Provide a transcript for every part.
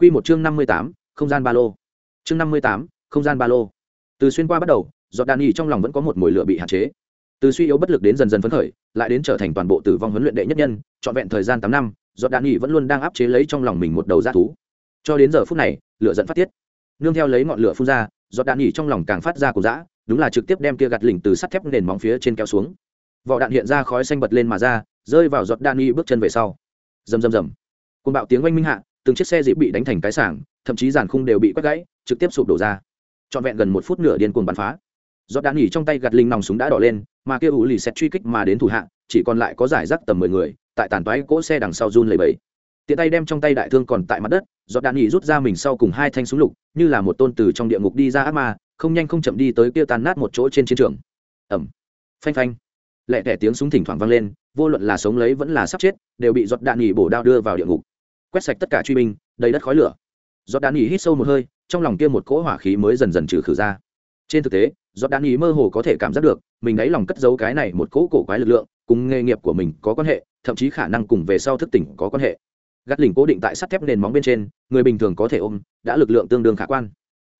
Quy một chương năm mươi tám, không gian ba lô. Chương năm mươi tám, không gian ba lô. Từ xuyên qua bắt đầu giọt Đan nghỉ trong lòng vẫn có một mùi lửa bị hạn chế. Từ suy yếu bất lực đến dần dần phấn khởi, lại đến trở thành toàn bộ tử vong huấn luyện đệ nhất nhân, trọn vẹn thời gian tám năm giọt Đan nghỉ vẫn luôn đang áp chế lấy trong lòng mình một đầu dã thú. Cho đến giờ phút này, lửa giận phát tiết. Nương theo lấy ngọn lửa phun ra giọt Đan nghỉ trong lòng càng phát ra cổ dã, đúng là trực tiếp đem kia gạt lỉnh từ sắt thép nền móng phía trên kéo xuống. Vỏ đạn hiện ra khói xanh bật lên mà ra, rơi vào giọt Đan nghỉ bước chân về sau. Rầm rầm rầm. Côn bạo tiếng oanh minh hạ từng chiếc xe dịp bị đánh thành cái sảng, thậm chí giàn khung đều bị quét gãy, trực tiếp sụp đổ ra. Trọn vẹn gần một phút nửa điên cuồng bắn phá. Giọt đạn nghỉ trong tay gạt linh nòng súng đã đỏ lên, mà kia ủ lì xét truy kích mà đến thủ hạ, chỉ còn lại có giải rác tầm mười người, tại tàn toái cỗ xe đằng sau run lầy bẫy tiện tay đem trong tay đại thương còn tại mặt đất, giọt đạn nghỉ rút ra mình sau cùng hai thanh súng lục, như là một tôn từ trong địa ngục đi ra ác ma, không nhanh không chậm đi tới kia tan nát một chỗ trên chiến trường. Ẩm phanh phanh. Lẹ tẻ tiếng súng thỉnh thoảng vang lên, vô luận là sống lấy vẫn là sắp chết, đều bị giọt đạn nghỉ bổ đao đưa vào địa ngục quét sạch tất cả truy binh, đầy đất khói lửa. Giọt đạn ý hít sâu một hơi, trong lòng kia một cỗ hỏa khí mới dần dần trừ khử ra. Trên thực tế giọt đạn ý mơ hồ có thể cảm giác được, mình đáy lòng cất giấu cái này một cỗ cổ quái lực lượng, cùng nghề nghiệp của mình có quan hệ, thậm chí khả năng cùng về sau thức tỉnh có quan hệ. Gắt lình cố định tại sắt thép nền móng bên trên, người bình thường có thể ôm, đã lực lượng tương đương khả quan.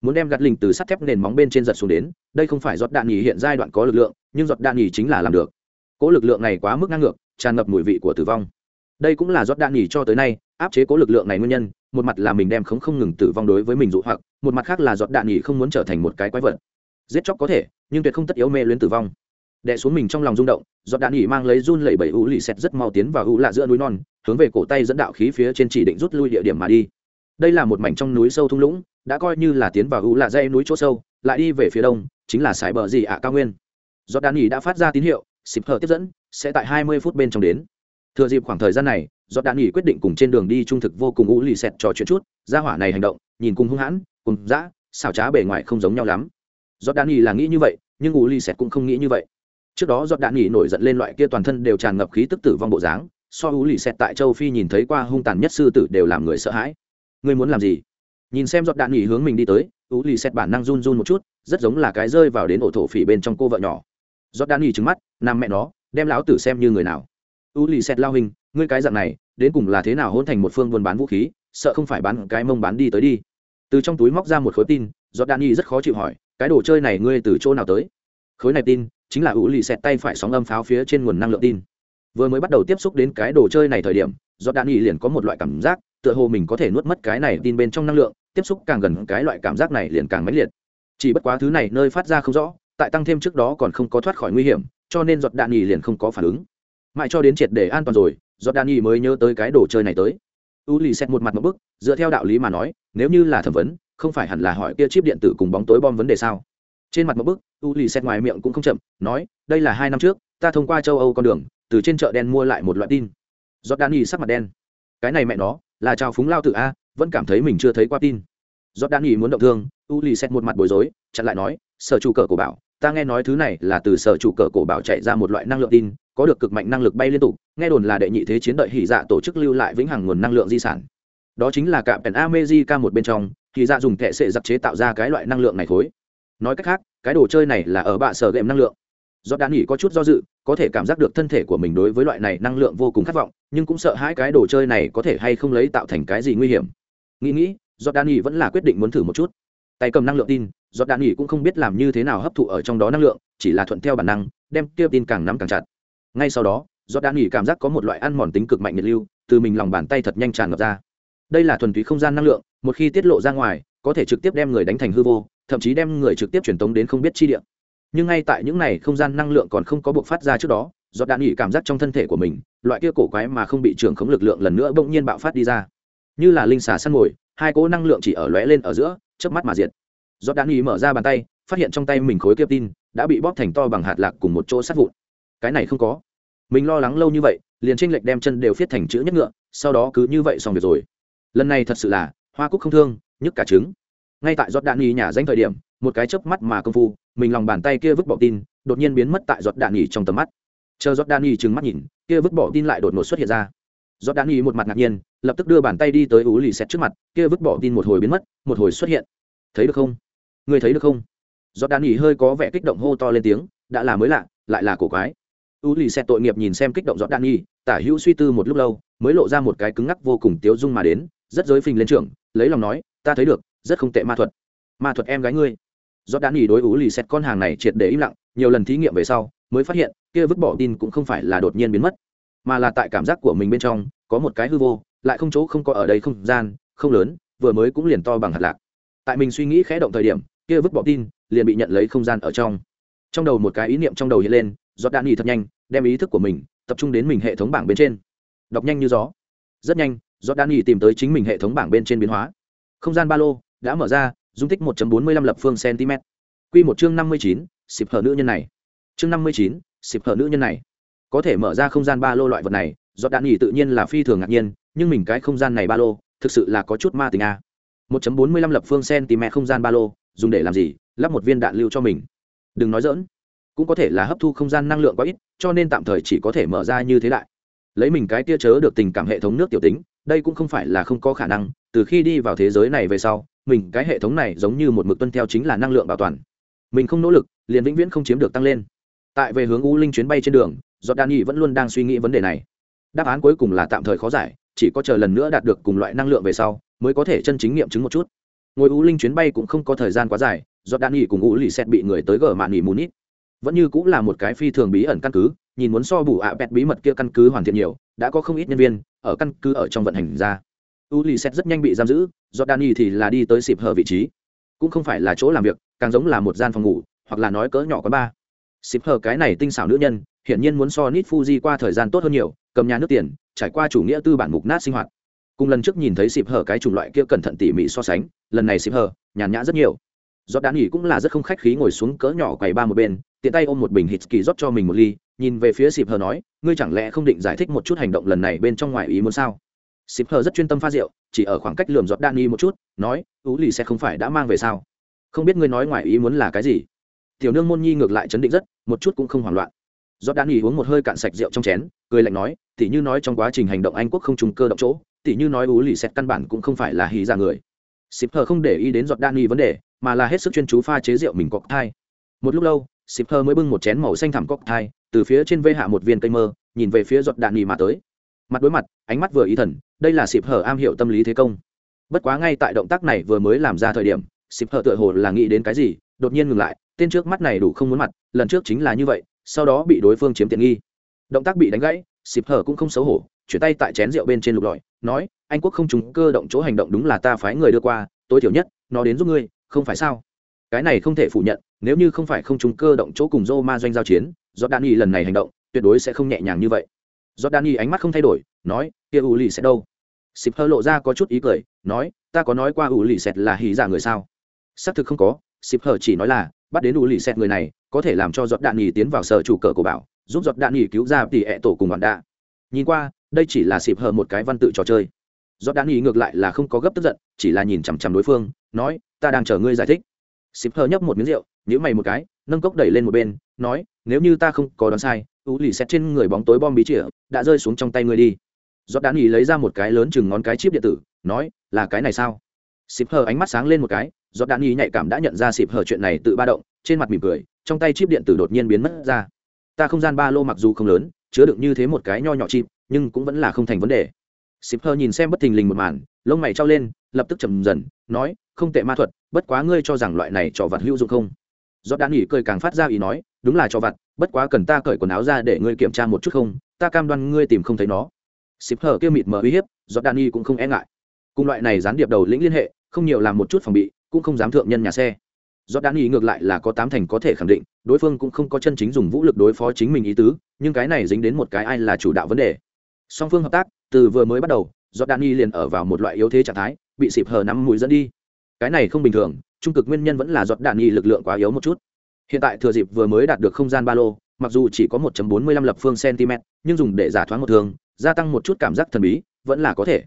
Muốn đem gắt lình từ sắt thép nền móng bên trên giật xuống đến, đây không phải giọt đạn nhì hiện giai đoạn có lực lượng, nhưng giọt đạn nhì chính là làm được. Cỗ lực lượng này quá mức ngang ngược, tràn ngập mùi vị của tử vong. Đây cũng là giọt đạn nhì cho tới nay áp chế cố lực lượng này nguyên nhân, một mặt là mình đem không không ngừng tử vong đối với mình dụ hoặc, một mặt khác là giọt đạn nghỉ không muốn trở thành một cái quái vật. Giết chóc có thể, nhưng tuyệt không tất yếu mê luyến tử vong. Đè xuống mình trong lòng rung động, giọt đạn nghỉ mang lấy run lẩy bẩy u lì xẹt rất mau tiến vào u lạ giữa núi non, hướng về cổ tay dẫn đạo khí phía trên chỉ định rút lui địa điểm mà đi. Đây là một mảnh trong núi sâu thung lũng, đã coi như là tiến vào u lạ dây núi chỗ sâu, lại đi về phía đông, chính là sải bờ gì ạ cao nguyên. Giọt đạn nghỉ đã phát ra tín hiệu, xịp hờ tiếp dẫn, sẽ tại hai mươi phút bên trong đến. Thừa dịp khoảng thời gian này giọt đạn nghỉ quyết định cùng trên đường đi trung thực vô cùng u lì xẹt trò chuyện chút ra hỏa này hành động, nhìn cùng hung hãn, cùng dã, xảo trá bề ngoài không giống nhau lắm. Giọt đạn nghỉ là nghĩ như vậy, nhưng u lì xẹt cũng không nghĩ như vậy. Trước đó giọt đạn nghỉ nổi giận lên loại kia toàn thân đều tràn ngập khí tức tử vong bộ dáng, so u lì xẹt tại châu phi nhìn thấy qua hung tàn nhất sư tử đều làm người sợ hãi. Ngươi muốn làm gì? Nhìn xem giọt đạn nghỉ hướng mình đi tới, u lì xẹt bản năng run run một chút, rất giống là cái rơi vào đến ổ thổ phỉ bên trong cô vợ nhỏ. Giọt đạn nghỉ trứng mắt, nam mẹ nó, đem lão tử xem như người nào? U lì xẹt lao hình ngươi cái dạng này, đến cùng là thế nào hôn thành một phương buôn bán vũ khí, sợ không phải bán cái mông bán đi tới đi. Từ trong túi móc ra một khối tin do đan y rất khó chịu hỏi, cái đồ chơi này ngươi từ chỗ nào tới? Khối này tin, chính là ủ lì xẹt tay phải sóng âm pháo phía trên nguồn năng lượng tin. Vừa mới bắt đầu tiếp xúc đến cái đồ chơi này thời điểm do đan y liền có một loại cảm giác, tựa hồ mình có thể nuốt mất cái này tin bên trong năng lượng, tiếp xúc càng gần cái loại cảm giác này liền càng mãnh liệt. Chỉ bất quá thứ này nơi phát ra không rõ, tại tăng thêm trước đó còn không có thoát khỏi nguy hiểm, cho nên giọt đạn nhì liền không có phản ứng. Mãi cho đến triệt để an toàn rồi do mới nhớ tới cái đồ chơi này tới. U xét một mặt một bức, dựa theo đạo lý mà nói, nếu như là thẩm vấn, không phải hẳn là hỏi kia chip điện tử cùng bóng tối bom vấn đề sao? Trên mặt một bức u xét ngoài miệng cũng không chậm, nói, đây là hai năm trước, ta thông qua châu âu con đường, từ trên chợ đen mua lại một loại tin. Do sắc mặt đen. Cái này mẹ nó, là chào phúng lao tử a, vẫn cảm thấy mình chưa thấy qua tin. Do muốn động thương u xét một mặt bối rối, chặn lại nói, sở chủ cờ của bảo, ta nghe nói thứ này là từ sở chủ cờ cổ bảo chạy ra một loại năng lượng tin có được cực mạnh năng lực bay liên tục, nghe đồn là đệ nhị thế chiến đợi hỉ dạ tổ chức lưu lại vĩnh hằng nguồn năng lượng di sản. Đó chính là cạm pèn amejica một bên trong, hỉ dạ dùng kệ sệ giặc chế tạo ra cái loại năng lượng này khối. Nói cách khác, cái đồ chơi này là ở bạ sở game năng lượng. Do đan nghỉ có chút do dự, có thể cảm giác được thân thể của mình đối với loại này năng lượng vô cùng khát vọng, nhưng cũng sợ hãi cái đồ chơi này có thể hay không lấy tạo thành cái gì nguy hiểm. Nghĩ nghĩ do đan nghỉ vẫn là quyết định muốn thử một chút. Tay cầm năng lượng tin do đan nghỉ cũng không biết làm như thế nào hấp thụ ở trong đó năng lượng, chỉ là thuận theo bản năng, đem kia tin càng nắm càng chặt ngay sau đó, do đan nghỉ cảm giác có một loại ăn mòn tính cực mạnh nhiệt lưu, từ mình lòng bàn tay thật nhanh tràn ngập ra. Đây là thuần túy không gian năng lượng, một khi tiết lộ ra ngoài, có thể trực tiếp đem người đánh thành hư vô, thậm chí đem người trực tiếp truyền tống đến không biết chi địa. Nhưng ngay tại những này không gian năng lượng còn không có buộc phát ra trước đó, do đạn nghỉ cảm giác trong thân thể của mình, loại kia cổ quái mà không bị trưởng khống lực lượng lần nữa bỗng nhiên bạo phát đi ra. Như là linh xà săn mồi, hai cỗ năng lượng chỉ ở lóe lên ở giữa, chớp mắt mà diệt. Do đạn nghỉ mở ra bàn tay, phát hiện trong tay mình khối kia tin, đã bị bóp thành to bằng hạt lạc cùng một chỗ sát vụn cái này không có. Mình lo lắng lâu như vậy, liền tranh lệch đem chân đều viết thành chữ nhất ngựa, sau đó cứ như vậy xong việc rồi. Lần này thật sự là, hoa cúc không thương, nhức cả trứng. Ngay tại giọt đạn nghỉ nhà danh thời điểm, một cái chớp mắt mà công phu, mình lòng bàn tay kia vứt bỏ tin, đột nhiên biến mất tại giọt đạn nghỉ trong tầm mắt. Chờ giọt đạn nghỉ trừng mắt nhìn, kia vứt bỏ tin lại đột ngột xuất hiện ra. Giọt đạn nghỉ một mặt ngạc nhiên, lập tức đưa bàn tay đi tới ú lì xét trước mặt, kia vứt bỏ tin một hồi biến mất, một hồi xuất hiện. Thấy được không? Người thấy được không? Giọt đạn nghỉ hơi có vẻ kích động hô to lên tiếng, đã là mới lạ, lại là cổ quái u lì xẹt tội nghiệp nhìn xem kích động giọt đan nhi tả hữu suy tư một lúc lâu mới lộ ra một cái cứng ngắc vô cùng tiếu dung mà đến rất giới phình lên trưởng, lấy lòng nói ta thấy được rất không tệ ma thuật. Ma thuật em gái ngươi. Giọt đan nghỉ đối U lì xẹt con hàng này triệt để im lặng nhiều lần thí nghiệm về sau mới phát hiện kia vứt bỏ tin cũng không phải là đột nhiên biến mất mà là tại cảm giác của mình bên trong có một cái hư vô lại không chỗ không có ở đây không gian không lớn vừa mới cũng liền to bằng hạt lạc. Tại mình suy nghĩ khẽ động thời điểm kia vứt bỏ tin liền bị nhận lấy không gian ở trong. Trong đầu một cái ý niệm trong đầu hiện lên giọt đạn nghỉ thật nhanh, đem ý thức của mình tập trung đến mình hệ thống bảng bên trên. Đọc nhanh như gió. Rất nhanh, giọt đạn nghỉ tìm tới chính mình hệ thống bảng bên trên biến hóa. Không gian ba lô đã mở ra, dung tích 1 lăm lập phương cm q một chương năm mươi chín, xịp hở nữ nhân này. Chương năm mươi chín, xịp hở nữ nhân này. Có thể mở ra không gian ba lô loại vật này, giọt đạn nghỉ tự nhiên là phi thường ngạc nhiên, nhưng mình cái không gian này ba lô, thực sự là có chút ma tình a. bốn 1.45 lập phương cm không gian ba lô, dùng để làm gì? Lắp một viên đạn lưu cho mình. Đừng nói dỡn cũng có thể là hấp thu không gian năng lượng quá ít, cho nên tạm thời chỉ có thể mở ra như thế lại. Lấy mình cái tia chớ được tình cảm hệ thống nước tiểu tính, đây cũng không phải là không có khả năng, từ khi đi vào thế giới này về sau, mình cái hệ thống này giống như một mực tuân theo chính là năng lượng bảo toàn. Mình không nỗ lực, liền vĩnh viễn không chiếm được tăng lên. Tại về hướng u linh chuyến bay trên đường do đan nghị vẫn luôn đang suy nghĩ vấn đề này. Đáp án cuối cùng là tạm thời khó giải, chỉ có chờ lần nữa đạt được cùng loại năng lượng về sau, mới có thể chân chính nghiệm chứng một chút. Ngồi u linh chuyến bay cũng không có thời gian quá dài do đan nghị cùng u lì xét bị người tới gở mạn nghỉ mùn ít vẫn như cũng là một cái phi thường bí ẩn căn cứ, nhìn muốn so bù ạ à bí mật kia căn cứ hoàn thiện nhiều, đã có không ít nhân viên ở căn cứ ở trong vận hành ra. U lì xét rất nhanh bị giam giữ do đan thì là đi tới xịp hở vị trí. Cũng không phải là chỗ làm việc, càng giống là một gian phòng ngủ, hoặc là nói cỡ nhỏ có ba xịp hở cái này tinh xảo nữ nhân, hiển nhiên muốn so nít fuji qua thời gian tốt hơn nhiều, cầm nhà nước tiền, trải qua chủ nghĩa tư bản mục nát sinh hoạt. Cùng lần trước nhìn thấy xịp hở cái chủng loại kia cẩn thận tỉ mỉ so sánh, lần này xịp hở, nhàn nhã rất nhiều. Do đan nghỉ cũng là rất không khách khí ngồi xuống cỡ nhỏ quầy ba một bên tiện tay ôm một bình hít kỳ rót cho mình một ly, nhìn về phía xịp hờ nói, ngươi chẳng lẽ không định giải thích một chút hành động lần này bên trong ngoài ý muốn sao? Xịp hờ rất chuyên tâm pha rượu, chỉ ở khoảng cách lườm giọt đan y một chút, nói ú lì sẽ không phải đã mang về sao? Không biết ngươi nói ngoài ý muốn là cái gì? Tiểu nương môn nhi ngược lại chấn định rất, một chút cũng không hoảng loạn. Giọt đan y uống một hơi cạn sạch rượu trong chén, cười lạnh nói, tỉ như nói trong quá trình hành động anh quốc không trùng cơ động chỗ, tỉ như nói ú lì xét căn bản cũng không phải là hí ra người. Xịp hờ không để ý đến giọt đan y vấn đề, mà là hết sức chuyên chú pha chế rượu mình cọc thai. Một lúc lâu xịp thơ mới bưng một chén màu xanh thẳm cọc thai, từ phía trên vây hạ một viên cây mơ, nhìn về phía giọt đạn y mà tới. Mặt đối mặt, ánh mắt vừa ý thần, đây là xịp hờ am hiểu tâm lý thế công. Bất quá ngay tại động tác này vừa mới làm ra thời điểm xịp hờ tựa hồ là nghĩ đến cái gì, đột nhiên ngừng lại, tên trước mắt này đủ không muốn mặt, lần trước chính là như vậy, sau đó bị đối phương chiếm tiện nghi. Động tác bị đánh gãy xịp hờ cũng không xấu hổ, chuyển tay tại chén rượu bên trên lục lọi, nói, anh quốc không trúng cơ động chỗ hành động đúng là ta phái người đưa qua, tối thiểu nhất, nó đến giúp ngươi, không phải sao? Cái này không thể phủ nhận nếu như không phải không trùng cơ động chỗ cùng Roma ma doanh giao chiến do đan lần này hành động, tuyệt đối sẽ không nhẹ nhàng như vậy. Do đan ánh mắt không thay đổi, nói, kia u lì sẽ đâu? Sịp hơ lộ ra có chút ý cười, nói, ta có nói qua u lì là hí giả người sao? Xác thực không có, Sịp hơ chỉ nói là, bắt đến u lì người này, có thể làm cho Jordani nhì tiến vào sở chủ cờ của bảo, giúp Jordani nhì cứu ra tỷ ẹ tổ cùng bạn đạ nhìn qua, đây chỉ là Sịp hờ một cái văn tự trò chơi. Jordani nhì ngược lại là không có gấp tức giận, chỉ là nhìn chằm chằm đối phương, nói, ta đang chờ ngươi giải thích xịp hờ nhấp một miếng rượu nhữ mày một cái, nâng cốc đẩy lên một bên, nói, nếu như ta không có đoán sai u lì xét trên người bóng tối bom bí chìa đã rơi xuống trong tay ngươi đi. Giọt đạn nhì lấy ra một cái lớn chừng ngón cái chip điện tử, nói, là cái này sao? Xịp hờ ánh mắt sáng lên một cái, giọt đạn nhì nhạy cảm đã nhận ra xịp hờ chuyện này tự ba động, trên mặt mỉm cười, trong tay chip điện tử đột nhiên biến mất ra. Ta không gian ba lô mặc dù không lớn, chứa đựng như thế một cái nho nhỏ chip, nhưng cũng vẫn là không thành vấn đề. Xịp hờ nhìn xem bất thình lình một màn, lông mày trao lên, lập tức chầm dần, nói, không tệ ma thuật bất quá ngươi cho rằng loại này trò vặt hữu dụng không? Do đan nghỉ cười càng phát ra ý nói, đúng là trò vặt, bất quá cần ta cởi quần áo ra để ngươi kiểm tra một chút không? Ta cam đoan ngươi tìm không thấy nó. Xịp hờ kia mịt mờ uy hiếp do đan nghỉ cũng không e ngại. Cùng loại này gián điệp đầu lĩnh liên hệ, không nhiều làm một chút phòng bị, cũng không dám thượng nhân nhà xe. Do đan nghỉ ngược lại là có tám thành có thể khẳng định, đối phương cũng không có chân chính dùng vũ lực đối phó chính mình ý tứ, nhưng cái này dính đến một cái ai là chủ đạo vấn đề. Song phương hợp tác, từ vừa mới bắt đầu do đan nghỉ liền ở vào một loại yếu thế trạng thái, bị xịp hờ nắm mũi dẫn đi cái này không bình thường, trung cực nguyên nhân vẫn là giọt đạn nghi lực lượng quá yếu một chút. Hiện tại thừa dịp vừa mới đạt được không gian ba lô, mặc dù chỉ có 1.45 lập phương cm nhưng dùng để giả thoáng một thường, gia tăng một chút cảm giác thần bí, vẫn là có thể.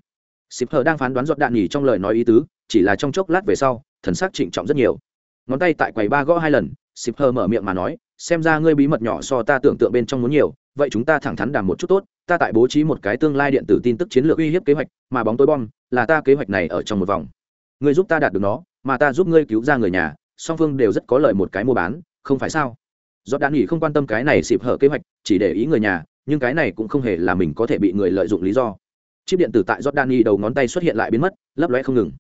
Xịp hờ đang phán đoán giọt đạn nghỉ trong lời nói ý tứ, chỉ là trong chốc lát về sau, thần sắc trịnh trọng rất nhiều. Ngón tay tại quầy ba gõ hai lần xịp hờ mở miệng mà nói, xem ra ngươi bí mật nhỏ so ta tưởng tượng bên trong muốn nhiều, vậy chúng ta thẳng thắn đàm một chút tốt, ta tại bố trí một cái tương lai điện tử tin tức chiến lược uy hiếp kế hoạch, mà bóng tối bom là ta kế hoạch này ở trong một vòng ngươi giúp ta đạt được nó mà ta giúp ngươi cứu ra người nhà song phương đều rất có lợi một cái mua bán không phải sao? Do đạn nghỉ không quan tâm cái này xịp hở kế hoạch chỉ để ý người nhà nhưng cái này cũng không hề là mình có thể bị người lợi dụng lý do. Chip điện tử tại Jordani đầu ngón tay xuất hiện lại biến mất, lấp lóe không ngừng.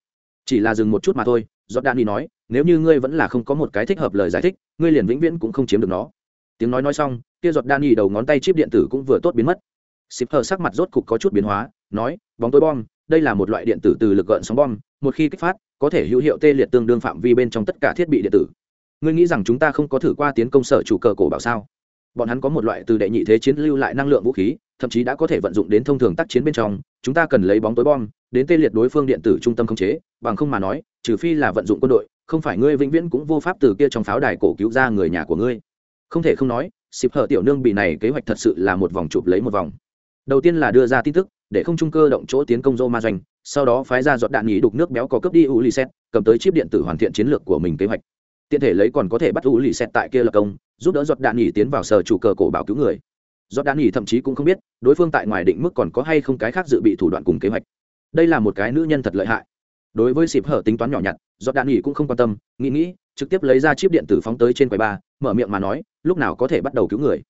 chỉ là dừng một chút mà thôi giọt đạn nói nếu như ngươi vẫn là không có một cái thích hợp lời giải thích ngươi liền vĩnh viễn cũng không chiếm được nó. Tiếng nói nói xong kia giọt đạn đầu ngón tay chip điện tử cũng vừa tốt biến mất. Xịp hờ sắc mặt rốt cục có chút biến hóa nói bóng tối bom đây là một loại điện tử từ lực gợn sóng bom một khi kích phát, có thể hữu hiệu tê liệt tương đương phạm vi bên trong tất cả thiết bị điện tử. Ngươi nghĩ rằng chúng ta không có thử qua tiến công sở chủ cờ cổ bảo sao? Bọn hắn có một loại từ đệ nhị thế chiến lưu lại năng lượng vũ khí, thậm chí đã có thể vận dụng đến thông thường tác chiến bên trong. Chúng ta cần lấy bóng tối bom, đến tê liệt đối phương điện tử trung tâm khống chế, bằng không mà nói, trừ phi là vận dụng quân đội, không phải ngươi vĩnh viễn cũng vô pháp từ kia trong pháo đài cổ cứu ra người nhà của ngươi. Không thể không nói xịp hở tiểu nương bị này kế hoạch thật sự là một vòng chụp lấy một vòng. Đầu tiên là đưa ra tin tức để không trung cơ động chỗ tiến công Roma doanh, sau đó phái ra giọt đạn nhĩ đục nước béo có cấp đi Uliset, cầm tới chip điện tử hoàn thiện chiến lược của mình kế hoạch. Tiện thể lấy còn có thể bắt Uliset tại kia lập công, giúp đỡ giọt đạn nhĩ tiến vào sở chủ cờ cổ bảo cứu người. Giọt đạn nhĩ thậm chí cũng không biết, đối phương tại ngoài định mức còn có hay không cái khác dự bị thủ đoạn cùng kế hoạch. Đây là một cái nữ nhân thật lợi hại. Đối với xịp hở tính toán nhỏ nhặt, giọt đạn nhĩ cũng không quan tâm, nghĩ nghĩ, trực tiếp lấy ra chip điện tử phóng tới trên quầy ba, mở miệng mà nói, lúc nào có thể bắt đầu cứu người.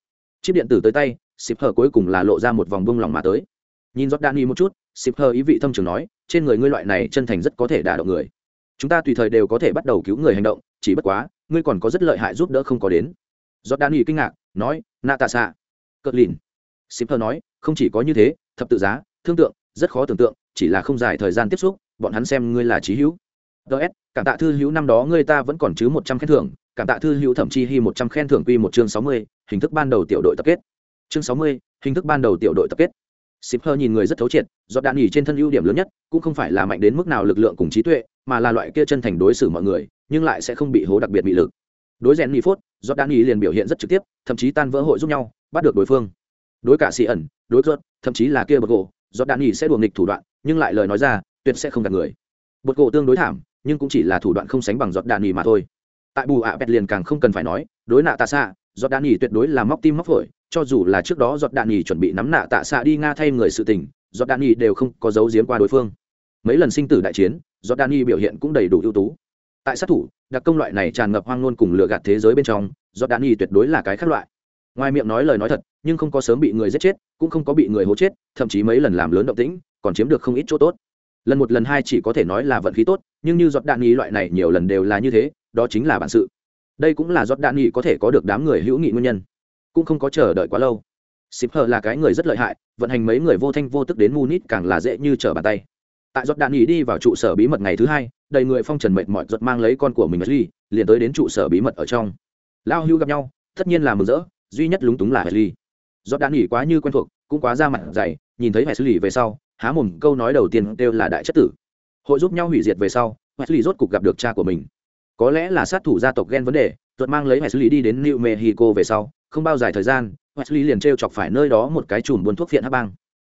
Chip điện tử tới tay, xịp hở cuối cùng là lộ ra một vòng bông lòng mà tới nhìn giót đan y một chút xịp hờ ý vị thâm trường nói, trên người ngươi loại này chân thành rất có thể đả động người. Chúng ta tùy thời đều có thể bắt đầu cứu người hành động, chỉ bất quá, ngươi còn có rất lợi hại giúp đỡ không có đến. Giót đan y kinh ngạc, nói, nạ tạ xạ cợt lìn. Xịp hờ nói, không chỉ có như thế, thập tự giá, thương tượng, rất khó tưởng tượng, chỉ là không dài thời gian tiếp xúc, bọn hắn xem ngươi là trí hữu. Ts cảm tạ thư hữu năm đó ngươi ta vẫn còn chứ một trăm khen thưởng, cảm tạ thư hữu thậm chi hy một trăm khen thưởng quy một chương sáu mươi, hình thức ban đầu tiểu đội tập kết. Chương sáu mươi, hình thức ban đầu tiểu đội tập kết. Shipper nhìn người rất thấu triệt, do đạn nghỉ trên thân ưu điểm lớn nhất, cũng không phải là mạnh đến mức nào lực lượng cùng trí tuệ, mà là loại kia chân thành đối xử mọi người, nhưng lại sẽ không bị hố đặc biệt bị lực. Đối rèn nghỉ phốt, do đạn nghỉ liền biểu hiện rất trực tiếp, thậm chí tan vỡ hội giúp nhau, bắt được đối phương. Đối cả sĩ ẩn, đối ruột, thậm chí là kia bột gỗ, do đạn nghỉ sẽ đùa nghịch thủ đoạn, nhưng lại lời nói ra, tuyệt sẽ không gạt người. Bột gỗ tương đối thảm, nhưng cũng chỉ là thủ đoạn không sánh bằng giọt đạn nghỉ mà thôi. Tại bù ạ à liền càng không cần phải nói, đối nạ tà xạ, giọt đạn nghỉ tuyệt đối là móc tim móc phổi, cho dù là trước đó giọt đạn nhì chuẩn bị nắm nạ tạ xạ đi nga thay người sự tình, giọt đạn nhì đều không có dấu giếm qua đối phương. Mấy lần sinh tử đại chiến, giọt đạn nhì biểu hiện cũng đầy đủ ưu tú. Tại sát thủ, đặc công loại này tràn ngập hoang ngôn cùng lừa gạt thế giới bên trong, giọt đạn nhì tuyệt đối là cái khác loại. Ngoài miệng nói lời nói thật, nhưng không có sớm bị người giết chết, cũng không có bị người hố chết, thậm chí mấy lần làm lớn động tĩnh, còn chiếm được không ít chỗ tốt. Lần một lần hai chỉ có thể nói là vận khí tốt, nhưng như giọt đạn nhì loại này nhiều lần đều là như thế, đó chính là bản sự. Đây cũng là giọt đạn nhì có thể có được đám người hữu nghị nguyên nhân cũng không có chờ đợi quá lâu. Sip là cái người rất lợi hại vận hành mấy người vô thanh vô tức đến munich càng là dễ như trở bàn tay. Tại giọt đạn nghỉ đi vào trụ sở bí mật ngày thứ hai đầy người phong trần mệt mỏi giọt mang lấy con của mình Wesley, liền tới đến trụ sở bí mật ở trong. Lao hưu gặp nhau tất nhiên là mừng rỡ duy nhất lúng túng là Wesley. giọt đạn nghỉ quá như quen thuộc cũng quá ra mặt dày nhìn thấy Wesley về sau há mồm câu nói đầu tiên đều là đại chất tử. Hội giúp nhau hủy diệt về sau Wesley rốt cục gặp được cha của mình. Có lẽ là sát thủ gia tộc ghen vấn đề tuột mang lấy Wesley đi đến New Mexico về sau, không bao dài thời gian, wesley liền treo chọc phải nơi đó một cái chùm buôn thuốc phiện hắc bang.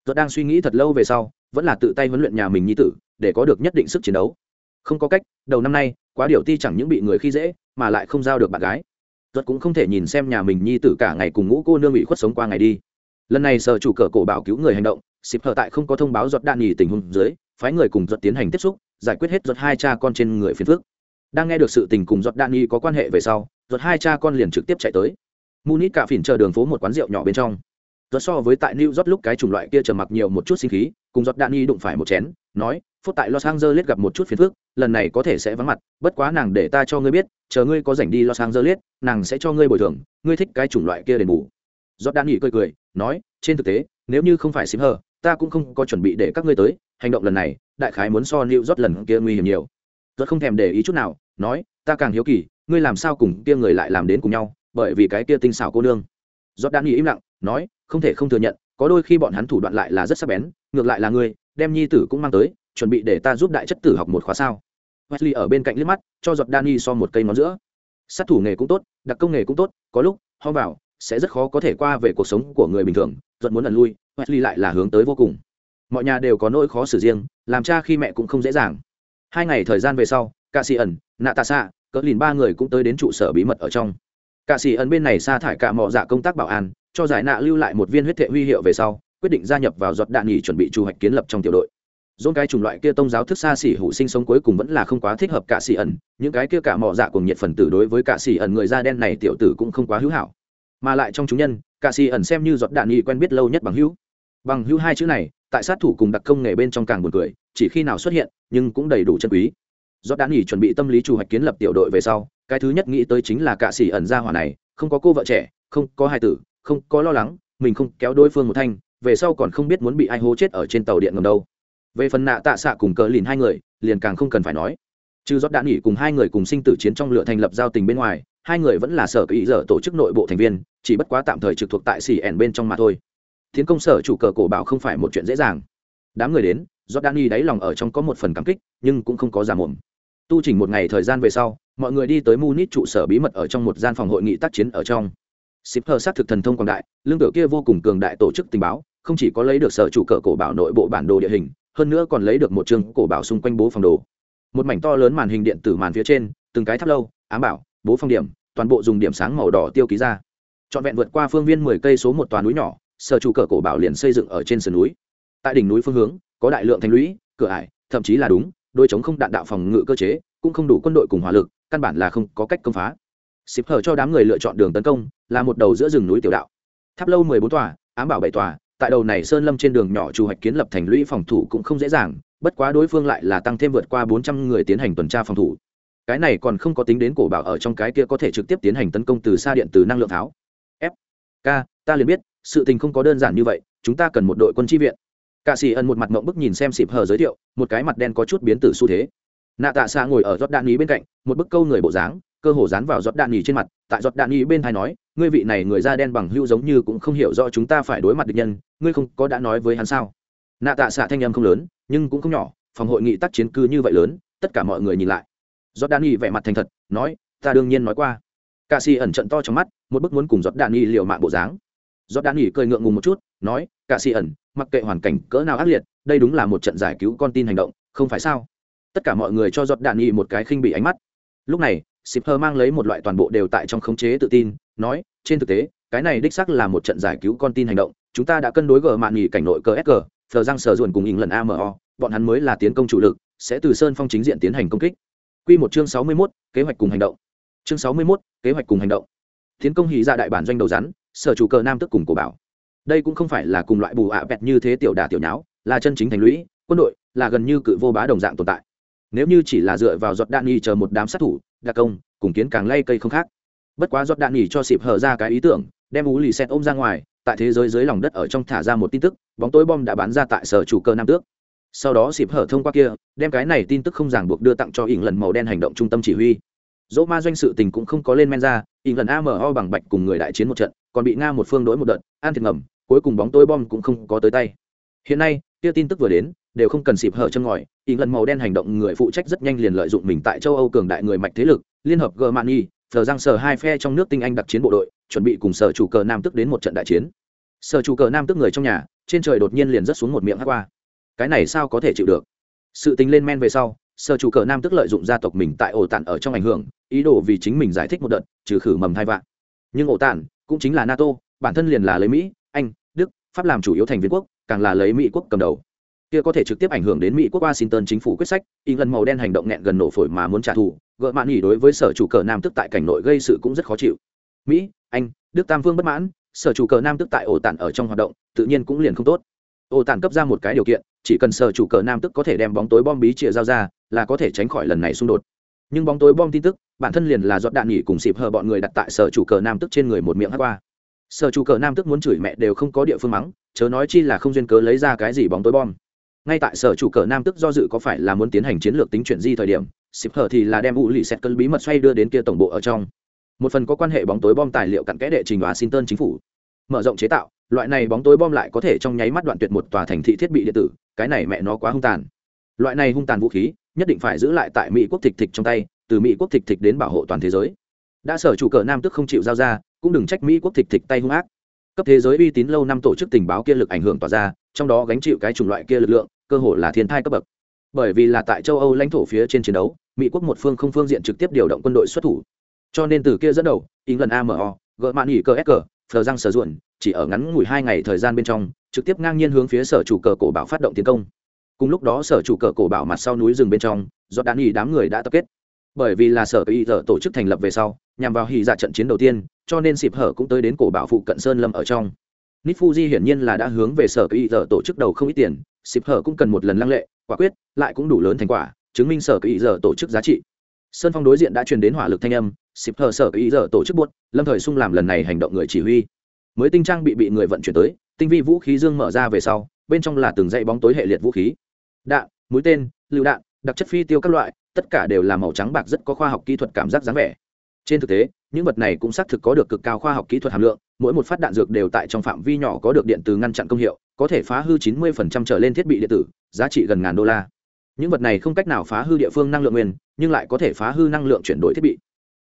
Tuột đang suy nghĩ thật lâu về sau, vẫn là tự tay huấn luyện nhà mình nhi tử, để có được nhất định sức chiến đấu. Không có cách, đầu năm nay, quá điều ti chẳng những bị người khi dễ, mà lại không giao được bạn gái. Tuột cũng không thể nhìn xem nhà mình nhi tử cả ngày cùng ngũ cô nương bị khuất sống qua ngày đi. Lần này sở chủ cờ cổ bảo cứu người hành động xịp hở tại không có thông báo giọt đạn nhì tình huống dưới, phái người cùng giọt tiến hành tiếp xúc, giải quyết hết giọt hai cha con trên người phiền phước đang nghe được sự tình cùng giọt đạn nghi có quan hệ về sau, giọt hai cha con liền trực tiếp chạy tới. Munit cả phỉn chờ đường phố một quán rượu nhỏ bên trong. Giọt so với tại new york lúc cái chủng loại kia trầm mặc nhiều một chút sinh khí, cùng giọt đạn đụng phải một chén, nói, phút tại los angeles gặp một chút phiền phức, lần này có thể sẽ vắng mặt, bất quá nàng để ta cho ngươi biết, chờ ngươi có rảnh đi los angeles, nàng sẽ cho ngươi bồi thường, ngươi thích cái chủng loại kia đền bù. Giọt đạn cười cười, nói, trên thực tế, nếu như không phải xím hờ ta cũng không có chuẩn bị để các ngươi tới, hành động lần này, đại khái muốn so new york lần kia nguy hiểm nhiều giọt không thèm để ý chút nào, nói, ta càng hiếu kỳ, ngươi làm sao cùng kia người lại làm đến cùng nhau, bởi vì cái kia tinh xảo cô nương. Giót đan nghĩ im lặng, nói, không thể không thừa nhận, có đôi khi bọn hắn thủ đoạn lại là rất sắc bén, ngược lại là ngươi, đem nhi tử cũng mang tới, chuẩn bị để ta giúp đại chất tử học một khóa sao. Wesley ở bên cạnh liếc mắt, cho giọt đan so một cây ngón giữa. Sát thủ nghề cũng tốt, đặc công nghề cũng tốt, có lúc ho vào, sẽ rất khó có thể qua về cuộc sống của người bình thường, giọt muốn lần lui, wesley lại là hướng tới vô cùng. Mọi nhà đều có nỗi khó xử riêng, làm cha khi mẹ cũng không dễ dàng hai ngày thời gian về sau ca sĩ ẩn nạ tạ xạ cỡ lìn ba người cũng tới đến trụ sở bí mật ở trong. Cả sĩ ẩn bên này sa thải cả mọ dạ công tác bảo an, cho giải nạ lưu lại một viên huyết thệ huy hiệu về sau, quyết định gia nhập vào giọt đạn nghỉ chuẩn bị trù hoạch kiến lập trong tiểu đội. Dôn cái chủng loại kia tông giáo thức xa xỉ hủ sinh sống cuối cùng vẫn là không quá thích hợp cả sĩ ẩn, những cái kia cả mỏ dạ cùng nhiệt phần tử đối với cả sĩ ẩn người da đen này tiểu tử cũng không quá hữu hảo. Mà lại trong chúng nhân cả sĩ ẩn xem như giọt đạn nghỉ quen biết lâu nhất bằng hữu. Bằng hữu hai chữ này, tại sát thủ cùng đặc công nghề bên trong càng buồn cười chỉ khi nào xuất hiện, nhưng cũng đầy đủ chân quý. Do đã nghỉ chuẩn bị tâm lý chủ hoạch kiến lập tiểu đội về sau, cái thứ nhất nghĩ tới chính là cạ sĩ ẩn ra hỏa này, không có cô vợ trẻ, không có hai tử, không có lo lắng, mình không kéo đối phương một thanh, về sau còn không biết muốn bị ai hô chết ở trên tàu điện ngầm đâu. Về phần nạ tạ xạ cùng cờ lìn hai người, liền càng không cần phải nói. Trừ rót đạn nghỉ cùng hai người cùng sinh tử chiến trong lửa thành lập giao tình bên ngoài, hai người vẫn là sở ý dở tổ chức nội bộ thành viên, chỉ bất quá tạm thời trực thuộc tại xỉ ẻn bên trong mà thôi. Tiến công sở chủ cờ cổ bảo không phải một chuyện dễ dàng đám người đến do đan y đáy lòng ở trong có một phần cảm kích, nhưng cũng không có giả mồm. Tu chỉnh một ngày thời gian về sau, mọi người đi tới munich trụ sở bí mật ở trong một gian phòng hội nghị tác chiến ở trong. Sipher sát xác thực thần thông quảng đại, lương tử kia vô cùng cường đại tổ chức tình báo, không chỉ có lấy được sở chủ cờ cổ bảo nội bộ bản đồ địa hình, hơn nữa còn lấy được một chương cổ bảo xung quanh bố phòng đồ. Một mảnh to lớn màn hình điện tử màn phía trên, từng cái tháp lâu, ám bảo, bố phong điểm, toàn bộ dùng điểm sáng màu đỏ tiêu ký ra. Trọn vẹn vượt qua phương viên mười cây số một toàn núi nhỏ, sở chủ cờ cổ bảo liền xây dựng ở trên sườn núi tại đỉnh núi phương hướng, có đại lượng thành lũy, cửa ải, thậm chí là đúng, đôi chống không đạn đạo phòng ngự cơ chế, cũng không đủ quân đội cùng hỏa lực, căn bản là không có cách công phá. Xịp hở cho đám người lựa chọn đường tấn công, là một đầu giữa rừng núi tiểu đạo. Tháp lâu mười bốn tòa, ám bảo bảy tòa, tại đầu này sơn lâm trên đường nhỏ chủ hoạch kiến lập thành lũy phòng thủ cũng không dễ dàng, bất quá đối phương lại là tăng thêm vượt qua bốn trăm người tiến hành tuần tra phòng thủ. Cái này còn không có tính đến cổ bảo ở trong cái kia có thể trực tiếp tiến hành tấn công từ xa điện từ năng lượng tháo. F k ta liền biết, sự tình không có đơn giản như vậy, chúng ta cần một đội quân tri viện. Cả sĩ ẩn một mặt mộng bức nhìn xem xịp hờ giới thiệu, một cái mặt đen có chút biến tử xu thế. Nạ Tạ Sa ngồi ở giọt đạn nhí bên cạnh, một bức câu người bộ dáng, cơ hồ dán vào giọt đạn nhí trên mặt, tại giọt đạn nhí bên tai nói, ngươi vị này người da đen bằng hưu giống như cũng không hiểu rõ chúng ta phải đối mặt địch nhân, ngươi không có đã nói với hắn sao? Nạ Tạ Sa thanh âm không lớn, nhưng cũng không nhỏ, phòng hội nghị tác chiến cư như vậy lớn, tất cả mọi người nhìn lại. Giọt đạn nhí vẻ mặt thành thật, nói, ta đương nhiên nói qua. Cả sĩ ẩn trận to trong mắt, một bức muốn cùng giọt đạn nhí liều mạng bộ dáng. Giọt đạn nhí cười ngượng ngùng một chút, nói, cả sĩ ẩn, mặc kệ hoàn cảnh cỡ nào ác liệt đây đúng là một trận giải cứu con tin hành động không phải sao? Tất cả mọi người cho giọt đạn nghị một cái khinh bị ánh mắt. Lúc này shipper mang lấy một loại toàn bộ đều tại trong khống chế tự tin nói trên thực tế cái này đích xác là một trận giải cứu con tin hành động chúng ta đã cân đối gờ mạn nghỉ cảnh nội cờ sg thờ răng sờ ruồn cùng ỉng lần amo bọn hắn mới là tiến công chủ lực sẽ từ sơn phong chính diện tiến hành công kích. Q một chương sáu mươi 61, kế hoạch cùng hành động. Chương sáu mươi 61, kế hoạch cùng hành động. Tiến công hì ra dạ đại bản doanh đầu rắn sở chủ cờ nam tức cùng cổ bảo. Đây cũng không phải là cùng loại bù ạ vẹt như thế tiểu đà tiểu nháo, là chân chính thành lũy, quân đội là gần như cự vô bá đồng dạng tồn tại. Nếu như chỉ là dựa vào giọt đạn nghỉ chờ một đám sát thủ, đặc công, cùng kiến càng lay cây không khác. Bất quá giọt đạn nghỉ cho xịp hở ra cái ý tưởng, đem ú lì xẹt ôm ra ngoài, tại thế giới dưới lòng đất ở trong thả ra một tin tức, bóng tối bom đã bán ra tại sở chủ cơ nam tước. Sau đó xịp hở thông qua kia, đem cái này tin tức không ràng buộc đưa tặng cho ỉng lần màu đen hành động trung tâm chỉ huy. Dỗ ma doanh sự tình cũng không có lên men ra ý lần amo bằng bạch cùng người đại chiến một trận còn bị nga một phương đối một đợt an thiệt ngầm cuối cùng bóng tối bom cũng không có tới tay. Hiện nay kia tin tức vừa đến đều không cần xịp hở chân ngòi ý lần màu đen hành động người phụ trách rất nhanh liền lợi dụng mình tại châu âu cường đại người mạch thế lực liên hợp Germany, thờ giang sở hai phe trong nước tinh anh đặc chiến bộ đội chuẩn bị cùng sở chủ cờ nam tức đến một trận đại chiến. Sở chủ cờ nam tức người trong nhà trên trời đột nhiên liền rớt xuống một miệng hát qua cái này sao có thể chịu được? Sự tính lên men về sau sở chủ cờ nam tức lợi dụng gia tộc mình tại ổ tản ở trong ảnh hưởng ý đồ vì chính mình giải thích một đợt, trừ khử mầm thai vạn. Nhưng ổ tản cũng chính là nato, bản thân liền là lấy mỹ, anh, đức, pháp làm chủ yếu thành viên quốc, càng là lấy mỹ quốc cầm đầu. Kia có thể trực tiếp ảnh hưởng đến mỹ quốc washington chính phủ quyết sách y ngân màu đen hành động nghẹn gần nổ phổi mà muốn trả thù, gợ mạn nghỉ đối với sở chủ cờ nam tức tại cảnh nội gây sự cũng rất khó chịu. Mỹ, anh, đức tam vương bất mãn, sở chủ cờ nam tức tại ổ tản ở trong hoạt động, tự nhiên cũng liền không tốt. Ổ tản cấp ra một cái điều kiện, chỉ cần sở chủ cờ nam tức có thể đem bóng tối bom bí chìa giao ra, là có thể tránh khỏi lần này xung đột. Nhưng bóng tối bom tin tức bản thân liền là giọt đạn nghỉ cùng xịp hờ bọn người đặt tại sở chủ cờ nam tức trên người một miệng hát qua. Sở chủ cờ nam tức muốn chửi mẹ đều không có địa phương mắng, chớ nói chi là không duyên cớ lấy ra cái gì bóng tối bom. Ngay tại sở chủ cờ nam tức do dự có phải là muốn tiến hành chiến lược tính chuyển di thời điểm, xịp hờ thì là đem u lì xét cân bí mật xoay đưa đến kia tổng bộ ở trong. Một phần có quan hệ bóng tối bom tài liệu cặn kẽ đệ trình washington chính phủ. Mở rộng chế tạo, loại này bóng tối bom lại có thể trong nháy mắt đoạn tuyệt một tòa thành thị thiết bị điện tử, cái này mẹ nó quá hung tàn. Loại này hung tàn vũ khí, nhất định phải giữ lại tại mỹ quốc thịt thịt trong tay từ mỹ quốc thịt thịt đến bảo hộ toàn thế giới. Đã sở chủ cờ nam tức không chịu giao ra, cũng đừng trách mỹ quốc thịt thịt tay hung ác. Cấp thế giới uy tín lâu năm tổ chức tình báo kia lực ảnh hưởng tỏa ra, trong đó gánh chịu cái chủng loại kia lực lượng, cơ hội là thiên thai cấp bậc. Bởi vì là tại châu âu lãnh thổ phía trên chiến đấu, mỹ quốc một phương không phương diện trực tiếp điều động quân đội xuất thủ. Cho nên từ kia dẫn đầu, england amo gỡ mạn nghỉ cơ s cờ phờ răng sờ ruộn chỉ ở ngắn ngủi hai ngày thời gian bên trong, trực tiếp ngang nhiên hướng phía sở chủ cờ cổ bảo phát động tiến công. Cùng lúc đó sở chủ cờ cổ bảo mặt sau núi rừng bên trong do đạn nghỉ đám người đã tập kết bởi vì là sở y tổ chức thành lập về sau, nhằm vào hy dạ trận chiến đầu tiên, cho nên xịp hở cũng tới đến cổ bảo phụ cận sơn lâm ở trong. Nít fuji hiển nhiên là đã hướng về sở y giờ tổ chức đầu không ít tiền, xịp hở cũng cần một lần lăng lệ, quả quyết, lại cũng đủ lớn thành quả, chứng minh sở y giờ tổ chức giá trị. Sơn phong đối diện đã truyền đến hỏa lực thanh âm, xịp hở sở y giờ tổ chức buốt, lâm thời sung làm lần này hành động người chỉ huy. Mới tinh trang bị bị người vận chuyển tới, tinh vi vũ khí dương mở ra về sau, bên trong là từng dãy bóng tối hệ liệt vũ khí. Đạn, mũi tên, lựu đạn, đặc chất phi tiêu các loại tất cả đều là màu trắng bạc rất có khoa học kỹ thuật cảm giác dáng vẻ. Trên thực tế, những vật này cũng xác thực có được cực cao khoa học kỹ thuật hàm lượng, mỗi một phát đạn dược đều tại trong phạm vi nhỏ có được điện từ ngăn chặn công hiệu, có thể phá hư 90% trở lên thiết bị điện tử, giá trị gần ngàn đô la. Những vật này không cách nào phá hư địa phương năng lượng nguyên, nhưng lại có thể phá hư năng lượng chuyển đổi thiết bị.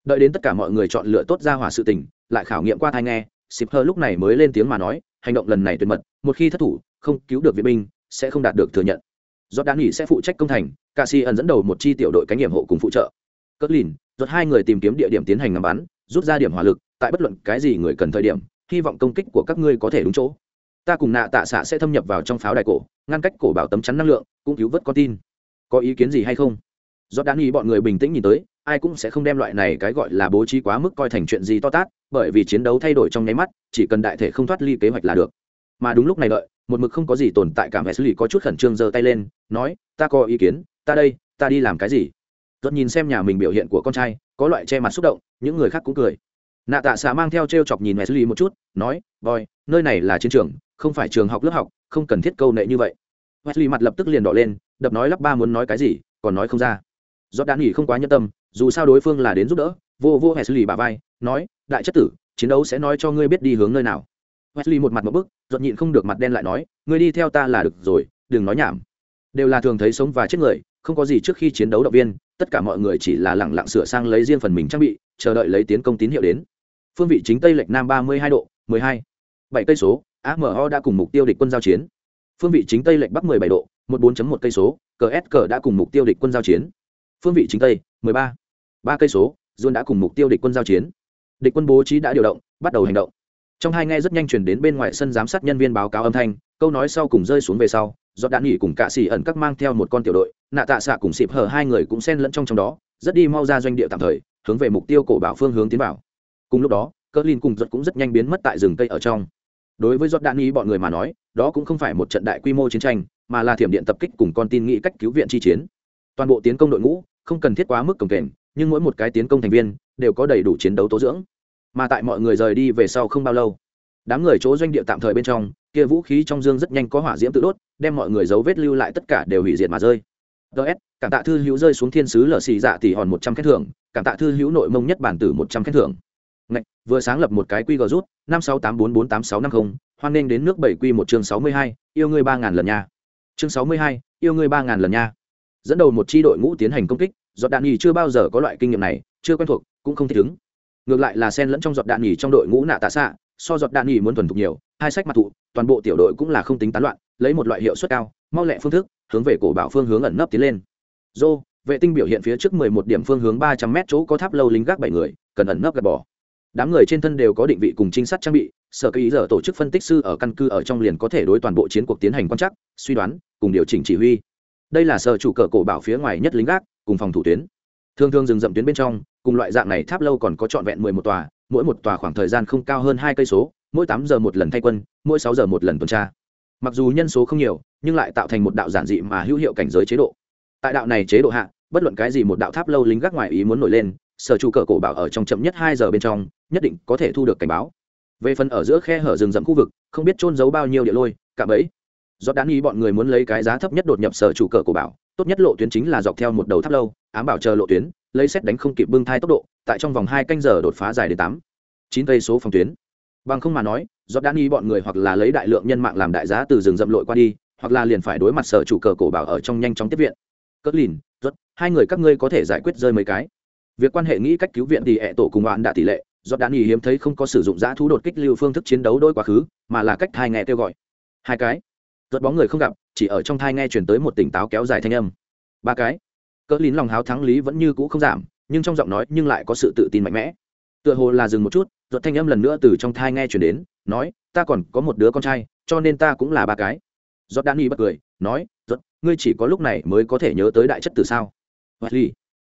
Đợi đến tất cả mọi người chọn lựa tốt ra hỏa sự tình, lại khảo nghiệm qua thai nghe xịp hơ lúc này mới lên tiếng mà nói, hành động lần này tuyệt mật, một khi thất thủ, không cứu được viện binh, sẽ không đạt được thừa nhận do đan nghỉ sẽ phụ trách công thành ca si ẩn dẫn đầu một chi tiểu đội cánh nghiệm hộ cùng phụ trợ. Cất lìn giọt hai người tìm kiếm địa điểm tiến hành ngắm bắn, rút ra điểm hỏa lực, tại bất luận cái gì người cần thời điểm, hy vọng công kích của các ngươi có thể đúng chỗ. Ta cùng nạ tạ xạ sẽ thâm nhập vào trong pháo đài cổ, ngăn cách cổ bảo tấm chắn năng lượng, cũng cứu vớt con tin. Có ý kiến gì hay không? Do đan nghỉ bọn người bình tĩnh nhìn tới, ai cũng sẽ không đem loại này cái gọi là bố trí quá mức coi thành chuyện gì to tát, bởi vì chiến đấu thay đổi trong nháy mắt, chỉ cần đại thể không thoát ly kế hoạch là được. Mà đúng lúc này đợi một mực không có gì tồn tại cảm vẻ xử lý có chút khẩn trương giơ tay lên nói ta có ý kiến ta đây ta đi làm cái gì giật nhìn xem nhà mình biểu hiện của con trai có loại che mặt xúc động những người khác cũng cười nạ tạ xạ mang theo t r e o chọc nhìn mẹ xử lý một chút nói voi nơi này là chiến trường không phải trường học lớp học không cần thiết câu nệ như vậy Wesley mặt lập tức liền đỏ lên, đập nói lắp ba muốn nói cái gì, còn nói không ra. Do đã nghỉ không quá nhân tâm, dù sao đối phương là đến giúp đỡ, vô vô Wesley bà vai, nói, đại chất tử, chiến đấu sẽ nói cho ngươi biết đi hướng nơi nào. Wesley một mặt một bức, giọt nhịn không được mặt đen lại nói, ngươi đi theo ta là được rồi, đừng nói nhảm. Đều là thường thấy sống và chết người, không có gì trước khi chiến đấu động viên, tất cả mọi người chỉ là lẳng lặng sửa sang lấy riêng phần mình trang bị, chờ đợi lấy tiến công tín hiệu đến. Phương vị chính tây lệch nam ba mươi hai độ, hai, bảy cây số, AMO đã cùng mục tiêu địch quân giao chiến. Phương vị chính tây lệch bắc bảy độ, một 14 một cây số, CSK đã cùng mục tiêu địch quân giao chiến. Phương vị chính tây, ba, ba cây số, John đã cùng mục tiêu địch quân giao chiến. Địch quân bố trí đã điều động, bắt đầu hành động trong hai nghe rất nhanh chuyển đến bên ngoài sân giám sát nhân viên báo cáo âm thanh, câu nói sau cùng rơi xuống về sau do đạn nghỉ cùng cạ xỉ ẩn các mang theo một con tiểu đội, nạ tạ xạ cùng xịp hở hai người cũng xen lẫn trong trong đó, rất đi mau ra doanh địa tạm thời, hướng về mục tiêu cổ bảo phương hướng tiến vào. Cùng lúc đó cỡ lin cùng giật cũng rất nhanh biến mất tại rừng cây ở trong. Đối với giọt đạn nghỉ bọn người mà nói, đó cũng không phải một trận đại quy mô chiến tranh, mà là thiểm điện tập kích cùng con tin nghĩ cách cứu viện chi chiến. Toàn bộ tiến công đội ngũ, không cần thiết quá mức cồng kềnh, nhưng mỗi một cái tiến công thành viên, đều có đầy đủ chiến đấu tố dưỡng mà tại mọi người rời đi về sau không bao lâu đám người chỗ doanh địa tạm thời bên trong kia vũ khí trong dương rất nhanh có hỏa diễm tự đốt đem mọi người dấu vết lưu lại tất cả đều hủy diệt mà rơi. Ts cảm tạ thư hữu rơi xuống thiên sứ lở xì dạ tỷ hòn một trăm khen thưởng cảm tạ thư hữu nội mông nhất bản tử một trăm khen thưởng. Ngạch, vừa sáng lập một cái quy gờ rút năm sáu tám bốn bốn tám sáu năm không hoan nghênh đến nước bảy quy một chương sáu mươi hai yêu ngươi ba ngàn lần nha. Chương sáu mươi hai yêu ngươi ba ngàn lần nha. Dẫn đầu một tri đội ngũ tiến hành công kích do đạn nhì chưa bao giờ có loại kinh nghiệm này chưa quen thuộc cũng không thích ứng ngược lại là sen lẫn trong giọt đạn nhỉ trong đội ngũ nạ tạ xạ, so giọt đạn nhỉ muốn thuần thục nhiều, hai sách mặt thụ, toàn bộ tiểu đội cũng là không tính tán loạn, lấy một loại hiệu suất cao, mau lẹ phương thức, hướng về cổ bảo phương hướng ẩn nấp tiến lên. Dô vệ tinh biểu hiện phía trước mười một điểm phương hướng ba trăm mét chỗ có tháp lâu lính gác bảy người, cần ẩn nấp gạt bỏ. Đám người trên thân đều có định vị cùng trinh sát trang bị, sở ký giờ tổ chức phân tích sư ở căn cứ ở trong liền có thể đối toàn bộ chiến cuộc tiến hành quan chắc suy đoán, cùng điều chỉnh chỉ huy. Đây là sở chủ cờ cổ bảo phía ngoài nhất lính gác, cùng phòng thủ tuyến. Thường thường dừng dậm tuyến bên trong cùng loại dạng này tháp lâu còn có trọn vẹn mười một tòa, mỗi một tòa khoảng thời gian không cao hơn hai cây số, mỗi tám giờ một lần thay quân, mỗi sáu giờ một lần tuần tra. Mặc dù nhân số không nhiều, nhưng lại tạo thành một đạo giản dị mà hữu hiệu cảnh giới chế độ. Tại đạo này chế độ hạ, bất luận cái gì một đạo tháp lâu lính gác ngoài ý muốn nổi lên, sở chủ cờ cổ bảo ở trong chậm nhất hai giờ bên trong, nhất định có thể thu được cảnh báo. Về phần ở giữa khe hở rừng rậm khu vực, không biết trôn giấu bao nhiêu địa lôi cả bấy do đáng ý bọn người muốn lấy cái giá thấp nhất đột nhập sở chủ cờ cổ bảo, tốt nhất lộ tuyến chính là dọc theo một đầu tháp lâu, ám bảo chờ lộ tuyến lấy xét đánh không kịp bưng thai tốc độ, tại trong vòng hai canh giờ đột phá dài đến tám, chín cây số phòng tuyến. Bằng không mà nói do đã y bọn người hoặc là lấy đại lượng nhân mạng làm đại giá từ rừng rậm lội qua đi, hoặc là liền phải đối mặt sở chủ cờ cổ bảo ở trong nhanh chóng tiếp viện. Cất lìn rốt hai người các ngươi có thể giải quyết rơi mấy cái. Việc quan hệ nghĩ cách cứu viện thì hệ tổ cùng bạn đã tỷ lệ do đã y hiếm thấy không có sử dụng giã thú đột kích lưu phương thức chiến đấu đôi quá khứ, mà là cách hai nghe kêu gọi. Hai cái. Rốt bóng người không gặp, chỉ ở trong thai nghe chuyển tới một tỉnh táo kéo dài thanh âm. Ba cái cỡ lín lòng háo thắng lý vẫn như cũ không giảm, nhưng trong giọng nói nhưng lại có sự tự tin mạnh mẽ. Tựa hồ là dừng một chút giọt thanh âm lần nữa từ trong thai nghe chuyển đến, nói, ta còn có một đứa con trai, cho nên ta cũng là ba cái. Giọt đan y bật cười, nói giọt ngươi chỉ có lúc này mới có thể nhớ tới đại chất từ sao? Wesley.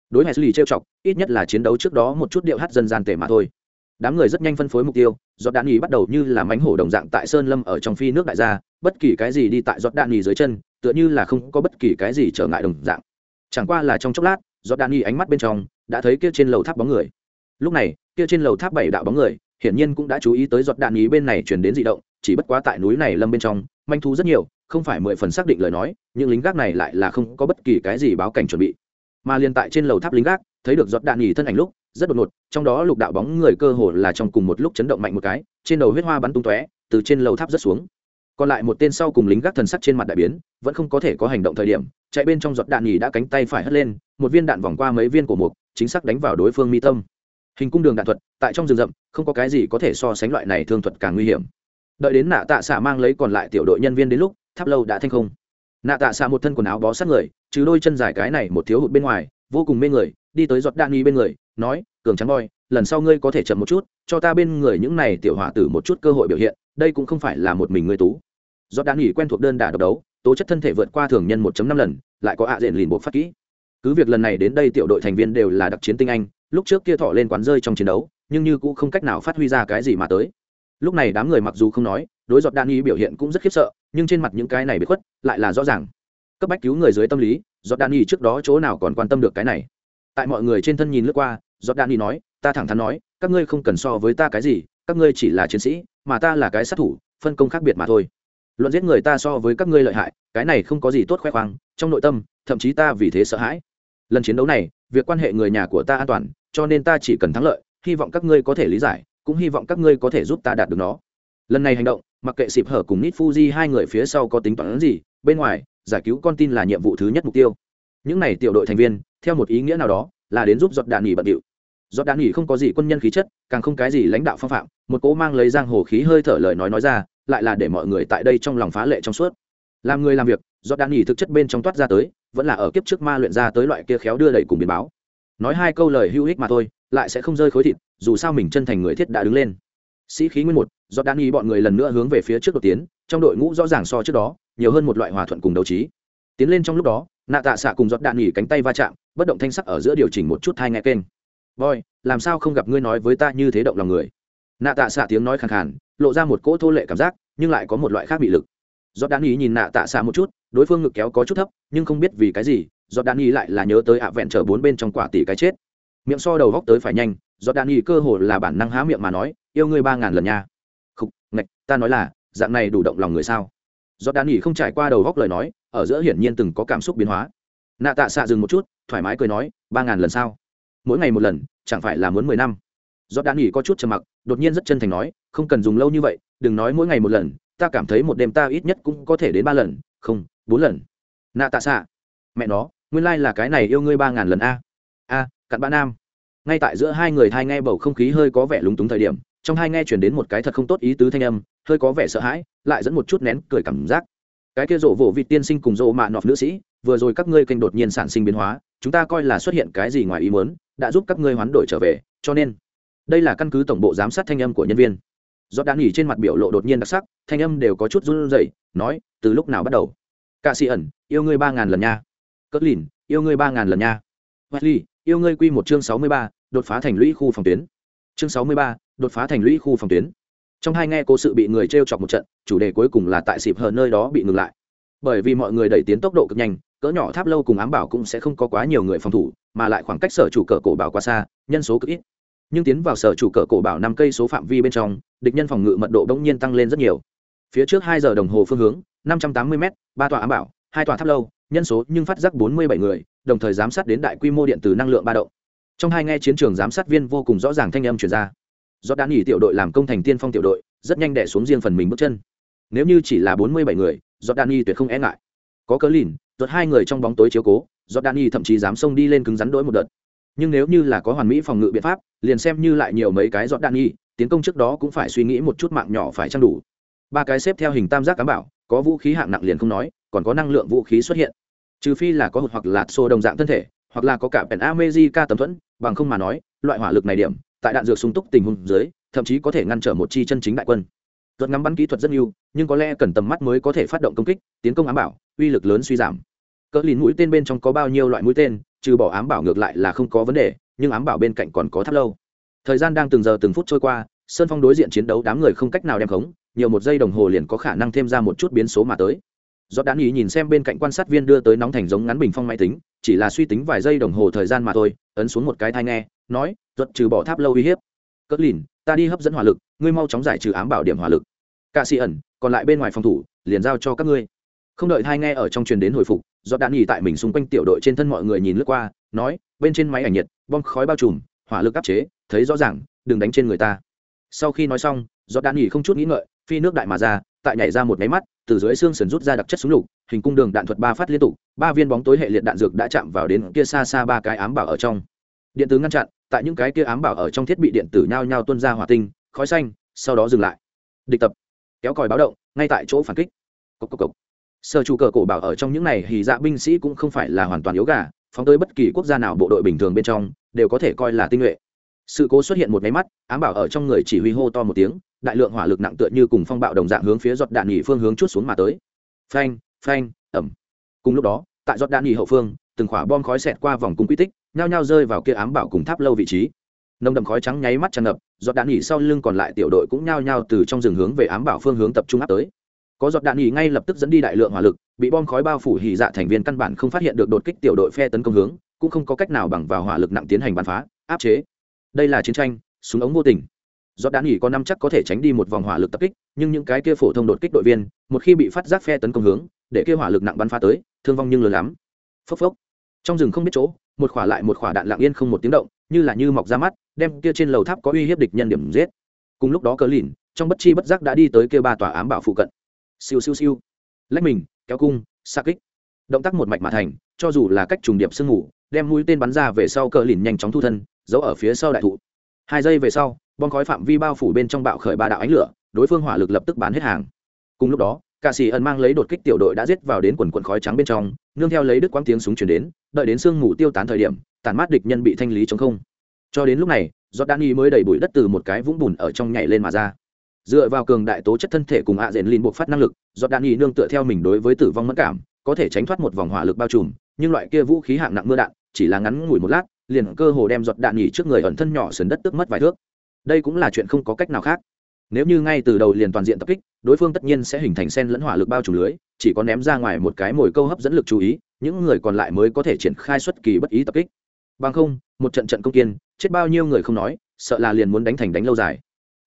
đối Wesley trêu chọc, ít nhất là chiến đấu trước đó một chút điệu hát dân gian tể mà thôi. Đám người rất nhanh phân phối mục tiêu giọt đạn nhì bắt đầu như là mánh hổ đồng dạng tại sơn lâm ở trong phi nước đại gia, bất kỳ cái gì đi tại giọt đạn nhì dưới chân, tựa như là không có bất kỳ cái gì trở ngại đồng dạng chẳng qua là trong chốc lát do đạn nghi ánh mắt bên trong đã thấy kia trên lầu tháp bóng người. Lúc này, kia trên lầu tháp bảy đạo bóng người, hiển nhiên cũng đã chú ý tới giọt đạn ý bên này chuyển đến dị động, chỉ bất quá tại núi này lâm bên trong, manh thú rất nhiều, không phải mười phần xác định lời nói nhưng lính gác này lại là không có bất kỳ cái gì báo cảnh chuẩn bị. Mà liền tại trên lầu tháp lính gác, thấy được giọt đạn nghỉ thân ảnh lúc, rất đột ngột, trong đó lục đạo bóng người cơ hồ là trong cùng một lúc chấn động mạnh một cái, trên đầu huyết hoa bắn tung tóe, từ trên lầu tháp rất xuống còn lại một tên sau cùng lính gác thần sắc trên mặt đại biến, vẫn không có thể có hành động thời điểm, chạy bên trong giọt đạn nhì đã cánh tay phải hất lên, một viên đạn vòng qua mấy viên của mục, chính xác đánh vào đối phương mi tâm. Hình cung đường đạn thuật, tại trong rừng rậm, không có cái gì có thể so sánh loại này thương thuật càng nguy hiểm. Đợi đến nạ tạ xạ mang lấy còn lại tiểu đội nhân viên đến lúc, tháp lâu đã thanh không. Nạ tạ xạ một thân quần áo bó sát người chứ đôi chân dài cái này một thiếu hụt bên ngoài, vô cùng mê người, đi tới giọt đạn nghi bên người, nói, cường trắng boy, lần sau ngươi có thể chậm một chút, cho ta bên người những này tiểu hỏa tử một chút cơ hội biểu hiện, đây cũng không phải là một mình ngươi tú do đã nghỉ quen thuộc đơn đả độc đấu, tố chất thân thể vượt qua thường nhân 1 năm lần, lại có ạ diện lìn buộc phát kỹ. Cứ việc lần này đến đây tiểu đội thành viên đều là đặc chiến tinh anh, lúc trước kia thọ lên quán rơi trong chiến đấu, nhưng như cũng không cách nào phát huy ra cái gì mà tới. Lúc này đám người mặc dù không nói, đối giọt đạn y biểu hiện cũng rất khiếp sợ, nhưng trên mặt những cái này bị khuất, lại là rõ ràng. Cấp bách cứu người dưới tâm lý, giọt đạn y trước đó chỗ nào còn quan tâm được cái này. Tại mọi người trên thân nhìn lướt qua, giọt đạn y nói, ta thẳng thắn nói, các ngươi không cần so với ta cái gì, các ngươi chỉ là chiến sĩ, mà ta là cái sát thủ, phân công khác biệt mà thôi luận giết người ta so với các ngươi lợi hại, cái này không có gì tốt khoe khoang, trong nội tâm, thậm chí ta vì thế sợ hãi. Lần chiến đấu này, việc quan hệ người nhà của ta an toàn, cho nên ta chỉ cần thắng lợi, hy vọng các ngươi có thể lý giải, cũng hy vọng các ngươi có thể giúp ta đạt được nó. Lần này hành động, mặc kệ xịp hở cùng nít fuji hai người phía sau có tính toán gì, bên ngoài, giải cứu con tin là nhiệm vụ thứ nhất mục tiêu. Những này tiểu đội thành viên, theo một ý nghĩa nào đó, là đến giúp giọt đạn nghỉ bận điệu. Giọt đạn nghỉ không có gì quân nhân khí chất, càng không cái gì lãnh đạo phong phạm, một cỗ mang lấy giang hồ khí hơi thở lời nói nói ra lại là để mọi người tại đây trong lòng phá lệ trong suốt. Làm người làm việc do đan nghỉ thực chất bên trong toát ra tới, vẫn là ở kiếp trước ma luyện ra tới loại kia khéo đưa đẩy cùng biến báo. Nói hai câu lời hữu ích mà thôi, lại sẽ không rơi khối thịt, dù sao mình chân thành người thiết đã đứng lên. Sĩ khí nguyên một do đan y bọn người lần nữa hướng về phía trước đột tiến, trong đội ngũ rõ ràng so trước đó, nhiều hơn một loại hòa thuận cùng đấu trí. Tiến lên trong lúc đó, nạ tạ xạ cùng giọt đạn nghỉ cánh tay va chạm, bất động thanh sắc ở giữa điều chỉnh một chút thai nghe kênh. Voi làm sao không gặp ngươi nói với ta như thế động lòng người? Nạ tạ xạ tiếng nói khàn khàn lộ ra một cỗ thô lệ cảm giác, nhưng lại có một loại khác bị lực. Giọt đạn ý nhìn nạ tạ xạ một chút, đối phương ngực kéo có chút thấp, nhưng không biết vì cái gì giọt đạn ý lại là nhớ tới ạ vẹn trở bốn bên trong quả tỷ cái chết. Miệng so đầu góc tới phải nhanh giọt đạn ý cơ hồ là bản năng há miệng mà nói, yêu ngươi ba ngàn lần nha. Khục, ngạch, ta nói là, dạng này đủ động lòng người sao? Giọt đạn ý không trải qua đầu góc lời nói, ở giữa hiển nhiên từng có cảm xúc biến hóa. Nạ tạ xạ dừng một chút, thoải mái cười nói, ba ngàn lần sao? Mỗi ngày một lần, chẳng phải là muốn mười năm? Giọt đạn ý có chút trầm mặc, đột nhiên rất chân thành nói không cần dùng lâu như vậy, đừng nói mỗi ngày một lần, ta cảm thấy một đêm ta ít nhất cũng có thể đến ba lần, không, bốn lần. Nạ tạ xạ mẹ nó, nguyên lai、like、là cái này yêu ngươi ba ngàn lần a. A, cặn bã nam. Ngay tại giữa hai người thai nghe bầu không khí hơi có vẻ lúng túng thời điểm, trong hai nghe chuyển đến một cái thật không tốt ý tứ thanh âm, hơi có vẻ sợ hãi, lại dẫn một chút nén cười cảm giác. Cái kia rộ vỗ vị tiên sinh cùng rộ mạ nọt nữ sĩ, vừa rồi các ngươi kênh đột nhiên sản sinh biến hóa, chúng ta coi là xuất hiện cái gì ngoài ý muốn, đã giúp các ngươi hoán đổi trở về, cho nên, đây là căn cứ tổng bộ giám sát thanh âm của nhân viên do đã nghỉ trên mặt biểu lộ đột nhiên đặc sắc thanh âm đều có chút run rẩy nói từ lúc nào bắt đầu Cả sĩ ẩn yêu ngươi ba ngàn lần nha cất lìn yêu ngươi ba ngàn lần nha Wesley, yêu ngươi quy một chương sáu mươi ba, đột phá thành lũy khu phòng tuyến. Chương sáu mươi ba, đột phá thành lũy khu phòng tuyến. Trong hai nghe cố sự bị người trêu chọc một trận, chủ đề cuối cùng là tại xịp hờ nơi đó bị ngừng lại. Bởi vì mọi người đẩy tiến tốc độ cực nhanh, cỡ nhỏ tháp lâu cùng ám bảo cũng sẽ không có quá nhiều người phòng thủ, mà lại khoảng cách sở chủ cỡ cổ bảo quá xa, nhân số cực ít. Nhưng tiến vào sở chủ cỡ cổ bảo năm cây số phạm vi bên trong, địch nhân phòng ngự mật độ bỗng nhiên tăng lên rất nhiều. Phía trước hai giờ đồng hồ phương hướng, năm trăm tám mươi m ba tòa ám bảo, hai tòa tháp lâu, nhân số nhưng phát giác bốn mươi bảy người, đồng thời giám sát đến đại quy mô điện từ năng lượng ba động. Trong hai nghe chiến trường giám sát viên vô cùng rõ ràng thanh âm truyền ra. Do đã nghỉ tiểu đội làm công thành tiên phong tiểu đội rất nhanh đẻ xuống riêng phần mình bước chân. Nếu như chỉ là bốn mươi bảy người do đan y tuyệt không e ngại. Có cớ lìn giọt hai người trong bóng tối chiếu cố do đan y thậm chí dám xông đi lên cứng rắn đỗi một đợt nhưng nếu như là có hoàn mỹ phòng ngự biện pháp, liền xem như lại nhiều mấy cái giọt đạn nghi, tiến công trước đó cũng phải suy nghĩ một chút mạng nhỏ phải trang đủ. Ba cái xếp theo hình tam giác cám bảo, có vũ khí hạng nặng liền không nói, còn có năng lượng vũ khí xuất hiện. Trừ phi là có hụt hoặc là xô đồng dạng thân thể, hoặc là có cả pèn amejica tầm thuẫn, bằng không mà nói, loại hỏa lực này điểm, tại đạn dược sung túc tình huống dưới, thậm chí có thể ngăn trở một chi chân chính đại quân. Thuật ngắm bắn kỹ thuật rất nhiều, nhưng có lẽ cần tầm mắt mới có thể phát động công kích, tiến công ám bảo, uy lực lớn suy giảm cỡ lìn mũi tên bên trong có bao nhiêu loại mũi tên, trừ bỏ ám bảo ngược lại là không có vấn đề, nhưng ám bảo bên cạnh còn có tháp lâu. Thời gian đang từng giờ từng phút trôi qua, sơn phong đối diện chiến đấu đám người không cách nào đem khống, nhiều một giây đồng hồ liền có khả năng thêm ra một chút biến số mà tới. Do đạn ý nhìn xem bên cạnh quan sát viên đưa tới nóng thành giống ngắn bình phong máy tính, chỉ là suy tính vài giây đồng hồ thời gian mà thôi, ấn xuống một cái thai nghe, nói ruột trừ bỏ tháp lâu uy hiếp. Cất lìn, ta đi hấp dẫn hỏa lực, ngươi mau chóng giải trừ ám bảo điểm hỏa lực. Ca sĩ ẩn, còn lại bên ngoài phòng thủ, liền giao cho các ngươi. Không đợi thai nghe ở trong truyền đến hồi phục do đạn nghỉ tại mình xung quanh tiểu đội trên thân mọi người nhìn lướt qua, nói, bên trên máy ảnh nhiệt, bom khói bao trùm, hỏa lực áp chế, thấy rõ ràng, đừng đánh trên người ta. Sau khi nói xong, do đạn nghỉ không chút nghĩ ngợi, phi nước đại mà ra, tại nhảy ra một máy mắt, từ dưới xương sườn rút ra đặc chất súng lục, hình cung đường đạn thuật ba phát liên tục, ba viên bóng tối hệ liệt đạn dược đã chạm vào đến kia xa xa ba cái ám bảo ở trong. Điện tử ngăn chặn, tại những cái kia ám bảo ở trong thiết bị điện tử nhao nhao tuôn ra hỏa tinh, khói xanh, sau đó dừng lại. Địch tập. Kéo còi báo động, ngay tại chỗ phản kích. Cốc cốc cốc sở chủ cờ cổ bảo ở trong những này thì dạ binh sĩ cũng không phải là hoàn toàn yếu gà, phóng tới bất kỳ quốc gia nào bộ đội bình thường bên trong, đều có thể coi là tinh nhuệ. Sự cố xuất hiện một máy mắt, ám bảo ở trong người chỉ huy hô to một tiếng, đại lượng hỏa lực nặng tựa như cùng phong bạo đồng dạng hướng phía giọt đạn nghỉ phương hướng chút xuống mà tới. Phanh phanh ẩm cùng lúc đó, tại giọt đạn nghỉ hậu phương, từng khỏa bom khói xẹt qua vòng cung quy tích, nhao nhao rơi vào kia ám bảo cùng tháp lâu vị trí. Nồng đậm khói trắng nháy mắt tràn ngập, giọt đạn nghỉ sau lưng còn lại tiểu đội cũng nhao nhao từ trong rừng hướng về ám bảo phương hướng tập trung áp tới có giọt đạn nghỉ ngay lập tức dẫn đi đại lượng hỏa lực, bị bom khói bao phủ hỉ dạ thành viên căn bản không phát hiện được đột kích tiểu đội phe tấn công hướng, cũng không có cách nào bằng vào hỏa lực nặng tiến hành bắn phá, áp chế. Đây là chiến tranh, súng ống vô tình. Giọt đạn nghỉ có năm chắc có thể tránh đi một vòng hỏa lực tập kích, nhưng những cái kia phổ thông đột kích đội viên, một khi bị phát giác phe tấn công hướng, để kia hỏa lực nặng bắn phá tới, thương vong nhưng lớn lắm. Phốc phốc. Trong rừng không biết chỗ, một khỏa lại một khỏa đạn lặng yên không một tiếng động, như là như mọc ra mắt, đem kia trên lầu tháp có uy hiếp địch nhân điểm giết. Cùng lúc đó cờ lìn, trong bất chi bất giác đã đi tới kia ba tòa ám bảo phụ cận siêu siêu siêu. Lách mình, kéo cung xa kích. Động tác một mạch mà thành, cho dù là cách trùng điệp sương ngủ đem mũi tên bắn ra về sau cờ lìn nhanh chóng thu thân, giấu ở phía sau đại thụ. Hai giây về sau, bom khói phạm vi bao phủ bên trong bạo khởi ba đạo ánh lửa, đối phương hỏa lực lập tức bán hết hàng. Cùng lúc đó, cả sĩ ẩn mang lấy đột kích tiểu đội đã giết vào đến quần quần khói trắng bên trong, nương theo lấy đứt quãng tiếng súng chuyển đến, đợi đến sương mù tiêu tán thời điểm tàn mát địch nhân bị thanh lý chống không. Cho đến lúc này, giọt đan y mới đẩy bụi đất từ một cái vũng bùn ở trong nhảy lên mà ra dựa vào cường đại tố chất thân thể cùng ạ à rèn lìn buộc phát năng lực do đạn y nương tựa theo mình đối với tử vong mất cảm, có thể tránh thoát một vòng hỏa lực bao trùm, nhưng loại kia vũ khí hạng nặng mưa đạn, chỉ là ngắn ngủi một lát, liền cơ hồ đem giọt đạn nhỉ trước người ẩn thân nhỏ sườn đất tức mất vài thước. Đây cũng là chuyện không có cách nào khác. Nếu như ngay từ đầu liền toàn diện tập kích, đối phương tất nhiên sẽ hình thành sen lẫn hỏa lực bao trùm lưới, chỉ có ném ra ngoài một cái mồi câu hấp dẫn lực chú ý, những người còn lại mới có thể triển khai xuất kỳ bất ý tập kích. Bằng không, một trận trận công kiên, chết bao nhiêu người không nói, sợ là liền muốn đánh thành đánh lâu dài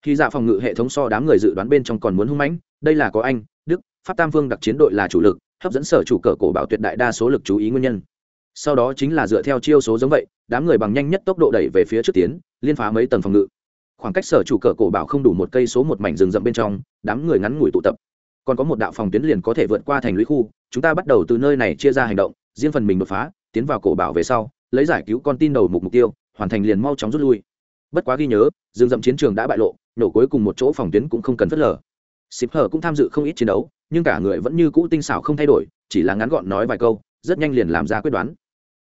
khi dạ phòng ngự hệ thống so đám người dự đoán bên trong còn muốn hung mãnh, đây là có anh, đức, pháp tam vương đặc chiến đội là chủ lực, hấp dẫn sở chủ cờ cổ bảo tuyệt đại đa số lực chú ý nguyên nhân. Sau đó chính là dựa theo chiêu số giống vậy, đám người bằng nhanh nhất tốc độ đẩy về phía trước tiến, liên phá mấy tầng phòng ngự. Khoảng cách sở chủ cờ cổ bảo không đủ một cây số một mảnh rừng rậm bên trong, đám người ngắn ngủi tụ tập. Còn có một đạo phòng tuyến liền có thể vượt qua thành lũy khu, chúng ta bắt đầu từ nơi này chia ra hành động, riêng phần mình đột phá, tiến vào cổ bảo về sau, lấy giải cứu con tin đầu mục mục tiêu, hoàn thành liền mau chóng rút lui. Bất quá ghi nhớ, rừng rậm chiến trường đã bại lộ nổ cuối cùng một chỗ phòng tuyến cũng không cần phớt lờ. Xịp hờ cũng tham dự không ít chiến đấu, nhưng cả người vẫn như cũ tinh xảo không thay đổi, chỉ là ngắn gọn nói vài câu, rất nhanh liền làm ra quyết đoán.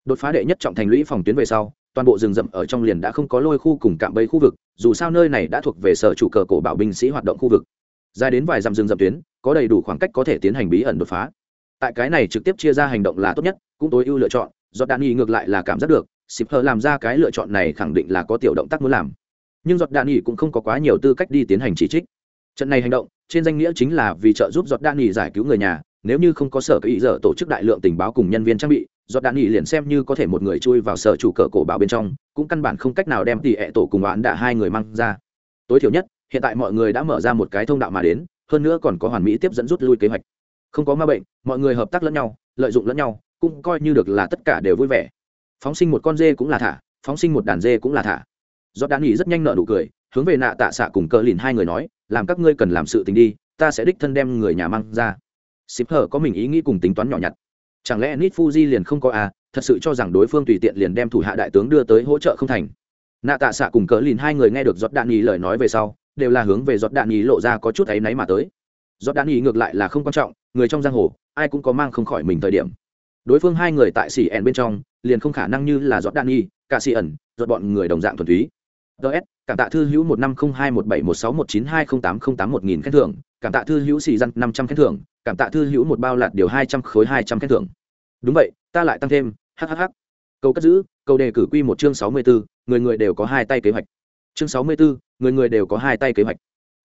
Đột phá đệ nhất trọng thành lũy phòng tuyến về sau, toàn bộ rừng rậm ở trong liền đã không có lôi khu cùng cạm bẫy khu vực, dù sao nơi này đã thuộc về sở chủ cờ cổ bảo binh sĩ hoạt động khu vực. Dài đến vài dặm rừng rậm tuyến, có đầy đủ khoảng cách có thể tiến hành bí ẩn đột phá. Tại cái này trực tiếp chia ra hành động là tốt nhất, cũng tối ưu lựa chọn, do đạn nghi ngược lại là cảm giác được xịp hờ làm ra cái lựa chọn này khẳng định là có tiểu động tác muốn làm nhưng giọt đạn nghỉ cũng không có quá nhiều tư cách đi tiến hành chỉ trích. Trận này hành động, trên danh nghĩa chính là vì trợ giúp giọt đạn nghỉ giải cứu người nhà, nếu như không có sở ý giờ tổ chức đại lượng tình báo cùng nhân viên trang bị, giọt đạn nghỉ liền xem như có thể một người chui vào sở chủ cờ cổ bảo bên trong, cũng căn bản không cách nào đem tỷ ệ tổ cùng oán đạ hai người mang ra. Tối thiểu nhất, hiện tại mọi người đã mở ra một cái thông đạo mà đến, hơn nữa còn có hoàn mỹ tiếp dẫn rút lui kế hoạch. Không có ma bệnh, mọi người hợp tác lẫn nhau, lợi dụng lẫn nhau, cũng coi như được là tất cả đều vui vẻ. Phóng sinh một con dê cũng là thả, phóng sinh một đàn dê cũng là thả do đạn nghỉ rất nhanh nợ nụ cười, hướng về nạ tạ xạ cùng cờ lìn hai người nói, làm các ngươi cần làm sự tình đi, ta sẽ đích thân đem người nhà mang ra. Xíp hở có mình ý nghĩ cùng tính toán nhỏ nhặt. Chẳng lẽ nít fuji liền không có à thật sự cho rằng đối phương tùy tiện liền đem thủ hạ đại tướng đưa tới hỗ trợ không thành. Nạ tạ xạ cùng cỡ lìn hai người nghe được giọt đạn nhì lời nói về sau, đều là hướng về giọt đạn nhì lộ ra có chút áy náy mà tới. Giọt đạn nhì ngược lại là không quan trọng, người trong giang hồ, ai cũng có mang không khỏi mình thời điểm. Đối phương hai người tại xỉ ẻn bên trong, liền không khả năng như là giọt đạn nhì cả xỉ ẩn, giọt bọn người đồng dạng thuần túy ts cảm tạ thư hữu một năm không hai một bảy một sáu một chín hai không tám không tám một nghìn khen thưởng, cảm tạ thư hữu xì răn năm trăm khen thưởng, cảm tạ thư hữu một bao lạt điều hai trăm khối hai trăm khen thưởng. Đúng vậy, ta lại tăng thêm hhh câu cất giữ, câu đề cử quy một chương sáu mươi bốn, người người đều có hai tay kế hoạch. Chương sáu mươi bốn, người người đều có hai tay kế hoạch.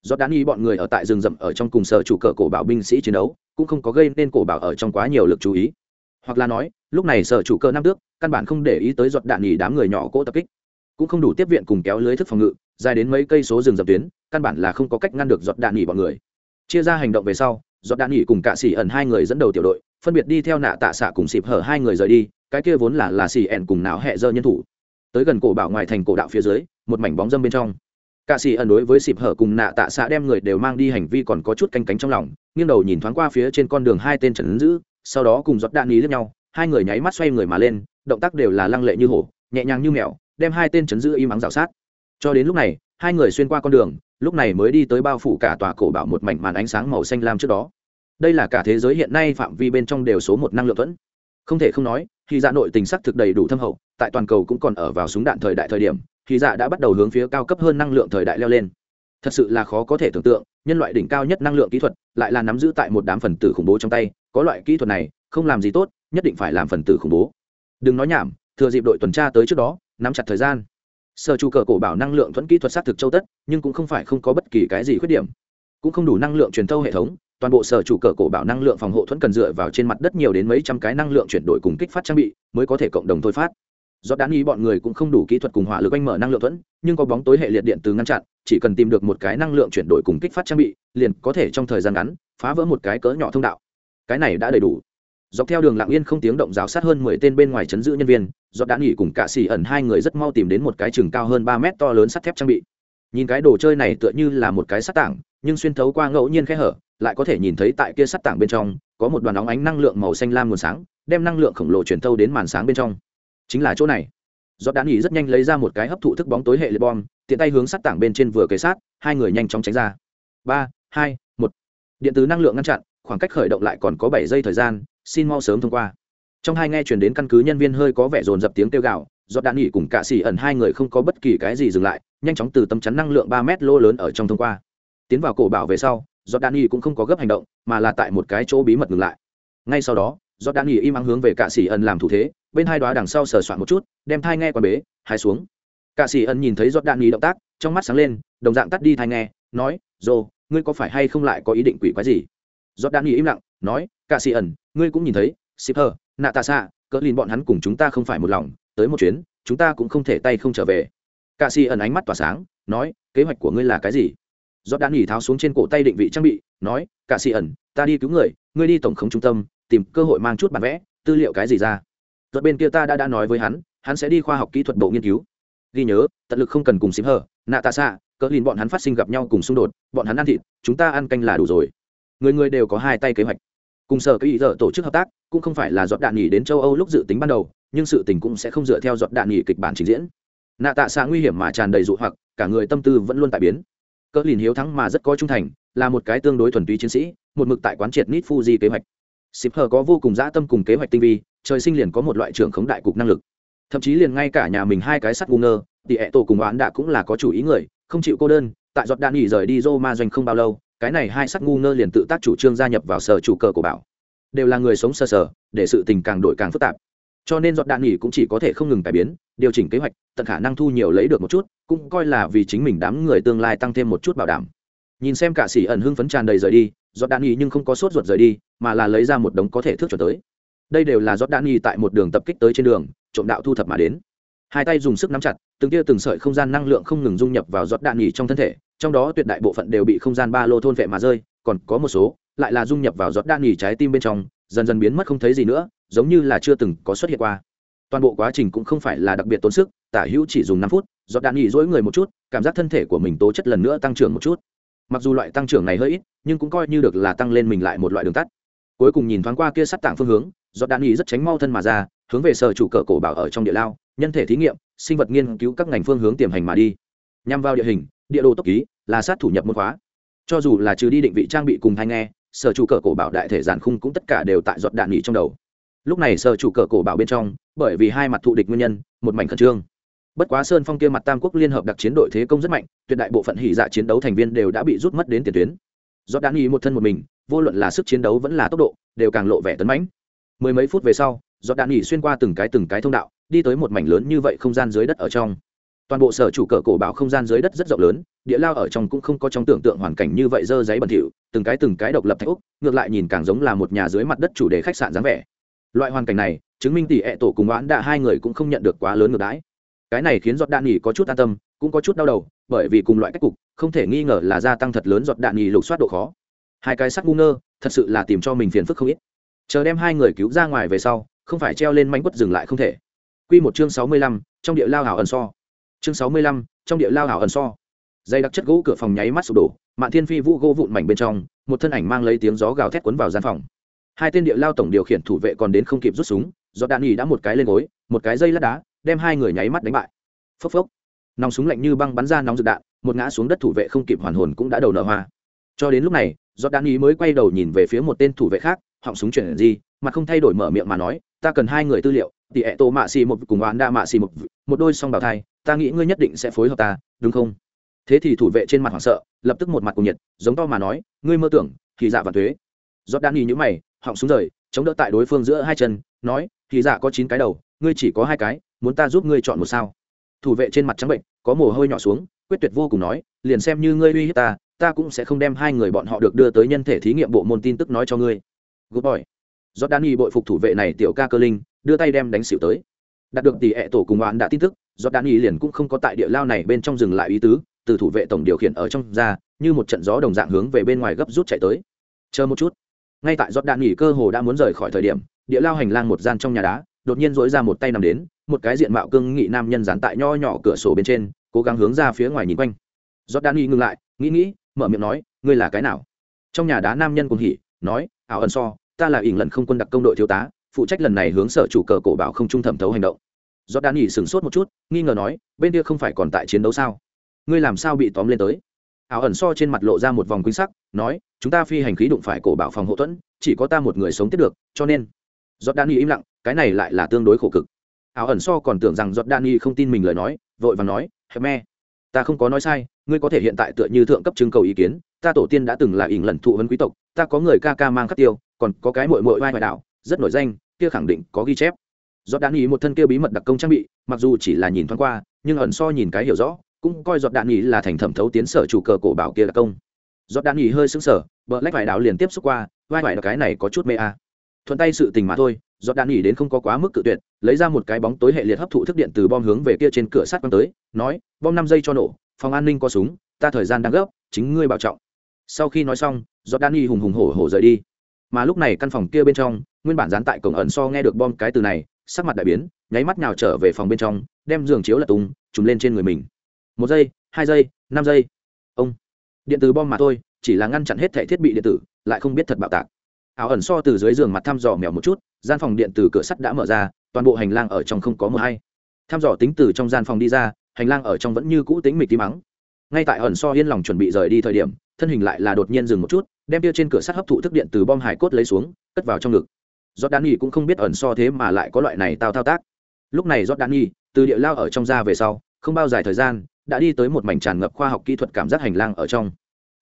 Do đan y bọn người ở tại rừng rậm ở trong cùng sở chủ cờ cổ bảo binh sĩ chiến đấu, cũng không có gây nên cổ bảo ở trong quá nhiều lực chú ý. Hoặc là nói, lúc này sở chủ cờ nam tước, căn bản không để ý tới giọt đạn nhì đám người nhỏ cỗ tập kích cũng không đủ tiếp viện cùng kéo lưới thức phòng ngự, dài đến mấy cây số rừng dập tuyến, căn bản là không có cách ngăn được giọt đạn nghỉ bọn người. Chia ra hành động về sau, giọt đạn nghỉ cùng cạ xỉ ẩn hai người dẫn đầu tiểu đội, phân biệt đi theo nạ tạ xạ cùng xịp hở hai người rời đi, cái kia vốn là là xỉ ẩn cùng não hẹ dơ nhân thủ. Tới gần cổ bảo ngoài thành cổ đạo phía dưới, một mảnh bóng dâm bên trong. Cạ xỉ ẩn đối với xịp hở cùng nạ tạ xạ đem người đều mang đi hành vi còn có chút canh cánh trong lòng, nghiêng đầu nhìn thoáng qua phía trên con đường hai tên trần ứng dữ, sau đó cùng giọt đạn nghỉ lướt nhau, hai người nháy mắt xoay người mà lên, động tác đều là lăng lệ như hổ, nhẹ nhàng như mèo đem hai tên chấn giữ im ắng rào sát. Cho đến lúc này, hai người xuyên qua con đường, lúc này mới đi tới bao phủ cả tòa cổ bảo một mảnh màn ánh sáng màu xanh lam trước đó. Đây là cả thế giới hiện nay phạm vi bên trong đều số một năng lượng thuẫn. Không thể không nói, khi dạ nội tình sắc thực đầy đủ thâm hậu, tại toàn cầu cũng còn ở vào súng đạn thời đại thời điểm, khi dạ đã bắt đầu hướng phía cao cấp hơn năng lượng thời đại leo lên. Thật sự là khó có thể tưởng tượng, nhân loại đỉnh cao nhất năng lượng kỹ thuật lại là nắm giữ tại một đám phần tử khủng bố trong tay, có loại kỹ thuật này, không làm gì tốt, nhất định phải làm phần tử khủng bố. Đừng nói nhảm, thừa dịp đội tuần tra tới trước đó nắm chặt thời gian. Sở chủ cờ cổ bảo năng lượng thuẫn kỹ thuật xác thực châu tất, nhưng cũng không phải không có bất kỳ cái gì khuyết điểm. Cũng không đủ năng lượng truyền thâu hệ thống, toàn bộ sở chủ cờ cổ bảo năng lượng phòng hộ thuẫn cần dựa vào trên mặt đất nhiều đến mấy trăm cái năng lượng chuyển đổi cùng kích phát trang bị, mới có thể cộng đồng thôi phát. Do đáng ý bọn người cũng không đủ kỹ thuật cùng hỏa lực anh mở năng lượng thuẫn, nhưng có bóng tối hệ liệt điện từ ngăn chặn, chỉ cần tìm được một cái năng lượng chuyển đổi cùng kích phát trang bị, liền có thể trong thời gian ngắn phá vỡ một cái cỡ nhỏ thông đạo. Cái này đã đầy đủ dọc theo đường lặng yên không tiếng động rào sát hơn mười tên bên ngoài chấn giữ nhân viên do đã nghỉ cùng cả xỉ ẩn hai người rất mau tìm đến một cái chừng cao hơn ba mét to lớn sắt thép trang bị. Nhìn cái đồ chơi này tựa như là một cái sắt tảng, nhưng xuyên thấu qua ngẫu nhiên khe hở, lại có thể nhìn thấy tại kia sắt tảng bên trong, có một đoàn óng ánh năng lượng màu xanh lam nguồn sáng, đem năng lượng khổng lồ truyền thâu đến màn sáng bên trong. Chính là chỗ này. Do đã nghỉ rất nhanh lấy ra một cái hấp thụ thức bóng tối hệ liệt bom, tiện tay hướng sắt tảng bên trên vừa kế sát, hai người nhanh chóng tránh ra. Ba, hai, một. Điện tử năng lượng ngăn chặn, khoảng cách khởi động lại còn có bảy giây thời gian xin mau sớm thông qua. Trong hai nghe chuyển đến căn cứ nhân viên hơi có vẻ dồn dập tiếng kêu gạo do đạn nghỉ cùng cạ xỉ ẩn hai người không có bất kỳ cái gì dừng lại, nhanh chóng từ tấm chắn năng lượng ba mét lô lớn ở trong thông qua. Tiến vào cổ bảo về sau do đạn nghỉ cũng không có gấp hành động, mà là tại một cái chỗ bí mật ngừng lại. Ngay sau đó do đạn nghỉ im ắng hướng về cạ xỉ ẩn làm thủ thế, bên hai đoá đằng sau sờ soạn một chút, đem thai nghe qua bế, hai xuống. Cạ xỉ ẩn nhìn thấy do đạn nghỉ động tác, trong mắt sáng lên, đồng dạng tắt đi thai nghe, nói, dồ, ngươi có phải hay không lại có ý định quỷ quái gì? Do đạn nghỉ im lặng, nói, cạ xỉ ẩn ngươi cũng nhìn thấy, shipper nạ tạ xạ cỡ lìn bọn hắn cùng chúng ta không phải một lòng, tới một chuyến, chúng ta cũng không thể tay không trở về. Cạ xì ẩn ánh mắt tỏa sáng, nói, kế hoạch của ngươi là cái gì? Do đã nghỉ tháo xuống trên cổ tay định vị trang bị, nói cạ xì ẩn, ta đi cứu người, ngươi đi tổng khống trung tâm, tìm cơ hội mang chút bản vẽ, tư liệu cái gì ra? Rồi bên kia ta đã đã nói với hắn hắn sẽ đi khoa học kỹ thuật bộ nghiên cứu. Ghi nhớ, tận lực không cần cùng xím hở nạ tạ xạ cỡ lìn bọn hắn phát sinh gặp nhau cùng xung đột, bọn hắn ăn thịt, chúng ta ăn canh là đủ rồi. Người người đều có hai tay kế hoạch cùng sở cái ý giờ tổ chức hợp tác, cũng không phải là giọt đạn nghỉ đến châu âu lúc dự tính ban đầu, nhưng sự tình cũng sẽ không dựa theo giọt đạn nghỉ kịch bản trình diễn. Nạ tạ xạ nguy hiểm mà tràn đầy dụ hoặc, cả người tâm tư vẫn luôn tại biến. Cỡ lìn hiếu thắng mà rất có trung thành, là một cái tương đối thuần túy chiến sĩ, một mực tại quán triệt nít fuji kế hoạch. Ship hờ có vô cùng dã tâm cùng kế hoạch tinh vi, trời sinh liền có một loại trưởng khống đại cục năng lực. Thậm chí liền ngay cả nhà mình hai cái sắt ngu ngơ thì ẹ tổ cùng oán đạ cũng là có chủ ý người, không chịu cô đơn, tại giọt đạn nghỉ rời đi Roma doanh không bao lâu cái này hai sắc ngu ngơ liền tự tác chủ trương gia nhập vào sở chủ cờ của bảo. Đều là người sống sơ sở để sự tình càng đổi càng phức tạp. Cho nên dọn đạn nghỉ cũng chỉ có thể không ngừng cải biến, điều chỉnh kế hoạch, tận khả năng thu nhiều lấy được một chút, cũng coi là vì chính mình đám người tương lai tăng thêm một chút bảo đảm. Nhìn xem cả sĩ ẩn hưng phấn tràn đầy rời đi dọn đạn nghỉ nhưng không có sốt ruột rời đi, mà là lấy ra một đống có thể thước chuẩn tới. Đây đều là dọn đạn nghỉ tại một đường tập kích tới trên đường, trộm đạo thu thập mà đến. Hai tay dùng sức nắm chặt, từng tia từng sợi không gian năng lượng không ngừng dung nhập vào giọt đạn nghỉ trong thân thể trong đó tuyệt đại bộ phận đều bị không gian ba lô thôn vệ mà rơi, còn có một số lại là dung nhập vào giọt đạn nghỉ trái tim bên trong, dần dần biến mất không thấy gì nữa, giống như là chưa từng có xuất hiện qua. Toàn bộ quá trình cũng không phải là đặc biệt tốn sức, tả hữu chỉ dùng năm phút, giọt đạn nghỉ dỗi người một chút, cảm giác thân thể của mình tố chất lần nữa tăng trưởng một chút. Mặc dù loại tăng trưởng này hơi ít, nhưng cũng coi như được là tăng lên mình lại một loại đường tắt. Cuối cùng nhìn thoáng qua kia sắt tảng phương hướng, giọt đạn nghỉ rất tránh mau thân mà ra, hướng về sở chủ cờ cổ bảo ở trong địa lao, nhân thể thí nghiệm, sinh vật nghiên cứu các ngành phương hướng tiềm hành mà đi. Nhằm vào địa hình địa đồ tốc ký là sát thủ nhập môn khóa. Cho dù là trừ đi định vị trang bị cùng thanh nghe, sở chủ cờ cổ bảo đại thể giản khung cũng tất cả đều tại giọt đạn nghỉ trong đầu. Lúc này sở chủ cờ cổ bảo bên trong, bởi vì hai mặt thụ địch nguyên nhân, một mảnh khẩn trương. Bất quá sơn phong kia mặt tam quốc liên hợp đặc chiến đội thế công rất mạnh, tuyệt đại bộ phận hỉ dạ chiến đấu thành viên đều đã bị rút mất đến tiền tuyến. Do đạn nghỉ một thân một mình, vô luận là sức chiến đấu vẫn là tốc độ, đều càng lộ vẻ tấn mãnh. Mười mấy phút về sau do đạn nghỉ xuyên qua từng cái từng cái thông đạo, đi tới một mảnh lớn như vậy không gian dưới đất ở trong toàn bộ sở chủ cờ cổ bảo không gian dưới đất rất rộng lớn địa lao ở trong cũng không có trong tưởng tượng hoàn cảnh như vậy dơ giấy bẩn thỉu từng cái từng cái độc lập thạch úc ngược lại nhìn càng giống là một nhà dưới mặt đất chủ đề khách sạn dáng vẻ. Loại hoàn cảnh này chứng minh tỷ ệ tổ cùng oán đạ hai người cũng không nhận được quá lớn ngược đãi. Cái này khiến giọt đạn nghỉ có chút an tâm cũng có chút đau đầu bởi vì cùng loại cách cục không thể nghi ngờ là gia tăng thật lớn giọt đạn nghỉ lục soát độ khó. Hai cái sắc ngu ngơ thật sự là tìm cho mình phiền phức không ít. Chờ đem hai người cứu ra ngoài về sau không phải treo lên mánh quất dừng lại không thể. Quy một chương sáu mươi lăm, trong địa lao hảo ẩn so. Chương sáu mươi lăm, trong địa lao hảo ẩn so. Dây đặc chất gỗ cửa phòng nháy mắt sụp đổ, Mạn Thiên Phi vũ gỗ vụn mảnh bên trong, một thân ảnh mang lấy tiếng gió gào thét cuốn vào gian phòng. Hai tên địa lao tổng điều khiển thủ vệ còn đến không kịp rút súng, do đạn nhỉ đã một cái lên gối, một cái dây lát đá, đem hai người nháy mắt đánh bại. Phốc phốc. Nòng súng lạnh như băng bắn ra nóng rực đạn, một ngã xuống đất thủ vệ không kịp hoàn hồn cũng đã đầu nở hoa. Cho đến lúc này, do đạn nhỉ mới quay đầu nhìn về phía một tên thủ vệ khác, họng súng chuyển gì, mà không thay đổi mở miệng mà nói, ta cần hai người tư liệu, tỷ ẹ tô mạ xì một cùng oán đa mạ xì một một đôi song bào thai ta nghĩ ngươi nhất định sẽ phối hợp ta, đúng không? Thế thì thủ vệ trên mặt hoảng sợ, lập tức một mặt cùng nhiệt, giống to mà nói, ngươi mơ tưởng, thì dạ và thuế. Giót đan nghi nhữ mày, họng xuống rời, chống đỡ tại đối phương giữa hai chân, nói, thì dạ có chín cái đầu, ngươi chỉ có hai cái, muốn ta giúp ngươi chọn một sao? Thủ vệ trên mặt trắng bệnh, có mồ hôi nhỏ xuống, quyết tuyệt vô cùng nói, liền xem như ngươi uy hiếp ta ta cũng sẽ không đem hai người bọn họ được đưa tới nhân thể thí nghiệm bộ môn tin tức nói cho ngươi. Good boy. Giọt đan nhì bội phục thủ vệ này tiểu ca cơ linh, đưa tay đem đánh xỉu tới đạt được tỷ ệ tổ cùng oán đã tin tức do đan y liền cũng không có tại địa lao này bên trong dừng lại ý tứ, từ thủ vệ tổng điều khiển ở trong ra, như một trận gió đồng dạng hướng về bên ngoài gấp rút chạy tới. Chờ một chút. Ngay tại giọt đạn nghỉ cơ hồ đã muốn rời khỏi thời điểm, địa lao hành lang một gian trong nhà đá, đột nhiên dối ra một tay nằm đến, một cái diện mạo cương nghị nam nhân dán tại nho nhỏ cửa sổ bên trên, cố gắng hướng ra phía ngoài nhìn quanh. Giọt đạn nghỉ ngừng lại, nghĩ nghĩ, mở miệng nói, ngươi là cái nào? Trong nhà đá nam nhân cùng hỉ, nói, ảo ẩn so, ta là ỉn lần không quân đặc công đội thiếu tá phụ trách lần này hướng sở chủ cờ cổ bảo không trung thẩm thấu hành động. Do đan nghỉ sửng sốt một chút nghi ngờ nói bên kia không phải còn tại chiến đấu sao? Ngươi làm sao bị tóm lên tới? Áo ẩn so trên mặt lộ ra một vòng quyến sắc nói chúng ta phi hành khí đụng phải cổ bảo phòng hậu thuẫn chỉ có ta một người sống tiếp được cho nên. Giọt đan y im lặng cái này lại là tương đối khổ cực. Áo ẩn so còn tưởng rằng giọt đan y không tin mình lời nói vội vàng nói hẹp me ta không có nói sai ngươi có thể hiện tại tựa như thượng cấp trưng cầu ý kiến ta tổ tiên đã từng là ỉn lần thụ vân quý tộc ta có người ca ca mang khắc tiêu còn có cái mội mội vai ngoại đạo, rất nổi danh kia khẳng định có ghi chép. Giọt đạn nghỉ một thân kia bí mật đặc công trang bị, mặc dù chỉ là nhìn thoáng qua, nhưng ẩn so nhìn cái hiểu rõ, cũng coi giọt đạn nghỉ là thành thẩm thấu tiến sở chủ cờ cổ bảo kia đặc công. Giọt đạn nghỉ hơi sững sờ, bờ lách vải đảo liền tiếp xúc qua, vai vải cái này có chút mê a. À. thuận tay sự tình mà thôi, giọt đạn nghỉ đến không có quá mức cự tuyệt, lấy ra một cái bóng tối hệ liệt hấp thụ thức điện từ bom hướng về kia trên cửa sắt quăng tới, nói, bom năm giây cho nổ, phòng an ninh có súng, ta thời gian đang gấp, chính ngươi bảo trọng. Sau khi nói xong, giọt đạn nghỉ hùng hùng hổ hổ rời đi mà lúc này căn phòng kia bên trong, nguyên bản dán tại cổng ẩn so nghe được bom cái từ này, sắc mặt đại biến, nháy mắt nào trở về phòng bên trong, đem giường chiếu lật tung, trùm lên trên người mình. Một giây, hai giây, năm giây. Ông. Điện tử bom mà thôi, chỉ là ngăn chặn hết thẻ thiết bị điện tử, lại không biết thật bạo tạc. Áo ẩn so từ dưới giường mặt thăm dò mèo một chút, gian phòng điện từ cửa sắt đã mở ra, toàn bộ hành lang ở trong không có mờ hay. Thăm dò tính từ trong gian phòng đi ra, hành lang ở trong vẫn như cũ tính mịch tí mắng ngay tại ẩn so yên lòng chuẩn bị rời đi thời điểm, thân hình lại là đột nhiên dừng một chút đem tia trên cửa sắt hấp thụ thức điện từ bom hải cốt lấy xuống, cất vào trong ngực. Giót đan nhi cũng không biết ẩn so thế mà lại có loại này tao thao tác. Lúc này giót đan nhi từ địa lao ở trong ra về sau, không bao dài thời gian, đã đi tới một mảnh tràn ngập khoa học kỹ thuật cảm giác hành lang ở trong.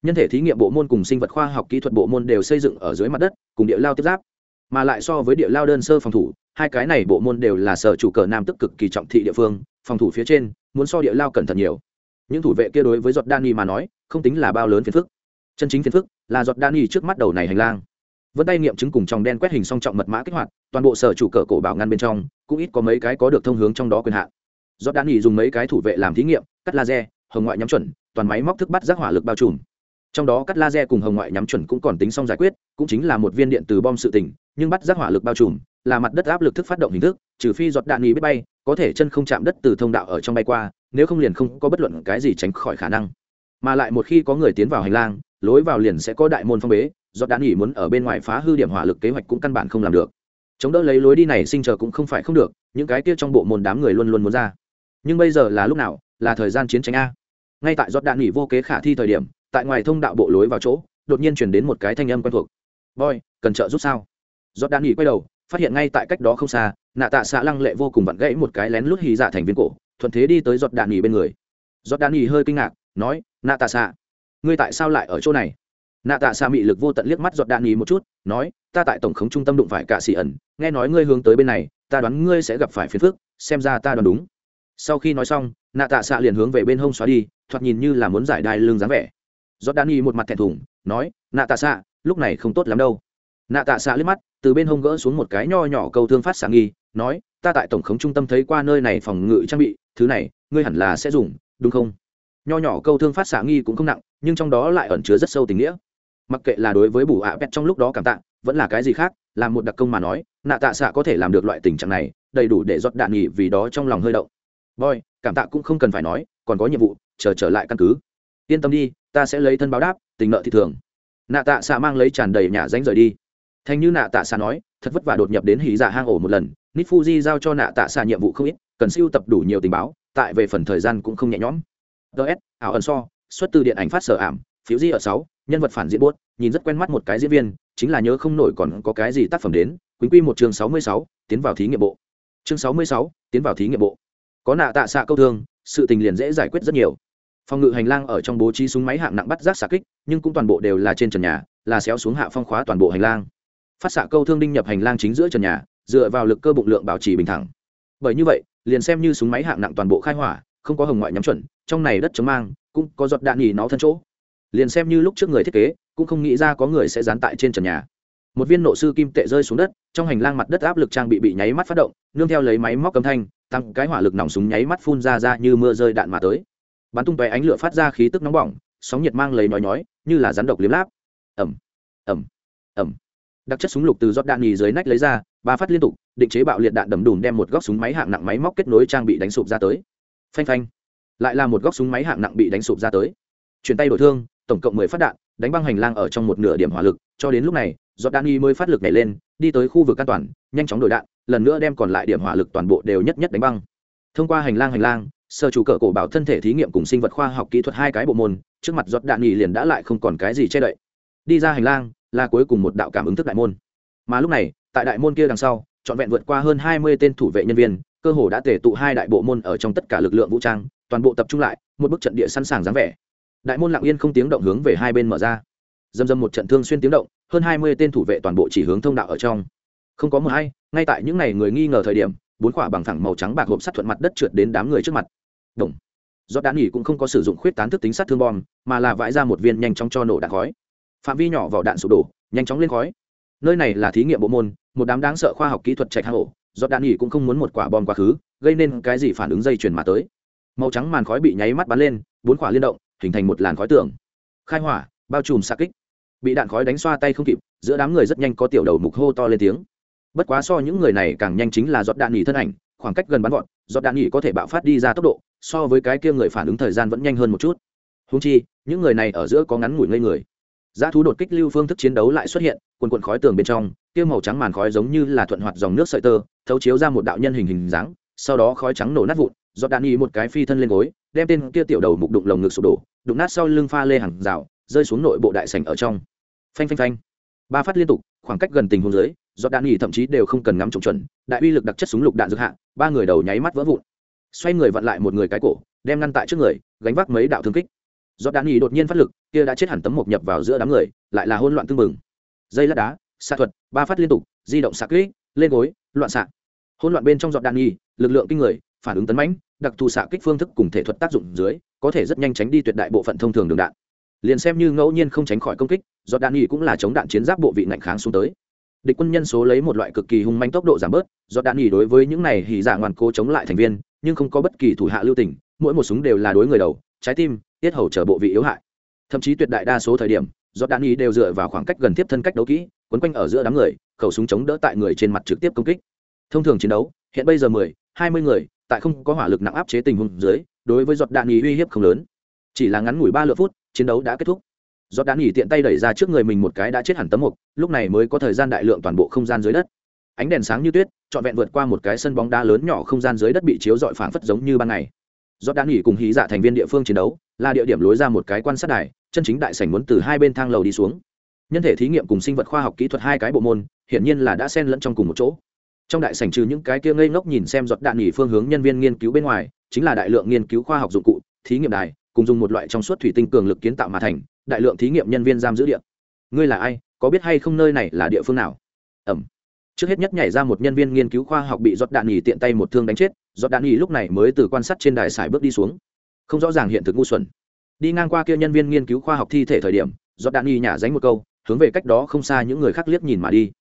Nhân thể thí nghiệm bộ môn cùng sinh vật khoa học kỹ thuật bộ môn đều xây dựng ở dưới mặt đất, cùng địa lao tiếp giáp. Mà lại so với địa lao đơn sơ phòng thủ, hai cái này bộ môn đều là sở chủ cờ nam tức cực kỳ trọng thị địa phương, phòng thủ phía trên, muốn so địa lao cẩn thận nhiều. Những thủ vệ kia đối với giọt đan nhi mà nói, không tính là bao lớn phiền phức chân chính phiền phức là giọt đan y trước mắt đầu này hành lang. Vân tay nghiệm chứng cùng trong đen quét hình song trọng mật mã kích hoạt, toàn bộ sở chủ cờ cổ bảo ngăn bên trong, cũng ít có mấy cái có được thông hướng trong đó quyền hạn. Giọt đan y dùng mấy cái thủ vệ làm thí nghiệm, cắt laser, hồng ngoại nhắm chuẩn, toàn máy móc thức bắt giác hỏa lực bao trùm. Trong đó cắt laser cùng hồng ngoại nhắm chuẩn cũng còn tính xong giải quyết, cũng chính là một viên điện từ bom sự tình, nhưng bắt giác hỏa lực bao trùm, là mặt đất áp lực thức phát động hình thức, trừ phi giọt đạn nghi biết bay, có thể chân không chạm đất từ thông đạo ở trong bay qua, nếu không liền không có bất luận cái gì tránh khỏi khả năng. Mà lại một khi có người tiến vào hành lang lối vào liền sẽ có đại môn phong bế, do đạn nghỉ muốn ở bên ngoài phá hư điểm hỏa lực kế hoạch cũng căn bản không làm được. Chống đỡ lấy lối đi này sinh chờ cũng không phải không được, những cái kia trong bộ môn đám người luôn luôn muốn ra. Nhưng bây giờ là lúc nào? Là thời gian chiến tranh a. Ngay tại giọt đạn nghỉ vô kế khả thi thời điểm, tại ngoài thông đạo bộ lối vào chỗ, đột nhiên chuyển đến một cái thanh âm quen thuộc. Voi cần trợ giúp sao? Giọt đạn nghỉ quay đầu, phát hiện ngay tại cách đó không xa, nạ tạ xạ lăng lệ vô cùng vặn gãy một cái lén lút hì dạ thành viên cổ, thuận thế đi tới giọt đạn nghỉ bên người. Giọt đạn nghỉ hơi kinh ngạc, nói, nạ tạ xạ ngươi tại sao lại ở chỗ này? Nạ tạ xạ mị lực vô tận liếc mắt giọt đạn ý một chút, nói, ta tại tổng khống trung tâm đụng phải cả xì ẩn, nghe nói ngươi hướng tới bên này, ta đoán ngươi sẽ gặp phải phiền phức, xem ra ta đoán đúng. Sau khi nói xong, nạ tạ xạ liền hướng về bên hông xóa đi, thoạt nhìn như là muốn giải đai lưng dáng vẻ. Do đan một mặt thẹn thùng, nói, nạ tạ xạ lúc này không tốt lắm đâu. Nạ tạ xạ liếc mắt, từ bên hông gỡ xuống một cái nho nhỏ câu thương phát xạ nghi, nói, ta tại tổng khống trung tâm thấy qua nơi này phòng ngự trang bị, thứ này, ngươi hẳn là sẽ dùng, đúng không? Nho nhỏ câu thương phát xạ nghi cũng không nặng, nhưng trong đó lại ẩn chứa rất sâu tình nghĩa. Mặc kệ là đối với bù ạ à pet trong lúc đó cảm tạ, vẫn là cái gì khác, là một đặc công mà nói, nạ tạ xạ có thể làm được loại tình trạng này, đầy đủ để rót đạn nghỉ vì đó trong lòng hơi động. Boy, cảm tạ cũng không cần phải nói, còn có nhiệm vụ, chờ trở lại căn cứ. Yên tâm đi, ta sẽ lấy thân báo đáp, tình nợ thì thường. Nạ tạ xạ mang lấy tràn đầy nhà danh rời đi. Thành như nạ tạ xạ nói, thật vất vả đột nhập đến hỉ dạ hang ổ một lần nít fuji giao cho nạ tạ xạ nhiệm vụ không ít, cần siêu tập đủ nhiều tình báo, tại về phần thời gian cũng không nhẹ nhõm ts ảo ẩn so, xuất từ điện ảnh phát sở ảm, phiếu di ở sáu, nhân vật phản diễn buốt, nhìn rất quen mắt một cái diễn viên, chính là nhớ không nổi còn có cái gì tác phẩm đến quý quy một chương sáu mươi sáu, tiến vào thí nghiệm bộ. Chương sáu mươi sáu, tiến vào thí nghiệm bộ. Có nạ tạ xạ câu thương, sự tình liền dễ giải quyết rất nhiều. Phòng ngự hành lang ở trong bố trí súng máy hạng nặng bắt rác xạ kích, nhưng cũng toàn bộ đều là trên trần nhà, là xéo xuống hạ phong khóa toàn bộ hành lang. Phát xạ câu thương đinh nhập hành lang chính giữa trần nhà, dựa vào lực cơ bụng lượng bảo trì bình thẳng. Bởi như vậy, liền xem như súng máy hạng nặng toàn bộ khai hỏa không có hồng ngoại nhắm chuẩn, trong này đất chống mang, cũng có giọt đạn nhì nó thân chỗ. Liền xem như lúc trước người thiết kế, cũng không nghĩ ra có người sẽ dán tại trên trần nhà. Một viên nộ sư kim tệ rơi xuống đất, trong hành lang mặt đất áp lực trang bị bị nháy mắt phát động, nương theo lấy máy móc âm thanh, tăng cái hỏa lực nòng súng nháy mắt phun ra ra như mưa rơi đạn mà tới. Bắn tung tóe ánh lửa phát ra khí tức nóng bỏng, sóng nhiệt mang lấy nói nhói, như là rắn độc liếm láp. Ẩm ẩm ẩm đặc chất súng lục từ giọt đạn nhì dưới nách lấy ra, ba phát liên tục, định chế bạo liệt đạn đầm đùn đem một góc súng máy hạng nặng máy móc kết nối trang bị đánh sụp ra tới phanh phanh. Lại là một góc súng máy hạng nặng bị đánh sụp ra tới. Chuyển tay đổi thương, tổng cộng mười phát đạn, đánh băng hành lang ở trong một nửa điểm hỏa lực. Cho đến lúc này do đạn y mới phát lực nhảy lên, đi tới khu vực an toàn, nhanh chóng đổi đạn, lần nữa đem còn lại điểm hỏa lực toàn bộ đều nhất nhất đánh băng. Thông qua hành lang hành lang sở chủ cỡ cổ bảo thân thể thí nghiệm cùng sinh vật khoa học kỹ thuật hai cái bộ môn, trước mặt giọt đạn nghỉ liền đã lại không còn cái gì che đậy. Đi ra hành lang, là cuối cùng một đạo cảm ứng thức đại môn. Mà lúc này, tại đại môn kia đằng sau, trọn vẹn vượt qua hơn hai mươi tên thủ vệ nhân viên cơ hồ đã tề tụ hai đại bộ môn ở trong tất cả lực lượng vũ trang, toàn bộ tập trung lại, một bức trận địa sẵn sàng dáng vẻ. Đại môn lặng yên không tiếng động hướng về hai bên mở ra. Dầm dầm một trận thương xuyên tiếng động, hơn hai mươi tên thủ vệ toàn bộ chỉ hướng thông đạo ở trong. Không có mờ hay, ngay tại những ngày người nghi ngờ thời điểm, bốn quả bằng thẳng màu trắng bạc hộp sắt thuận mặt đất trượt đến đám người trước mặt. Động. do đạn nghỉ cũng không có sử dụng khuyết tán thức tính sát thương bom, mà là vãi ra một viên nhanh chóng cho nổ đạn khói. Phạm vi nhỏ vào đạn sụp đổ, nhanh chóng lên khói. Nơi này là thí nghiệm bộ môn, một đám đáng sợ khoa học kỹ thuật chạy hang hổ giọt đạn nghỉ cũng không muốn một quả bom quá khứ, gây nên cái gì phản ứng dây chuyền mà tới. Màu trắng màn khói bị nháy mắt bắn lên, bốn quả liên động, hình thành một làn khói tường. Khai hỏa, bao trùm xa kích. Bị đạn khói đánh xoa tay không kịp, giữa đám người rất nhanh có tiểu đầu mục hô to lên tiếng. Bất quá so những người này càng nhanh chính là giọt đạn nghỉ thân ảnh, khoảng cách gần bắn gọn, giọt đạn nghỉ có thể bạo phát đi ra tốc độ, so với cái kia người phản ứng thời gian vẫn nhanh hơn một chút. Húng chi, những người này ở giữa có ngắn ngủi ngây người. Giá thú đột kích lưu phương thức chiến đấu lại xuất hiện, quần quần khói tường bên trong, kia màu trắng màn khói giống như là thuận hoạt dòng nước sợi tơ thấu chiếu ra một đạo nhân hình hình dáng, sau đó khói trắng nổ nát vụn, giọt đạn y một cái phi thân lên gối, đem tên kia tiểu đầu mục đụng lồng ngực sụp đổ, đụng nát sau lưng pha lê hàng rào, rơi xuống nội bộ đại sảnh ở trong. Phanh phanh phanh. Ba phát liên tục, khoảng cách gần tình huống dưới do đạn y thậm chí đều không cần ngắm trồng chuẩn, đại uy lực đặc chất súng lục đạn dược hạ, ba người đầu nháy mắt vỡ vụn. Xoay người vặn lại một người cái cổ, đem ngăn tại trước người, gánh vác mấy đạo thương kích. Do đạn y đột nhiên phát lực, kia đã chết hẳn tấm mộc nhập vào giữa đám người, lại là hỗn loạn tương mừng dây lát đá, xạ thuật, ba phát liên tục, di động xạ kỹ lên gối, loạn xạ. Hỗn loạn bên trong giọt đạn nghi lực lượng kinh người, phản ứng tấn mãnh, đặc thù xạ kích phương thức cùng thể thuật tác dụng dưới, có thể rất nhanh tránh đi tuyệt đại bộ phận thông thường đường đạn. Liền xem như ngẫu nhiên không tránh khỏi công kích do đạn nghi cũng là chống đạn chiến giáp bộ vị ngạnh kháng xuống tới. Địch quân nhân số lấy một loại cực kỳ hung manh tốc độ giảm bớt do đạn nghi đối với những này hỉ giả ngoan cố chống lại thành viên, nhưng không có bất kỳ thủ hạ lưu tình, mỗi một súng đều là đối người đầu, trái tim, tiết hầu trở bộ vị yếu hại. Thậm chí tuyệt đại đa số thời điểm do đạn nghi đều dựa vào khoảng cách gần tiếp thân cách đấu kỹ, quấn quanh ở giữa đám người khẩu súng chống đỡ tại người trên mặt trực tiếp công kích. Thông thường chiến đấu, hiện bây giờ mười, hai mươi người, tại không có hỏa lực nặng áp chế tình huống dưới, đối với giọt đạn nghỉ uy hiếp không lớn. Chỉ là ngắn ngủi ba lượt phút, chiến đấu đã kết thúc. Giọt đạn nghỉ tiện tay đẩy ra trước người mình một cái đã chết hẳn tấm mục, lúc này mới có thời gian đại lượng toàn bộ không gian dưới đất. Ánh đèn sáng như tuyết, trọn vẹn vượt qua một cái sân bóng đá lớn nhỏ không gian dưới đất bị chiếu dọi phảng phất giống như ban ngày. Giọt đạn nghỉ cùng hí dạ thành viên địa phương chiến đấu, là địa điểm lối ra một cái quan sát đài, chân chính đại sảnh muốn từ hai bên thang lầu đi xuống. Nhân thể thí nghiệm cùng sinh vật khoa học kỹ thuật hai cái bộ môn hiển nhiên là đã xen lẫn trong cùng một chỗ. Trong đại sảnh trừ những cái kia ngây ngốc nhìn xem giọt đạn nghỉ phương hướng nhân viên nghiên cứu bên ngoài, chính là đại lượng nghiên cứu khoa học dụng cụ, thí nghiệm đài, cùng dùng một loại trong suốt thủy tinh cường lực kiến tạo mà thành, đại lượng thí nghiệm nhân viên giam giữ địa. Ngươi là ai, có biết hay không nơi này là địa phương nào? Ẩm. Trước hết nhất nhảy ra một nhân viên nghiên cứu khoa học bị giọt đạn nghỉ tiện tay một thương đánh chết, giọt đạn nghỉ lúc này mới từ quan sát trên đài sải bước đi xuống. Không rõ ràng hiện thực ngu xuẩn. Đi ngang qua kia nhân viên nghiên cứu khoa học thi thể thời điểm, giọt đạn nghỉ nhả dánh một câu, hướng về cách đó không xa những người khác liếc nhìn mà đi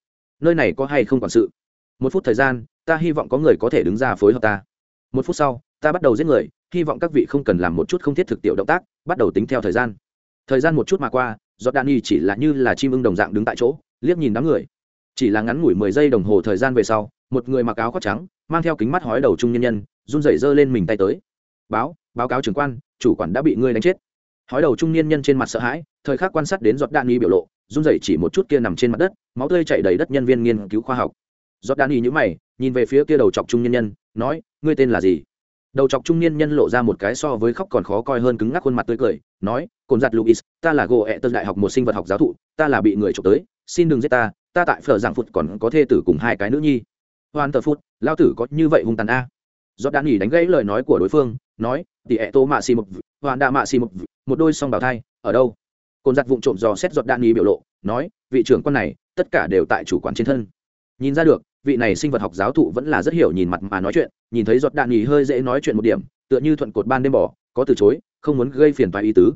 nơi này có hay không quản sự? Một phút thời gian, ta hy vọng có người có thể đứng ra phối hợp ta. Một phút sau, ta bắt đầu giết người, hy vọng các vị không cần làm một chút không thiết thực tiểu động tác, bắt đầu tính theo thời gian. Thời gian một chút mà qua giọt đạn y chỉ là như là chim ưng đồng dạng đứng tại chỗ, liếc nhìn đám người. Chỉ là ngắn ngủi mười giây đồng hồ thời gian về sau, một người mặc áo khoác trắng, mang theo kính mắt hói đầu trung nhân nhân, run rẩy giơ lên mình tay tới. Báo báo cáo trưởng quan, chủ quản đã bị ngươi đánh chết. Hói đầu trung niên nhân trên mặt sợ hãi, thời khắc quan sát đến giọt đạn nghi biểu lộ run rẩy chỉ một chút kia nằm trên mặt đất, máu tươi chảy đầy đất nhân viên nghiên cứu khoa học. Giọt đan nghi nhữ mày, nhìn về phía kia đầu chọc trung niên nhân, nói, ngươi tên là gì? Đầu chọc trung niên nhân lộ ra một cái so với khóc còn khó coi hơn cứng ngắc khuôn mặt tươi cười, nói cồn giặt luis ta là gỗ ẹ tân đại học một sinh vật học giáo thụ, ta là bị người trộm tới, xin đừng giết ta ta tại phở giảng phụt còn có thê tử cùng hai cái nữ nhi. Hoàn tờ phút lao tử có như vậy hung tàn a? Do đan nghỉ đánh gãy lời nói của đối phương, nói tỉ ẹ tô mạ xì một hoàn đa mạ xì một một đôi song bảo thai, ở đâu? Cồn giặt vụng trộm dò xét giọt đạn nghi biểu lộ, nói, vị trưởng quan này, tất cả đều tại chủ quản trên thân. Nhìn ra được, vị này sinh vật học giáo thụ vẫn là rất hiểu nhìn mặt mà nói chuyện, nhìn thấy giọt đạn nghỉ hơi dễ nói chuyện một điểm, tựa như thuận cột ban đêm bỏ, có từ chối, không muốn gây phiền toái ý tứ.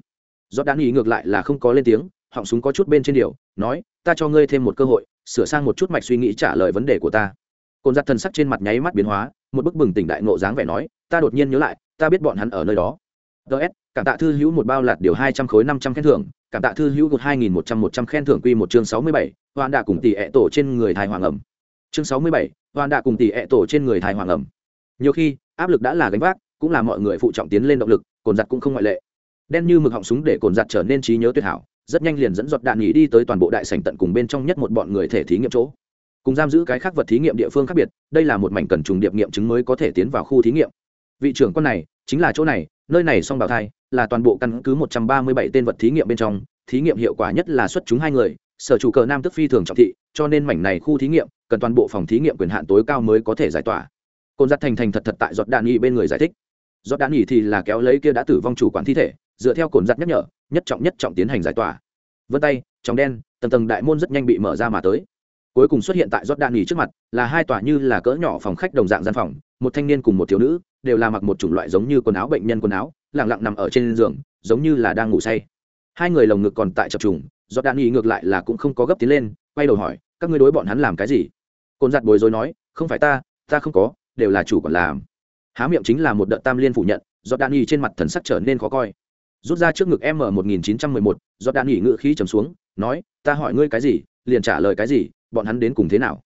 Giọt đạn nghỉ ngược lại là không có lên tiếng, họng súng có chút bên trên điều, nói, ta cho ngươi thêm một cơ hội, sửa sang một chút mạch suy nghĩ trả lời vấn đề của ta. Cồn giặt thần sắc trên mặt nháy mắt biến hóa, một bức bừng tỉnh đại ngộ dáng vẻ nói, ta đột nhiên nhớ lại, ta biết bọn hắn ở nơi đó. Ts cảm tạ thư hữu một bao lạt điều hai trăm khối năm trăm khen thưởng cảm tạ thư hữu gột hai nghìn một trăm một trăm khen thưởng quy một chương sáu mươi bảy hoàn đạ cùng tỷ ẹ tổ trên người thai hoàng ẩm. Chương sáu mươi bảy hoàn đạ cùng tỷ ẹ tổ trên người thai hoàng ẩm. Nhiều khi, áp lực đã là gánh vác, cũng là mọi người phụ trọng tiến lên động lực, cồn giặt cũng không ngoại lệ. Đen như mực họng súng để cồn giặt trở nên trí nhớ tuyệt hảo, rất nhanh liền dẫn giọt đạn nghỉ đi tới toàn bộ đại sảnh tận cùng bên trong nhất một bọn người thể thí nghiệm chỗ. Cùng giam giữ cái khác vật thí nghiệm địa phương khác biệt, đây là một mảnh cần trùng điệp nghiệm chứng mới có thể tiến vào khu thí nghiệm. Vị trưởng con này, chính là chỗ này, nơi này song bào thai là toàn bộ căn cứ một trăm ba mươi bảy tên vật thí nghiệm bên trong, thí nghiệm hiệu quả nhất là xuất chúng hai người, sở chủ cờ nam tức phi thường trọng thị, cho nên mảnh này khu thí nghiệm, cần toàn bộ phòng thí nghiệm quyền hạn tối cao mới có thể giải tỏa. Côn Dật thành thành thật thật tại giọt đạn nghỉ bên người giải thích. Giọt đạn nghỉ thì là kéo lấy kia đã tử vong chủ quản thi thể, dựa theo cồn giặt nhắc nhở, nhất trọng nhất trọng tiến hành giải tỏa. Vân tay trong đen, tầng tầng đại môn rất nhanh bị mở ra mà tới. Cuối cùng xuất hiện tại giót đạn nghỉ trước mặt, là hai tòa như là cỡ nhỏ phòng khách đồng dạng gian phòng, một thanh niên cùng một thiếu nữ, đều là mặc một chủng loại giống như quần áo bệnh nhân quần áo lẳng lặng nằm ở trên giường, giống như là đang ngủ say. Hai người lồng ngực còn tại chập trùng do đạn nghỉ ngược lại là cũng không có gấp tiến lên, quay đầu hỏi, các ngươi đối bọn hắn làm cái gì? Côn giặt bồi dối nói, không phải ta ta không có, đều là chủ còn làm. Há miệng chính là một đợt tam liên phủ nhận do đạn nghỉ trên mặt thần sắc trở nên khó coi. Rút ra trước ngực m một nghìn chín trăm mười một do đạn nghỉ ngự khí trầm xuống, nói, ta hỏi ngươi cái gì, liền trả lời cái gì, bọn hắn đến cùng thế nào?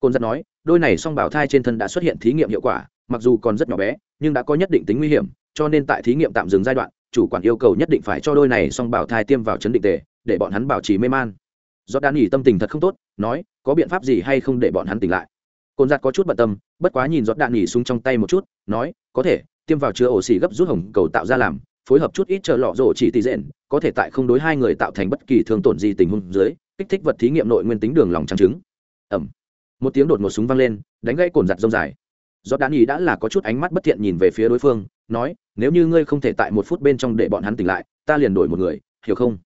Côn giật nói, đôi này song bảo thai trên thân đã xuất hiện thí nghiệm hiệu quả, mặc dù còn rất nhỏ bé, nhưng đã có nhất định tính nguy hiểm cho nên tại thí nghiệm tạm dừng giai đoạn, chủ quản yêu cầu nhất định phải cho đôi này song bảo thai tiêm vào chấn định tề, để bọn hắn bảo trì mê man. Do đan nghỉ tâm tình thật không tốt, nói, có biện pháp gì hay không để bọn hắn tỉnh lại? Côn giặt có chút bận tâm, bất quá nhìn giọt đạn nghỉ xuống trong tay một chút, nói, có thể, tiêm vào chứa ổ xỉ gấp rút hồng cầu tạo ra làm, phối hợp chút ít chờ lọ rổ chỉ tỷ rện, có thể tại không đối hai người tạo thành bất kỳ thương tổn gì tình huống dưới, kích thích vật thí nghiệm nội nguyên tính đường lòng trắng trứng. Ẩm. Một tiếng đột một súng vang lên, đánh gãy cồn giặt rông dài. Giọt đạn nhỉ đã là có chút ánh mắt bất thiện nhìn về phía đối phương nói, nếu như ngươi không thể tại một phút bên trong để bọn hắn tỉnh lại, ta liền đổi một người, hiểu không?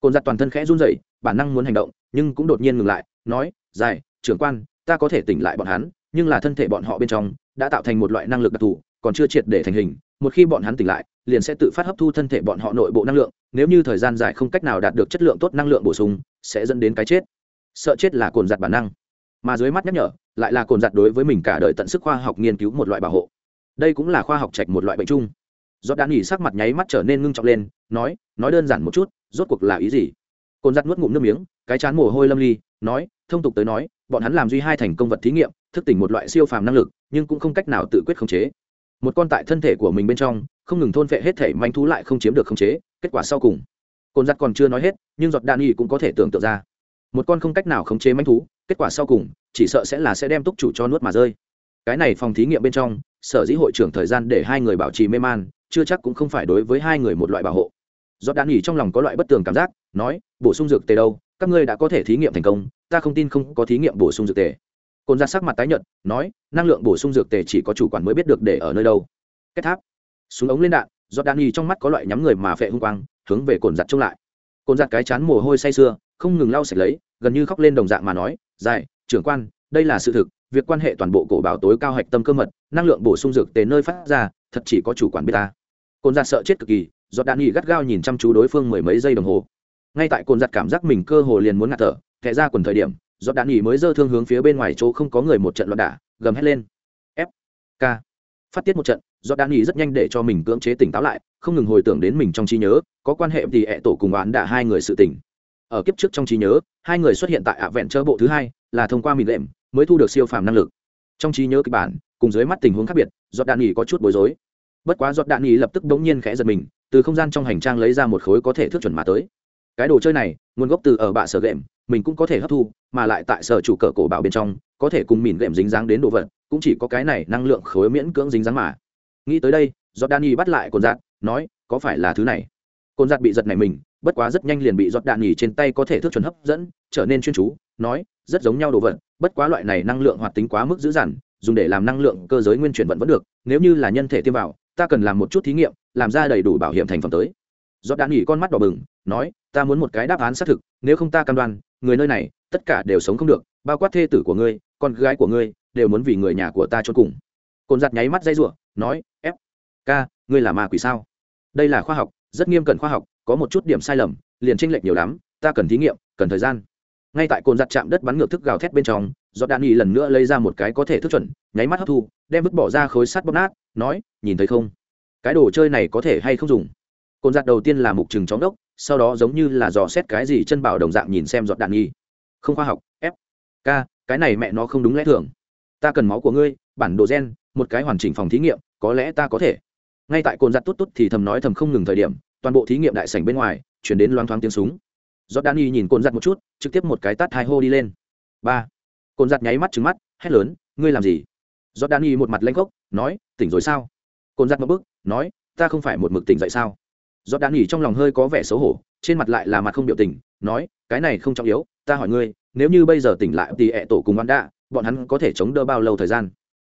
Cồn giặt toàn thân khẽ run rẩy, bản năng muốn hành động, nhưng cũng đột nhiên ngừng lại, nói dài trưởng quan, ta có thể tỉnh lại bọn hắn, nhưng là thân thể bọn họ bên trong đã tạo thành một loại năng lực đặc thù, còn chưa triệt để thành hình, một khi bọn hắn tỉnh lại, liền sẽ tự phát hấp thu thân thể bọn họ nội bộ năng lượng, nếu như thời gian dài không cách nào đạt được chất lượng tốt năng lượng bổ sung, sẽ dẫn đến cái chết. Sợ chết là cồn giặt bản năng. Mà dưới mắt nhắc nhở, lại là cồn giặt đối với mình cả đời tận sức khoa học nghiên cứu một loại bảo hộ đây cũng là khoa học trạch một loại bệnh chung. Do đạn nghỉ sắc mặt nháy mắt trở nên ngưng trọng lên, nói nói đơn giản một chút, rốt cuộc là ý gì? Cồn giặt nuốt ngụm nước miếng, cái chán mồ hôi lâm ly, nói, thông tục tới nói, bọn hắn làm duy hai thành công vật thí nghiệm, thức tỉnh một loại siêu phàm năng lực, nhưng cũng không cách nào tự quyết khống chế. Một con tại thân thể của mình bên trong, không ngừng thôn phệ hết thể manh thú lại không chiếm được khống chế, kết quả sau cùng. Cồn giặt còn chưa nói hết, nhưng giọt đạn nghỉ cũng có thể tưởng tượng ra. Một con không cách nào khống chế manh thú, kết quả sau cùng, chỉ sợ sẽ là sẽ đem túc chủ cho nuốt mà rơi. Cái này phòng thí nghiệm bên trong sở dĩ hội trưởng thời gian để hai người bảo trì mê man, chưa chắc cũng không phải đối với hai người một loại bảo hộ. Do đan nghỉ trong lòng có loại bất tường cảm giác, nói, bổ sung dược tề đâu? Các ngươi đã có thể thí nghiệm thành công, ta không tin không có thí nghiệm bổ sung dược tề. Cồn ra sắc mặt tái nhợt, nói, năng lượng bổ sung dược tề chỉ có chủ quản mới biết được để ở nơi đâu. Kết tháp. Súng ống lên đạn do đan nghỉ trong mắt có loại nhắm người mà phệ hung quang, hướng về cồn giặt trông lại. Cồn giặt cái chán mồ hôi say sưa, không ngừng lau sạch lấy, gần như khóc lên đồng dạng mà nói dài trưởng quan, đây là sự thực, việc quan hệ toàn bộ cổ báo tối cao hạch tâm cơ mật năng lượng bổ sung dược tề nơi phát ra, thật chỉ có chủ quản biết ta. Cồn giặt sợ chết cực kỳ, do đạn nghỉ gắt gao nhìn chăm chú đối phương mười mấy giây đồng hồ. Ngay tại cồn giặt cảm giác mình cơ hồ liền muốn ngạt thở thẻ ra quần thời điểm, do đạn nghỉ mới dơ thương hướng phía bên ngoài chỗ không có người một trận loạn đả, gầm hét lên. F, k. Phát tiết một trận, do đạn nghỉ rất nhanh để cho mình cưỡng chế tỉnh táo lại, không ngừng hồi tưởng đến mình trong trí nhớ, có quan hệ thì ẹ tổ cùng oán đả hai người sự tỉnh ở kiếp trước trong trí nhớ, hai người xuất hiện tại ạ vẹn chơ bộ thứ hai, là thông qua mìn lệm, mới thu được siêu phàm năng lực. Trong trí nhớ kịch bản cùng dưới mắt tình huống khác biệt, giọt đạn nghỉ có chút bối rối. Bất quá giọt đạn nghỉ lập tức đống nhiên khẽ giật mình, từ không gian trong hành trang lấy ra một khối có thể thước chuẩn mà tới. Cái đồ chơi này, nguồn gốc từ ở bạ sở ghệm mình cũng có thể hấp thu, mà lại tại sở chủ cờ cổ bảo bên trong, có thể cùng mìn ghệm dính dáng đến đồ vật, cũng chỉ có cái này năng lượng khối miễn cưỡng dính dáng mà. Nghĩ tới đây, giọt đạn nghỉ bắt lại cồn giạt, nói, có phải là thứ này? Cồn giạt bị giật này mình, bất quá rất nhanh liền bị giọt đạn nghỉ trên tay có thể thước chuẩn hấp dẫn, trở nên chuyên chú, nói, rất giống nhau đồ vật, bất quá loại này năng lượng hoạt tính quá mức dữ dằn dùng để làm năng lượng cơ giới nguyên chuyển vận vẫn được, nếu như là nhân thể tiêm vào, ta cần làm một chút thí nghiệm, làm ra đầy đủ bảo hiểm thành phẩm tới. Giọt đạn nghỉ con mắt đỏ bừng, nói, ta muốn một cái đáp án xác thực, nếu không ta cam đoan, người nơi này, tất cả đều sống không được, bao quát thê tử của ngươi, con gái của ngươi, đều muốn vì người nhà của ta trốn cùng. Cồn giặt nháy mắt dây rủa, nói, ép, ca, ngươi là ma quỷ sao? Đây là khoa học, rất nghiêm cẩn khoa học, có một chút điểm sai lầm, liền tranh lệch nhiều lắm, ta cần thí nghiệm, cần thời gian. Ngay tại cồn giặt chạm đất bắn ngược thức gào thét bên trong do đạn nghỉ lần nữa lấy ra một cái có thể thức chuẩn, nháy mắt hấp thu, đem vứt bỏ ra khối sắt bóp nát, nói, nhìn thấy không? Cái đồ chơi này có thể hay không dùng? Cồn giặt đầu tiên là mục trừng chóng đốc, sau đó giống như là dò xét cái gì chân bảo đồng dạng nhìn xem giọt đạn nghi không khoa học, f. K, cái này mẹ nó không đúng lẽ thường. Ta cần máu của ngươi, bản đồ gen, một cái hoàn chỉnh phòng thí nghiệm, có lẽ ta có thể. Ngay tại cồn giặt tốt tốt thì thầm nói thầm không ngừng thời điểm, toàn bộ thí nghiệm đại sảnh bên ngoài, chuyển đến loang thoáng tiếng súng. Giọt đạn nghi nhìn cồn giặt một chút, trực tiếp một cái tát hai hô đi lên. Ba cồn giặt nháy mắt trứng mắt, hét lớn, ngươi làm gì? Giọt Đan nghi một mặt lanh gốc nói, tỉnh rồi sao? Cồn giặt một bước nói, ta không phải một mực tỉnh dậy sao? Giọt đan nghỉ trong lòng hơi có vẻ xấu hổ, trên mặt lại là mặt không biểu tình, nói, cái này không trọng yếu, ta hỏi ngươi, nếu như bây giờ tỉnh lại thì ẹ tổ cùng ăn đạ, bọn hắn có thể chống đỡ bao lâu thời gian?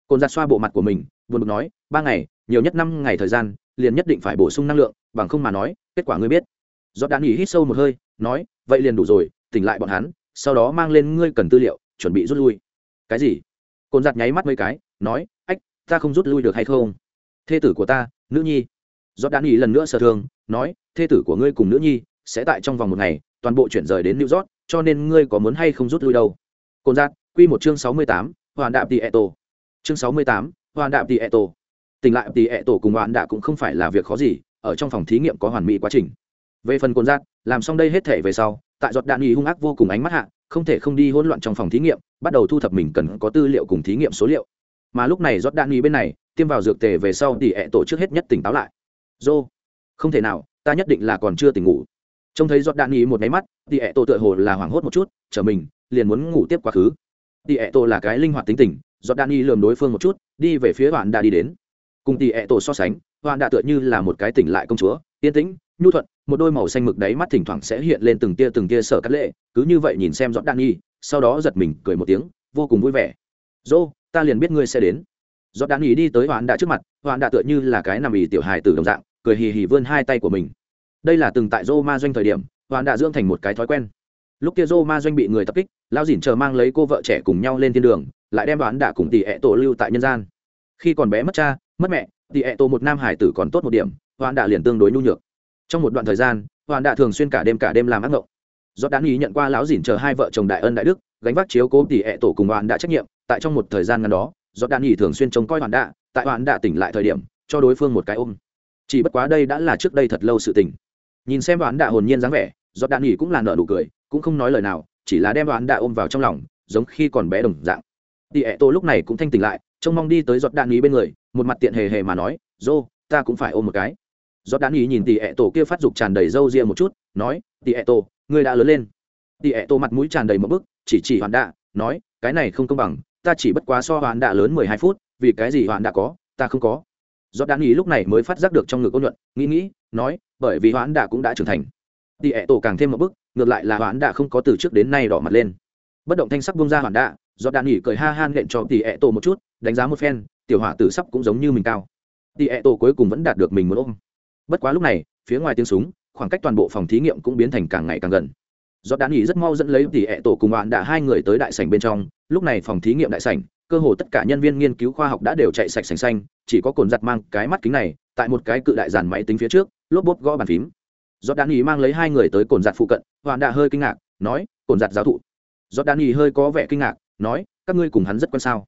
Cồn giặt xoa bộ mặt của mình, buồn bực nói, ba ngày, nhiều nhất năm ngày thời gian, liền nhất định phải bổ sung năng lượng, bằng không mà nói, kết quả ngươi biết. Giọt đan nghỉ hít sâu một hơi, nói, vậy liền đủ rồi, tỉnh lại bọn hắn, sau đó mang lên ngươi cần tư liệu chuẩn bị rút lui. Cái gì? Cồn giặt nháy mắt mấy cái, nói, ách, ta không rút lui được hay không? Thê tử của ta, nữ nhi. Do đan ý lần nữa sở thương, nói, thê tử của ngươi cùng nữ nhi sẽ tại trong vòng một ngày toàn bộ chuyển rời đến new york, cho nên ngươi có muốn hay không rút lui đâu? Cồn giặt quy một chương sáu mươi tám, hoàn đạm tỷ ẹ tổ. Chương sáu mươi tám, hoàn đạm tỷ ẹ tổ. Tỉnh lại tỷ ẹ tổ cùng hoàn đạ cũng không phải là việc khó gì, ở trong phòng thí nghiệm có hoàn mỹ quá trình. Về phần cồn giặt làm xong đây hết thể về sau, tại giọt đạn ý hung ác vô cùng ánh mắt hạ không thể không đi hỗn loạn trong phòng thí nghiệm, bắt đầu thu thập mình cần có tư liệu cùng thí nghiệm số liệu. Mà lúc này giọt đạn ý bên này, tiêm vào dược tề về sau thì ẹ tổ trước hết nhất tỉnh táo lại. Dô không thể nào, ta nhất định là còn chưa tỉnh ngủ. Trông thấy giọt đạn ý một máy mắt, thì ẹ tổ tựa hồ là hoảng hốt một chút trở mình, liền muốn ngủ tiếp quá khứ. Thì ẹ tổ là cái linh hoạt tính tình giọt đạn ý lườm đối phương một chút, đi về phía bạn đã đi đến. Cùng thì ẹ tổ so sánh bạn đã tựa như là một cái tỉnh lại công chúa yên tĩnh, nhu thuận, một đôi màu xanh mực đáy mắt thỉnh thoảng sẽ hiện lên từng tia từng tia sở cắt lệ, cứ như vậy nhìn xem dọn đan nhi, sau đó giật mình, cười một tiếng, vô cùng vui vẻ. Dô, ta liền biết ngươi sẽ đến. Dọn đan nhi đi tới hoạn đạ trước mặt hoạn đạ tựa như là cái nằm ì tiểu hài từ đồng dạng, cười hì hì vươn hai tay của mình. Đây là từng tại dô ma doanh thời điểm hoạn đạ dưỡng thành một cái thói quen. Lúc kia dô ma doanh bị người tập kích lao dỉn chờ mang lấy cô vợ trẻ cùng nhau lên thiên đường, lại đem đoán đạ cùng tỷ ẹ tổ lưu tại nhân gian. Khi còn bé mất cha, mất mẹ, tỷ ẹ tổ một nam hải tử còn tốt một điểm Hoàn đạ liền tương đối nhu nhược. Trong một đoạn thời gian Hoàn đạ thường xuyên cả đêm cả đêm làm ác mộng do đán ý nhận qua lão dỉn chờ hai vợ chồng đại ân đại đức, gánh vác chiếu cố tỷ ẹ tổ cùng Hoàn đạ trách nhiệm, tại trong một thời gian ngắn đó do đán ý thường xuyên trông coi hoàn đạ tại hoàn đạ tỉnh lại thời điểm, cho đối phương một cái ôm. Chỉ bất quá đây đã là trước đây thật lâu sự tình. Nhìn xem Hoàn đạ hồn nhiên dáng vẻ do đán ý cũng là nợ nụ cười, cũng không nói lời nào, chỉ là đem Hoàn đạ ôm vào trong lòng, giống khi còn bé đồng dạng. Tỉ ẹ tổ lúc này cũng thanh tỉnh lại, trông mong đi tới giọt đạn ý bên người, một mặt tiện hề hề mà nói, dô, ta cũng phải ôm một cái giọt Đán ý nhìn tỉ ẹ tổ kia phát dục tràn đầy râu ria một chút, nói, tỉ ẹ tổ, ngươi đã lớn lên. Tỉ ẹ tổ mặt mũi tràn đầy một bức, chỉ chỉ hoàn đạ, nói, cái này không công bằng, ta chỉ bất quá so hoàn đạ lớn mười hai phút, vì cái gì hoàn đạ có, ta không có. Do đan Ý lúc này mới phát giác được trong ngực ôn nhuận, nghĩ nghĩ, nói, bởi vì hoàn đạ cũng đã trưởng thành. Tỉ ẹ tổ càng thêm một bước ngược lại là hoàn đạ không có từ trước đến nay đỏ mặt lên. Bất động thanh sắc bung ra hoàn đạ do đan nghỉ cười ha han nện cho tỷ ẹ tổ một chút, đánh giá một phen, tiểu hỏa tử sắp cũng giống như mình cao. Tỷ ẹ tổ cuối cùng vẫn đạt được mình muốn ôm bất quá lúc này, phía ngoài tiếng súng, khoảng cách toàn bộ phòng thí nghiệm cũng biến thành càng ngày càng gần. Do đạn nghỉ rất mau dẫn lấy tỷ ẹ tổ cùng bạn đã hai người tới đại sảnh bên trong. Lúc này phòng thí nghiệm đại sảnh, cơ hồ tất cả nhân viên nghiên cứu khoa học đã đều chạy sạch sành xanh, chỉ có cồn giặt mang cái mắt kính này, tại một cái cự đại giàn máy tính phía trước, lốp bốp gõ bàn phím. Do đạn nghỉ mang lấy hai người tới cồn giặt phụ cận. Hoàn đã hơi kinh ngạc, nói, cồn giặt giáo thụ. Do đạn nghỉ hơi có vẻ kinh ngạc, nói, các ngươi cùng hắn rất quan sao?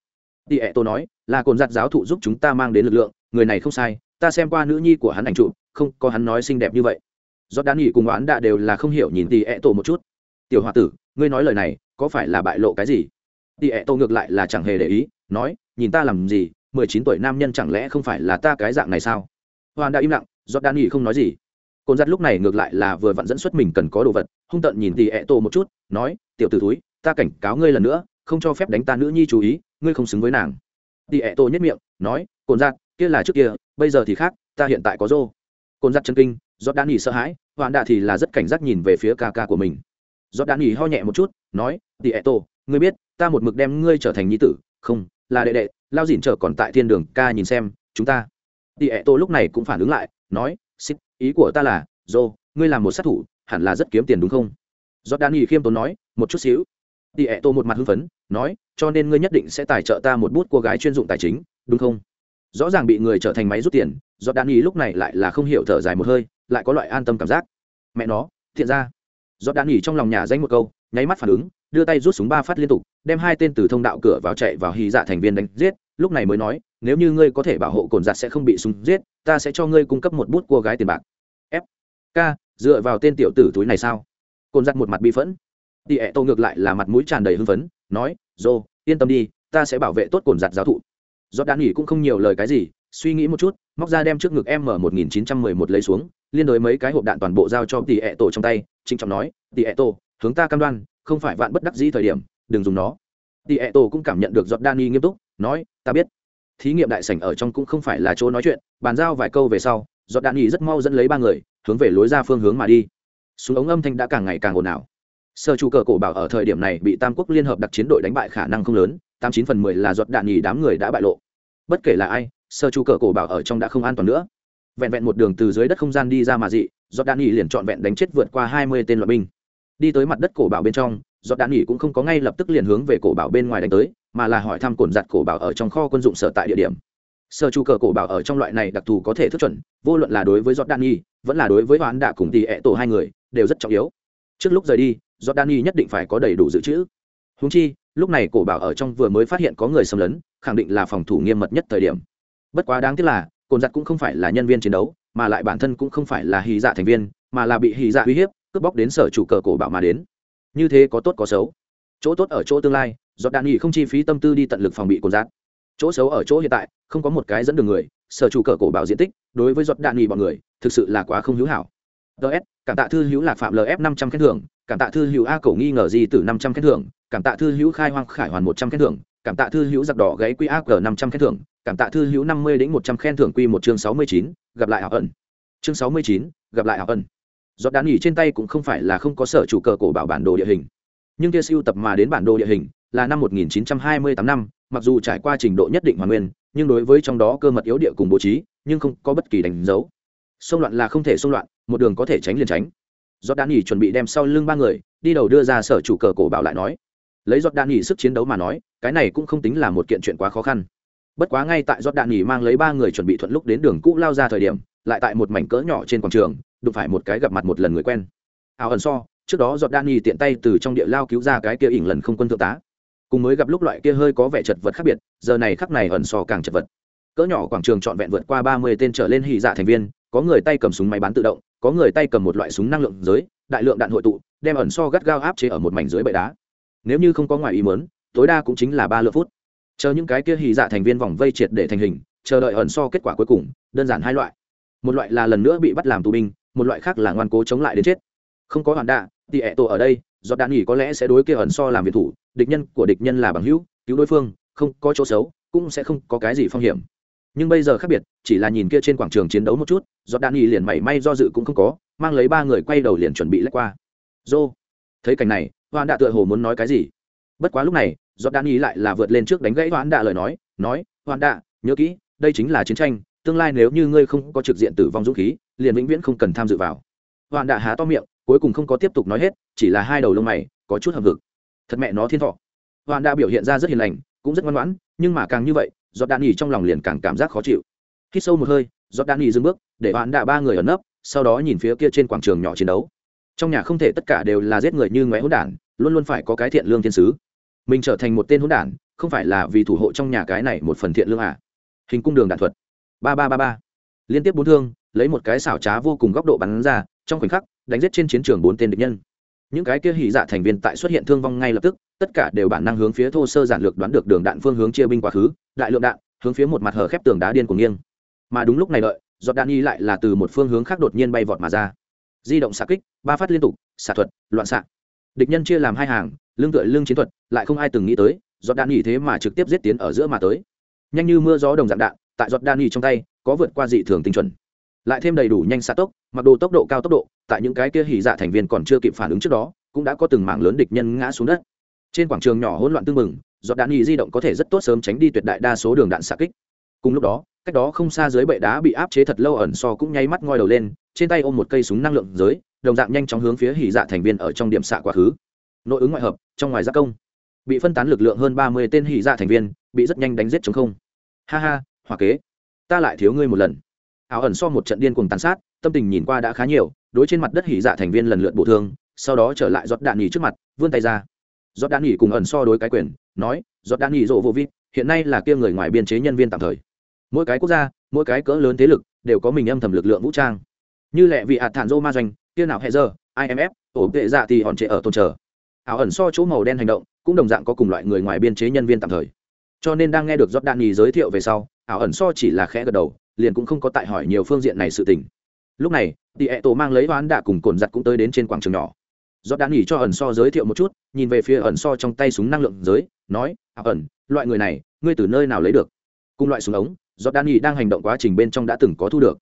Tỷ ẹ tổ nói, là cồn giặt giáo thụ giúp chúng ta mang đến lực lượng, người này không sai, ta xem qua nữ nhi của hắn ảnh trụ không có hắn nói xinh đẹp như vậy. Do đan nghỉ cùng oán đạ đều là không hiểu nhìn tỉ ẹ tổ một chút. Tiểu h o a tử, ngươi nói lời này, có phải là bại lộ cái gì? Tỉ ẹ tổ ngược lại là chẳng hề để ý, nói, nhìn ta làm gì, mười chín tuổi nam nhân chẳng lẽ không phải là ta cái dạng này sao? Hoàn đã im lặng do đan nghỉ không nói gì. Cồn giặt lúc này ngược lại là vừa vặn dẫn xuất mình cần có đồ vật, hung tợn nhìn tỉ ẹ tổ một chút, nói, tiểu t ử túi ta cảnh cáo ngươi lần nữa, không cho phép đánh ta nữ nhi chú ý, ngươi không xứng với nàng. Tỉ ẹ tổ nhất miệng, nói cồn giặt kia là trước kia, bây giờ thì khác, ta hiện tại có rô cồn giặt chân kinh giót đan nghỉ sợ hãi hoàn đạ thì là rất cảnh giác nhìn về phía ca ca của mình. Giót đan nghỉ ho nhẹ một chút, nói tỉ ẹ tô, ngươi biết, ta một mực đem ngươi trở thành nhi tử, không, là đệ đệ, lao dỉn trở còn tại thiên đường, ca nhìn xem, chúng ta. Tỉ ẹ tô lúc này cũng phản ứng lại, nói, xích, ý của ta là, dô, ngươi làm một sát thủ, hẳn là rất kiếm tiền đúng không? Giót đan nghỉ khiêm tốn nói, một chút xíu. Tỉ ẹ tô một mặt hưng phấn, nói, cho nên ngươi nhất định sẽ tài trợ ta một bút cô gái chuyên dụng tài chính, đúng không? Rõ ràng bị người trở thành máy rút tiền, do đan ý lúc này lại là không hiểu thở dài một hơi, lại có loại an tâm cảm giác. Mẹ nó, thiện ra. Do đan ý trong lòng nhà danh một câu, nháy mắt phản ứng, đưa tay rút súng ba phát liên tục, đem hai tên từ thông đạo cửa vào chạy vào hy dạ thành viên đánh giết, lúc này mới nói, nếu như ngươi có thể bảo hộ cồn giặt sẽ không bị súng giết, ta sẽ cho ngươi cung cấp một bút cua gái tiền bạc. F k, dựa vào tên tiểu tử túi này sao? Cồn giặt một mặt bị phẫn. Tỉ ẹ tô ngược lại là mặt mũi tràn đầy hưng phấn, nói, dô, yên tâm đi, ta sẽ bảo vệ tốt cồn giặt giáo thụ giọt đan nghỉ cũng không nhiều lời cái gì, suy nghĩ một chút, móc ra đem trước ngực m một nghìn chín trăm mười một lấy xuống, liên đối mấy cái hộp đạn toàn bộ giao cho tỷ ẹ tổ trong tay, trịnh trọng nói tỷ ẹ tổ, hướng ta cam đoan, không phải vạn bất đắc dĩ thời điểm, đừng dùng nó. Tỷ ẹ tổ cũng cảm nhận được giọt đani nghiêm túc, nói, ta biết, thí nghiệm đại sảnh ở trong cũng không phải là chỗ nói chuyện, bàn giao vài câu về sau, giọt đani rất mau dẫn lấy ba người, hướng về lối ra phương hướng mà đi. Súng ống âm thanh đã càng ngày càng ồn ào. Sở chủ cờ cổ bảo ở thời điểm này bị tam quốc liên hợp đặc chiến đội đánh bại khả năng không lớn tám chín phần mười là giọt đạn nhì đám người đã bại lộ. Bất kể là ai sơ chu cờ cổ bảo ở trong đã không an toàn nữa. Vẹn vẹn một đường từ dưới đất không gian đi ra mà dị giọt đạn nhì liền trọn vẹn đánh chết vượt qua hai mươi tên loại binh. Đi tới mặt đất cổ bảo bên trong giọt đạn nhì cũng không có ngay lập tức liền hướng về cổ bảo bên ngoài đánh tới mà là hỏi thăm cồn giặt cổ bảo ở trong kho quân dụng sở tại địa điểm. Sơ chu cờ cổ bảo ở trong loại này đặc thù có thể thức chuẩn vô luận là đối với giọt đạn nhì, vẫn là đối với hoán đạ cùng tỷ ẹ tổ hai người đều rất trọng yếu. Trước lúc rời đi giọt đạn nhì nhất định phải có đầy đủ dự trữ. Húng chi lúc này cổ bảo ở trong vừa mới phát hiện có người xâm lấn, khẳng định là phòng thủ nghiêm mật nhất thời điểm. Bất quá đáng tiếc là, cồn giặt cũng không phải là nhân viên chiến đấu, mà lại bản thân cũng không phải là hy dạ thành viên, mà là bị hy dạ uy hiếp, cướp bóc đến sở chủ cờ cổ bảo mà đến. Như thế có tốt có xấu. Chỗ tốt ở chỗ tương lai do đạn nghỉ không chi phí tâm tư đi tận lực phòng bị cồn giặt chỗ xấu ở chỗ hiện tại, không có một cái dẫn đường người, sở chủ cờ cổ bảo diện tích, đối với giọt đạn nghỉ bọn người, thực sự là quá không hữu hảo. Ts cảm tạ thư hữu lạc phạm lf năm trăm khen thưởng, cảm tạ thư hữu a cổ nghi ngờ gì từ năm trăm khen thưởng cảm tạ thư hữu khai hoang khải hoàn một trăm khen thưởng, cảm tạ thư hữu giặc đỏ gáy quy aq năm trăm khen thưởng, cảm tạ thư hữu năm mươi đến một trăm khen thưởng quy một chương sáu mươi chín, gặp lại ảo ẩn chương sáu mươi chín, gặp lại ảo ẩn giọt đạn nghỉ trên tay cũng không phải là không có sở chủ cờ cổ bảo bản đồ địa hình. Nhưng kia siêu tập mà đến bản đồ địa hình là năm 1928 năm, mặc dù trải qua trình độ nhất định hoàn nguyên, nhưng đối với trong đó cơ mật yếu địa cùng bố trí, nhưng không có bất kỳ đánh dấu. Xông loạn là không thể xông loạn, một đường có thể tránh liền tránh. Giọt đạn nghỉ chuẩn bị đem sau lưng ba người, đi đầu đưa ra sở chủ cờ cổ bảo lại nói lấy giọt đạn nghỉ sức chiến đấu mà nói, cái này cũng không tính là một kiện chuyện quá khó khăn. Bất quá ngay tại giọt đạn nghỉ mang lấy ba người chuẩn bị thuận lúc đến đường cũ lao ra thời điểm, lại tại một mảnh cỡ nhỏ trên quảng trường, đụng phải một cái gặp mặt một lần người quen. Ảo ẩn so, trước đó giọt đạn nghỉ tiện tay từ trong địa lao cứu ra cái kia ỉn lần không quân thượng tá. Cùng mới gặp lúc loại kia hơi có vẻ chật vật khác biệt, giờ này khắc này ẩn so càng chật vật. Cỡ nhỏ quảng trường trọn vẹn vượt qua ba mươi tên trở lên hì dạ thành viên, có người tay cầm súng máy bán tự động, có người tay cầm một loại súng năng lượng giới, đại lượng đạn hội tụ, đem ẩn so gắt gao áp chế ở một mảnh dưới bệ đá nếu như không có ngoài ý mớn tối đa cũng chính là ba lượt phút. Chờ những cái kia hì dạ thành viên vòng vây triệt để thành hình, chờ đợi ẩn so kết quả cuối cùng, đơn giản hai loại. Một loại là lần nữa bị bắt làm tù binh, một loại khác là ngoan cố chống lại đến chết. Không có hoàn đạ, thì ẹ tổ ở đây do đạn nghỉ có lẽ sẽ đối kia ẩn so làm việc thủ, địch nhân của địch nhân là bằng hữu, cứu đối phương, không có chỗ xấu, cũng sẽ không có cái gì phong hiểm. Nhưng bây giờ khác biệt, chỉ là nhìn kia trên quảng trường chiến đấu một chút do đạn nghỉ liền mảy may do dự cũng không có, mang lấy ba người quay đầu liền chuẩn bị lách qua. Dô thấy cảnh này hoàn đạ tựa hồ muốn nói cái gì? Bất quá lúc này do đan ý lại là vượt lên trước đánh gãy hoán đạ lời nói nói hoán đạ, nhớ kỹ, đây chính là chiến tranh, tương lai nếu như ngươi không có trực diện tử vong dũng khí, liền vĩnh viễn không cần tham dự vào. Hoạn đạ há to miệng, cuối cùng không có tiếp tục nói hết, chỉ là hai đầu lông mày, có chút hợp vực thật mẹ nó thiên thọ. Hoàn Đạ biểu hiện ra rất hiền lành, cũng rất ngoan ngoãn, nhưng mà càng như vậy, giọt đan ý trong lòng liền càng cảm giác khó chịu. Hít sâu một hơi, giọt đan ý dừng bước, để hoàn Đạ ba người ẩn nấp, sau đó nhìn phía kia trên quảng trường nhỏ chiến đấu trong nhà không thể tất cả đều là giết người như ngoé hỗn đản, luôn luôn phải có cái thiện lương thiên sứ. Mình trở thành một tên hỗn đản, không phải là vì thủ hộ trong nhà cái này một phần thiện lương à? Hình cung đường đạn thuật. Ba ba ba ba. Liên tiếp bốn thương, lấy một cái xảo trá vô cùng góc độ bắn ra, trong khoảnh khắc, đánh giết trên chiến trường bốn tên địch nhân. Những cái kia hỉ dạ thành viên tại xuất hiện thương vong ngay lập tức, tất cả đều bản năng hướng phía thô sơ giản lược đoán được đường đạn phương hướng chia binh quá khứ, đại lượng đạn, hướng phía một mặt hở khép tường đá điên của nghiêng. Mà đúng lúc này đợi, giọt đạn y lại là từ một phương hướng khác đột nhiên bay vọt mà ra di động xạ kích, ba phát liên tục, xạ thuật, loạn xạ. Địch nhân chia làm hai hàng lương tựa lương chiến thuật, lại không ai từng nghĩ tới, giọt đạn nghỉ thế mà trực tiếp giết tiến ở giữa mà tới. Nhanh như mưa gió đồng dạng đạn, tại giọt đạn nghỉ trong tay, có vượt qua dị thường tinh chuẩn. Lại thêm đầy đủ nhanh xạ tốc, mặc đồ tốc độ cao tốc độ, tại những cái kia hỉ dạ thành viên còn chưa kịp phản ứng trước đó, cũng đã có từng mảng lớn địch nhân ngã xuống đất. Trên quảng trường nhỏ hỗn loạn tương mừng giọt đạn nhì di động có thể rất tốt sớm tránh đi tuyệt đại đa số đường đạn xạ kích. Cùng lúc đó cách đó không xa dưới bệ đá bị áp chế thật lâu ẩn so cũng nháy mắt ngoi đầu lên, trên tay ôm một cây súng năng lượng giới, đồng dạng nhanh chóng hướng phía hỉ dạ thành viên ở trong điểm xạ quá khứ. Nội ứng ngoại hợp, trong ngoài giác công. Bị phân tán lực lượng hơn ba mươi tên hỉ dạ thành viên, bị rất nhanh đánh giết chống không. Ha ha hòa kế. Ta lại thiếu ngươi một lần. Áo ẩn so một trận điên cùng tàn sát, tâm tình nhìn qua đã khá nhiều, đối trên mặt đất hỉ dạ thành viên lần lượt bổ thương, sau đó trở lại giọt đạn nghỉ trước mặt, vươn tay ra. Giọt đạn nghỉ cùng ẩn so đối cái quyền, nói, giọt đạn nghỉ rộ vô vít hiện nay là kia người ngoài biên chế nhân viên tạm thời mỗi cái quốc gia, mỗi cái cỡ lớn thế lực đều có mình âm thầm lực lượng vũ trang. Như lệ vị hạt thản dô ma doanh, kia nào hệ giờ imf ổ tệ dạ thì hòn trệ ở tôn chờ ảo ẩn so chỗ màu đen hành động, cũng đồng dạng có cùng loại người ngoài biên chế nhân viên tạm thời. Cho nên đang nghe được giót đạn nhì giới thiệu về sau, ảo ẩn so chỉ là khẽ gật đầu, liền cũng không có tại hỏi nhiều phương diện này sự tình. Lúc này tỷ ẹ tổ mang lấy oán đạ cùng cồn giặt cũng tới đến trên quảng trường nhỏ. Giót đã nhì cho ẩn so giới thiệu một chút, nhìn về phía ẩn so trong tay súng năng lượng giới, nói, ảo ẩn, loại người này, ngươi từ nơi nào lấy được? Cùng loại súng ống do đan nghỉ đang hành động quá trình bên trong đã từng có thu được.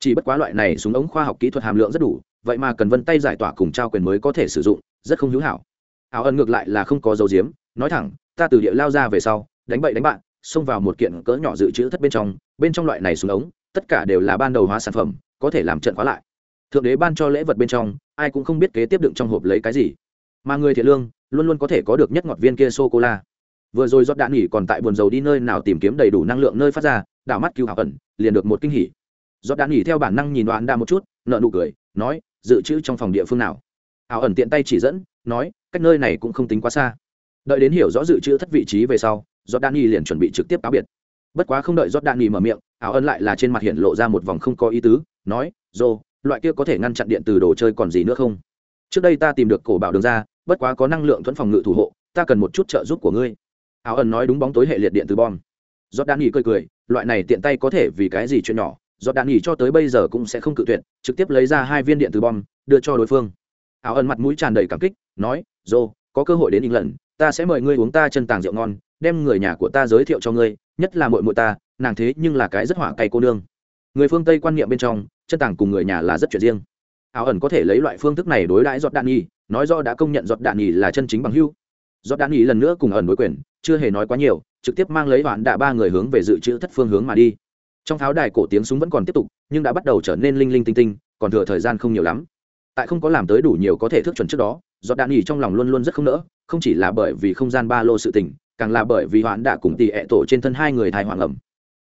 Chỉ bất quá loại này súng ống khoa học kỹ thuật hàm lượng rất đủ, vậy mà cần vân tay giải tỏa cùng trao quyền mới có thể sử dụng, rất không hữu hảo. Ảo ẩn ngược lại là không có dấu diếm, nói thẳng, ta từ địa lao ra về sau, đánh bậy đánh bạn, xông vào một kiện cỡ nhỏ dự trữ thất bên trong bên trong loại này súng ống, tất cả đều là ban đầu hóa sản phẩm, có thể làm trận khóa lại. Thượng đế ban cho lễ vật bên trong, ai cũng không biết kế tiếp đựng trong hộp lấy cái gì. Mà người thiện lương, luôn luôn có thể có được nhất ngọt viên kia sô cô la vừa rồi giót đạn nghỉ còn tại buồn dầu đi nơi nào tìm kiếm đầy đủ năng lượng nơi phát ra, đảo mắt cứu hảo ẩn, liền được một kinh hỉ. Giót đạn nghỉ theo bản năng nhìn đoán đa một chút nợ nụ cười, nói, dự trữ trong phòng địa phương nào? Hảo ẩn tiện tay chỉ dẫn, nói, cách nơi này cũng không tính quá xa. Đợi đến hiểu rõ dự trữ thất vị trí về sau giót đạn nghỉ liền chuẩn bị trực tiếp cáo biệt. Bất quá không đợi giót đạn nghỉ mở miệng, hảo ẩn lại là trên mặt hiện lộ ra một vòng không có ý tứ, nói dô loại kia có thể ngăn chặn điện từ đồ chơi còn gì nữa không? Trước đây ta tìm được cổ bảo đường ra, bất quá có năng lượng thuẫn phòng ngự thủ hộ, ta cần một chút trợ giúp của ngươi áo ẩn nói đúng bóng tối hệ liệt điện từ bom. Giót đạn nghỉ cười cười, loại này tiện tay có thể vì cái gì chuyện nhỏ? Giọt đạn nghỉ cho tới bây giờ cũng sẽ không cự tuyệt, trực tiếp lấy ra hai viên điện từ bom, đưa cho đối phương. Áo ẩn mặt mũi tràn đầy cảm kích, nói, dô, có cơ hội đến lần ta sẽ mời ngươi uống ta chân tàng rượu ngon, đem người nhà của ta giới thiệu cho ngươi, nhất là mội mội ta, nàng thế nhưng là cái rất hỏa cay cô nương. Người phương tây quan niệm bên trong, chân tàng cùng người nhà là rất chuyện riêng. Áo ẩn có thể lấy loại phương thức này đối đãi giọt đạn nghỉ nói do đã công nhận giọt đạn nghỉ là chân chính bằng hưu giọt đạn nghỉ lần nữa cùng ẩn đối quyền chưa hề nói quá nhiều, trực tiếp mang lấy đoạn đạ ba người hướng về dự trữ thất phương hướng mà đi. Trong tháo đài cổ tiếng súng vẫn còn tiếp tục, nhưng đã bắt đầu trở nên linh linh tinh tinh, còn thừa thời gian không nhiều lắm. Tại không có làm tới đủ nhiều có thể thức chuẩn trước đó, giọt đạn nghỉ trong lòng luôn luôn rất không nỡ, không chỉ là bởi vì không gian ba lô sự tình, càng là bởi vì hoãn đạ cùng tỷ ẹ tổ trên thân hai người thai hoàng ẩm.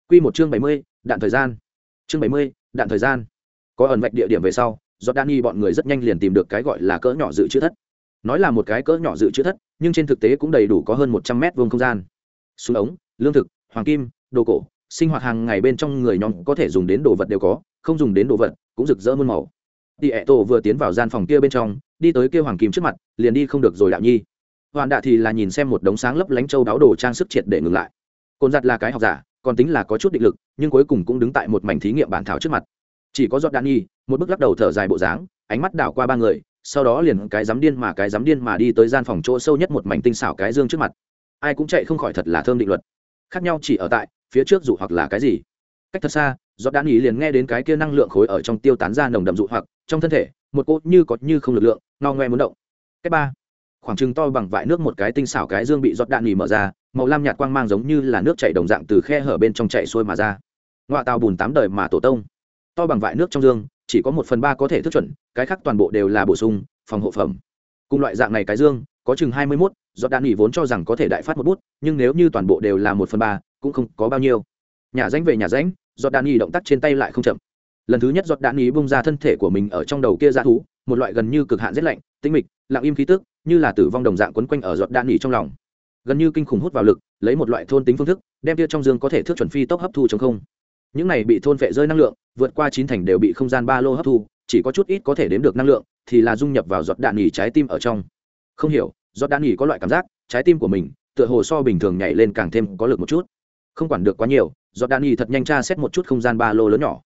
Quy một chương bảy mươi, đạn thời gian. Chương bảy mươi, đạn thời gian. Có ẩn vạch địa điểm về sau, giọt đạn nghỉ bọn người rất nhanh liền tìm được cái gọi là cỡ nhỏ dự trữ thất nói là một cái cỡ nhỏ dự trữ thất, nhưng trên thực tế cũng đầy đủ có hơn một trăm mét vuông không gian. Súng ống, lương thực, hoàng kim, đồ cổ, sinh hoạt hàng ngày bên trong người nhóm có thể dùng đến đồ vật đều có, không dùng đến đồ vật, cũng rực rỡ muôn màu. Đi ẹ tổ vừa tiến vào gian phòng kia bên trong, đi tới kia hoàng kim trước mặt, liền đi không được rồi đạo nhi. Hoàn đạ thì là nhìn xem một đống sáng lấp lánh châu đáo đồ trang sức triệt để ngừng lại. Cồn giặt là cái học giả, còn tính là có chút định lực, nhưng cuối cùng cũng đứng tại một mảnh thí nghiệm bản thảo trước mặt. Chỉ có giọt đạn nhi, một bức lắc đầu thở dài bộ dáng, ánh mắt đảo qua ba người sau đó liền cái dám điên mà cái dám điên mà đi tới gian phòng chỗ sâu nhất một mảnh tinh xảo cái dương trước mặt. Ai cũng chạy không khỏi thật là thơm định luật. Khác nhau chỉ ở tại, phía trước dụ hoặc là cái gì? Cách thật xa, giọt đan ý liền nghe đến cái kia năng lượng khối ở trong tiêu tán ra nồng đậm dụ hoặc, trong thân thể, một cốt như có như không lực lượng, ngao ngoe muốn động. Cách ba, khoảng trừng to bằng vại nước một cái tinh xảo cái dương bị giọt đạn nỉ mở ra, màu lam nhạt quang mang giống như là nước chảy đồng dạng từ khe hở bên trong chạy xuôi mà ra. Ngoại tàu bùn tám đời mà tổ tông to bằng vại nước trong dương, chỉ có một phần ba có thể thức chuẩn, cái khác toàn bộ đều là bổ sung, phòng hộ phẩm. Cùng loại dạng này cái dương, có chừng hai mươi mốt, do đạn nghỉ vốn cho rằng có thể đại phát một bút, nhưng nếu như toàn bộ đều là một phần ba, cũng không có bao nhiêu. Nhà ránh về nhà ránh do đạn nghỉ động tác trên tay lại không chậm. Lần thứ nhất giọt đạn ý bung ra thân thể của mình ở trong đầu kia ra thú, một loại gần như cực hạn rét lạnh tinh mịch, lặng im khí tức, như là tử vong đồng dạng quấn quanh ở giọt đạn ý trong lòng. Gần như kinh khủng hút vào lực, lấy một loại thôn tính phương thức, đem tia trong dương có thể thước chuẩn phi tốc hấp thu chống không những này bị thôn vệ rơi năng lượng, vượt qua chín thành đều bị không gian ba lô hấp thu, chỉ có chút ít có thể đếm được năng lượng, thì là dung nhập vào giọt đạn nghỉ trái tim ở trong. Không hiểu, giọt đạn nghỉ có loại cảm giác, trái tim của mình, tựa hồ so bình thường nhảy lên càng thêm có lực một chút. Không quản được quá nhiều, giọt đạn nghỉ thật nhanh tra xét một chút không gian ba lô lớn nhỏ.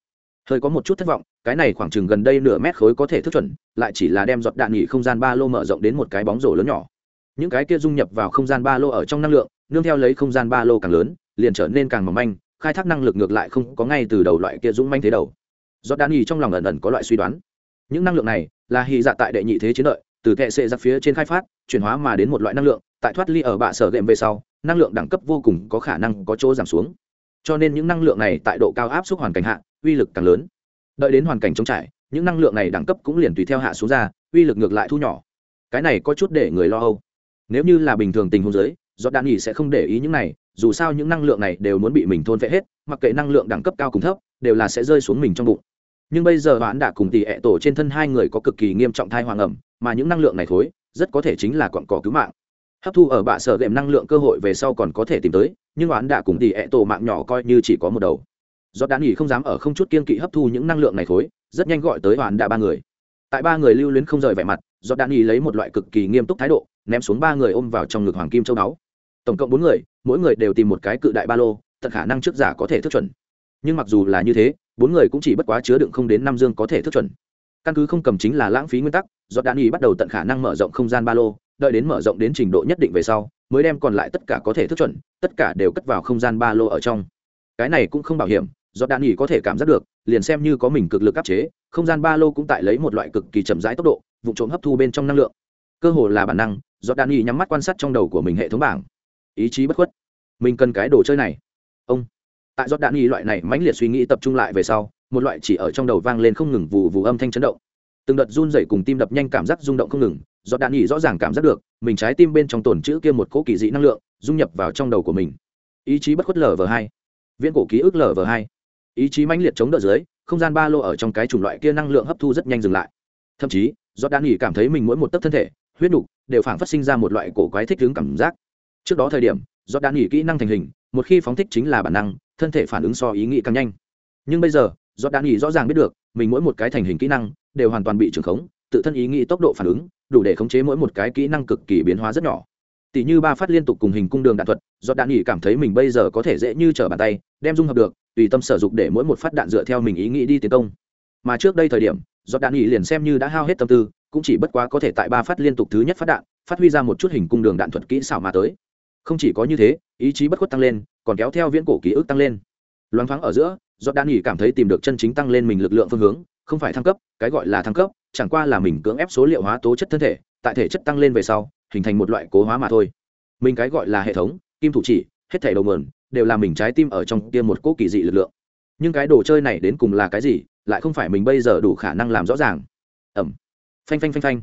Hơi có một chút thất vọng, cái này khoảng chừng gần đây nửa mét khối có thể thức chuẩn, lại chỉ là đem giọt đạn nghỉ không gian ba lô mở rộng đến một cái bóng rổ lớn nhỏ. Những cái kia dung nhập vào không gian ba lô ở trong năng lượng, nương theo lấy không gian ba lô càng lớn, liền trở nên càng mỏng manh khai thác năng lực ngược lại không có ngay từ đầu loại kia dũng manh thế đầu. Do đan y trong lòng ẩn ẩn có loại suy đoán. Những năng lượng này là hy dạ tại đệ nhị thế chiến lợi, từ kệ sệ giặc phía trên khai phát, chuyển hóa mà đến một loại năng lượng, tại thoát ly ở bạ sở đệm về sau, năng lượng đẳng cấp vô cùng có khả năng có chỗ giảm xuống. Cho nên những năng lượng này tại độ cao áp suất hoàn cảnh hạ, uy lực càng lớn. Đợi đến hoàn cảnh chống trải, những năng lượng này đẳng cấp cũng liền tùy theo hạ xuống ra, uy lực ngược lại thu nhỏ. Cái này có chút để người lo âu. Nếu như là bình thường tình huống giới do đạn nghỉ sẽ không để ý những này dù sao những năng lượng này đều muốn bị mình thôn vệ hết, mặc kệ năng lượng đẳng cấp cao cùng thấp, đều là sẽ rơi xuống mình trong bụng. Nhưng bây giờ bạn đã cùng tỷ ẹ tổ trên thân hai người có cực kỳ nghiêm trọng thai hoàng ẩm, mà những năng lượng này thối, rất có thể chính là cọn cỏ cứu mạng. Hấp thu ở bạ sở đệm năng lượng cơ hội về sau còn có thể tìm tới, nhưng bạn đã cùng tỷ ẹ tổ mạng nhỏ coi như chỉ có một đầu. Do đạn nghỉ không dám ở không chút kiên kỵ hấp thu những năng lượng này thối, rất nhanh gọi tới bạn đã ba người. Tại ba người lưu luyến không rời vẻ mặt, do đạn nghỉ lấy một loại cực kỳ nghiêm túc thái độ, ném xuống ba người ôm vào trong ngực hoàng kim châu đáo tổng cộng bốn người, mỗi người đều tìm một cái cự đại ba lô, tận khả năng trước giả có thể thức chuẩn. Nhưng mặc dù là như thế, bốn người cũng chỉ bất quá chứa đựng không đến năm dương có thể thức chuẩn. Căn cứ không cầm chính là lãng phí nguyên tắc do đạn nghỉ bắt đầu tận khả năng mở rộng không gian ba lô, đợi đến mở rộng đến trình độ nhất định về sau, mới đem còn lại tất cả có thể thức chuẩn, tất cả đều cất vào không gian ba lô ở trong. Cái này cũng không bảo hiểm do đạn nghỉ có thể cảm giác được, liền xem như có mình cực lực áp chế, không gian ba lô cũng tại lấy một loại cực kỳ chậm rãi tốc độ, vụ trộm hấp thu bên trong năng lượng. Cơ hồ là bản năng do đạn nghỉ nhắm mắt quan sát trong đầu của mình hệ thống bảng ý chí bất khuất. Mình cần cái đồ chơi này. Ông. Tại giọt đạn nghi loại này mãnh liệt suy nghĩ tập trung lại về sau, một loại chỉ ở trong đầu vang lên không ngừng vù vù âm thanh chấn động. Từng đợt run dày cùng tim đập nhanh cảm giác rung động không ngừng, giọt đạn nghi rõ ràng cảm giác được, mình trái tim bên trong tồn chữ kia một cỗ kỳ dị năng lượng, dung nhập vào trong đầu của mình. Ý chí bất khuất lv hai. Viễn cổ ký ức lv hai. Ý chí mãnh liệt chống đỡ dưới, không gian ba lô ở trong cái chủng loại kia năng lượng hấp thu rất nhanh dừng lại. Thậm chí, giọt đạn nghỉ cảm thấy mình mỗi một tấc thân thể, huyết nục đều phảng phát sinh ra một loại cổ quái thích hướng cảm giác trước đó thời điểm do đạn nghỉ kỹ năng thành hình, một khi phóng thích chính là bản năng, thân thể phản ứng so ý nghĩ càng nhanh. Nhưng bây giờ do đạn nghỉ rõ ràng biết được, mình mỗi một cái thành hình kỹ năng đều hoàn toàn bị trưởng khống, tự thân ý nghĩ tốc độ phản ứng, đủ để khống chế mỗi một cái kỹ năng cực kỳ biến hóa rất nhỏ. Tỷ như ba phát liên tục cùng hình cung đường đạn thuật do đạn nghỉ cảm thấy mình bây giờ có thể dễ như trở bàn tay, đem dung hợp được, tùy tâm sử dụng để mỗi một phát đạn dựa theo mình ý nghĩ đi tiến công. Mà trước đây thời điểm do đạn nghỉ liền xem như đã hao hết tâm tư, cũng chỉ bất quá có thể tại ba phát liên tục thứ nhất phát đạn, phát huy ra một chút hình cung đường đạn thuật kỹ xảo mà tới không chỉ có như thế, ý chí bất khuất tăng lên, còn kéo theo viễn cổ ký ức tăng lên. Loáng thoáng ở giữa do đan nghỉ cảm thấy tìm được chân chính tăng lên mình lực lượng phương hướng, không phải thăng cấp, cái gọi là thăng cấp, chẳng qua là mình cưỡng ép số liệu hóa tố chất thân thể, tại thể chất tăng lên về sau, hình thành một loại cố hóa mà thôi. Mình cái gọi là hệ thống, kim thủ chỉ, hết thể đầu mườn đều là mình trái tim ở trong kia một cỗ kỳ dị lực lượng. Nhưng cái đồ chơi này đến cùng là cái gì, lại không phải mình bây giờ đủ khả năng làm rõ ràng. Ẩm. Phanh phanh phanh phanh.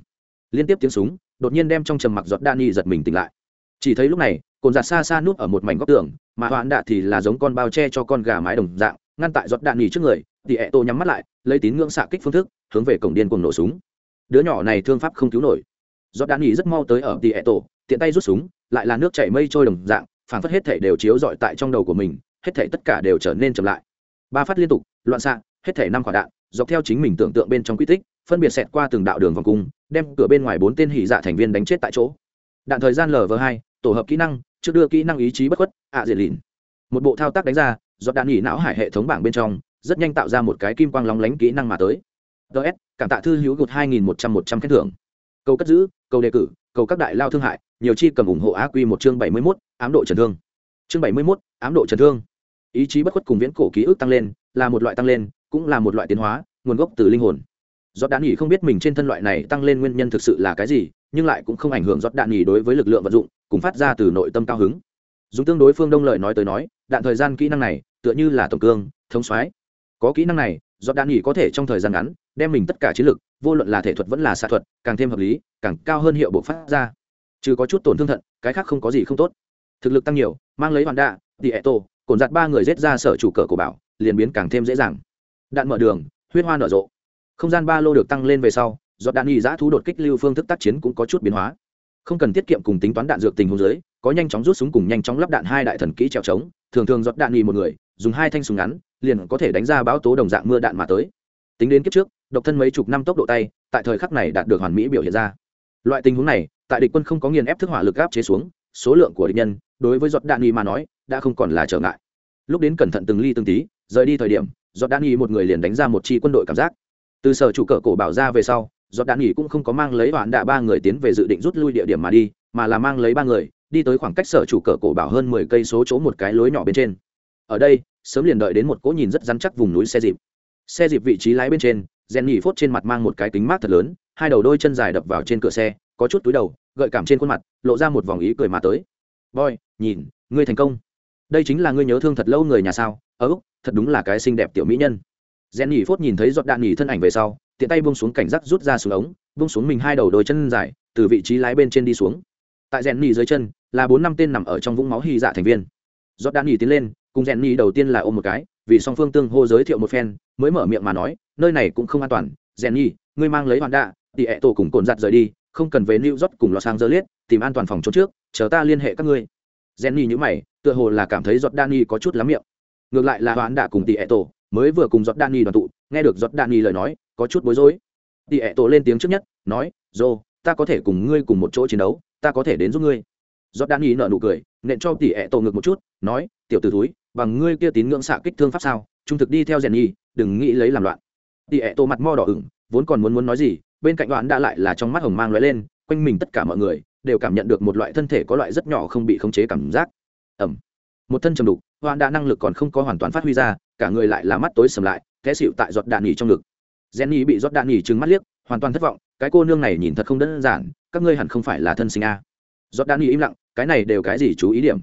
Liên tiếp tiếng súng, đột nhiên đem trong trầm mặc giọt đan y giật mình tỉnh lại chỉ thấy lúc này, cồn giặt xa xa núp ở một mảnh góc tường, mà hoãn đạ thì là giống con bao che cho con gà mái đồng dạng, ngăn tại giọt đạn nghỉ trước người, thì ẹ tô nhắm mắt lại, lấy tín ngưỡng xạ kích phương thức, hướng về cổng điên cùng nổ súng. Đứa nhỏ này thương pháp không cứu nổi. Giọt đạn nghỉ rất mau tới ở thì ẹ tô, tiện tay rút súng, lại là nước chảy mây trôi đồng dạng phản phất hết thể đều chiếu dọi tại trong đầu của mình, hết thể tất cả đều trở nên chậm lại. Ba phát liên tục, loạn xạ, hết thể năm quả đạn, dọc theo chính mình tưởng tượng bên trong quy tích, phân biệt xẹt qua từng đạo đường vòng cung, đem cửa bên ngoài bốn tên hỉ dạ thành viên đánh chết tại chỗ đạn thời gian lv hai, tổ hợp kỹ năng, trước đưa kỹ năng ý chí bất khuất, ạ à diệt lìn. Một bộ thao tác đánh ra do đạn nghỉ não hải hệ thống bảng bên trong, rất nhanh tạo ra một cái kim quang lóng lánh kỹ năng mà tới. Ts cảm tạ thư hữu gột hai nghìn một trăm một trăm khen thưởng. Câu cất giữ câu đề cử câu các đại lao thương hại, nhiều chi cầm ủng hộ AQ một chương bảy mươi mốt, ám độ chấn thương. Chương bảy mươi mốt, ám độ chấn thương. Ý chí bất khuất cùng viễn cổ ký ức tăng lên, là một loại tăng lên, cũng là một loại tiến hóa, nguồn gốc từ linh hồn. Do đạn nghỉ không biết mình trên thân loại này tăng lên nguyên nhân thực sự là cái gì nhưng lại cũng không ảnh hưởng giọt đạn nghỉ đối với lực lượng vận dụng, cùng phát ra từ nội tâm cao hứng. Dùng tương đối phương đông lợi nói tới nói, đạn thời gian kỹ năng này, tựa như là tổng cương, thống soái. Có kỹ năng này giọt đạn nghỉ có thể trong thời gian ngắn, đem mình tất cả chiến lực, vô luận là thể thuật vẫn là xạ thuật, càng thêm hợp lý, càng cao hơn hiệu bộ phát ra. Trừ có chút tổn thương thận, cái khác không có gì không tốt. Thực lực tăng nhiều, mang lấy hoàn đạ đi ẹ tô cồn giặt ba người rết ra sở chủ cờ của bảo, liền biến càng thêm dễ dàng. Đạn mở đường, huyết hoa nở rộ. Không gian ba lô được tăng lên về sau do đạn nghi giã thú đột kích lưu phương thức tác chiến cũng có chút biến hóa. Không cần tiết kiệm cùng tính toán đạn dược tình huống dưới, có nhanh chóng rút súng cùng nhanh chóng lắp đạn hai đại thần kỹ trèo trống, thường thường giọt đạn nghi một người, dùng hai thanh súng ngắn, liền có thể đánh ra báo tố đồng dạng mưa đạn mà tới. Tính đến kiếp trước, độc thân mấy chục năm tốc độ tay, tại thời khắc này đạt được hoàn mỹ biểu hiện ra. Loại tình huống này, tại địch quân không có nghiền ép thức hỏa lực áp chế xuống, số lượng của địch nhân, đối với giọt đạn nghi mà nói, đã không còn là trở ngại. Lúc đến cẩn thận từng ly từng tí, rời đi thời điểm, giọt đạn nghi một người liền đánh ra một chi quân đội cảm giác. Từ sở chủ cờ cổ bảo ra về sau giọt đạn nghỉ cũng không có mang lấy đoạn đạ ba người tiến về dự định rút lui địa điểm mà đi, mà là mang lấy ba người, đi tới khoảng cách sở chủ cờ cổ bảo hơn mười cây số chỗ một cái lối nhỏ bên trên. Ở đây, sớm liền đợi đến một cỗ nhìn rất rắn chắc vùng núi xe dịp. Xe dịp vị trí lái bên trên rèn nhỉ phốt trên mặt mang một cái kính mát thật lớn, hai đầu đôi chân dài đập vào trên cửa xe, có chút túi đầu, gợi cảm trên khuôn mặt, lộ ra một vòng ý cười mà tới. Boy, nhìn, ngươi thành công. Đây chính là ngươi nhớ thương thật lâu người nhà sao? Ở úc thật đúng là cái xinh đẹp tiểu mỹ nhân. Rèn nhỉ phốt nhìn thấy giọt đạn nhỉ thân ảnh về sau tiện tay buông xuống cảnh giác rút ra xuống ống buông xuống mình hai đầu đôi chân dài từ vị trí lái bên trên đi xuống. Tại rèn nhì dưới chân là bốn năm tên nằm ở trong vũng máu hy dạ thành viên. Giọt đạn nhì tiến lên cùng rèn nhì đầu tiên là ôm một cái vì song phương tương hô giới thiệu một phen mới mở miệng mà nói nơi này cũng không an toàn rèn nhì, ngươi mang lấy hoàn đạ tỉ ẹ tổ cùng cồn giặt rời đi không cần về new york cùng lò sang dơ liết tìm an toàn phòng trốn trước chờ ta liên hệ các ngươi. Rèn nhì nhữ mày tựa hồ là cảm thấy giọt đan nhì có chút lắm miệng. Ngược lại là hoàn đạ cùng tỉ ẹ tổ mới vừa cùng giọt đạn nghi đoàn tụ, nghe được giọt đạn nghi lời nói, có chút bối rối. Tỉ ẹ tổ lên tiếng trước nhất, nói, dô, ta có thể cùng ngươi cùng một chỗ chiến đấu, ta có thể đến giúp ngươi. Giọt đạn nghi nở nụ cười, nện cho tỉ ẹ tổ ngược một chút, nói, tiểu t ử túi bằng ngươi kia tín ngưỡng xạ kích thương pháp sao, trung thực đi theo rèn nhi đừng nghĩ lấy làm loạn. Tỉ ẹ tổ mặt mo đỏ ửng, vốn còn muốn muốn nói gì, bên cạnh đoạn đã lại là trong mắt hồng mang lóe lên, quanh mình tất cả mọi người đều cảm nhận được một loại thân thể có loại rất nhỏ không bị khống chế cảm giác. Ẩm một thân trầm đục hoạn đã năng lực còn không có hoàn toàn phát huy ra, cả người lại là mắt tối sầm lại, té xịu tại giọt đạn nghỉ trong ngực. Jenny bị giọt đạn nghỉ trừng mắt liếc, hoàn toàn thất vọng, cái cô nương này nhìn thật không đơn giản, các ngươi hẳn không phải là thân sinh a. Giọt đạn nghỉ im lặng, cái này đều cái gì chú ý điểm?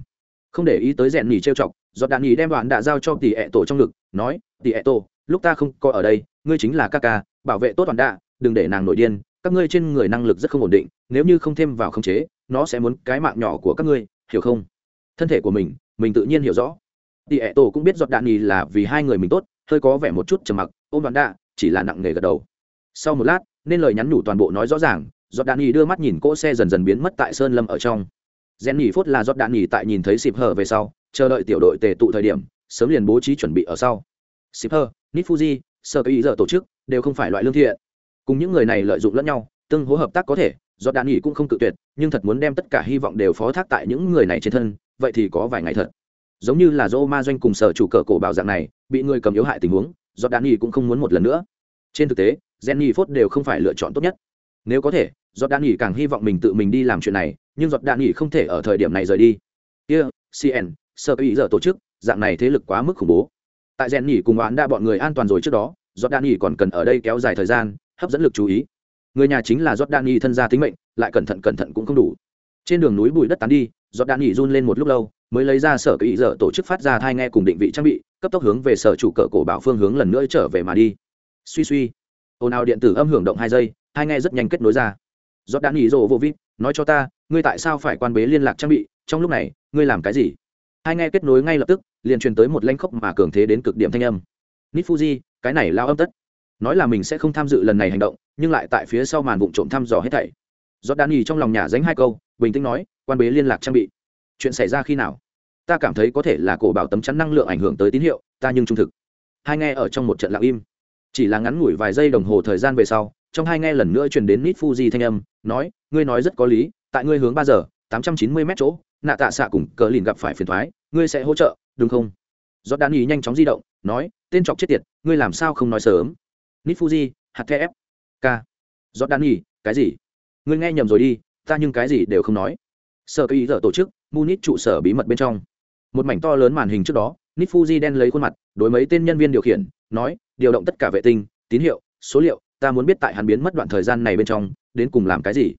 Không để ý tới rèn nhỉ trêu chọc, giọt đạn nhỉ đem đoạn đã giao cho tỷ ẹ tổ trong ngực, nói tỷ ẹ tổ, lúc ta không có ở đây, ngươi chính là ca ca, bảo vệ tốt toàn đạ đừng để nàng nổi điên, các ngươi trên người năng lực rất không ổn định, nếu như không thêm vào khống chế, nó sẽ muốn cái mạng nhỏ của các ngươi, hiểu không? Thân thể của mình mình tự nhiên hiểu rõ. Tỉ ẹ tổ cũng biết giọt đạn nhì là vì hai người mình tốt hơi có vẻ một chút trầm mặc ôm đoạn đạ chỉ là nặng nề gật đầu. Sau một lát nên lời nhắn nhủ toàn bộ nói rõ ràng giọt đạn nhì đưa mắt nhìn cỗ xe dần dần biến mất tại sơn lâm ở trong. Rèn nhì phốt là giọt đạn nhì tại nhìn thấy xịp hờ về sau chờ đợi tiểu đội tề tụ thời điểm sớm liền bố trí chuẩn bị ở sau. Xịp hờ, nít fuji sơ ý giờ tổ chức đều không phải loại lương thiện. Cùng những người này lợi dụng lẫn nhau tương hỗ hợp tác có thể do đạn nghỉ cũng không cự tuyệt nhưng thật muốn đem tất cả hy vọng đều phó thác tại những người này trên thân vậy thì có vài ngày thật. Giống như là dô ma doanh cùng sở chủ cờ cổ bảo dạng này, bị người cầm yếu hại tình huống do đan nghỉ cũng không muốn một lần nữa. Trên thực tế, jenny phốt đều không phải lựa chọn tốt nhất. Nếu có thể do đan nghỉ càng hy vọng mình tự mình đi làm chuyện này, nhưng giọt đạn nghỉ không thể ở thời điểm này rời đi. Kia cn sơ ý giờ tổ chức, dạng này thế lực quá mức khủng bố. Tại rèn nhỉ cùng oán đa bọn người an toàn rồi trước đó giọt đạn nhỉ còn cần ở đây kéo dài thời gian, hấp dẫn lực chú ý. Người nhà chính là giọt đạn nhỉ thân gia tính mệnh, lại cẩn thận cẩn thận cũng không đủ. Trên đường núi bụi đất tán đi giọt đạn nhỉ run lên một lúc lâu, mới lấy ra sở ý dở tổ chức phát ra thai nghe cùng định vị trang bị, cấp tốc hướng về sở chủ cỡ cổ bảo phương hướng lần nữa trở về mà đi. Suy suy. Ồn ào điện tử âm hưởng động hai giây hai nghe rất nhanh kết nối ra. Giọt đạn nhỉ rồ vô vít, nói cho ta, ngươi tại sao phải quan bế liên lạc trang bị, trong lúc này, ngươi làm cái gì? Hai nghe kết nối ngay lập tức, liền truyền tới một lanh khốc mà cường thế đến cực điểm thanh âm. Nít fuji cái này lao âm tất. Nói là mình sẽ không tham dự lần này hành động, nhưng lại tại phía sau màn vụ trộm thăm dò hết thảy. Giọt đan nhì trong lòng nhà dánh hai câu bình tĩnh nói, quan bế liên lạc trang bị. Chuyện xảy ra khi nào? Ta cảm thấy có thể là cổ bảo tấm chắn năng lượng ảnh hưởng tới tín hiệu, ta nhưng trung thực. Hai nghe ở trong một trận lặng im. Chỉ là ngắn ngủi vài giây đồng hồ thời gian về sau, trong hai nghe lần nữa truyền đến nít fuji thanh âm, nói, ngươi nói rất có lý, tại ngươi hướng ba giờ, tám trăm chín mươi mét chỗ, nạ tạ xạ cùng cờ lìn gặp phải phiền thoái, ngươi sẽ hỗ trợ, đúng không? Do đan ý nhanh chóng di động, nói, tên chọc chết tiệt, ngươi làm sao không nói sớm? Nít fuji, hạt thép k do đan ý cái gì? Ngươi nghe nhầm rồi đi ta nhưng cái gì đều không nói. Sở cây ý giờ tổ chức, munich trụ sở bí mật bên trong. Một mảnh to lớn màn hình trước đó nít fuji đen lấy khuôn mặt, đối mấy tên nhân viên điều khiển, nói, điều động tất cả vệ tinh, tín hiệu, số liệu, ta muốn biết tại hắn biến mất đoạn thời gian này bên trong, đến cùng làm cái gì?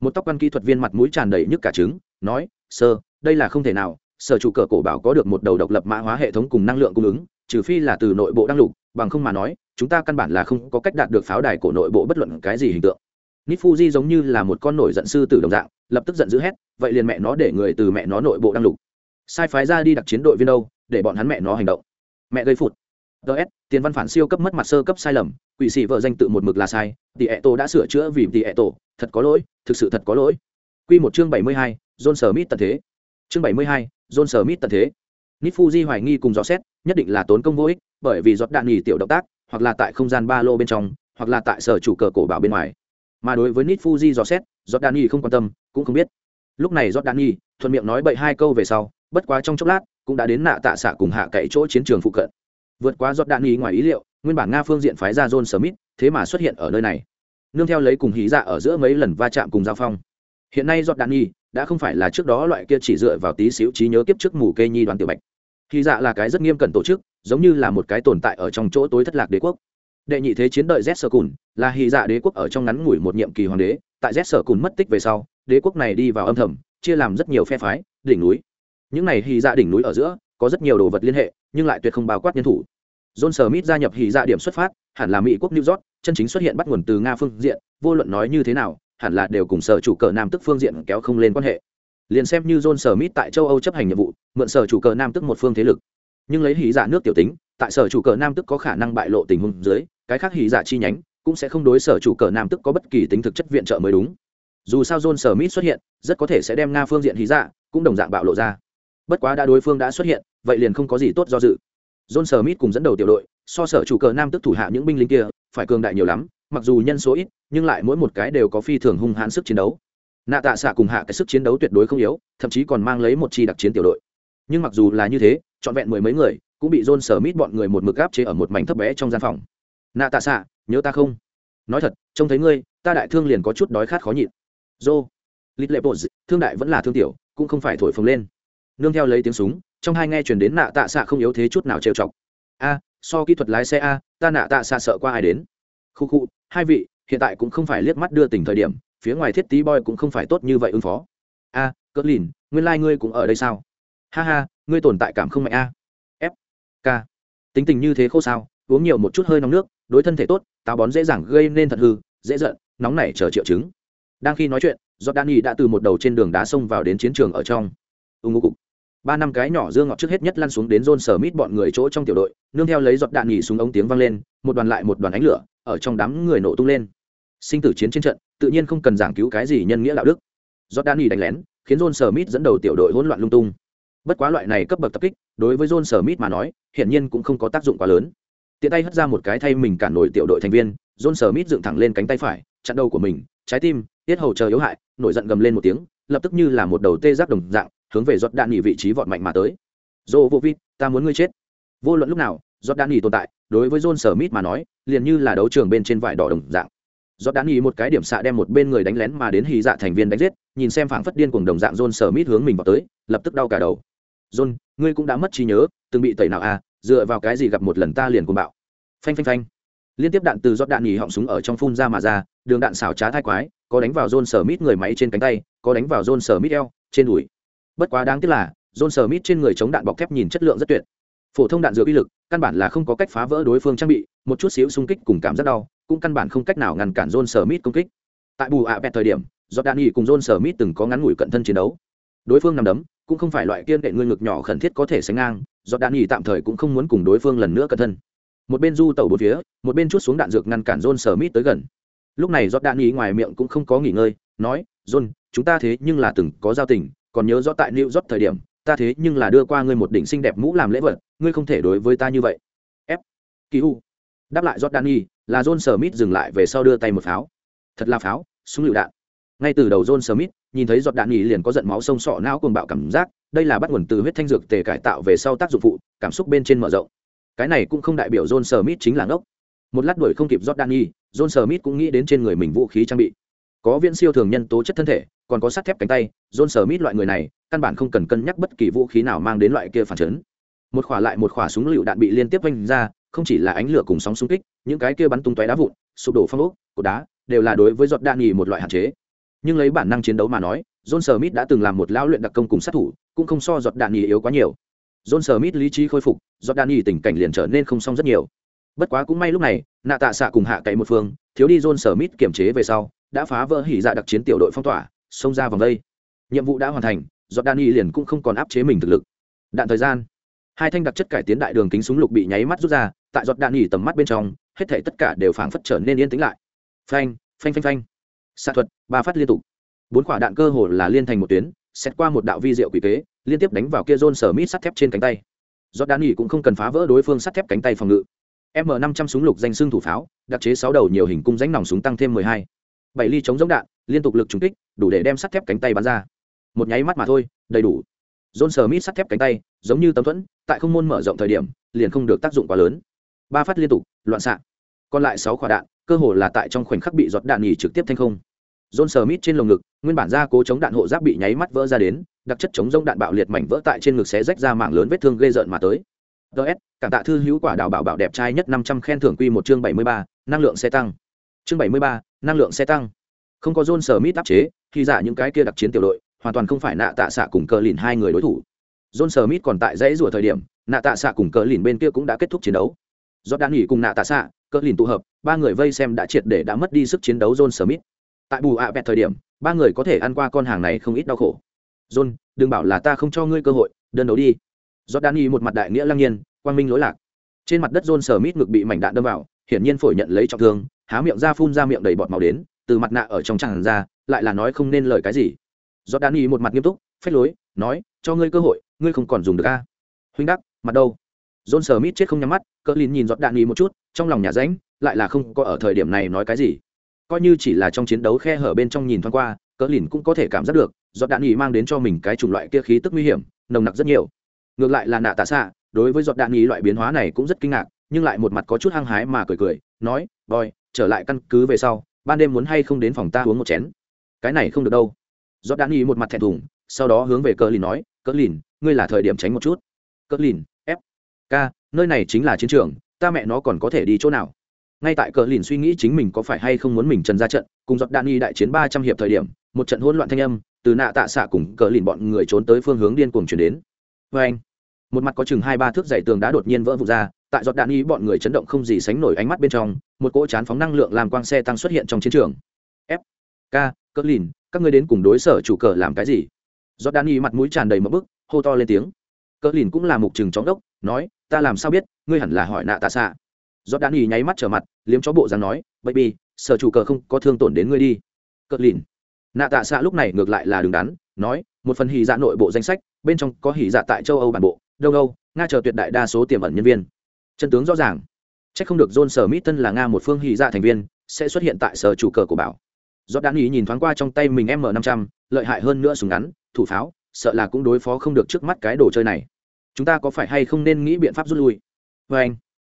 Một tóc quan kỹ thuật viên mặt mũi tràn đầy nhức cả trứng, nói, sơ, đây là không thể nào, sở chủ cờ cổ bảo có được một đầu độc lập mã hóa hệ thống cùng năng lượng cung ứng, trừ phi là từ nội bộ đăng lục, bằng không mà nói, chúng ta căn bản là không có cách đạt được pháo đài cổ nội bộ bất luận cái gì hình tượng nít fuji giống như là một con nổi giận sư tử đồng dạng, lập tức giận dữ hét, vậy liền mẹ nó để người từ mẹ nó nội bộ đăng lục. Sai phái ra đi đặc chiến đội viên đâu, để bọn hắn mẹ nó hành động. Mẹ gây phụt. Ts tiền văn phản siêu cấp mất mặt sơ cấp sai lầm, quỷ sĩ vợ danh tự một mực là sai tỷ ẹ tổ đã sửa chữa vì tỷ ẹ tổ, thật có lỗi, thực sự thật có lỗi. Q một chương bảy mươi hai, john smith tận thế. Chương bảy mươi hai, john smith tận thế. Nít fuji hoài nghi cùng dò xét, nhất định là tốn công vô ích, bởi vì giọt đạn nghỉ tiểu động tác, hoặc là tại không gian ba lô bên trong, hoặc là tại sở chủ cờ cổ bảo bên ngoài mà đối với nít fuji dò xét giọt đan nghỉ không quan tâm, cũng không biết. Lúc này giọt đan nghỉ thuận miệng nói bậy hai câu về sau, bất quá trong chốc lát, cũng đã đến nạ tạ xạ cùng hạ cậy chỗ chiến trường phụ cận. Vượt qua giọt đạn nghỉ ngoài ý liệu, nguyên bản nga phương diện phái ra john smith, thế mà xuất hiện ở nơi này. Nương theo lấy cùng hí dạ ở giữa mấy lần va chạm cùng giao phong. Hiện nay giọt đạn nghỉ đã không phải là trước đó loại kia chỉ dựa vào tí xíu trí nhớ kiếp trước mù kê nhi đoàn tiểu bạch. Hí dạ là cái rất nghiêm cẩn tổ chức, giống như là một cái tồn tại ở trong chỗ tối thất lạc đế quốc đệ nhị thế chiến đợi z sở cùn, là hy dạ đế quốc ở trong ngắn ngủi một nhiệm kỳ hoàng đế. Tại z sở cùn mất tích về sau, đế quốc này đi vào âm thầm, chia làm rất nhiều phe phái, đỉnh núi. Những này hy dạ đỉnh núi ở giữa, có rất nhiều đồ vật liên hệ, nhưng lại tuyệt không bao quát nhân thủ. John smith gia nhập hy dạ điểm xuất phát, hẳn là mỹ quốc new york, chân chính xuất hiện bắt nguồn từ nga phương diện, vô luận nói như thế nào, hẳn là đều cùng sở chủ cờ nam tức phương diện kéo không lên quan hệ. Liền xem như john smith tại châu âu chấp hành nhiệm vụ, mượn sở chủ cờ nam tức một phương thế lực. Nhưng lấy hí Dạ nước tiểu tính tại sở chủ cờ nam tức có khả năng bại lộ tình huống dưới, cái khác hỉ giả chi nhánh cũng sẽ không đối sở chủ cờ nam tức có bất kỳ tính thực chất viện trợ mới đúng. Dù sao john smith xuất hiện, rất có thể sẽ đem nga phương diện hí giả cũng đồng dạng bạo lộ ra. Bất quá đã đối phương đã xuất hiện, vậy liền không có gì tốt do dự. John smith cùng dẫn đầu tiểu đội, so sở chủ cờ nam tức thủ hạ những binh lính kia, phải cường đại nhiều lắm, mặc dù nhân số ít, nhưng lại mỗi một cái đều có phi thường hung hãn sức chiến đấu. Nạ tạ xạ cùng hạ cái sức chiến đấu tuyệt đối không yếu, thậm chí còn mang lấy một chi đặc chiến tiểu đội. Nhưng mặc dù là như thế, trọn vẹn mười mấy người cũng bị john sở mít bọn người một mực gáp chế ở một mảnh thấp bé trong gian phòng. Nạ tạ xạ nhớ ta không? Nói thật trông thấy ngươi ta đại thương liền có chút đói khát khó nhịn. Dô lít lệ bộ thương đại vẫn là thương tiểu cũng không phải thổi phồng lên. Nương theo lấy tiếng súng trong hai nghe chuyển đến nạ tạ xạ không yếu thế chút nào trêu chọc. A so kỹ thuật lái xe a ta nạ tạ xạ sợ qua ai đến? Khu khu hai vị hiện tại cũng không phải liếc mắt đưa tình thời điểm phía ngoài thiết tí boy cũng không phải tốt như vậy ứng phó. A à, cỡ lìn nguyên lai、like、ngươi cũng ở đây sao? Ha ha ngươi tồn tại cảm không mạnh a k. Tính tình như thế khô sao, uống nhiều một chút hơi nóng nước, đối thân thể tốt, táo bón dễ dàng, gây nên thật hư, dễ giận, nóng nảy chờ triệu chứng. Đang khi nói chuyện do danny đã từ một đầu trên đường đá xông vào đến chiến trường ở trong. Ưng ngô cục. Ba năm cái nhỏ dương ngọt trước hết nhất lăn xuống đến rôn sở mít bọn người chỗ trong tiểu đội, nương theo lấy giọt đạn nghỉ xuống ống tiếng vang lên, một đoàn lại một đoàn ánh lửa, ở trong đám người nổ tung lên. Sinh tử chiến trên trận, tự nhiên không cần giảng cứu cái gì nhân nghĩa đạo đức. Giọt đạn nghỉ đánh lén, khiến john smith dẫn đầu tiểu đội hỗn loạn lung tung bất quá loại này cấp bậc tập kích, đối với john smith mà nói, hiển nhiên cũng không có tác dụng quá lớn. Tiện tay hất ra một cái thay mình cản nổi tiểu đội thành viên, john smith dựng thẳng lên cánh tay phải, chặn đầu của mình, trái tim, tiết hầu chờ yếu hại, nổi giận gầm lên một tiếng, lập tức như là một đầu tê giác đồng dạng, hướng về giọt đạn nghỉ vị trí vọt mạnh mà tới. Dô vô vi, ta muốn ngươi chết. Vô luận lúc nào, giọt đạn nghỉ tồn tại, đối với john smith mà nói, liền như là đấu trường bên trên vải đỏ đồng dạng. Giọt đạn nghỉ một cái điểm xạ đem một bên người đánh lén mà đến hì dạ thành viên đánh giết, nhìn xem phảng phất điên cùng đồng dạng john smith hướng mình vào tới, lập tức đau cả đầu john, ngươi cũng đã mất trí nhớ, từng bị tẩy nào à dựa vào cái gì gặp một lần ta liền cùng bạo? Phanh phanh phanh. Liên tiếp đạn từ giọt đạn nhì họng súng ở trong phun ra mà ra, đường đạn xảo trá thai quái, có đánh vào john smith người máy trên cánh tay, có đánh vào john smith eo, trên đùi. Bất quá đáng tiếc là, john smith trên người chống đạn bọc thép nhìn chất lượng rất tuyệt. Phổ thông đạn dược uy lực, căn bản là không có cách phá vỡ đối phương trang bị, một chút xíu xung kích cùng cảm giác đau, cũng căn bản không cách nào ngăn cản john smith công kích. Tại bù ạ bẹt thời điểm giọt đạn nhì cùng john smith từng có ngắn ngủi cận thân chiến đấu. Đối phương nằm đấm cũng không phải loại kiên đệ ngươi ngực nhỏ khẩn thiết có thể sánh ngang do đạn nghỉ tạm thời cũng không muốn cùng đối phương lần nữa cẩn thân một bên du tàu bốn phía một bên chút xuống đạn dược ngăn cản john smith tới gần lúc này do đạn nghỉ ngoài miệng cũng không có nghỉ ngơi nói john chúng ta thế nhưng là từng có giao tình còn nhớ rõ tại New York thời điểm, ta thế nhưng là đưa qua ngươi một đỉnh xinh đẹp mũ làm lễ vật, ngươi không thể đối với ta như vậy. F. Kỳ U. Đáp lại Jordani, là John Smith dừng lại về sau đưa tay một pháo. Thật là pháo, súng lựu đạn. Ngay từ đầu John Smith, nhìn thấy giọt đạn nhì liền có giận máu sông sọ não cuồng bạo cảm giác, đây là bắt nguồn từ huyết thanh dược tề cải tạo về sau tác dụng phụ, cảm xúc bên trên mở rộng. Cái này cũng không đại biểu John Smith chính là ngốc. Một lát đuổi không kịp giọt đạn nhì John Smith cũng nghĩ đến trên người mình vũ khí trang bị có viễn siêu thường nhân tố chất thân thể còn có sắt thép cánh tay john smith loại người này căn bản không cần cân nhắc bất kỳ vũ khí nào mang đến loại kia phản chấn một khỏa lại một khỏa súng lựu đạn bị liên tiếp vanh ra không chỉ là ánh lửa cùng sóng xung kích những cái kia bắn tung tóe đá vụn sụp đổ phong ốc cột đá đều là đối với giọt đạn nhì một loại hạn chế nhưng lấy bản năng chiến đấu mà nói, john smith đã từng làm một lão luyện đặc công cùng sát thủ, cũng không so giọt đạn nhì yếu quá nhiều. John smith lý trí khôi phục, giọt đạn nhì tình cảnh liền trở nên không xong rất nhiều. Bất quá cũng may lúc này, nạ tạ xạ cùng hạ cậy một phương, thiếu đi john Smith kiểm chế về sau, đã phá vỡ hỉ dạ đặc chiến tiểu đội phong tỏa, xông ra vòng đây. Nhiệm vụ đã hoàn thành, giọt đạn y liền cũng không còn áp chế mình thực lực. Đạn thời gian, hai thanh đặc chất cải tiến đại đường kính súng lục bị nháy mắt rút ra, tại giọt đạn nghỉ tầm mắt bên trong, hết thể tất cả đều phảng phất trở nên yên tĩnh lại. Phanh phanh phanh phanh xạ thuật ba phát liên tục bốn quả đạn cơ hồ là liên thành một tuyến xét qua một đạo vi diệu quỷ kế liên tiếp đánh vào kia John sở mít sắt thép trên cánh tay giọt đạn nghỉ cũng không cần phá vỡ đối phương sắt thép cánh tay phòng ngự m năm trăm súng lục danh xương thủ pháo đặc chế sáu đầu nhiều hình cung ránh nòng súng tăng thêm mười hai bảy ly chống giống đạn liên tục lực trúng kích đủ để đem sắt thép cánh tay bắn ra một nháy mắt mà thôi đầy đủ John Smith sắt thép cánh tay, giống như tấm thuẫn, tại không môn mở rộng thời điểm, liền không được tác dụng quá lớn. Ba phát liên tục, loạn xạ. Còn lại sáu quả đạn, cơ hồ là tại trong khoảnh khắc bị giọt đạn nhỉ trực tiếp thanh không. John Smith trên lồng ngực, nguyên bản da cố chống đạn hộ giáp bị nháy mắt vỡ ra đến, đặc chất chống rông đạn bạo liệt mảnh vỡ tại trên ngực xé rách ra mạng lớn vết thương ghê rợn mà tới. DS, cảm tạ thư hữu quả đào bảo bảo đẹp trai nhất 500 khen thưởng quy một chương 73, năng lượng xe tăng. Chương 73, năng lượng xe tăng. Không có John Smith áp chế, thì giả những cái kia đặc chiến tiểu đội, hoàn toàn không phải nạ tạ xạ cùng cờ lìn hai người đối thủ john smith còn tại dãy rùa thời điểm nạ tạ xạ cùng cờ lìn bên kia cũng đã kết thúc chiến đấu do đã nghỉ cùng nạ tạ xạ cờ lìn tụ hợp ba người vây xem đã triệt để đã mất đi sức chiến đấu john smith tại bù ạ à vẹt thời điểm, ba người có thể ăn qua con hàng này không ít đau khổ. John, đừng bảo là ta không cho ngươi cơ hội, đơn đấu đi. Jordani một mặt đại nghĩa lăng nhiên, quang minh lỗi lạc. Trên mặt đất john smith ngực bị mảnh đạn đâm vào, hiển nhiên phổi nhận lấy trọng thương, há miệng ra phun ra miệng đầy bọt màu đến, từ mặt nạ ở trong tràn ra, lại là nói không nên lời cái gì. Jordani đan y một mặt nghiêm túc, phách lối, nói, cho ngươi cơ hội, ngươi không còn dùng được a. Huynh đắc, mặt đâu? John sờ mít chết không nhắm mắt cỡ lìn nhìn giọt đạn y một chút, trong lòng nhà ránh, lại là không có ở thời điểm này nói cái gì coi như chỉ là trong chiến đấu khe hở bên trong nhìn thoáng qua, cỡ lìn cũng có thể cảm giác được, do đạn Ý mang đến cho mình cái chủng loại kia khí tức nguy hiểm, nồng nặc rất nhiều. Ngược lại là nạ tạ xạ, đối với giọt đạn Ý loại biến hóa này cũng rất kinh ngạc, nhưng lại một mặt có chút hăng hái mà cười cười, nói voi trở lại căn cứ về sau, ban đêm muốn hay không đến phòng ta uống một chén? Cái này không được đâu. Giọt đạn ý một mặt thẹn thùng, sau đó hướng về cỡ lìn nói, cỡ lìn, ngươi là thời điểm tránh một chút. Cỡ lìn, f k, nơi này chính là chiến trường, ta mẹ nó còn có thể đi chỗ nào? Ngay tại cờ lìn suy nghĩ chính mình có phải hay không muốn mình trần ra trận, cùng giọt đạn y đại chiến ba trăm hiệp thời điểm, một trận hỗn loạn thanh âm từ nạ tạ xạ cùng cờ lìn bọn người trốn tới phương hướng điên cuồng chuyển đến. Vê anh, một mặt có chừng hai ba thước dày tường đã đột nhiên vỡ vụt ra, tại giọt đạn y bọn người chấn động không gì sánh nổi ánh mắt bên trong, một cỗ chán phóng năng lượng làm quang xe tăng xuất hiện trong chiến trường. F, k, cờ lìn, các ngươi đến cùng đối sở chủ cờ làm cái gì? Giọt đạn đan mặt mũi tràn đầy mỡ bức, hô to lên tiếng. Cỡ lìn cũng là mục chừng chóng đốc, nói, ta làm sao biết, ngươi hẳn là hỏi nạ tạ xạ do đan nháy mắt trở mặt, liếm chó bộ dáng nói, baby, sở chủ cờ không có thương tổn đến ngươi đi. Cợt lìn. Nạ tạ xạ lúc này ngược lại là đứng đắn, nói, một phần hỉ dạ nội bộ danh sách, bên trong có hỉ dạ tại châu âu bản bộ, đông âu, nga chờ tuyệt đại đa số tiềm ẩn nhân viên. Chân tướng rõ ràng. C h ắ c không được john sở mít là nga một phương hỉ dạ thành viên, sẽ xuất hiện tại sở chủ cờ của bảo. Do đan ý nhìn thoáng qua trong tay mình m năm trăm, lợi hại hơn nữa súng ngắn, thủ pháo, sợ là cũng đối phó không được trước mắt cái đồ chơi này. Chúng ta có phải hay không nên nghĩ biện pháp rút lui? Vê anh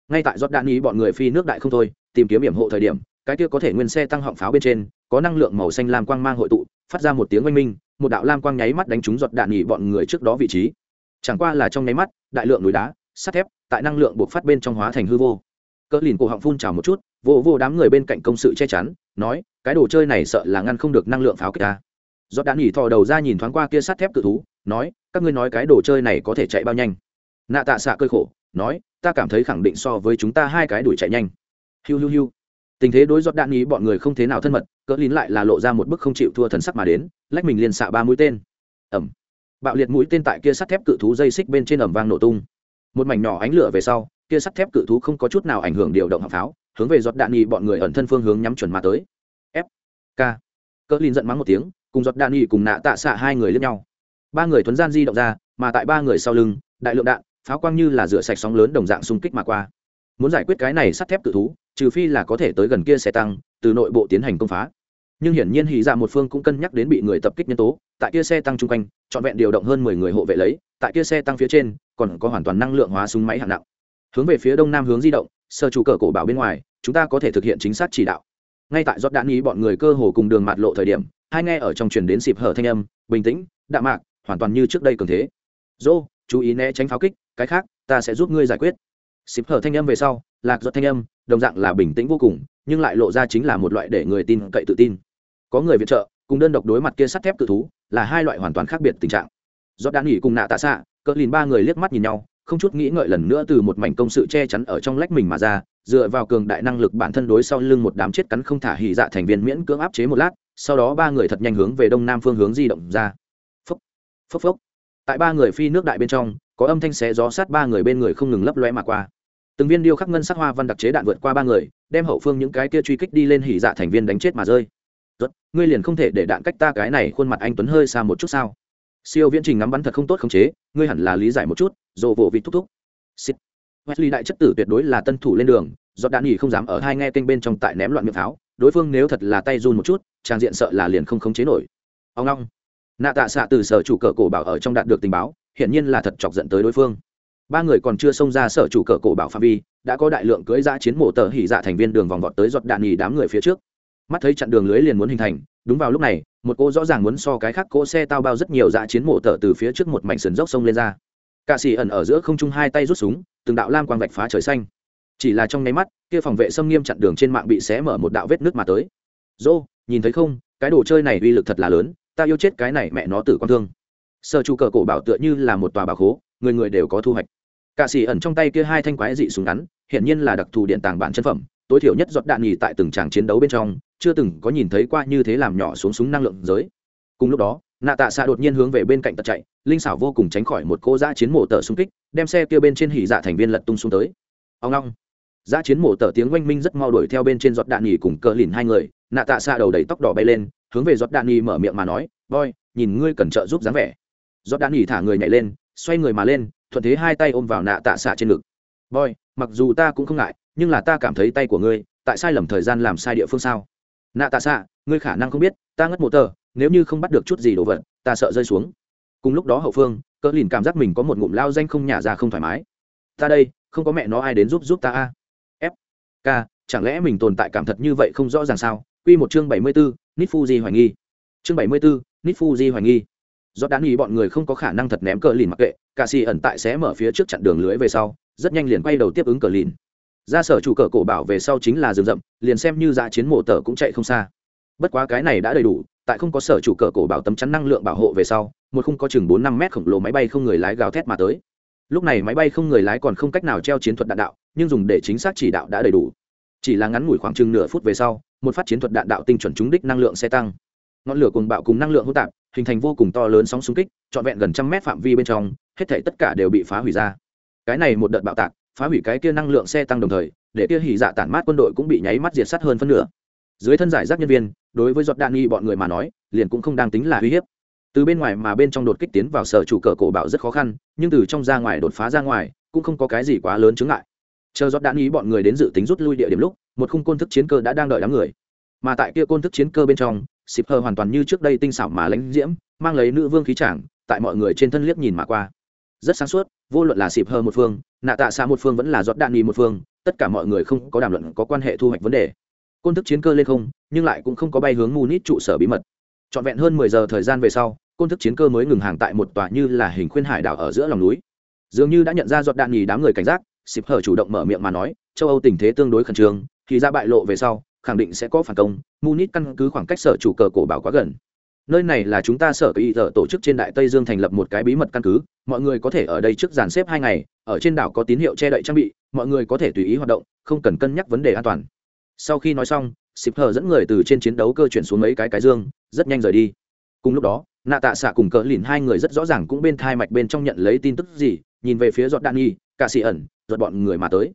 ngay tại giọt đạn ý bọn người phi nước đại không thôi, tìm kiếm hiểm hộ thời điểm, cái kia có thể nguyên xe tăng họng pháo bên trên, có năng lượng màu xanh lam quang mang hội tụ, phát ra một tiếng oanh minh, một đạo lam quang nháy mắt đánh trúng giọt đạn ý bọn người trước đó vị trí. Chẳng qua là trong nháy mắt, đại lượng núi đá, sắt thép, tại năng lượng buộc phát bên trong hóa thành hư vô. Cỡ lìn cổ họng phun trào một chút, vô vô đám người bên cạnh công sự che chắn, nói, cái đồ chơi này sợ là ngăn không được năng lượng pháo kích ta. Do đạn nghỉ thò đầu ra nhìn thoáng qua kia sắt thép cự thú, nói, các ngươi nói cái đồ chơi này có thể chạy bao nhanh? Nạ tạ xạ cơi khổ nói, ta cảm thấy khẳng định so với chúng ta hai cái đuổi chạy nhanh. Hiu hiu hiu. Tình thế đối giọt đạn ý bọn người không thế nào thân mật, cỡ lín lại là lộ ra một bức không chịu thua thần sắc mà đến, lách mình liền xạ ba mũi tên. Ẩm bạo liệt mũi tên tại kia sắt thép cự thú dây xích bên trên ẩm vang nổ tung. Một mảnh nhỏ ánh lửa về sau, kia sắt thép cự thú không có chút nào ảnh hưởng điều động hạng pháo, hướng về giọt đạn ý bọn người ẩn thân phương hướng nhắm chuẩn mà tới. F. K. Cỡ lín giận mắng một tiếng, cùng giọt đạn ý cùng nạ tạ xạ hai người lướt nhau. Ba người thuấn gian di động ra, mà tại ba người sau lưng, đại lượng đạn pháo quang như là rửa sạch sóng lớn đồng dạng xung kích mà qua. Muốn giải quyết cái này sắt thép cự thú, trừ phi là có thể tới gần kia xe tăng, từ nội bộ tiến hành công phá. Nhưng hiển nhiên hì dạ một phương cũng cân nhắc đến bị người tập kích nhân tố, tại kia xe tăng chung quanh, trọn vẹn điều động hơn mười người hộ vệ lấy, tại kia xe tăng phía trên, còn có hoàn toàn năng lượng hóa súng máy hạng nặng. Hướng về phía đông nam hướng di động, sơ chủ cờ cổ bảo bên ngoài, chúng ta có thể thực hiện chính xác chỉ đạo. Ngay tại giót đạn ý bọn người cơ hồ cùng đường mạt lộ thời điểm, hai nghe ở trong truyền đến xịp hở thanh âm, bình tĩnh, đạm mạc, hoàn toàn như trước đây cường thế. Dô chú ý né tránh pháo kích, cái khác, ta sẽ giúp ngươi giải quyết. Xịp hở thanh âm về sau, lạc giọt thanh âm, đồng dạng là bình tĩnh vô cùng, nhưng lại lộ ra chính là một loại để người tin cậy tự tin. Có người viện trợ, cùng đơn độc đối mặt kia sắt thép cự thú, là hai loại hoàn toàn khác biệt tình trạng. Giọt đạn nghỉ cùng nạ tạ xạ, cỡ lìn ba người liếc mắt nhìn nhau, không chút nghĩ ngợi lần nữa từ một mảnh công sự che chắn ở trong lách mình mà ra, dựa vào cường đại năng lực bản thân đối sau lưng một đám chết cắn không thả hỉ dạ thành viên miễn cưỡng áp chế một lát, sau đó ba người thật nhanh hướng về đông nam phương hướng di động ra. Phốc phốc phốc tại ba người phi nước đại bên trong có âm thanh xé gió sát ba người bên người không ngừng lấp loe mà qua. Từng viên điêu khắc ngân sắc hoa văn đặc chế đạn vượt qua ba người đem hậu phương những cái kia truy kích đi lên hỉ dạ thành viên đánh chết mà rơi. Tuất, ngươi liền không thể để đạn cách ta cái này khuôn mặt anh tuấn hơi xa một chút sao? Siêu viễn trình ngắm bắn thật không tốt khống chế ngươi hẳn là lý giải một chút dồ vỗ vị thúc thúc. Xịt. Wesley đại chất tử tuyệt đối là tân thủ lên đường do đạn nghỉ không dám ở hai nghe kênh bên trong tại ném loạn miệng pháo đối phương nếu thật là tay run một chút trang diện sợ là liền không khống chế nổi. Ông long nạ tạ xạ từ sở chủ cờ cổ bảo ở trong đạt được tình báo, hiển nhiên là thật chọc giận tới đối phương. Ba người còn chưa xông ra sở chủ cờ cổ bảo phạm vi, đã có đại lượng cưỡi dã chiến mổ tờ hỉ dạ thành viên đường vòng vọt tới giọt đạn nhì đám người phía trước. Mắt thấy chặn đường lưới liền muốn hình thành, đúng vào lúc này, một cô rõ ràng muốn so cái khác cỗ xe tao bao rất nhiều dã chiến mổ tờ từ phía trước một mảnh sườn dốc sông lên ra. Cạ xì ẩn ở giữa không trung hai tay rút súng, từng đạo lam quang vạch phá trời xanh. Chỉ là trong nháy mắt, kia phòng vệ xâm nghiêm chặn đường trên mạng bị xé mở một đạo vết nước mà tới. Dô nhìn thấy không? Cái đồ chơi này uy lực thật là lớn ta yêu chết cái này mẹ nó tử con thương. Sở chủ cờ cổ bảo tựa như là một tòa bảo khố, người người đều có thu hoạch. Cạ xỉ ẩn trong tay kia hai thanh quái dị súng ngắn hiện nhiên là đặc thù điện tàng bản chân phẩm, tối thiểu nhất giọt đạn nhì tại từng tràng chiến đấu bên trong, chưa từng có nhìn thấy qua như thế làm nhỏ xuống súng năng lượng giới. Cùng lúc đó, nạ tạ xạ đột nhiên hướng về bên cạnh tật chạy, linh xảo vô cùng tránh khỏi một cô giã chiến mổ tờ xung kích, đem xe kia bên trên hỉ dạ thành viên lật tung xuống tới. Ông long. Giã chiến mổ tờ tiếng oanh minh rất mau đuổi theo bên trên giọt đạn nhì cùng cờ lìn hai người, nạ tạ xạ đầu đầy tóc đỏ bay lên hướng về giọt đạn nhì mở miệng mà nói voi nhìn ngươi cần trợ giúp dáng vẻ. Giọt đạn nhì thả người nhảy lên, xoay người mà lên, thuận thế hai tay ôm vào nạ tạ xạ trên ngực. Voi mặc dù ta cũng không ngại, nhưng là ta cảm thấy tay của ngươi, tại sai lầm thời gian làm sai địa phương sao? Nạ tạ xạ, ngươi khả năng không biết, ta ngất một tờ, nếu như không bắt được chút gì đồ vật, ta sợ rơi xuống. Cùng lúc đó hậu phương, cỡ lìn cảm giác mình có một ngụm lao danh không nhả ra không thoải mái. Ta đây, không có mẹ nó ai đến giúp giúp ta a. F k, chẳng lẽ mình tồn tại cảm thật như vậy không rõ ràng sao? Q một chương bảy mươi bốn nít fuji hoài nghi. Chương bảy mươi bốn nít fuji hoài nghi. Do đáng nghĩ bọn người không có khả năng thật ném cờ lìn mặc kệ, cả xì ẩn tại sẽ mở phía trước chặn đường lưới về sau, rất nhanh liền quay đầu tiếp ứng cờ lìn. Ra sở chủ cờ cổ bảo về sau chính là rừng rậm, liền xem như dạ chiến mộ tờ cũng chạy không xa. Bất quá cái này đã đầy đủ, tại không có sở chủ cờ cổ bảo tấm chắn năng lượng bảo hộ về sau, một khung có chừng bốn năm mét khổng lồ máy bay không người lái gào thét mà tới. Lúc này máy bay không người lái còn không cách nào treo chiến thuật đạn đạo, nhưng dùng để chính xác chỉ đạo đã đầy đủ. Chỉ là ngắn ngủi khoảng chừng nửa phút về sau một phát chiến thuật đạn đạo tinh chuẩn trúng đích năng lượng xe tăng. Ngọn lửa cùng bạo cùng năng lượng hỗn tạp, hình thành vô cùng to lớn sóng xung kích, trọn vẹn gần trăm mét phạm vi bên trong, hết thể tất cả đều bị phá hủy ra. Cái này một đợt bạo tạc, phá hủy cái kia năng lượng xe tăng đồng thời, để kia hỉ dạ tản mát quân đội cũng bị nháy mắt diệt sát hơn phân nửa. Dưới thân giải rác nhân viên, đối với giọt đạn nghi bọn người mà nói, liền cũng không đang tính là uy hiếp. Từ bên ngoài mà bên trong đột kích tiến vào sở chủ cờ cổ bảo rất khó khăn, nhưng từ trong ra ngoài đột phá ra ngoài, cũng không có cái gì quá lớn chướng ngại chờ giọt đạn ý bọn người đến dự tính rút lui địa điểm lúc, một khung côn thức chiến cơ đã đang đợi đám người. Mà tại kia côn thức chiến cơ bên trong xịp hờ hoàn toàn như trước đây tinh xảo mà lãnh diễm, mang lấy nữ vương khí trảng tại mọi người trên thân liếc nhìn mà qua. Rất sáng suốt, vô luận là xịp hờ một phương, nạ tạ xa một phương vẫn là giọt đạn ý một phương, tất cả mọi người không có đàm luận, có quan hệ thu hoạch vấn đề. Côn thức chiến cơ lên không, nhưng lại cũng không có bay hướng munich trụ sở bí mật. Trọn vẹn hơn mười giờ thời gian về sau, côn thức chiến cơ mới ngừng hàng tại một tòa như là hình khuyên hải đảo ở giữa lòng núi. Dường như đã nhận ra giọt đạn nhì đám người cảnh giác xịp hở chủ động mở miệng mà nói, châu âu tình thế tương đối khẩn trương, khi ra bại lộ về sau, khẳng định sẽ có phản công, munich căn cứ khoảng cách sở chủ cờ cổ bảo quá gần. Nơi này là chúng ta sở kỳ tờ tổ chức trên đại tây dương thành lập một cái bí mật căn cứ, mọi người có thể ở đây trước dàn xếp hai ngày, ở trên đảo có tín hiệu che đậy trang bị, mọi người có thể tùy ý hoạt động, không cần cân nhắc vấn đề an toàn. Sau khi nói xong xịp hờ dẫn người từ trên chiến đấu cơ chuyển xuống mấy cái cái dương, rất nhanh rời đi. Cùng lúc đó nạ tạ xạ cùng cỡ lìn hai người rất rõ ràng cũng bên thai mạch bên trong nhận lấy tin tức gì, nhìn về phía giọt đạn nhi cả sĩ ẩn giọt bọn người mà tới.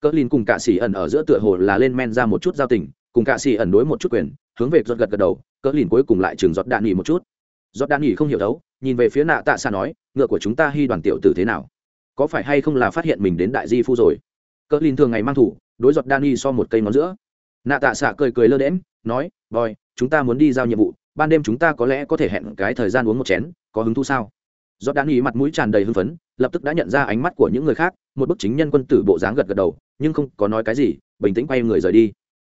Cỡ lìn cùng cạ xì ẩn ở giữa tựa hồ là lên men ra một chút giao tình, cùng cạ xì ẩn đối một chút quyền, hướng về giọt gật gật đầu cỡ lìn cuối cùng lại chừng giọt đạn nghỉ một chút. Giọt đạn nghỉ không hiểu đấu, nhìn về phía nạ tạ xạ nói, ngựa của chúng ta hy đoàn tiểu tử thế nào? Có phải hay không là phát hiện mình đến đại di phu rồi? Cỡ lìn thường ngày mang thủ, đối giọt đan nhi so một cây ngón giữa. Nạ tạ xạ cười cười lơ đễm nói voi chúng ta muốn đi giao nhiệm vụ, ban đêm chúng ta có lẽ có thể hẹn cái thời gian uống một chén, có hứng thú sao? Giọt đan ý mặt mũi tràn đầy hưng phấn, lập tức đã nhận ra ánh mắt của những người khác, một bức chính nhân quân tử bộ dáng gật gật đầu, nhưng không có nói cái gì, bình tĩnh quay người rời đi.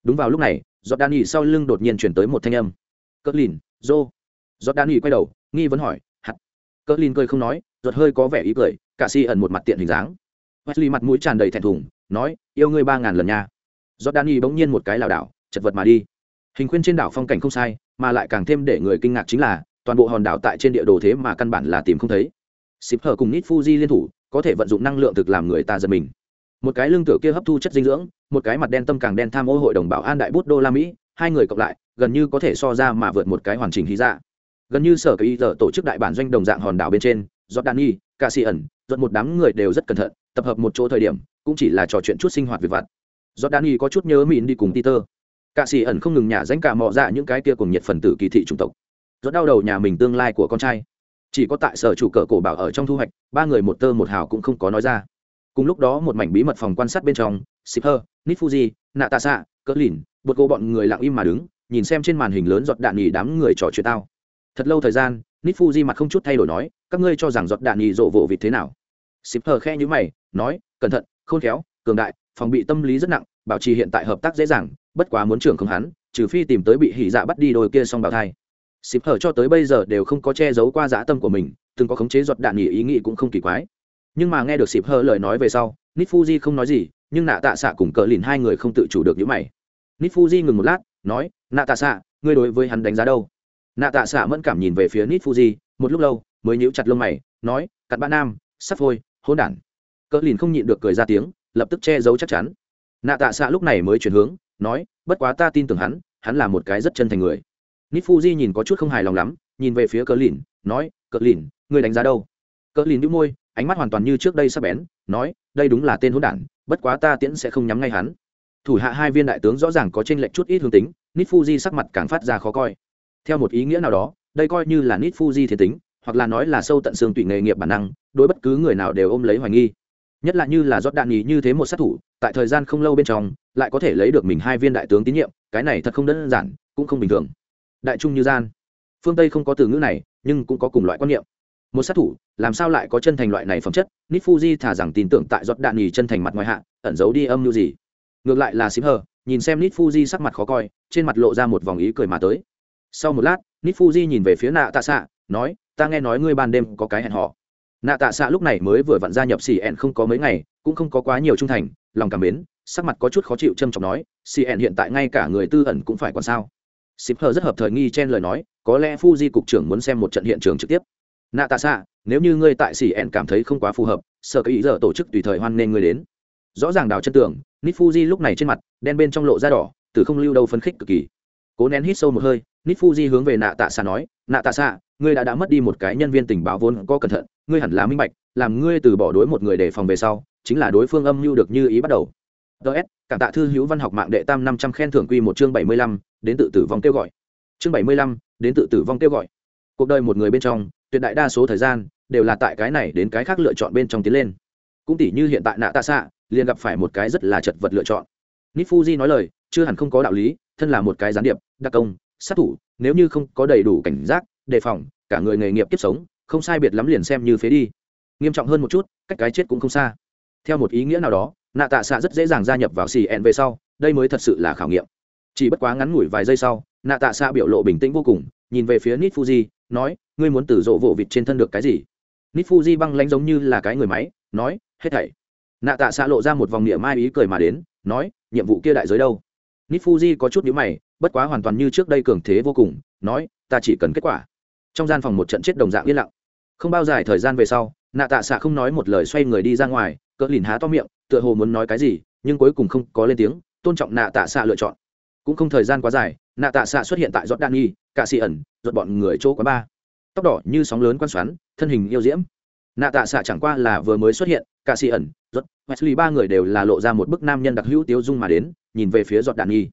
Đúng vào lúc này, giọt đan ý sau lưng đột nhiên chuyển tới một thanh âm. Cất lìn dô giọt đan ý quay đầu, nghi vấn hỏi, Hạt. cất lìn cười không nói, giọt hơi có vẻ ý cười, cả si ẩn một mặt tiện hình dáng. Wesley mặt mũi tràn đầy thẹn thùng, nói, yêu ngươi ba ngàn lần nha. Jordani bỗng nhiên một cái lảo đảo, chật vật mà đi. Hình khuyên trên đảo phong cảnh không sai, mà lại càng thêm để người kinh ngạc chính là toàn bộ hòn đảo tại trên địa đồ thế mà căn bản là tìm không thấy. Xịp hở cùng nít fuji liên thủ, có thể vận dụng năng lượng thực làm người ta giật mình. Một cái lưng tựa kia hấp thu chất dinh dưỡng, một cái mặt đen tâm càng đen tham ô hội đồng bảo an đại bút đô la mỹ, hai người cộng lại, gần như có thể so ra mà vượt một cái hoàn chỉnh hy dạ. Gần như sở kỳ giờ tổ chức đại bản doanh đồng dạng hòn đảo bên trên do danny ca sĩ ẩn giọt một đám người đều rất cẩn thận, tập hợp một chỗ thời điểm, cũng chỉ là trò chuyện chút sinh hoạt việc vặt. Do danny có chút nhớ mịn đi cùng peter. Ca sĩ ẩn không ngừng nhả danh cả mọ dạ những cái kia cùng nhiệt phần tử kỳ thị chủng tộc rất đau đầu nhà mình tương lai của con trai. Chỉ có tại sở chủ cờ cổ bảo ở trong thu hoạch, ba người một tơ một hào cũng không có nói ra. Cùng lúc đó một mảnh bí mật phòng quan sát bên trong, shipper nifuji xạ cỡ lìn bột cô bọn người lặng im mà đứng, nhìn xem trên màn hình lớn giọt đạn nhì đám người trò chuyện tao. Thật lâu thời gian nifuji mặt không chút thay đổi nói, các ngươi cho rằng giọt đạn nhì rộ vộ vịt thế nào? Shipper khe nhữ mày, nói, cẩn thận, khôn khéo, cường đại, phòng bị tâm lý rất nặng, bảo trì hiện tại hợp tác dễ dàng, bất quá muốn trưởng không hắn, trừ phi tìm tới bị hỉ dạ bắt đi đôi kia xong bảo thai xịp hở cho tới bây giờ đều không có che giấu qua dã tâm của mình, từng có khống chế giọt đạn nghỉ ý nghĩ cũng không kỳ quái. Nhưng mà nghe được xịp hở lời nói về sau nít fuji không nói gì, nhưng nạ tạ xạ cùng cờ lìn hai người không tự chủ được những mày. Nít fuji ngừng một lát, nói nạ tạ xạ ngươi đối với hắn đánh giá đâu? Nạ tạ xạ mẫn cảm nhìn về phía nít fuji một lúc lâu, mới nhíu chặt lông mày, nói, cặn bã nam, sắp phôi hôn đản. Cờ lìn không nhịn được cười ra tiếng, lập tức che giấu chắc chắn. Nạ tạ xạ lúc này mới chuyển hướng, nói, bất quá ta tin tưởng hắn hắn là một cái rất chân thành người nít fuji nhìn có chút không hài lòng lắm, nhìn về phía cờ lìn nói cờ lìn ngươi đánh giá đâu? Cờ lìn đĩu môi, ánh mắt hoàn toàn như trước đây sắp bén, nói, đây đúng là tên hỗn đản, bất quá ta tiễn sẽ không nhắm ngay hắn. Thủ hạ hai viên đại tướng rõ ràng có chênh lệch chút ít hướng tính nít fuji sắc mặt càng phát ra khó coi. Theo một ý nghĩa nào đó, đây coi như là nít fuji thiên tính, hoặc là nói là sâu tận xương tùy nghề nghiệp bản năng, đối bất cứ người nào đều ôm lấy hoài nghi. Nhất là như là rót đạn nhì như thế một sát thủ, tại thời gian không lâu bên trong, lại có thể lấy được mình hai viên đại tướng tín nhiệm, cái này thật không đơn giản, cũng không bình thường đại trung như gian. Phương tây không có từ ngữ này, nhưng cũng có cùng loại quan niệm. Một sát thủ, làm sao lại có chân thành loại này phẩm chất? Nít fuji thả rằng tin tưởng tại giọt đạn nhì chân thành mặt ngoài hạ, ẩn giấu đi âm mưu gì? Ngược lại là xím hờ nhìn xem nít fuji sắc mặt khó coi, trên mặt lộ ra một vòng ý cười mà tới. Sau một lát nít fuji nhìn về phía nạ tạ xạ nói, ta nghe nói ngươi ban đêm có cái hẹn họ nạ tạ xạ lúc này mới vừa vặn gia nhập cn không có mấy ngày, cũng không có quá nhiều trung thành, lòng cảm mến, sắc mặt có chút khó chịu trâm trọng nói cn hiện tại ngay cả người tư ẩn cũng phải còn sao? Sip hờ rất hợp thời nghi chen lời nói có lẽ fuji cục trưởng muốn xem một trận hiện trường trực tiếp. Nạ tạ nếu như ngươi tại cn cảm thấy không quá phù hợp sở cái ý giờ tổ chức tùy thời hoan nên ngươi đến. Rõ ràng đào chân tường nít fuji lúc này trên mặt đen bên trong lộ ra đỏ từ không lưu đâu phấn khích cực kỳ. Cố nén hít sâu một hơi nít fuji hướng về nạ tạ nói nạ tạ ngươi đã đã mất đi một cái nhân viên tình báo vốn có cẩn thận ngươi hẳn là minh bạch làm ngươi từ bỏ đối một người để phòng về sau chính là đối phương âm mưu được như ý bắt đầu. DS, cảm tạ thư hữu văn học mạng đệ tam năm trăm khen thưởng quy một chương bảy mươi lăm đến tự tử vong kêu gọi. Chương bảy mươi lăm, đến tự tử vong kêu gọi. Cuộc đời một người bên trong, tuyệt đại đa số thời gian đều là tại cái này đến cái khác lựa chọn bên trong tiến lên. Cũng tỷ như hiện tại nạ tạ xạ, liền gặp phải một cái rất là chật vật lựa chọn. Nifuji nói lời, chưa hẳn không có đạo lý, thân là một cái gián điệp, đặc công, sát thủ, nếu như không có đầy đủ cảnh giác, đề phòng, cả người nghề nghiệp kiếp sống, không sai biệt lắm liền xem như phế đi. Nghiêm trọng hơn một chút, cách cái chết cũng không xa. Theo một ý nghĩa nào đó, nạ tạ xạ rất dễ dàng gia nhập vào cn về sau, đây mới thật sự là khảo nghiệm chỉ bất quá ngắn ngủi vài giây sau, nạ tạ xạ biểu lộ bình tĩnh vô cùng, nhìn về phía nít fuji nói, ngươi muốn từ rộ vỗ vịt trên thân được cái gì? Nít fuji băng lánh giống như là cái người máy, nói, hết thảy. Nạ tạ xạ lộ ra một vòng niệm mai ý cười mà đến, nói, nhiệm vụ kia đại giới đâu? Nít fuji có chút nhíu mày, bất quá hoàn toàn như trước đây cường thế vô cùng, nói, ta chỉ cần kết quả. Trong gian phòng một trận chết đồng dạng yên lặng. Không bao dài thời gian về sau, nạ tạ xạ không nói một lời xoay người đi ra ngoài, cỡ lìn há to miệng, tựa hồ muốn nói cái gì, nhưng cuối cùng không có lên tiếng, tôn trọng nạ tạ xạ lựa chọn cũng không thời gian quá dài, nạ tạ xạ xuất hiện tại giọt đan nghi cạ xị ẩn, giọt bọn người chỗ quá ba tóc đỏ như sóng lớn quan xoắn, thân hình yêu diễm. Nạ tạ xạ chẳng qua là vừa mới xuất hiện cạ xị ẩn, giọt, wesley ba người đều là lộ ra một bức nam nhân đặc hữu tiêu dung mà đến, nhìn về phía giọt đan nghi.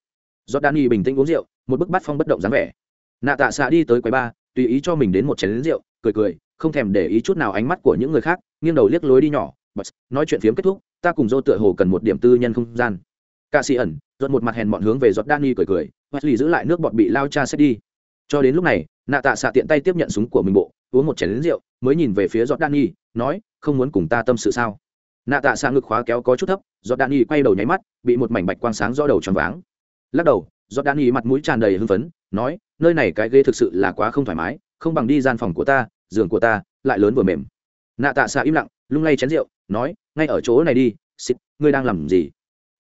Giọt đan nghi bình tĩnh uống rượu, một bức bắt phong bất động dáng vẻ. Nạ tạ xạ đi tới quầy ba tùy ý cho mình đến một chén rượu, cười cười, không thèm để ý chút nào ánh mắt của những người khác, nghiêng đầu liếc lối đi nhỏ. Bật nói chuyện phiếm kết thúc, ta cùng dô tựa hồ cần một điểm tư nhân không gian. Ca sĩ ẩn giọt một mặt hèn bọn hướng về giọt Danny cười cười, Wesley giữ lại nước bọt bị lao cha xét đi. Cho đến lúc này, nạ tạ xạ tiện tay tiếp nhận súng của mình bộ, uống một chén lớn rượu, mới nhìn về phía giọt Danny nói, không muốn cùng ta tâm sự sao? Nạ tạ xạ ngực khóa kéo có chút thấp giọt Danny quay đầu nháy mắt, bị một mảnh bạch quang sáng do đầu tròn váng. Lắc đầu giọt Danny mặt mũi tràn đầy hưng phấn, nói, nơi này cái ghế thực sự là quá không thoải mái, không bằng đi gian phòng của ta, giường của ta lại lớn vừa mềm. Nạ tạ xạ im lặng, lung lay chén rượu, nói, ngay ở chỗ này đi, xịt, ngươi đang làm gì?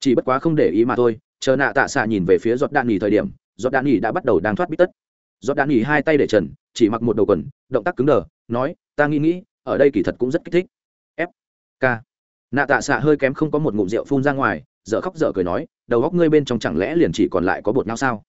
Chỉ bất quá không để ý mà thôi chờ nạ tạ xạ nhìn về phía giọt đạn nghỉ thời điểm, giọt đạn nghỉ đã bắt đầu đang thoát bít tất. Giọt đạn nghỉ hai tay để trần, chỉ mặc một đầu quần, động tác cứng đờ, nói, ta nghĩ nghĩ, ở đây kỳ thật cũng rất kích thích. F k. Nạ tạ xạ hơi kém không có một ngụm rượu phun ra ngoài, dở khóc dở cười nói, đầu góc ngươi bên trong chẳng lẽ liền chỉ còn lại có bột não sao?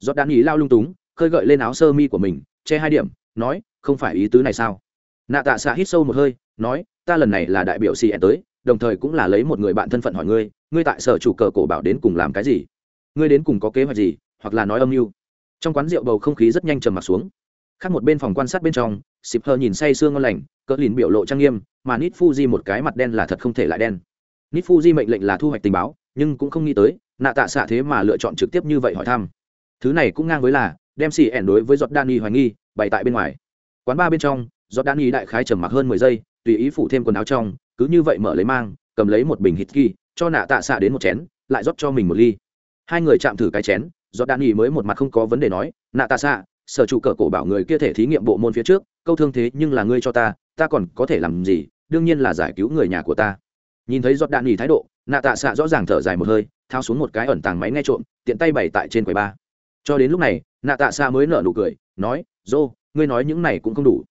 Giọt đạn nghỉ lao lung túng, khơi gợi lên áo sơ mi của mình, che hai điểm, nói, không phải ý tứ này sao? Nạ tạ xạ hít sâu một hơi, nói, ta lần này là đại biểu cn tới đồng thời cũng là lấy một người bạn thân phận hỏi ngươi ngươi tại sở chủ cờ cổ bảo đến cùng làm cái gì? Ngươi đến cùng có kế hoạch gì, hoặc là nói âm mưu? Trong quán rượu bầu không khí rất nhanh trầm m ặ t xuống. Khác một bên phòng quan sát bên trong xịp hờ nhìn say sương ngon lành, cỡ lìn biểu lộ trang nghiêm, mà nít fuji một cái mặt đen là thật không thể lại đen. Nít fuji mệnh lệnh là thu hoạch tình báo, nhưng cũng không nghĩ tới, nạ tạ xạ thế mà lựa chọn trực tiếp như vậy hỏi thăm. Thứ này cũng ngang với là, đem xì ẻn đối với giọt đan hoài nghi, bày tại bên ngoài. Quán ba bên trong giọt đan đại khái trầm mặc hơn mười giây, tùy ý phủ thêm quần áo trong cứ như vậy mở lấy mang, cầm lấy một bình hít ghi cho nạ tạ xạ đến một chén, lại rót cho mình một ly. Hai người chạm thử cái chén, giọt đan mới một mặt không có vấn đề nói, nạ tạ xạ, sở chủ cờ cổ bảo người kia thể thí nghiệm bộ môn phía trước, câu thương thế nhưng là ngươi cho ta ta còn có thể làm gì, đương nhiên là giải cứu người nhà của ta. Nhìn thấy giọt đạn nghỉ thái độ, nạ tạ xạ rõ ràng thở dài một hơi thao xuống một cái ẩn tàng máy nghe trộm, tiện tay bày tại trên quầy ba cho đến lúc này, nạ tạ xạ mới nở nụ cười, nói, dô, ngươi nói những này cũng không đủ.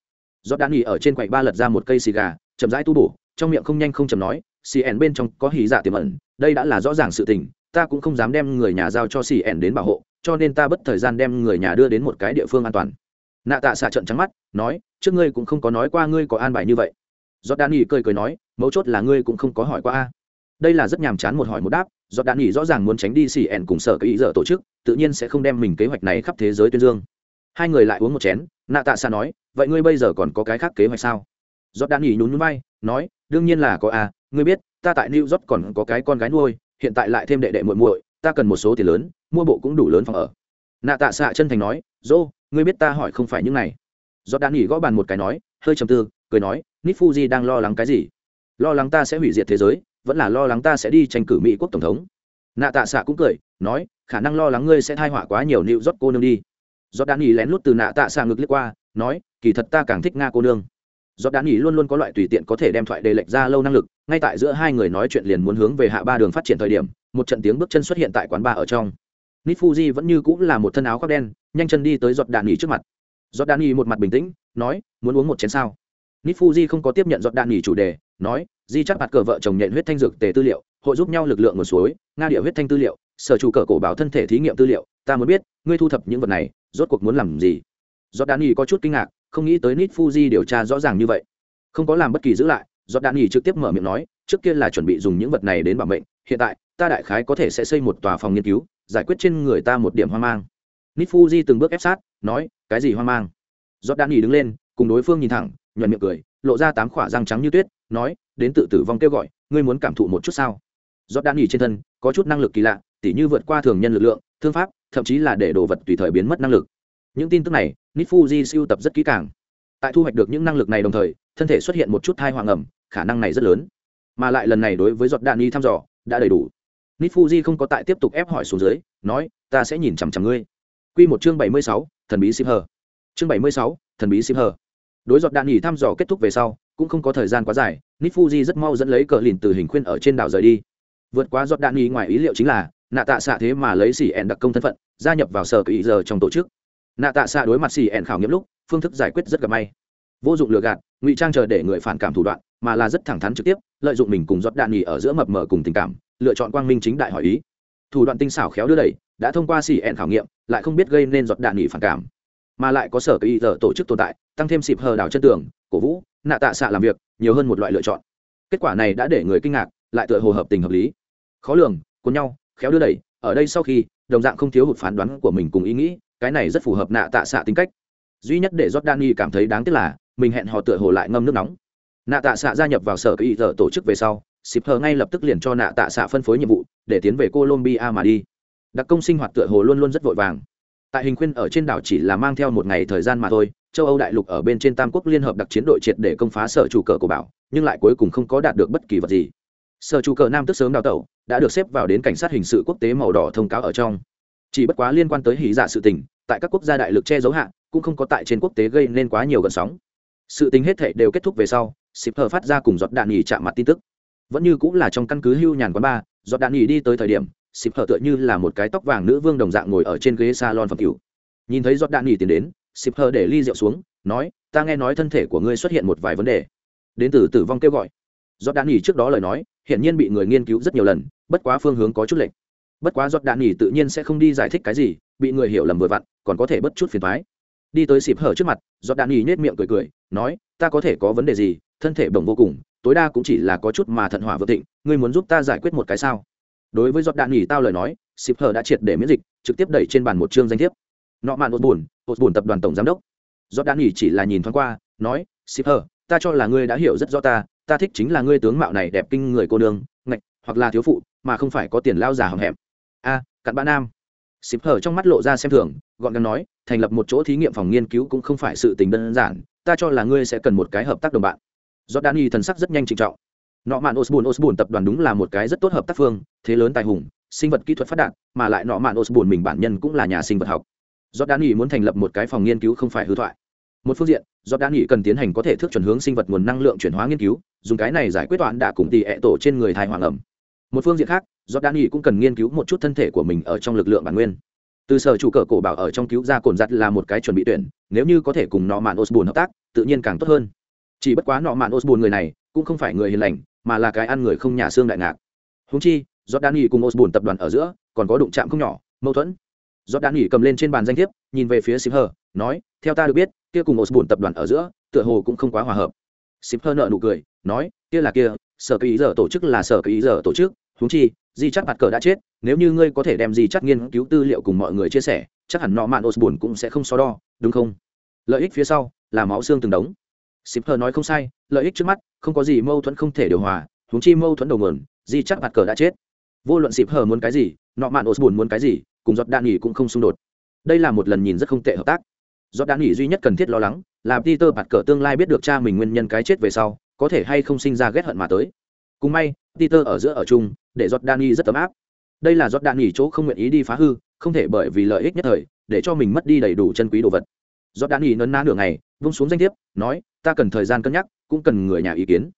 Giọt đạn nghỉ ở trên quầy ba lật ra một cây xì gà, chậm rãi tu bổ trong miệng không nhanh không chậm nói cn bên trong có hỉ dạ tiềm ẩn, đây đã là rõ ràng sự tình, ta cũng không dám đem người nhà giao cho cn đến bảo hộ, cho nên ta bất thời gian đem người nhà đưa đến một cái địa phương an toàn. Nạ tạ xạ trận trắng mắt, nói, trước ngươi cũng không có nói qua ngươi có an bài như vậy. Giọt đạn nghỉ cười cười nói, mấu chốt là ngươi cũng không có hỏi qua a. Đây là rất nhàm chán một hỏi một đáp giọt đạn nghỉ rõ ràng muốn tránh đi xì ẻn cùng sở cái ý dở tổ chức, tự nhiên sẽ không đem mình kế hoạch này khắp thế giới tuyên dương. Hai người lại uống một chén, nạ tạ xạ nói, vậy ngươi bây giờ còn có cái khác kế hoạch sao? Giọt đạn nghỉ nhún nhún bay nói đương nhiên là có a, ngươi biết, ta tại new york còn có cái con gái nuôi, hiện tại lại thêm đệ đệ muội muội, ta cần một số tiền lớn, mua bộ cũng đủ lớn phòng ở. Nạ tạ xạ chân thành nói, dô, ngươi biết ta hỏi không phải những này. Do đan nghỉ gõ bàn một cái nói, hơi trầm tư, cười nói nít fuji đang lo lắng cái gì? Lo lắng ta sẽ hủy diệt thế giới, vẫn là lo lắng ta sẽ đi tranh cử mỹ quốc tổng thống? Nạ tạ xạ cũng cười, nói, khả năng lo lắng ngươi sẽ thai họa quá nhiều nịu rót cô nương đi. Do đan nghỉ lén lút từ nạ tạ xạ ngực liếc qua, nói, kỳ thật ta càng thích nga cô nương do đan nghỉ luôn luôn có loại tùy tiện có thể đem thoại đề lệch ra lâu năng lực, ngay tại giữa hai người nói chuyện liền muốn hướng về hạ ba đường phát triển thời điểm, một trận tiếng bước chân xuất hiện tại quán ba ở trong. Nít fuji vẫn như cũng là một thân áo khoác đen, nhanh chân đi tới giọt đạn nghỉ trước mặt. Giọt đạn nghỉ một mặt bình tĩnh, nói, muốn uống một chén sao? Nít fuji không có tiếp nhận giọt đạn nghỉ chủ đề, nói, di chắc mặt cờ vợ chồng nhện huyết thanh dược tề tư liệu, hội giúp nhau lực lượng nguồn suối, nga địa huyết thanh tư liệu, sở chủ cờ cổ bảo thân thể thí nghiệm tư liệu, ta muốn biết, ngươi thu thập những vật này, rốt cuộc muốn làm gì? Giọt đạn nghỉ có chút kinh ngạc không nghĩ tới nít fuji điều tra rõ ràng như vậy. Không có làm bất kỳ giữ lại giọt đạn nghỉ trực tiếp mở miệng nói, trước kia là chuẩn bị dùng những vật này đến bảo mệnh, hiện tại, ta đại khái có thể sẽ xây một tòa phòng nghiên cứu, giải quyết trên người ta một điểm hoang mang. Nít fuji từng bước ép sát, nói, cái gì hoang mang? Giọt đạn nghỉ đứng lên, cùng đối phương nhìn thẳng, nhuận miệng cười, lộ ra tám khỏa răng trắng như tuyết, nói, đến tự tử vong kêu gọi, ngươi muốn cảm thụ một chút sao? Giọt đạn nghỉ trên thân, có chút năng lực kỳ lạ, tỉ như vượt qua thường nhân lực lượng, thương pháp, thậm chí là để đồ vật tùy thời biến mất năng lực. Những tin tức này nít fuji siêu tập rất kỹ càng. Tại thu hoạch được những năng lực này đồng thời, thân thể xuất hiện một chút thai hoàng ẩm, khả năng này rất lớn. Mà lại lần này đối với giọt đạn y thăm dò đã đầy đủ. Nít fuji không có tại tiếp tục ép hỏi xuống dưới, nói, ta sẽ nhìn chằm chằm ngươi. Q một chương bảy mươi sáu, thần bí xịp hờ chương bảy mươi sáu, thần bí xịp hờ đối giọt đạn y thăm dò kết thúc về sau, cũng không có thời gian quá dài nít fuji rất mau dẫn lấy cờ lìn từ hình khuyên ở trên đảo rời đi. Vượt qua giọt đạn y ngoài ý liệu chính là, nạ tạ xạ thế mà lấy xỉ ẹn đặc công thân phận, gia nhập vào sở kỹ giờ trong tổ chức nạ tạ xạ đối mặt xì ẹn khảo nghiệm lúc, phương thức giải quyết rất gặp may. Vô dụng lừa gạt, ngụy trang chờ để người phản cảm thủ đoạn, mà là rất thẳng thắn trực tiếp, lợi dụng mình cùng giót đạn nghỉ ở giữa mập mờ cùng tình cảm, lựa chọn quang minh chính đại hỏi ý. Thủ đoạn tinh xảo khéo đưa đẩy, đã thông qua xì ẹn khảo nghiệm, lại không biết gây nên giọt đạn nghỉ phản cảm. Mà lại có sở kỳ giờ tổ chức tồn tại, tăng thêm xịp hờ đảo chân tường, cổ vũ, nạ tạ xạ làm việc, nhiều hơn một loại lựa chọn. Kết quả này đã để người kinh ngạc, lại tựa hồ hợp tình hợp lý. Khó lường, cuốn nhau, khéo đưa đẩy, ở đây sau khi, đồng dạng không thiếu hụt phán đoán của mình cùng ý nghĩ cái này rất phù hợp nạ tạ xạ tính cách. Duy nhất để Jordani cảm thấy đáng tiếc là, mình hẹn họ tựa hồ lại ngâm nước nóng. Nạ tạ xạ gia nhập vào sở kỹ giờ tổ chức về sau xịp hờ ngay lập tức liền cho nạ tạ xạ phân phối nhiệm vụ, để tiến về colombia mà đi. Đặc công sinh hoạt tựa hồ luôn luôn rất vội vàng. Tại hình khuyên ở trên đảo chỉ là mang theo một ngày thời gian mà thôi, châu âu đại lục ở bên trên tam quốc liên hợp đặc chiến đội triệt để công phá sở chủ cờ của bảo nhưng lại cuối cùng không có đạt được bất kỳ vật gì. Sở chủ cờ nam tức sớm đào tẩu, đã được xếp vào đến cảnh sát hình sự quốc tế màu đỏ thông cáo ở trong. Chỉ bất quá liên quan tới hỉ dạ sự tình tại các quốc gia đại lực che giấu hạ, cũng không có tại trên quốc tế gây nên quá nhiều gợn sóng. Sự tính hết thể đều kết thúc về sau xịp hờ phát ra cùng giọt đạn nghỉ chạm mặt tin tức. Vẫn như cũng là trong căn cứ hưu nhàn quán ba, giọt đạn nghỉ đi tới thời điểm xịp hờ tựa như là một cái tóc vàng nữ vương đồng dạng ngồi ở trên ghế salon phẩm cửu. Nhìn thấy giọt đạn nghỉ tiến đến xịp hờ để ly rượu xuống, nói, ta nghe nói thân thể của ngươi xuất hiện một vài vấn đề. Đến từ tử vong kêu gọi. Giọt đạn nghỉ trước đó lời nói, hiển nhiên bị người nghiên cứu rất nhiều lần, bất quá phương hướng có chút lệch. Bất quá giọt đạn nghỉ tự nhiên sẽ không đi giải thích cái gì, bị người hiểu lầm vừa vặn còn có thể bất chút phiền thoái. Đi tới xịp hở trước mặt, giọt đạn nghỉ nết miệng cười cười, nói, ta có thể có vấn đề gì, thân thể bổng vô cùng, tối đa cũng chỉ là có chút mà thận hỏa vượng thịnh, ngươi muốn giúp ta giải quyết một cái sao? Đối với giọt đạn nghỉ tao lời nói xịp hở đã triệt để miễn dịch, trực tiếp đẩy trên bàn một chương danh thiếp. Nọ mạn ột buồn ột buồn tập đoàn tổng giám đốc. Giọt đạn nghỉ chỉ là nhìn thoáng qua, nói xịp hở, ta cho là ngươi đã hiểu rất rõ ta ta thích chính là ngươi tướng mạo này đẹp kinh người cô đường ngạch, hoặc là thiếu phụ, mà không phải có tiền lao già hầm hẹm. A, cặn bã nam xịp hở trong mắt lộ ra xem thường, gọn gàng nói, thành lập một chỗ thí nghiệm phòng nghiên cứu cũng không phải sự tình đơn giản, ta cho là ngươi sẽ cần một cái hợp tác đồng bạn. Jordan đan thần sắc rất nhanh trịnh trọng. Nọ mạn osbun osbun tập đoàn đúng là một cái rất tốt hợp tác phương, thế lớn tài hùng, sinh vật kỹ thuật phát đạt, mà lại nọ mạn osbun mình bản nhân cũng là nhà sinh vật học. Jordan đan muốn thành lập một cái phòng nghiên cứu không phải hư thoại. Một phương diện jordan đan cần tiến hành có thể thước chuẩn hướng sinh vật nguồn năng lượng chuyển hóa nghiên cứu, dùng cái này giải quyết toán đã cùng tỷ ệ tổ trên người thai hoàng ẩm một phương diện khác do đan cũng cần nghiên cứu một chút thân thể của mình ở trong lực lượng bản nguyên. Từ sở chủ cờ cổ bảo ở trong cứu ra cồn giặt là một cái chuẩn bị tuyển, nếu như có thể cùng nọ mạn osbun hợp tác, tự nhiên càng tốt hơn. Chỉ bất quá nọ mạn osbun người này cũng không phải người hiền lành, mà là cái ăn người không nhà xương đại ngạc. Húng chi do đan cùng osbun tập đoàn ở giữa còn có đụng chạm không nhỏ, mâu thuẫn. Do đan cầm lên trên bàn danh thiếp, nhìn về phía shipper nói, theo ta được biết, kia cùng osbun tập đoàn ở giữa, tựa hồ cũng không quá hòa hợp. Shipper nợ nụ cười, nói, kia là kia, sở ký giờ tổ chức là sở ký giờ tổ chức huống chi di chắc mặt cờ đã chết nếu như ngươi có thể đem di chắc nghiên cứu tư liệu cùng mọi người chia sẻ chắc hẳn nọ mạn osbun cũng sẽ không so đo đúng không lợi ích phía sau là máu xương từng đống Shipper nói không sai, lợi ích trước mắt, không có gì mâu thuẫn không thể điều hòa, huống chi mâu thuẫn đầu nguồn, Di chắc mặt cờ đã chết. Vô luận Shipper muốn cái gì, nọ mạn Osborne muốn cái gì, cùng Giọt Đan Nghị cũng không xung đột. Đây là một lần nhìn rất không tệ hợp tác. Giọt Đan Nghị duy nhất cần thiết lo lắng, là Peter mặt cờ tương lai biết được cha mình nguyên nhân cái chết về sau, có thể hay không sinh ra ghét hận mà tới. Cùng may, Peter ở giữa ở chung, để Giọt Đan rất ấm áp. Đây là Giọt Đan chỗ không nguyện ý đi phá hư, không thể bởi vì lợi ích nhất thời, để cho mình mất đi đầy đủ chân quý đồ vật. Giọt Đan Nghị nấn ná nửa ngày, vung xuống danh thiếp, nói, ta cần thời gian cân nhắc cũng cần người nhà ý kiến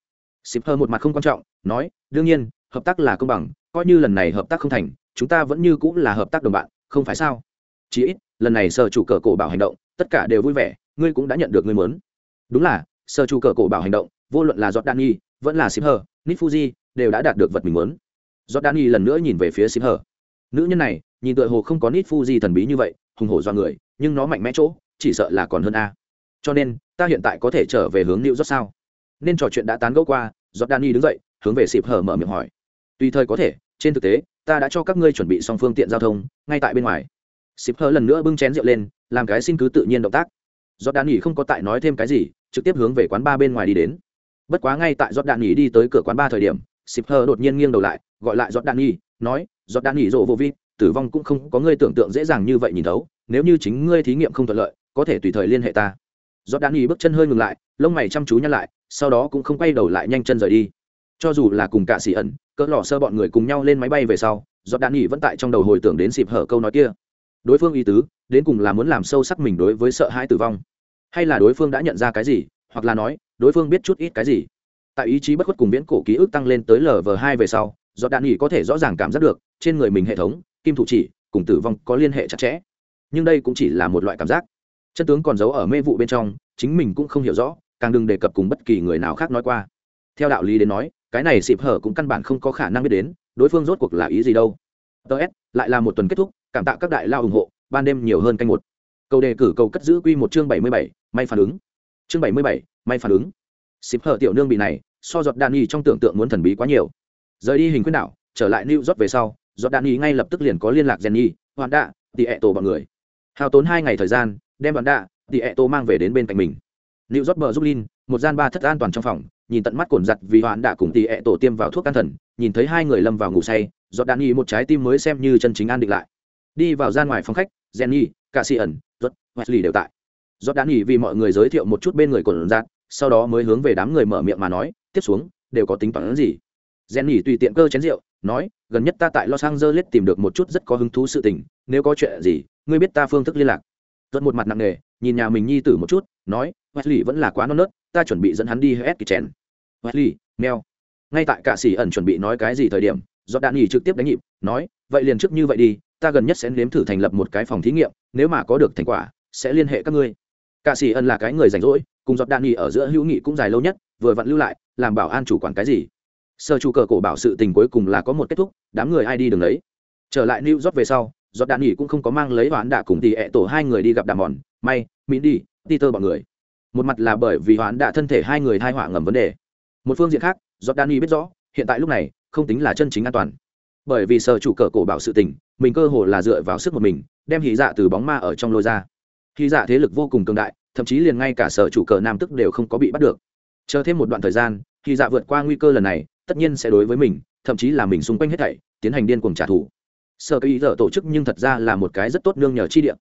xịp hơ một mặt không quan trọng nói đương nhiên hợp tác là công bằng coi như lần này hợp tác không thành chúng ta vẫn như cũng là hợp tác đồng bạn không phải sao chí ít lần này sở chủ cờ cổ bảo hành động tất cả đều vui vẻ ngươi cũng đã nhận được ngươi muốn đúng là sở chủ cờ cổ bảo hành động vô luận là giọt đan nghi vẫn là xịp Nifuji nít fuji đều đã đạt được vật mình muốn giọt đan lần nữa nhìn về phía xịp nữ nhân này nhìn tựa hồ không có nít fuji thần bí như vậy hùng hổ do người nhưng nó mạnh mẽ chỗ chỉ sợ là còn hơn a cho nên ta hiện tại có thể trở về hướng New York sao? Nên trò chuyện đã tán gẫu qua, Jordani đứng dậy, hướng về Sịp mở miệng hỏi. Tùy thời có thể, trên thực tế, ta đã cho các ngươi chuẩn bị xong phương tiện giao thông, ngay tại bên ngoài. Sịp lần nữa bưng chén rượu lên, làm cái xin cứ tự nhiên động tác. Jordani không có tại nói thêm cái gì, trực tiếp hướng về quán ba bên ngoài đi đến. Bất quá ngay tại giọt đạn nghỉ đi tới cửa quán ba thời điểm, xịp hờ đột nhiên nghiêng đầu lại, gọi lại giọt đạn nghỉ nói, giọt đạn nghỉ rộ vô vi, tử vong cũng không có ngươi tưởng tượng dễ dàng như vậy nhìn thấu, nếu như chính ngươi thí nghiệm không thuận lợi, có thể tùy thời liên hệ ta. Giọt đạn nghỉ bước chân hơi ngừng lại lông mày chăm chú nhăn lại sau đó cũng không quay đầu lại nhanh chân rời đi. Cho dù là cùng cả xỉ ẩn cỡ lò sơ bọn người cùng nhau lên máy bay về sau giọt đạn nghỉ vẫn tại trong đầu hồi tưởng đến xịp hở câu nói kia. Đối phương ý tứ đến cùng là muốn làm sâu sắc mình đối với sợ hãi tử vong hay là đối phương đã nhận ra cái gì hoặc là nói đối phương biết chút ít cái gì. Tại ý chí bất khuất cùng viễn cổ ký ức tăng lên tới lv hai về sau, do đạn nghỉ có thể rõ ràng cảm giác được, trên người mình hệ thống, kim thủ chỉ, cùng tử vong có liên hệ chặt chẽ. Nhưng đây cũng chỉ là một loại cảm giác. Chân tướng còn giấu ở mê vụ bên trong, chính mình cũng không hiểu rõ, càng đừng đề cập cùng bất kỳ người nào khác nói qua. Theo đạo lý đến nói, cái này xịp hở cũng căn bản không có khả năng biết đến, đối phương rốt cuộc là ý gì đâu. Ts lại là một tuần kết thúc, cảm tạ các đại lao ủng hộ, ban đêm nhiều hơn canh một. Câu đề cử cầu cất giữ quy một chương bảy mươi bảy, may phản ứng. Chương bảy mươi bảy may phản ứng xịp hở tiểu nương bị này so giọt đạn nghi trong tưởng tượng muốn thần bí quá nhiều rời đi hình khuyên đảo trở lại new york về sau giọt đạn nghi ngay lập tức liền có liên lạc jenny hoàn đạ tỉ ẹ tổ bọn người hao tốn hai ngày thời gian đem hoàn đạ tỉ ẹ tổ mang về đến bên cạnh mình New York bờ giúp Zublin, một gian ba thất an toàn trong phòng, nhìn tận mắt cồn giặt vì hoàn đạ cùng tỷ ẹ tổ tiêm vào thuốc an thần, nhìn thấy hai người lâm vào ngủ say, giọt đạn nhì một trái tim mới xem như chân chính an định lại. Đi vào gian ngoài phòng khách, Jenny, cả sĩ ẩn, Rốt, Wesley đều tại. Giọt đạn nhì vì mọi người giới thiệu một chút bên người cồn giặt sau đó mới hướng về đám người mở miệng mà nói, tiếp xuống, đều có tính toán gì. Jenny tùy tiện cơ chén rượu, nói, gần nhất ta tại Los Angeles tìm được một chút rất có hứng thú sự tình, nếu có chuyện gì, ngươi biết ta phương thức liên lạc. tuấn một mặt nặng nề, nhìn nhà mình nhi tử một chút, nói, Wesley vẫn là quá non nớt, ta chuẩn bị dẫn hắn đi hết cái chén. Wesley, mèo. Ngay tại cả sĩ ẩn chuẩn bị nói cái gì thời điểm, do đạn nhỉ trực tiếp đánh nhịp, nói, vậy liền trước như vậy đi, ta gần nhất sẽ nếm thử thành lập một cái phòng thí nghiệm, nếu mà có được thành quả, sẽ liên hệ các ngươi. Cả sĩ ẩn là cái người rảnh rỗi, cùng giọt đạn nghỉ ở giữa hữu nghị cũng dài lâu nhất, vừa vặn lưu lại, làm bảo an chủ quản cái gì. sở chủ cờ cổ bảo sự tình cuối cùng là có một kết thúc đám người ai đi đường đấy trở lại new york về sau giọt đạn nghỉ cũng không có mang lấy hoán đạ cùng tỷ ẹ tổ hai người đi gặp đàm mòn may mỹ đi peter bọn người. Một mặt là bởi vì hoán đạ thân thể hai người thai họa ngầm vấn đề. Một phương diện khác giọt đạn nghỉ biết rõ hiện tại lúc này không tính là chân chính an toàn. Bởi vì sở chủ cờ cổ bảo sự tình mình cơ hồ là dựa vào sức một mình đem hỉ dạ từ bóng ma ở trong lôi ra. Hỉ dạ thế lực vô cùng cường đại thậm chí liền ngay cả sở chủ cờ nam tức đều không có bị bắt được. Chờ thêm một đoạn thời gian khi dạ vượt qua nguy cơ lần này, tất nhiên sẽ đối với mình, thậm chí là mình xung quanh hết thảy, tiến hành điên cuồng trả thù. Sở ý giờ tổ chức nhưng thật ra là một cái rất tốt nương nhờ chi địa.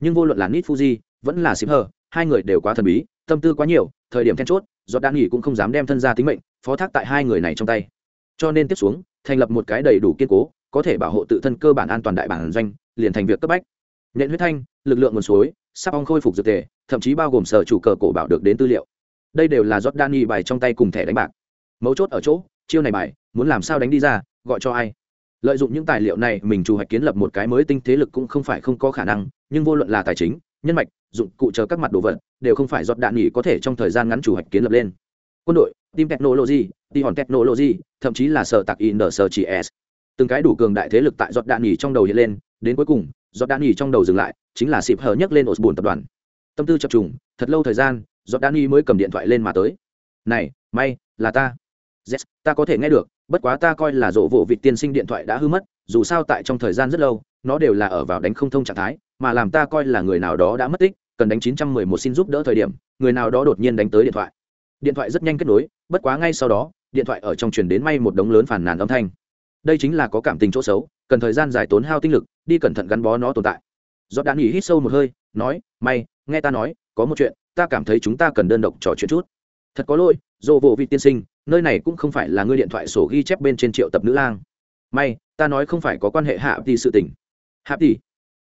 Nhưng vô luận là nít fuji, vẫn là xím hờ, hai người đều quá thần bí, tâm tư quá nhiều, thời điểm then chốt do đan nghỉ cũng không dám đem thân ra tính mệnh, phó thác tại hai người này trong tay. Cho nên tiếp xuống, thành lập một cái đầy đủ kiên cố, có thể bảo hộ tự thân cơ bản an toàn đại bản doanh, liền thành việc cấp bách. Nhện huyết thanh, lực lượng nguồn suối sắp ong khôi phục dược tề, thậm chí bao gồm sở chủ cờ cổ bảo được đến tư liệu. Đây đều là Jordani bài trong tay cùng thẻ đánh bạc. Mấu chốt ở chỗ, chiêu này bài, muốn làm sao đánh đi ra, gọi cho ai? Lợi dụng những tài liệu này, mình chủ hoạch kiến lập một cái mới tinh thế lực cũng không phải không có khả năng, nhưng vô luận là tài chính, nhân mạch, dụng cụ chờ các mặt đồ vật, đều không phải giọt đạn nghỉ có thể trong thời gian ngắn chủ hoạch kiến lập lên. Quân đội, team technology, team hòn technology, thậm chí là sở tạc in sở chỉ s từng cái đủ cường đại thế lực tại giọt đạn nghỉ trong đầu hiện lên, đến cuối cùng giọt đạn nghỉ trong đầu dừng lại chính là xịp hờ nhấc lên osborne tập đoàn. Tâm tư chập trùng, thật lâu thời gian giọt đan y mới cầm điện thoại lên mà tới. Này, may, là ta. Yes, ta có thể nghe được, bất quá ta coi là rộ vụ vị tiên sinh điện thoại đã hư mất, dù sao tại trong thời gian rất lâu, nó đều là ở vào đánh không thông trạng thái, mà làm ta coi là người nào đó đã mất tích, cần đánh 911 xin giúp đỡ thời điểm, người nào đó đột nhiên đánh tới điện thoại. Điện thoại rất nhanh kết nối, bất quá ngay sau đó, điện thoại ở trong truyền đến may một đống lớn phản nàn âm thanh. Đây chính là có cảm tình chỗ xấu, cần thời gian dài tốn hao tinh lực, đi cẩn thận gắn bó nó tồn tại giọt đạn nghỉ hít sâu một hơi, nói, may, nghe ta nói, có một chuyện, ta cảm thấy chúng ta cần đơn độc trò chuyện chút. Thật có lỗi, dồ vụ vị tiên sinh, nơi này cũng không phải là ngươi điện thoại sổ ghi chép bên trên triệu tập nữ lang. May, ta nói không phải có quan hệ hạ tỷ sự tình. Hạ tỷ,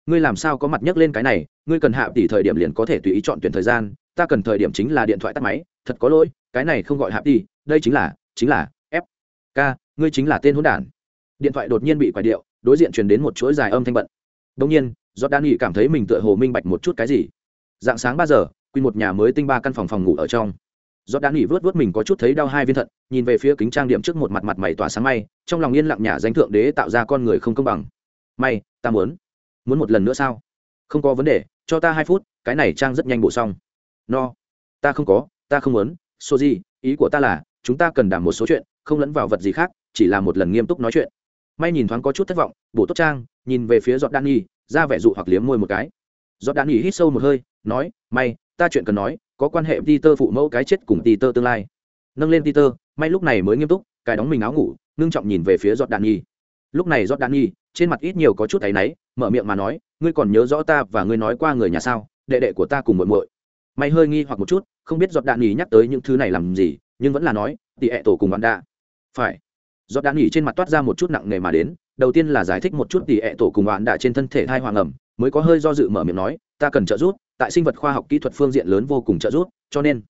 ngươi làm sao có mặt nhắc lên cái này, ngươi cần hạ tỷ thời điểm liền có thể tùy ý chọn tuyển thời gian, ta cần thời điểm chính là điện thoại tắt máy. Thật có lỗi, cái này không gọi hạ tỷ, đây chính là chính là f k, ngươi chính là tên hỗn đản. Điện thoại đột nhiên bị quải điệu, đối diện truyền đến một chuỗi dài âm thanh bận đông nhiên do đan nghị cảm thấy mình tựa hồ minh bạch một chút cái gì. Dạng sáng ba giờ, quy một nhà mới tinh ba căn phòng phòng ngủ ở trong. Do đan nghị vớt vớt mình có chút thấy đau hai viên thận, nhìn về phía kính trang điểm trước một mặt mặt mày tỏa sáng may, trong lòng yên lặng nhà danh thượng đế tạo ra con người không công bằng. May, ta muốn. Muốn một lần nữa sao? Không có vấn đề, cho ta hai phút, cái này trang rất nhanh bổ xong. No, ta không có, ta không muốn. Số gì ý của ta là, chúng ta cần đảm một số chuyện, không lẫn vào vật gì khác, chỉ là một lần nghiêm túc nói chuyện may nhìn thoáng có chút thất vọng, bổ tốt trang, nhìn về phía giọt đan nhi, ra vẻ dụ hoặc liếm môi một cái. Giọt đan nhi hít sâu một hơi, nói, may, ta chuyện cần nói, có quan hệ peter phụ mẫu cái chết cùng peter tương lai. Nâng lên peter, may lúc này mới nghiêm túc cài đóng mình áo ngủ, ngưng trọng nhìn về phía giọt đan nhi. Lúc này giọt đan nhi, trên mặt ít nhiều có chút thấy náy, mở miệng mà nói, ngươi còn nhớ rõ ta và ngươi nói qua người nhà sao? Đệ đệ của ta cùng muội muội. May hơi nghi hoặc một chút, không biết giọt đạn nhì nhắc tới những thứ này làm gì, nhưng vẫn là nói tỷ ẹ tổ cùng bạn đa phải giọt đạn nghỉ trên mặt toát ra một chút nặng nề mà đến đầu tiên là giải thích một chút tỷ ẹ tổ cùng oán đa trên thân thể thai hoàng ẩm mới có hơi do dự mở miệng nói ta cần trợ giúp tại sinh vật khoa học kỹ thuật phương diện lớn vô cùng trợ giúp cho nên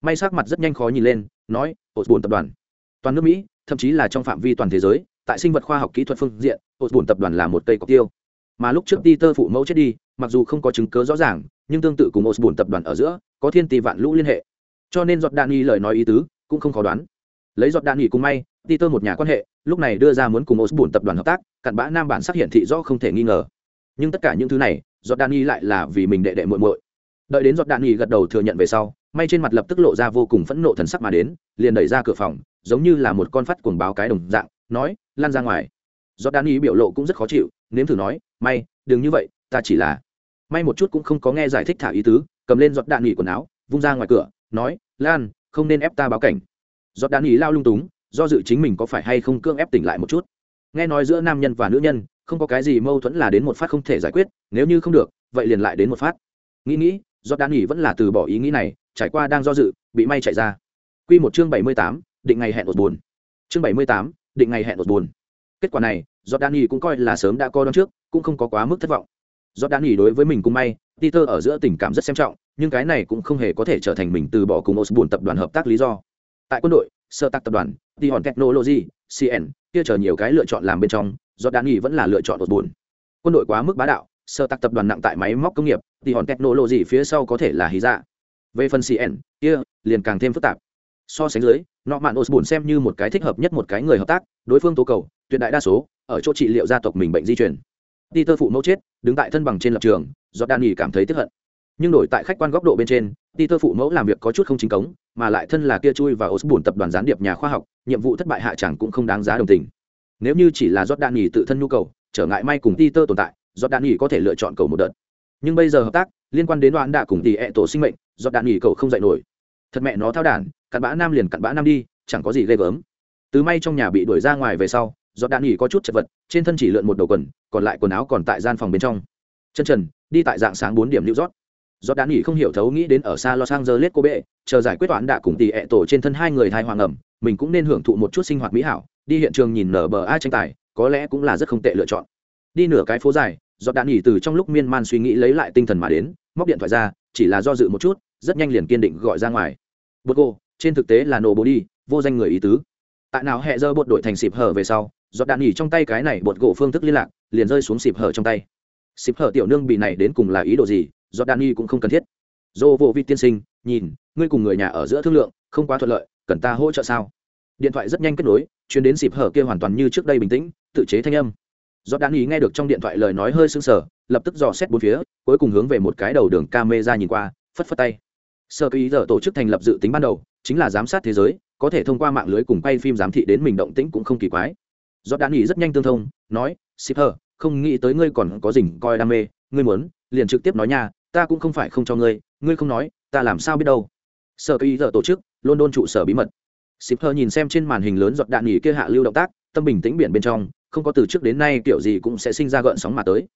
may sắc mặt rất nhanh khó nhìn lên nói ột tập đoàn toàn nước mỹ thậm chí là trong phạm vi toàn thế giới tại sinh vật khoa học kỹ thuật phương diện ột tập đoàn là một cây cọc tiêu mà lúc trước Peter phụ mẫu chết đi, mặc dù không có chứng cứ rõ ràng, nhưng tương tự cùng Osborne tập đoàn ở giữa, có thiên tỷ vạn lũ liên hệ. Cho nên giọt đạn nghi lời nói ý tứ, cũng không khó đoán. Lấy giọt đạn nghi cùng may, Peter một nhà quan hệ, lúc này đưa ra muốn cùng Osborne tập đoàn hợp tác, cặn bã nam bản sắc hiện thị rõ không thể nghi ngờ. Nhưng tất cả những thứ này, giọt đạn nghi lại là vì mình đệ đệ muội muội. Đợi đến giọt đạn nghi gật đầu thừa nhận về sau, may trên mặt lập tức lộ ra vô cùng phẫn nộ thần sắc mà đến, liền đẩy ra cửa phòng, giống như là một con phát cuồng báo cái đồng dạng, nói, lan ra ngoài. Giọt đạn nghi biểu lộ cũng rất khó chịu, nếm thử nói, may đừng như vậy ta chỉ là may một chút cũng không có nghe giải thích thả ý tứ cầm lên giọt đạn nghỉ quần áo vung ra ngoài cửa nói lan không nên ép ta báo cảnh giọt đạn nghỉ lao lung túng do dự chính mình có phải hay không cưỡng ép tỉnh lại một chút. Nghe nói giữa nam nhân và nữ nhân không có cái gì mâu thuẫn là đến một phát không thể giải quyết nếu như không được vậy liền lại đến một phát. Nghĩ nghĩ giọt đan nghỉ vẫn là từ bỏ ý nghĩ này trải qua đang do dự bị may chạy ra. Q một chương bảy mươi tám định ngày hẹn một buồn. Chương bảy mươi tám định ngày hẹn một buồn. Kết quả này do Danny cũng coi là sớm đã coi đón trước, cũng không có quá mức thất vọng. Do Danny đối với mình cũng may, Peter ở giữa tình cảm rất xem trọng, nhưng cái này cũng không hề có thể trở thành mình từ bỏ cùng Osborne tập đoàn hợp tác lý do. Tại quân đội, sơ tạc tập đoàn, Dion Technology, CN, kia chờ nhiều cái lựa chọn làm bên trong, do đan Danny vẫn là lựa chọn đột bùn Quân đội quá mức bá đạo, sơ tạc tập đoàn nặng tại máy móc công nghiệp, Dion Technology phía sau có thể là hí dạ. Về phần CN, kia liền càng thêm phức tạp. so sánh dưới nọ mạn osborn xem như một cái thích hợp nhất một cái người hợp tác đối phương tố cầu tuyệt đại đa số ở chỗ trị liệu gia tộc mình bệnh di chuyển peter phụ mẫu chết đứng tại thân bằng trên lập trường do đan nghỉ cảm thấy tức hận nhưng đổi tại khách quan góc độ bên trên, peter phụ mẫu làm việc có chút không chính cống, mà lại thân là kia chui và osborn tập đoàn gián điệp nhà khoa học, nhiệm vụ thất bại hạ chẳng cũng không đáng giá đồng tình. Nếu như chỉ là giót đạn nghỉ tự thân nhu cầu, trở ngại may cùng peter tồn tại giót đạn nghỉ có thể lựa chọn cầu một đợt. Nhưng bây giờ hợp tác, liên quan đến đoạn đạ cùng tỷ ẹ tổ sinh mệnh do đạn nghỉ cầu không dạy nổi. Thật mẹ nó thao đản cặn bã nam liền cặn bã nam đi, chẳng có gì ghê gớm. Từ may trong nhà bị đuổi ra ngoài về sau do đạn nghỉ có chút chật vật, trên thân chỉ lượn một đầu quần, còn lại quần áo còn tại gian phòng bên trong. Chân trần, đi tại dạng sáng bốn điểm lưu rót do đạn nghỉ không hiểu thấu nghĩ đến ở xa los angeles cô bệ, chờ giải quyết toán đã cùng tỷ ẹ tổ trên thân hai người thai hoàng ẩm, mình cũng nên hưởng thụ một chút sinh hoạt mỹ hảo, đi hiện trường nhìn nở bờ ai tranh tài, có lẽ cũng là rất không tệ lựa chọn. Đi nửa cái phố dài do đạn nghỉ từ trong lúc miên man suy nghĩ lấy lại tinh thần mà đến, móc điện thoại ra, chỉ là do dự một chút, rất nhanh liền kiên định gọi ra ngoài. Bột cô trên thực tế là nổ bố đi, vô danh người ý tứ. Tại nào hẹ dơ bột đội thành xịp hở về sau, giọt đạn nghỉ trong tay cái này bột gỗ phương thức liên lạc, liền rơi xuống xịp hở trong tay. Xịp hở tiểu nương bị này đến cùng là ý đồ gì do đạn cũng không cần thiết. Dô vô vi tiên sinh, nhìn, ngươi cùng người nhà ở giữa thương lượng, không quá thuận lợi, cần ta hỗ trợ sao? Điện thoại rất nhanh kết nối, chuyến đến xịp hở kia hoàn toàn như trước đây bình tĩnh, tự chế thanh âm. Do đan nghỉ nghe được trong điện thoại lời nói hơi sưng sờ, lập tức dò xét bốn phía, cuối cùng hướng về một cái đầu đường ca mê ra nhìn qua, phất phất tay. Sơ ý giờ tổ chức thành lập dự tính ban đầu, chính là giám sát thế giới, có thể thông qua mạng lưới cùng quay phim giám thị đến mình động tĩnh cũng không kỳ quái. Do đan nghỉ rất nhanh tương thông, nói, shipper, không nghĩ tới ngươi còn có dình coi đam mê, ngươi muốn, liền trực tiếp nói nha ta cũng không phải không cho ngươi ngươi không nói, ta làm sao biết đâu. Sở ý giờ tổ chức, london trụ sở bí mật. Shipper nhìn xem trên màn hình lớn giọt đạn nghỉ kia hạ lưu động tác, tâm bình tĩnh biển bên trong, không có từ trước đến nay kiểu gì cũng sẽ sinh ra gợn sóng mà tới.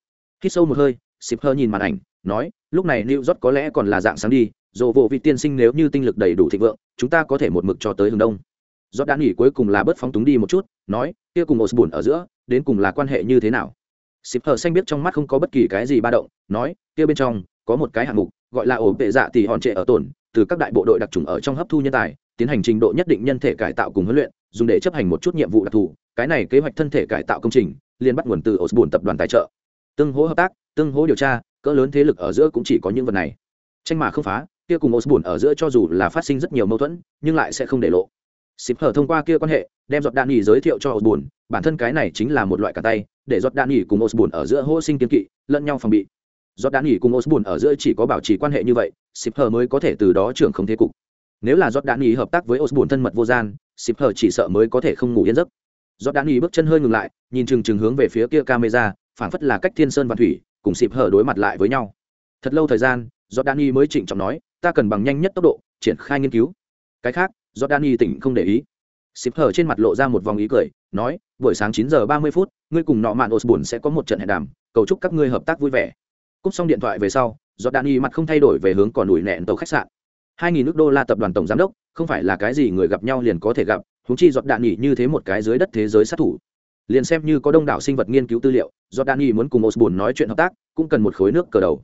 Hít sâu một hơi shipper nhìn màn ảnh, nói, lúc này new york có lẽ còn là dạng sáng đi dồ vô vị tiên sinh nếu như tinh lực đầy đủ thịnh vượng, chúng ta có thể một mực cho tới hướng đông. Giọt đạn nghỉ cuối cùng là bớt phóng túng đi một chút, nói, kia cùng osborne ở giữa, đến cùng là quan hệ như thế nào? Xịp Hơ xanh biết trong mắt không có bất kỳ cái gì ba động, nói, kia bên trong có một cái hạng mục gọi là ổ vệ dạ tỷ hòn trệ ở tổn từ các đại bộ đội đặc trùng ở trong hấp thu nhân tài tiến hành trình độ nhất định nhân thể cải tạo cùng huấn luyện dùng để chấp hành một chút nhiệm vụ đặc thù cái này kế hoạch thân thể cải tạo công trình liên bắt nguồn từ osborne tập đoàn tài trợ tương hỗ hợp tác tương hỗ điều tra cỡ lớn thế lực ở giữa cũng chỉ có những vật này tranh mà không phá kia cùng Osborne ở giữa cho dù là phát sinh rất nhiều mâu thuẫn, nhưng lại sẽ không để lộ. xịp hở thông qua kia quan hệ, đem giọt đạn nghỉ giới thiệu cho Osborne, bản thân cái này chính là một loại cả tay, để giọt đạn nghỉ cùng Osborne ở giữa hô sinh kiên kỵ, lẫn nhau phòng bị. Giọt đạn nghỉ cùng Osborne ở giữa chỉ có bảo trì quan hệ như vậy, Sip hở mới có thể từ đó trưởng không thế cục. Nếu là giọt đạn nghỉ hợp tác với Osborne thân mật vô gian, Sip hở chỉ sợ mới có thể không ngủ yên giấc. Giọt đạn nghỉ bước chân hơi ngừng lại, nhìn chừng chừng hướng về phía kia camera, phảng phất là cách thiên sơn và thủy, cùng Sip hở đối mặt lại với nhau. Thật lâu thời gian, giọt đạn nghỉ mới trịnh trọng nói, ta cần bằng nhanh nhất tốc độ triển khai nghiên cứu cái khác do nghỉ tỉnh không để ý xịp hở trên mặt lộ ra một vòng ý cười nói buổi sáng chín giờ ba mươi phút ngươi cùng nọ mạn osborne sẽ có một trận hẹn đàm cầu chúc các ngươi hợp tác vui vẻ cúp xong điện thoại về sau do y mặt không thay đổi về hướng còn ủi nẹn tàu khách sạn. Hai nghìn nước đô la tập đoàn tổng giám đốc, không phải là cái gì người gặp nhau liền có thể gặp húng chi giọt đạn y như thế một cái dưới đất thế giới sát thủ. Liền xem như có đông đảo sinh vật nghiên cứu tư liệu giọt đạn y muốn cùng osborne nói chuyện hợp tác, cũng cần một khối nước cờ đầu.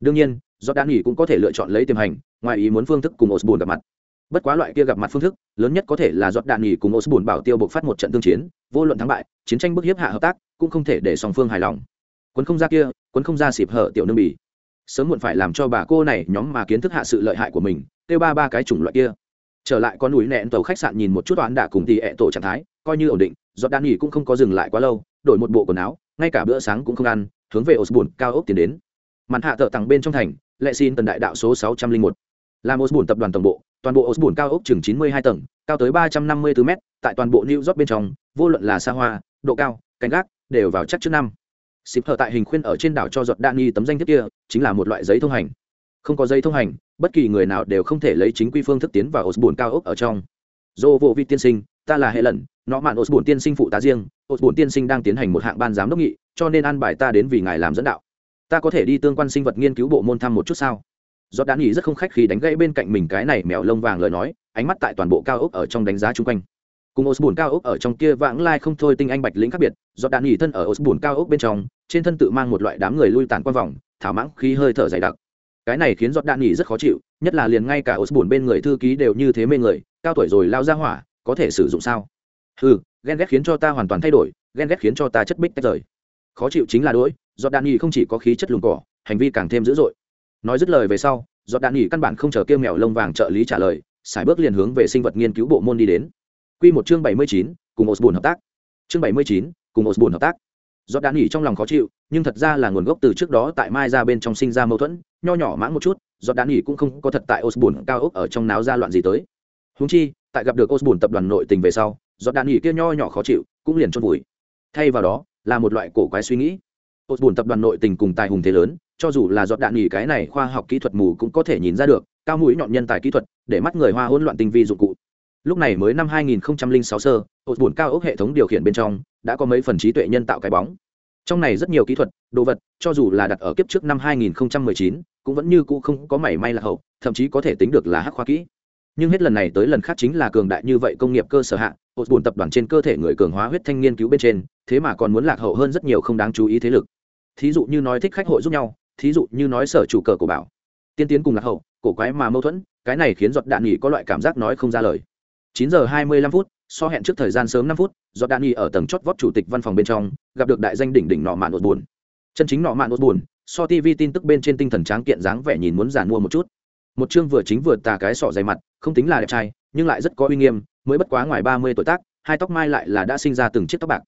Đương nhiên giọt đạn y cũng có thể lựa chọn lấy tiềm hành, ngoài ý muốn phương thức cùng osborne gặp mặt. Bất quá loại kia gặp mặt phương thức, lớn nhất có thể là giọt đạn nghỉ cùng osborne bảo tiêu buộc phát một trận tương chiến, vô luận thắng bại, chiến tranh bức hiếp hạ hợp tác, cũng không thể để song phương hài lòng. Quấn không ra kia, quấn không ra xịp hở tiểu nương bỉ sớm muộn phải làm cho bà cô này nhóm mà kiến thức hạ sự lợi hại của mình, kêu ba ba cái chủng loại kia. Trở lại con núi nẹn tàu khách sạn nhìn một chút toán đã cùng tỉ ẹ tổ trạng thái, coi như ổn định, giọt đan nghỉ cũng không có dừng lại quá lâu, đổi một bộ quần áo, ngay cả bữa sáng cũng không ăn, hướng về Osbun cao ốc tiến đến. Mặt hạ thợ tặng bên trong thành, lệ xin tần đại đạo số sáu trăm linh một. Làm Osbun tập đoàn tổng bộ, toàn bộ Osbun cao ốc chừng chín mươi hai tầng, cao tới ba trăm năm mươi bốn m tại toàn bộ new york bên trong, vô luận là xa hoa, độ cao, canh gác, đều vào chắc trước năm xịp thở tại hình khuyên ở trên đảo cho giọt đani tấm danh thiếp kia, chính là một loại giấy thông hành. Không có giấy thông hành, bất kỳ người nào đều không thể lấy chính quy phương thức tiến vào osborne cao ốc ở trong. Dô vô vi tiên sinh, ta là hệ lần nó mạn osborne tiên sinh phụ tá riêng, osborne tiên sinh đang tiến hành một hạng ban giám đốc nghị, cho nên an bài ta đến vì ngài làm dẫn đạo. Ta có thể đi tương quan sinh vật nghiên cứu bộ môn thăm một chút sao? Giọt đán nghỉ rất không khách khi đánh gãy bên cạnh mình cái này mèo lông vàng lời nói, ánh mắt tại toàn bộ cao ốc ở trong đánh giá chung quanh. Cùng osbun cao ốc ở trong kia vãng lai không thôi tinh anh bạch lĩnh khác biệt do đạn nghỉ thân ở osbun cao ốc bên trong trên thân tự mang một loại đám người lui tàn qua vòng, thảo mãng khí hơi thở dày đặc. Cái này khiến giọt đạn nghỉ rất khó chịu, nhất là liền ngay cả osbun bên người thư ký đều như thế mê người, cao tuổi rồi lao ra hỏa, có thể sử dụng sao? Ừ ghen ghét khiến cho ta hoàn toàn thay đổi, ghen ghét khiến cho ta chất bích tách rời. Khó chịu chính là đỗi giọt đạn nghỉ không chỉ có khí chất lùng cỏ, hành vi càng thêm dữ dội. Nói dứt lời về sau giọt đạn nghỉ căn bản không chờ kêu mèo lông vàng trợ lý trả lời sải bước liền hướng về sinh vật nghiên cứu bộ môn đi đến. Quy một chương bảy mươi chín, cùng osborne hợp tác. Chương bảy mươi chín, cùng osborne hợp tác giọt đạn nghỉ trong lòng khó chịu, nhưng thật ra là nguồn gốc từ trước đó tại mai ra bên trong sinh ra mâu thuẫn, nho nhỏ mãng một chút, giọt đạn nghỉ cũng không có thật tại osborne cao ốc ở trong náo ra loạn gì tới. Húng chi, tại gặp được osborne tập đoàn nội tình về sau, giọt đạn nghỉ kia nho nhỏ khó chịu, cũng liền chôn vùi. Thay vào đó, là một loại cổ quái suy nghĩ. Osborne tập đoàn nội tình cùng tài hùng thế lớn, cho dù là giọt đạn nghỉ cái này khoa học kỹ thuật mù cũng có thể nhìn ra được, cao mũi nhọn nhân tài kỹ thuật, để mắt người hoa hỗn loạn tinh vi dụng cụ. Lúc này mới năm 2006 sơ hột buồn cao ốc hệ thống điều khiển bên trong đã có mấy phần trí tuệ nhân tạo cái bóng. Trong này rất nhiều kỹ thuật đồ vật cho dù là đặt ở kiếp trước năm 2019, cũng vẫn như cũ không có mảy may là hậu thậm chí có thể tính được là hắc khoa kỹ. Nhưng hết lần này tới lần khác chính là cường đại như vậy công nghiệp cơ sở hạ hột buồn tập đoàn trên cơ thể người cường hóa huyết thanh nghiên cứu bên trên thế mà còn muốn lạc hậu hơn rất nhiều không đáng chú ý thế lực. Thí dụ như nói thích khách hội giúp nhau thí dụ như nói sở chủ cờ của bảo. Tiên tiến cùng lạc hậu cổ quái mà mâu thuẫn cái này khiến giọt đạn nghỉ có loại cảm giác nói không ra lời. 9 giờ hai mươi lăm phút so hẹn trước thời gian sớm năm phút giọt đạn nghỉ ở tầng chót vót chủ tịch văn phòng bên trong, gặp được đại danh đỉnh đỉnh nọ mạn ột buồn. Chân chính nọ mạn ột buồn, so tv tin tức bên trên tinh thần tráng kiện dáng vẻ nhìn muốn giàn mua một chút. Một chương vừa chính vừa tà cái sọ dày mặt, không tính là đẹp trai, nhưng lại rất có uy nghiêm, mới bất quá ngoài ba mươi tuổi tác, hai tóc mai lại là đã sinh ra từng chiếc tóc bạc.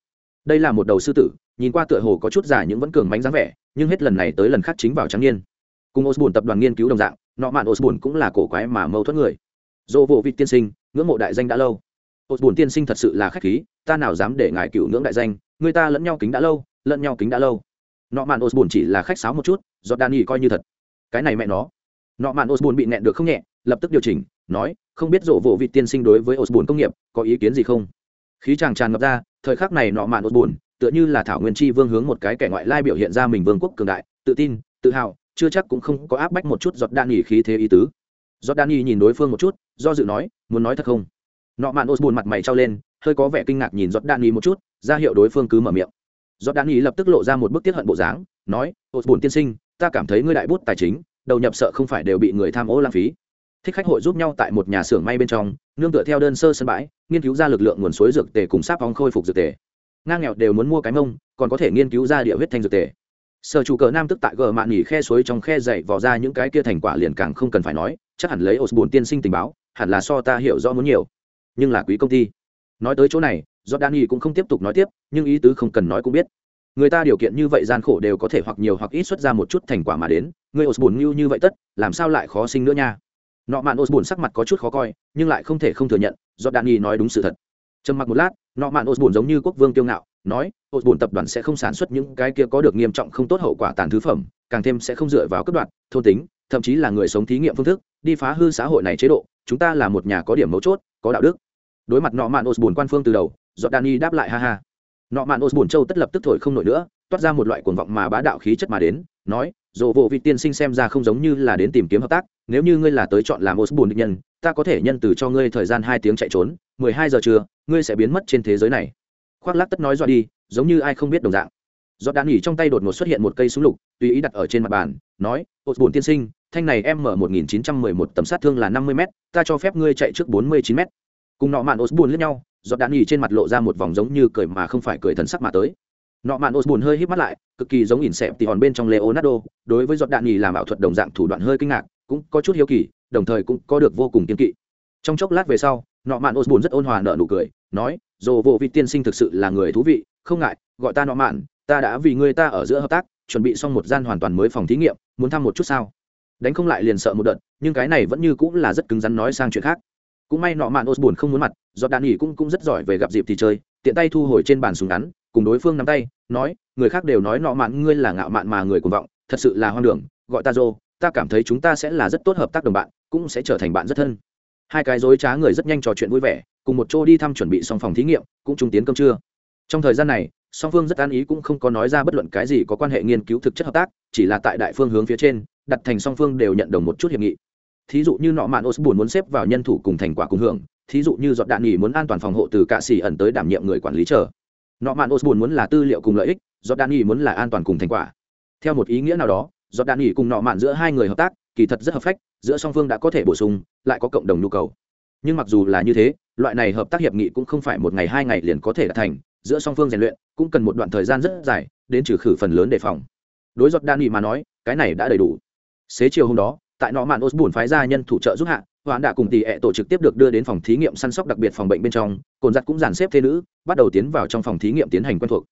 Đây là một đầu sư tử, nhìn qua tựa hồ có chút già những vẫn cường bánh dáng vẻ, nhưng hết lần này tới lần khác chính vào trắng niên. Cùng osborne tập đoàn nghiên cứu đồng dạng, nọ mạn osborne cũng là cổ quái mà mâu thuẫn người. Dỗ vụ vị tiên sinh, ngưỡng mộ đại danh đã lâu osborne tiên sinh thật sự là khách khí ta nào dám để ngài cựu ngưỡng đại danh người ta lẫn nhau kính đã lâu lẫn nhau kính đã lâu. Nọ mạn buồn chỉ là khách sáo một chút do danny coi như thật. Cái này mẹ nó. Nọ mạn buồn bị nẹn được không nhẹ lập tức điều chỉnh nói không biết dỗ vụ vị tiên sinh đối với osborne công nghiệp có ý kiến gì không? Khí chàng tràn ngập ra thời khắc này nọ mạn buồn, tựa như là thảo nguyên chi vương hướng một cái kẻ ngoại lai biểu hiện ra mình vương quốc cường đại tự tin tự hào chưa chắc cũng không có áp bách một chút giọt đan nghỉ khí thế ý tứ. Giọt đan nghỉ nhìn đối phương một chút do dự nói muốn nói thật không? Nọ mạn Osbun mặt mày trao lên, hơi có vẻ kinh ngạc nhìn giọt đan nghi một chút, ra hiệu đối phương cứ mở miệng. Giọt đan nghi lập tức lộ ra một bức tiết hận bộ dáng, nói Osbun tiên sinh, ta cảm thấy ngươi đại bút tài chính, đầu nhập sợ không phải đều bị người tham ô lãng phí. Thích khách hội giúp nhau tại một nhà xưởng may bên trong, nương tựa theo đơn sơ sân bãi, nghiên cứu ra lực lượng nguồn suối dược tề cùng sáp vong khôi phục dược tề. Ngang nghèo đều muốn mua cái mông, còn có thể nghiên cứu ra địa huyết thanh dược tề. Sở chủ cờ nam tức tại gờ mạn nghỉ khe suối trong khe dậy vò ra những cái kia thành quả liền càng không cần phải nói, chắc hẳn lấy ổ tiên sinh tình báo, hẳn là so ta hiểu rõ muốn nhiều nhưng là quý công ty. Nói tới chỗ này do đan y cũng không tiếp tục nói tiếp, nhưng ý tứ không cần nói cũng biết. Người ta điều kiện như vậy gian khổ đều có thể hoặc nhiều hoặc ít xuất ra một chút thành quả mà đến, người Osborne như như vậy tất, làm sao lại khó sinh nữa nha? Nọ mạn Osborne sắc mặt có chút khó coi, nhưng lại không thể không thừa nhận do đan y nói đúng sự thật. Trầm mặc một lát nọ mạn osborne giống như quốc vương kiêu ngạo, nói, osborne tập đoàn sẽ không sản xuất những cái kia có được nghiêm trọng không tốt hậu quả tàn thứ phẩm, càng thêm sẽ không dựa vào cấp đoạn thôn tính, thậm chí là người sống thí nghiệm phương thức, đi phá hư xã hội này chế độ, chúng ta là một nhà có điểm mấu chốt, có đạo đức đối mặt nọ mạn osborne quan phương từ đầu jordani đáp lại ha ha. Nọ mạn osborne châu tất lập tức thổi không nổi nữa, toát ra một loại cuồng vọng mà bá đạo khí chất mà đến, nói dồ vô vị tiên sinh xem ra không giống như là đến tìm kiếm hợp tác, nếu như ngươi là tới chọn làm osborne định nhân, ta có thể nhân từ cho ngươi thời gian hai tiếng chạy trốn, mười hai giờ trưa, ngươi sẽ biến mất trên thế giới này. Khoác lác tất nói dọa đi, giống như ai không biết đồng dạng. Giọt đạn nghỉ trong tay đột ngột xuất hiện một cây súng lục, tùy ý đặt ở trên mặt bàn, nói ô bùn tiên sinh, thanh này em mở một nghìn chín trăm mười một tầm sát thương là năm mươi m ta cho phép ngươi chạy trước bốn mươi chín m cùng nọ mạn osbun bùn lướt nhau giọt đạn nghỉ trên mặt lộ ra một vòng giống như cười mà không phải cười thần sắc mà tới. Nọ mạn osbun bùn hơi híp mắt lại, cực kỳ giống ỉn xẹp tỉ hòn bên trong leonardo, đối với giọt đạn nghỉ làm ảo thuật đồng dạng thủ đoạn hơi kinh ngạc, cũng có chút hiếu kỳ, đồng thời cũng có được vô cùng kiên kỵ. Trong chốc lát về sau, nọ mạn osbun rất ôn hòa nợ nụ cười, nói, dồ vô vị tiên sinh thực sự là người thú vị, không ngại, gọi ta nọ mạn, ta đã vì người ta ở giữa hợp tác, chuẩn bị xong một gian hoàn toàn mới phòng thí nghiệm, muốn thăm một chút sao? Đánh không lại liền sợ một đợt, nhưng cái này vẫn như cũng là rất cứng rắn nói sang chuyện khác cũng may nọ mạn osborne không muốn mặt do đàn nghỉ cũng cũng rất giỏi về gặp dịp thì chơi, tiện tay thu hồi trên bàn súng ngắn, cùng đối phương nắm tay, nói, người khác đều nói nọ mạn ngươi là ngạo mạn mà người cuồng vọng, thật sự là hoang đường, gọi ta dô ta cảm thấy chúng ta sẽ là rất tốt hợp tác đồng bạn, cũng sẽ trở thành bạn rất thân. Hai cái dối trá người rất nhanh trò chuyện vui vẻ, cùng một chỗ đi thăm chuẩn bị xong phòng thí nghiệm, cũng trung tiến cơm trưa. Trong thời gian này, song phương rất an ý cũng không có nói ra bất luận cái gì có quan hệ nghiên cứu thực chất hợp tác, chỉ là tại đại phương hướng phía trên, đặt thành song phương đều nhận đồng một chút hiệp nghị thí dụ như nọ mạn osborne muốn xếp vào nhân thủ cùng thành quả cùng hưởng, thí dụ như giọt đạn nghỉ muốn an toàn phòng hộ từ cạ xỉ ẩn tới đảm nhiệm người quản lý chờ. Nọ mạn osborne muốn là tư liệu cùng lợi ích, giọt đạn nghỉ muốn là an toàn cùng thành quả. Theo một ý nghĩa nào đó, giọt đạn nghỉ cùng nọ mạn giữa hai người hợp tác, kỳ thật rất hợp phách, giữa song phương đã có thể bổ sung, lại có cộng đồng nhu cầu. Nhưng mặc dù là như thế, loại này hợp tác hiệp nghị cũng không phải một ngày hai ngày liền có thể đạt thành, giữa song phương rèn luyện cũng cần một đoạn thời gian rất dài, đến trừ khử phần lớn đề phòng. Đối giọt đan nghị mà nói, cái này đã đầy đủ. Xế chiều hôm đó tại nọ mạn osbun phái ra nhân thủ trợ giúp hạ hoãn đã cùng tỷ ệ tổ trực tiếp được đưa đến phòng thí nghiệm săn sóc đặc biệt phòng bệnh bên trong, cồn giặt cũng dàn xếp thế nữ, bắt đầu tiến vào trong phòng thí nghiệm tiến hành quen thuộc.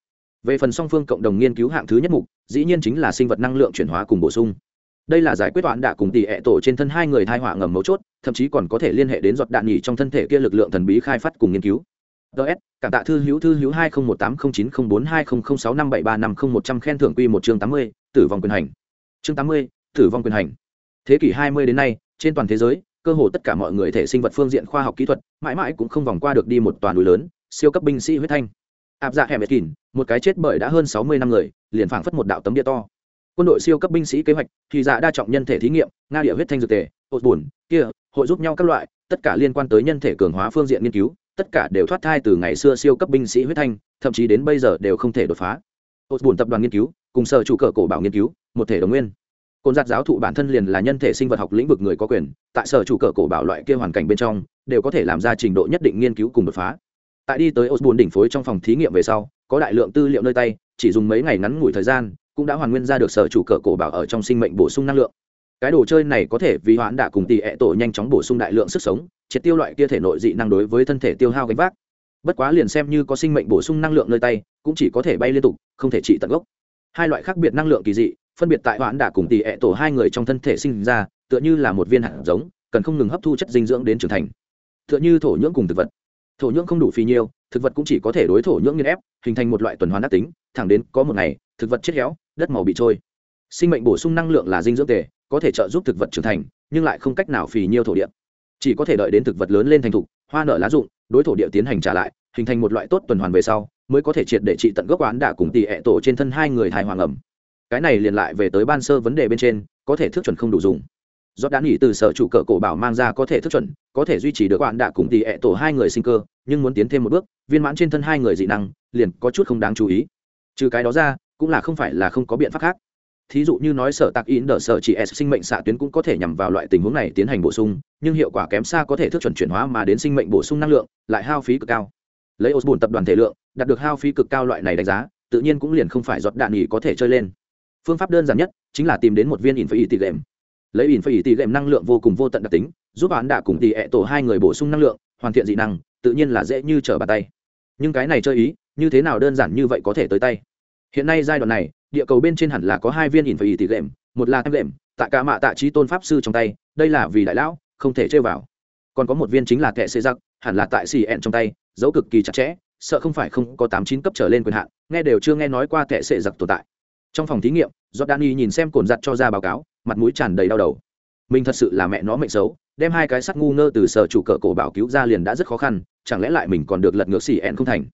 Về phần song phương cộng đồng nghiên cứu hạng thứ nhất mục, dĩ nhiên chính là sinh vật năng lượng chuyển hóa cùng bổ sung. Đây là giải quyết toán đạ cùng tỷ ệ tổ trên thân hai người thai họa ngầm mấu chốt, thậm chí còn có thể liên hệ đến giọt đạn nhỉ trong thân thể kia lực lượng thần bí khai phát cùng nghiên cứu. Ts cảm tạ thư hữu thư hữu hai nghìn một tám không chín không bốn hai không không sáu năm bảy ba năm không một trăm khen thưởng quy một chương tám mươi, tử vong quyền hành. Chương tám mươi, tử vong quyền hành thế kỷ hai mươi đến nay, trên toàn thế giới, cơ hồ tất cả mọi người thể sinh vật phương diện khoa học kỹ thuật, mãi mãi cũng không vòng qua được đi một toàn núi lớn, siêu cấp binh sĩ huyết thanh. Áp dạ hẻm kín một cái chết bởi đã hơn sáu mươi năm người, liền phảng phất một đạo tấm địa to. Quân đội siêu cấp binh sĩ kế hoạch, thì dạ đa trọng nhân thể thí nghiệm, nga địa huyết thanh dược tề hội bùn, kia, hội giúp nhau các loại, tất cả liên quan tới nhân thể cường hóa phương diện nghiên cứu, tất cả đều thoát thai từ ngày xưa siêu cấp binh sĩ huyết thanh, thậm chí đến bây giờ đều không thể đột phá. Hội bùn tập đoàn nghiên cứu, cùng sở chủ cờ cổ bảo nghiên cứu, một thể đồng nguyên côn giặt giáo thụ bản thân liền là nhân thể sinh vật học lĩnh vực người có quyền, tại sở chủ cờ cổ bảo loại kia hoàn cảnh bên trong, đều có thể làm ra trình độ nhất định nghiên cứu cùng đột phá. Tại đi tới osborne đỉnh phối trong phòng thí nghiệm về sau, có đại lượng tư liệu nơi tay, chỉ dùng mấy ngày ngắn ngủi thời gian, cũng đã hoàn nguyên ra được sở chủ cờ cổ bảo ở trong sinh mệnh bổ sung năng lượng. Cái đồ chơi này có thể vì hoãn đạ cùng tỷ ẹ tổ nhanh chóng bổ sung đại lượng sức sống, triệt tiêu loại kia thể nội dị năng đối với thân thể tiêu hao gánh vác. Bất quá liền xem như có sinh mệnh bổ sung năng lượng nơi tay, cũng chỉ có thể bay liên tục, không thể trị tận gốc. Hai loại khác biệt năng lượng kỳ dị phân biệt tại hoãn đã cùng tỷ ẹ tổ hai người trong thân thể sinh ra, tựa như là một viên hạt giống, cần không ngừng hấp thu chất dinh dưỡng đến trưởng thành. Tựa như thổ nhưỡng cùng thực vật. Thổ nhưỡng không đủ phì nhiêu thực vật cũng chỉ có thể đối thổ nhưỡng nghiên ép, hình thành một loại tuần hoàn đắc tính, thẳng đến có một ngày, thực vật chết héo, đất màu bị trôi. Sinh mệnh bổ sung năng lượng là dinh dưỡng tề, có thể trợ giúp thực vật trưởng thành, nhưng lại không cách nào phì nhiêu thổ địa. Chỉ có thể đợi đến thực vật lớn lên thành thục, hoa nở lá rụng, đối thổ địa tiến hành trả lại, hình thành một loại tốt tuần hoàn về sau, mới có thể triệt để trị tận gốc oán đả cùng tỷ ẹ tổ trên thân hai người hài hoàng ẩm cái này liền lại về tới ban sơ vấn đề bên trên, có thể thức chuẩn không đủ dùng. Do đã nghỉ từ sở chủ cờ cổ bảo mang ra có thể thức chuẩn, có thể duy trì được bạn đã cùng tỷ ẹ tổ hai người sinh cơ, nhưng muốn tiến thêm một bước, viên mãn trên thân hai người dị năng, liền có chút không đáng chú ý. Trừ cái đó ra, cũng là không phải là không có biện pháp khác. Thí dụ như nói sở tạc in đỡ sở chỉ s sinh mệnh xạ tuyến cũng có thể nhằm vào loại tình huống này tiến hành bổ sung, nhưng hiệu quả kém xa có thể thức chuẩn chuyển hóa mà đến sinh mệnh bổ sung năng lượng, lại hao phí cực cao. Lấy osbun tập đoàn thể lượng, đạt được hao phí cực cao loại này đánh giá, tự nhiên cũng liền không phải giọt đạn nghỉ có thể chơi lên phương pháp đơn giản nhất chính là tìm đến một viên in phải tỷ lệm lấy in phải tỷ lệm năng lượng vô cùng vô tận đặc tính, giúp bạn đạ cùng tỷ ẹ tổ hai người bổ sung năng lượng, hoàn thiện dị năng, tự nhiên là dễ như trở bàn tay. Nhưng cái này chơi ý, như thế nào đơn giản như vậy có thể tới tay? Hiện nay giai đoạn này, địa cầu bên trên hẳn là có hai viên in phải tỷ lệm một là em lệm tại cả mạ tạ trí tôn pháp sư trong tay, đây là vì đại lão, không thể chơi vào. Còn có một viên chính là kẻ xê giặc, hẳn là tại xì ẹn trong tay, dấu cực kỳ chặt chẽ, sợ không phải không có tám chín cấp trở lên quyền hạn, nghe đều chưa nghe nói qua kẻ xệ giặc tồn tại trong phòng thí nghiệm jordani nhìn xem cồn giặt cho ra báo cáo, mặt mũi tràn đầy đau đầu. Mình thật sự là mẹ nó mệnh xấu, đem hai cái sắt ngu ngơ từ sở chủ cờ cổ bảo cứu ra liền đã rất khó khăn, chẳng lẽ lại mình còn được lật ngược xỉ ẹn không thành?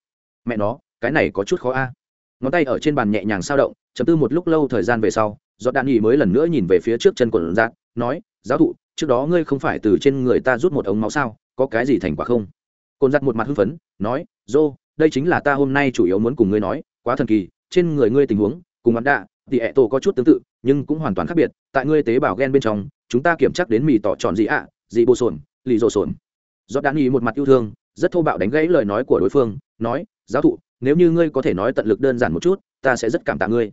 Mẹ nó, cái này có chút khó a. Ngón tay ở trên bàn nhẹ nhàng sao động, chấm tư một lúc lâu thời gian về sau do đan mới lần nữa nhìn về phía trước chân quần giạt nói, giáo thụ, trước đó ngươi không phải từ trên người ta rút một ống máu sao, có cái gì thành quả không? Cồn giặt một mặt hưng phấn, nói dô đây chính là ta hôm nay chủ yếu muốn cùng ngươi nói, quá thần kỳ, trên người ngươi tình huống cùng ấn đạ, thì ẹ tổ có chút tương tự, nhưng cũng hoàn toàn khác biệt. Tại ngươi tế bào gen bên trong, chúng ta kiểm chắc đến mì tỏ tròn gì ạ gì bồ sồn, lì rồ sồn. Do đan y một mặt yêu thương, rất thô bạo đánh gãy lời nói của đối phương, nói, giáo thụ, nếu như ngươi có thể nói tận lực đơn giản một chút, ta sẽ rất cảm tạ ngươi.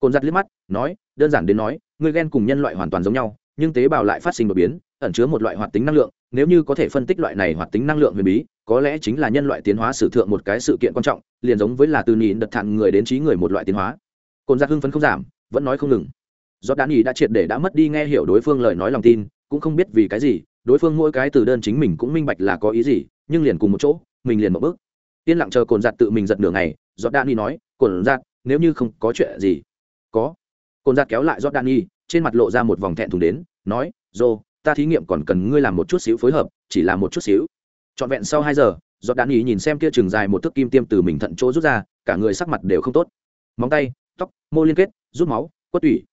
Cồn giặt liếc mắt, nói, đơn giản đến nói, ngươi ghen cùng nhân loại hoàn toàn giống nhau, nhưng tế bào lại phát sinh đột biến, ẩn chứa một loại hoạt tính năng lượng. Nếu như có thể phân tích loại này hoạt tính năng lượng huyền bí, có lẽ chính là nhân loại tiến hóa sử thượng một cái sự kiện quan trọng, liền giống với là từ nhìn đật thẳng người đến trí người một loại tiến hóa cồn giặt hưng phấn không giảm, vẫn nói không ngừng. Do đan ý đã triệt để đã mất đi nghe hiểu đối phương lời nói lòng tin, cũng không biết vì cái gì, đối phương mỗi cái từ đơn chính mình cũng minh bạch là có ý gì, nhưng liền cùng một chỗ, mình liền một bước. Yên lặng chờ cồn giặt tự mình giật nửa ngày do đan ý nói cồn giặt nếu như không có chuyện gì? Có. Cồn giặt kéo lại do đan ý trên mặt lộ ra một vòng thẹn thùng đến, nói, dô, ta thí nghiệm còn cần ngươi làm một chút xíu phối hợp, chỉ là một chút xíu. Trọn vẹn sau hai giờ, giọt đan ý nhìn xem kia trường dài một thước kim tiêm từ mình thận chỗ rút ra, cả người sắc mặt đều không tốt. Móng tay tóc, mô liên kết, rút máu, quất tủy.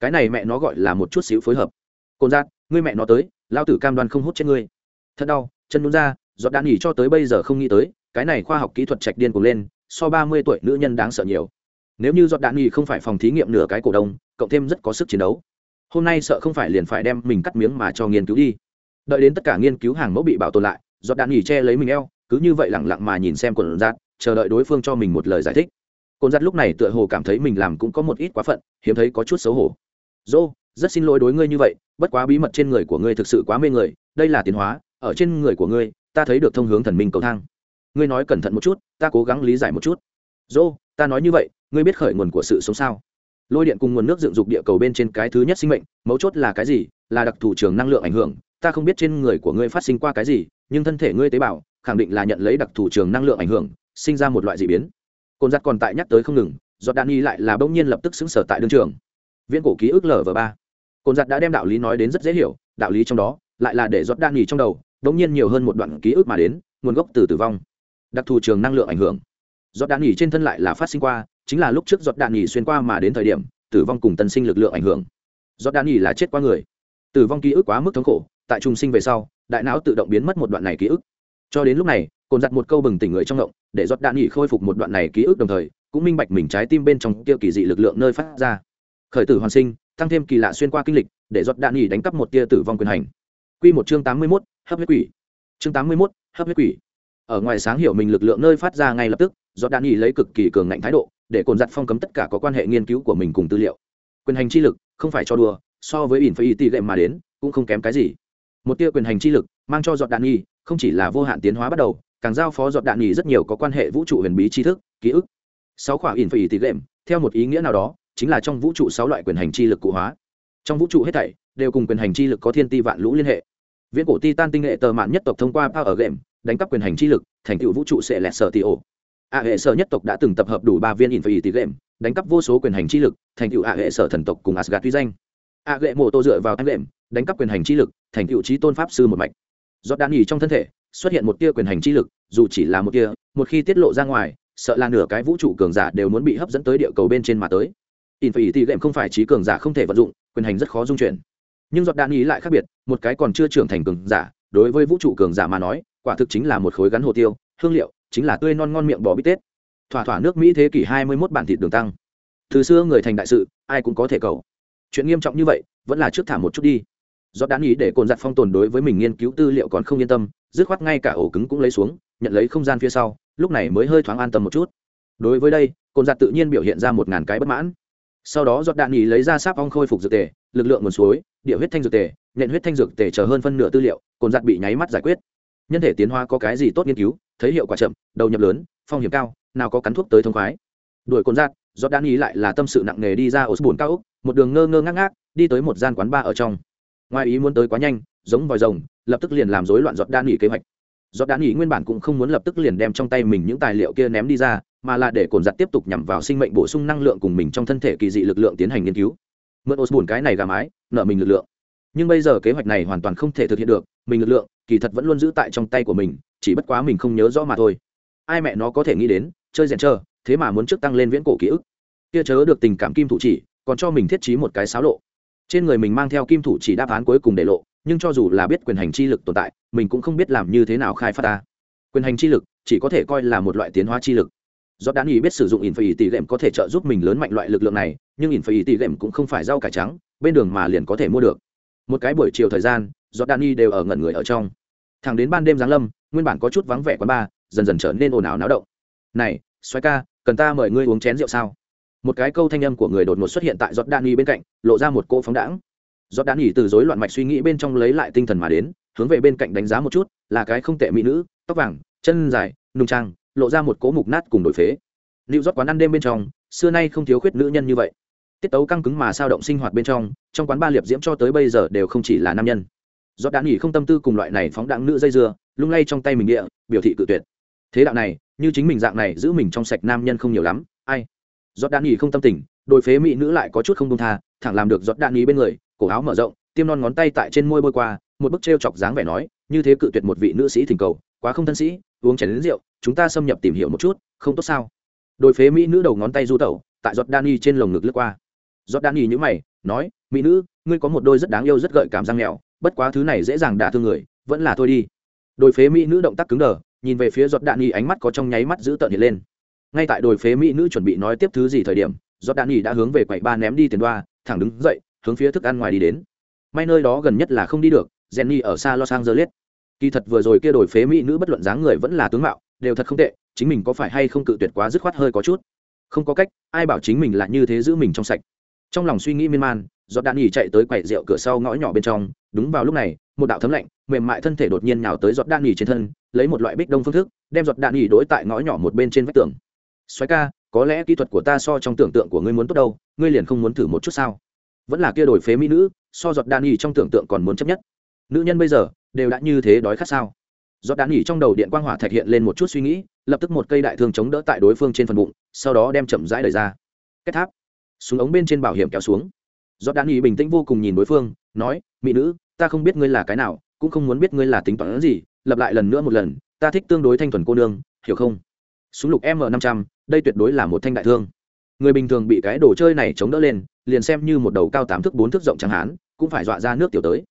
Cái này mẹ nó gọi là một chút xíu phối hợp. Cồn giác ngươi mẹ nó tới, lao tử cam đoan không hút chết ngươi. Thật đau, chân đúng ra, giọt đạn nghỉ cho tới bây giờ không nghĩ tới, cái này khoa học kỹ thuật trạch điên cuồng lên, so ba mươi tuổi nữ nhân đáng sợ nhiều. Nếu như giọt đạn nghỉ không phải phòng thí nghiệm nửa cái cổ đông, cộng thêm rất có sức chiến đấu. Hôm nay sợ không phải liền phải đem mình cắt miếng mà cho nghiên cứu đi. Đợi đến tất cả nghiên cứu hàng mẫu bị bảo tồn lại, giọt đạn nghỉ che lấy mình eo, cứ như vậy lẳng lặng mà nhìn xem quần giạt, chờ đợi đối phương cho mình một lời giải thích cồn giặt lúc này tựa hồ cảm thấy mình làm cũng có một ít quá phận, hiếm thấy có chút xấu hổ. Dô, rất xin lỗi đối ngươi như vậy, bất quá bí mật trên người của ngươi thực sự quá mê người, đây là tiến hóa, ở trên người của ngươi, ta thấy được thông hướng thần minh cầu thang. Ngươi nói cẩn thận một chút, ta cố gắng lý giải một chút. Dô, ta nói như vậy, ngươi biết khởi nguồn của sự sống sao? Lôi điện cùng nguồn nước dựng dục địa cầu bên trên cái thứ nhất sinh mệnh, mấu chốt là cái gì? Là đặc thù trường năng lượng ảnh hưởng. Ta không biết trên người của ngươi phát sinh qua cái gì, nhưng thân thể ngươi tế bào, khẳng định là nhận lấy đặc thù trường năng lượng ảnh hưởng, sinh ra một loại d ị biến cồn giặt còn tại nhắc tới không ngừng, giọt đạn nghi lại là bỗng nhiên lập tức xứng sở tại đương trường. Viễn cổ ký ức lở v ba. Cồn giặt đã đem đạo lý nói đến rất dễ hiểu, đạo lý trong đó lại là để giọt đạn nghi trong đầu bỗng nhiên nhiều hơn một đoạn ký ức mà đến, nguồn gốc từ tử vong, đặc thù trường năng lượng ảnh hưởng. Giọt đạn nghỉ trên thân lại là phát sinh qua, chính là lúc trước giọt đạn nghỉ xuyên qua mà đến thời điểm, tử vong cùng tân sinh lực lượng ảnh hưởng. Giọt đạn nghỉ là chết qua người. Tử vong ký ức quá mức thống khổ, tại trùng sinh về sau, đại não tự động biến mất một đoạn này ký ức cho đến lúc này cồn giặt một câu bừng tỉnh người trong động để giọt đạn nghỉ khôi phục một đoạn này ký ức đồng thời cũng minh bạch mình trái tim bên trong tiêu kỳ dị lực lượng nơi phát ra khởi tử hoàn sinh tăng thêm kỳ lạ xuyên qua kinh lịch để giọt đạn nghỉ đánh cắp một tia tử vong quyền hành Quy một chương tám mươi mốt hấp huyết quỷ. Chương tám mươi mốt hấp huyết quỷ. Ở ngoài sáng hiểu mình lực lượng nơi phát ra ngay lập tức, giọt đạn nghỉ lấy cực kỳ cường ngạnh thái độ, để cồn giặt phong cấm tất cả có quan hệ nghiên cứu của mình cùng tư liệu. Quyền hành chi lực, không phải cho đùa, so với ỉn phải tỷ lệ mà đến, cũng không kém cái gì. Một tia quyền hành chi lực, mang cho giọt đạn nghi không chỉ là vô hạn tiến hóa bắt đầu, càng giao phó giọt đạn nghỉ rất nhiều có quan hệ vũ trụ huyền bí tri thức, ký ức. Sáu khỏa in phải tỷ lệm theo một ý nghĩa nào đó, chính là trong vũ trụ sáu loại quyền hành chi lực cụ hóa. Trong vũ trụ hết thảy đều cùng quyền hành chi lực có thiên ti vạn lũ liên hệ. Viễn cổ ti tan tinh nghệ tờ mạn nhất tộc thông qua power game đánh cắp quyền hành chi lực thành tựu vũ trụ sẽ lẹt sở tỷ ổ. A hệ sở nhất tộc đã từng tập hợp đủ ba viên in tỷ lệm đánh cắp vô số quyền hành chi lực thành tựu a hệ sở thần tộc cùng asgad tuy danh. A hệ mộ tô dựa vào anh lệm đánh cắp quyền hành chi lực thành tựu trí tôn pháp sư một mạch giọt đan nghỉ trong thân thể, xuất hiện một tia quyền hành chi lực, dù chỉ là một tia, một khi tiết lộ ra ngoài, sợ là nửa cái vũ trụ cường giả đều muốn bị hấp dẫn tới địa cầu bên trên mà tới. In phải thì lệm không phải trí cường giả không thể vận dụng, quyền hành rất khó dung chuyển. Nhưng giọt đạn nhì lại khác biệt, một cái còn chưa trưởng thành cường giả, đối với vũ trụ cường giả mà nói, quả thực chính là một khối gắn hồ tiêu, hương liệu, chính là tươi non ngon miệng bò bít tết. Thỏa thỏa nước mỹ thế kỷ hai mươi 21 bản thịt đường tăng. Từ xưa người thành đại sự, ai cũng có thể cầu. Chuyện nghiêm trọng như vậy, vẫn là trước thả một chút đi do đã ý để cồn giặt phong tồn đối với mình nghiên cứu tư liệu còn không yên tâm, dứt khoát ngay cả ổ cứng cũng lấy xuống, nhận lấy không gian phía sau, lúc này mới hơi thoáng an tâm một chút. Đối với đây, cồn giặt tự nhiên biểu hiện ra một ngàn cái bất mãn. Sau đó giọt đạn nghỉ lấy ra sáp ong khôi phục dược tề, lực lượng nguồn suối, địa huyết thanh dược tề, nhện huyết thanh dược tề chờ hơn phân nửa tư liệu, cồn giặt bị nháy mắt giải quyết. Nhân thể tiến hóa có cái gì tốt nghiên cứu, thấy hiệu quả chậm, đầu nhập lớn, phong hiểm cao, nào có cắn thuốc tới thông khoái. Đuổi cồn giặt giọt đạn nghỉ lại là tâm sự nặng nề đi ra ổ bùn cao úc một đường ngơ ngơ ngác ngác, đi tới một gian quán bar ở trong ngoài ý muốn tới quá nhanh, giống vòi rồng, lập tức liền làm rối loạn giọt đan nghỉ kế hoạch. Giọt đan nghỉ nguyên bản cũng không muốn lập tức liền đem trong tay mình những tài liệu kia ném đi ra, mà là để cồn giặt tiếp tục nhằm vào sinh mệnh bổ sung năng lượng cùng mình trong thân thể kỳ dị lực lượng tiến hành nghiên cứu. Mượn osbun cái này gà mái, nợ mình lực lượng. Nhưng bây giờ kế hoạch này hoàn toàn không thể thực hiện được, mình lực lượng, kỳ thật vẫn luôn giữ tại trong tay của mình, chỉ bất quá mình không nhớ rõ mà thôi. Ai mẹ nó có thể nghĩ đến, chơi rèn trơ, thế mà muốn trước tăng lên viễn cổ ký ức. Kia chớ được tình cảm kim thủ chỉ, còn cho mình thiết trí một cái xáo lộ trên người mình mang theo kim thủ chỉ đáp án cuối cùng để lộ, nhưng cho dù là biết quyền hành chi lực tồn tại, mình cũng không biết làm như thế nào khai phát ta. Quyền hành chi lực chỉ có thể coi là một loại tiến hóa chi lực. Do đan ý biết sử dụng in phải tỷ lệm có thể trợ giúp mình lớn mạnh loại lực lượng này, nhưng in phải tỷ lệm cũng không phải rau cải trắng, bên đường mà liền có thể mua được. Một cái buổi chiều thời gian do đan y đều ở ngẩn người ở trong. Thẳng đến ban đêm giáng lâm, nguyên bản có chút vắng vẻ quán bar, dần dần trở nên ồn ào náo động. Này xoay ca, cần ta mời ngươi uống chén rượu sao? Một cái câu thanh âm của người đột ngột xuất hiện tại giọt đan y bên cạnh, lộ ra một cỗ phóng đãng. Giọt đan y từ rối loạn mạch suy nghĩ bên trong lấy lại tinh thần mà đến, hướng về bên cạnh đánh giá một chút, là cái không tệ mỹ nữ, tóc vàng, chân dài nung trang, lộ ra một cỗ mục nát cùng đổi phế. Lưu rót quán ăn đêm bên trong, xưa nay không thiếu khuyết nữ nhân như vậy. Tiết tấu căng cứng mà sao động sinh hoạt bên trong trong quán ba liệp diễm cho tới bây giờ đều không chỉ là nam nhân. Giọt đạn nghỉ không tâm tư cùng loại này phóng đạn nữ dây dưa, lung lay trong tay mình địa, biểu thị cự tuyệt. Thế đạo này, như chính mình dạng này giữ mình trong sạch nam nhân không nhiều lắm, ai? Giọt đạn nghỉ không tâm tình, đôi phế mỹ nữ lại có chút không công tha, thẳng làm được giọt đạn nghỉ bên người, cổ áo mở rộng, tiêm non ngón tay tại trên môi bôi qua, một bức t chọc dáng vẻ nói, như thế cự tuyệt một vị nữ sĩ thỉnh cầu, quá không thân sĩ, uống chén đến rượu, chúng ta xâm nhập tìm hiểu một chút, không tốt sao? Đôi phế mỹ nữ đầu ngón tay du tẩu, tại giọt đani trên lồng ngực lướt qua. Giọt đani nhữ mày, nói, mỹ nữ, ngươi có một đôi rất đáng yêu rất gợi cảm răng mèo, bất quá thứ này dễ dàng đả thương người, vẫn là thôi đi. Đôi phế mỹ nữ động tác cứng đờ, nhìn về phía giọt đạn ánh mắt có trong nháy mắt giữ tợn hiện lên ngay tại đồi phế mỹ nữ chuẩn bị nói tiếp thứ gì thời điểm giọt đạn đã hướng về quầy ba ném đi tiền đoa, thẳng đứng dậy, hướng phía thức ăn ngoài đi đến. May nơi đó gần nhất là không đi được, jenny ở xa los angeles. Kỳ thật vừa rồi kia đổi phế mỹ nữ bất luận dáng người vẫn là tướng mạo, đều thật không tệ, chính mình có phải hay không cự tuyệt quá dứt khoát hơi có chút. Không có cách, ai bảo chính mình là như thế giữ mình trong sạch. Trong lòng suy nghĩ miên man giọt đạn nhỉ chạy tới quầy rượu cửa sau ngõ nhỏ bên trong, đúng vào lúc này, một đạo thấm lạnh, mềm mại thân thể đột nhiên nhào tới giọt đạn nhỉ trên thân, lấy một loại bích đông phương thức, đem giọt đạn nhỉ đối tại ngõ nhỏ một bên trên vách tường xoáy ca, có lẽ kỹ thuật của ta so trong tưởng tượng của ngươi muốn tốt đâu, ngươi liền không muốn thử một chút sao? Vẫn là kia đổi phế mỹ nữ, so giọt đạn nhỉ trong tưởng tượng còn muốn chấp nhất. Nữ nhân bây giờ, đều đã như thế đói khát sao? Giọt đạn nhỉ trong đầu điện quang hỏa thạch hiện lên một chút suy nghĩ, lập tức một cây đại thương chống đỡ tại đối phương trên phần bụng, sau đó đem chậm rãi đẩy ra. Kết tháp. Súng ống bên trên bảo hiểm kéo xuống. Giọt đạn nhỉ bình tĩnh vô cùng nhìn đối phương, nói, mỹ nữ, ta không biết ngươi là cái nào, cũng không muốn biết ngươi là tính toán gì, lặp lại lần nữa một lần, ta thích tương đối thanh thuần cô nương, hiểu không? Súng lục m năm trăm đây tuyệt đối là một thanh đại thương. Người bình thường bị cái đồ chơi này chống đỡ lên, liền xem như một đầu cao tám thước bốn thước rộng chẳng hán cũng phải dọa ra nước tiểu tới.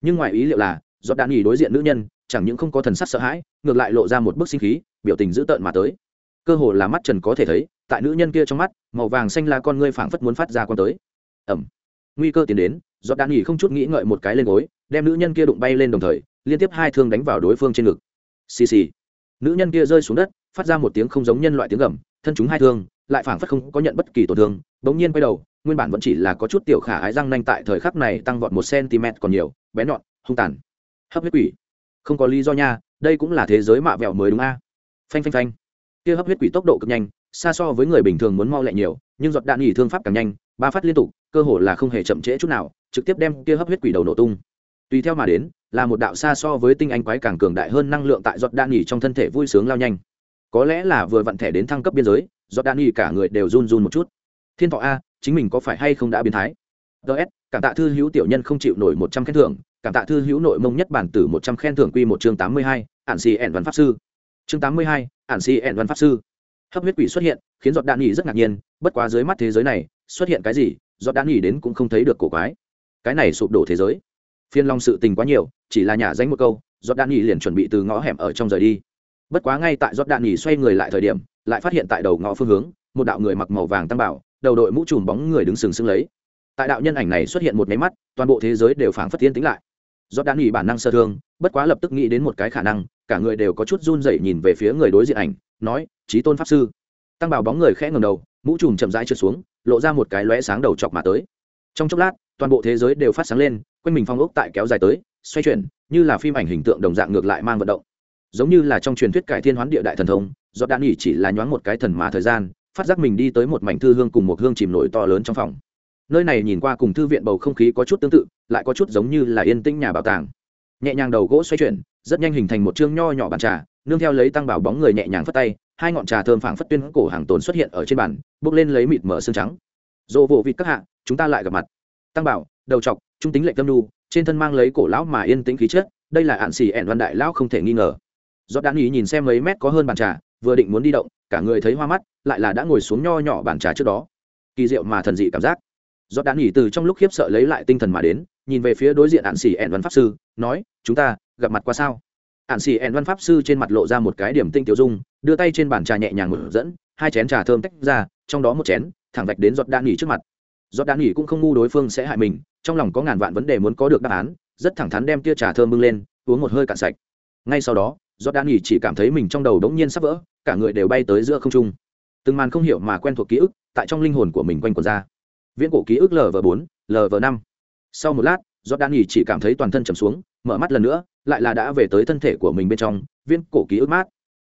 Nhưng ngoài ý liệu là, do đạn nghỉ đối diện nữ nhân, chẳng những không có thần sắc sợ hãi, ngược lại lộ ra một bức sinh khí, biểu tình dữ tợn mà tới. Cơ hồ là mắt trần có thể thấy, tại nữ nhân kia trong mắt, màu vàng xanh là con ngươi phảng phất muốn phát ra con tới. Ẩm nguy cơ tiến đến, do đạn nghỉ không chút nghĩ ngợi một cái lên gối, đem nữ nhân kia đụng bay lên đồng thời, liên tiếp hai thương đánh vào đối phương trên ngực. Xì xì. Nữ nhân kia rơi xuống đất, phát ra một tiếng không giống nhân loại tiếng gầm thân chúng hai thương, lại phảng phất không có nhận bất kỳ tổn thương, bỗng nhiên quay đầu, nguyên bản vẫn chỉ là có chút tiểu khả ái răng nanh tại thời khắc này tăng vọt một cm còn nhiều, bé nhọn, hung tàn. Hấp huyết quỷ. Không có lý do nha, đây cũng là thế giới mạ vẹo mới đúng a. Phanh phanh phanh. Kia hấp huyết quỷ tốc độ cực nhanh, xa so với người bình thường muốn mau lại nhiều, nhưng giọt đạn nghỉ thương pháp càng nhanh, ba phát liên tục, cơ hồ là không hề chậm trễ chút nào, trực tiếp đem kia hấp huyết quỷ đầu nổ tung. Tùy theo mà đến, là một đạo xa so với tinh anh quái càng cường đại hơn năng lượng tại giọt đạn nghỉ trong thân thể vui sướng lao nhanh có lẽ là vừa vặn thẻ đến thăng cấp biên giới, do đạn y cả người đều run run một chút. Thiên thọ a, chính mình có phải hay không đã biến thái? Ts cảm tạ thư hữu tiểu nhân không chịu nổi một trăm khen thưởng, cảm tạ thư hữu nội mông nhất bản tử một trăm khen thưởng quy một chương tám mươi hai, ản xì ẻn văn pháp sư. Chương tám mươi hai, ản xì ẻn văn pháp sư. Hấp huyết quỷ xuất hiện, khiến giọt đạn nghỉ rất ngạc nhiên, bất quá dưới mắt thế giới này, xuất hiện cái gì, giọt đạn nghỉ đến cũng không thấy được cổ quái. Cái này sụp đổ thế giới. Phiên long sự tình quá nhiều, chỉ là nhả danh một câu, giọt đạn nghỉ liền chuẩn bị từ ngõ hẻm ở trong rời đi bất quá ngay tại giọt đạn nhì xoay người lại thời điểm, lại phát hiện tại đầu ngõ phương hướng, một đạo người mặc màu vàng tăng bảo, đầu đội mũ trùm bóng người đứng sừng sững lấy. Tại đạo nhân ảnh này xuất hiện một máy mắt, toàn bộ thế giới đều phảng phất tiên tính lại. Giót đạn nhì bản năng sơ thương, bất quá lập tức nghĩ đến một cái khả năng, cả người đều có chút run dậy nhìn về phía người đối diện ảnh, nói trí tôn pháp sư. Tăng bảo bóng người khẽ ngầm đầu, mũ trùm chậm rãi trượt xuống, lộ ra một cái lóe sáng đầu chọc mà tới. Trong chốc lát, toàn bộ thế giới đều phát sáng lên, quanh mình phong ốc tại kéo dài tới, xoay chuyển, như là phim ảnh hình tượng đồng dạng ngược lại mang vận động giống như là trong truyền thuyết cải thiên hoán địa đại thần thông, do đạn nghỉ chỉ là nhoáng một cái thần mà thời gian, phát giác mình đi tới một mảnh thư hương cùng một hương chìm nổi to lớn trong phòng. Nơi này nhìn qua cùng thư viện bầu không khí có chút tương tự, lại có chút giống như là yên tĩnh nhà bảo tàng. Nhẹ nhàng đầu gỗ xoay chuyển, rất nhanh hình thành một chương nho nhỏ bàn trà, nương theo lấy tăng bảo bóng người nhẹ nhàng phất tay, hai ngọn trà thơm phảng phất tuyên cổ hàng tồn xuất hiện ở trên bàn, bước lên lấy mịt mở xương trắng. Dỗ vỗ vịt các hạ, chúng ta lại gặp mặt. Tăng bảo, đầu trọc, trung tính lệnh tâm nu, trên thân mang lấy cổ lão mà yên tĩnh khí chất, đây là hạn xì ẻn văn đại lão không thể nghi ngờ giọt đan ý nhìn xem mấy mét có hơn bàn trà, vừa định muốn đi động, cả người thấy hoa mắt, lại là đã ngồi xuống nho nhỏ bàn trà trước đó. Kỳ diệu mà thần dị cảm giác. Giọt đan nghỉ từ trong lúc khiếp sợ lấy lại tinh thần mà đến, nhìn về phía đối diện ạn xỉ ẹn văn pháp sư, nói, chúng ta gặp mặt qua sao? Ạn xỉ ẹn văn pháp sư trên mặt lộ ra một cái điểm tinh tiểu dung, đưa tay trên bàn trà nhẹ nhàng mở dẫn, hai chén trà thơm tách ra, trong đó một chén, thẳng vạch đến giọt đan nghỉ trước mặt. Giọt đan nghỉ cũng không ngu đối phương sẽ hại mình, trong lòng có ngàn vạn vấn đề muốn có được đáp án, rất thẳng thắn đem tia trà thơm bưng lên, uống một hơi cạn sạch. Ngay sau đó giọt đan nghỉ chỉ cảm thấy mình trong đầu đống nhiên sắp vỡ, cả người đều bay tới giữa không trung. Từng màn không hiểu mà quen thuộc ký ức tại trong linh hồn của mình quanh quẩn ra. Viễn cổ ký ức lv bốn lv năm. Sau một lát do đan nghỉ chỉ cảm thấy toàn thân trầm xuống, mở mắt lần nữa, lại là đã về tới thân thể của mình bên trong, viễn cổ ký ức mát.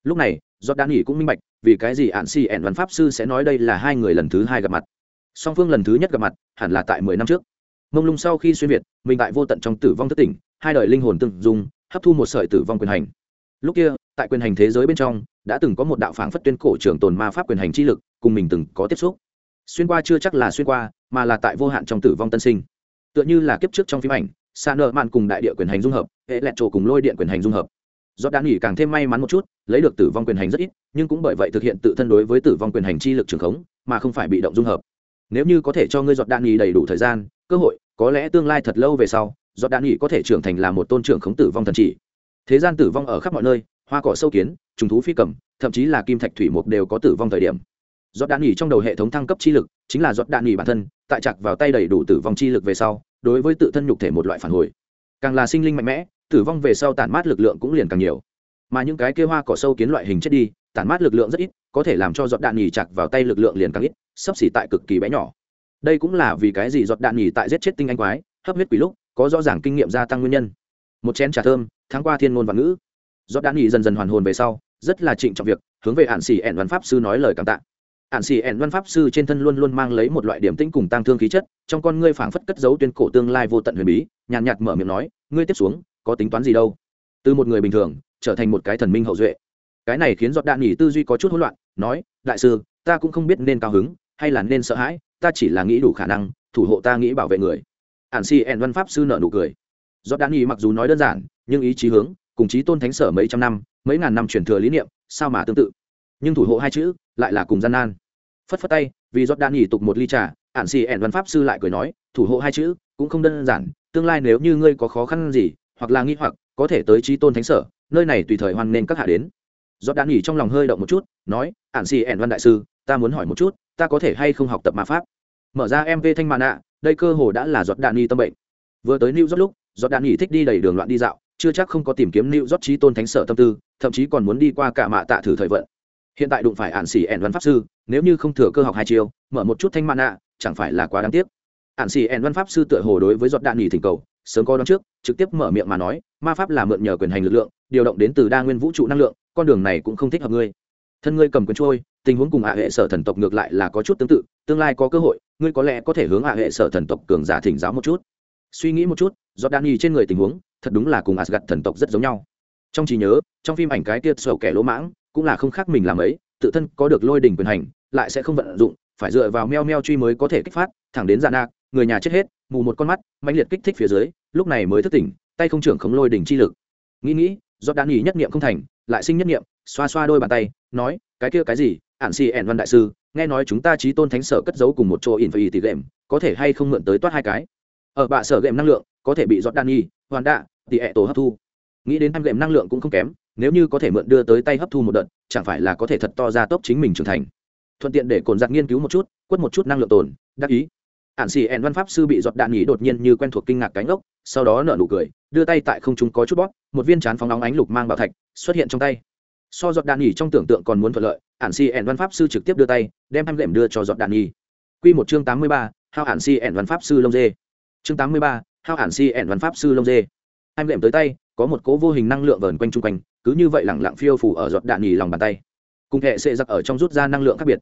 Lúc này do đan nghỉ cũng minh bạch, vì cái gì ạn si ẻn văn pháp sư sẽ nói đây là hai người lần thứ hai gặp mặt. Song phương lần thứ nhất gặp mặt, hẳn là tại mười năm trước. Mông lung sau khi xuyên việt, mình tại vô tận trong tử vong thất tỉnh, hai đời linh hồn từng dùng hấp thu một sợi tử vong quyền hành lúc kia, tại quyền hành thế giới bên trong, đã từng có một đạo phảng phất tuyên cổ trường tồn ma pháp quyền hành chi lực, cùng mình từng có tiếp xúc. Xuyên qua chưa chắc là xuyên qua, mà là tại vô hạn trong tử vong tân sinh. Tựa như là kiếp trước trong phim ảnh xa nợ mạn cùng đại địa quyền hành dung hợp, hệ lẹt trổ cùng lôi điện quyền hành dung hợp. Do đã nghỉ càng thêm may mắn một chút, lấy được tử vong quyền hành rất ít, nhưng cũng bởi vậy thực hiện tự thân đối với tử vong quyền hành chi lực trường khống, mà không phải bị động dung hợp. Nếu như có thể cho ngươi giọt đạn nghỉ đầy đủ thời gian, cơ hội, có lẽ tương lai thật lâu về sau, giọt đạn nghỉ có thể trưởng thành là một tôn trưởng khống tử vong thần chỉ thế gian tử vong ở khắp mọi nơi, hoa cỏ sâu kiến, trùng thú phi cầm, thậm chí là kim thạch thủy mục đều có tử vong thời điểm. Giọt đạn nghỉ trong đầu hệ thống thăng cấp chi lực, chính là giọt đạn nghỉ bản thân, tại chặt vào tay đầy đủ tử vong chi lực về sau, đối với tự thân nhục thể một loại phản hồi. Càng là sinh linh mạnh mẽ, tử vong về sau tản mát lực lượng cũng liền càng nhiều. Mà những cái kia hoa cỏ sâu kiến loại hình chết đi, tản mát lực lượng rất ít, có thể làm cho giọt đạn nghỉ chặt vào tay lực lượng liền càng ít sấp xỉ tại cực kỳ bé nhỏ. Đây cũng là vì cái gì giọt đạn nhỉ tại giết chết tinh anh quái, hấp huyết quỷ lúc, có rõ ràng kinh nghiệm gia tăng nguyên nhân một chén trà thơm tháng qua thiên ngôn và ngữ. Giọt đan nhỉ dần dần hoàn hồn về sau, rất là trịnh trọng việc, hướng về ạn xỉ ẻn văn pháp sư nói lời cảm tạ. Ạn xỉ ẻn văn pháp sư trên thân luôn luôn mang lấy một loại điểm tĩnh cùng tăng thương khí chất, trong con ngươi phảng phất cất giấu tuyên cổ tương lai vô tận huyền bí, nhàn nhạt mở miệng nói, ngươi tiếp xuống, có tính toán gì đâu? Từ một người bình thường, trở thành một cái thần minh hậu duệ. Cái này khiến giọt đạn nghỉ tư duy có chút hỗn loạn, nói, đại sư, ta cũng không biết nên cao hứng hay là nên sợ hãi, ta chỉ là nghĩ đủ khả năng thủ hộ ta nghĩ bảo vệ người. Ản si ẻn văn pháp sư nợ nụ cười giọt đạn nhỉ mặc dù nói đơn giản, nhưng ý chí hướng, cùng chí tôn thánh sở mấy trăm năm, mấy ngàn năm truyền thừa lý niệm, sao mà tương tự? Nhưng thủ hộ hai chữ, lại là cùng gian nan. Phất phất tay, vì giọt đạn nhỉ tục một ly trà, ản xì ẻn văn pháp sư lại cười nói, thủ hộ hai chữ, cũng không đơn giản, tương lai nếu như ngươi có khó khăn gì, hoặc là nghi hoặc, có thể tới chí tôn thánh sở, nơi này tùy thời hoan nên các hạ đến. Giọt đạn nhỉ trong lòng hơi động một chút, nói, ản xì ẻn văn đại sư, ta muốn hỏi một chút, ta có thể hay không học tập ma pháp? Mở ra mv thanh màn ạ, đây cơ hồ đã là giọt đạn nhỉ tâm bệnh. Vừa tới new york lúc do đạn nhỉ thích đi đầy đường loạn đi dạo, chưa chắc không có tìm kiếm lưu rót trí tôn thánh sở tâm tư, thậm chí còn muốn đi qua cả mạ tạ thử thời vận. Hiện tại đụng phải ạn xỉ ẻn văn pháp sư, nếu như không thừa cơ học hai chiêu, mở một chút thanh mạn ạ, chẳng phải là quá đáng tiếc. Ạn xỉ ẻn văn pháp sư tựa hồ đối với giọt đạn nhỉ thỉnh cầu, sớm có đón trước, trực tiếp mở miệng mà nói, ma pháp là mượn nhờ quyền hành lực lượng, điều động đến từ đa nguyên vũ trụ năng lượng, con đường này cũng không thích hợp ngươi. Thân ngươi cầm quyền trôi, tình huống cùng hạ hệ sở thần tộc ngược lại là có chút tương tự, tương lai có cơ hội, ngươi có lẽ có thể hướng hạ hệ sở thần tộc cường giả thỉnh giáo một chút. Suy nghĩ một chút do đan nhi trên người tình huống, thật đúng là cùng asgad thần tộc rất giống nhau. Trong trí nhớ, trong phim ảnh cái tiết sầu kẻ lỗ mãng, cũng là không khác mình làm ấy, tự thân có được lôi đỉnh quyền hành, lại sẽ không vận dụng, phải dựa vào meo meo truy mới có thể kích phát, thẳng đến dạ nạc, người nhà chết hết, mù một con mắt mạnh liệt kích thích phía dưới, lúc này mới thức tỉnh, tay không trưởng khống lôi đỉnh chi lực. Nghĩ nghĩ do đan nhi nhất niệm không thành, lại sinh nhất niệm, xoa xoa đôi bàn tay, nói, cái kia cái gì, ản si ẻn văn đại sư, nghe nói chúng ta trí tôn thánh sở cất giấu cùng một chỗ in phải tỷ lệm có thể hay không mượn tới toát hai cái? Ở bạ sở gệm năng lượng có thể bị giọt đan nhi hoàn đạ tỷ ẹ tổ hấp thu. Nghĩ đến tham lệm năng lượng cũng không kém, nếu như có thể mượn đưa tới tay hấp thu một đợt, chẳng phải là có thể thật to ra tốc chính mình trưởng thành. Thuận tiện để cồn giặc nghiên cứu một chút, quất một chút năng lượng tồn, đắc ý. Ạn xì ẹn văn pháp sư bị giọt đạn nhỉ đột nhiên như quen thuộc kinh ngạc cánh ốc, sau đó nở nụ cười, đưa tay tại không trung có chút bóp, một viên chán phóng nóng ánh lục mang bảo thạch xuất hiện trong tay. So giọt đạn nhỉ trong tưởng tượng còn muốn thuận lợi ạn xì ẹn văn pháp sư trực tiếp đưa tay, đem tham lệm đưa cho giọt đạn nhỉ. Q một chương tám mươi ba hao ạn xì ẹn văn pháp sư lông dê. Chương tám mươi ba hao hẳn si ẻn văn pháp sư lông dê. Anh lệm tới tay, có một cố vô hình năng lượng vờn quanh chung quanh, cứ như vậy lẳng lặng phiêu phủ ở giọt đạn nhì lòng bàn tay. Cùng hệ sệ giặc ở trong rút ra năng lượng khác biệt.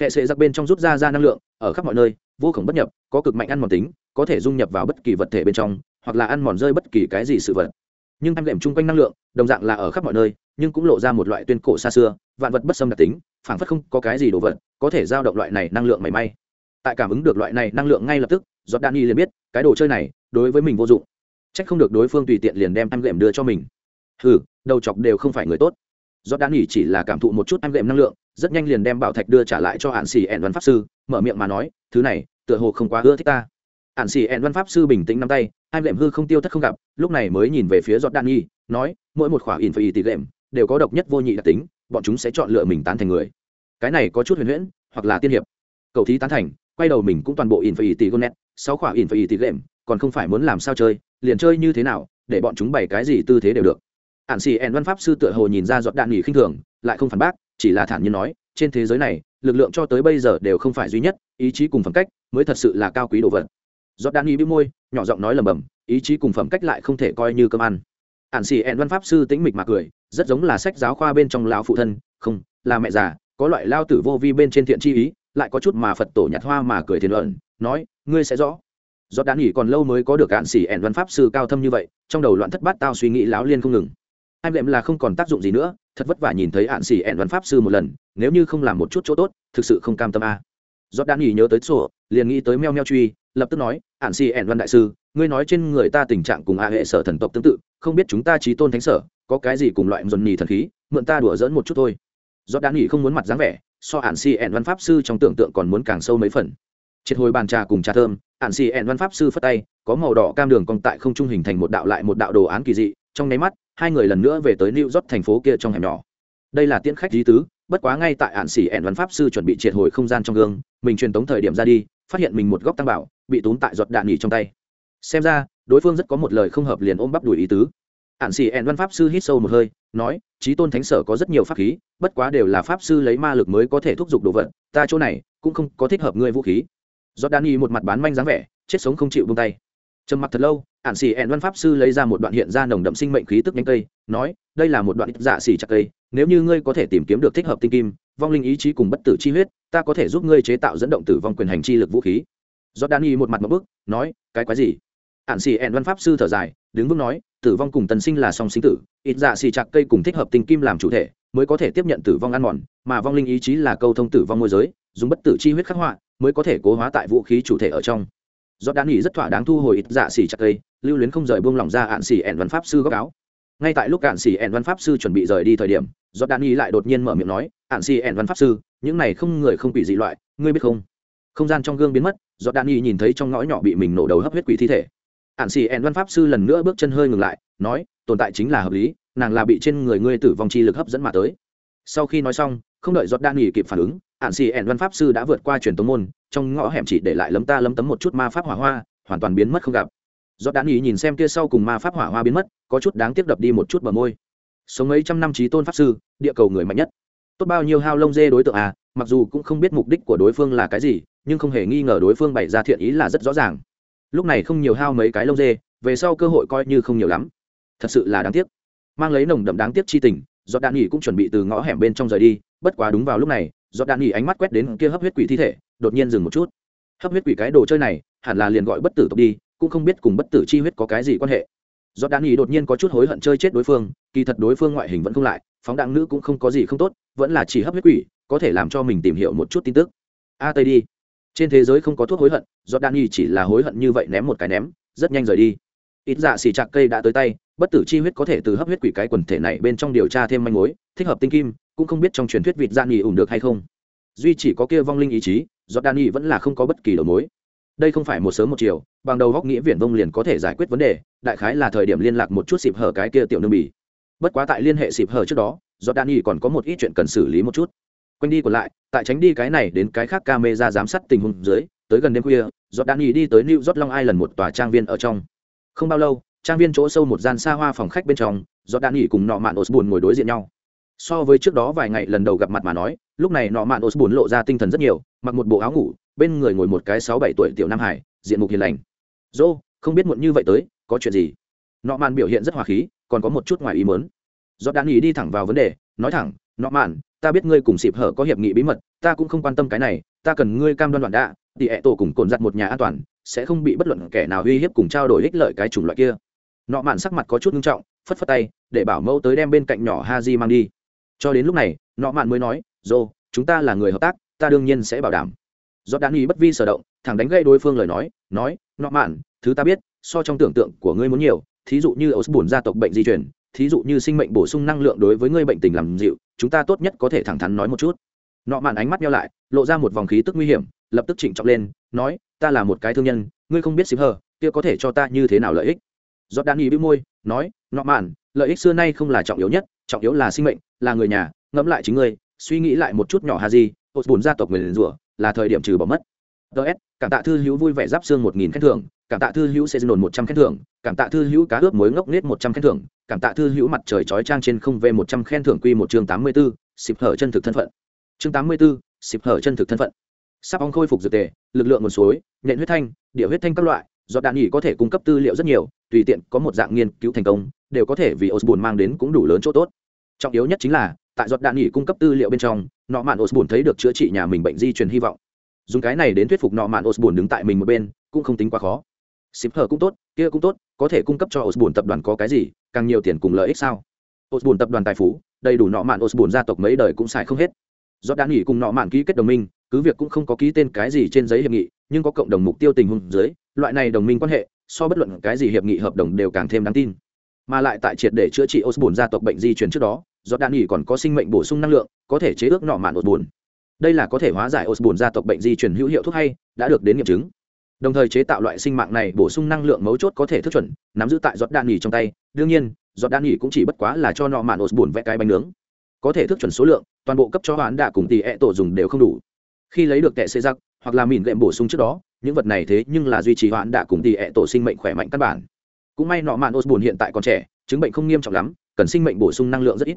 Hệ sệ giặc bên trong rút ra ra năng lượng, ở khắp mọi nơi, vô khổng bất nhập, có cực mạnh ăn mòn tính, có thể dung nhập vào bất kỳ vật thể bên trong, hoặc là ăn mòn rơi bất kỳ cái gì sự vật. Nhưng anh lệm chung quanh năng lượng, đồng dạng là ở khắp mọi nơi, nhưng cũng lộ ra một loại tuyên cổ xa xưa, vạn vật bất xâm đặc tính, phảng phất không có cái gì đồ vật có thể giao động loại này năng lượng mảy may. Tại cảm ứng được loại này năng lượng ngay lập tức, giọt đạn y liền biết, cái đồ chơi này đối với mình vô dụng. Trách không được đối phương tùy tiện liền đem em lệm đưa cho mình. Hừ, đầu chọc đều không phải người tốt. Do đan nghỉ chỉ là cảm thụ một chút em lệm năng lượng, rất nhanh liền đem bảo thạch đưa trả lại cho hạn xì ẹn văn pháp sư, mở miệng mà nói, thứ này, tựa hồ không quá ưa thích ta. Hạn xì ẹn văn pháp sư bình tĩnh nắm tay, em lệm hư không tiêu thất không gặp, lúc này mới nhìn về phía giọt đan nghi nói, mỗi một khỏa in phải tỷ lệm đều có độc nhất vô nhị đặc tính, bọn chúng sẽ chọn lựa mình tán thành người. Cái này có chút huyền huyễn, hoặc là tiên hiệp. Cầu thí tán thành, quay đầu mình cũng toàn bộ in phải tỷ gonet, sáu khỏa in phải tỷ lệm còn không phải muốn làm sao chơi, liền chơi như thế nào, để bọn chúng bày cái gì tư thế đều được. Ạn xì ẹn văn pháp sư tựa hồ nhìn ra giọt đạn nghỉ khinh thường, lại không phản bác, chỉ là thản nhiên nói, trên thế giới này, lực lượng cho tới bây giờ đều không phải duy nhất, ý chí cùng phẩm cách mới thật sự là cao quý đồ vật. Giọt đạn nghỉ bị môi, nhỏ giọng nói lầm bầm ý chí cùng phẩm cách lại không thể coi như cơm ăn. Ản xì ẹn văn pháp sư tĩnh mịch mà cười, rất giống là sách giáo khoa bên trong lão phụ thân, không, là mẹ già, có loại lao tử vô vi bên trên thiện chi ý, lại có chút mà phật tổ nhặt hoa mà cười thiền luận, nói, ngươi sẽ rõ giọt đan nghỉ còn lâu mới có được cạn xỉ ẻn văn pháp sư cao thâm như vậy, trong đầu loạn thất bát tao suy nghĩ láo liên không ngừng. Anh lệm là không còn tác dụng gì nữa, thật vất vả nhìn thấy ạn xỉ ẻn văn pháp sư một lần, nếu như không làm một chút chỗ tốt, thực sự không cam tâm a. À. giọt đan nghỉ nhớ tới sổ, liền nghĩ tới meo meo truy, lập tức nói ạn xỉ ẻn văn đại sư, ngươi nói trên người ta tình trạng cùng a hệ sở thần tộc tương tự, không biết chúng ta trí tôn thánh sở, có cái gì cùng loại dồn nhì thần khí, mượn ta đùa dỡn một chút thôi. Giọt đan nghỉ không muốn mặt dáng vẻ, so ạn xỉ ẻn văn pháp sư trong tưởng tượng còn muốn càng sâu mấy phần triệt hồi bàn trà cùng trà thơm ạn xì ẹn văn pháp sư phất tay có màu đỏ cam đường cong tại không trung hình thành một đạo lại một đạo đồ án kỳ dị trong nháy mắt hai người lần nữa về tới New York thành phố kia trong hẻm nhỏ. Đây là tiễn khách lý tứ, bất quá ngay tại ản sĩ ẹn văn pháp sư chuẩn bị triệt hồi không gian trong gương, mình truyền tống thời điểm ra đi, phát hiện mình một góc tăng bảo, bị túm tại giọt đạn nghỉ trong tay. Xem ra, đối phương rất có một lời không hợp liền ôm bắp đuổi ý tứ. Ản sĩ ẹn văn pháp sư hít sâu một hơi, nói, chí tôn thánh sở có rất nhiều pháp khí, bất quá đều là pháp sư lấy ma lực mới có thể thúc giục đồ vật, ta chỗ này cũng không có thích hợp ngươi vũ khí do Dani một mặt bán manh dáng vẻ, chết sống không chịu buông tay. Trầm mặc thật lâu ạn sĩ ẹn văn pháp sư lấy ra một đoạn hiện ra nồng đậm sinh mệnh khí tức nhanh cây, nói, đây là một đoạn ít dạ xì chặt cây, nếu như ngươi có thể tìm kiếm được thích hợp tinh kim, vong linh ý chí cùng bất tử chi huyết, ta có thể giúp ngươi chế tạo dẫn động tử vong quyền hành chi lực vũ khí. Do Dani một mặt một bức, nói, cái quái gì? Ạn sĩ ẹn văn pháp sư thở dài, đứng vững nói, tử vong cùng tần sinh là song sinh tử, ít dạ xì chặt cây cùng thích hợp tinh kim làm chủ thể mới có thể tiếp nhận tử vong ăn mòn, mà vong linh ý chí là câu thông tử vong môi giới, dùng bất tử chi huyết khắc họa mới có thể cố hóa tại vũ khí chủ thể ở trong. Do đan nghỉ rất thỏa đáng thu hồi ít dạ xỉ chặt cây, lưu luyến không rời buông lỏng ra hạn xỉ ẻn văn pháp sư góc áo. Ngay tại lúc hạn xỉ ẻn văn pháp sư chuẩn bị rời đi thời điểm do đan nghỉ lại đột nhiên mở miệng nói hạn xỉ ẻn văn pháp sư, những này không người không quỷ dị loại, ngươi biết không? Không gian trong gương biến mất do đan nghỉ nhìn thấy trong ngõ nhỏ bị mình nổ đầu hấp huyết quỷ thi thể. Hạn xỉ ẻn văn pháp sư lần nữa bước chân hơi ngừng lại, nói, tồn tại chính là hợp lý nàng là bị trên người ngươi tử vong chi lực hấp dẫn mà tới. Sau khi nói xong, không đợi giọt đan nghỉ kịp phản ứng ạn xì ẻn văn pháp sư đã vượt qua truyền tống môn, trong ngõ hẻm chỉ để lại lấm ta lấm tấm một chút ma pháp hỏa hoa, hoàn toàn biến mất không gặp. Giọt đan nghỉ nhìn xem kia sau cùng ma pháp hỏa hoa biến mất, có chút đáng tiếc đập đi một chút bờ môi. Sống mấy trăm năm trí tôn pháp sư, địa cầu người mạnh nhất. Tốt bao nhiêu hao lông dê đối tượng à mặc dù cũng không biết mục đích của đối phương là cái gì, nhưng không hề nghi ngờ đối phương bày ra thiện ý là rất rõ ràng. Lúc này không nhiều hao mấy cái lông dê, về sau cơ hội coi như không nhiều lắm. Thật sự là đáng tiếc mang lấy nồng đậm đáng tiếc chi tình do đạn nghỉ cũng chuẩn bị từ ngõ hẻm bên trong rời đi, bất quá đúng vào lúc này do đạn nghỉ ánh mắt quét đến kia hấp huyết quỷ thi thể, đột nhiên dừng một chút. Hấp huyết quỷ cái đồ chơi này, hẳn là liền gọi bất tử tộc đi, cũng không biết cùng bất tử chi huyết có cái gì quan hệ. Do đạn nghỉ đột nhiên có chút hối hận chơi chết đối phương, kỳ thật đối phương ngoại hình vẫn không lại, phóng đạn nữ cũng không có gì không tốt, vẫn là chỉ hấp huyết quỷ, có thể làm cho mình tìm hiểu một chút tin tức. A tây đi. Trên thế giới không có thuốc hối hận do đạn nghỉ chỉ là hối hận như vậy ném một cái ném, rất nhanh rời đi. Ít dạ xì chạc cây đã tới tay bất tử chi huyết có thể từ hấp huyết quỷ cái quần thể này bên trong điều tra thêm manh mối, thích hợp tinh kim, cũng không biết trong truyền thuyết vịt dạ gian nghỉ ủng được hay không. Duy chỉ có kia vong linh ý chí do đan nghỉ vẫn là không có bất kỳ đầu mối. Đây không phải một sớm một chiều, bằng đầu góc nghĩa viển vông liền có thể giải quyết vấn đề, đại khái là thời điểm liên lạc một chút xịp hở cái kia tiểu nương bỉ bất quá tại liên hệ xịp hở trước đó do đan nghỉ còn có một ít chuyện cần xử lý một chút. Quanh đi còn lại, tại tránh đi cái này đến cái khác camera giám sát tình huống dưới, tới gần đêm khuya do đan nghỉ đi tới new york long island một tòa trang viên ở trong. Không bao lâu trang viên chỗ sâu một gian xa hoa phòng khách bên trong, do đan nghỉ cùng nọ mạn osborne ngồi đối diện nhau. So với trước đó vài ngày lần đầu gặp mặt mà nói, lúc này nọ mạn osborne lộ ra tinh thần rất nhiều, mặc một bộ áo ngủ, bên người ngồi một cái sáu bảy tuổi tiểu nam hải, diện mục hiền lành. Dô, không biết muộn như vậy tới, có chuyện gì? Nọ mạn biểu hiện rất hòa khí, còn có một chút ngoài ý mớn do đan nghỉ đi thẳng vào vấn đề, nói thẳng, nọ mạn, ta biết ngươi cùng xịp hở có hiệp nghị bí mật, ta cũng không quan tâm cái này, ta cần ngươi cam đoan đoạn đạ thì ẹ tổ cùng cồn giặt một nhà an toàn, sẽ không bị bất luận kẻ nào uy hiếp cùng trao đổi ích lợi cái chủng loại kia nọ mạn sắc mặt có chút nghiêm trọng, phất phất tay, để bảo mẫu tới đem bên cạnh nhỏ ha di mang đi. Cho đến lúc này, nọ mạn mới nói, dô, chúng ta là người hợp tác, ta đương nhiên sẽ bảo đảm. Do đan ý bất vi sở động, thẳng đánh gây đối phương lời nói nói, nọ mạn, thứ ta biết, so trong tưởng tượng của ngươi muốn nhiều, thí dụ như ấu bùn gia tộc bệnh di chuyển thí dụ như sinh mệnh bổ sung năng lượng đối với ngươi bệnh tình làm dịu, chúng ta tốt nhất có thể thẳng thắn nói một chút. Nọ mạn ánh mắt nhau lại, lộ ra một vòng khí tức nguy hiểm, lập tức chỉnh trọng lên, nói, ta là một cái thương nhân, ngươi không biết xịp hờ, kia có thể cho ta như thế nào lợi ích? Giọt đan ý bĩu môi, nói, nọ mạn, lợi ích xưa nay không là trọng yếu nhất, trọng yếu là sinh mệnh, là người nhà, ngẫm lại chính ngươi, suy nghĩ lại một chút nhỏ hà gì hột bùn gia tộc người liền rủa, là thời điểm trừ bỏ mất. Ts cảm tạ thư hữu vui vẻ giáp xương một nghìn khen thưởng, cảm tạ thư hữu sẽ dồn một trăm khen thưởng, cảm tạ thư hữu cá ướp muối ngốc nết một trăm khen thưởng, cảm tạ thư hữu mặt trời chói trang trên không v một trăm khen thưởng quy một chương tám mươi b ố xịp hở chân thực thân phận. Chương tám mươi b ố xịp hở chân thực thân phận. Sắp ong khôi phục dược tề, lực lượng nguồn suối, nhện huyết thanh, địa huyết thanh các loại do đạn nghỉ có thể cung cấp tư liệu rất nhiều, tùy tiện có một dạng nghiên cứu thành công, đều có thể vì osborne mang đến cũng đủ lớn chỗ tốt. Trọng yếu nhất chính là, tại giọt đạn nghỉ cung cấp tư liệu bên trong nọ mạn osborne thấy được chữa trị nhà mình bệnh di truyền hy vọng. Dùng cái này đến thuyết phục nọ mạn osborne đứng tại mình một bên, cũng không tính quá khó. Xịp thở cũng tốt, kia cũng tốt, có thể cung cấp cho osborne tập đoàn có cái gì, càng nhiều tiền cùng lợi ích sao? Osborne tập đoàn tài phú, đầy đủ nọ mạn osborne gia tộc mấy đời cũng xài không hết. Giọt đạn nghỉ cùng nọ mạn ký kết đồng minh, cứ việc cũng không có ký tên cái gì trên giấy hiệp nghị nhưng có cộng đồng mục tiêu tình huống dưới, loại này đồng minh quan hệ, so bất luận cái gì hiệp nghị hợp đồng đều càng thêm đáng tin. Mà lại tại triệt để chữa trị osborne gia tộc bệnh di chuyển trước đó do đạn nghỉ còn có sinh mệnh bổ sung năng lượng, có thể chế ước nọ mạn osborne. Đây là có thể hóa giải osborne gia tộc bệnh di chuyển hữu hiệu thuốc hay, đã được đến nghiệm chứng. Đồng thời chế tạo loại sinh mạng này bổ sung năng lượng mấu chốt có thể thức chuẩn, nắm giữ tại giọt đạn nghỉ trong tay. Đương nhiên giọt đạn nghỉ cũng chỉ bất quá là cho nọ mạn osborne vẽ cái bánh nướng. Có thể thức chuẩn số lượng, toàn bộ cấp cho hoán đạ cùng tỷ ẹ tổ dùng đều không đủ. Khi lấy được tệ xê giặc hoặc là mìn gệm bổ sung trước đó, những vật này thế nhưng là duy trì hoãn đã cùng tỷ ẹ tổ sinh mệnh khỏe mạnh căn bản. Cũng may nọ mạn osborne hiện tại còn trẻ, chứng bệnh không nghiêm trọng lắm, cần sinh mệnh bổ sung năng lượng rất ít.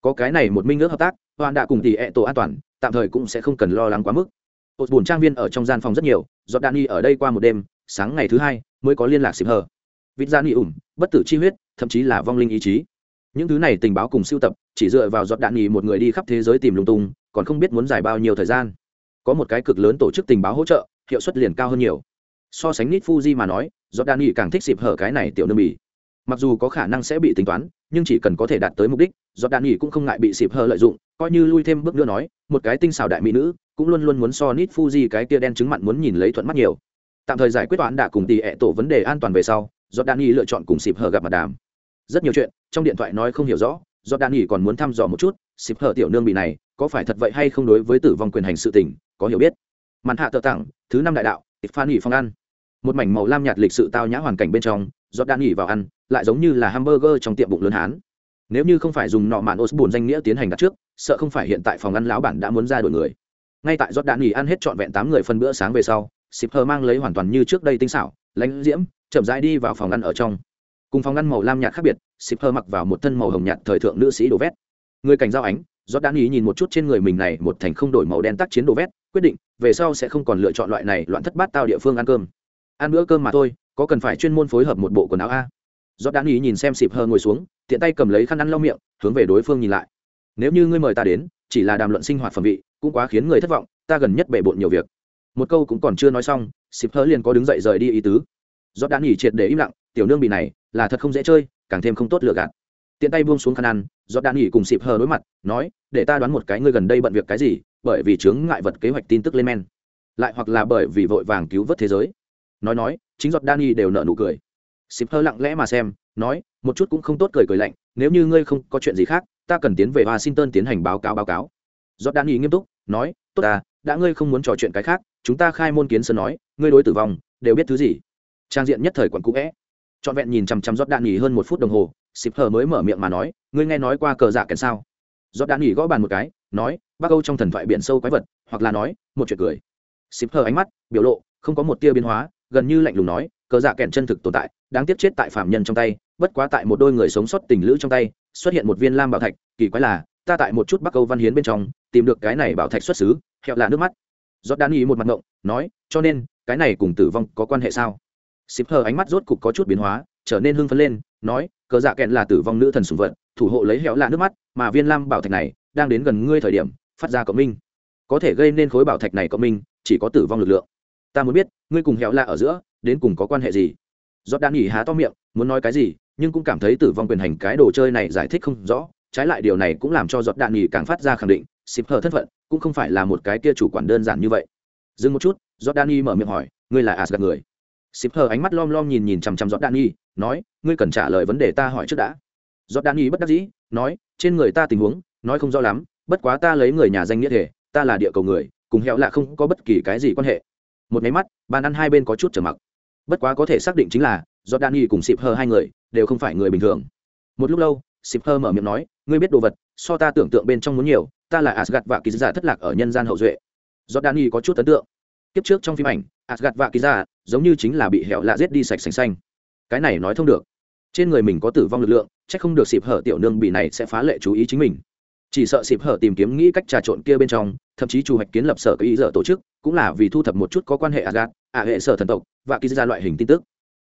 Có cái này một minh ước hợp tác hoạn đã cùng tỷ ẹ tổ an toàn, tạm thời cũng sẽ không cần lo lắng quá mức. Ột bùn trang viên ở trong gian phòng rất nhiều do đạn y ở đây qua một đêm, sáng ngày thứ hai mới có liên lạc xịp hờ. Vịt gia ni ủng, bất tử chi huyết, thậm chí là vong linh ý chí. Những thứ này tình báo cùng siêu tập, chỉ dựa vào giọt đạn nhì một người đi khắp thế giới tìm lung tung, còn không biết muốn giải bao nhiêu thời gian có một cái cực lớn tổ chức tình báo hỗ trợ, hiệu suất liền cao hơn nhiều. So sánh nít fuji mà nói do đan nhì càng thích xịp hở cái này tiểu nương bỉ mặc dù có khả năng sẽ bị tính toán, nhưng chỉ cần có thể đạt tới mục đích do đan nhì cũng không ngại bị xịp hở lợi dụng, coi như lui thêm bước nữa nói, một cái tinh xảo đại mỹ nữ, cũng luôn luôn muốn so nít fuji cái tia đen chứng mặn muốn nhìn lấy thuận mắt nhiều. Tạm thời giải quyết toán đã cùng tỷ ẹ tổ vấn đề an toàn về sau do đan y lựa chọn cùng xịp hở gặp mặt đàm. Rất nhiều chuyện, trong điện thoại nói không hiểu rõ do đan y còn muốn thăm dò một chút, xịp hở tiểu nương bị này có phải thật vậy hay không đối với tử vong quyền hành sự tình, có hiểu biết. Màn hạ tự tặng, thứ năm đại đạo phan nghỉ phong ăn. Một mảnh màu lam nhạt lịch sự tao nhã hoàn cảnh bên trong do đan nghỉ vào ăn, lại giống như là hamburger trong tiệm bụng lớn hán. Nếu như không phải dùng nọ mạn osborne danh nghĩa tiến hành đặt trước, sợ không phải hiện tại phòng ăn lão bản đã muốn ra đổi người. Ngay tại giọt đạn nghỉ ăn hết trọn vẹn tám người phân bữa sáng về sau xịp hờ mang lấy hoàn toàn như trước đây tinh xảo, lãnh diễm, chậm rãi đi vào phòng ăn ở trong. Cùng phòng ăn màu lam nhạt khác biệt ship hờ mặc vào một thân màu hồng nhạt thời thượng nữ sĩ đồ vét. Người cảnh giao ánh do đã ý nhìn một chút trên người mình này một thành không đổi màu đen tác chiến đồ vét, quyết định, về sau sẽ không còn lựa chọn loại này loạn thất bát tao địa phương ăn cơm. Ăn bữa cơm mà thôi, có cần phải chuyên môn phối hợp một bộ quần áo a? Do đã ý nhìn xem xịp hờ ngồi xuống, tiện tay cầm lấy khăn ăn lau miệng, hướng về đối phương nhìn lại. Nếu như ngươi mời ta đến, chỉ là đàm luận sinh hoạt phẩm vị, cũng quá khiến người thất vọng, ta gần nhất bể bộn nhiều việc. Một câu cũng còn chưa nói xong xịp hờ liền có đứng dậy rời đi ý tứ. Do đã ý triệt để im lặng, tiểu nương bị này, là thật không dễ chơi, càng thêm không tốt lựa gạt tiện tay buông xuống khăn ăn do đã nghỉ cùng xịp hờ đối mặt, nói, để ta đoán một cái ngươi gần đây bận việc cái gì, bởi vì chướng ngại vật kế hoạch tin tức lên men. Lại hoặc là bởi vì vội vàng cứu vớt thế giới. Nói nói, chính giọt Danny đều nợ nụ cười. Xịp hơ lặng lẽ mà xem, nói, một chút cũng không tốt cười cười lạnh, nếu như ngươi không có chuyện gì khác, ta cần tiến về washington tiến hành báo cáo báo cáo. Giọt Danny nghiêm túc, nói, tốt ta, đã ngươi không muốn trò chuyện cái khác, chúng ta khai môn kiến sơn nói, ngươi đối tử vong, đều biết thứ gì. Trang diện nhất thời quận cũ vẽ. Trọn vẹn nhìn chằm chằm giọt đan nghỉ hơn một phút đồng hồ xịp hờ mới mở miệng mà nói ngươi nghe nói qua cờ dạ kèn sao? Rót đạn nghỉ gõ bàn một cái nói bắc âu trong thần thoại biển sâu quái vật hoặc là nói một chuyện cười. Xịp hờ ánh mắt biểu lộ không có một tia biến hóa gần như lạnh lùng nói cờ dạ kèn chân thực tồn tại đáng tiếc chết tại phạm nhân trong tay bất quá tại một đôi người sống sót tình lữ trong tay xuất hiện một viên lam bảo thạch kỳ quái là ta tại một chút bắc âu văn hiến bên trong tìm được cái này bảo thạch xuất xứ hẹo là nước mắt. Giọt đạn ý một mặt ngộng nói cho nên cái này cùng tử vong có quan hệ sao? Sip hờ ánh mắt rốt cục có chút biến hóa, trở nên hưng phấn lên, nói, cờ dạ kẹn là tử vong nữ thần sủng vật, thủ hộ lấy héo lạ nước mắt, mà viên lam bảo thạch này đang đến gần ngươi thời điểm, phát ra cộng minh, có thể gây nên khối bảo thạch này cộng minh, chỉ có tử vong lực lượng. Ta muốn biết, ngươi cùng héo lạ ở giữa, đến cùng có quan hệ gì? Giọt đan nhỉ há to miệng, muốn nói cái gì, nhưng cũng cảm thấy tử vong quyền hành cái đồ chơi này giải thích không rõ, trái lại điều này cũng làm cho giọt đạn nhỉ càng phát ra khẳng định, xịp hờ thân phận cũng không phải là một cái kia chủ quản đơn giản như vậy. Dừng một chút, giọt đan nhỉ mở miệng hỏi, ngươi là Asgard người? Sip hờ ánh mắt lom lom nhìn nhìn chằm chằm giọt đạn nhi, nói, ngươi cần trả lời vấn đề ta hỏi trước đã. Giọt đạn nhi bất đắc dĩ, nói, trên người ta tình huống, nói không rõ lắm, bất quá ta lấy người nhà danh nghĩa thể, ta là địa cầu người, cùng hẹo lạ không có bất kỳ cái gì quan hệ. Một cái mắt, bàn ăn hai bên có chút trở mặc. Bất quá có thể xác định chính là, giọt đạn nhi cùng Sip hờ hai người đều không phải người bình thường. Một lúc lâu, Sip hờ mở miệng nói, ngươi biết đồ vật, so ta tưởng tượng bên trong muốn nhiều, ta là Asgard và kỳ giả thất lạc ở nhân gian hậu duệ. Giọt đạn nhi có chút ấn tượng kiếp trước trong phim ảnh asgad và kỳ giả giống như chính là bị hẹo lạ giết đi sạch sành xanh. Cái này nói thông được. Trên người mình có tử vong lực lượng c h ắ c không được xịp hở tiểu nương bị này sẽ phá lệ chú ý chính mình. Chỉ sợ xịp hở tìm kiếm nghĩ cách trà trộn kia bên trong, thậm chí chủ hoạch kiến lập sở cái ý dở tổ chức, cũng là vì thu thập một chút có quan hệ asgad ả à, hệ sở thần tộc, và ký ra loại hình tin tức.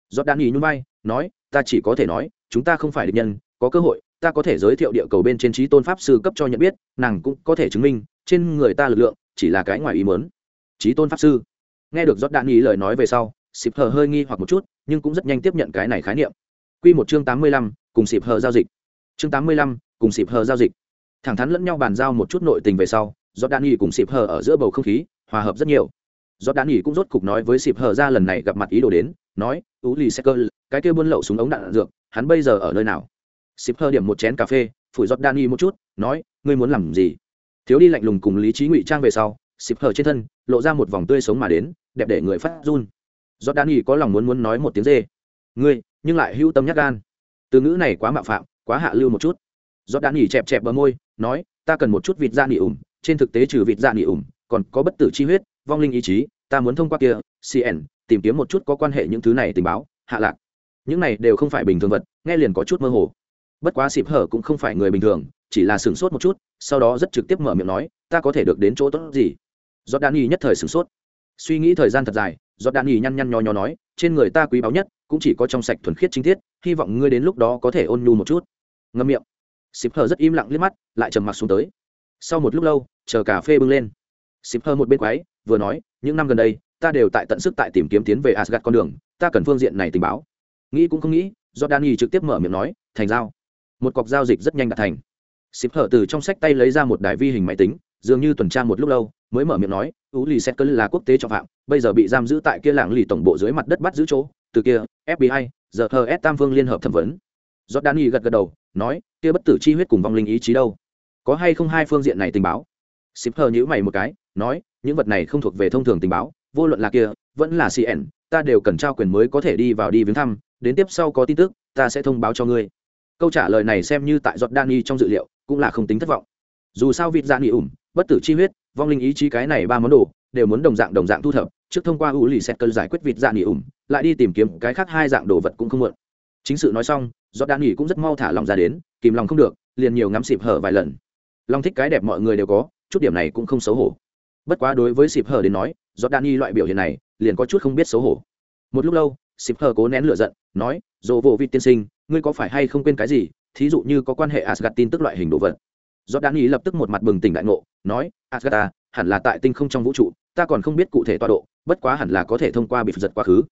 Do đan ý nhún vai, nói, ta chỉ có thể nói, chúng ta không phải địch nhân, có cơ hội, ta có thể giới thiệu địa cầu bên trên trí tôn pháp sư cấp cho nhận biết, nàng cũng có thể chứng minh, trên người ta lực lượng chỉ là cái ngoài ý mớn trí tôn pháp sư. Nghe được giót đạn ý lời nói về sau xịp hờ hơi nghi hoặc một chút nhưng cũng rất nhanh tiếp nhận cái này khái niệm. Q một chương tám mươi lăm cùng xịp hờ giao dịch. Chương tám mươi lăm cùng xịp hờ giao dịch. Thẳng thắn lẫn nhau bàn giao một chút nội tình về sau giót đạn ý cùng xịp hờ ở giữa bầu không khí hòa hợp rất nhiều. Giót đạn ý cũng rốt cục nói với xịp hờ ra lần này gặp mặt ý đồ đến nói tú lì xe cơ cái kia buôn lậu súng ống đạn, đạn dược hắn bây giờ ở nơi nào? Xịp hờ điểm một chén cà phê phủi giót đạn ý một chút nói ngươi muốn làm gì? Thiếu đi lạnh lùng cùng lý trí ngụy trang về sau xịp hở trên thân, lộ ra một vòng tươi sống mà đến, đẹp để người phát run. Do đan y có lòng muốn muốn nói một tiếng dê. Ngươi, nhưng lại hữu tâm nhắc gan. Từ ngữ này quá mạo phạm, quá hạ lưu một chút. Do đan y chẹp chẹp bờ môi, nói, ta cần một chút vịt dạ da nỉ ủng trên thực tế trừ vịt dạ da nỉ ủng còn có bất tử chi huyết, vong linh ý chí, ta muốn thông qua kia cn tìm kiếm một chút có quan hệ những thứ này tình báo, hạ lạc. Những này đều không phải bình thường vật, nghe liền có chút mơ hồ. Bất quá xịp hở cũng không phải người bình thường, chỉ là sửng sốt một chút, sau đó rất trực tiếp mở miệng nói, ta có thể được đến chỗ tốt gì? Giọt đạn nhì nhất thời sửng sốt. Suy nghĩ thời gian thật dài, giọt đạn nhì nhăn nhăn nho nhò nói, trên người ta quý báu nhất, cũng chỉ có trong sạch thuần khiết chính thiết, hy vọng ngươi đến lúc đó có thể ôn nhu một chút. Ngâm miệng. Xịp hờ rất im lặng liếc mắt, lại trầm mặc xuống tới. Sau một lúc lâu, chờ cà phê bưng lên. Xịp hờ một bên quái, vừa nói, những năm gần đây, ta đều tại tận sức tại tìm kiếm tiến về asgad con đường, ta cần phương diện này tình báo. Nghĩ cũng không nghĩ do Dani trực tiếp mở miệng nói, thành giao. Một cọc giao dịch rất nhanh đạt thành. Xịp hở từ trong sách tay lấy ra một đài vi hình máy tính dường như tuần tra một lúc lâu mới mở miệng nói u lì xét cơn là quốc tế trọng phạm bây giờ bị giam giữ tại kia làng lì tổng bộ dưới mặt đất bắt giữ chỗ từ kia fbi giờ hờ s tam phương liên hợp thẩm vấn Jordani gật gật đầu, nói, kia bất tử chi huyết cùng vong linh ý chí đâu? Có hay không hai phương diện này tình báo? xịp hờ nhữ mày một cái, nói, những vật này không thuộc về thông thường tình báo, vô luận là kia, vẫn là CN, ta đều cần trao quyền mới có thể đi vào đi viếng thăm, đến tiếp sau có tin tức, ta sẽ thông báo cho ngươi. Câu trả lời này xem như tại Jordani trong dự liệu, cũng là không tính thất vọng. Dù sao vịt dạ nghỉ ủm, bất tử chi huyết, vong linh ý chí cái này ba món đồ, đều muốn đồng dạng đồng dạng thu thập, trước thông qua u lì xét cơn giải quyết vịt dạ nghỉ ủng, lại đi tìm kiếm cái khác hai dạng đồ vật cũng không mượn. Chính sự nói xong, do đan nghỉ cũng rất mau thả lòng ra đến kìm lòng không được liền nhiều ngắm xịp hở vài lần. Long thích cái đẹp mọi người đều có chút điểm này cũng không xấu hổ. Bất quá đối với xịp hở đến nói do đan nghi loại biểu hiện này liền có chút không biết xấu hổ. Một lúc lâu xịp hở cố nén lửa giận nói dồ vô vị tiên sinh ngươi có phải hay không quên cái gì? Thí dụ như có quan hệ asgad tin tức loại hình đồ vật do đan ý lập tức một mặt bừng tỉnh đại ngộ, nói, asgata, hẳn là tại tinh không trong vũ trụ, ta còn không biết cụ thể tọa độ, bất quá hẳn là có thể thông qua bị giật quá khứ.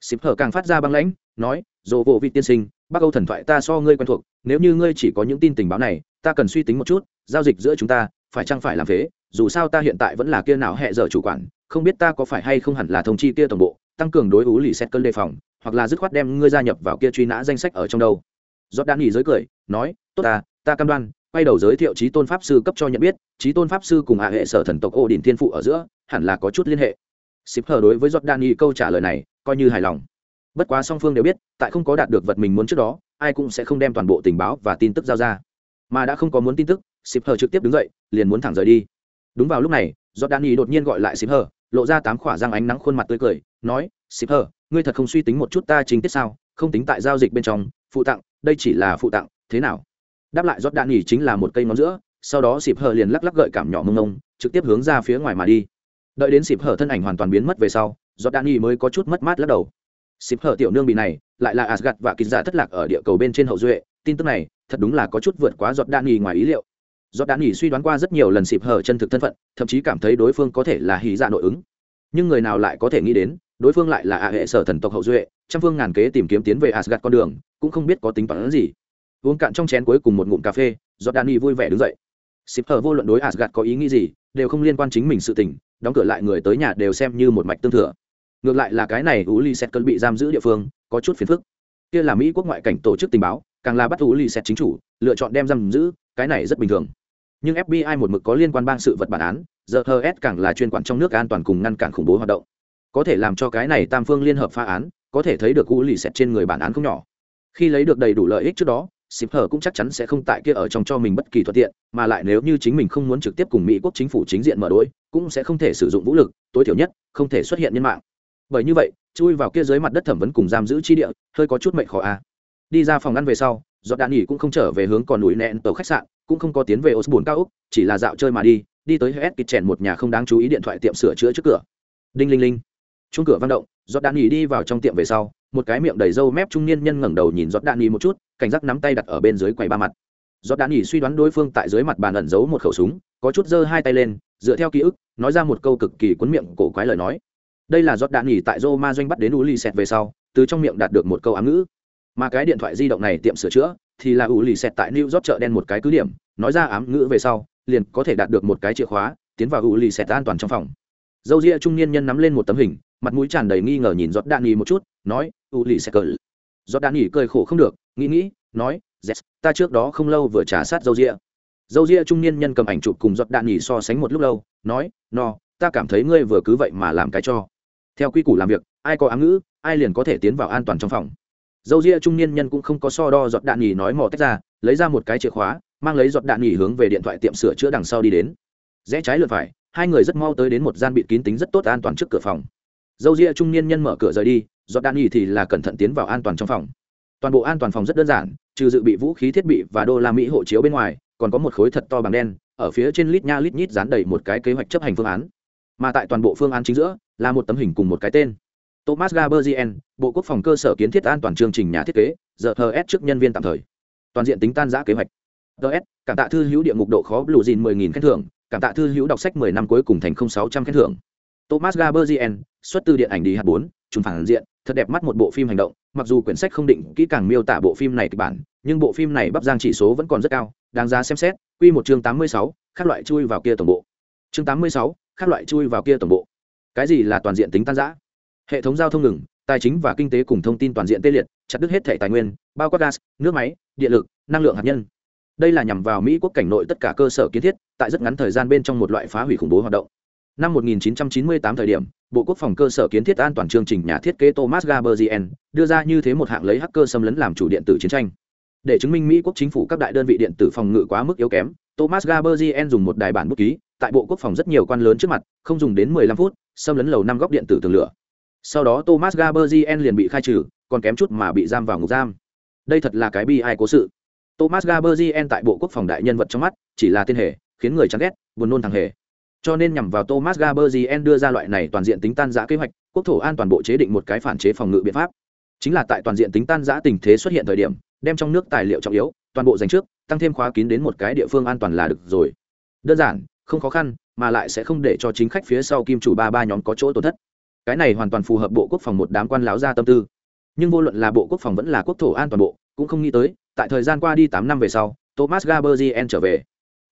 Xịp hở càng phát ra băng lãnh, nói, dồ vô vị tiên sinh, bắc âu thần thoại ta so ngươi quen thuộc, nếu như ngươi chỉ có những tin tình báo này, ta cần suy tính một chút, giao dịch giữa chúng ta, phải chăng phải làm thế dù sao ta hiện tại vẫn là kia nào hẹ dở chủ quản, không biết ta có phải hay không hẳn là thông chi kia tổng bộ, tăng cường đối ú lì xét cơn đề phòng, hoặc là dứt khoát đem ngươi gia nhập vào kia truy nã danh sách ở trong đâu. Giót đan nghỉ giới cười, nói, tốt ta ta cam đoan quay đầu giới thiệu trí tôn pháp sư cấp cho nhận biết trí tôn pháp sư cùng hạ hệ sở thần tộc ô đình thiên phụ ở giữa, hẳn là có chút liên hệ. Ship hờ đối với giọt đan y câu trả lời này, coi như hài lòng. Bất quá song phương đều biết, tại không có đạt được vật mình muốn trước đó, ai cũng sẽ không đem toàn bộ tình báo và tin tức giao ra. Mà đã không có muốn tin tức ship hờ trực tiếp đứng dậy, liền muốn thẳng rời đi. Đúng vào lúc này giọt đan y đột nhiên gọi lại ship hờ, lộ ra tám khỏa răng ánh nắng khuôn mặt tươi cười, nói ship hờ, ngươi thật không suy tính một chút ta chính tiết sao, không tính tại giao dịch bên trong, phụ tặng, đây chỉ là phụ tặng, thế nào? Đáp lại rót đạn nghỉ chính là một cây ngón giữa, sau đó xịp hờ liền lắc lắc gợi cảm nhỏ mông mông, trực tiếp hướng ra phía ngoài mà đi. Đợi đến xịp hờ thân ảnh hoàn toàn biến mất về sau, rót đạn nghỉ mới có chút mất mát lắc đầu. Xịp hờ tiểu nương bị này, lại là asgad và kín giả thất lạc ở địa cầu bên trên hậu duệ, tin tức này, thật đúng là có chút vượt quá giọt đạn nghỉ ngoài ý liệu. Giọt đạn nghỉ suy đoán qua rất nhiều lần xịp hở chân thực thân phận, thậm chí cảm thấy đối phương có thể là hí dạ nội ứng. Nhưng người nào lại có thể nghĩ đến, đối phương lại là ạ hệ sở thần tộc hậu duệ, trăm phương ngàn kế tìm kiếm tiến về asgad con đường, cũng không biết có tính toán gì uống cạn trong chén cuối cùng một ngụm cà phê do đan vui vẻ đứng dậy. Xịp hở vô luận đối asgad có ý nghĩ gì, đều không liên quan chính mình sự tình, đóng cửa lại người tới nhà đều xem như một mạch tương thừa. Ngược lại là cái này u li set cơn bị giam giữ địa phương, có chút phiền phức. Kia là mỹ quốc ngoại cảnh tổ chức tình báo, càng là bắt u li set chính chủ, lựa chọn đem giam giữ, cái này rất bình thường. Nhưng fbi một mực có liên quan bang sự vật bản án giờ hờ s càng là chuyên quản trong nước an toàn cùng ngăn cản khủng bố hoạt động. Có thể làm cho cái này tam phương liên hợp phá án, có thể thấy được u li set trên người bản án không nhỏ. Khi lấy được đầy đủ lợi ích trước đó xịp hở cũng chắc chắn sẽ không tại kia ở trong cho mình bất kỳ thuận tiện, mà lại nếu như chính mình không muốn trực tiếp cùng mỹ quốc chính phủ chính diện mở đối, cũng sẽ không thể sử dụng vũ lực, tối thiểu nhất, không thể xuất hiện nhân mạng. Bởi như vậy, chui vào kia dưới mặt đất thẩm vấn cùng giam giữ chi địa, hơi có chút mệnh khó a à. đi ra phòng ăn về sau do đạn nghỉ cũng không trở về hướng còn núi nẹn tàu khách sạn, cũng không có tiến về osborne cao úc chỉ là dạo chơi mà đi đi tới hết kịch chèn một nhà không đáng chú ý điện thoại tiệm sửa chữa trước cửa. Đinh linh linh. Chung cửa văn động, giọt đạn nghỉ đi vào trong tiệm về sau, một cái miệng đầy râu mép trung niên nhân ngẩng đầu nhìn giọt đạn nghỉ một chút cảnh giác nắm tay đặt ở bên dưới quầy ba mặt. Giọt đạn nghỉ suy đoán đối phương tại dưới mặt bàn ẩn giấu một khẩu súng, có chút giơ hai tay lên, dựa theo ký ức, nói ra một câu cực kỳ cuốn miệng cổ quái lời nói. Đây là giọt đạn nghỉ tại roma doanh bắt đến u lì xẹt về sau, từ trong miệng đạt được một câu ám ngữ. Mà cái điện thoại di động này tiệm sửa chữa, thì là u lì xẹt tại new york chợ đen một cái cứ điểm, nói ra ám ngữ về sau, liền có thể đạt được một cái chìa khóa, tiến vào u lì xẹt an toàn trong phòng. Dâu ria trung niên nhân nắm lên một tấm hình, mặt mũi tràn đầy nghi ngờ nhìn giọt đạn nghỉ một chút, nói u lì xẹt cờ giọt đạn nghỉ cười khổ không được nghĩ nghĩ nói yes, ta trước đó không lâu vừa trả sát dâu ria dâu ria trung niên nhân cầm ảnh chụp cùng giọt đạn nhì so sánh một lúc lâu nói no ta cảm thấy ngươi vừa cứ vậy mà làm cái cho. Theo quy củ làm việc ai có ám ngữ ai liền có thể tiến vào an toàn trong phòng. Dâu ria trung niên nhân cũng không có so đo giọt đạn nhì nói mò tách ra lấy ra một cái chìa khóa mang lấy giọt đạn nhì hướng về điện thoại tiệm sửa chữa đằng sau đi đến. Rẽ trái lượt phải hai người rất mau tới đến một gian bịt kín tính rất tốt an toàn trước cửa phòng. Dâu ria trung niên nhân mở cửa rời đi giọt đạn nhì thì là cẩn thận tiến vào an toàn trong phòng toàn bộ an toàn phòng rất đơn giản, trừ dự bị vũ khí thiết bị và đô la mỹ hộ chiếu bên ngoài, còn có một khối thật to bằng đen, ở phía trên lít nha lít nhít dán đầy một cái kế hoạch chấp hành phương án. Mà tại toàn bộ phương án chính giữa, là một tấm hình cùng một cái tên. Thomas gaberzien bộ quốc phòng cơ sở kiến thiết an toàn chương trình nhà thiết kế giờ gs trước nhân viên tạm thời. Toàn diện tính tan giã kế hoạch. Gs cảm tạ thư hữu địa ngục độ khó lù dìn mười nghìn khen thưởng, cảm tạ thư hữu đọc sách mười năm cuối cùng thành không sáu trăm khen thưởng. Thomas gaberzien xuất từ điện ảnh đi hạt bốn, trùng phản diện, thật đẹp mắt một bộ phim hành động mặc dù quyển sách không định kỹ càng miêu tả bộ phim này kịch bản, nhưng bộ phim này bắp giang chỉ số vẫn còn rất cao, đáng giá xem xét. Quy một chương tám mươi sáu các loại chui vào kia tổng bộ. Chương tám mươi sáu các loại chui vào kia tổng bộ. Cái gì là toàn diện tính tan giã hệ thống giao thông ngừng, tài chính và kinh tế cùng thông tin toàn diện tê liệt, chặt đứt hết thẻ tài nguyên, bao quát gas, nước máy, điện lực, năng lượng hạt nhân. Đây là nhằm vào mỹ quốc cảnh nội tất cả cơ sở kiến thiết, tại rất ngắn thời gian bên trong một loại phá hủy khủng bố hoạt động năm 1998 thời điểm, bộ quốc phòng cơ sở kiến thiết an toàn chương trình nhà thiết kế thomas gaberzien đưa ra như thế một hạng lấy hacker xâm lấn làm chủ điện tử chiến tranh. Để chứng minh mỹ quốc chính phủ các đại đơn vị điện tử phòng ngự quá mức yếu kém, thomas gaberzien dùng một đài bản bút ký, tại bộ quốc phòng rất nhiều quan lớn trước mặt, không dùng đến 15 phút, xâm lấn lầu năm góc điện tử tường lửa. Sau đó thomas gaberzien liền bị khai trừ, còn kém chút mà bị giam vào ngục giam. Đây thật là cái bi ai cố sự. Thomas gaberzien tại bộ quốc phòng đại nhân vật trong mắt, chỉ là tên hề, khiến người chán ghét, buồn nôn thằng hề cho nên nhằm vào thomas gaberzien đưa ra loại này toàn diện tính tan giã kế hoạch, quốc thổ an toàn bộ chế định một cái phản chế phòng ngự biện pháp. Chính là tại toàn diện tính tan giã tình thế xuất hiện thời điểm, đem trong nước tài liệu trọng yếu, toàn bộ dành trước, tăng thêm khóa kín đến một cái địa phương an toàn là được rồi. Đơn giản, không khó khăn, mà lại sẽ không để cho chính khách phía sau kim chủ ba ba nhóm có chỗ tổn thất. Cái này hoàn toàn phù hợp bộ quốc phòng một đám quan láo ra tâm tư. Nhưng vô luận là bộ quốc phòng vẫn là quốc thổ an toàn bộ, cũng không nghĩ tới, tại thời gian qua đi tám năm về sau, thomas gaberzien trở về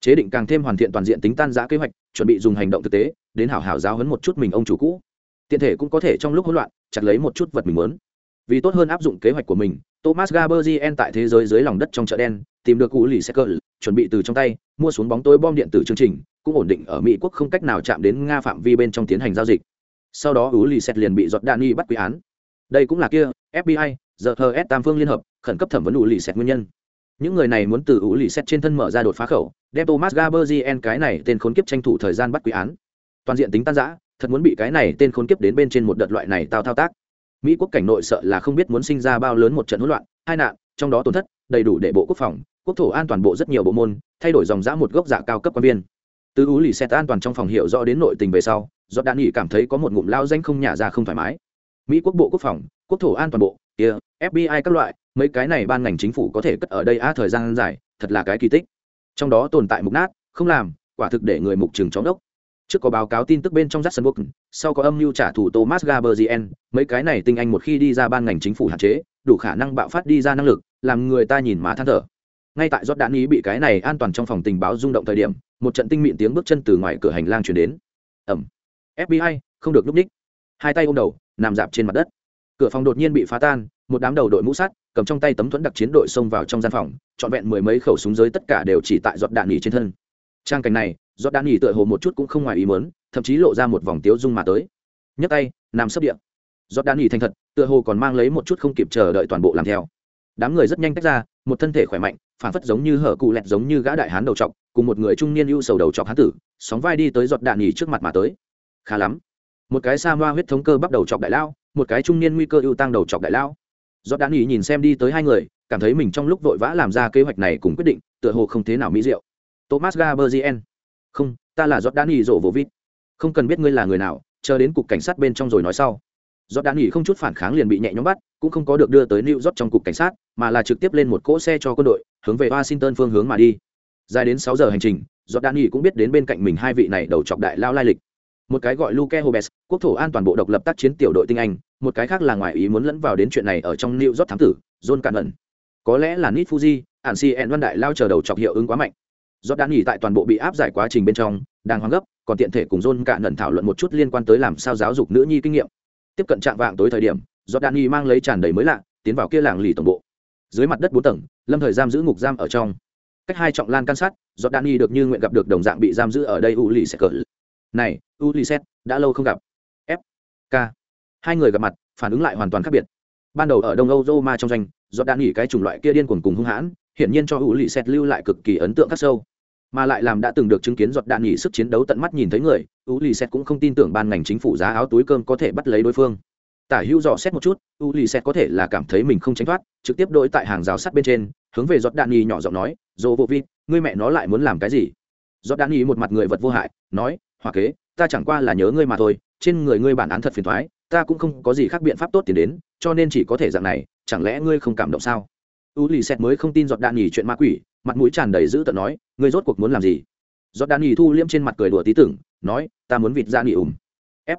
chế định càng thêm hoàn thiện toàn diện tính tan giã kế hoạch, chuẩn bị dùng hành động thực tế, đến hảo hảo giáo hấn một chút mình ông chủ cũ. Tiện thể cũng có thể trong lúc hỗn loạn, chặt lấy một chút vật mình muốn. Vì tốt hơn áp dụng kế hoạch của mình, thomas gaberzien tại thế giới dưới lòng đất trong chợ đen, tìm được cụ lì xe cờ chuẩn bị từ trong tay, mua xuống bóng tối bom điện tử chương trình, cũng ổn định ở mỹ quốc không cách nào chạm đến nga phạm vi bên trong tiến hành giao dịch. Sau đó ú lì xét liền bị giọt đạn nghi bắt quy án. Đây cũng là kia fbi giờ hờ s tam phương liên hợp, khẩn cấp thẩm vấn ú lì xét nguyên nhân những người này muốn từ ủ lì xét trên thân mở ra đột phá khẩu, đem thomas gaberzien cái này tên khốn kiếp tranh thủ thời gian bắt quý án. Toàn diện tính tan giã thật muốn bị cái này tên khốn kiếp đến bên trên một đợt loại này tao thao tác. Mỹ quốc cảnh nội sợ là không biết muốn sinh ra bao lớn một trận hỗn loạn, hai nạn, trong đó tổn thất, đầy đủ để bộ quốc phòng, quốc thổ an toàn bộ rất nhiều bộ môn, thay đổi dòng giã một gốc dạ cao cấp quan viên. Từ ú lì xét an toàn trong phòng hiệu rõ đến nội tình về sau, do đạn nghỉ cảm thấy có một ngụm lao danh không nhả ra không thoải mái. Mỹ quốc bộ quốc phòng, quốc thổ an toàn bộ, kia fbi các loại mấy cái này ban ngành chính phủ có thể cất ở đây a thời gian dài thật là cái kỳ tích. Trong đó tồn tại mục nát không làm quả thực để người mục trường chóng đốc. Trước có báo cáo tin tức bên trong Jacksonville, sau có âm mưu trả thù Thomas Gaberzien, mấy cái này tinh anh một khi đi ra ban ngành chính phủ hạn chế, đủ khả năng bạo phát đi ra năng lực, làm người ta nhìn má than thở. Ngay tại Jordan ý bị cái này an toàn trong phòng tình báo rung động thời điểm, một trận tinh mịn tiếng bước chân từ ngoài cửa hành lang truyền đến. Ầm. Fbi không được núp ních. Hai tay ôm đầu nằm dạp trên mặt đất. Cửa phòng đột nhiên bị phá tan một đám đầu đội mũ sắt, cầm trong tay tấm thuẫn đặc chiến đội xông vào trong gian phòng, trọn vẹn mười mấy khẩu súng giới tất cả đều chỉ tại giọt đạn nghỉ trên thân. Trang cảnh này, giọt đạn nghỉ tựa hồ một chút cũng không ngoài ý mớn thậm chí lộ ra một vòng tiếu dung mà tới. Nhấc tay, nằm sấp điện. Giọt đạn nghỉ thành thật, tựa hồ còn mang lấy một chút không kịp chờ đợi toàn bộ làm theo. Đám người rất nhanh tách ra, một thân thể khỏe mạnh, phản phất giống như hở cụ lẹt giống như gã đại hán đầu trọc cùng một người trung niên ưu sầu đầu trọc hán tử, sóng vai đi tới giọt đạn nghỉ trước mặt mà tới. Khá lắm. Một cái sa moa huyết thống cơ bắt đầu trọc đại lao, một cái trung niên nguy cơ ưu tăng đầu trọc đại lao giọt đan ý nhìn xem đi tới hai người, cảm thấy mình trong lúc vội vã làm ra kế hoạch này cùng quyết định, tựa hồ không thế nào mỹ diệu. Thomas gaberzien không, ta là giọt đan ý rộ vô vít không cần biết ngươi là người nào, chờ đến cục cảnh sát bên trong rồi nói sau. Giọt đan ý không chút phản kháng liền bị nhẹ nhõm bắt, cũng không có được đưa tới new york trong cục cảnh sát, mà là trực tiếp lên một cỗ xe cho quân đội, hướng về washington phương hướng mà đi. Dài đến sáu giờ hành trình, giọt đan ý cũng biết đến bên cạnh mình hai vị này đầu chọc đại lao lai lịch. Một cái gọi luke hobes, quốc thổ an toàn bộ độc lập tác chiến tiểu đội tinh anh một cái khác là ngoài ý muốn lẫn vào đến chuyện này ở trong new york thám tử, john cạn ẩn có lẽ là nit fuji, ản si en văn đại lao chờ đầu chọc hiệu ứng quá mạnh. Do đã nghỉ tại toàn bộ bị áp giải quá trình bên trong, đang hoang gấp, còn tiện thể cùng john cạn ẩn thảo luận một chút liên quan tới làm sao giáo dục nữ nhi kinh nghiệm. Tiếp cận trạng vạng tối thời điểm do đan mang lấy tràn đầy mới lạ, tiến vào kia làng lì tổng bộ. Dưới mặt đất bốn tầng, lâm thời giam giữ ngục giam ở trong. Cách hai trọng lan can sát Giọt đan nghi được như nguyện gặp được đồng dạng bị giam giữ ở đây u lì sẽ cỡ này uliset đã lâu không gặp. F k hai người gặp mặt, phản ứng lại hoàn toàn khác biệt. Ban đầu ở đông âu roma trong doanh do đã nghỉ cái chủng loại kia điên cuồng cùng hung hãn, hiển nhiên cho hữu lì xét lưu lại cực kỳ ấn tượng khắc sâu. Mà lại làm đã từng được chứng kiến giọt đạn nghỉ sức chiến đấu tận mắt nhìn thấy người u lì xét cũng không tin tưởng ban ngành chính phủ giá áo túi cơm có thể bắt lấy đối phương. Tả hữu dò xét một chút u lì xét có thể là cảm thấy mình không tránh thoát, trực tiếp đội tại hàng rào sắt bên trên, hướng về giọt đạn nghỉ nhỏ giọng nói dồ vô vi, ngươi mẹ nó lại muốn làm cái gì? Giọt đạn nghỉ một mặt người vật vô hại, nói hòa kế, ta chẳng qua là nhớ ngươi mà thôi, trên người ngươi bản án thật phiền thoái ta cũng không có gì khác biện pháp tốt tiền đến cho nên chỉ có thể dạng này chẳng lẽ ngươi không cảm động sao? U lì xét mới không tin giọt đạn nhì chuyện ma quỷ mặt mũi tràn đầy dữ tợn nói ngươi rốt cuộc muốn làm gì? Giọt đạn nhì thu liêm trên mặt cười đùa tí tưởng nói ta muốn vịt ra nghỉ ủng f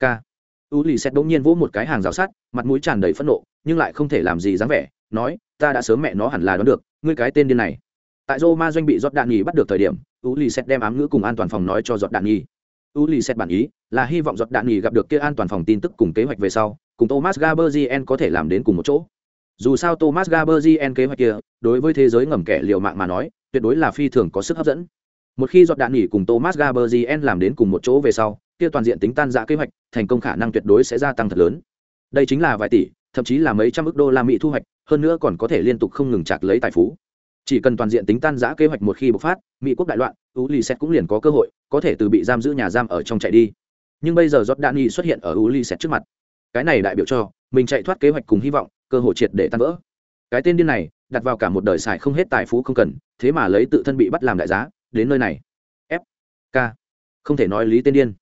k. U lì xét bỗng nhiên vỗ một cái hàng rào sát, mặt mũi tràn đầy phẫn nộ nhưng lại không thể làm gì dáng vẻ nói ta đã sớm mẹ nó hẳn là đoán được ngươi cái tên điên này. Tại roma doanh bị giọt đạn nhì bắt được thời điểm u lì xét đem ám ngữ cùng an toàn phòng nói cho giọt đạn nhì u lì xét bản ý là hy vọng giọt đạn nghỉ gặp được kia an toàn phòng tin tức cùng kế hoạch về sau, cùng thomas gaberzien có thể làm đến cùng một chỗ. Dù sao thomas gaberzien kế hoạch kia, đối với thế giới ngầm kẻ liều mạng mà nói, tuyệt đối là phi thường có sức hấp dẫn. Một khi giọt đạn nghỉ cùng thomas gaberzien làm đến cùng một chỗ về sau, kia toàn diện tính tan giã kế hoạch, thành công khả năng tuyệt đối sẽ gia tăng thật lớn. Đây chính là vài tỷ, thậm chí là mấy trăm ước đô la mỹ thu hoạch, hơn nữa còn có thể liên tục không ngừng chạc lấy tài phú chỉ cần toàn diện tính tan giã kế hoạch một khi bộc phát, mỹ quốc đại loạn u lì xét cũng liền có cơ hội, có thể từ bị giam giữ nhà giam ở trong chạy đi. Nhưng bây giờ giót đạn nghi xuất hiện ở u lì xét trước mặt. Cái này đại biểu cho, mình chạy thoát kế hoạch cùng hy vọng, cơ hội triệt để tan vỡ. Cái tên điên này, đặt vào cả một đời xài không hết tài phú không cần, thế mà lấy tự thân bị bắt làm đại giá, đến nơi này. F k. Không thể nói lý tên điên.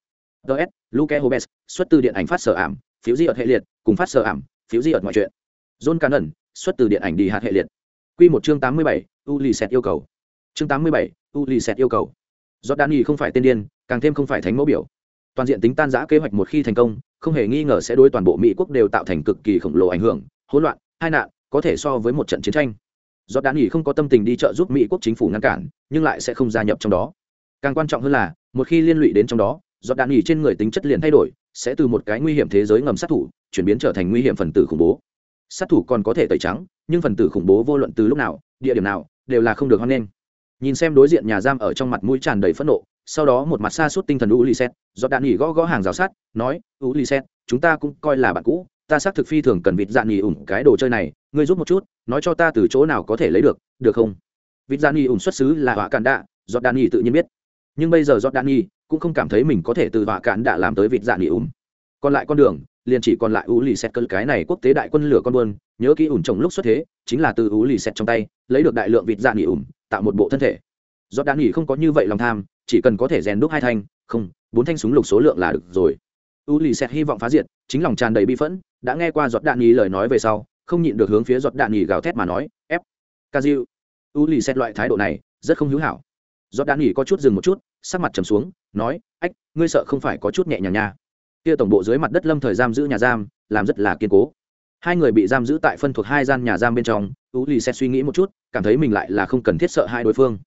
Ts luke hobes, xuất từ điện ảnh phát sở ảm, phiếu di ợt hệ liệt, cùng phát sở ảm, phiếu di ợt ngoại truyện john cannon, xuất từ điện ảnh đi hạt hệ liệt. Q một chương tám mươi bảy u lì xẹt yêu cầu. Chương tám mươi bảy u lì xẹt yêu cầu. Do đan không phải tên điên, càng thêm không phải thánh mẫu biểu. Toàn diện tính tan giã kế hoạch một khi thành công, không hề nghi ngờ sẽ đối toàn bộ mỹ quốc đều tạo thành cực kỳ khổng lồ ảnh hưởng, hỗn loạn hai nạn, có thể so với một trận chiến tranh. Do đan nghỉ không có tâm tình đi trợ giúp mỹ quốc chính phủ ngăn cản, nhưng lại sẽ không gia nhập trong đó. Càng quan trọng hơn là, một khi liên lụy đến trong đó do đan nghỉ trên người tính chất liền thay đổi, sẽ từ một cái nguy hiểm thế giới ngầm sát thủ, chuyển biến trở thành nguy hiểm phần tử khủng bố. Sát thủ còn có thể tẩy trắng, nhưng phần tử khủng bố vô luận từ lúc nào địa điểm nào, đều là không được hoan nghênh. Nhìn xem đối diện nhà giam ở trong mặt mũi tràn đầy phẫn nộ, sau đó một mặt xa suốt tinh thần u lì xét do đạn nghỉ gõ gõ hàng rào sát, nói, u lì xét chúng ta cũng coi là bạn cũ, ta xác thực phi thường cần vịt dạn nghỉ ủng cái đồ chơi này, ngươi giúp một chút, nói cho ta từ chỗ nào có thể lấy được được không? Vịt dạn nghỉ ủng xuất xứ là họa cạn đạ, do đạn nghỉ tự nhiên biết. Nhưng bây giờ do đạn nghỉ cũng không cảm thấy mình có thể từ họa cạn đạ làm tới vịt dạn nghỉ ủng. Còn lại con đường liền chỉ còn lại u lì xét cơn cái này quốc tế đại quân lửa con buôn, nhớ kỹ ủn trồng lúc xuất thế, chính là từ u lì xét trong tay, lấy được đại lượng vịt dạng nghỉ ủn, tạo một bộ thân thể. Do đạn nghỉ không có như vậy lòng tham, chỉ cần có thể rèn đúc hai thanh, không, bốn thanh súng lục số lượng là được rồi. U lì xét hy vọng phá diệt, chính lòng tràn đầy bi phẫn, đã nghe qua giọt đạn nghỉ lời nói về sau, không nhịn được hướng phía giọt đạn nghỉ gào thét mà nói, ép, ca u lì xét loại thái độ này, rất không hữu hảo. Giọt đạn nghỉ có chút dừng một chút, sắc mặt trầm xuống, nói, ách, ngươi sợ không phải có chút nhẹ nhàng nha kia tổng bộ dưới mặt đất lâm thời giam giữ nhà giam, làm rất là kiên cố. Hai người bị giam giữ tại phân thuộc hai gian nhà giam bên trong u lì sẽ suy nghĩ một chút, cảm thấy mình lại là không cần thiết sợ hai đối phương.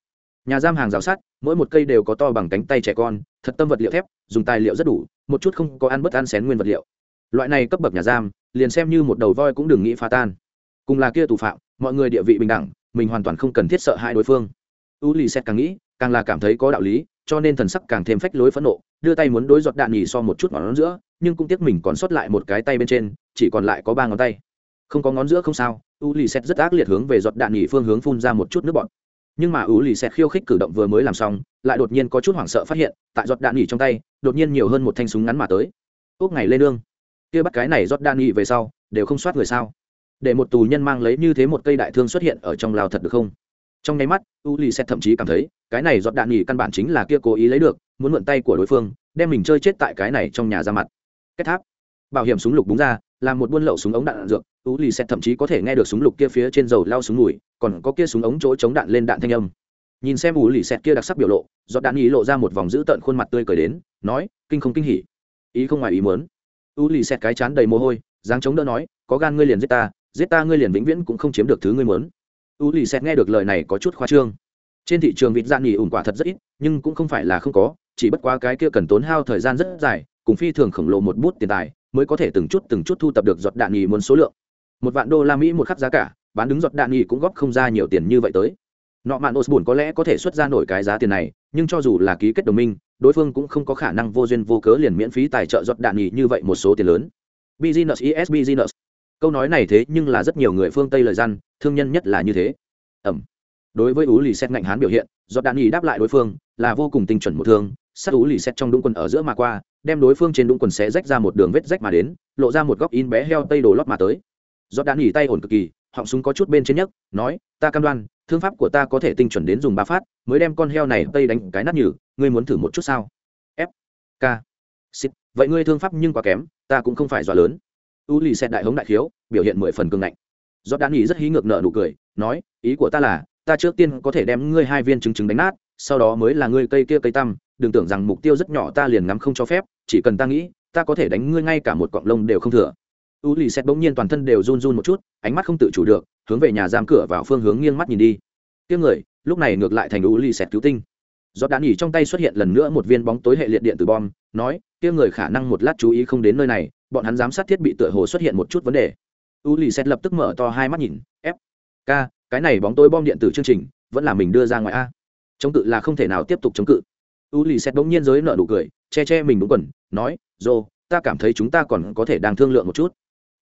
Nhà giam hàng rào sắt, mỗi một cây đều có to bằng cánh tay trẻ con, thật tâm vật liệu thép, dùng tài liệu rất đủ, một chút không có ăn bất ăn xén nguyên vật liệu. Loại này cấp bậc nhà giam, liền xem như một đầu voi cũng đừng nghĩ phá tan. Cùng là kia tù phạm, mọi người địa vị bình đẳng, mình hoàn toàn không cần thiết sợ hai đối phương. U lì xét càng nghĩ, càng là cảm thấy có đạo lý, cho nên thần sắc càng thêm phách lối phẫn nộ đưa tay muốn đối giọt đạn nhì so một chút ngón giữa, nhưng cũng tiếc mình còn sót lại một cái tay bên trên, chỉ còn lại có ba ngón tay. Không có ngón giữa không sao, u lì xét rất ác liệt hướng về giọt đạn nhì phương hướng phun ra một chút nước bọt. Nhưng mà u lì xét khiêu khích cử động vừa mới làm xong, lại đột nhiên có chút hoảng sợ phát hiện, tại giọt đạn nhì trong tay, đột nhiên nhiều hơn một thanh súng ngắn mà tới. Ốc ngày lên nương. Kia bắt cái này giọt đạn nhì về sau, đều không soát người sao? Để một tù nhân mang lấy như thế một cây đại thương xuất hiện ở trong lào thật được không? Trong nháy mắt u lì xét thậm chí cảm thấy cái này giọt đạn nghỉ căn bản chính là kia cố ý lấy được muốn mượn tay của đối phương đem mình chơi chết tại cái này trong nhà ra mặt. Kết tháp. Bảo hiểm súng lục búng ra làm một buôn lậu súng ống đạn, đạn dược u lì xét thậm chí có thể nghe được súng lục kia phía trên dầu lao súng mùi còn có kia súng ống chỗ chống đạn lên đạn thanh âm. Nhìn xem u lì xét kia đặc sắc biểu lộ giọt đạn nghỉ lộ ra một vòng dữ tợn khuôn mặt tươi cười đến nói kinh không kinh hỉ. Ý không ngoài ý muốn. U lì xét cái chán đầy mồ hôi dáng chống đỡ nói có gan ngươi liền giết ta giết ta ngươi liền vĩnh viễn cũng không chiếm được thứ ngươi muốn u lì xét nghe được lời này có chút khoa trương. Trên thị trường vịt dạn nghỉ ủng quả thật rất ít, nhưng cũng không phải là không có, chỉ bất quá cái kia cần tốn hao thời gian rất dài, cùng phi thường khổng lồ một bút tiền tài, mới có thể từng chút từng chút thu tập được giọt đạn nghỉ muốn số lượng. Một vạn đô la mỹ một khắc giá cả, bán đứng giọt đạn nghỉ cũng góp không ra nhiều tiền như vậy tới. Nọ mạn osborne có lẽ có thể xuất ra nổi cái giá tiền này, nhưng cho dù là ký kết đồng minh, đối phương cũng không có khả năng vô duyên vô cớ liền miễn phí tài trợ giọt đạn nghỉ như vậy một số tiền lớn. Business is business. Câu nói này thế nhưng là rất nhiều người phương tây lời răn thương nhân nhất là như thế. Ẩm. Đối với ú lì xét ngạnh hán biểu hiện do đạn nghỉ đáp lại đối phương, là vô cùng tinh chuẩn một thương, sát ú lì xét trong đúng quần ở giữa mà qua, đem đối phương trên đúng quần xé rách ra một đường vết rách mà đến, lộ ra một góc in bé heo tây đồ lót mà tới. Do đạn nghỉ tay ổn cực kỳ, họng súng có chút bên trên nhất nói, ta cam đoan, thương pháp của ta có thể tinh chuẩn đến dùng ba phát, mới đem con heo này tây đánh cái nát nhử ngươi muốn thử một chút sao? F. K. Xít vậy ngươi thương pháp nhưng quá kém, ta cũng không phải dọa lớn. U lì xét đại hống đại khiếu, biểu hiện mười phần cường ngạnh giọt đan nghỉ rất hí ngược nợ nụ cười, nói, ý của ta là, ta trước tiên có thể đem ngươi hai viên trứng trứng đánh nát, sau đó mới là ngươi cây kia cây tăm, đừng tưởng rằng mục tiêu rất nhỏ ta liền ngắm không cho phép, chỉ cần ta nghĩ, ta có thể đánh ngươi ngay cả một cọng lông đều không thừa. U lì xẹt bỗng nhiên toàn thân đều run run một chút, ánh mắt không tự chủ được, hướng về nhà giam cửa vào phương hướng nghiêng mắt nhìn đi. Tiếng người, lúc này ngược lại thành u lì xẹt cứu tinh. Giọt đạn nghỉ trong tay xuất hiện lần nữa một viên bóng tối hệ liệt điện từ bom, nói, kia người khả năng một lát chú ý không đến nơi này, bọn hắn giám sát thiết bị tựa hồ xuất hiện một chút vấn đề u lì xét lập tức mở to hai mắt nhìn, f, k, cái này bóng tối bom điện tử chương trình, vẫn là mình đưa ra ngoài a. Chống cự là không thể nào tiếp tục chống cự. U lì xét bỗng nhiên giới nợ nụ cười, che che mình đúng quần, nói dồ ta cảm thấy chúng ta còn có thể đang thương lượng một chút.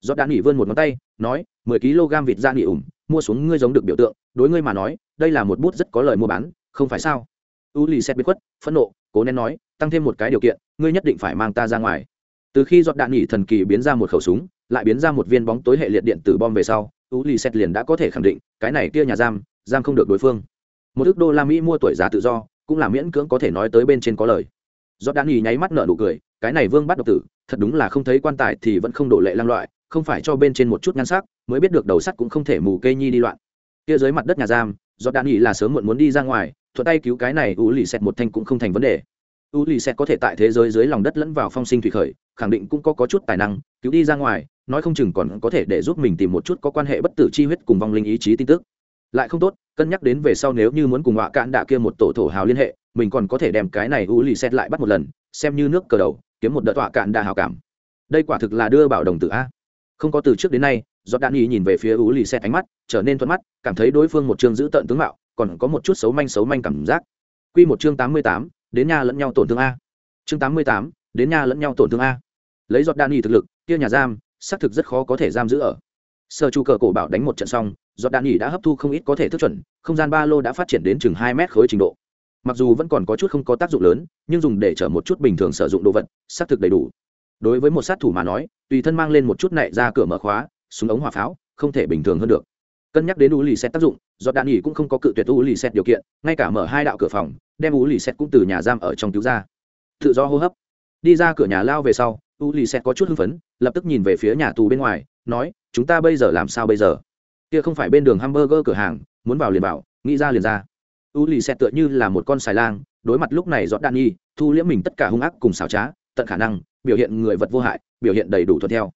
Do đã nghỉ vươn một ngón tay, nói, mười kg vịt da nghỉ ủng mua xuống ngươi giống được biểu tượng, đối ngươi mà nói, đây là một bút rất có lời mua bán, không phải sao? U lì xét bị khuất, phẫn nộ, cố nén nói, tăng thêm một cái điều kiện, ngươi nhất định phải mang ta ra ngoài. Từ khi giọt đạn nghỉ thần kỳ biến ra một khẩu súng lại biến ra một viên bóng tối hệ liệt điện tử bom về sau u lì xét liền đã có thể khẳng định cái này kia nhà giam giam không được đối phương. Một ước đô la mỹ mua tuổi giá tự do cũng là miễn cưỡng có thể nói tới bên trên có lời. Do đạn nghỉ nháy mắt nở nụ cười cái này vương bắt độc tử thật đúng là không thấy quan tài thì vẫn không đổ lệ lang loại không phải cho bên trên một chút nhan sắc mới biết được đầu sắt cũng không thể mù cây nhi đi loạn. Kia dưới mặt đất nhà giam do đạn nghỉ là sớm muộn muốn đi ra ngoài thuận tay cứu cái này u lì xẹt một thanh cũng không thành vấn đề. U lì xẹt có thể tại thế giới dưới lòng đất lẫn vào phong sinh thủy khởi khẳng định cũng có, có chút tài năng cứu đi ra ngoài nói không chừng còn có thể để giúp mình tìm một chút có quan hệ bất tử chi huyết cùng vong linh ý chí tin tức lại không tốt cân nhắc đến về sau nếu như muốn cùng họa cạn đạ kia một tổ thổ hào liên hệ mình còn có thể đem cái này u lì xẹt lại bắt một lần xem như nước cờ đầu kiếm một đợt họa cạn đạ hào cảm đây quả thực là đưa bảo đồng tử a không có từ trước đến nay do đạn ý nhìn về phía u lì xẹt ánh mắt trở nên thuận mắt cảm thấy đối phương một chương giữ tận tướng mạo còn có một chút xấu manh xấu manh cảm giác Quy một chương tám mươi tám, đến nhà lẫn nhau tổn thương a. Chương tám mươi tám, đến nhà lẫn nhau tổn thương a. Lấy giọt đạn thực lực, kia nhà giam, xác thực rất khó có thể giam giữ ở. Sở chủ cờ cổ bảo đánh một trận xong, giọt đạn nhỉ đã hấp thu không ít có thể thức chuẩn, không gian ba lô đã phát triển đến chừng hai mét khối trình độ. Mặc dù vẫn còn có chút không có tác dụng lớn, nhưng dùng để chở một chút bình thường sử dụng đồ vật, xác thực đầy đủ. Đối với một sát thủ mà nói, tùy thân mang lên một chút nệ ra cửa mở khóa, súng ống hỏa pháo, không thể bình thường hơn được cân nhắc đến u lì xét tác dụng do đạn nghỉ cũng không có cự tuyệt u lì xét điều kiện ngay cả mở hai đạo cửa phòng đem u lì xét cũng từ nhà giam ở trong cứu ra tự do hô hấp đi ra cửa nhà lao về sau u lì xét có chút hưng phấn lập tức nhìn về phía nhà tù bên ngoài nói chúng ta bây giờ làm sao bây giờ? Kia không phải bên đường hamburger cửa hàng muốn vào liền vào, nghĩ ra liền ra. U lì xét tựa như là một con xài lang đối mặt lúc này dọn đạn nhi thu liễm mình tất cả hung ác cùng xảo trá tận khả năng biểu hiện người vật vô hại biểu hiện đầy đủ thuận theo.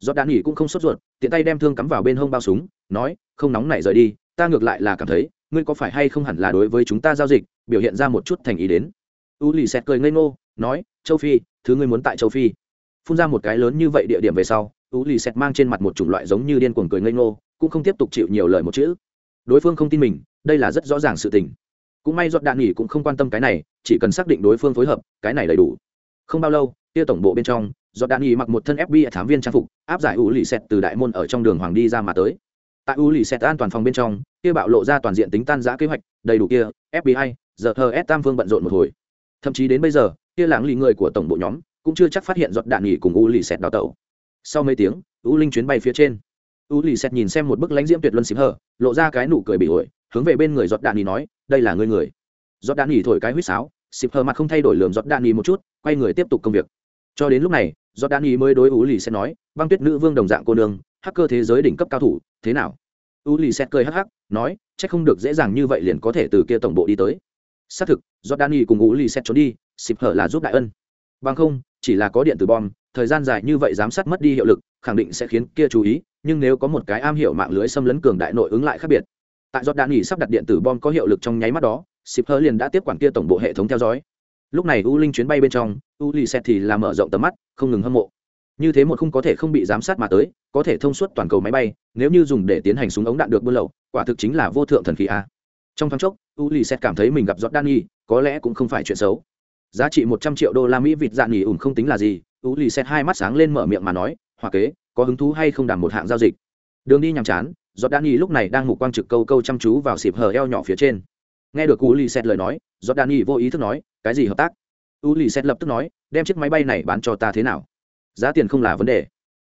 Do đạn nhi cũng không sốt ruột tiện tay đem thương cắm vào bên hông bao súng nói không nóng này rời đi ta ngược lại là cảm thấy ngươi có phải hay không hẳn là đối với chúng ta giao dịch biểu hiện ra một chút thành ý đến. U lì xẹt cười ngây ngô nói châu phi thứ ngươi muốn tại châu phi phun ra một cái lớn như vậy địa điểm về sau, tú lì xẹt mang trên mặt một chủng loại giống như điên cuồng cười ngây ngô, cũng không tiếp tục chịu nhiều lời một chữ. Đối phương không tin mình, đây là rất rõ ràng sự tình. Cũng may giọt đạn nghỉ cũng không quan tâm cái này, chỉ cần xác định đối phương phối hợp, cái này đầy đủ. Không bao lâu, kia tổng bộ bên trong giọt đạn nghỉ mặc một thân fbi thám viên trang phục, áp giải u lì xẹt từ đại môn ở trong đường hoàng đi ra mà tới. Tại u lì xẹt an toàn phòng bên trong, kia bạo lộ ra toàn diện tính tan giã kế hoạch, đầy đủ kia fbi giờ hờ s tam phương bận rộn một hồi. Thậm chí đến bây giờ, kia lãng lì người của tổng bộ nhóm cũng chưa chắc phát hiện giọt đạn nghỉ cùng u lì xẹt đào tẩu. Sau mấy tiếng, u linh chuyến bay phía trên, u lì xẹt nhìn xem một bức lãnh diễm tuyệt luân xím hở lộ ra cái nụ cười bị ổi, hướng về bên người giọt đạn nghỉ nói, đây là người người. Giọt đạn nghỉ thổi cái huýt sáo, xịp hờ mặt không thay đổi lườm giọt đạn nghỉ một chút, quay người tiếp tục công việc. Cho đến lúc này, giọt đạn nghỉ mới đối u lì xẹt nói, băng tuyết nữ vương đồng dạng cô nương hacker thế giới đỉnh cấp cao thủ, thế nào? U lì xẹt cười hắc hắc, nói, chắc không được dễ dàng như vậy liền có thể từ kia tổng bộ đi tới. Xác thực do đạn ý cùng u lì xẹt trốn đi, xịp hở là giúp đại ân. Bằng không chỉ là có điện tử bom, thời gian dài như vậy giám sát mất đi hiệu lực, khẳng định sẽ khiến kia chú ý, nhưng nếu có một cái am hiểu mạng lưới xâm lấn cường đại nội ứng lại khác biệt. Tại giọt đạn nghỉ sắp đặt điện tử bom có hiệu lực trong nháy mắt đó xịp hơ liền đã tiếp quản kia tổng bộ hệ thống theo dõi. Lúc này u linh chuyến bay bên trong, u lì xẹt thì là mở rộng tầm mắt, không ngừng hâm mộ. Như thế một khung có thể không bị giám sát mà tới, có thể thông suốt toàn cầu máy bay, nếu như dùng để tiến hành súng ống đạn được buôn lậu, quả thực chính là vô thượng thần khí a. Trong thoáng chốc, u lì xẹt cảm thấy mình gặp giọt đan nhi có lẽ cũng không phải chuyện xấu giá trị một trăm triệu đô la mỹ vịt dạng nghỉ ủng không tính là gì u lì xẹt hai mắt sáng lên mở miệng mà nói hoặc kế, có hứng thú hay không đảm một hạng giao dịch? Đường đi nhàm chán, giọt đan lúc này đang mục quang trực câu câu chăm chú vào xịp hờ eo nhỏ phía trên. Nghe được u lì xẹt lời nói, giọt đan vô ý thức nói, cái gì hợp tác? U lì xét lập tức nói, đem chiếc máy bay này bán cho ta thế nào? Giá tiền không là vấn đề.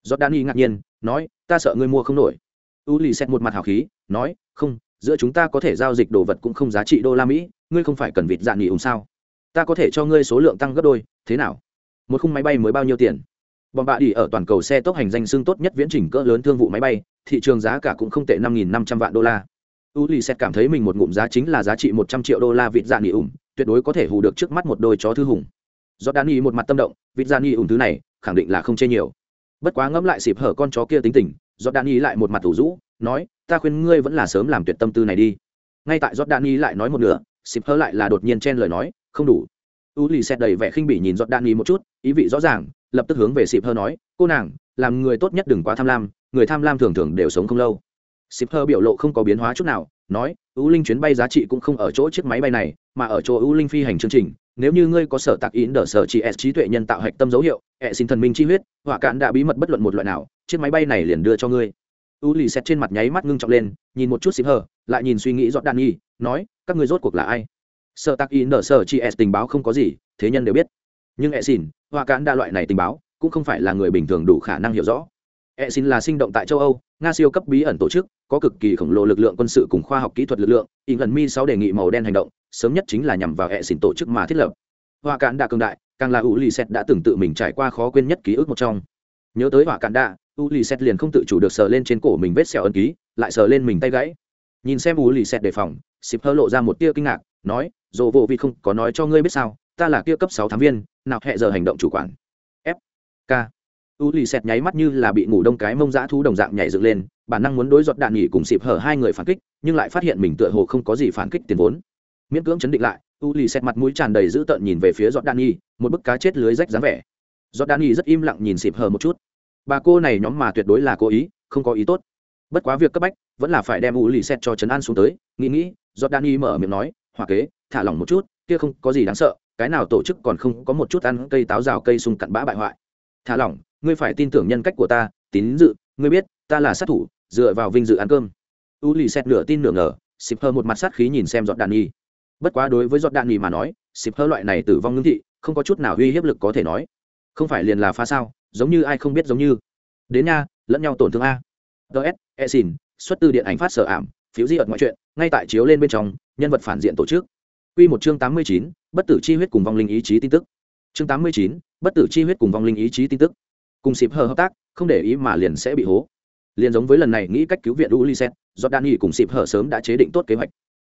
Giọt đan ngạc nhiên, nói, ta sợ ngươi mua không nổi. U lì xét một mặt hào khí, nói, không, giữa chúng ta có thể giao dịch đồ vật cũng không giá trị đô la mỹ, ngươi không phải cần vịt dạng nghỉ ủng sao? Ta có thể cho ngươi số lượng tăng gấp đôi, thế nào? Một khung máy bay mới bao nhiêu tiền? Bom bạ đi ở toàn cầu xe tốc hành danh xương tốt nhất viễn trình cỡ lớn thương vụ máy bay, thị trường giá cả cũng không tệ năm nghìn năm trăm vạn đô la. U lì xét cảm thấy mình một ngụm giá chính là giá trị một trăm triệu đô la vịt dạ nghỉ ủng, tuyệt đối có thể hù được trước mắt một đôi chó thư hùng. Do đan y một mặt tâm động, vịt dạ nghỉ ủng thứ này, khẳng định là không chê nhiều. Bất quá ngẫm lại xịp hở con chó kia tính tình do đan y lại một mặt thủ rũ, nói, ta khuyên ngươi vẫn là sớm làm tuyệt tâm tư này đi. Ngay tại do đan y lại nói một nửa, xịp hở lại là đột nhiên chen lời nói không đủ u lì xét đầy vẻ khinh bỉ nhìn giọt đạn nghi một chút ý vị rõ ràng lập tức hướng về xịp hơ nói cô nàng làm người tốt nhất đừng quá tham lam người tham lam thường thường đều sống không lâu xịp Hơ biểu lộ không có biến hóa chút nào, nói, "U Linh chuyến bay giá trị cũng không ở chỗ chiếc máy bay này, mà ở chỗ U Linh phi hành chương trình, nếu như ngươi có sở tạc ý đỡ sở chỉ S trí tuệ nhân tạo hạch tâm dấu hiệu, hệ xin thần minh chi huyết, hỏa cạn đã bí mật bất luận một loại nào, chiếc máy bay này liền đưa cho ngươi." U Lì xét trên mặt nháy mắt ngưng trọng lên, nhìn một chút xịp Hơ, lại nhìn suy nghĩ giọt đạn nghi, nói, "Các ngươi rốt cuộc là ai?" Sợ tắc ý nở sợ chị S tình báo không có gì, thế nhân đều biết. Nhưng e xin, hoa cán đa loại này tình báo, cũng không phải là người bình thường đủ khả năng hiểu rõ. e xin là sinh động tại châu Âu, nga siêu cấp bí ẩn tổ chức có cực kỳ khổng lồ lực lượng quân sự cùng khoa học kỹ thuật lực lượng in gần mi sáu đề nghị màu đen hành động sớm nhất chính là nhằm vào e xin tổ chức mà thiết lập hoa cán đa cường đại càng là u lì xét đã từng tự mình trải qua khó quên nhất ký ức một trong nhớ tới hoa cán đa u lì xét liền không tự chủ được sờ lên trên cổ mình vết sẹo ân ký lại sờ lên mình tay gãy nhìn xem u lì xét đề phòng xịp hơ lộ ra một tia kinh ngạc nói, dồ vô vi không có nói cho ngươi biết sao, ta là kia cấp sáu tháng viên, nào hẹ giờ hành động chủ quản. F k. U lì xẹt nháy mắt như là bị ngủ đông cái mông dã thú đồng dạng nhảy dựng lên, bản năng muốn đối giọt đạn nghỉ cùng xịp hở hai người phản kích, nhưng lại phát hiện mình tựa hồ không có gì phản kích tiền vốn. Miễn cưỡng chấn định lại, u lì xẹt mặt mũi tràn đầy dữ tợn nhìn về phía giọt đạn nghỉ, một bức cá chết lưới rách dáng vẻ. Giọt đạn nghỉ rất im lặng nhìn xịp hở một chút. Bà cô này nhóm mà tuyệt đối là cố ý, không có ý tốt. Bất quá việc cấp bách, vẫn là phải đem u lì xẹt cho chấn an xuống tới, nghĩ nghĩ, giọt đạn nghỉ mở miệng nói hòa kế, thả lỏng một chút, kia không có gì đáng sợ, cái nào tổ chức còn không có một chút ăn cây táo rào cây sung cặn bã bại hoại. Thả lỏng, ngươi phải tin tưởng nhân cách của ta, tín dự, ngươi biết, ta là sát thủ, dựa vào vinh dự ăn cơm. U lì xét nửa tin nửa ngờ xịp hơ một mặt sát khí nhìn xem giọt đạn nhi. Bất quá đối với giọt đạn nhi mà nói xịp hơ loại này tử vong ngưng thị, không có chút nào uy hiếp lực có thể nói. Không phải liền là phá sao, giống như ai không biết giống như. Đến nha, lẫn nhau tổn thương a. Ts e xin, xuất từ điện ảnh phát sở ảm, phiếu di ợt ngoại truyện ngay tại chiếu lên bên trong nhân vật phản diện tổ chức. Quy một chương tám mươi chín, bất tử chi huyết cùng vong linh ý chí tin tức. Chương tám mươi chín, bất tử chi huyết cùng vong linh ý chí tin tức. Cùng xịp hờ hợp tác, không để ý mà liền sẽ bị hố. Liền giống với lần này nghĩ cách cứu viện u Jordani đan cùng xịp hở sớm đã chế định tốt kế hoạch.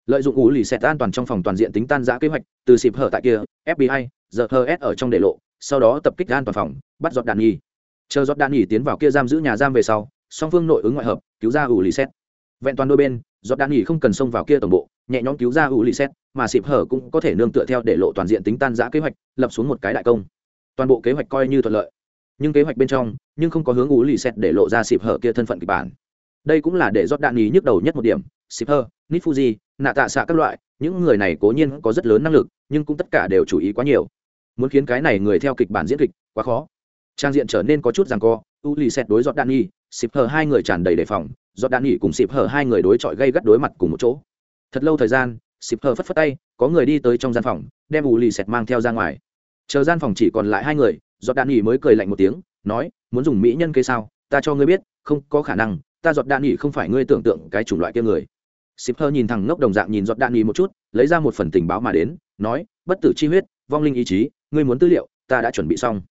Lợi dụng u an toàn trong phòng toàn diện tính tan rã kế hoạch, từ xịp hở tại kia fbi giờ ở trong để lộ, sau đó tập kích an toàn phòng, bắt Jordani. đan chờ Jordani đan tiến vào kia giam giữ nhà giam về sau, song phương nội ứng ngoại hợp, cứu ra u vẹn toàn đôi bên giọt đạn nghỉ không cần xông vào kia tổng bộ, nhẹ nhõm cứu ra u lyset mà xịp hở cũng có thể nương tựa theo để lộ toàn diện tính tan giã kế hoạch, lập xuống một cái đại công. Toàn bộ kế hoạch coi như thuận lợi. Nhưng kế hoạch bên trong, nhưng không có hướng u lì xét để lộ ra xịp hở kia thân phận kịch bản. Đây cũng là để giọt đạn nghỉ nhức đầu nhất một điểm, xịp hở nít fuji nạ tạ xạ các loại, những người này cố nhiên có rất lớn năng lực, nhưng cũng tất cả đều chú ý quá nhiều. Muốn khiến cái này người theo kịch bản diễn kịch, quá khó. Trang diện trở nên có chút rằng co u lì xét đối giọt đạn nghỉ xịp hờ hai người tràn đầy đề phòng, do đạn nghỉ cùng xịp hờ hai người đối chọi gây gắt đối mặt cùng một chỗ. Thật lâu thời gian xịp hờ phất phất tay, có người đi tới trong gian phòng, đem ù lì xẹt mang theo ra ngoài. Chờ gian phòng chỉ còn lại hai người, do đạn nghỉ mới cười lạnh một tiếng, nói, muốn dùng mỹ nhân kê sao? Ta cho ngươi biết, không có khả năng, ta giọt đạn nghỉ không phải ngươi tưởng tượng cái chủng loại kia người. Shipper nhìn thằng ngốc đồng dạng nhìn giọt đạn nghỉ một chút, lấy ra một phần tình báo mà đến, nói, bất tử chi huyết, vong linh ý chí, ngươi muốn tư liệu, ta đã chuẩn bị xong.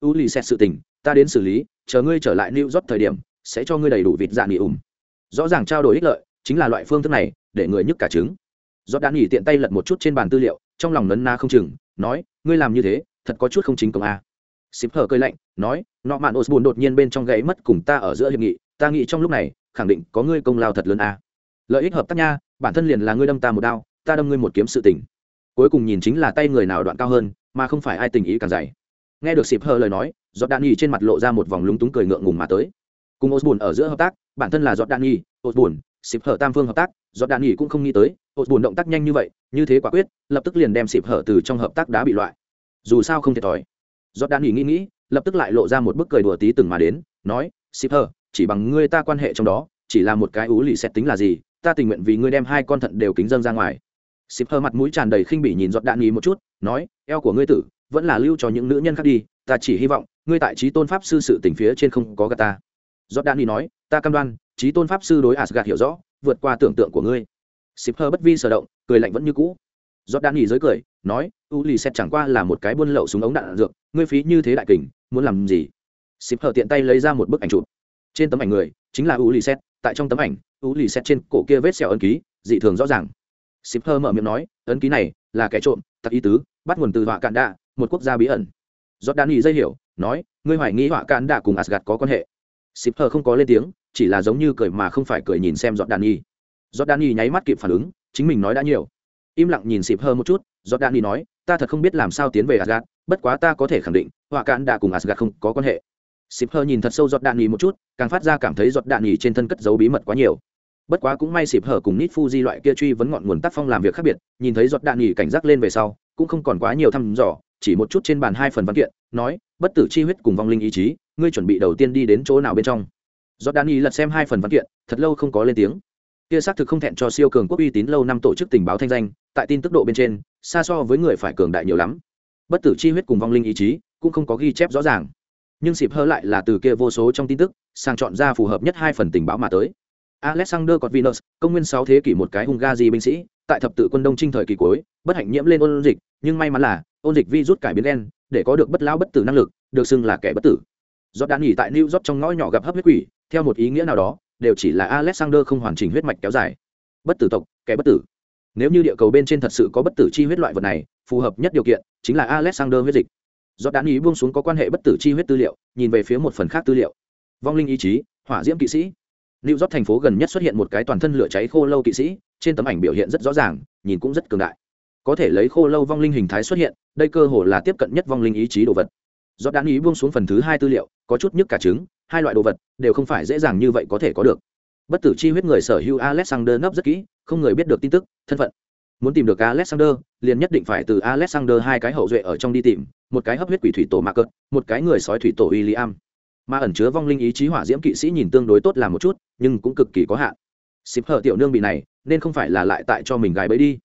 U lì xét sự tình, ta đến xử lý chờ ngươi trở lại new york thời điểm, sẽ cho ngươi đầy đủ vịt dạ nghỉ ủng rõ ràng trao đổi ích lợi, chính là loại phương thức này, để người nhức cả trứng. Giọt đã nghỉ tiện tay lật một chút trên bàn tư liệu, trong lòng nấn na không chừng, nói, ngươi làm như thế, thật có chút không chính công a. Xịp hở cơi lạnh, nói, nọ mạn osbun đột nhiên bên trong gãy mất cùng ta ở giữa hiệp nghị, ta nghĩ trong lúc này, khẳng định có ngươi công lao thật lớn a. Lợi ích hợp tác nha, bản thân liền là ngươi đâm ta một đao, ta đâm ngươi một kiếm sự tình. Cuối cùng nhìn chính là tay người nào đoạn cao hơn, mà không phải ai tình ý càng dày nghe được xịp hờ lời nói giọt đạn nhì trên mặt lộ ra một vòng lúng túng cười ngượng ngùng mà tới. Cùng osbun ở giữa hợp tác bản thân là giọt đạn nhì, osbun xịp hờ tam phương hợp tác giọt đạn nhì cũng không nghĩ tới osbun động tác nhanh như vậy như thế quả quyết lập tức liền đem xịp hở từ trong hợp tác đá bị loại. Dù sao không thiệt thòi. Giọt đạn nhì nghĩ nghĩ lập tức lại lộ ra một bức cười đùa tí từng mà đến nói shipper chỉ bằng ngươi ta quan hệ trong đó chỉ là một cái ú lì xét tính là gì ta tình nguyện vì ngươi đem hai con thận đều kính dâng ra ngoài. Shipper mặt mũi tràn đầy khinh bỉ nhìn giọt đạn nhì một chút nói eo của ngươi tử vẫn là lưu cho những nữ nhân khác đi, ta chỉ hy vọng, ngươi tại trí tôn pháp sư sự tình phía trên không có gà ta. Giọt đan đi nói, ta cam đoan trí tôn pháp sư đối asgad hiểu rõ, vượt qua tưởng tượng của ngươi. Shipper bất vi sở động, cười lạnh vẫn như cũ. Giọt đan nghỉ giới cười, nói u lì xét chẳng qua là một cái buôn lậu súng ống đạn dược, ngươi phí như thế đại kình, muốn làm gì? Xịp hờ tiện tay lấy ra một bức ảnh chụp. Trên tấm ảnh người, chính là u lì xét tại trong tấm ảnh u lì xét trên cổ kia vết sẹo ấn ký, dị thường rõ ràng. Xịp hờ mở miệng nói, ấn ký này là kẻ trộm, tặc ý tứ, bắt nguồn từ họa cạn đạ một quốc gia bí ẩn. Giọt đạn nghỉ dây hiểu, nói, ngươi hoài nghi họa cạn đạ cùng asgad có quan hệ. Xịp hờ không có lên tiếng, chỉ là giống như cười mà không phải cười nhìn xem giọt đạn nghỉ giọt đạn nghỉ nháy mắt kịp phản ứng, chính mình nói đã nhiều. Im lặng nhìn xịp hờ một chút giọt đạn nghỉ nói, ta thật không biết làm sao tiến về asgad bất quá ta có thể khẳng định, họa cạn đạ cùng asgad không có quan hệ. Xịp hờ nhìn thật sâu giọt đạn nghỉ một chút, càng phát ra cảm thấy giọt đạn nghỉ trên thân cất dấu bí mật quá nhiều. Bất quá cũng may xịp hờ cùng nít fuji loại kia truy vấn ngọn nguồn tác phong làm việc khác biệt, nhìn thấy giọt đạn nghỉ cảnh giác lên về sau, cũng không còn quá nhiều thăm dò chỉ một chút trên bàn hai phần văn kiện, nói, bất tử chi huyết cùng vong linh ý chí, ngươi chuẩn bị đầu tiên đi đến chỗ nào bên trong? Jordan đạn lật xem hai phần văn kiện, thật lâu không có lên tiếng. Kia xác thực không thẹn cho siêu cường quốc uy tín lâu năm tổ chức tình báo thanh danh, tại tin tức độ bên trên, xa so với người phải cường đại nhiều lắm. Bất tử chi huyết cùng vong linh ý chí cũng không có ghi chép rõ ràng. Nhưng xịp hơ lại là từ kia vô số trong tin tức, sang chọn ra phù hợp nhất hai phần tình báo mà tới. Alexander cotvinus công nguyên sáu thế kỷ một cái hungary binh sĩ tại thập tự quân đông trinh thời kỳ cuối, bất hạnh nhiễm lên ôn dịch, nhưng may mắn là, ôn dịch vi rút cải biến đen để có được bất lão bất tử năng lực, được xưng là kẻ bất tử. Do đã nghỉ tại new york trong ngõ nhỏ gặp hấp huyết quỷ, theo một ý nghĩa nào đó, đều chỉ là alexander không hoàn chỉnh huyết mạch kéo dài. Bất tử tộc, kẻ bất tử. Nếu như địa cầu bên trên thật sự có bất tử chi huyết loại vật này, phù hợp nhất điều kiện, chính là alexander huyết dịch. Do đã nghỉ buông xuống có quan hệ bất tử chi huyết tư liệu, nhìn về phía một phần khác tư liệu. Vong linh ý chí, hỏa diễm kỵ sĩ. New York thành phố gần nhất xuất hiện một cái toàn thân lửa cháy khô lâu kỵ sĩ, trên tấm ảnh biểu hiện rất rõ ràng, nhìn cũng rất cường đại. Có thể lấy khô lâu vong linh hình thái xuất hiện, đây cơ hồ là tiếp cận nhất vong linh ý chí đồ vật. Giọt đán ý buông xuống phần thứ hai tư liệu, có chút nhức cả trứng, hai loại đồ vật đều không phải dễ dàng như vậy có thể có được. Bất tử chi huyết người sở hữu Alexander nấp rất kỹ, không người biết được tin tức, thân phận. Muốn tìm được Alexander, liền nhất định phải từ Alexander hai cái hậu duệ ở trong đi tìm, một cái hấp huyết quỷ thủy tổ Marcus, một cái người sói thủy tổ William mà ẩn chứa vong linh ý chí hỏa diễm kỵ sĩ nhìn tương đối tốt làm một chút, nhưng cũng cực kỳ có hạn. Xịp hờ tiểu nương bị này, nên không phải là lại tại cho mình gái bẫy đi.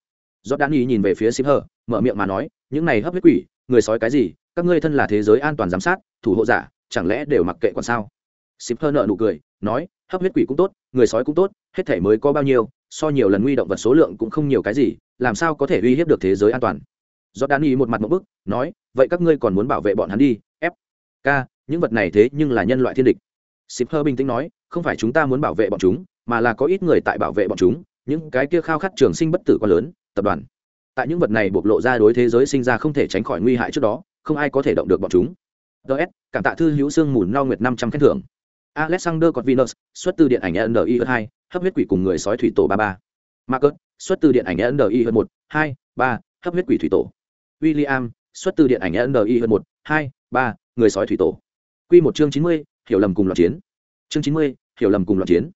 Do đan ý nhìn về phía xịp hờ mở miệng mà nói, những này hấp huyết quỷ, người sói cái gì? Các ngươi thân là thế giới an toàn giám sát, thủ hộ giả, chẳng lẽ đều mặc kệ còn sao? Xịp hờ nợ nụ cười, nói, hấp huyết quỷ cũng tốt, người sói cũng tốt, hết thể mới có bao nhiêu, so nhiều lần nguy động vật số lượng cũng không nhiều cái gì, làm sao có thể uy hiếp được thế giới an toàn? Do đan ý một mặt một bức, nói, vậy các ngươi còn muốn bảo vệ bọn hắn đi, f k những vật này thế nhưng là nhân loại thiên địch. Sip hơ bình tĩnh nói không phải chúng ta muốn bảo vệ bọn chúng mà là có ít người tại bảo vệ bọn chúng những cái kia khao khát trường sinh bất tử quá lớn tập đoàn. Tại những vật này bộc lộ ra đối thế giới sinh ra không thể tránh khỏi nguy hại trước đó không ai có thể động được bọn chúng. Ts cảm tạ thư hữu sương mùn no nguyệt năm trăm khen thưởng. Alexander Corvinus, xuất từ điện ảnh ni hai hấp huyết quỷ cùng người sói thủy tổ ba ba. Marcus xuất từ điện ảnh ni một hai ba hấp huyết quỷ thủy tổ. William xuất từ điện ảnh ni một hai ba người sói thủy tổ. Quy một chương chín mươi, hiểu lầm cùng loạn chiến. Chương chín mươi, hiểu lầm cùng loạn chiến.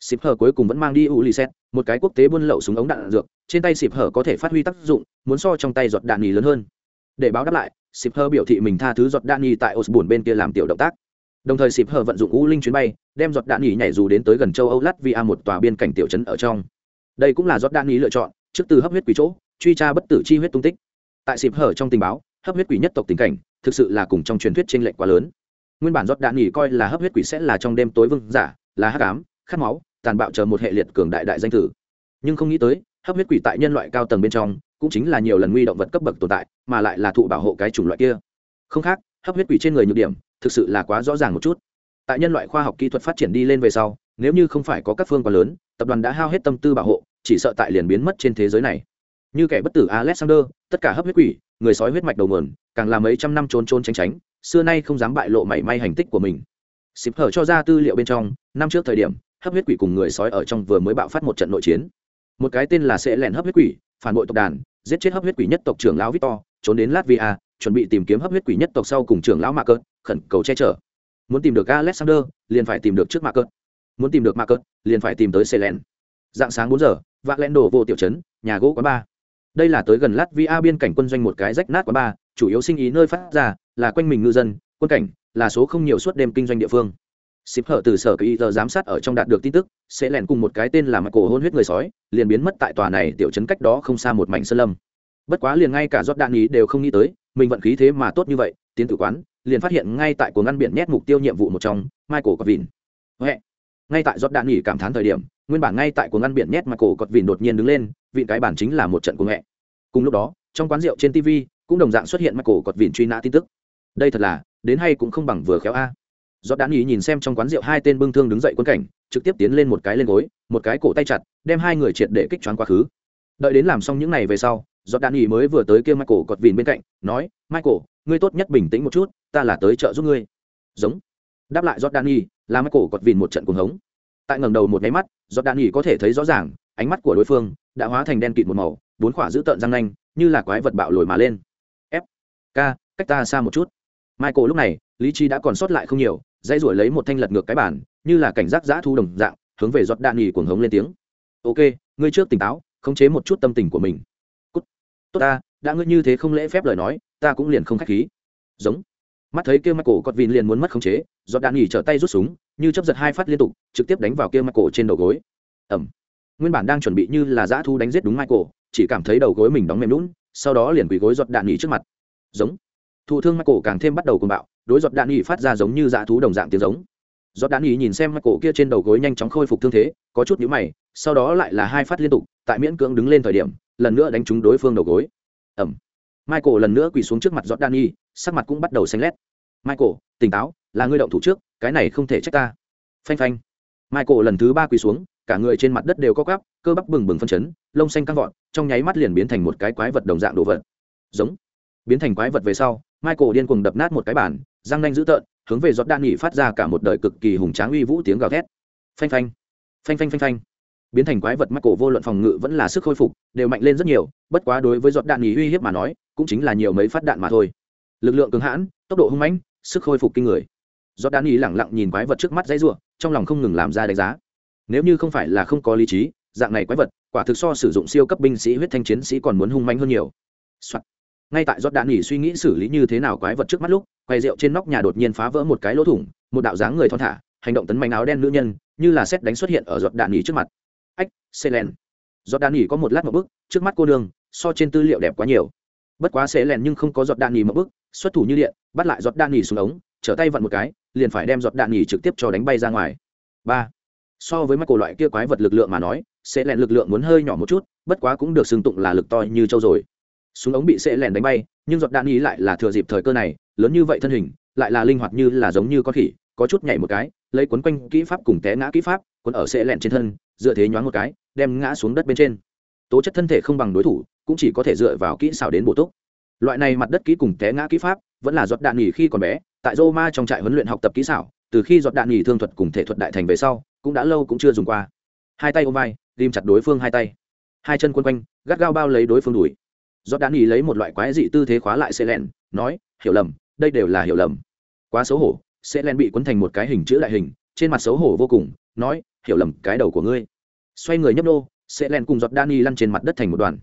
Sịp hở cuối cùng vẫn mang đi Ulysses, một cái quốc tế buôn lậu súng ống đạn dược, trên tay Sịp hở có thể phát huy tác dụng, muốn so trong tay giọt đạn nhì lớn hơn. Để báo đáp lại, Sịp hở biểu thị mình tha thứ giọt đạn nhì tại Osborne bên kia làm tiểu động tác. Đồng thời Sịp hở vận dụng U linh chuyến bay, đem giọt đạn nhì nhảy dù đến tới gần châu Âu Latvia một tòa biên cảnh tiểu trấn ở trong. Đây cũng là giọt đạn nhì lựa chọn, trước từ hấp huyết quỷ chỗ, truy tra bất tử chi huyết tung tích. Tại Sịp hở trong tình báo, hấp huyết quỷ nhất tộc tình cảnh, thực sự là cùng trong truyền thuyết chênh lệch quá lớn nguyên bản giót đạn nghỉ coi là hấp huyết quỷ sẽ là trong đêm tối vương giả, là hắc ám, khát máu, tàn bạo chờ một hệ liệt cường đại đại danh tử. Nhưng không nghĩ tới, hấp huyết quỷ tại nhân loại cao tầng bên trong, cũng chính là nhiều lần nguy động vật cấp bậc tồn tại, mà lại là thụ bảo hộ cái chủng loại kia. Không khác, hấp huyết quỷ trên người nhược điểm, thực sự là quá rõ ràng một chút. Tại nhân loại khoa học kỹ thuật phát triển đi lên về sau, nếu như không phải có các phương quá lớn, tập đoàn đã hao hết tâm tư bảo hộ, chỉ sợ tại liền biến mất trên thế giới này. Như kẻ bất tử alexander, tất cả hấp huyết quỷ, người sói huyết mạch đầu nguồn, càng là mấy trăm năm trốn trốn tránh tránh xưa nay không dám bại lộ mảy may hành tích của mình. Xịp hở cho ra tư liệu bên trong, năm trước thời điểm, hấp huyết quỷ cùng người sói ở trong vừa mới bạo phát một trận nội chiến. Một cái tên là sẽ lẻn hấp huyết quỷ, phản bội tộc đàn, giết chết hấp huyết quỷ nhất tộc trưởng lão victor, trốn đến latvia, chuẩn bị tìm kiếm hấp huyết quỷ nhất tộc sau cùng trưởng lão mạc cớt khẩn cầu che chở. Muốn tìm được alexander, liền phải tìm được trước mạc cớt muốn tìm được mạc cớt liền phải tìm tới sẽ lẻn. Dạng sáng bốn giờ vạc lẻn đổ vô tiểu trấn, nhà gỗ quán ba. Đây là tới gần latvia biên cảnh quân doanh một cái rách nát quán ba, chủ yếu sinh ý nơi phát ra là quanh mình ngư dân, quân cảnh, là số không nhiều suốt đêm kinh doanh địa phương. Xịp hở từ sở kỳ giờ giám sát ở trong đạt được tin tức, sẽ lẻn cùng một cái tên là mặt cổ hôn huyết người sói, liền biến mất tại tòa này tiểu trấn cách đó không xa một mảnh sơn lâm. Bất quá liền ngay cả giót đạn ý đều không nghĩ tới, mình vận khí thế mà tốt như vậy, tiến tử quán, liền phát hiện ngay tại cuồng ngăn biển nhét mục tiêu nhiệm vụ một trong, michael cọt vìn huệ. Ngay tại giót đạn nghỉ cảm thán thời điểm, nguyên bản ngay tại cuồng ngăn biển nhét michael cọt vìn đột nhiên đứng lên, vị cái bản chính là một trận của mẹ cùng lúc đó, trong quán rượu trên tv cũng đồng dạng xuất hiện michael cọt vìn truy nã tin tức đây thật là, đến hay cũng không bằng vừa khéo a. Do đán ý nhìn xem trong quán rượu hai tên bưng thương đứng dậy quân cảnh, trực tiếp tiến lên một cái lên gối, một cái cổ tay chặt, đem hai người triệt để kích choáng quá khứ. Đợi đến làm xong những này về sau do đán ý mới vừa tới kêu michael cọt vìn bên cạnh, nói, michael, ngươi tốt nhất bình tĩnh một chút, ta là tới chợ giúp ngươi. Giống. Đáp lại do đán ý, là michael cọt vìn một trận cuồng hống. Tại ngẩng đầu một nháy mắt do đan nghỉ có thể thấy rõ ràng, ánh mắt của đối phương đã hóa thành đen kịt một màu, bốn khỏa giữ tợn răng nanh, như là quái vật bạo lồi mà lên. F k, cách ta xa một chút michael lúc này, lý trí đã còn sót lại không nhiều dây ruổi lấy một thanh lật ngược cái bản như là cảnh giác giã thu đồng dạng, hướng về giọt đạn nghỉ cuồng hống lên tiếng. Ok, ngươi trước tỉnh táo, khống chế một chút tâm tình của mình. Cút. tốt ta, đã ngươi như thế không lễ phép lời nói, ta cũng liền không khách khí. Giống. Mắt thấy kia michael cọt vìn liền muốn mất khống chế, giọt đạn nghỉ trở tay rút súng, như chấp giật hai phát liên tục, trực tiếp đánh vào kia michael trên đầu gối. Ẩm nguyên bản đang chuẩn bị như là dã thu đánh giết đúng michael, chỉ cảm thấy đầu gối mình đóng mềm lún sau đó liền quỳ gối giọt đạn nghỉ trước mặt. Giống thụ thương michael càng thêm bắt đầu cuồng bạo, đối giọt đạn nghỉ phát ra giống như dã thú đồng dạng tiếng giống. Giọt đạn nghỉ nhìn xem michael kia trên đầu gối nhanh chóng khôi phục thương thế, có chút nhíu mày, sau đó lại là hai phát liên tục, tại miễn cưỡng đứng lên thời điểm, lần nữa đánh trúng đối phương đầu gối. Ẩm michael lần nữa quỳ xuống trước mặt giọt đạn nghỉ sắc mặt cũng bắt đầu xanh lét. Michael, tỉnh táo, là ngươi động thủ trước, cái này không thể trách ta. Phanh phanh. Michael lần thứ ba quỳ xuống, cả người trên mặt đất đều có cắp cơ bắp bừng bừng phân chấn, lông xanh căng vọt, trong nháy mắt liền biến thành một cái quái vật đồng dạng đồ vật. Giống biến thành quái vật về sau michael điên cuồng đập nát một cái bản răng nanh dữ tợn hướng về giọt đạn nghỉ phát ra cả một đời cực kỳ hùng tráng uy vũ tiếng gào thét. Phanh phanh phanh phanh phanh phanh. Biến thành quái vật michael vô luận phòng ngự vẫn là sức khôi phục đều mạnh lên rất nhiều bất quá đối với giọt đạn nghỉ uy hiếp mà nói cũng chính là nhiều mấy phát đạn mà thôi. Lực lượng cứng hãn tốc độ hung mãnh sức khôi phục kinh người. Do đạn ý lẳng lặng nhìn quái vật trước mắt dãy rủa, trong lòng không ngừng làm ra đánh giá. Nếu như không phải là không có lý trí dạng này quái vật quả thực so sử dụng siêu cấp binh sĩ huyết thanh chiến sĩ còn muốn hung mãnh hơn nhiều. Soạn ngay tại giót đạn nghỉ suy nghĩ xử lý như thế nào quái vật trước mắt lúc, quay rượu trên nóc nhà đột nhiên phá vỡ một cái lỗ thủng, một đạo dáng người thon thả, hành động tấn manh áo đen nữ nhân, như là xét đánh xuất hiện ở giọt đạn nghỉ trước mặt. Ách xê len giọt đạn nghỉ có một lát một bức, trước mắt cô nương, so trên tư liệu đẹp quá nhiều. Bất quá xê len nhưng không có giọt đạn nghỉ một bức, xuất thủ như điện, bắt lại giọt đạn nghỉ xuống ống, trở tay vặn một cái, liền phải đem giọt đạn nghỉ trực tiếp cho đánh bay ra ngoài. Ba. So với mắt cổ loại kia quái vật lực lượng mà nói xê lẹn lực lượng muốn hơi nhỏ một chút, bất quá cũng được xưng tụng là lực to như châu rồi súng ống bị sệ lèn đánh bay nhưng giọt đạn ý lại là thừa dịp thời cơ này lớn như vậy thân hình lại là linh hoạt như là giống như con khỉ có chút nhảy một cái lấy quấn quanh kỹ pháp cùng té ngã kỹ pháp quấn ở sệ lẹn trên thân dựa thế nhoáng một cái đem ngã xuống đất bên trên tố chất thân thể không bằng đối thủ cũng chỉ có thể dựa vào kỹ xảo đến bổ túc loại này mặt đất kỹ cùng té ngã kỹ pháp vẫn là giọt đạn nghỉ khi còn bé tại Roma trong trại huấn luyện học tập kỹ xảo, từ khi giọt đạn nghỉ thương thuật cùng thể thuật đại thành về sau, cũng đã lâu cũng chưa dùng qua. Hai tay ôm vai, ghim chặt đối phương hai tay, hai chân quấn quanh, gắt gao bao lấy đối phương đùi. Giọt đan nhì lấy một loại quái dị tư thế khóa lại Selen, nói, hiểu lầm, đây đều là hiểu lầm. Quá xấu hổ, Selen bị quấn thành một cái hình chữ đại hình, trên mặt xấu hổ vô cùng, nói, hiểu lầm cái đầu của ngươi. Xoay người nhấp nô, Selen cùng giọt đan nhì lăn trên mặt đất thành một đoàn.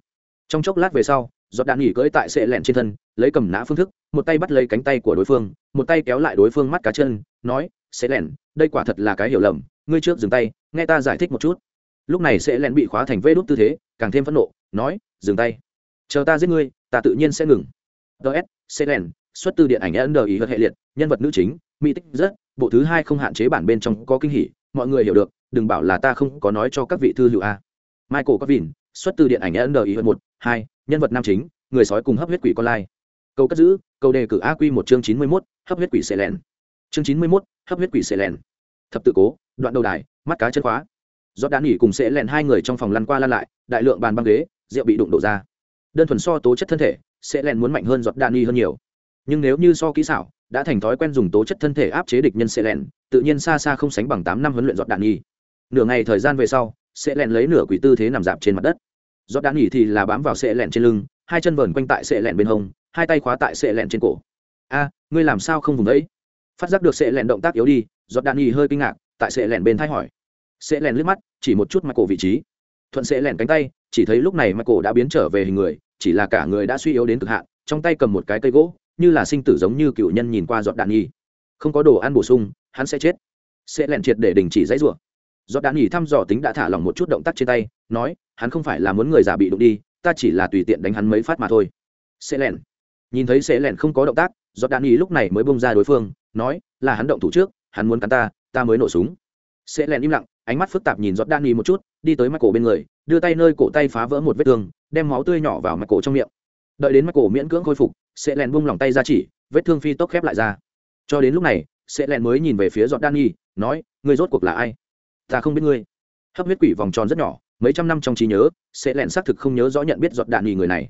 Trong chốc lát về sau, giọt đạn nghỉ cưỡi tại sệ lẹn trên thân lấy cầm nã phương thức một tay bắt lấy cánh tay của đối phương một tay kéo lại đối phương mắt cá chân nói sệ lẹn đây quả thật là cái hiểu lầm ngươi trước dừng tay nghe ta giải thích một chút lúc này sệ lẹn bị khóa thành vê đốt tư thế càng thêm phẫn nộ nói dừng tay chờ ta giết ngươi ta tự nhiên sẽ ngừng. Ts sệ xuất từ điện ảnh ấn ý hệ liệt nhân vật nữ chính mỹ tích rất bộ thứ hai không hạn chế bản bên trong có kinh hỉ mọi người hiểu được đừng bảo là ta không có nói cho các vị thư hữu a. Michael Covin, xuất từ điện ảnh ấn ý một hai nhân vật nam chính người sói cùng hấp huyết quỷ con lai. Câu cất giữ câu đề cử aq một chương chín mươi mốt hấp huyết quỷ xệ lèn. Chương chín mươi mốt hấp huyết quỷ xệ lèn. Thập tự cố đoạn đầu đài mắt cá chân khóa. Do đã nghỉ cùng sẽ lèn hai người trong phòng lăn qua lăn lại đại lượng bàn băng ghế rượu bị đụng đổ ra đơn thuần so tố chất thân thể, sẽ len muốn mạnh hơn giọt đạn nghi hơn nhiều. Nhưng nếu như so kỹ xảo, đã thành thói quen dùng tố chất thân thể áp chế địch nhân sẽ len tự nhiên xa xa không sánh bằng tám năm huấn luyện giọt đạn nghi nửa ngày thời gian về sau, sẽ len lấy nửa quỷ tư thế nằm dạp trên mặt đất. Giọt đạn nghỉ thì là bám vào sẽ lẹn trên lưng, hai chân vờn quanh tại sẽ lẹn bên hông, hai tay khóa tại sẽ lẹn trên cổ. A, ngươi làm sao không vùng đấy? phát giác được sẽ lẹn động tác yếu đi, giọt đạn nhì hơi kinh ngạc, tại sẽ lẹn bên thái hỏi. Sẽ lẹn liếc mắt, chỉ một chút mặt cổ vị trí. Thuận sẽ lẹn cánh tay, chỉ thấy lúc này mặt cổ đã biến trở về hình người chỉ là cả người đã suy yếu đến cực hạn, trong tay cầm một cái cây gỗ, như là sinh tử giống như cựu nhân nhìn qua giọt đạn nhì không có đồ ăn bổ sung, hắn sẽ chết. Sẽ lẹn triệt để đình chỉ dãy rủa. Giọt đạn nhì thăm dò tính đã thả lỏng một chút động tác trên tay, nói, hắn không phải là muốn người già bị đụng đi, ta chỉ là tùy tiện đánh hắn mấy phát mà thôi. Sẽ lẻn nhìn thấy sẽ lẻn không có động tác, Giọt đạn nhì lúc này mới bông ra đối phương, nói, là hắn động thủ trước, hắn muốn cắn ta ta mới nổ súng. Sẽ lẻn im lặng ánh mắt phức tạp nhìn giọt đan nhì một chút, đi tới mắt cổ bên người, đưa tay nơi cổ tay phá vỡ một vết thương, đem máu tươi nhỏ vào mắt cổ trong miệng. Đợi đến mắt cổ miễn cưỡng khôi phục sẽ lèn bung lòng tay ra chỉ, vết thương phi tốc khép lại ra. Cho đến lúc này sẽ lèn mới nhìn về phía giọt đan nhì nói, ngươi rốt cuộc là ai? Ta không biết ngươi. Hấp huyết quỷ vòng tròn rất nhỏ, mấy trăm năm trong trí nhớ sẽ lẹn xác thực không nhớ rõ nhận biết giọt đạn nhì người này.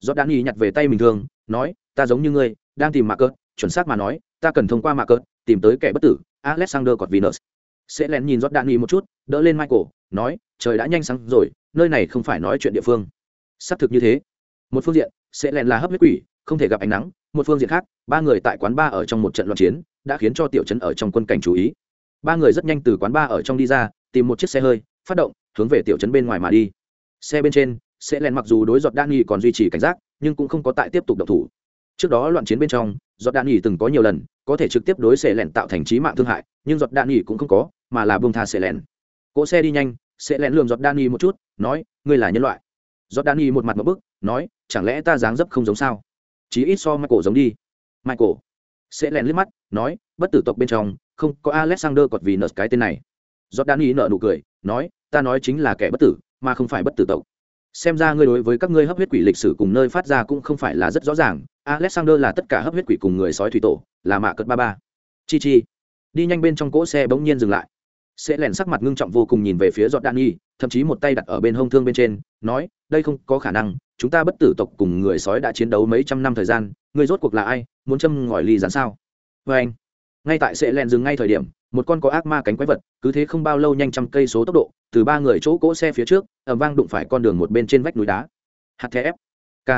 Giọt đạn nhì nhặt về tay mình thường, nói, ta giống như ngươi, đang tìm mạc cớt chuẩn xác mà nói, ta cần thông qua mạc cớt tìm tới kẻ bất tử, alexander cọt venus sẽ lẹn nhìn giọt đạn nhì một chút, đỡ lên michael, nói, trời đã nhanh sáng rồi, nơi này không phải nói chuyện địa phương. Xác thực như thế. Một phương diện, sẽ lẹn là hấp huyết quỷ, không thể gặp ánh nắng. Một phương diện khác, ba người tại quán ba ở trong một trận loạn chiến, đã khiến cho tiểu trấn ở trong quân cảnh chú ý. Ba người rất nhanh từ quán ba ở trong đi ra, tìm một chiếc xe hơi, phát động, hướng về tiểu trấn bên ngoài mà đi. Xe bên trên, sẽ lén mặc dù đối giọt đan nghi còn duy trì cảnh giác, nhưng cũng không có tại tiếp tục độc thủ. Trước đó loạn chiến bên trong, giọt đạn nghỉ từng có nhiều lần, có thể trực tiếp đối xe lẹn tạo thành trí mạng thương hại, nhưng giọt đạn nghỉ cũng không có mà là buông tha sệ lẹn. Cỗ xe đi nhanh sệ lẹn lườm giọt đan y một chút, nói, ngươi là nhân loại. Giọt đan y một mặt một bức, nói, chẳng lẽ ta dáng dấp không giống sao? Chí ít so michael giống đi. Michael? Sệ lẹn liếc mắt, nói, bất tử tộc bên trong, không có alexander cọt vì nợ cái tên này. Giọt đan y nợ nụ cười, nói, ta nói chính là kẻ bất tử, mà không phải bất tử tộc. Xem ra ngươi đối với các ngươi hấp huyết quỷ lịch sử cùng nơi phát ra cũng không phải là rất rõ ràng, alexander là tất cả hấp huyết quỷ cùng người sói thủy tổ, là mạ cất ba ba. Chi chi. Đi nhanh bên trong cỗ xe bỗng nhiên dừng lại sẽ lèn sắc mặt ngưng trọng vô cùng nhìn về phía giọt đan nhi, thậm chí một tay đặt ở bên hông thương bên trên, nói, đây không có khả năng, chúng ta bất tử tộc cùng người sói đã chiến đấu mấy trăm năm thời gian, người rốt cuộc là ai, muốn châm ngòi ly dán sao? Vê anh, ngay tại sẽ lèn dừng ngay thời điểm, một con có ác ma cánh quái vật, cứ thế không bao lâu nhanh trăm cây số tốc độ, từ ba người chỗ cỗ xe phía trước ẩm vang đụng phải con đường một bên trên vách núi đá. Hạt thép. K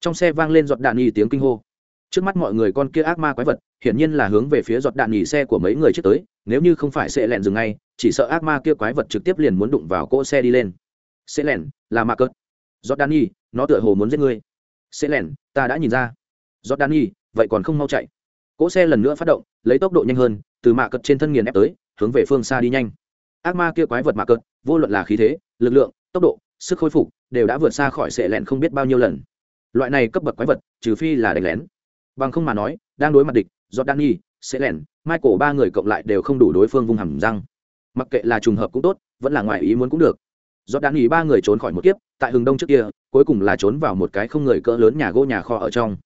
trong xe vang lên giọt đạn nhi tiếng kinh hô trước mắt mọi người con kia ác ma quái vật, hiển nhiên là hướng về phía giọt đạn nghỉ xe của mấy người trước tới, nếu như không phải sẽ lẹn dừng ngay, chỉ sợ ác ma kia quái vật trực tiếp liền muốn đụng vào cỗ xe đi lên. Sẽ lẹn, là ma cớt giọt đạn nhì, nó tựa hồ muốn giết ngươi. Sẽ lẹn, ta đã nhìn ra. Giọt đạn nhì, vậy còn không mau chạy. Cỗ xe lần nữa phát động, lấy tốc độ nhanh hơn, từ mạ cật trên thân nghiền ép tới, hướng về phương xa đi nhanh. Ác ma kia quái vật mạ cật vô luận là khí thế, lực lượng, tốc độ, sức khôi phục, đều đã vượt xa khỏi sệ lẹn không biết bao nhiêu lần. Loại này cấp bậc quái vật, trừ phi là đánh lén bằng không mà nói, đang đối mặt địch do danny sẽ lẻn michael ba người cộng lại đều không đủ đối phương vung hầm răng. Mặc kệ là trùng hợp cũng tốt, vẫn là ngoài ý muốn cũng được. Do danny ba người trốn khỏi một kiếp, tại hừng đông trước kia, cuối cùng là trốn vào một cái không người cỡ lớn nhà gỗ nhà kho ở trong.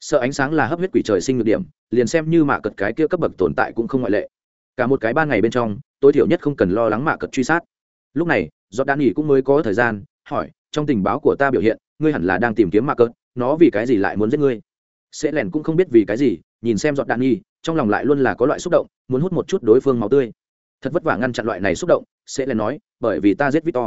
Sợ ánh sáng là hấp huyết quỷ trời sinh ngược điểm, liền xem như mạ cật cái kia cấp bậc tồn tại cũng không ngoại lệ. Cả một cái ban ngày bên trong, tối thiểu nhất không cần lo lắng mạ cật truy sát. Lúc này do đan nghỉ cũng mới có thời gian, hỏi, trong tình báo của ta biểu hiện, ngươi hẳn là đang tìm kiếm mạ cật, nó vì cái gì lại muốn giết ngươi? Sẽ lẻn cũng không biết vì cái gì, nhìn xem giọt đạn nghi, trong lòng lại luôn là có loại xúc động, muốn hút một chút đối phương máu tươi. Thật vất vả ngăn chặn loại này xúc động, sẽ lẻn nói, bởi vì ta giết victor.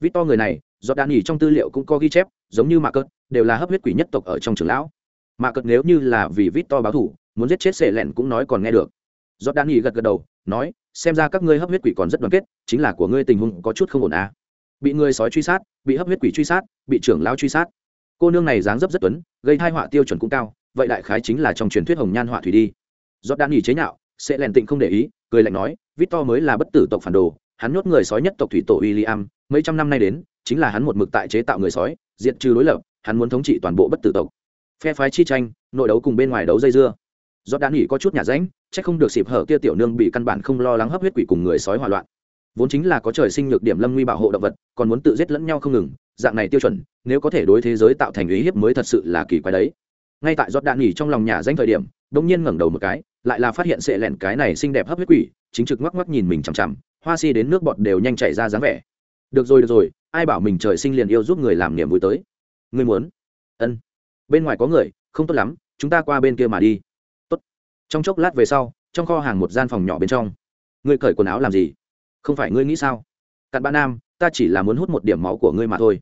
Victor người này, giọt đạn nghi trong tư liệu cũng có ghi chép, giống như mạ cật đều là hấp huyết quỷ nhất tộc ở trong trường lão. Mạ cật nếu như là vì victor báo thủ, muốn giết chết sẽ lẻn cũng nói còn nghe được. Giọt đạn nghi gật gật đầu, nói, xem ra các ngươi hấp huyết quỷ còn rất đoàn kết, chính là của ngươi tình huống có chút không ổn à. bị người sói truy sát, bị hấp huyết quỷ truy sát, bị trưởng lão truy sát cô nương này dáng dấp rất tuấn gây thai họa tiêu chuẩn cũng cao vậy đại khái chính là trong truyền thuyết hồng nhan họa thủy đi. Giọt đan nghỉ chế nhạo sẽ lèn tịnh không để ý cười lạnh nói victor mới là bất tử tộc phản đồ hắn nhốt người sói nhất tộc thủy tổ William, mấy trăm năm nay đến, chính là hắn một mực tại chế tạo người sói, diện trừ đối lập, hắn muốn thống trị toàn bộ bất tử tộc. Phe phái chi tranh, nội đấu cùng bên ngoài đấu dây dưa. Do đã nghỉ có chút nhà ránh c h ắ c không được xịp hở kia tiểu nương bị căn bản không lo lắng hấp huyết quỷ cùng người sói hỏa loạn. Vốn chính là có trời sinh nhược điểm lâm nguy bảo hộ động vật còn muốn tự giết lẫn nhau không ngừng dạng này tiêu chuẩn, nếu có thể đối thế giới tạo thành ý hiếp mới thật sự là kỳ quái đấy. Ngay tại giọt đạn nghỉ trong lòng nhà danh thời điểm đ ỗ n g nhiên ngẩng đầu một cái, lại là phát hiện sệ lẹn cái này xinh đẹp hấp huyết quỷ, chính trực ngoắc ngoắc nhìn mình chằm chằm, hoa si đến nước bọt đều nhanh chảy ra dáng vẻ. Được rồi được rồi, ai bảo mình trời sinh liền yêu giúp người làm niềm vui tới. Ngươi muốn? Ân. Bên ngoài có người, không tốt lắm, chúng ta qua bên kia mà đi. Tốt. Trong chốc lát về sau, trong kho hàng một gian phòng nhỏ bên trong. Ngươi cởi quần áo làm gì? Không phải ngươi nghĩ sao? Cặn bạn nam ta chỉ là muốn hút một điểm máu của ngươi mà thôi.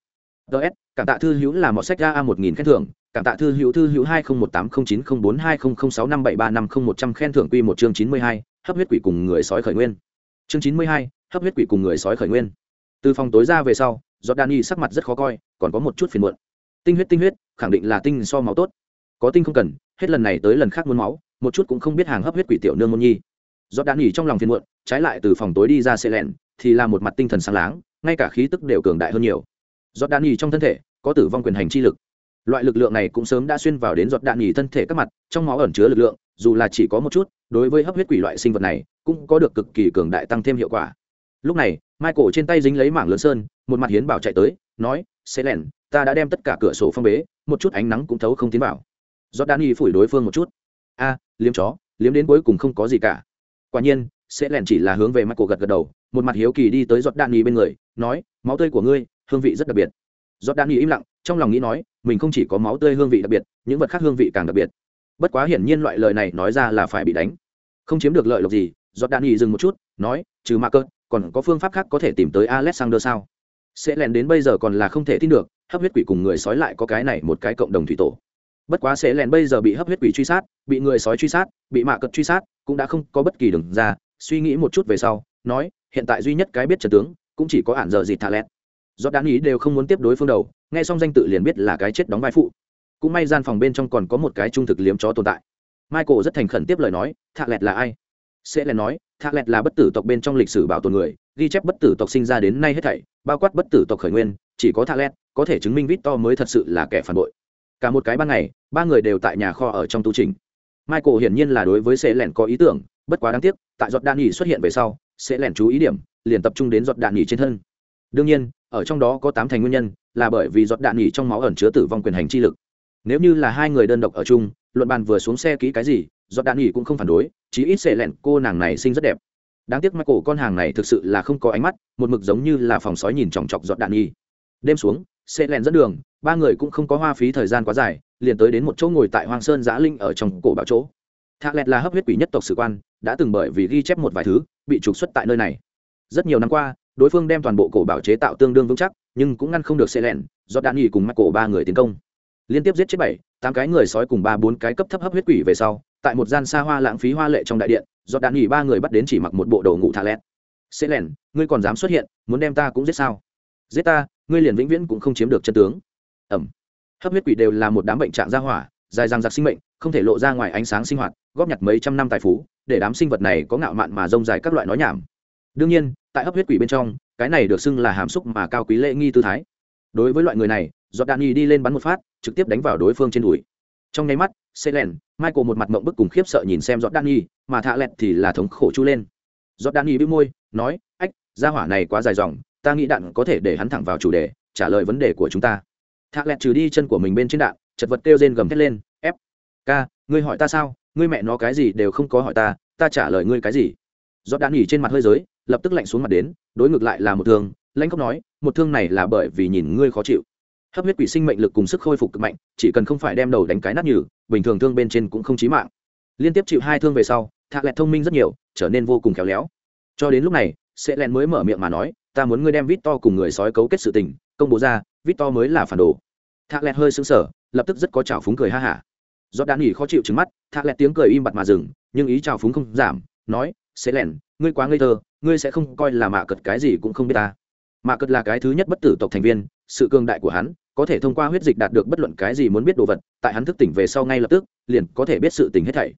Ts cảm tạ thư hữu là một sách ra một nghìn khen thưởng, cảm tạ thư hữu thư hữu hai một tám không chín không bốn hai không không sáu năm bảy ba năm không một trăm khen thưởng quy một chương chín mươi hai, hấp huyết quỷ cùng người sói khởi nguyên. Chương chín mươi hai, hấp huyết quỷ cùng người sói khởi nguyên. Từ phòng tối ra về sau do đan y sắc mặt rất khó coi, còn có một chút phiền muộn. Tinh huyết tinh huyết, khẳng định là tinh so máu tốt. Có tinh không cần, hết lần này tới lần khác muốn máu, một chút cũng không biết hàng hấp huyết quỷ tiểu nương môn nhi. Do Đan nghỉ trong lòng phiền muộn, trái lại từ phòng tối đi ra xe lẹn thì là một mặt tinh thần sáng láng ngay cả khí tức đều cường đại hơn nhiều. Giọt đạn nhì trong thân thể, có tử vong quyền hành chi lực. Loại lực lượng này cũng sớm đã xuyên vào đến giọt đạn nhì thân thể các mặt, trong máu ẩn chứa lực lượng, dù là chỉ có một chút, đối với hấp huyết quỷ loại sinh vật này, cũng có được cực kỳ cường đại tăng thêm hiệu quả. Lúc này, michael trên tay dính lấy mảng lớn sơn, một mặt hiến bảo chạy tới, nói, sẽ lẻn, ta đã đem tất cả cửa sổ phong bế, một chút ánh nắng cũng thấu không tiến vào. Giọt đạn nhì phủi đối phương một chút. A, liếm chó, liếm đến cuối cùng không có gì cả. Quả nhiên, sẽ lẻn chỉ là hướng về michael gật gật đầu một mặt hiếu kỳ đi tới giọt đan y bên người, nói, máu tươi của ngươi, hương vị rất đặc biệt. Giọt đan y im lặng, trong lòng nghĩ nói, mình không chỉ có máu tươi hương vị đặc biệt, những vật khác hương vị càng đặc biệt. Bất quá hiển nhiên loại lời này nói ra là phải bị đánh. Không chiếm được lợi lộc gì, giọt đan y dừng một chút, nói, trừ ma cơ, còn có phương pháp khác có thể tìm tới alexander sao? Sẽ lẻn đến bây giờ còn là không thể tin được, hấp huyết quỷ cùng người sói lại có cái này một cái cộng đồng thủy tổ. Bất quá sẽ lẻn bây giờ bị hấp huyết quỷ truy sát, bị người sói truy sát, bị mạ cật truy sát, cũng đã không có bất kỳ đường ra, suy nghĩ một chút về sau nói, hiện tại duy nhất cái biết trần tướng, cũng chỉ có ản giờ gì thả lẹt. Do đan ý đều không muốn tiếp đối phương đầu, nghe xong danh tự liền biết là cái chết đóng vai phụ. Cũng may gian phòng bên trong còn có một cái trung thực liếm chó tồn tại. Michael rất thành khẩn tiếp lời nói thạ lẹt là ai? Sẽ lẹt nói thạ lẹt là bất tử tộc bên trong lịch sử bảo tồn người, ghi chép bất tử tộc sinh ra đến nay hết thảy, bao quát bất tử tộc khởi nguyên, chỉ có thạ lẹt, có thể chứng minh vít to mới thật sự là kẻ phản bội. Cả một cái ban ngày, ba người đều tại nhà kho ở trong tu trình. Michael hiển nhiên là đối với sẽ lẹn có ý tưởng, bất quá đáng tiếc, tại giọt đan nghỉ xuất hiện về sau sẽ lẻn chú ý điểm, liền tập trung đến giọt đạn nghỉ trên thân. Đương nhiên, ở trong đó có tám thành nguyên nhân, là bởi vì giọt đạn nghỉ trong máu ẩn chứa tử vong quyền hành chi lực. Nếu như là hai người đơn độc ở chung, luận bàn vừa xuống xe kỹ cái gì, giọt đạn nghỉ cũng không phản đối, chí ít sẽ lẻn cô nàng này sinh rất đẹp. Đáng tiếc mắt cổ con hàng này thực sự là không có ánh mắt, một mực giống như là phòng sói nhìn chòng chọc giọt đạn nghỉ đêm xuống, sẽ lẻn dẫn đường, ba người cũng không có hoa phí thời gian quá dài, liền tới đến một chỗ ngồi tại hoàng sơn giã linh ở trong cổ bảo chỗ. Thạc lẹt là hấp huyết quỷ nhất tộc sử quan đã từng bởi vì ghi chép một vài thứ, bị trục xuất tại nơi này. Rất nhiều năm qua, đối phương đem toàn bộ cổ bảo chế tạo tương đương vững chắc, nhưng cũng ngăn không được xe lẹn, do đạn nghỉ cùng mắc cổ ba người tiến công. Liên tiếp giết chết bảy, tám cái người sói cùng ba, bốn cái cấp thấp hấp huyết quỷ về sau, tại một gian xa hoa lãng phí hoa lệ trong đại điện, do đạn nghỉ ba người bắt đến chỉ mặc một bộ đồ ngủ thả lẹn. Xe lẹn, ngươi còn dám xuất hiện, muốn đem ta cũng giết sao? Giết ta, ngươi liền vĩnh viễn cũng không chiếm được chân tướng. Ẩm. Hấp huyết quỷ đều là một đám bệnh trạng gia hỏa, dài răng giặc sinh mệnh, không thể lộ ra ngoài ánh sáng sinh hoạt, góp nhặt mấy trăm năm tài phú để đám sinh vật này có ngạo mạn mà rông dài các loại nói nhảm. Đương nhiên, tại hấp huyết quỷ bên trong, cái này được xưng là hàm xúc mà cao quý lễ nghi tư thái. Đối với loại người này giọt đạn nhi đi lên bắn một phát, trực tiếp đánh vào đối phương trên đùi. Trong nháy mắt, selen, michael một mặt mộng bức cùng khiếp sợ nhìn xem giọt đạn nhi mà thạ lẹt thì là thống khổ chu lên. Giọt đạn nhi bĩu môi, nói, ách, gia hỏa này quá dài dòng, ta nghĩ đạn có thể để hắn thẳng vào chủ đề, trả lời vấn đề của chúng ta. Thạ lẹt trừ đi chân của mình bên trên đạn, chật vật kêu rên gầm thét lên ép ca, ngươi hỏi ta sao? Ngươi mẹ nó cái gì đều không có hỏi ta ta trả lời ngươi cái gì? Do đã nghỉ trên mặt hơi giới lập tức lạnh xuống mặt đến, đối ngược lại là một thương, lãnh khóc nói, một thương này là bởi vì nhìn ngươi khó chịu. Hấp huyết quỷ sinh mệnh lực cùng sức khôi phục cực mạnh, chỉ cần không phải đem đầu đánh cái nát nhừ, bình thường thương bên trên cũng không chí mạng. Liên tiếp chịu hai thương về sau thạ lẹt thông minh rất nhiều, trở nên vô cùng khéo léo. Cho đến lúc này sẽ lẹn mới mở miệng mà nói, ta muốn ngươi đem vít to cùng người sói cấu kết sự tình công bố ra, vít to mới là phản đồ. Thạ lẹt hơi sững sờ, lập tức rất có chảo phúng cười ha hả do đạn nghỉ khó chịu trứng mắt thạ lẹt tiếng cười im bặt mà dừng, nhưng ý chào phúng không giảm, nói, sẽ lẻn, ngươi quá ngây thơ, ngươi sẽ không coi là mạ cật cái gì cũng không biết ta. Mạ cật là cái thứ nhất bất tử tộc thành viên, sự cường đại của hắn có thể thông qua huyết dịch đạt được bất luận cái gì muốn biết đồ vật, tại hắn thức tỉnh về sau ngay lập tức, liền có thể biết sự tình hết thảy.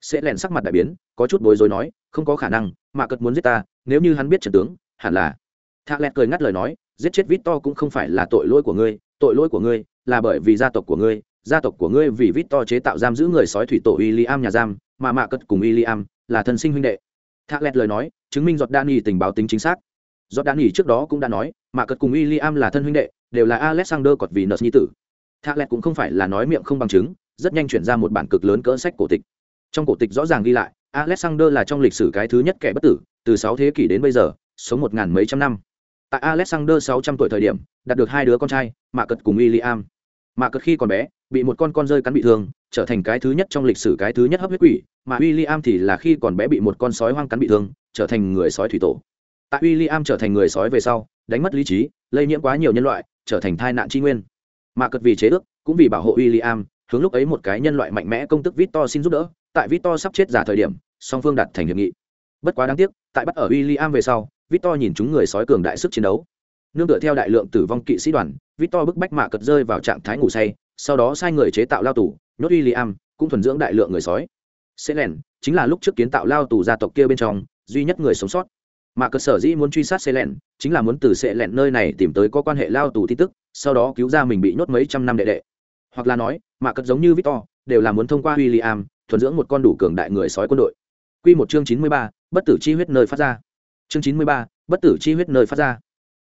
Sẽ lẻn sắc mặt đại biến, có chút bối rối nói, không có khả năng, mạ cật muốn giết ta, nếu như hắn biết trần tướng, hẳn là thạ lẹt cười ngắt lời nói, giết chết vít to cũng không phải là tội lỗi của ngươi, tội lỗi của ngươi là bởi vì gia tộc của ngươi gia tộc của ngươi vì vít to chế tạo giam giữ người sói thủy tổ w i l l i am nhà giam, mà mạ cất cùng w i l l i am là thân sinh huynh đệ. Thạ lẹt lời nói, chứng minh giọt đan nghỉ tình báo tính chính xác. Giọt đan nghỉ trước đó cũng đã nói, mạ cất cùng w i l l i am là thân huynh đệ, đều là alexander cọt vì nợ nhi tử. Thạ lẹt cũng không phải là nói miệng không bằng chứng, rất nhanh chuyển ra một bản cực lớn cỡ sách cổ tịch. Trong cổ tịch rõ ràng ghi lại, alexander là trong lịch sử cái thứ nhất kẻ bất tử, từ sáu thế kỷ đến bây giờ, sống một ngàn mấy trăm năm. Tại alexander sáu trăm tuổi thời điểm, đạt được hai đứa con trai, mạ cật cùng w i l l i am mà cật khi còn bé, bị một con con rơi cắn bị thương, trở thành cái thứ nhất trong lịch sử, cái thứ nhất hấp huyết quỷ, mà w i l l i am thì là khi còn bé bị một con sói hoang cắn bị thương, trở thành người sói thủy tổ. Tại w i l l i am trở thành người sói về sau, đánh mất lý trí, lây nhiễm quá nhiều nhân loại, trở thành thai nạn tri nguyên. Mà cật vì chế ước, cũng vì bảo hộ w i l l i am hướng lúc ấy một cái nhân loại mạnh mẽ công tức victor xin giúp đỡ, tại victor sắp chết giả thời điểm, song phương đặt thành hiệp nghị. Bất quá đáng tiếc, tại bắt ở w i l l i am về sau, victor nhìn chúng người sói cường đại sức chiến đấu. Nương tựa theo đại lượng tử vong kỵ sĩ đoàn victor bức bách mạ cật rơi vào trạng thái ngủ say sau đó sai người chế tạo lao tù nhốt William cũng thuần dưỡng đại lượng người sói. Selen lẻn chính là lúc trước kiến tạo lao tù gia tộc kia bên trong duy nhất người sống sót. Mạ cật sở dĩ muốn truy sát Selen, lẻn chính là muốn từ Selen lẻn nơi này tìm tới có quan hệ lao tù tin tức sau đó cứu ra mình bị nhốt mấy trăm năm đệ đệ. Hoặc là nói mạ cật giống như victor đều là muốn thông qua William thuần dưỡng một con đủ cường đại người sói quân đội. Quy một chương chín mươi ba bất tử chi huyết nơi phát ra. Chương chín mươi ba bất tử chi huyết nơi phát ra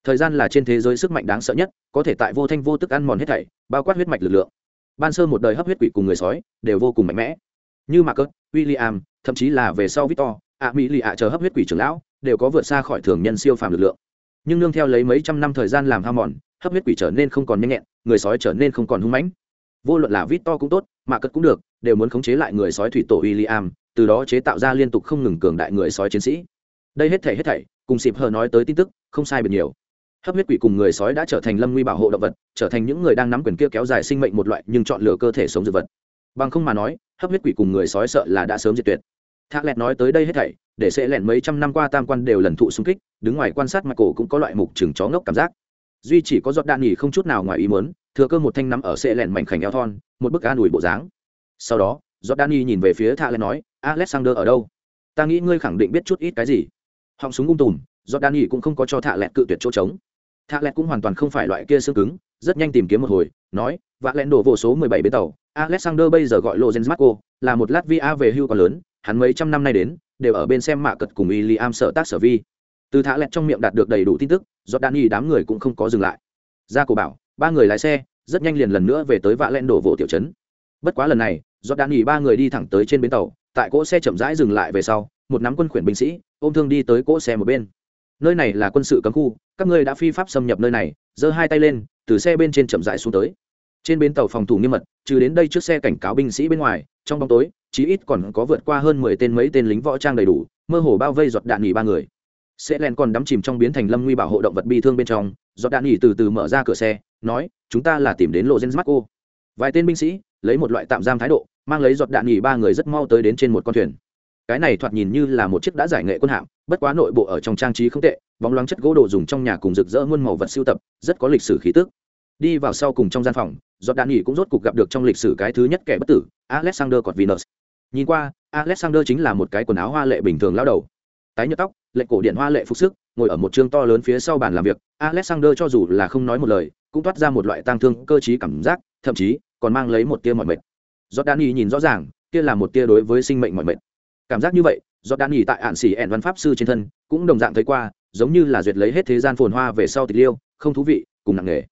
thời gian là trên thế giới sức mạnh đáng sợ nhất, có thể tại vô thanh vô tức ăn mòn hết thảy, bao quát huyết mạch lực lượng. Ban sơ một đời hấp huyết quỷ cùng người sói đều vô cùng mạnh mẽ. Như mà cớt william, thậm chí là về sau victor, ạ, mỹ lì ạ chờ hấp huyết quỷ trưởng lão, đều có vượt xa khỏi thường nhân siêu phàm lực lượng. Nhưng nương theo lấy mấy trăm năm thời gian làm hao mòn, hấp huyết quỷ trở nên không còn nhanh nhẹn, người sói trở nên không còn hung mãnh. Vô luận là victor cũng tốt mà cất cũng được, đều muốn khống chế lại người sói thủy tổ william, từ đó chế tạo ra liên tục không ngừng cường đại người sói chiến sĩ. Đây hết thảy hết thảy, cùng xịp hờ nói tới tin tức, không sai biệt nhiều hấp huyết quỷ cùng người sói đã trở thành lâm nguy bảo hộ động vật, trở thành những người đang nắm quyền kia kéo dài sinh mệnh một loại nhưng chọn lựa cơ thể sống dược vật. Bằng không mà nói, hấp huyết quỷ cùng người sói sợ là đã sớm diệt tuyệt. Thác lẹt nói tới đây hết thảy, để sẽ lẹn mấy trăm năm qua tam quan đều lần thụ xung kích, đứng ngoài quan sát mặt cổ cũng có loại mục chừng chó ngốc cảm giác. Duy chỉ có giọt đạn nghỉ không chút nào ngoài ý muốn, thừa cơ một thanh nắm ở sẽ lẹn mảnh khảnh eo thon, một bức an ủi bộ dáng. Sau đó, giọt đạn nghỉ nhìn về phía thác lẹt nói, alexander ở đâu? Ta nghĩ ngươi khẳng định biết chút ít cái gì. Họng súng ung tùm, giọt đạn nghỉ cũng không có cho thạ lẹt cự tuyệt chỗ trống thạ lẹt cũng hoàn toàn không phải loại kia xương cứng, rất nhanh tìm kiếm một hồi, nói, vạ lẹn đổ vô số mười bảy bến tàu, alexander bây giờ gọi lộ gen marco, là một lát va về hưu còn lớn, hắn mấy trăm năm nay đến, đều ở bên xem mạ cật cùng y li am sợ tác sở vi. Từ thạ lẹt trong miệng đạt được đầy đủ tin tức do đan y đám người cũng không có dừng lại. Ra cổ bảo, ba người lái xe, rất nhanh liền lần nữa về tới vạ lẹn đổ vô tiểu trấn. Bất quá lần này do đan y ba người đi thẳng tới trên bến tàu, tại cỗ xe chậm rãi dừng lại về sau, một nắm quân khuyển binh sĩ, ôm thương đi tới cỗ xe một bên nơi này là quân sự cấm khu, các ngươi đã phi pháp xâm nhập nơi này, giơ hai tay lên, từ xe bên trên chậm rãi xuống tới. Trên bến tàu phòng thủ nghiêm mật, trừ đến đây trước xe cảnh cáo binh sĩ bên ngoài, trong bóng tối, chí ít còn có vượt qua hơn mười tên mấy tên lính võ trang đầy đủ, mơ hồ bao vây giọt đạn nghỉ ba người. Sẽ len còn đắm chìm trong biến thành lâm nguy bảo hộ động vật bi thương bên trong, giọt đạn nghỉ từ từ mở ra cửa xe, nói, chúng ta là tìm đến lộ gen marco vài tên binh sĩ, lấy một loại tạm giam thái độ, mang lấy giọt đạn nghỉ ba người rất mau tới đến trên một con thuyền cái này thoạt nhìn như là một chiếc đã giải nghệ quân hạm bất quá nội bộ ở trong trang trí không tệ bóng loáng chất gỗ đồ dùng trong nhà cùng rực rỡ muôn màu vật siêu tập rất có lịch sử khí tức. Đi vào sau cùng trong gian phòng giọt đạn nghỉ cũng rốt cuộc gặp được trong lịch sử cái thứ nhất kẻ bất tử alexander corvinus. Nhìn qua alexander chính là một cái quần áo hoa lệ bình thường lao đầu. Tái nhợt tóc lệ cổ điện hoa lệ phục sức ngồi ở một chương to lớn phía sau bàn làm việc alexander cho dù là không nói một lời cũng toát ra một loại tang thương cơ t cảm giác thậm chí còn mang lấy một tia mọi mệt. Jordani nhìn rõ ràng, kia là một tia đối với sinh mệnh mọi mệt. Cảm giác như vậy, Jordani tại ản xỉ ẻn văn pháp sư trên thân, cũng đồng dạng thấy qua, giống như là duyệt lấy hết thế gian phồn hoa về sau tịch liêu, không thú vị, cùng nặng nghề.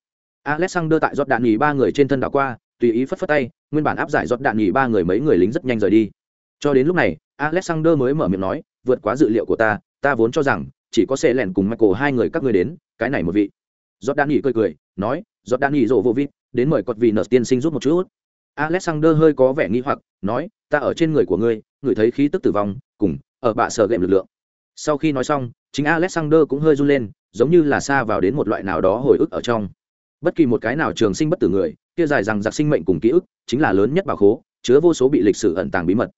Alexander tại Jordani ba người trên thân đảo qua, tùy ý phất phất tay, nguyên bản áp giải Jordani ba người mấy người lính rất nhanh rời đi. Cho đến lúc này, Alexander mới mở miệng nói, vượt quá dự liệu của ta, ta vốn cho rằng chỉ có sẽ lẻn cùng Michael hai người các ngươi đến, cái này một vị. Jordani cười cười, nói, Jordani rộ vô vít, đến mời cọt vì nợ tiên sinh giúp một chút alexander hơi có vẻ nghi hoặc, nói, ta ở trên người của ngươi, ngửi thấy khí tức tử vong, cùng, ở bạ sở gệm lực lượng. Sau khi nói xong, chính alexander cũng hơi run lên, giống như là xa vào đến một loại nào đó hồi ức ở trong. Bất kỳ một cái nào trường sinh bất tử người, kia dài rằng giặc sinh mệnh cùng ký ức, chính là lớn nhất bảo khố, chứa vô số bị lịch sử ẩn tàng bí mật.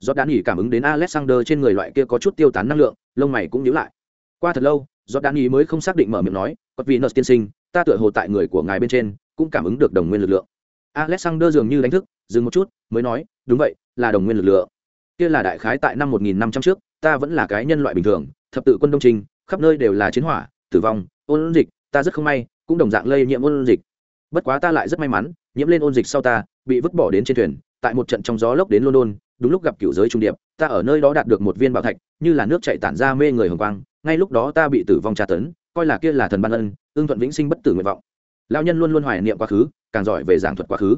Do đã nghỉ cảm ứng đến alexander trên người loại kia có chút tiêu tán năng lượng, lông mày cũng nhíu lại. Qua thật lâu do đã nghỉ mới không xác định mở miệng nói có vì nợ tiên sinh, ta tựa hồ tại người của ngài bên trên, cũng cảm ứng được đồng nguyên lực lượng alexander dường như đánh thức, dừng một chút, mới nói, đúng vậy, là đồng nguyên lực lượng. Kia là đại khái tại năm một nghìn năm trăm trước, ta vẫn là cái nhân loại bình thường, thập tự quân đông trình, khắp nơi đều là chiến hỏa, tử vong, ôn dịch, ta rất không may, cũng đồng dạng lây nhiễm ôn dịch. Bất quá ta lại rất may mắn, nhiễm lên ôn dịch sau ta, bị vứt bỏ đến trên thuyền, tại một trận trong gió lốc đến london, đúng lúc gặp cựu giới trung điệp, ta ở nơi đó đạt được một viên bảo thạch, như là nước chạy tản ra mê người hồng quang, ngay lúc đó ta bị tử vong tra tấn, coi là kia là thần ban ân ương thuận vĩnh sinh bất tử nguyện vọng. Lao nhân luôn luôn hoài niệm quá khứ càng giỏi về giảng thuật quá khứ.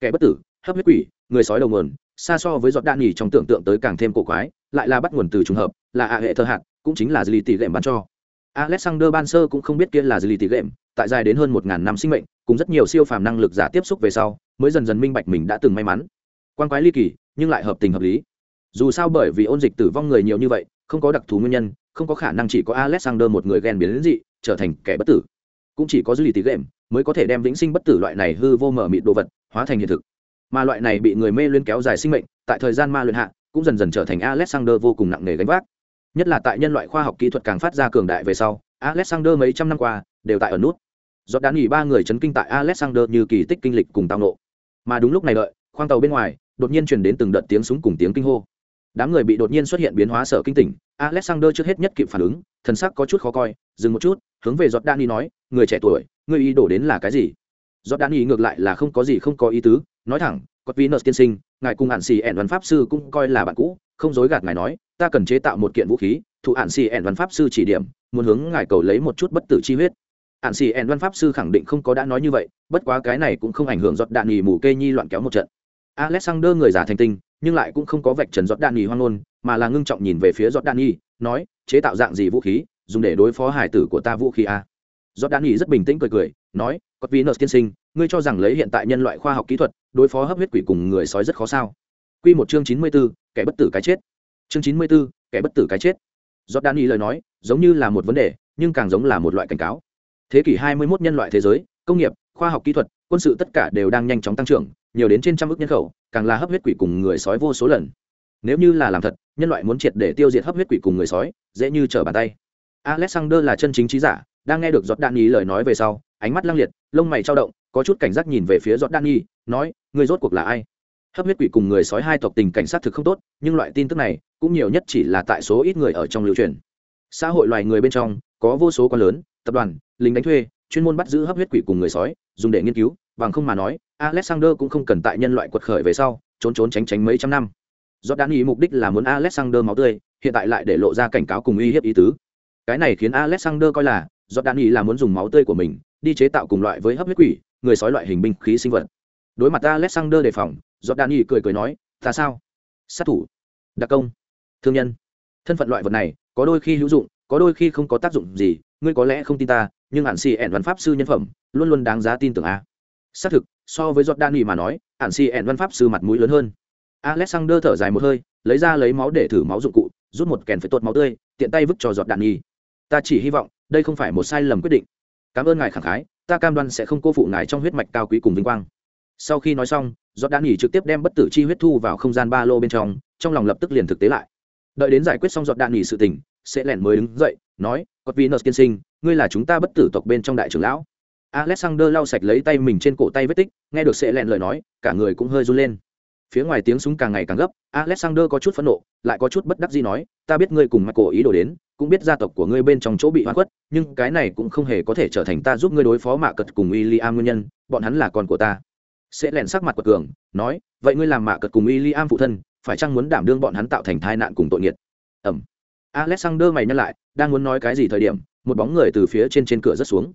Kẻ bất tử, hấp huyết quỷ, người sói đầu nguồn, xa so với giọt đạn nhì trong tưởng tượng tới càng thêm cổ quái, lại là bắt nguồn từ trùng hợp, là ạ hệ thơ hạt, cũng chính là dư lì tỷ gệm ban cho. Alexander ban sơ cũng không biết kia là dư lì tỷ gệm tại dài đến hơn một ngàn năm sinh mệnh, cùng rất nhiều siêu phàm năng lực giả tiếp xúc về sau, mới dần dần minh bạch mình đã từng may mắn. Quan quái ly kỳ, nhưng lại hợp tình hợp lý. Dù sao bởi vì ôn dịch tử vong người nhiều như vậy, không có đặc thù nguyên nhân, không có khả năng chỉ có alexander một người ghen biến dị, trở thành kẻ bất tử cũng chỉ có dư lì tí game mới có thể đem vĩnh sinh bất tử loại này hư vô mở mịt đồ vật hóa thành hiện thực. Mà loại này bị người mê luyên kéo dài sinh mệnh, tại thời gian ma luyện hạ, cũng dần dần trở thành alexander vô cùng nặng nề gánh vác. Nhất là tại nhân loại khoa học kỹ thuật càng phát ra cường đại về sau, alexander mấy trăm năm qua đều tại ở nút. Do đán nghỉ ba người chấn kinh tại alexander như kỳ tích kinh lịch cùng tao nộ. Mà đúng lúc này đợi, khoang tàu bên ngoài, đột nhiên truyền đến từng đợt tiếng súng cùng tiếng kinh hô. Đám người bị đột nhiên xuất hiện biến hóa sở kinh tỉnh, alexander trước hết nhất kịp phản ứng, thần sắc có chút khó coi, dừng một chút hướng về giọt đan y nói, người trẻ tuổi người ý đổ đến là cái gì? Giọt đan y ngược lại là không có gì không có ý tứ, nói thẳng có nợ tiên sinh, ngài cùng hạn xì ẻn văn pháp sư cũng coi là bạn cũ, không dối gạt ngài nói, ta cần chế tạo một kiện vũ khí, thụ hạn xì ẻn văn pháp sư chỉ điểm, muốn hướng ngài cầu lấy một chút bất tử chi huyết. Ạn xì ẻn văn pháp sư khẳng định không có đã nói như vậy, bất quá cái này cũng không ảnh hưởng giọt đạn nghỉ mù kê nhi loạn kéo một trận. Alexander người giả thành tinh, nhưng lại cũng không có vạch trần giọt đạn nghỉ hoang ngôn, mà là ngưng trọng nhìn về phía giọt đạn nghỉ nói, chế tạo dạng gì vũ khí? Dùng để đối phó hải tử của ta vũ khí a giót đã nghỉ rất bình tĩnh cười cười nói có vì nợ tiên sinh ngươi cho rằng lấy hiện tại nhân loại khoa học kỹ thuật đối phó hấp huyết quỷ cùng người sói rất khó sao Quy một chương chín mươi 94, kẻ bất tử cái chết. Chương chín mươi 94, kẻ bất tử cái chết. jot đã nghĩ lời nói, giống như là một vấn đề, nhưng càng giống là một loại cảnh cáo. Thế kỷ 21 nhân loại thế giới, công nghiệp, khoa học kỹ thuật, quân sự tất cả đều đang nhanh chóng tăng trưởng, nhiều đến trên trăm ước nhân khẩu, càng là hấp huyết quỷ cùng người sói vô số lần. Nếu như là làm thật, nhân loại muốn triệt để tiêu diệt hấp huyết quỷ cùng người sói, dễ như trở bàn tay. Alexander là chân chính trí giả, đang nghe được Jordan lời nói về sau, ánh mắt lăng liệt, lông mày trao động, có chút cảnh giác nhìn về phía Jordan nói, người rốt cuộc là ai? hấp huyết quỷ cùng người sói hai tộc tình cảnh sát thực không tốt nhưng loại tin tức này cũng nhiều nhất chỉ là tại số ít người ở trong lưu truyền. Xã hội loài người bên trong có vô số con lớn tập đoàn lính đánh thuê chuyên môn bắt giữ hấp huyết quỷ cùng người sói dùng để nghiên cứu bằng không mà nói alexander cũng không cần tại nhân loại quật khởi về sau trốn trốn tránh tránh mấy trăm năm. Do đan ý mục đích là muốn alexander máu tươi hiện tại lại để lộ ra cảnh cáo cùng uy hiếp ý tứ cái này khiến alexander coi là do đan ý là muốn dùng máu tươi của mình đi chế tạo cùng loại với hấp huyết quỷ, người sói loại hình binh khí sinh vật. Đối mặt alexander đề phòng do đan nghỉ cười cười nói, ta sao? Sát thủ. Đặc công. Thương nhân. Thân phận loại vật này, có đôi khi hữu dụng, có đôi khi không có tác dụng gì, ngươi có lẽ không tin ta, nhưng hạn xì ẻn văn pháp sư nhân phẩm, luôn luôn đáng giá tin tưởng a. Xác thực, so với giọt đan ủy mà nói hạn xì ẻn văn pháp sư mặt mũi lớn hơn. Alexander thở dài một hơi, lấy ra lấy máu để thử máu dụng cụ, rút một kèn phải tuột máu tươi, tiện tay vứt cho giọt đạn nghỉ ta chỉ hy vọng đây không phải một sai lầm quyết định. Cảm ơn ngài khẳng khái, ta cam đoan sẽ không cô phụ ngài trong huyết mạch cao quý cùng vinh quang. Sau khi nói xong, giọt đã nghỉ trực tiếp đem bất tử chi huyết thu vào không gian ba lô bên trong trong lòng lập tức liền thực tế lại. Đợi đến giải quyết xong giọt đạn nghỉ sự tình, sẽ lẻn mới đứng dậy, nói có vì nợ kiên sinh, ngươi là chúng ta bất tử tộc bên trong đại trưởng lão. Alexander lau sạch lấy tay mình trên cổ tay vết tích, nghe được sẽ lẹn lời nói, cả người cũng hơi run lên. Phía ngoài tiếng súng càng ngày càng gấp, alexander có chút phẫn nộ, lại có chút bất đắc gì nói, ta biết ngươi cùng michael ý đồ đến cũng biết gia tộc của ngươi bên trong chỗ bị hoa quất nhưng cái này cũng không hề có thể trở thành ta giúp ngươi đối phó mạ cật cùng w am nguyên nhân, bọn hắn là con của ta. Sẽ lẻn sắc mặt quật cường, nói, vậy ngươi làm mạ cật cùng w am phụ thân, phải chăng muốn đảm đương bọn hắn tạo thành tai nạn cùng tội nghiệt? Ẩm. Alexander mày nhắc lại, đang muốn nói cái gì thời điểm, một bóng người từ phía trên trên cửa rớt xuống.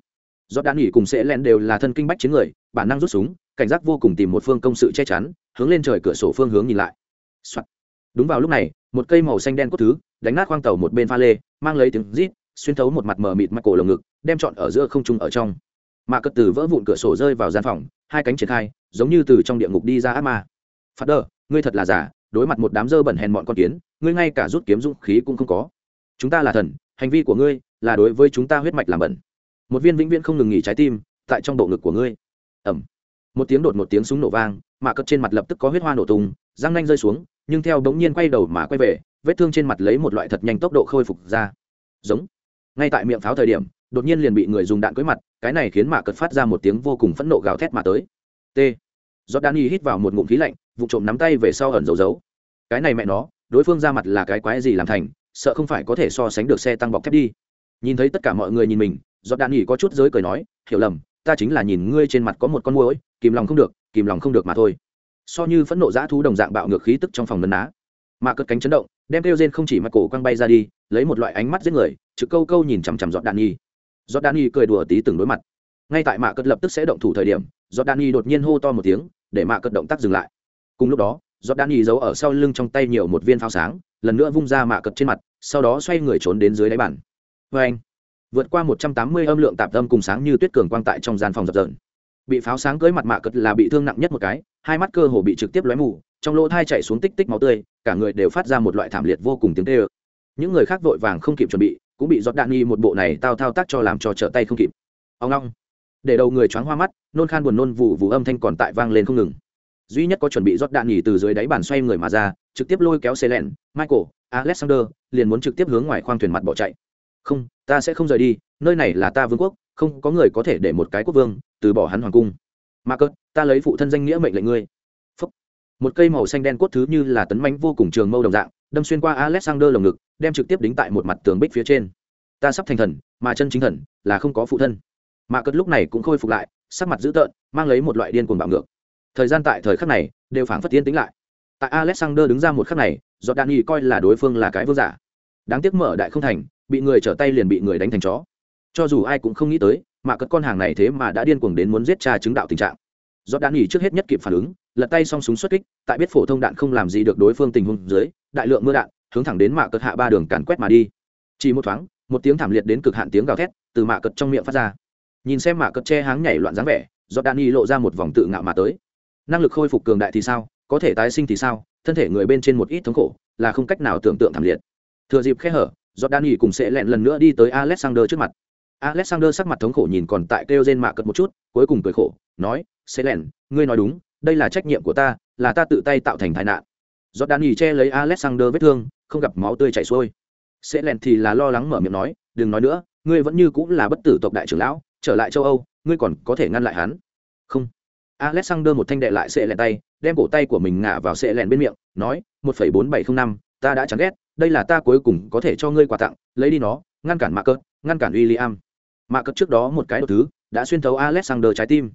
Do đã nghỉ cùng sẽ len đều là thân kinh bách chiến người, bản năng rút súng, cảnh giác vô cùng tìm một phương công sự che chắn, hướng lên trời cửa sổ phương hướng nhìn lại、Soạn. đúng vào lúc này một cây màu xanh đen cốt thứ, đánh nát khoang tàu một bên pha lê, mang lấy tiếng rít, xuyên thấu một mặt mờ mịt mặt cổ lồng ngực, đem trọn ở giữa không trung ở trong. Mà cất từ vỡ vụn cửa sổ rơi vào gian phòng, hai cánh triển khai, giống như từ trong địa ngục đi ra ác ma. Phát đờ, ngươi thật là giả, đối mặt một đám dơ bẩn hèn bọn con kiến, ngươi ngay cả rút kiếm dũng khí cũng không có. Chúng ta là thần, hành vi của ngươi là đối với chúng ta huyết mạch làm bẩn. Một viên vĩnh viễn không ngừng nghỉ trái tim, tại trong bộ ngực của ngươi. Ẩm một tiếng đột một tiếng súng nổ vang mạ cất trên mặt lập tức có huyết hoa nổ tung, răng nanh rơi xuống nhưng theo bỗng nhiên quay đầu mà quay về, vết thương trên mặt lấy một loại thật nhanh tốc độ khôi phục ra. Giống. Ngay tại miệng pháo thời điểm, đột nhiên liền bị người dùng đạn cưới mặt, cái này khiến mạ cất phát ra một tiếng vô cùng phẫn nộ gào thét mà tới. T. Do đan hít vào một ngụm khí lạnh, vụ trộm nắm tay về sau ẩn dấu dấu cái này mẹ nó, đối phương ra mặt là cái quái gì làm thành, sợ không phải có thể so sánh được xe tăng bọc thép đi. Nhìn thấy tất cả mọi người nhìn mình do đan nghỉ có chút giới cười nói, hiểu lầm, ta chính là nhìn ngươi trên mặt có một con mũi kìm lòng không được, kìm lòng không được mà thôi so như phẫn nộ dã thú đồng dạng bạo ngược khí tức trong phòng nấn ná. Mạ cất cánh chấn động, đem kêu rên không chỉ mặt cổ quăng bay ra đi, lấy một loại ánh mắt giết người, trực câu câu nhìn chằm chằm giọt đạn nhi. Giọt đạn nhi cười đùa tí từng đối mặt. Ngay tại mạ cất lập tức sẽ động thủ thời điểm, giọt đạn nhi đột nhiên hô to một tiếng, để mạ cất động tác dừng lại. Cùng lúc đó, giọt đạn nhi giấu ở sau lưng trong tay nhiều một viên pháo sáng, lần nữa vung ra mạ cất trên mặt, sau đó xoay người trốn đến dưới đáy bản vê anh, vượt qua một trăm tám mươi âm lượng tạp âm cùng sáng như tuyết cường quang tại trong gian phòng dập dờn. Bị pháo sáng cưới mặt mạ cất là bị thương nặng nhất một cái hai mắt cơ hồ bị trực tiếp lóe mù, trong lỗ thai chạy xuống tích tích máu tươi, cả người đều phát ra một loại thảm liệt vô cùng tiếng tê ơ. Những người khác vội vàng không kịp chuẩn bị, cũng bị giọt đạn nghi một bộ này tao thao tác cho làm cho trở tay không kịp. Ông long. Để đầu người choáng hoa mắt, nôn khan buồn nôn vụ vụ âm thanh còn tại vang lên không ngừng. Duy nhất có chuẩn bị rót đạn nhỉ từ dưới đáy bàn xoay người mà ra, trực tiếp lôi kéo xe lẹn michael, alexander, liền muốn trực tiếp hướng ngoài khoang thuyền mặt bỏ chạy. Không, ta sẽ không rời đi, nơi này là ta vương quốc, không có người có thể để một cái quốc vương từ bỏ hắn hoàng cung mà cớt ta lấy phụ thân danh nghĩa mệnh lệnh ngươi. Phúc. một cây màu xanh đen cốt thứ như là tấn mánh vô cùng trường mâu đồng dạng, đâm xuyên qua alexander lồng ngực, đem trực tiếp đính tại một mặt tường bích phía trên. Ta sắp thành thần, mà chân chính thần là không có phụ thân. Mà cất lúc này cũng khôi phục lại, sắc mặt dữ tợn, mang lấy một loại điên cuồng bạo ngược. Thời gian tại thời khắc này đều phảng phất tiến tính lại. Tại alexander đứng ra một khắc này do đan y coi là đối phương là cái vương giả. Đáng tiếc mở đại không thành, bị người trở tay liền bị người đánh thành chó. Cho dù ai cũng không nghĩ tới mà cất con hàng này thế mà đã điên cuồng đến muốn giết cha chứng đạo tình trạng. Do đạn nghỉ trước hết nhất kịp phản ứng, lật tay song súng xuất kích, tại biết phổ thông đạn không làm gì được đối phương tình huống dưới, đại lượng mưa đạn, hướng thẳng đến mạ cất hạ ba đường càn quét mà đi. Chỉ một thoáng, một tiếng thảm liệt đến cực hạn tiếng gào thét từ mạ cất trong miệng phát ra. Nhìn xem mạ cất che háng nhảy loạn dáng vẻ do đạn nghỉ lộ ra một vòng tự ngạo mà tới. Năng lực khôi phục cường đại thì sao, có thể tái sinh thì sao, thân thể người bên trên một ít thống khổ, là không cách nào tưởng tượng thảm liệt. Thừa dịp khe hở do đan nghỉ cùng sẽ lẹn lần nữa đi tới alexander trước mặt alexander sắc mặt thống khổ nhìn còn tại kêu trên mạ cật một chút, cuối cùng cười khổ, nói sẽ ngươi nói đúng, đây là trách nhiệm của ta, là ta tự tay tạo thành tai nạn. Giọt đạn nghỉ che lấy alexander vết thương, không gặp máu tươi chảy xuôi. Sẽ lẹn thì là lo lắng mở miệng nói, đừng nói nữa, ngươi vẫn như cũng là bất tử tộc đại trưởng lão, trở lại châu âu, ngươi còn có thể ngăn lại hắn. Không. Alexander một thanh đệ lại sẽ lẹn tay, đem cổ tay của mình ngả vào sẽ lẹn bên miệng, nói, một phẩy bốn bảy không năm, ta đã chán ghét, đây là ta cuối cùng có thể cho ngươi quà tặng, lấy đi nó, ngăn cản mạ cớt ngăn cản w i l l i am mạ cất trước đó một cái đầu thứ, đã xuyên thấu alexander trái tim.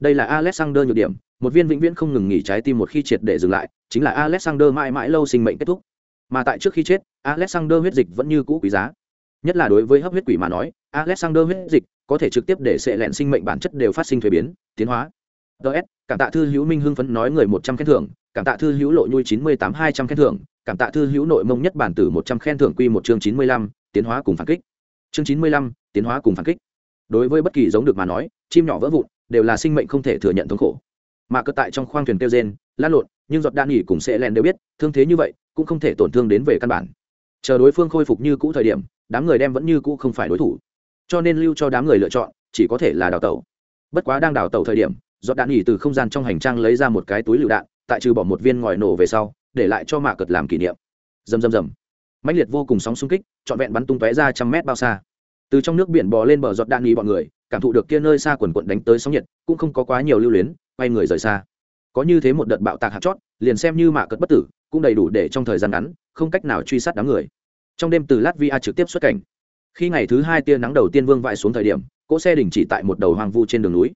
Đây là alexander nhược điểm, một viên vĩnh viễn không ngừng nghỉ trái tim một khi triệt để dừng lại, chính là alexander mãi mãi lâu sinh mệnh kết thúc. Mà tại trước khi chết, alexander huyết dịch vẫn như cũ quý giá. Nhất là đối với hấp huyết quỷ mà nói, alexander huyết dịch có thể trực tiếp để sệ lẹn sinh mệnh bản chất đều phát sinh thuế biến, tiến hóa. Ts cảm tạ thư hữu minh hưng phấn nói người một trăm khen thưởng, cảm tạ thư hữu lộ nhui chín mươi tám hai trăm khen thưởng, cảm tạ thư hữu nội mông nhất bản tử một trăm khen thưởng quy một chương chín mươi lăm, tiến hóa cùng phản kích. Chương chín mươi lăm tiến hóa cùng phản kích. Đối với bất kỳ giống được mà nói, chim nhỏ vỡ vụn đều là sinh mệnh không thể thừa nhận thống khổ. Mà cơ tại trong khoang thuyền kêu gen lan lộn, nhưng giọt đan nghỉ cùng sẽ len đều biết, thương thế như vậy cũng không thể tổn thương đến về căn bản. Chờ đối phương khôi phục như cũ thời điểm, đám người đem vẫn như cũ không phải đối thủ. Cho nên lưu cho đám người lựa chọn, chỉ có thể là đào tẩu. Bất quá đang đào tẩu thời điểm, giọt đạn nghỉ từ không gian trong hành trang lấy ra một cái túi lựu đạn, tại trừ bỏ một viên ngòi nổ về sau, để lại cho mạ cật làm kỷ niệm. Rầm rầm rầm. Mãnh liệt vô cùng sóng xung kích, trọn vẹn bắn tung tóe ra trăm mét bao xa từ trong nước biển bò lên bờ giọt đạn nghi bọn người, cảm thụ được kia nơi xa quần quận đánh tới sóng nhiệt, cũng không có quá nhiều lưu luyến, quay người rời xa. Có như thế một đợt bạo tạc hạt chót, liền xem như mạ cất bất tử, cũng đầy đủ để trong thời gian ngắn, không cách nào truy sát đám người. Trong đêm từ latvia trực tiếp xuất cảnh. Khi ngày thứ hai tia nắng đầu tiên vương vãi xuống thời điểm, cỗ xe đình chỉ tại một đầu hoang vu trên đường núi.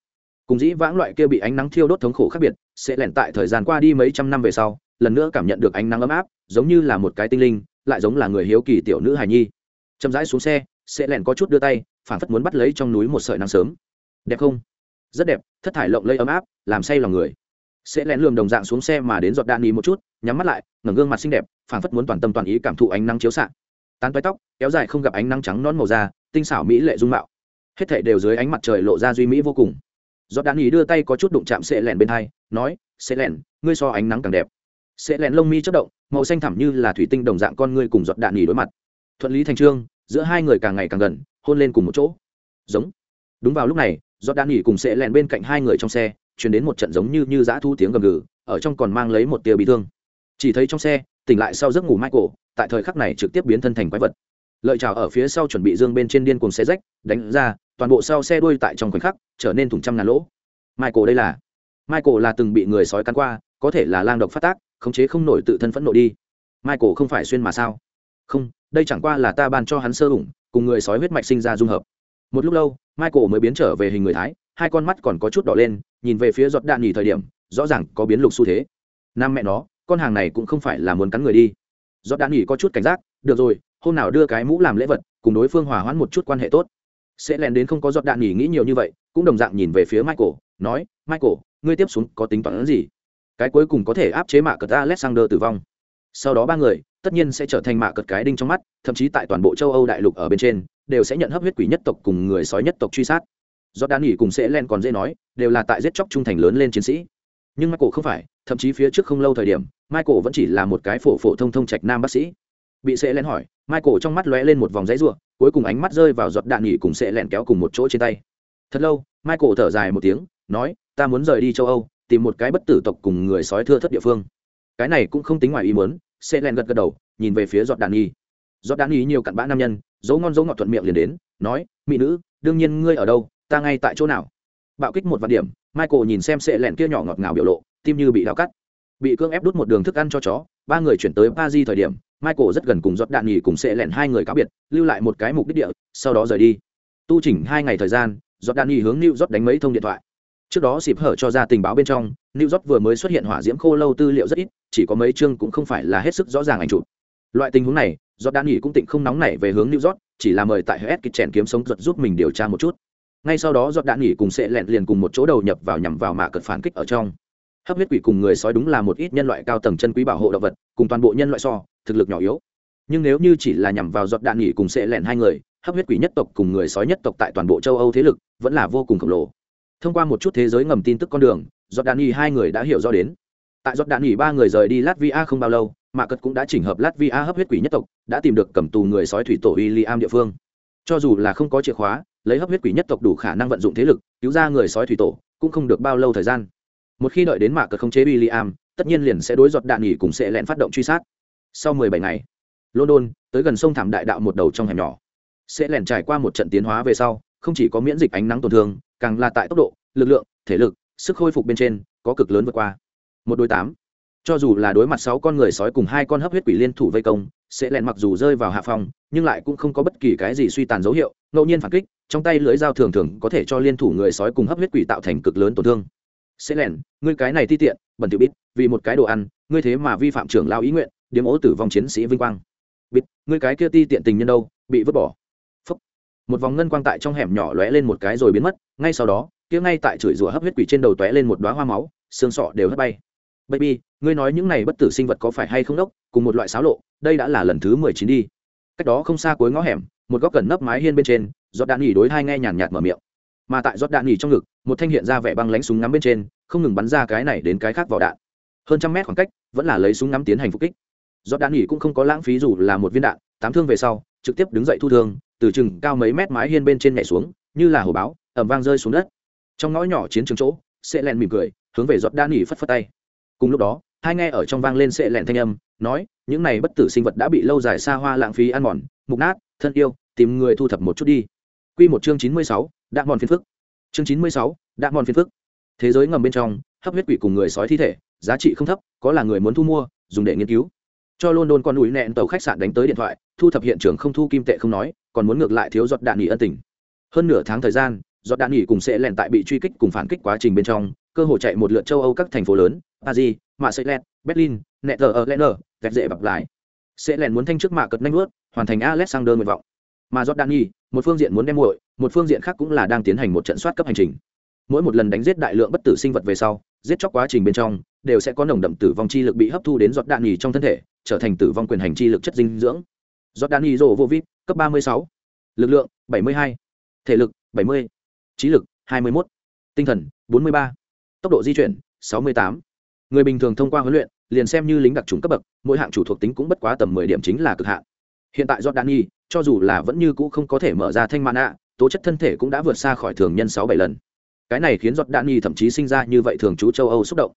Cùng dĩ vãng loại kia bị ánh nắng thiêu đốt thống khổ khác biệt, sẽ lẻn tại thời gian qua đi mấy trăm năm về sau, lần nữa cảm nhận được ánh nắng ấm áp, giống như là một cái tinh linh, lại giống là người hiếu kỳ tiểu nữ hài nhi. Chậm rãi xuống xe sẽ lẻn có chút đưa tay phản phất muốn bắt lấy trong núi một sợi nắng sớm. Đẹp không? Rất đẹp, thất thải lộng lây ấm áp, làm say lòng người. Sẽ lén lườm đồng dạng xuống xe mà đến giọt đạn ý một chút, nhắm mắt lại, ngẩng gương mặt xinh đẹp phản phất muốn toàn tâm toàn ý cảm thụ ánh nắng chiếu xạ tán toái tóc, kéo dài không gặp ánh nắng trắng non màu da, tinh xảo mỹ lệ dung mạo. Hết thảy đều dưới ánh mặt trời lộ ra duy mỹ vô cùng. Giọt đạn ý đưa tay có chút đụng chạm sẽ lẻn bên hai, nói, sẽ lẻn, ngươi so ánh nắng càng đẹp. Sẽ lẻn lông mi chất động, màu xanh thẳm như là thủy tinh đồng dạng con ngươi cùng giọt đạn ý đối mặt. Thuận lý thành trương giữa hai người càng ngày càng gần, hôn lên cùng một chỗ. Giống. Đúng vào lúc này giọt đan nghỉ cùng sẽ lèn bên cạnh hai người trong xe, chuyển đến một trận giống như như dã thu tiếng gầm gừ, ở trong còn mang lấy một tia bị thương. Chỉ thấy trong xe, tỉnh lại sau giấc ngủ michael, tại thời khắc này trực tiếp biến thân thành quái vật. Lợi trào ở phía sau chuẩn bị dương bên trên điên cuồng xe rách, đánh ra, toàn bộ sau xe đuôi tại trong khoảnh khắc, trở nên thủng trăm ngàn lỗ. Michael đây là, michael là từng bị người sói cắn qua, có thể là lang độc phát tác, khống chế không nổi tự thân phẫn nộ đi. Michael không phải xuyên mà sao? Không đây chẳng qua là ta ban cho hắn sơ ủng, cùng người sói huyết mạch sinh ra dung hợp. Một lúc lâu, michael mới biến trở về hình người thái, hai con mắt còn có chút đỏ lên, nhìn về phía giọt đạn nhì thời điểm, rõ ràng có biến lục xu thế. Nam mẹ nó, con hàng này cũng không phải là muốn cắn người đi. Giọt đạn nhì có chút cảnh giác, được rồi, hôm nào đưa cái mũ làm lễ vật, cùng đối phương hòa hoãn một chút quan hệ tốt. Sẽ lén đến không có giọt đạn nhì nghĩ nhiều như vậy, cũng đồng dạng nhìn về phía michael, nói, michael, ngươi tiếp xuống có tính toán gì? Cái cuối cùng có thể áp chế mạ cật alexander tử vong. Sau đó ba người tất nhiên sẽ trở thành mạ cật cái đinh trong mắt, thậm chí tại toàn bộ châu âu đại lục ở bên trên, đều sẽ nhận hấp huyết quỷ nhất tộc cùng người sói nhất tộc truy sát. Do đan nghỉ cùng sẽ len còn dễ nói, đều là tại giết chóc trung thành lớn lên chiến sĩ. Nhưng michael không phải, thậm chí phía trước không lâu thời điểm, michael vẫn chỉ là một cái phổ phổ thông thông trạch nam bác sĩ. Bị sẽ len hỏi, michael trong mắt lóe lên một vòng giấy ruộng cuối cùng ánh mắt rơi vào giọt đạn nghỉ cùng sẽ len kéo cùng một chỗ trên tay. Thật lâu, michael thở dài một tiếng, nói, ta muốn rời đi châu âu, tìm một cái bất tử tộc cùng người sói thưa thất địa phương. Cái này cũng không tính ngoài ý muốn sẽ len gật gật đầu, nhìn về phía giọt đạn y. giọt đạn y nhiều cặn bã nam nhân dấu ngon dấu ngọt thuận miệng liền đến, nói, mỹ nữ, đương nhiên ngươi ở đâu, ta ngay tại chỗ nào? Bạo kích một vạn điểm, michael nhìn xem sệ lẹn kia nhỏ ngọt ngào biểu lộ, tim như bị đau cắt. Bị cưỡng ép đút một đường thức ăn cho chó, ba người chuyển tới pa di thời điểm, michael rất gần cùng giọt đạn nghỉ cùng sẽ lẹn hai người cáo biệt, lưu lại một cái mục đích địa, sau đó rời đi. Tu chỉnh hai ngày thời gian giọt đạn nghỉ hướng new giót đánh mấy thông điện thoại trước đó xịp hở cho ra tình báo bên trong, new york vừa mới xuất hiện hỏa diễm khô lâu tư liệu rất ít, chỉ có mấy chương cũng không phải là hết sức rõ ràng ảnh chụp. Loại tình huống này giọt đạn nghỉ cũng tịnh không nóng nảy về hướng new york, chỉ là mời tại hết kịch chèn kiếm sống giật giúp mình điều tra một chút. Ngay sau đó giọt đạn nghỉ cùng sẽ lẹn liền cùng một chỗ đầu nhập vào nhằm vào mạ cật phản kích ở trong. Hấp huyết quỷ cùng người sói đúng là một ít nhân loại cao tầng chân quý bảo hộ động vật, cùng toàn bộ nhân loại so, thực lực nhỏ yếu. Nhưng nếu như chỉ là nhằm vào giọt đạn nghỉ cùng sẽ lẹn hai người, hấp huyết quỷ nhất tộc cùng người sói nhất tộc tại toàn bộ châu âu thế lực, vẫn là vô cùng khổng lồ thông qua một chút thế giới ngầm tin tức con đường giọt đạn nghỉ hai người đã hiểu rõ đến. Tại giọt đạn nghỉ ba người rời đi latvia không bao lâu mạ cật cũng đã chỉnh hợp latvia hấp huyết quỷ nhất tộc, đã tìm được cầm tù người sói thủy tổ w i l l i am địa phương. Cho dù là không có chìa khóa, lấy hấp huyết quỷ nhất tộc đủ khả năng vận dụng thế lực, cứu ra người sói thủy tổ, cũng không được bao lâu thời gian. Một khi đợi đến mạ cật không chế w i l l i am tất nhiên liền sẽ đối giọt đạn nghỉ cùng sẽ lẹn phát động truy sát. Sau mười bảy ngày, london, tới gần sông thảm đại đạo một đầu trong hẻm nhỏ. Sẽ lẻn trải qua một trận tiến hóa về sau, không chỉ có miễn dịch ánh nắng tổn thương càng là tại tốc độ, lực lượng, thể lực, sức khôi phục bên trên, có cực lớn vượt qua. Một đôi tám. Cho dù là đối mặt sáu con người sói cùng hai con hấp huyết quỷ liên thủ vây công, sẽ lẹn mặc dù rơi vào hạ phòng, nhưng lại cũng không có bất kỳ cái gì suy tàn dấu hiệu, ngẫu nhiên phản kích, trong tay lưỡi dao thường thường có thể cho liên thủ người sói cùng hấp huyết quỷ tạo thành cực lớn tổn thương. Sẽ lẹn, ngươi cái này ti tiện, bẩn tiểu bít, vì một cái đồ ăn, ngươi thế mà vi phạm trưởng lao ý nguyện, điếm ố tử vong chiến sĩ vinh quang. Bít, ngươi cái kia ti tiện tình nhân đâu, bị vứt bỏ một vòng ngân quang tại trong hẻm nhỏ lóe lên một cái rồi biến mất, ngay sau đó, kia ngay tại chửi rủa hấp huyết quỷ trên đầu tóe lên một đoá hoa máu, xương sọ đều hất bay. Baby, ngươi nói những này bất tử sinh vật có phải hay không đốc? Cùng một loại xáo lộ, đây đã là lần thứ mười chín đi. Cách đó không xa cuối ngõ hẻm, một góc gần nấp mái hiên bên trên, giọt đạn nghỉ đối hai nghe nhàn nhạt mở miệng. Mà tại giọt đạn nghỉ trong ngực, một thanh hiện ra vẻ băng lánh súng ngắm bên trên, không ngừng bắn ra cái này đến cái khác vào đạn. Hơn trăm mét khoảng cách, vẫn là lấy súng ngắm tiến hành phục kích. Giọt đạn nghỉ cũng không có lãng phí dù là một viên đạn, tám thương về sau, trực tiếp đứng dậy thu thương từ chừng cao mấy mét mái hiên bên trên nhảy xuống như là hồ báo ẩm vang rơi xuống đất trong ngõ nhỏ chiến trường chỗ sệ lẹn mỉm cười hướng về giọt đa nỉ phất phất tay cùng lúc đó hai nghe ở trong vang lên sệ lẹn thanh âm nói những này bất tử sinh vật đã bị lâu dài xa hoa lãng phí ăn mòn mục nát thân yêu tìm người thu thập một chút đi Quy một chương chín mươi sáu, đạn mòn phiền phức. Chương chín mươi sáu, đạn mòn phiền phức. Thế giới ngầm bên trong, hấp huyết quỷ cùng người sói thi thể, giá trị không thấp, có là người muốn thu mua, dùng để nghiên cứu. Cho London con núi nẹn tàu khách sạn đánh tới điện thoại, thu thập hiện trường không thu kim tệ không nói, còn muốn ngược lại thiếu giọt đạn nghỉ ân tình. Hơn nửa tháng thời gian, giọt đạn nghỉ cùng sẽ lẻn tại bị truy kích cùng phản kích quá trình bên trong, cơ hội chạy một lượt châu Âu các thành phố lớn, Paris, mạ sợi lẹn berlin nẹ thờ ở len vẹt dễ bập lại. Sẽ lẹn muốn thanh trước mạ cật nhanh ướt hoàn thành alexander nguyện vọng. Mà ruột đạn nghỉ một phương diện muốn đem muội một phương diện khác cũng là đang tiến hành một trận soát cấp hành trình. Mỗi một lần đánh giết đại lượng bất tử sinh vật về sau giết chóc quá trình bên trong đều sẽ có nồng đậm tử vong chi lực bị hấp thu đến giọt đạn nghỉ trong thân thể trở thành tử vong quyền hành chi lực chất dinh dưỡng. Jordan Izo nhì vô vít cấp 36. lực lượng 72. thể lực 70. trí lực 21. tinh thần 43. tốc độ di chuyển 68 người bình thường thông qua huấn luyện liền xem như lính đặc trùng cấp bậc mỗi hạng chủ thuộc tính cũng bất quá tầm mười điểm chính là cực hạn hiện tại jordani cho dù là vẫn như cũ không có thể mở ra thanh mana, tố chất thân thể cũng đã vượt xa khỏi thường nhân sáu bảy lần cái này khiến jordani thậm chí sinh ra như vậy thường trú châu âu xúc động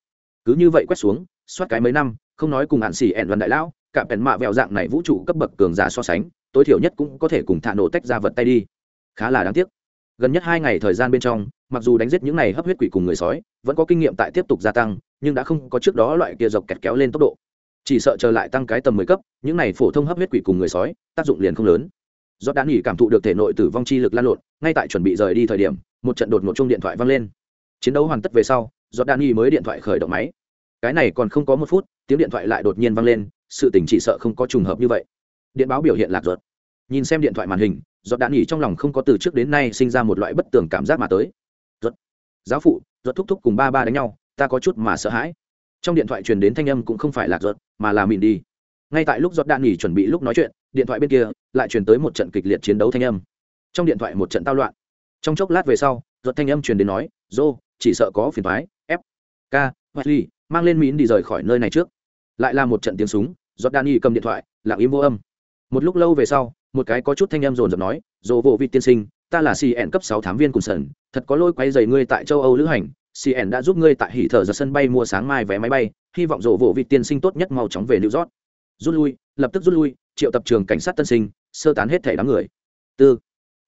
cứ như vậy quét xuống soát cái mấy năm không nói cùng hạn xỉ ẻn đoàn đại lão cả bèn mạ vẹo dạng này vũ trụ cấp bậc cường giả so sánh, tối thiểu nhất cũng có thể cùng thả nổ tách ra vật tay đi. Khá là đáng tiếc. Gần nhất hai ngày thời gian bên trong, mặc dù đánh giết những này hấp huyết quỷ cùng người sói, vẫn có kinh nghiệm tại tiếp tục gia tăng, nhưng đã không có trước đó loại kia dọc kẹt kéo lên tốc độ. Chỉ sợ chờ lại tăng cái tầm mười cấp, những này phổ thông hấp huyết quỷ cùng người sói, tác dụng liền không lớn. Do đã nghỉ cảm thụ được thể nội tử vong chi lực lan lộn, ngay tại chuẩn bị rời đi thời điểm, một trận đột một chung điện thoại vang lên. Chiến đấu hoàn tất về sau do đan nghỉ mới điện thoại khởi động máy. Cái này còn không có một phút, tiếng điện thoại lại đột nhiên vang lên sự tình chỉ sợ không có trùng hợp như vậy. Điện báo biểu hiện lạc ruột. Nhìn xem điện thoại màn hình do đạn y trong lòng không có từ trước đến nay sinh ra một loại bất tường cảm giác mà tới. Ruột, giáo phụ, ruột thúc thúc cùng ba ba đánh nhau, ta có chút mà sợ hãi. Trong điện thoại truyền đến thanh âm cũng không phải lạc ruột, mà là mìn đi. Ngay tại lúc giọt đạn nghỉ chuẩn bị lúc nói chuyện, điện thoại bên kia lại truyền tới một trận kịch liệt chiến đấu thanh âm. Trong điện thoại một trận tao loạn. Trong chốc lát về sau, ruột thanh âm truyền đến nói, dô, chỉ sợ có phiền thoái f, k wesley mang lên mìn đi rời khỏi nơi này trước. Lại là một trận tiếng súng giọt đan nghỉ cầm điện thoại, lặng im vô âm. Một lúc lâu về sau, một cái có chút thanh âm rồn rập nói dô vô vị tiên sinh, ta là cn cấp sáu thám viên cùng sần, thật có lỗi quay dày ngươi tại châu âu lữ hành cn đã giúp ngươi tại hỉ thở ra sân bay mua sáng mai vé máy bay, hy vọng rộ vỗ vị tiên sinh tốt nhất mau chóng về new york. Rút lui, lập tức rút lui, triệu tập trường cảnh sát tân sinh, sơ tán hết thẻ đám người. Tư.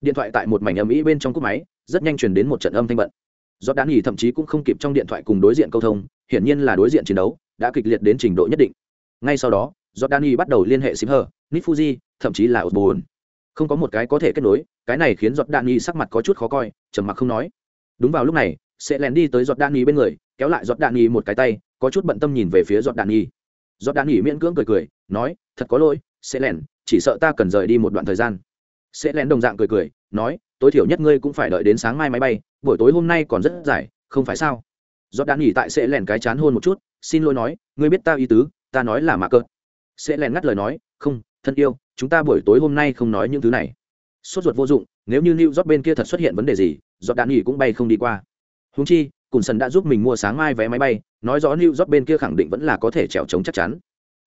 Điện thoại tại một mảnh âm ĩ bên trong cúp máy, rất nhanh chuyển đến một trận âm thanh bận. Do đán nghỉ thậm chí cũng không kịp trong điện thoại cùng đối diện câu thông, hiển nhiên là đối diện chiến đấu, đã kịch liệt đến trình độ nhất định ngay sau đó, Jordani bắt đầu liên hệ xím hờ nít thậm chí là osborne. Không có một cái có thể kết nối, cái này khiến Jordani sắc mặt có chút khó coi, trầm mặc không nói. Đúng vào lúc này, sẽ lén đi tới Jordani bên người, kéo lại Jordani một cái tay, có chút bận tâm nhìn về phía Jordani. Jordani miễn cưỡng cười cười, nói, thật có lỗi, sẽ lén, chỉ sợ ta cần rời đi một đoạn thời gian. Sẽ lén đồng dạng cười cười, nói, tối thiểu nhất ngươi cũng phải đợi đến sáng mai máy bay, buổi tối hôm nay còn rất dài, không phải sao? Jordani đạn nghỉ tại sẽ len cái chán hôn một chút, xin lỗi nói, ngươi biết ta ý tứ ta nói là mạ cợt. Sẽ len ngắt lời nói, không, thân yêu, chúng ta buổi tối hôm nay không nói những thứ này. Sốt ruột vô dụng, nếu như new job bên kia thật xuất hiện vấn đề gì do đạn nghỉ cũng bay không đi qua. Húng chi, cùn sần đã giúp mình mua sáng mai vé máy bay, nói rõ new job bên kia khẳng định vẫn là có thể trèo trống chắc chắn.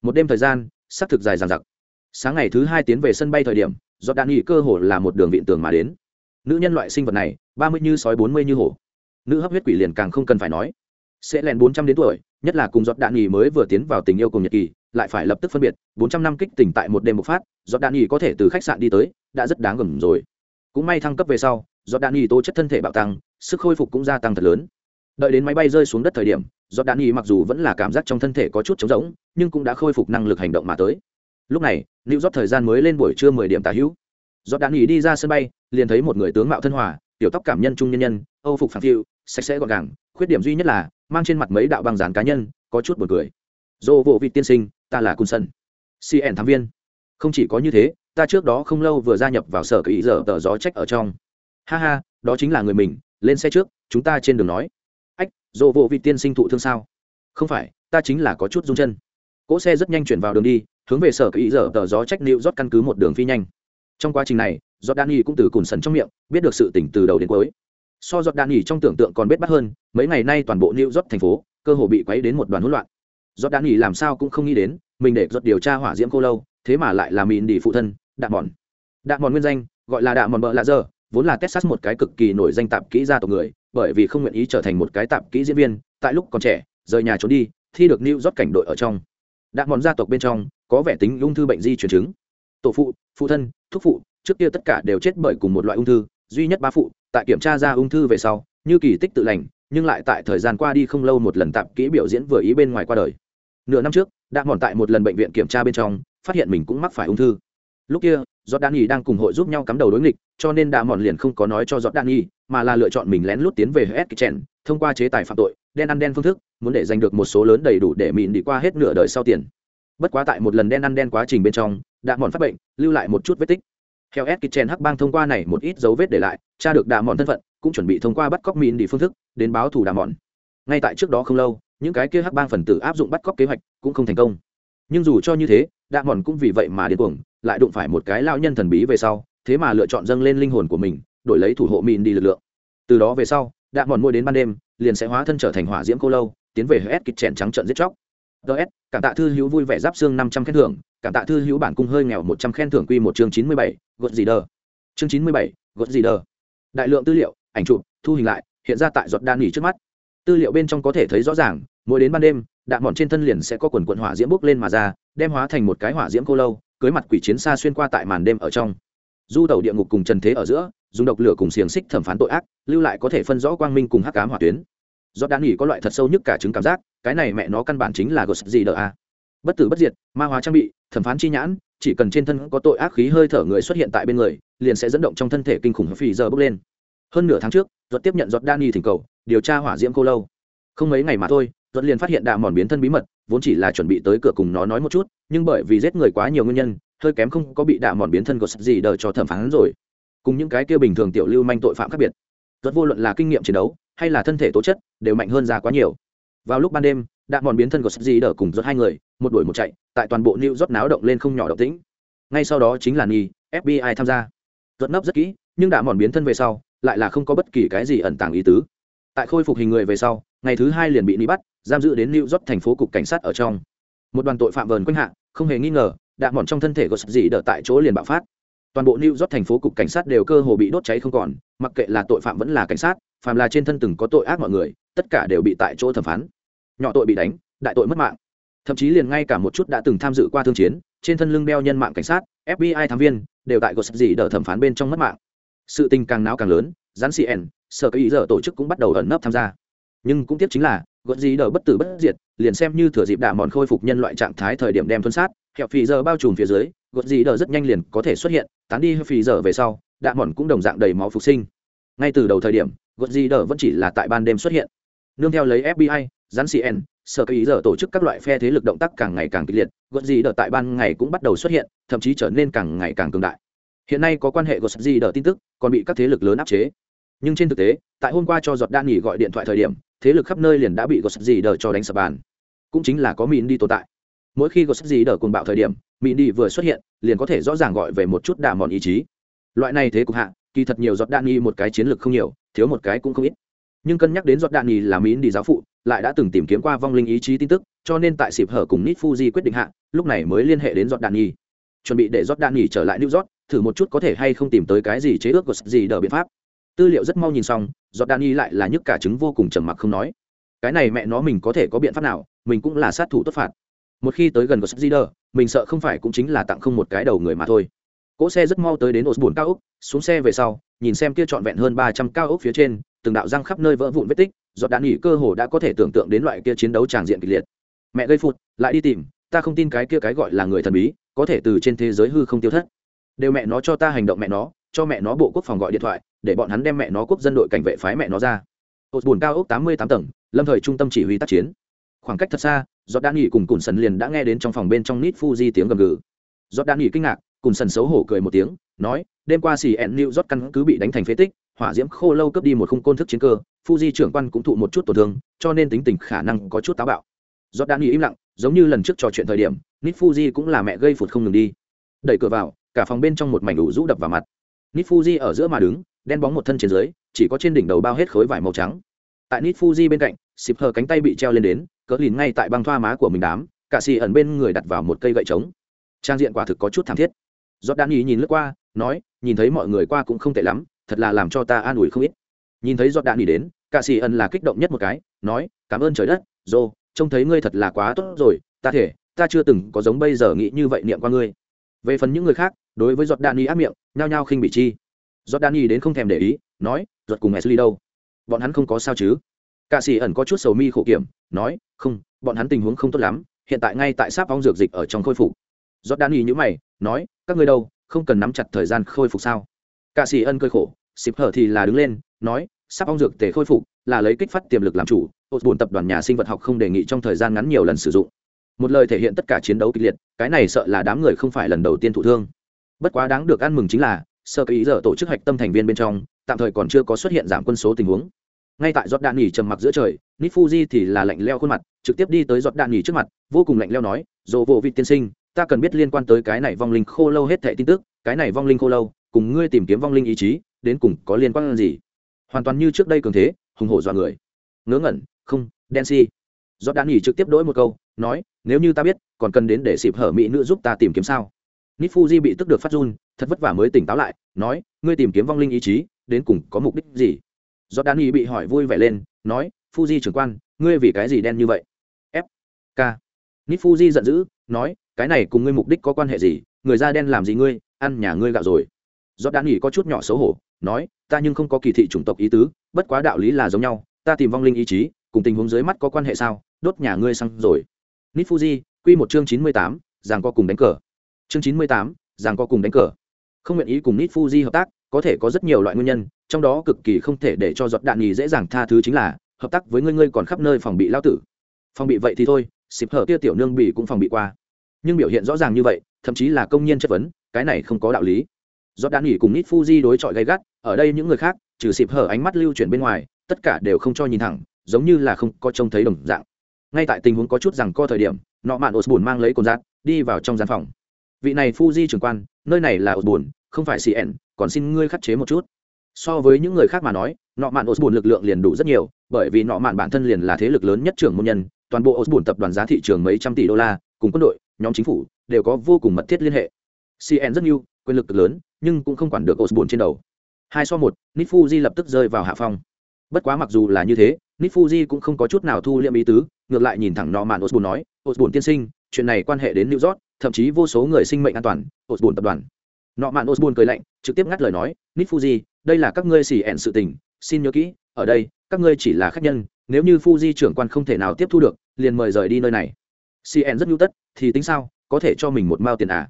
Một đêm thời gian xác thực dài dằng dặc. Sáng ngày thứ hai tiến về sân bay thời điểm do đạn nghỉ cơ hồ là một đường viện tường mà đến. Nữ nhân loại sinh vật này, ba mươi như sói, bốn mươi như hổ. Nữ hấp huyết quỷ liền càng không cần phải nói. Sẽ lẹn bốn trăm đến tuổi nhất là cùng giọt đạn nghỉ mới vừa tiến vào tình yêu cùng nhật kỳ lại phải lập tức phân biệt, bốn trăm năm kích tỉnh tại một đêm một phát, giọt đạn nghỉ có thể từ khách sạn đi tới, đã rất đáng gầm rồi. Cũng may thăng cấp về sau, giọt đạn nghỉ tố chất thân thể bạo tăng, sức khôi phục cũng gia tăng thật lớn. Đợi đến máy bay rơi xuống đất thời điểm, giọt đạn nghỉ mặc dù vẫn là cảm giác trong thân thể có chút trống rỗng, nhưng cũng đã khôi phục năng lực hành động mà tới. Lúc này lưu rót thời gian mới lên buổi trưa mười điểm tà hữu. Giọt đạn nghỉ đi ra sân bay, liền thấy một người tướng mạo thân hòa, tiểu tóc cảm nhân trung nhân nhân, âu phục phản phiu, sạch sẽ gọn gàng, khuyết điểm duy nhất là mang trên mặt mấy đạo băng dán cá nhân, có chút buồn cười. Dô vô vị tiên sinh, ta là cung sân. Cn thám viên. Không chỉ có như thế, ta trước đó không lâu vừa gia nhập vào sở kỳ giờ tờ gió trách ở trong. Ha ha, đó chính là người mình, lên xe trước, chúng ta trên đường nói. Ách, dô vô vị tiên sinh thụ thương sao? Không phải, ta chính là có chút rung chân. Cỗ xe rất nhanh chuyển vào đường đi, hướng về sở kỳ giờ tờ gió trách nịu rót căn cứ một đường phi nhanh. Trong quá trình này do đan cũng từ cùn sần trong miệng, biết được sự tỉnh từ đầu đến cuối so giọt đạn nghỉ trong tưởng tượng còn bết bắt hơn, mấy ngày nay toàn bộ new york thành phố cơ hồ bị quấy đến một đoàn hỗn loạn. Giọt đạn nghỉ làm sao cũng không nghĩ đến, mình để giọt điều tra hỏa diễm cô lâu, thế mà lại là mìn đi phụ thân đạn mòn. Đạn mòn nguyên danh, gọi là đạn mòn bợ lạ dơ vốn là texas một cái cực kỳ nổi danh tạp kỹ gia tộc người, bởi vì không nguyện ý trở thành một cái tạp kỹ diễn viên, tại lúc còn trẻ, rời nhà trốn đi, thi được new york cảnh đội ở trong. Đạn mòn gia tộc bên trong, có vẻ tính ung thư bệnh di chuyển chứng. Tổ phụ phụ thân, thúc phụ, trước kia tất cả đều chết bởi cùng một loại ung thư duy nhất ba phụ, tại kiểm tra ra ung thư về sau, như kỳ tích tự lành, nhưng lại tại thời gian qua đi không lâu một lần tạp kỹ biểu diễn vừa ý bên ngoài qua đời. Nửa năm trước, đã mòn tại một lần bệnh viện kiểm tra bên trong, phát hiện mình cũng mắc phải ung thư. Lúc kia giọt đan y đang cùng hội giúp nhau cắm đầu đối nghịch, cho nên đã mòn liền không có nói cho giọt đan y mà là lựa chọn mình lén lút tiến về hết kitchen, thông qua chế tài phạm tội, đen ăn đen phương thức, muốn để giành được một số lớn đầy đủ để mịn đi qua hết nửa đời sau tiền. Bất quá tại một lần đen ăn đen quá trình bên trong, đã mòn phát bệnh, lưu lại một chút vết tích theo s kitchen hắc bang thông qua này một ít dấu vết để lại cha được đà mòn thân phận, cũng chuẩn bị thông qua bắt cóc mìn đi phương thức, đến báo thù đà mòn ngay tại trước đó không lâu, những cái kia hắc bang phần tử áp dụng bắt cóc kế hoạch cũng không thành công. Nhưng dù cho như thế, đạ mòn cũng vì vậy mà điên cuồng, lại đụng phải một cái lao nhân thần bí về sau, thế mà lựa chọn dâng lên linh hồn của mình, đổi lấy thủ hộ mìn đi lực lượng. Từ đó về sau, đạ mòn mua đến ban đêm, liền sẽ hóa thân trở thành hỏa diễm cô lâu, tiến về hết kịch chèn trắng trận giết chóc. Ts cảm tạ thư hữu vui vẻ giáp xương năm trăm khen thưởng cảm tạ thư hữu bản cung hơi nghèo một trăm khen thưởng quy một chương chín mươi bảy, gột gì đờ. Chương chín mươi bảy, gột gì đờ. Đại lượng tư liệu, ảnh chụp, thu hình lại, hiện ra tại giọt đan nghỉ trước mắt. Tư liệu bên trong có thể thấy rõ ràng, mỗi đến ban đêm, đạn mòn trên thân liền sẽ có quần quận hỏa diễm bốc lên mà ra, đem hóa thành một cái hỏa diễm cô lâu, cưới mặt quỷ chiến xa xuyên qua tại màn đêm ở trong. Du tàu địa ngục cùng trần thế ở giữa, dùng độc lửa cùng xiềng xích thẩm phán tội ác, lưu lại có thể phân rõ quang minh cùng hắc cám hỏa tuyến. Do đan nghỉ có loại thật sâu nhất cả chứng cảm giác, cái này mẹ nó căn bản chính là gột gì đờ a bất tử bất diệt, ma hóa trang bị, thẩm phán chi nhãn, chỉ cần trên thân có tội ác khí hơi thở người xuất hiện tại bên người, liền sẽ dẫn động trong thân thể kinh khủng phì giờ bước lên. Hơn nửa tháng trước giọt tiếp nhận giọt đani thỉnh cầu, điều tra hỏa diễm cô lâu. Không mấy ngày mà thôi giọt liền phát hiện đạ mòn biến thân bí mật, vốn chỉ là chuẩn bị tới cửa cùng nó nói một chút, nhưng bởi vì giết người quá nhiều nguyên nhân, hơi kém không có bị đạ mòn biến thân gột gì đờ cho thẩm phán rồi. Cùng những cái kia bình thường tiểu lưu manh tội phạm khác biệt giọt vô luận là kinh nghiệm chiến đấu, hay là thân thể tố chất, đều mạnh hơn ra quá nhiều. Vào lúc ban đêm đạn mòn biến thân của gì đờ cùng giọt hai người, một đuổi một chạy, tại toàn bộ new york náo động lên không nhỏ động tĩnh. Ngay sau đó chính là nghi fbi tham gia. Giọt nấp rất kỹ, nhưng đạn mòn biến thân về sau, lại là không có bất kỳ cái gì ẩn tàng ý tứ. Tại khôi phục hình người về sau, ngày thứ hai liền bị ni bắt, giam giữ đến new york thành phố cục cảnh sát ở trong. Một đoàn tội phạm vờn quanh hạ, không hề nghi ngờ đạn mòn trong thân thể của sập đỡ tại chỗ liền bạo phát. Toàn bộ new york thành phố cục cảnh sát đều cơ hồ bị đốt cháy không còn, mặc kệ là tội phạm vẫn là cảnh sát, phàm là trên thân từng có tội ác mọi người, tất cả đều bị tại chỗ thẩm phán nhỏ tội bị đánh, đại tội mất mạng. Thậm chí liền ngay cả một chút đã từng tham dự qua thương chiến, trên thân lưng đeo nhân mạng cảnh sát fbi thám viên, đều tại của gì đỡ thẩm phán bên trong mất mạng. Sự tình càng náo càng lớn rắn cn sở cái ý giờ tổ chức cũng bắt đầu ẩn nấp tham gia. Nhưng cũng tiếc chính là gợt gì đờ bất tử bất diệt, liền xem như thừa dịp đạ mòn khôi phục nhân loại trạng thái thời điểm đem thuân sát, hẹo phì giờ bao trùm phía dưới gợt gì đờ rất nhanh liền có thể xuất hiện, tán đi phì giờ về sau, đạ mòn cũng đồng dạng đầy máu phục sinh. Ngay từ đầu thời điểm gợt gì đờ vẫn chỉ là tại ban đêm xuất hiện. Nương theo lấy fbi rắn cn sở cái giờ tổ chức các loại phe thế lực động tác càng ngày càng kịch liệt gợt gì đờ tại ban ngày cũng bắt đầu xuất hiện, thậm chí trở nên càng ngày càng cường đại. Hiện nay có quan hệ gợt gì đỡ tin tức, còn bị các thế lực lớn áp chế. Nhưng trên thực tế, tại hôm qua cho giọt đan nghỉ gọi điện thoại thời điểm, thế lực khắp nơi liền đã bị gợt gì đỡ cho đánh sập bàn. Cũng chính là có mìn đi tồn tại. Mỗi khi gợt gì đỡ cuồng bạo thời điểm, mìn đi vừa xuất hiện, liền có thể rõ ràng gọi về một chút đà mòn ý chí. Loại này thế cục hạ, kỳ thật nhiều giọt đạn nghi một cái chiến lược không nhiều, thiếu một cái cũng không ít. Nhưng cân nhắc đến giọt đạn nghi là mìn đi giáo phụ lại đã từng tìm kiếm qua vong linh ý chí tin tức cho nên tại xịp hở cùng nít fuji quyết định hạ lúc này mới liên hệ đến giọt đạn Nhi, chuẩn bị để giọt đạn Nhi trở lại new york thử một chút có thể hay không tìm tới cái gì chế ước của gì đỡ biện pháp. Tư liệu rất mau nhìn xong giọt đạn Nhi lại là nhức cả chứng vô cùng trầm mặc không nói. Cái này mẹ nó mình có thể có biện pháp nào mình cũng là sát thủ tốt phạt. Một khi tới gần của sắp đỡ mình sợ không phải cũng chính là tặng không một cái đầu người mà thôi. Cỗ xe rất mau tới đến ổ buồn cao ốc xuống xe về sau nhìn xem kia trọn vẹn hơn ba trăm cao ốc phía trên từng đạo răng khắp nơi vỡ vụn vết tích giọt đạn nghỉ cơ hồ đã có thể tưởng tượng đến loại kia chiến đấu tràng diện kịch liệt. Mẹ gây phụt, lại đi tìm, ta không tin cái kia cái gọi là người thần bí, có thể từ trên thế giới hư không tiêu thất. Đều mẹ nó cho ta hành động mẹ nó, cho mẹ nó bộ quốc phòng gọi điện thoại, để bọn hắn đem mẹ nó quốc dân đội cảnh vệ phái mẹ nó ra. Hột bùn cao ốc tám mươi tám tầng, lâm thời trung tâm chỉ huy tác chiến. Khoảng cách thật xa, giọt đan nghỉ cùng cùn sần liền đã nghe đến trong phòng bên trong nít fuji tiếng gầm gừ. Giọt đan nghỉ kinh ngạc, cùn sần xấu hổ cười một tiếng, nói, đêm qua xì ẹn new rót căn cứ bị đánh thành phế tích hỏa diễm khô lâu cướp đi một khung côn thức chiến cơ, fuji trưởng quan cũng thụ một chút tổn thương, cho nên tính tình khả năng có chút táo bạo. Giọt đan nghĩ im lặng, giống như lần trước trò chuyện thời điểm nít fuji cũng là mẹ gây phụt không ngừng đi. Đẩy cửa vào, cả phòng bên trong một mảnh đủ rũ đập vào mặt. Nít fuji ở giữa mà đứng, đen bóng một thân trên dưới, chỉ có trên đỉnh đầu bao hết khối vải màu trắng. Tại nít fuji bên cạnh xịp hờ cánh tay bị treo lên đến, cỡ lìn ngay tại băng thoa má của mình đám, cả xì ẩn bên người đặt vào một cây gậy trống. Trang diện quả thực có chút thảm thiết. Giọt đan ý nhìn lướt qua, nói, nhìn thấy mọi người qua cũng không tệ lắm thật là làm cho ta an ủi không ít. Nhìn thấy giọt đạn ý đến cạ sĩ ẩn là kích động nhất một cái nói cảm ơn trời đất dô trông thấy ngươi thật là quá tốt rồi ta thể ta chưa từng có giống bây giờ nghĩ như vậy niệm qua ngươi. Về phần những người khác đối với giọt đạn ý áp miệng nhao nhao khinh bị chi. Giọt đạn ý đến không thèm để ý nói giọt cùng Ashley đâu? Bọn hắn không có sao chứ? Cạ sĩ ẩn có chút sầu mi khổ kiểm, nói, không, bọn hắn tình huống không tốt lắm, hiện tại ngay tại sáp ong dược dịch ở trong khôi phục. Jordan như mày, nói, các ngươi đâu, không cần nắm chặt thời gian khôi phục sao? Cả sĩ ân cười khổ, xịp hở thì là đứng lên, nói, sắp ong dược tề khôi phục, là lấy kích phát tiềm lực làm chủ, ột buồn tập đoàn nhà sinh vật học không đề nghị trong thời gian ngắn nhiều lần sử dụng. Một lời thể hiện tất cả chiến đấu kịch liệt, cái này sợ là đám người không phải lần đầu tiên thụ thương. Bất quá đáng được ăn mừng chính là, sơ ý giờ tổ chức hạch tâm thành viên bên trong, tạm thời còn chưa có xuất hiện giảm quân số tình huống ngay tại giọt đạn nghỉ trầm mặc giữa trời nifuji thì là lạnh leo khuôn mặt trực tiếp đi tới giọt đạn nghỉ trước mặt vô cùng lạnh leo nói dồ vô vị tiên sinh ta cần biết liên quan tới cái này vong linh khô lâu hết thệ tin tức, cái này vong linh khô lâu, cùng ngươi tìm kiếm vong linh ý chí, đến cùng có liên quan gì? Hoàn toàn như trước đây cường thế, hùng hổ dọa người. Ngớ ngẩn, không đen si giọt đạn nghỉ trực tiếp đối một câu, nói, nếu như ta biết, còn cần đến để xịp hở mỹ nữ giúp ta tìm kiếm sao? Nít fuji bị tức được phát run, thật vất vả mới tỉnh táo lại, nói, ngươi tìm kiếm vong linh ý chí, đến cùng có mục đích gì? Do đã nghỉ bị hỏi vui vẻ lên, nói, fuji trưởng quan, ngươi vì cái gì đen như vậy? F k. Nít fuji giận dữ, nói cái này cùng ngươi mục đích có quan hệ gì? Người da đen làm gì ngươi? Ăn nhà ngươi gạo rồi. Giọt đạn nghỉ có chút nhỏ xấu hổ, nói, ta nhưng không có kỳ thị chủng tộc ý tứ, bất quá đạo lý là giống nhau, ta tìm vong linh ý chí, cùng tình huống dưới mắt có quan hệ sao? Đốt nhà ngươi xăng rồi. Nít fuji quy một chương chín mươi tám, rằng có cùng đánh cờ. Chương chín mươi tám, rằng có cùng đánh cờ. Không nguyện ý cùng nít fuji hợp tác, có thể có rất nhiều loại nguyên nhân, trong đó cực kỳ không thể để cho giọt đạn nhì dễ dàng tha thứ chính là, hợp tác với ngươi ngươi còn khắp nơi phòng bị lao tử. Phòng bị vậy thì thôi, xịp hở kia tiểu nương bị cũng phòng bị qua nhưng biểu hiện rõ ràng như vậy, thậm chí là công nhân chất vấn, cái này không có đạo lý. Giọt đạn nghỉ cùng nít fuji đối chọi gay gắt, ở đây những người khác, trừ xịp hở ánh mắt lưu chuyển bên ngoài, tất cả đều không cho nhìn thẳng, giống như là không có trông thấy đồng dạng. Ngay tại tình huống có chút rằng co thời điểm nọ mạn ột mang lấy cồn giạt đi vào trong gian phòng. Vị này fuji trưởng quan, nơi này là ột không phải cn còn xin ngươi khắc chế một chút. So với những người khác mà nói nọ mạn osborne lực lượng liền đủ rất nhiều, bởi vì nọ mạn bản thân liền là thế lực lớn nhất trưởng môn nhân, toàn bộ osborne tập đoàn giá thị trường mấy trăm tỷ đô la, cùng quân đội nhóm chính phủ đều có vô cùng mật thiết liên hệ. Cn rất nhiều, quyền lực cực lớn, nhưng cũng không quản được osborne trên đầu. Hai so một nít fuji lập tức rơi vào hạ phong. Bất quá mặc dù là như thế nít fuji cũng không có chút nào thu liệm ý tứ, ngược lại nhìn thẳng nọ mạn osborne nói, osborne tiên sinh, chuyện này quan hệ đến new york, thậm chí vô số người sinh mệnh an toàn, osborne tập đoàn. Nọ mạn osborne cười lạnh, trực tiếp ngắt lời nói nít fuji đây là các ngươi xỉ ẹn sự tình, xin nhớ kỹ, ở đây, các ngươi chỉ là khách nhân, nếu như fuji trưởng quan không thể nào tiếp thu được, liền mời rời đi nơi này. Cn rất nhu tất thì tính sao, có thể cho mình một mao tiền à?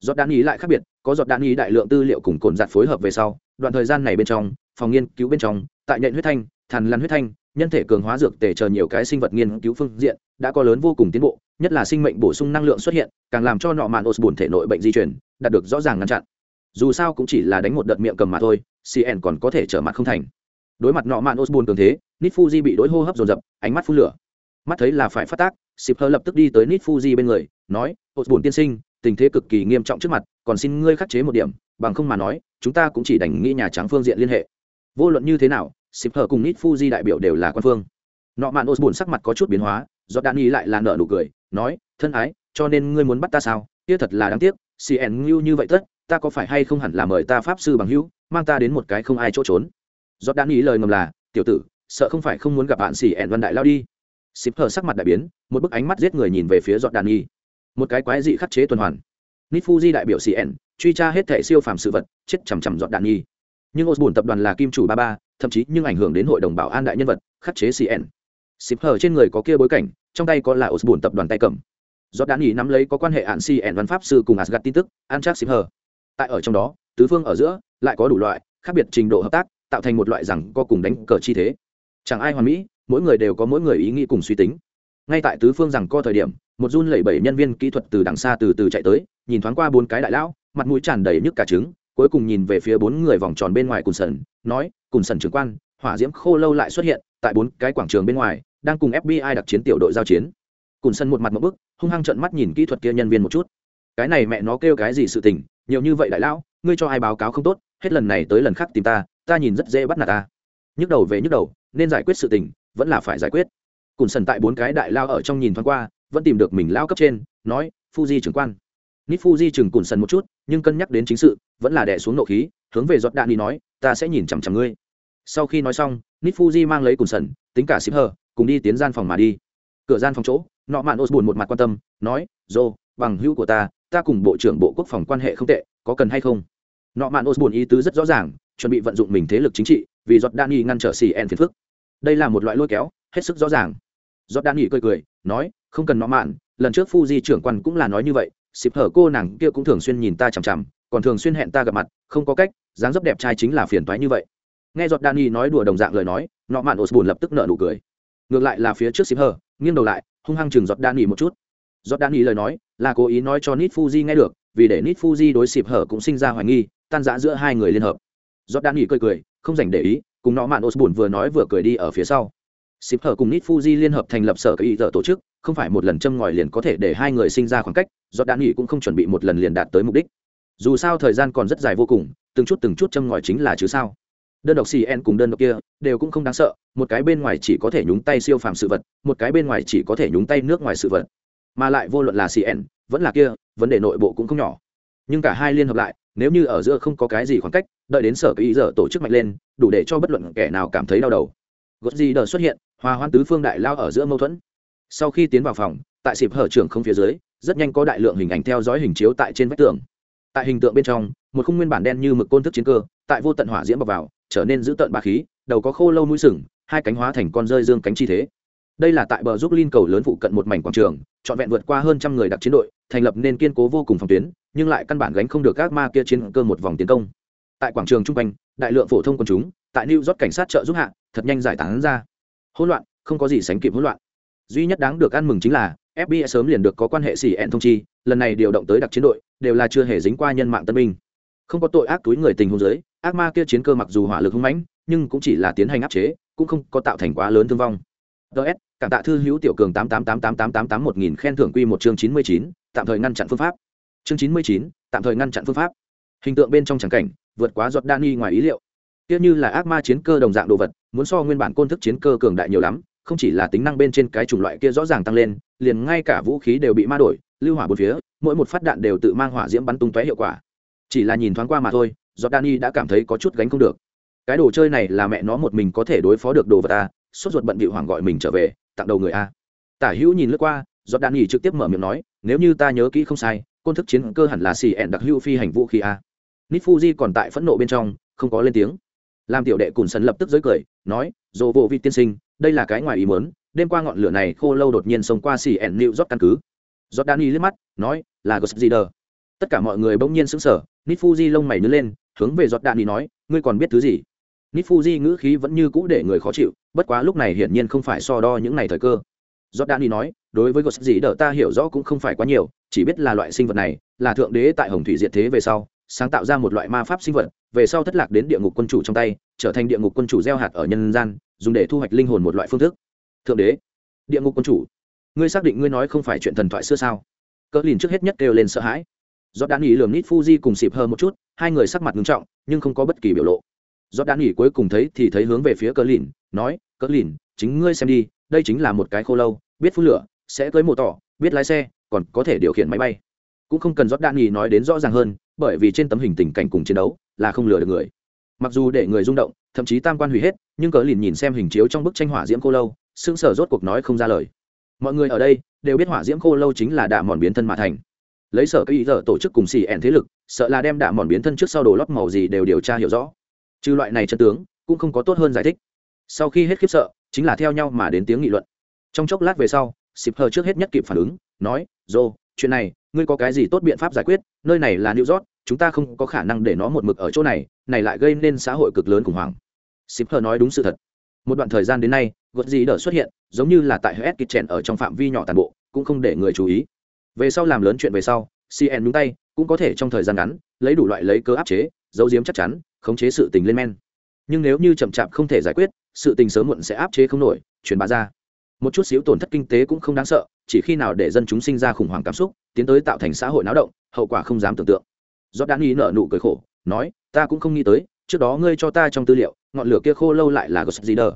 Giọt đạn ý lại khác biệt, có giọt đạn ý đại lượng tư liệu cùng cồn giặt phối hợp về sau, đoạn thời gian này bên trong, phòng nghiên cứu bên trong, tại nhện huyết thanh thàn lăn huyết thanh, nhân thể cường hóa dược tể chờ nhiều cái sinh vật nghiên cứu phương diện, đã có lớn vô cùng tiến bộ, nhất là sinh mệnh bổ sung năng lượng xuất hiện, càng làm cho nọ mạn osbun thể nội bệnh di chuyển đạt được rõ ràng ngăn chặn. Dù sao cũng chỉ là đánh một đợt miệng cầm mà thôi cn còn có thể trở mặt không thành. Đối mặt nọ mạn osbun cường thế nít fuji bị đối hô hấp dồn dập, ánh mắt phun lửa mắt thấy là phải phát tác xịp hơ lập tức đi tới nít fuji bên người, nói osborne tiên sinh, tình thế cực kỳ nghiêm trọng trước mặt, còn xin ngươi khắc chế một điểm, bằng không mà nói, chúng ta cũng chỉ đành nghĩ nhà trắng phương diện liên hệ. Vô luận như thế nào xịp hờ cùng nít fuji đại biểu đều là quan phương. Nọ mạn bổn sắc mặt có chút biến hóa do đan ý lại là nợ nụ cười, nói, thân ái, cho nên ngươi muốn bắt ta sao? Kia thật là đáng tiếc cn ngưu như vậy tất, ta có phải hay không hẳn là mời ta pháp sư bằng hữu, mang ta đến một cái không ai chỗ trốn? Do đan ý lời ngầm là, tiểu tử, sợ không phải không muốn gặp bạn xì ẻn văn đại lao đi xịp hờ sắc mặt đại biến, một bức ánh mắt giết người nhìn về phía giọt đàn nhi. Một cái quái dị khắc chế tuần hoàn. Nít fuji đại biểu cn truy tra hết thẻ siêu phàm sự vật, chết chằm chằm giọt đàn nhi. Nhưng osborne tập đoàn là kim chủ ba ba thậm chí nhưng ảnh hưởng đến hội đồng bảo an đại nhân vật, khắc chế cn xịp hờ trên người có kia bối cảnh, trong tay có là osborne tập đoàn tay cầm. Giọt đàn nhi nắm lấy có quan hệ ạn cn văn pháp sư cùng asgad tin tức, an chắc xịp hờ. Tại ở trong đó, tứ phương ở giữa, lại có đủ loại, khác biệt trình độ hợp tác, tạo thành một loại rằng có cùng đánh cờ chi thế. Chẳng ai hoàn mỹ mỗi người đều có mỗi người ý nghĩ cùng suy tính. Ngay tại tứ phương rằng co thời điểm, một run lẩy bẩy nhân viên kỹ thuật từ đằng xa từ từ chạy tới, nhìn thoáng qua bốn cái đại lão, mặt mũi tràn đầy nhức cả trứng, cuối cùng nhìn về phía bốn người vòng tròn bên ngoài cùng sần, nói, cùng sần trưởng quan, hỏa diễm khô lâu lại xuất hiện, tại bốn cái quảng trường bên ngoài, đang cùng fbi đặc chiến tiểu đội giao chiến. Cùng sân một mặt một bức, hung hăng trận mắt nhìn kỹ thuật kia nhân viên một chút. Cái này mẹ nó kêu cái gì sự tình, nhiều như vậy đại lão, ngươi cho ai báo cáo không tốt, hết lần này tới lần khác tìm ta ta nhìn rất dễ bắt nạt ta. Nhức đầu về nhức đầu, nên giải quyết sự tình vẫn là phải giải quyết. Cùn sần tại bốn cái đại lao ở trong nhìn thoáng qua, vẫn tìm được mình lao cấp trên, nói, fuji trưởng quan. Nít fuji chừng cùn sần một chút, nhưng cân nhắc đến chính sự, vẫn là đẻ xuống nộ khí, hướng về giọt đạn đi nói, ta sẽ nhìn chằm chằm ngươi. Sau khi nói xong, nít fuji mang lấy cùn sần, tính cả xịp hờ cùng đi tiến gian phòng mà đi. Cửa gian phòng chỗ nọ mạn osborne một mặt quan tâm, nói dô bằng hữu của ta ta cùng bộ trưởng bộ quốc phòng quan hệ không tệ, có cần hay không? Nọ mạn osborne ý tứ rất rõ ràng, chuẩn bị vận dụng mình thế lực chính trị, vì giọt đạn nghi ngăn trở xì en phiền phức đây là một loại lôi kéo, hết sức rõ ràng. Giọt đan nghỉ cười cười, nói, không cần nọ mạn, lần trước phu di trưởng quan cũng là nói như vậy, xịp hở cô nàng kia cũng thường xuyên nhìn ta chằm chằm, còn thường xuyên hẹn ta gặp mặt, không có cách, dáng dấp đẹp trai chính là phiền toái như vậy. Nghe giọt đan nghỉ nói đùa đồng dạng lời nói, nọ mạn osborne lập tức nợ nụ cười. Ngược lại là phía trước xịp hở, nghiêng đầu lại, hung hăng chừng giọt đan nghỉ một chút. Giọt đan nghỉ lời nói, là cố ý nói cho nít fuji nghe được, vì để nít fuji đối xịp hở cũng sinh ra hoài nghi, tan rã giữa hai người liên hợp. Giọt đan nghỉ cười cười, không dành để ý cùng nọ mạn osbun vừa nói vừa cười đi ở phía sau Sip hở cùng nít Fuji liên hợp thành lập sở cái ý giờ tổ chức, không phải một lần châm ngòi liền có thể để hai người sinh ra khoảng cách, do đạn nghỉ cũng không chuẩn bị một lần liền đạt tới mục đích. Dù sao thời gian còn rất dài vô cùng, từng chút từng chút châm ngòi chính là chứ sao. Đơn độc CN cùng đơn độc kia, đều cũng không đáng sợ, một cái bên ngoài chỉ có thể nhúng tay siêu phàm sự vật, một cái bên ngoài chỉ có thể nhúng tay nước ngoài sự vật. Mà lại vô luận là CN, vẫn là kia, vấn đề nội bộ cũng không nhỏ. Nhưng cả hai liên hợp lại, nếu như ở giữa không có cái gì khoảng cách đợi đến sở cái ý giờ tổ chức mạnh lên, đủ để cho bất luận kẻ nào cảm thấy đau đầu. Gót gì đờ xuất hiện, hòa hoan tứ phương đại lao ở giữa mâu thuẫn. Sau khi tiến vào phòng, tại xịp hở trưởng không phía dưới, rất nhanh có đại lượng hình ảnh theo dõi hình chiếu tại trên vách tường. Tại hình tượng bên trong, một khung nguyên bản đen như mực côn thức chiến cơ, tại vô tận hỏa diễm bọc vào, trở nên giữ tận ba khí, đầu có khô lâu mũi sừng, hai cánh hóa thành con rơi dương cánh chi thế. Đây là tại bờ giúp linh cầu lớn phụ cận một mảnh quảng trường, trọn vẹn vượt qua hơn trăm người đặc chiến đội, thành lập nên kiên cố vô cùng phòng tuyến, nhưng lại căn bản gánh không được các ma kia chiến cơ một vòng tiến công tại quảng trường trung quanh, đại lượng phổ thông quần chúng, tại new york cảnh sát trợ giúp hạ, thật nhanh giải tán ra. Hỗn loạn, không có gì sánh kịp hỗn loạn. Duy nhất đáng được ăn mừng chính là fbi sớm liền được có quan hệ xì ẹn thông chi, lần này điều động tới đặc chiến đội, đều là chưa hề dính qua nhân mạng tân binh. Không có tội ác túi người tình hôn giới ác ma kia chiến cơ mặc dù hỏa lực hung mãnh, nhưng cũng chỉ là tiến hành áp chế, cũng không có tạo thành quá lớn thương vong. Ts cảm tạ thư hữu tiểu cường tám tám tám tám tám tám tám một nghìn khen thưởng quy một chương chín mươi chín, tạm thời ngăn chặn phương pháp. Chương chín mươi chín, tạm thời ngăn chặn phương pháp. Hình tượng bên trong tràng cảnh vượt quá giọt đan ngoài ý liệu. Kia như là ác ma chiến cơ đồng dạng đồ vật, muốn so nguyên bản côn thức chiến cơ cường đại nhiều lắm, không chỉ là tính năng bên trên cái chủng loại kia rõ ràng tăng lên, liền ngay cả vũ khí đều bị ma đổi, lưu hỏa bốn phía, mỗi một phát đạn đều tự mang hỏa diễm bắn tung tóe hiệu quả. Chỉ là nhìn thoáng qua mà thôi, giọt đan đã cảm thấy có chút gánh không được. Cái đồ chơi này là mẹ nó một mình có thể đối phó được đồ vật ta sốt ruột bận bị hoảng gọi mình trở về, tặng đầu người a tả hữu nhìn lướt qua, giọt đạn nghỉ trực tiếp mở miệng nói, nếu như ta nhớ kỹ không sai, côn thức chiến cơ hẳn là xì ẹn đặc hữu phi hành vũ khí a nít fuji còn tại phẫn nộ bên trong không có lên tiếng. Làm tiểu đệ cùn sần lập tức giới cười nói dồ vô vi tiên sinh đây là cái ngoài ý mớn đêm qua ngọn lửa này khô lâu đột nhiên xông qua xì ẹn nịu rót căn cứ. Rót Đan nghỉ liếc mắt nói là Ghost Rider. tất cả mọi người bỗng nhiên sững sờ nít fuji lông mày nhớ lên hướng về giọt đạn nghỉ nói ngươi còn biết thứ gì? Nít fuji ngữ khí vẫn như cũ để người khó chịu bất quá lúc này hiển nhiên không phải so đo những này thời cơ. Jordani nói, đối với Ghost gì đỡ ta hiểu rõ cũng không phải quá nhiều, chỉ biết là loại sinh vật này là thượng đế tại Hồng Thủy diệt thế về sau, sáng tạo ra một loại ma pháp sinh vật, về sau thất lạc đến địa ngục quân chủ trong tay, trở thành địa ngục quân chủ gieo hạt ở nhân gian, dùng để thu hoạch linh hồn một loại phương thức. Thượng đế, địa ngục quân chủ, ngươi xác định ngươi nói không phải chuyện thần thoại xưa sao? Cỡ lìn trước hết nhất kêu lên sợ hãi. Do đan nghỉ lường nít fuji cùng xịp hơ một chút, hai người sắc mặt ngưng trọng, nhưng không có bất kỳ biểu lộ. Do đan nghỉ cuối cùng thấy thì thấy hướng về phía cỡ lìn, nói, cỡ lìn, chính ngươi xem đi, đây chính là một cái khô lâu, biết phun lửa, sẽ cưới mô tỏ, biết lái xe, còn có thể điều khiển máy bay. Cũng không cần rót đạn nghỉ nói đến rõ ràng hơn bởi vì trên tấm hình tình cảnh cùng chiến đấu là không lừa được người. Mặc dù để người rung động, thậm chí tam quan hủy hết, nhưng cỡ lìn nhìn xem hình chiếu trong bức tranh hỏa diễm khô lâu, sững sờ rốt cuộc nói không ra lời. Mọi người ở đây đều biết hỏa diễm khô lâu chính là đạ mòn biến thân mà thành. Lấy sở cái ý giờ tổ chức cùng xì ẻn thế lực, sợ là đem đạ mòn biến thân trước sau đồ lót màu gì đều điều tra hiểu rõ. Trừ loại này chân tướng, cũng không có tốt hơn giải thích. Sau khi hết khiếp sợ, chính là theo nhau mà đến tiếng nghị luận. Trong chốc lát về sau xịp hờ trước hết nhất kịp phản ứng, nói, dô, chuyện này ngươi có cái gì tốt biện pháp giải quyết, nơi này là new york, chúng ta không có khả năng để nó một mực ở chỗ này này lại gây nên xã hội cực lớn khủng hoảng. Xịp hờ nói đúng sự thật. Một đoạn thời gian đến nay, gợt gì đỡ xuất hiện, giống như là tại hết kịch trèn ở trong phạm vi nhỏ toàn bộ, cũng không để người chú ý. Về sau làm lớn chuyện về sau cn đúng tay, cũng có thể trong thời gian ngắn, lấy đủ loại lấy cơ áp chế, giấu giếm chắc chắn, khống chế sự tình lên men. Nhưng nếu như chậm chạp không thể giải quyết, sự tình sớm muộn sẽ áp chế không nổi, truyền bá ra một chút xíu tổn thất kinh tế cũng không đáng sợ, chỉ khi nào để dân chúng sinh ra khủng hoảng cảm xúc, tiến tới tạo thành xã hội náo động, hậu quả không dám tưởng tượng. Do đan nghi nợ nụ cười khổ, nói, ta cũng không nghĩ tới, trước đó ngươi cho ta trong tư liệu, ngọn lửa kia khô lâu lại là gosset gì đờ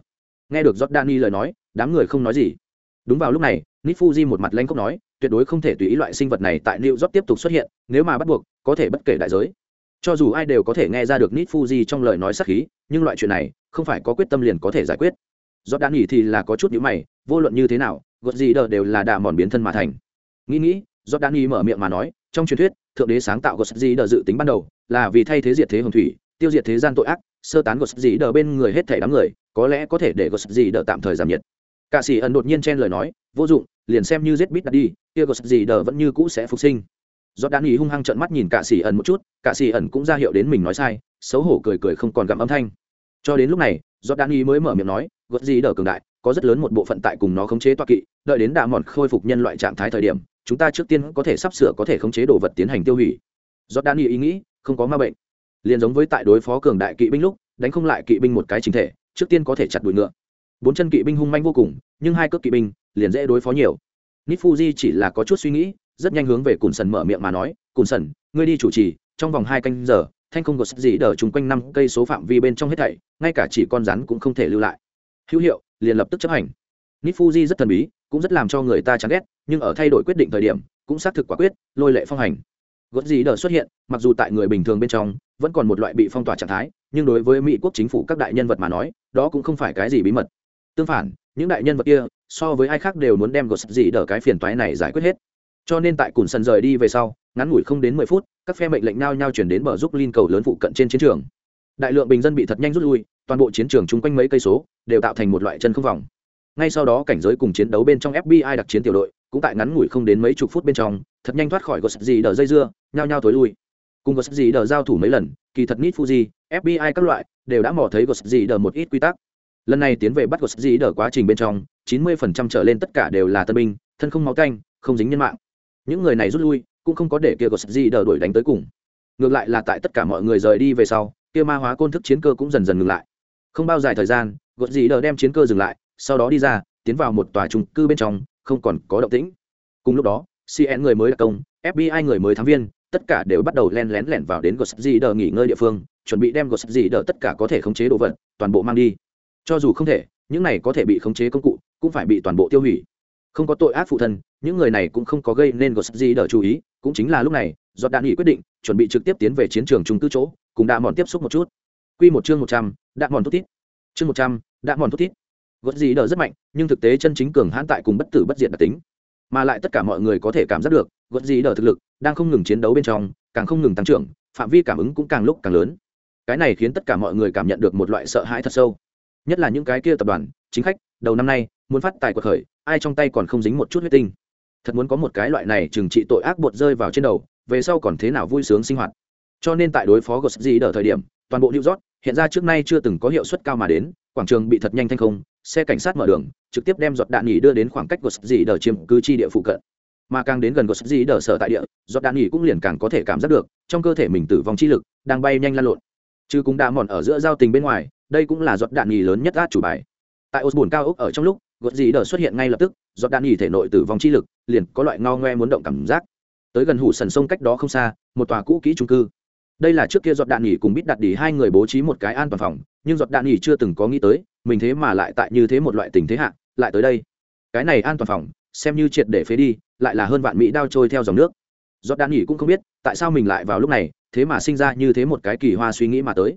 nghe được jordani lời nói, đám người không nói gì. Đúng vào lúc này nít fuji một mặt lanh cốc nói, tuyệt đối không thể tùy ý loại sinh vật này tại new york tiếp tục xuất hiện, nếu mà bắt buộc, có thể bất kể đại giới. Cho dù ai đều có thể nghe ra được nít fuji trong lời nói sắc khí, nhưng loại chuyện này, không phải có quyết tâm liền có thể giải quyết jordani thì là có chút nhữ mày, vô luận như thế nào gợt gì đờ đều là đà mòn biến thân mà thành. Nghĩ nghĩ jordani mở miệng mà nói, trong truyền thuyết, thượng đế sáng tạo gợt gì đờ dự tính ban đầu là vì thay thế diệt thế hồng thủy, tiêu diệt thế gian tội ác, sơ tán gợt gì đờ bên người hết thể đám người, có lẽ có thể để gợt gì đờ tạm thời giảm nhiệt. Cả sĩ ẩn đột nhiên chen lời nói, vô dụng, liền xem như giết bít đặt đi, kia gợt gì đờ vẫn như cũ sẽ phục sinh. Giọt đã nghỉ hung hăng trợn mắt nhìn cả sĩ ẩn một chút, cả sĩ ẩn cũng ra hiệu đến mình nói sai, xấu hổ cười cười không còn gặm âm thanh. Cho đến lúc này Giọt đã nghỉ mới mở miệng nói gợt gì đỡ cường đại, có rất lớn một bộ phận tại cùng nó khống chế toa kỵ, đợi đến đạ mòn khôi phục nhân loại trạng thái thời điểm, chúng ta trước tiên có thể sắp sửa có thể khống chế đồ vật tiến hành tiêu hủy. Do đan ý ý nghĩ, không có ma bệnh. Liền giống với tại đối phó cường đại kỵ binh lúc, đánh không lại kỵ binh một cái chính thể, trước tiên có thể chặt đuổi ngựa. Bốn chân kỵ binh hung manh vô cùng, nhưng hai cước kỵ binh liền dễ đối phó nhiều. Nít fuji chỉ là có chút suy nghĩ, rất nhanh hướng về cùn sần mở miệng mà nói, cùn sần, ngươi đi chủ trì, trong vòng hai canh giờ, thanh không có gì đỡ chung quanh năm cây số phạm vi bên trong hết thảy, ngay cả chỉ con rắn cũng không thể lưu lại hữu hiệu, liền lập tức chấp hành. Nít fuji rất thần bí, cũng rất làm cho người ta chán ghét, nhưng ở thay đổi quyết định thời điểm, cũng xác thực quả quyết, lôi lệ phong hành. Gót gì đờ xuất hiện, mặc dù tại người bình thường bên trong, vẫn còn một loại bị phong tỏa trạng thái, nhưng đối với mỹ quốc chính phủ các đại nhân vật mà nói, đó cũng không phải cái gì bí mật. Tương phản, những đại nhân vật kia, so với ai khác đều muốn đem gót gì đờ cái phiền toái này giải quyết hết. Cho nên tại cùn sân rời đi về sau, ngắn ngủi không đến mười phút, các phe mệnh lệnh nao nhau chuyển đến bờ giúp linh cầu lớn phụ cận trên chiến trường. Đại lượng bình dân bị thật nhanh rút lui toàn bộ chiến trường chung quanh mấy cây số đều tạo thành một loại chân không vòng. Ngay sau đó cảnh giới cùng chiến đấu bên trong fbi đặc chiến tiểu đội cũng tại ngắn ngủi không đến mấy chục phút bên trong, thật nhanh thoát khỏi gột gì đờ dây dưa, nhao nhao thối lui. Cùng gột gì đờ giao thủ mấy lần, kỳ thật nít fuji fbi các loại đều đã mò thấy gột gì đờ một ít quy tắc. Lần này tiến về bắt gột gì đờ quá trình bên trong, chín mươi phần trăm trở lên tất cả đều là tân binh, thân không máu canh, không dính nhân mạng. Những người này rút lui, cũng không có để kia gột gì đờ đuổi đánh tới cùng. Ngược lại là tại tất cả mọi người rời đi về sau, kia ma hóa côn thức chiến cơ cũng dần dần ngừng lại không bao dài thời gian gột dì đờ đem chiến cơ dừng lại sau đó đi ra tiến vào một tòa trung cư bên trong không còn có động tĩnh. Cùng lúc đó cn người mới đặc công fbi người mới thám viên tất cả đều bắt đầu len lén lẻn vào đến gột dì đờ nghỉ ngơi địa phương chuẩn bị đem gột dì đờ tất cả có thể khống chế đồ vật toàn bộ mang đi. Cho dù không thể những này có thể bị khống chế công cụ cũng phải bị toàn bộ tiêu hủy. Không có tội ác phụ thân những người này cũng không có gây nên gột dì đờ chú ý cũng chính là lúc này do đạn nghỉ quyết định chuẩn bị trực tiếp tiến về chiến trường trung cư chỗ cùng đã mòn tiếp xúc một chút. Quy một chương 100, đạn mòn thút thít. Chương một trăm, đạn mòn thút thít. Gót gì đờ rất mạnh, nhưng thực tế chân chính cường hãn tại cùng bất tử bất diện đặc tính. Mà lại tất cả mọi người có thể cảm giác được gót gì đờ thực lực đang không ngừng chiến đấu bên trong, càng không ngừng tăng trưởng, phạm vi cảm ứng cũng càng lúc càng lớn. Cái này khiến tất cả mọi người cảm nhận được một loại sợ hãi thật sâu. Nhất là những cái kia tập đoàn, chính khách, đầu năm nay, muốn phát tài cuộc khởi, ai trong tay còn không dính một chút huyết tinh. Thật muốn có một cái loại này trừng trị tội ác bột rơi vào trên đầu, về sau còn thế nào vui sướng sinh hoạt. Cho nên tại đối phó gossi đờ thời điểm, toàn bộ new york hiện ra trước nay chưa từng có hiệu suất cao mà đến, quảng trường bị thật nhanh thanh không, xe cảnh sát mở đường, trực tiếp đem giọt đạn nhỉ đưa đến khoảng cách của dì đờ chiếm cứ chi địa phụ cận. Mà càng đến gần gột dì đờ sở tại địa, giọt đạn nghỉ cũng liền càng có thể cảm giác được, trong cơ thể mình tử vong chi lực đang bay nhanh lan lộn. Chứ cũng đã mòn ở giữa giao tình bên ngoài, đây cũng là giọt đạn nghỉ lớn nhất át chủ bài. Tại osborne cao ốc ở trong lúc gột dì đờ xuất hiện ngay lập tức, giọt đạn nghỉ thể nội tử vong chi lực liền có loại ngao ngoe muốn động cảm giác. Tới gần hủ sần sông cách đó không xa, một tòa cũ kỹ trung cư đây là trước kia giọt đạn nghỉ cùng bít đặt đỉ hai người bố trí một cái an toàn phòng, nhưng giọt đạn nghỉ chưa từng có nghĩ tới, mình thế mà lại tại như thế một loại tình thế hạ, lại tới đây. Cái này an toàn phòng, xem như triệt để phế đi, lại là hơn vạn mỹ đao trôi theo dòng nước. Giọt đạn nghỉ cũng không biết, tại sao mình lại vào lúc này, thế mà sinh ra như thế một cái kỳ hoa suy nghĩ mà tới.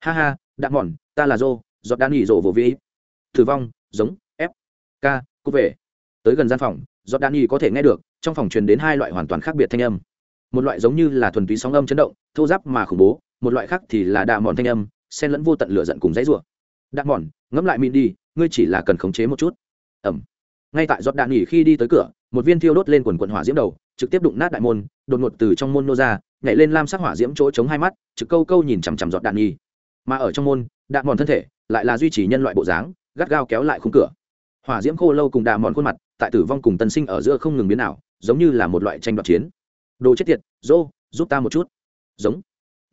Ha ha, đạn mòn, ta là dô giọt đạn nghỉ rổ vô vĩ. Thử vong, giống, f, k cú về. Tới gần gian phòng, giọt đạn nghỉ có thể nghe được, trong phòng truyền đến hai loại hoàn toàn khác biệt thanh âm một loại giống như là thuần túy sóng âm chấn động, thô giáp mà khủng bố, một loại khác thì là đạ mòn thanh âm, xen lẫn vô tận lửa giận cùng dãy rủa. Đạ mòn, ngẫm lại mịn đi ngươi chỉ là cần khống chế một chút. Ẩm ngay tại giọt đạn nghỉ khi đi tới cửa, một viên thiêu đốt lên quần quần hỏa diễm đầu, trực tiếp đụng nát đại môn, đột ngột từ trong môn nô ra, nhảy lên lam sắc hỏa diễm chỗ chống hai mắt, trực câu câu nhìn chằm chằm giọt đạn nghỉ. Mà ở trong môn đạn mòn thân thể lại là duy trì nhân loại bộ dáng, gắt gao kéo lại khung cửa. Hỏa diễm khô lâu cùng đạ mòn khuôn mặt, tại tử vong cùng tân sinh ở giữa không ngừng biến nào giống như là một loại tranh đoạt chiến đồ chết tiệt, dô, giúp ta một chút. Giống.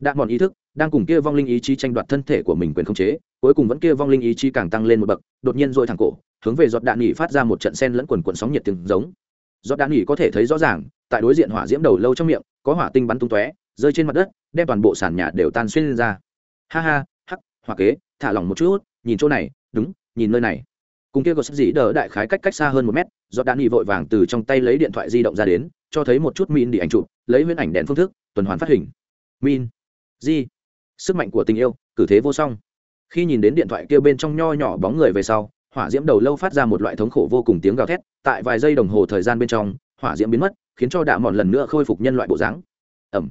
Đạn mòn ý thức, đang cùng kia vong linh ý chí tranh đoạt thân thể của mình quyền khống chế, cuối cùng vẫn kia vong linh ý chí càng tăng lên một bậc, đột nhiên dội thẳng cổ, hướng về giọt đạn nghỉ phát ra một trận sen lẫn quần quần sóng nhiệt tiếng giống. Giọt đạn nghỉ có thể thấy rõ ràng, tại đối diện hỏa diễm đầu lâu trong miệng, có hỏa tinh bắn tung tóe, rơi trên mặt đất, đem toàn bộ sàn nhà đều tan xuyên lên ra. Ha ha, hắc, hỏa kế, thả lỏng một chút, nhìn chỗ này, đúng, nhìn nơi này. Cùng kia có sức dĩ đỡ đại khái cách cách xa hơn một mét do đạn nghỉ vội vàng từ trong tay lấy điện thoại di động ra đến, cho thấy một chút min đi ảnh chụp, lấy huyễn ảnh đèn phương thức, tuần hoàn phát hình. Min. Di. Sức mạnh của tình yêu, cử thế vô song. Khi nhìn đến điện thoại kia bên trong nho nhỏ bóng người về sau, hỏa diễm đầu lâu phát ra một loại thống khổ vô cùng tiếng gào thét, tại vài giây đồng hồ thời gian bên trong, hỏa diễm biến mất, khiến cho đạ mòn lần nữa khôi phục nhân loại bộ dáng. Ẩm.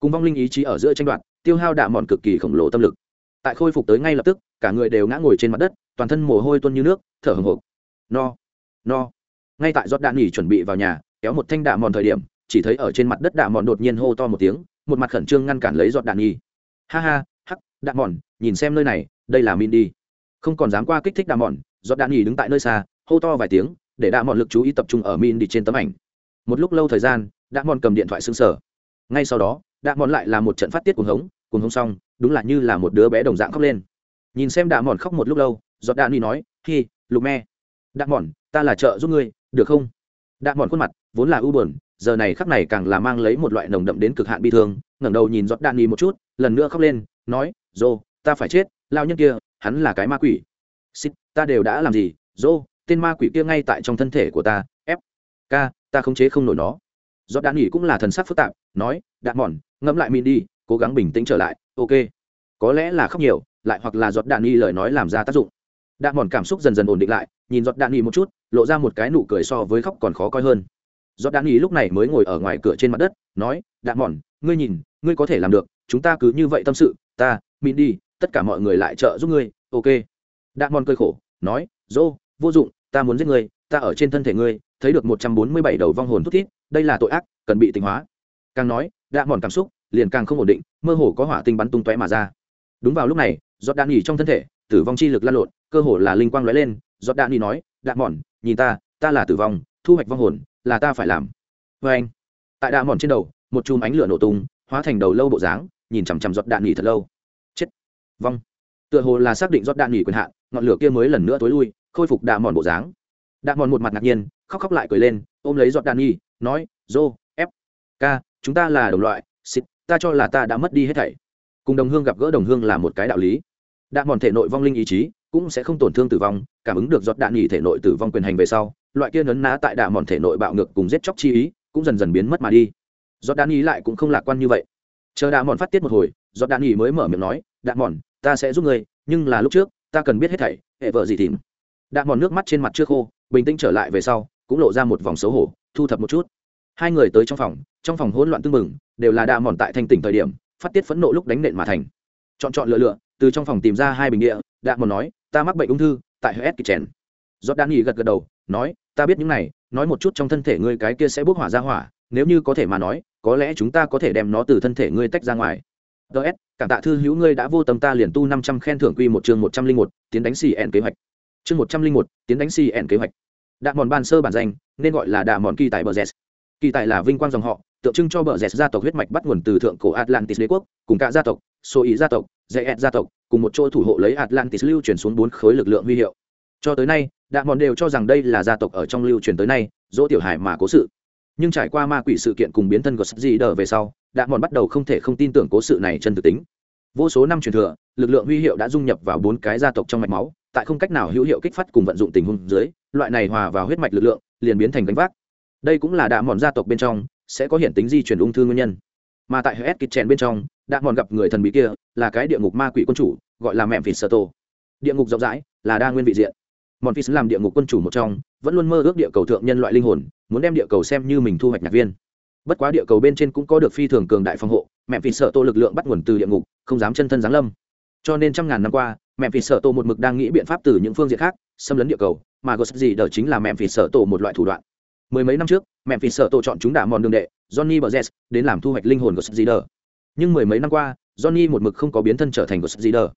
Cùng vong linh ý chí ở giữa tranh đoạt, tiêu hao đạ mòn cực kỳ khổng lồ tâm lực. Tại khôi phục tới ngay lập tức, cả người đều ngã ngồi trên mặt đất, toàn thân mồ hôi tuôn như nước, thở hồng hộc. No. No ngay tại giọt đạn nghỉ chuẩn bị vào nhà, kéo một thanh đạ mòn thời điểm, chỉ thấy ở trên mặt đất đạ mòn đột nhiên hô to một tiếng, một mặt khẩn trương ngăn cản lấy giọt đạn nghỉ ha ha, hắc, đạ mòn, nhìn xem nơi này, đây là min đi không còn dám qua kích thích đạ mòn giọt đạn nghỉ đứng tại nơi xa, hô to vài tiếng, để đạ mòn lực chú ý tập trung ở min đi trên tấm ảnh. Một lúc lâu thời gian, đạ mòn cầm điện thoại xương sở ngay sau đó, đạ mòn lại là một trận phát tiết cuồng hống cuồng hống xong, đúng là như là một đứa bé đồng dạng khóc lên. Nhìn xem đạ mòn khóc một lúc lâu giọt đạn nghỉ nói, hi, lục me. Đạ mòn, ta là trợ giúp ngươi được không? Đạ mòn khuôn mặt vốn là u buồn giờ này khắc này càng là mang lấy một loại nồng đậm đến cực hạn bi thương ngẩng đầu nhìn giọt đạn nghỉ một chút lần nữa khóc lên nói dô ta phải chết lao nhân kia hắn là cái ma quỷ. Xích ta đều đã làm gì? Dô tên ma quỷ kia ngay tại trong thân thể của ta ép, k ta khống chế không nổi nó. Giọt đạn nghỉ cũng là thần sắc phức tạp nói đạn mòn ngẫm lại mình đi cố gắng bình tĩnh trở lại ok. Có lẽ là khóc nhiều lại hoặc là giọt đạn nghỉ lời nói làm ra tác dụng đạn mòn cảm xúc dần dần ổn định lại, nhìn giọt đạn nghỉ một chút, lộ ra một cái nụ cười so với khóc còn khó coi hơn. Giọt đạn nghỉ lúc này mới ngồi ở ngoài cửa trên mặt đất, nói đạn mòn, ngươi nhìn, ngươi có thể làm được, chúng ta cứ như vậy tâm sự, ta, mịn đi, tất cả mọi người lại trợ giúp ngươi, ok. Đạn mòn cơi khổ, nói, dô, vô dụng, ta muốn giết ngươi, ta ở trên thân thể ngươi, thấy được một trăm bốn mươi bảy đầu vong hồn thút thít, đây là tội ác, cần bị tình hóa. Càng nói đạn mòn cảm xúc liền càng không ổn định, mơ hồ có hỏa tinh bắn tung tóe mà ra. Đúng vào lúc này, giọt đạn nghỉ trong thân thể, tử vong chi lực lan lộn cơ hồ là linh quang lóe lên, giọt đạn đi nói đạn mòn nhìn ta ta là tử vong, thu hoạch vong hồn, là ta phải làm. Vê anh, tại đạn mòn trên đầu, một chùm ánh lửa nổ tung, hóa thành đầu lâu bộ dáng, nhìn chằm chằm giọt đạn nghỉ thật lâu. Chết. Vong. Tựa hồ là xác định giọt đạn nghỉ quyền hạn, ngọn lửa kia mới lần nữa tối lui, khôi phục đạn mòn bộ dáng. Đạn mòn một mặt ngạc nhiên, khóc khóc lại cười lên, ôm lấy giọt đạn nghỉ, nói, dô, f, k, chúng ta là đồng loại xịt ta cho là ta đã mất đi hết thảy. Cùng đồng hương gặp gỡ đồng hương là một cái đạo lý. Đạn mòn thể nội vong linh ý chí cũng sẽ không tổn thương tử vong, cảm ứng được giọt đạn nghỉ thể nội tử vong quyền hành về sau, loại kia nấn ná tại đạn mòn thể nội bạo ngược cùng giết chóc chi ý, cũng dần dần biến mất mà đi. Giọt đạn nghỉ lại cũng không lạc quan như vậy. Chờ đạn mòn phát tiết một hồi, giọt đạn nghỉ mới mở miệng nói đạn mòn, ta sẽ giúp ngươi, nhưng là lúc trước, ta cần biết hết thảy, hệ vợ gì tìm đạn mòn nước mắt trên mặt chưa khô, bình tĩnh trở lại về sau, cũng lộ ra một vòng xấu hổ, thu thập một chút. Hai người tới trong phòng trong phòng hỗn loạn tưng bừng, đều là đạ mòn tại thanh tỉnh thời điểm, phát tiết phẫn nộ lúc đánh nện mà thành. Chọn chọn lựa lựa, từ trong phòng tìm ra hai bình địa đạ mòn nói ta mắc bệnh ung thư, tại hết kỳ chèn giọt đan nghỉ gật gật đầu, nói, ta biết những này, nói một chút trong thân thể ngươi cái kia sẽ bốc hỏa ra hỏa, nếu như có thể mà nói, có lẽ chúng ta có thể đem nó từ thân thể ngươi tách ra ngoài. Ts cảm tạ thư hữu ngươi đã vô tâm ta liền tu năm trăm khen thưởng quy một chương một trăm linh một, tiến đánh xì ẹn kế hoạch. Chương một trăm linh một, tiến đánh xì ẹn kế hoạch. Đạ mòn ban sơ bản danh, nên gọi là đạ mòn kỳ tại bờ z kỳ tại là vinh quang dòng họ, tượng trưng cho bờ rẽ gia tộc huyết mạch bắt nguồn từ thượng cổ atlantis đế quốc, cùng cả gia tộc số ý gia tộc dễ ẹt gia tộc, cùng một chỗ thủ hộ lấy atlantis lưu truyền xuống bốn khối lực lượng huy hiệu. Cho tới nay, đạ mòn đều cho rằng đây là gia tộc ở trong lưu truyền tới nay, dỗ tiểu hải mà cố sự. Nhưng trải qua ma quỷ sự kiện cùng biến thân của sắp di đờ về sau, đạ mòn bắt đầu không thể không tin tưởng cố sự này chân thực tính. Vô số năm truyền thừa, lực lượng huy hiệu đã dung nhập vào bốn cái gia tộc trong mạch máu, tại không cách nào hữu hiệu kích phát cùng vận dụng tình huống dưới, loại này hòa vào huyết mạch lực lượng, liền biến thành gánh vác. Đây cũng là đạ mòn gia tộc bên trong sẽ có hiện tính di chuyển ung thư nguyên nhân. Mà tại hết kịch chèn bên trong đã mòn gặp người thần bí kia, là cái địa ngục ma quỷ quân chủ, gọi là mẹ vịt sơ tô. Địa ngục rộng rãi, là đa nguyên vị diện. Mòn vịt làm địa ngục quân chủ một trong, vẫn luôn mơ ước địa cầu thượng nhân loại linh hồn, muốn đem địa cầu xem như mình thu hoạch nhạc viên. Bất quá địa cầu bên trên cũng có được phi thường cường đại phòng hộ, mẹ vịt sợ tô lực lượng bắt nguồn từ địa ngục, không dám chân thân giáng lâm. Cho nên trăm ngàn năm qua, mẹ vịt sợ tô một mực đang nghĩ biện pháp từ những phương diện khác, xâm lấn địa cầu, mà có gì đờ chính là mẹ vịt sợ tổ một loại thủ đoạn. Mười mấy năm trước, mẹ vịt sợ tổ chọn chúng đả mòn đường đệ, johnny bờ đến làm thu hoạch linh hồn của gì đờ nhưng mười mấy năm qua, johnny một mực không có biến thân trở thành của gì đờ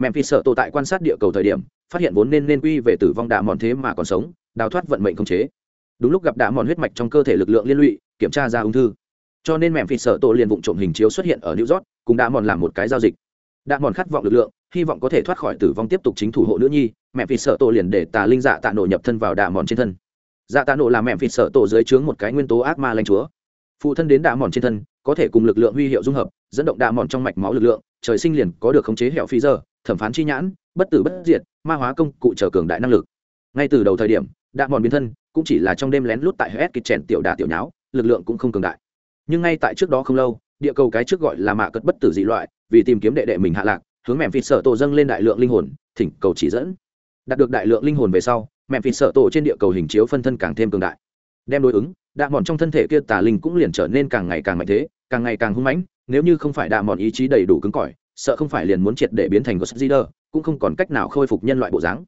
mẹ phí sợ tổ tại quan sát địa cầu thời điểm, phát hiện vốn nên nên quy về tử vong đạ mòn thế mà còn sống, đào thoát vận mệnh không chế. Đúng lúc gặp đạ mòn huyết mạch trong cơ thể lực lượng liên lụy, kiểm tra ra ung thư. Cho nên mẹ phịt sợ tổ liền vụ trộm hình chiếu xuất hiện ở new york, cùng đạ mòn làm một cái giao dịch. Đạ mòn khát vọng lực lượng, hy vọng có thể thoát khỏi tử vong tiếp tục chính thủ hộ nữ nhi mẹ phịt sợ tổ liền để tà linh dạ tạ nổ nhập thân vào đạ mòn trên thân. Dạ tạ nổ là mẹ phịt sợ tổ dưới trướng một cái nguyên tố ác ma lanh chúa. Phụ thân đến đạ mòn trên thân có thể cùng lực lượng huy hiệu dung hợp, dẫn động đạ mòn trong mạch máu lực lượng, trời sinh liền có được khống chế hẹo phi giờ, thẩm phán chi nhãn, bất tử bất diệt, ma hóa công, cụ trở cường đại năng lực. Ngay từ đầu thời điểm đạ mòn biến thân cũng chỉ là trong đêm lén lút tại hết kịch chèn tiểu đà tiểu nháo, lực lượng cũng không cường đại. Nhưng ngay tại trước đó không lâu, địa cầu cái trước gọi là mạ cất bất tử dị loại, vì tìm kiếm đệ đệ mình hạ lạc, hướng mẹm phịt sợ tổ dâng lên đại lượng linh hồn, thỉnh cầu chỉ dẫn. Đạt được đại lượng linh hồn về sau mẹm phịt sợ tổ trên địa cầu hình chiếu phân thân càng thêm cường đại đem đối ứng, đạ mòn trong thân thể kia tà linh cũng liền trở nên càng ngày càng mạnh thế, càng ngày càng hung mãnh, nếu như không phải đạ mòn ý chí đầy đủ cứng cỏi, sợ không phải liền muốn triệt để biến thành ghost leader, cũng không còn cách nào khôi phục nhân loại bộ dáng.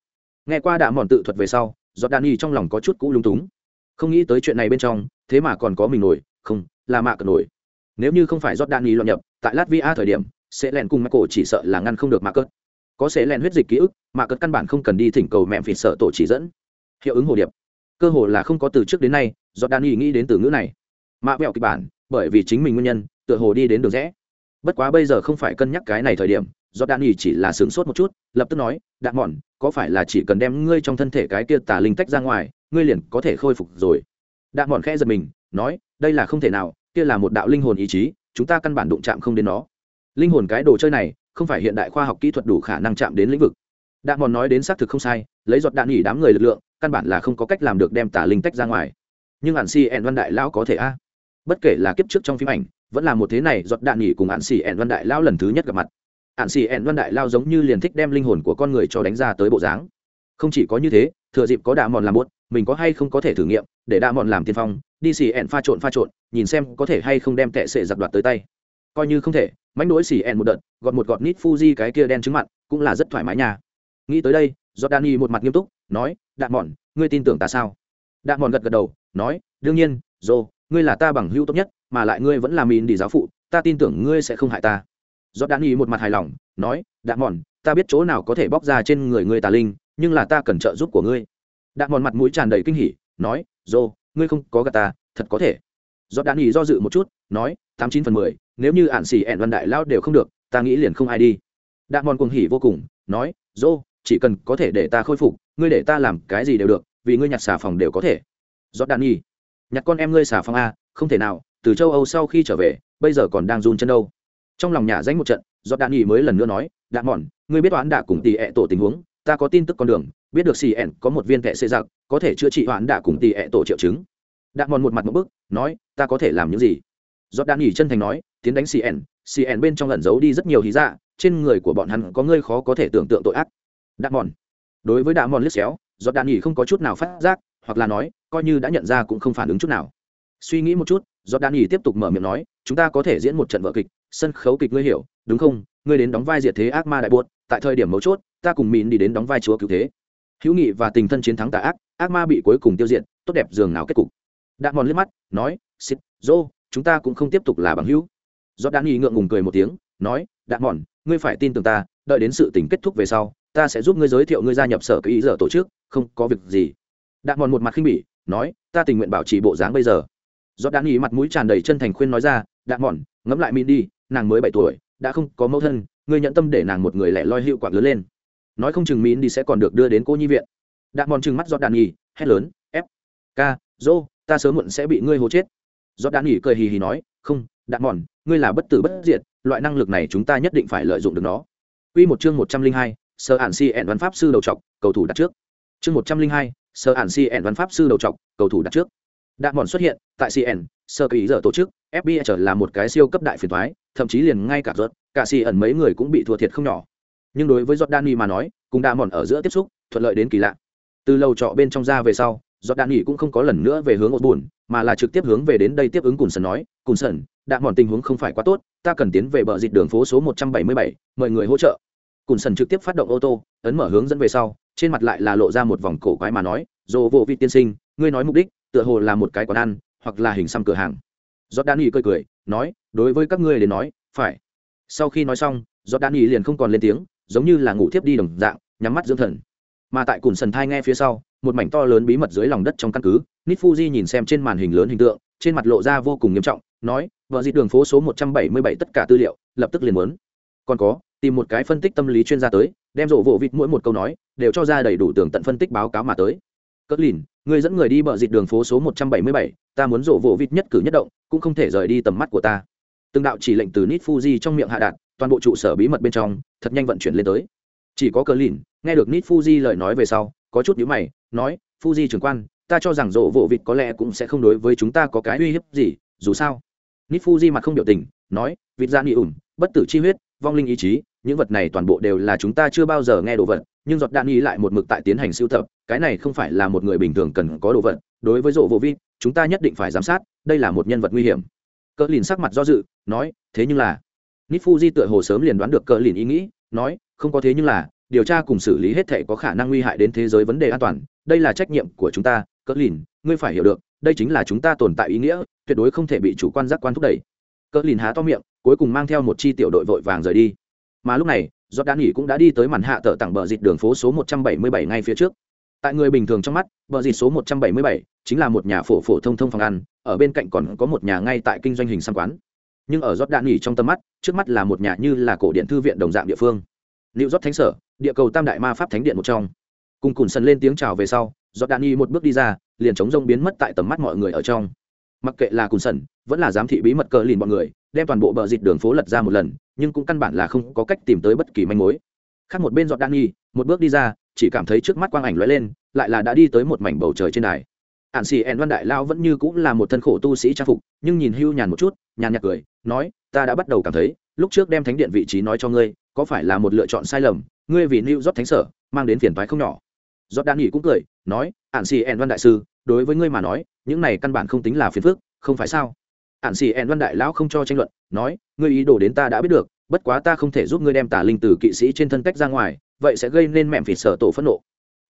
Nghe qua đạ mòn tự thuật về sau giọt đạn y trong lòng có chút cũ lung túng. Không nghĩ tới chuyện này bên trong, thế mà còn có mình nổi, không là mạ cờ nổi. Nếu như không phải giọt đạn y loạn nhập, tại latvia thời điểm, sẽ lẹn cùng michael chỉ sợ là ngăn không được mạ cất có sẽ lẹn huyết dịch ký ức mạ cất căn bản không cần đi thỉnh cầu mẹ phì sợ tổ chỉ dẫn. Hiệu ứng hồ điệp cơ hồ là không có từ trước đến nay, do đan y nghĩ đến từ ngữ này. Mạ vẹo kịch bản, bởi vì chính mình nguyên nhân, tựa hồ đi đến đường rẽ. Bất quá bây giờ không phải cân nhắc cái này thời điểm, do đan nghỉ chỉ là sướng sốt một chút, lập tức nói, đạn mòn có phải là chỉ cần đem ngươi trong thân thể cái kia tà linh tách ra ngoài, ngươi liền có thể khôi phục rồi? Đạn mòn khẽ giật mình, nói, đây là không thể nào, kia là một đạo linh hồn ý chí, chúng ta căn bản đụng chạm không đến nó. Linh hồn cái đồ chơi này, không phải hiện đại khoa học kỹ thuật đủ khả năng chạm đến lĩnh vực đạn mòn nói đến xác thực không sai lấy giọt đạn nghỉ đám người lực lượng căn bản là không có cách làm được đem tà linh tách ra ngoài. Nhưng ạn si ẹn văn đại lão có thể a? Bất kể là kiếp trước trong phim ảnh vẫn là một thế này giọt đạn nghỉ cùng ạn xỉ ẹn văn đại lao lần thứ nhất gặp mặt. Ạn xỉ ẹn văn đại lao giống như liền thích đem linh hồn của con người cho đánh ra tới bộ dáng. Không chỉ có như thế thừa dịp có đạ mòn làm muộn, mình có hay không có thể thử nghiệm để đạ mòn làm tiên phong đi xì ẹn pha trộn pha trộn nhìn xem có thể hay không đem tệ sệ giặc đoạt tới tay. Coi như không thể mánh đỗi xì ẹn một đợt gọt một gọt nít fuji cái kia đen trứng mặn cũng là rất thoải mái nha nghĩ tới đây giọt một mặt nghiêm túc, nói đạn mòn ngươi tin tưởng ta sao? Đạn mòn gật gật đầu, nói, đương nhiên dồ ngươi là ta bằng hữu tốt nhất, mà lại ngươi vẫn là mìn đi giáo phụ, ta tin tưởng ngươi sẽ không hại ta. Do một mặt hài lòng, nói đạn mòn ta biết chỗ nào có thể bóc ra trên người ngươi tà linh, nhưng là ta cần trợ giúp của ngươi. Đạn mòn mặt mũi tràn đầy kinh hỉ, nói dồ ngươi không có gà ta, thật có thể. Do đan do dự một chút, nói, tám chín phần mười, nếu như ạn xì ẹn văn đại lao đều không được, ta nghĩ liền không ai đi. Đạn mòn cuồng hỉ vô cùng, nói dô chỉ cần có thể để ta khôi phục ngươi để ta làm cái gì đều được vì ngươi nhặt xà phòng đều có thể. Do đạn nhi nhặt con em ngươi xà phòng a không thể nào từ châu âu sau khi trở về bây giờ còn đang run chân đâu. Trong lòng nhà danh một trận giọt đạn nghỉ mới lần nữa nói đạn mòn ngươi biết toán đạ cùng tỷ ẹ tổ tình huống ta có tin tức con đường biết được xì ẹn có một viên kệ xê giặc có thể chữa trị toán đạ cùng tỷ ẹ tổ triệu chứng. Đạn mòn một mặt một bức nói ta có thể làm những gì? Giọt đạn nghỉ chân thành nói tiến đánh xì ẻn, xì ẻn bên trong lẩn giấu đi rất nhiều hí dạ trên người của bọn hắn có ngươi khó có thể tưởng tượng tội ác đạn mòn. Đối với đạn mòn liếc xéo do đạn nghỉ không có chút nào phát giác, hoặc là nói, coi như đã nhận ra cũng không phản ứng chút nào. Suy nghĩ một chút do đạn nghỉ tiếp tục mở miệng nói, chúng ta có thể diễn một trận vợ kịch, sân khấu kịch ngươi hiểu, đúng không? Ngươi đến đóng vai diệt thế ác ma đại buốt tại thời điểm mấu chốt, ta cùng Mịn đi đến đóng vai chúa cứu thế. Hữu nghị và tình thân chiến thắng tà ác ác ma bị cuối cùng tiêu diệt, tốt đẹp dường nào kết cục. Đạn mòn liếc mắt, nói xít dô, chúng ta cũng không tiếp tục là bằng hữu. Do đạn nghỉ ngượng ngùng cười một tiếng, nói đạn mòn, ngươi phải tin tưởng ta, đợi đến sự tình kết thúc về sau ta sẽ giúp ngươi giới thiệu ngươi gia nhập sở cái ý giờ tổ chức không có việc gì. Đạn mòn một mặt khinh bỉ nói ta tình nguyện bảo trì bộ dáng bây giờ. Do đạn ý mặt mũi tràn đầy chân thành khuyên nói ra đạn mòn ngẫm lại mỹ đi nàng mới bảy tuổi đã không có mẫu thân ngươi nhận tâm để nàng một người lẻ loi hiệu quả lớn lên. Nói không chừng mỹ đi sẽ còn được đưa đến cô nhi viện. Đạn mòn chừng mắt do đạn ý hét lớn ép ca dô ta sớm muộn sẽ bị ngươi hố chết. Do đạn ý cười hì hì nói không đạn mòn ngươi là bất tử bất diệt loại năng lực này chúng ta nhất định phải lợi dụng được nó. Quy một chương một trăm linh hai, Sơ Ản Si ẹn văn pháp sư đầu trọc, cầu thủ đặt trước. Chương một trăm linh hai, Sơ Ản Si ẹn văn pháp sư đầu trọc, cầu thủ đặt trước. Đạn mòn xuất hiện tại CN, sơ kỳ giờ tổ chức, FBI trở là một cái siêu cấp đại phiền thoái thậm chí liền ngay cả rốt, cả CN mấy người cũng bị thua thiệt không nhỏ. Nhưng đối với Jordani mà nói, cùng đạn mòn ở giữa tiếp xúc, thuận lợi đến kỳ lạ. Từ lầu trọ bên trong ra về sau, Jordani cũng không có lần nữa về hướng ột buồn, mà là trực tiếp hướng về đến đây tiếp ứng Cùn Sần nói, "Cùn Sần, đạn mòn tình huống không phải quá tốt, ta cần tiến về bờ dịch đường phố số 177, mời người hỗ trợ." Cùn Sần trực tiếp phát động ô tô, ấn mở hướng dẫn về sau, trên mặt lại là lộ ra một vòng cổ quái mà nói, dồ vô vị tiên sinh, ngươi nói mục đích, tựa hồ là một cái quán ăn hoặc là hình xăm cửa hàng. Giọt đan y cười cười nói đối với các ngươi đến nói phải. Sau khi nói xong giọt đan y liền không còn lên tiếng giống như là ngủ thiếp đi đồng dạng nhắm mắt dưỡng thần. Mà tại cùn sần thai nghe phía sau một mảnh to lớn bí mật dưới lòng đất trong căn cứ nít fuji nhìn xem trên màn hình lớn hình tượng trên mặt lộ ra vô cùng nghiêm trọng nói vợ dịp đường phố số một trăm bảy mươi bảy tất cả tư liệu lập tức liền muốn. Còn có tìm một cái phân tích tâm lý chuyên gia tới, đem rộ vỗ vịt mỗi một câu nói, đều cho ra đầy đủ tường tận phân tích báo cáo mà tới. Cất lìn người dẫn người đi bờ dịt đường phố số một trăm bảy mươi bảy, ta muốn rộ vỗ vịt nhất cử nhất động, cũng không thể rời đi tầm mắt của ta. Từng đạo chỉ lệnh từ nít fuji trong miệng hạ đạt, toàn bộ trụ sở bí mật bên trong, thật nhanh vận chuyển lên tới. Chỉ có cờ lìn, nghe được nít fuji lời nói về sau, có chút nhíu mày, nói, fuji trưởng quan, ta cho rằng rộ vỗ vịt có lẽ cũng sẽ không đối với chúng ta có cái uy hiếp gì, dù sao. Nít fuji mặt không biểu tình, nói, vịt ra nghỉ ủn bất tử chi huyết, vong linh ý chí những vật này toàn bộ đều là chúng ta chưa bao giờ nghe đồ vật, nhưng giọt đạn ý lại một mực tại tiến hành sưu tập, cái này không phải là một người bình thường cần có đồ vật. Đối với rộ vô vi, chúng ta nhất định phải giám sát, đây là một nhân vật nguy hiểm. Cỡ lìn sắc mặt do dự, nói, thế nhưng là nít fuji tựa hồ sớm liền đoán được cỡ lìn ý nghĩ, nói, không có thế nhưng là, điều tra cùng xử lý hết thể có khả năng nguy hại đến thế giới vấn đề an toàn, đây là trách nhiệm của chúng ta, cỡ lìn, ngươi phải hiểu được, đây chính là chúng ta tồn tại ý nghĩa, tuyệt đối không thể bị chủ quan giác quan thúc đẩy. Cỡ lìn há to miệng, cuối cùng mang theo một chi tiểu đội vội vàng rời đi mà lúc này giọt đạn nghỉ cũng đã đi tới màn hạ tờ tặng bờ dịt đường phố số 177 ngay phía trước. Tại người bình thường trong mắt, bờ dịt số 177 chính là một nhà phổ phổ thông thông phòng ăn, ở bên cạnh còn có một nhà ngay tại kinh doanh hình xăm quán. Nhưng ở giọt đạn nghỉ trong tầm mắt, trước mắt là một nhà như là cổ điện thư viện đồng dạng địa phương. Liệu rót thánh sở, địa cầu tam đại ma pháp thánh điện một trong. Cùng cùn sần lên tiếng chào về sau giọt đạn nghỉ một bước đi ra, liền chống rông biến mất tại tầm mắt mọi người ở trong. Mặc kệ là cùn sần, vẫn là giám thị bí mật cờ lìn bọn người đem toàn bộ bờ dịt đường phố lật ra một lần, nhưng cũng căn bản là không có cách tìm tới bất kỳ manh mối. Khác một bên giọt đan nghi một bước đi ra, chỉ cảm thấy trước mắt quang ảnh lóe lên, lại là đã đi tới một mảnh bầu trời trên đài. Ạn xì ẹn văn đại lao vẫn như cũng là một thân khổ tu sĩ trang phục, nhưng nhìn hưu nhàn một chút, nhàn nhạt cười, nói, ta đã bắt đầu cảm thấy, lúc trước đem thánh điện vị trí nói cho ngươi, có phải là một lựa chọn sai lầm, ngươi vì new rót thánh sở, mang đến phiền toái không nhỏ. Giọt đan nghỉ cũng cười, nói ạn xì ẹn văn đại sư, đối với ngươi mà nói, những này căn bản không tính là phiền phức, không phải sao? Ạn xì ẹn văn đại lão không cho tranh luận, nói, ngươi ý đồ đến ta đã biết được, bất quá ta không thể giúp ngươi đem tà linh từ kỵ sĩ trên thân cách ra ngoài, vậy sẽ gây nên mẹm phỉ sở tổ phẫn nộ.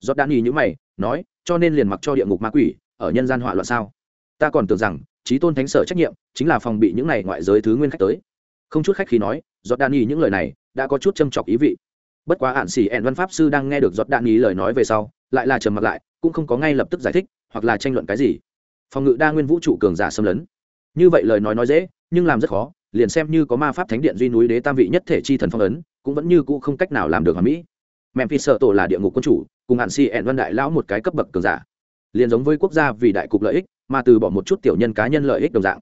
Giọt đan ý như mày, nói, cho nên liền mặc cho địa ngục ma quỷ, ở nhân gian họa loạn sao? Ta còn tưởng rằng trí tôn thánh sở trách nhiệm, chính là phòng bị những này ngoại giới thứ nguyên khách tới. Không chút khách khi nói, giọt đan ý những lời này, đã có chút châm chọc ý vị. Bất quá ạn xỉ ẹn văn pháp sư đang nghe được giọt đan ý lời nói về sau, lại là trầm mặc lại, cũng không có ngay lập tức giải thích, hoặc là tranh luận cái gì. Phòng ngự đa nguyên vũ trụ cường giả xâm lấn như vậy lời nói nói dễ, nhưng làm rất khó, liền xem như có ma pháp thánh điện duy núi đế tam vị nhất thể chi thần phong ấn, cũng vẫn như cũ không cách nào làm được hoàn mỹ. Memphis sợ tổ là địa ngục quân chủ, cùng hạn si ẹn văn đại lão một cái cấp bậc cường giả. Liền giống với quốc gia vì đại cục lợi ích, mà từ bỏ một chút tiểu nhân cá nhân lợi ích đồng dạng.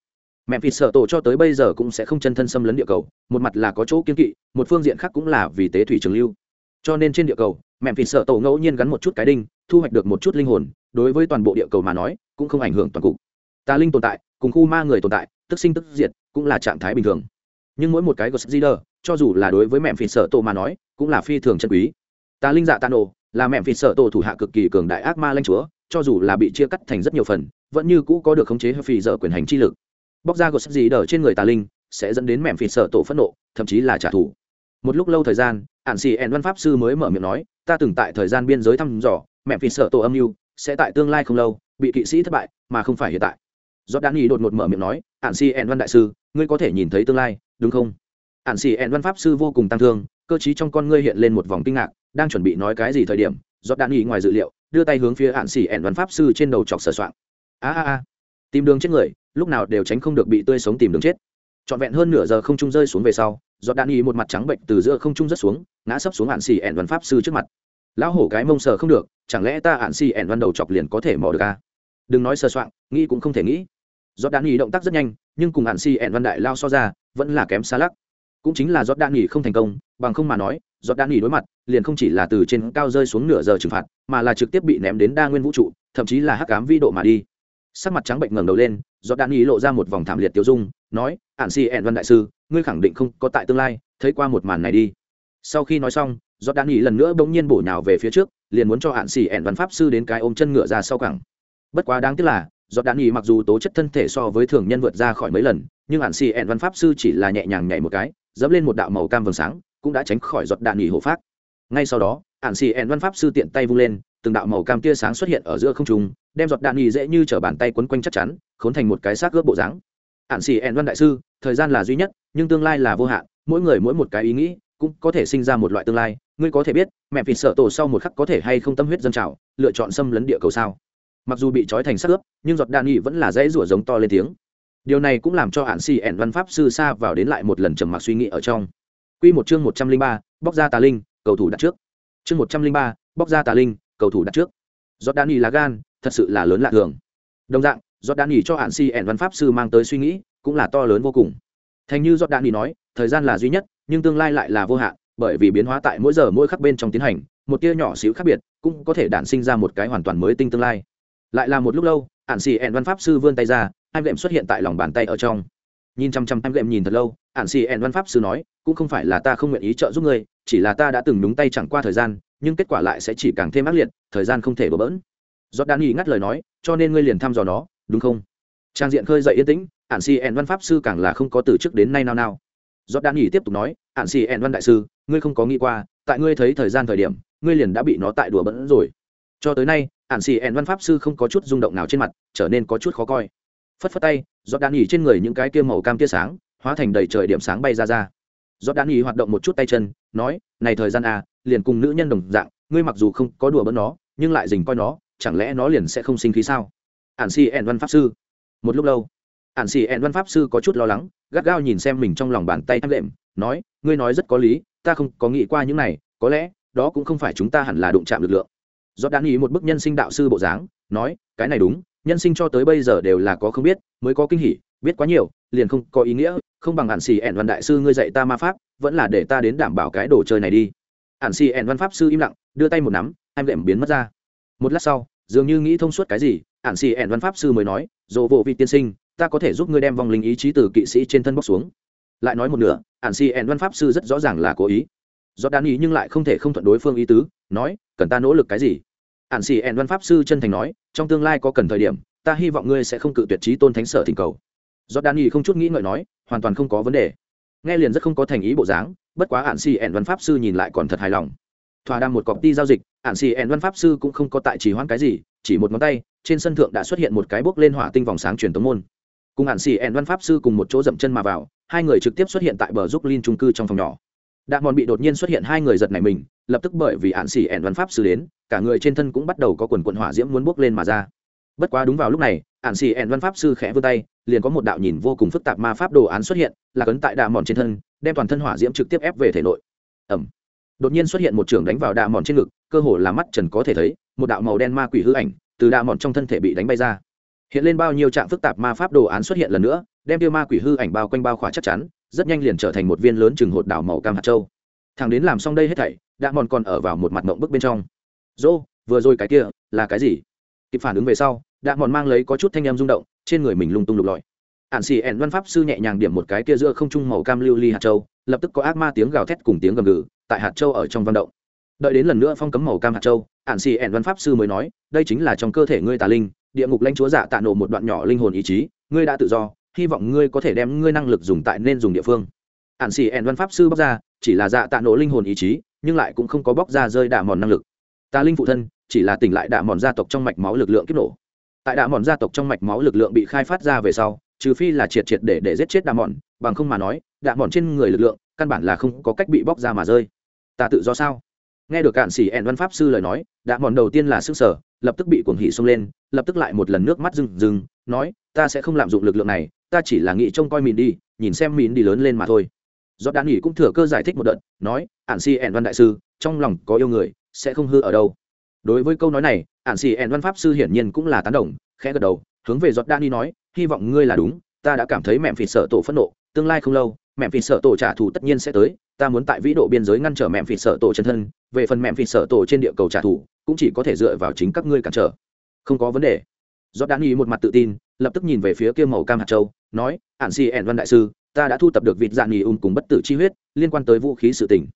Memphis sợ tổ cho tới bây giờ cũng sẽ không chân thân xâm lấn địa cầu, một mặt là có chỗ kiên kỵ, một phương diện khác cũng là vì tế thủy trường lưu. Cho nên trên địa cầu, memphis sợ tổ ngẫu nhiên gắn một chút cái đinh, thu hoạch được một chút linh hồn, đối với toàn bộ địa cầu mà nói, cũng không ảnh hưởng toàn cục. Tà linh tồn tại cùng khu ma người tồn tại, tức sinh tức diệt, cũng là trạng thái bình thường. Nhưng mỗi một cái ghost leader cho dù là đối với mẹ phỉ sợ tổ mà nói, cũng là phi thường chân quý. Tà linh dạ tà nổ là mẹ phỉ sợ tổ thủ hạ cực kỳ cường đại ác ma lanh chúa, cho dù là bị chia cắt thành rất nhiều phần, vẫn như cũ có được khống chế phì dở quyền hành chi lực. Bóc ra ghost leader trên người tà linh, sẽ dẫn đến mẹ phỉ sợ tổ phẫn nộ, thậm chí là trả thù. Một lúc lâu thời gian ạn xì ẹn văn pháp sư mới mở miệng nói, ta từng tại thời gian biên giới thăm dò mẹ phỉ sợ tổ âm mưu sẽ tại tương lai không lâu, bị kỵ sĩ thất bại, mà không phải hiện tại do đan y đột ngột mở miệng nói, "Ản si En văn đại sư, ngươi có thể nhìn thấy tương lai, đúng không? Ản si En văn pháp sư vô cùng tăng thương, cơ trí trong con ngươi hiện lên một vòng kinh ngạc, đang chuẩn bị nói cái gì thời điểm do đan y ngoài dự liệu, đưa tay hướng phía Ản si En văn pháp sư trên đầu chọc sờ soạng. A a a, tìm đường chết người, lúc nào đều tránh không được bị tươi sống tìm đường chết. Trọn vẹn hơn nửa giờ không trung rơi xuống về sau, giọt Đan y một mặt trắng bệnh từ giữa không trung rất xuống, ngã sấp xuống Ản Si En văn pháp sư trước mặt. Lão hổ cái mông sờ không được, chẳng lẽ ta Ản Si En văn đầu chọc liền có thể mò được à? đừng nói sơ soạn nghĩ cũng không thể nghĩ giọt đạn nghỉ động tác rất nhanh, nhưng cùng hạn si ẹn văn đại lao so ra, vẫn là kém xa lắc. Cũng chính là giọt đạn nghỉ không thành công, bằng không mà nói giọt đạn nghỉ đối mặt, liền không chỉ là từ trên cao rơi xuống nửa giờ trừng phạt, mà là trực tiếp bị ném đến đa nguyên vũ trụ, thậm chí là hắc cám vi độ mà đi. Sắc mặt trắng bệnh ngẩng đầu lên giọt đạn nghỉ lộ ra một vòng thảm liệt tiêu dung, nói hạn si ẹn văn đại sư, ngươi khẳng định không có tại tương lai, thấy qua một màn này đi. Sau khi nói xong do đan nghỉ lần nữa bỗng nhiên bổ nhào về phía trước, liền muốn cho hạn xì ẹn văn pháp sư đến cái ôm chân ngựa ra sau cẳng. Bất quá đáng tiếc là giọt đạn nghỉ mặc dù tố chất thân thể so với thường nhân vượt ra khỏi mấy lần, nhưng ạn xì ẹn văn pháp sư chỉ là nhẹ nhàng nhảy một cái, dẫm lên một đạo màu cam vầng sáng, cũng đã tránh khỏi giọt đạn nghỉ hộ phát ngay sau đó ạn xì ẹn văn pháp sư tiện tay vung lên, từng đạo màu cam tia sáng xuất hiện ở giữa không trung, đem giọt đạn nghỉ dễ như t bàn tay quấn quanh chắc chắn, khốn thành một cái xác gớp bộ dáng. Ạn xì ẹn văn đại sư, thời gian là duy nhất, nhưng tương lai là vô hạn, mỗi người mỗi một cái ý nghĩ cũng có thể sinh ra một loại tương lai. Ngươi có thể biết, mẹ vịt sợ tổ sau một khắc có thể hay không tâm huyết dân trào, lựa chọn xâm lấn địa cầu sao? Mặc dù bị trói thành sắc ướp, nhưng giọt đạn nghị vẫn là dãy rủa giống to lên tiếng. Điều này cũng làm cho hạn xì ẻn văn pháp sư xa vào đến lại một lần trầm mặc suy nghĩ ở trong. Q một chương một trăm linh ba, bóc ra tà linh, cầu thủ đặt trước. Chương một trăm linh ba, bóc ra tà linh, cầu thủ đặt trước. Giọt đạn nghị là gan, thật sự là lớn lạ thường. Đồng dạng, giọt đạn nghị cho hạn si ẻn văn pháp sư mang tới suy nghĩ, cũng là to lớn vô cùng. Thành như giọt đạn nghị nói, thời gian là duy nhất, nhưng tương lai lại là vô hạn, bởi vì biến hóa tại mỗi giờ mỗi khắc bên trong tiến hành, một tia nhỏ xíu khác biệt, cũng có thể đản sinh ra một cái hoàn toàn mới tinh tương lai lại là một lúc lâu ạn xì ẹn văn pháp sư vươn tay ra anh lệm xuất hiện tại lòng bàn tay ở trong. Nhìn chăm chăm anh lệm nhìn thật lâu ạn xì ẹn văn pháp sư nói, cũng không phải là ta không nguyện ý trợ giúp ngươi, chỉ là ta đã từng đúng tay chẳng qua thời gian, nhưng kết quả lại sẽ chỉ càng thêm ác liệt, thời gian không thể bỡ bỡn. Giọt Đan nghỉ ngắt lời nói, cho nên ngươi liền thăm dò nó, đúng không? Trang diện khơi dậy yên tĩnh ạn xì ẹn văn pháp sư càng là không có từ trước đến nay nào nào do đan nghỉ tiếp tục nói ạn xì ẹn văn đại sư, ngươi không có nghĩ qua, tại ngươi thấy thời gian thời điểm, ngươi liền đã bị nó tại đùa bỡn rồi cho tới nay ạn xì ẹn văn pháp sư không có chút rung động nào trên mặt, trở nên có chút khó coi. Phất phất tay do đan ỉ trên người những cái kia màu cam tia sáng, hóa thành đầy trời điểm sáng bay ra ra. Do đan ỉ hoạt động một chút tay chân, nói, này thời gian à liền cùng nữ nhân đồng dạng, ngươi mặc dù không có đùa bẫn nó, nhưng lại dình coi nó, chẳng lẽ nó liền sẽ không sinh khí sao? Ạn xì ẹn văn pháp sư. Một lúc lâu ạn xì ẹn văn pháp sư có chút lo lắng, gắt gao nhìn xem mình trong lòng bàn tay em lệm nói, ngươi nói rất có lý, ta không có nghĩ qua những này, có lẽ, đó cũng không phải chúng ta hẳn là đụng chạm lực lượng do đan ý một bức nhân sinh đạo sư bộ dáng, nói, cái này đúng, nhân sinh cho tới bây giờ đều là có không biết, mới có kinh hỉ, biết quá nhiều, liền không có ý nghĩa, không bằng hạn xì ẻn văn đại sư ngươi dạy ta ma pháp, vẫn là để ta đến đảm bảo cái đồ chơi này đi. Hạn xì ẻn văn pháp sư im lặng, đưa tay một nắm em lệm biến mất ra. Một lát sau, dường như nghĩ thông suốt cái gì ạn xì ẻn văn pháp sư mới nói dồ bộ vị tiên sinh, ta có thể giúp ngươi đem vòng linh ý chí từ kỵ sĩ trên thân bóc xuống. Lại nói một nửa ạn xì ẻn văn pháp sư rất rõ ràng là cố ý. Do đan ý nhưng lại không thể không thuận đối phương ý tứ, nói, cần ta nỗ lực cái gì? Ạn xì ẹn văn pháp sư chân thành nói, trong tương lai có cần thời điểm, ta hy vọng ngươi sẽ không cự tuyệt trí tôn thánh sở thỉnh cầu. Do đan ý không chút nghĩ ngợi nói, hoàn toàn không có vấn đề. Nghe liền rất không có thành ý bộ dáng, bất quá ạn xì ẹn văn pháp sư nhìn lại còn thật hài lòng. Thỏa đàm một cọc đi giao dịch ạn xì ẹn văn pháp sư cũng không có tại trì hoãn cái gì, chỉ một ngón tay, trên sân thượng đã xuất hiện một cái bốc lên hỏa tinh vòng sáng truyền tống môn. Cùng ạn xì ẹn văn pháp sư cùng một chỗ dậm chân mà vào, hai người trực tiếp xuất hiện tại bờ giúp linh trung cư trong phòng nhỏ đạn mòn bị đột nhiên xuất hiện hai người giật này mình, lập tức bởi vì ạn xì ẻn văn pháp sư đến, cả người trên thân cũng bắt đầu có quần quận hỏa diễm muốn bốc lên mà ra. Bất quá đúng vào lúc này, ạn xì ẻn văn pháp sư khẽ vươn tay, liền có một đạo nhìn vô cùng phức tạp ma pháp đồ án xuất hiện, là cấn tại đạ mòn trên thân, đem toàn thân hỏa diễm trực tiếp ép về thể nội. Ẩm đột nhiên xuất hiện một trường đánh vào đạ mòn trên ngực, cơ hồ là mắt trần có thể thấy, một đạo màu đen ma quỷ hư ảnh từ đạ mòn trong thân thể bị đánh bay ra. Hiện lên bao nhiêu trạng phức tạp ma pháp đồ án xuất hiện lần nữa, đem tiêu ma quỷ hư ảnh bao quanh bao khỏa chắc chắn rất nhanh liền trở thành một viên lớn chừng hột đảo màu cam hạt châu. Thằng đến làm xong đây hết thảy đã mòn còn ở vào một mặt mộng bức bên trong. Dô, vừa rồi cái kia là cái gì? Kịp phản ứng về sau đã mòn mang lấy có chút thanh em rung động, trên người mình lung tung lục lọi. Ạn xì ẻn văn pháp sư nhẹ nhàng điểm một cái kia giữa không trung màu cam lưu ly hạt châu, lập tức có ác ma tiếng gào thét cùng tiếng gầm gừ tại hạt châu ở trong văn động. Đợi đến lần nữa phong cấm màu cam hạt châu ạn xì ẻn văn pháp sư mới nói, đây chính là trong cơ thể ngươi tà linh, địa ngục lãnh chúa dạ tạ nổ một đoạn nhỏ linh hồn ý chí, ngươi đã tự do hy vọng ngươi có thể đem ngươi năng lực dùng tại nên dùng địa phương. Ạn xì ẹn văn pháp sư bóc ra, chỉ là dạ tạ nổ linh hồn ý chí, nhưng lại cũng không có bóc ra rơi đạ mòn năng lực. Tà linh phụ thân, chỉ là tỉnh lại đạ mòn gia tộc trong mạch máu lực lượng kích nổ. Tại đạ mòn gia tộc trong mạch máu lực lượng bị khai phát ra về sau, trừ phi là triệt triệt để để giết chết đạ mòn, bằng không mà nói, đạ mòn trên người lực lượng, căn bản là không có cách bị bóc ra mà rơi. Ta tự do sao? Nghe được cạn xỉ ẹn văn pháp sư lời nói, đạ mòn đầu tiên là sức sở, lập tức bị cuồng hỉ xông lên, lập tức lại một lần nước mắt rừng rừng nói, ta sẽ không lạm dụng lực lượng này ta chỉ là nghĩ trông coi mìn đi, nhìn xem mìn đi lớn lên mà thôi. Do đan nghỉ cũng thừa cơ giải thích một đợt, nói ạn si ẻn văn đại sư, trong lòng có yêu người, sẽ không hư ở đâu. Đối với câu nói này ạn si ẻn văn pháp sư hiển nhiên cũng là tán đồng, khẽ gật đầu, hướng về giọt đan đi nói, hy vọng ngươi là đúng, ta đã cảm thấy mẹm phì sợ tổ phẫn nộ, tương lai không lâu, mẹm phì sợ tổ trả thù tất nhiên sẽ tới, ta muốn tại vĩ độ biên giới ngăn trở mẹm phì sợ tổ chân thân, về phần mẹm phì sợ tổ trên địa cầu trả thù, cũng chỉ có thể dựa vào chính các ngươi cản trở. Không có vấn đề giọt đan y một mặt tự tin, lập tức nhìn về phía kia màu cam hạt châu, nói, "Ản si ẻn văn đại sư, ta đã thu tập được vịt dạng nghỉ ùn cùng bất tử chi huyết, liên quan tới vũ khí sự tình.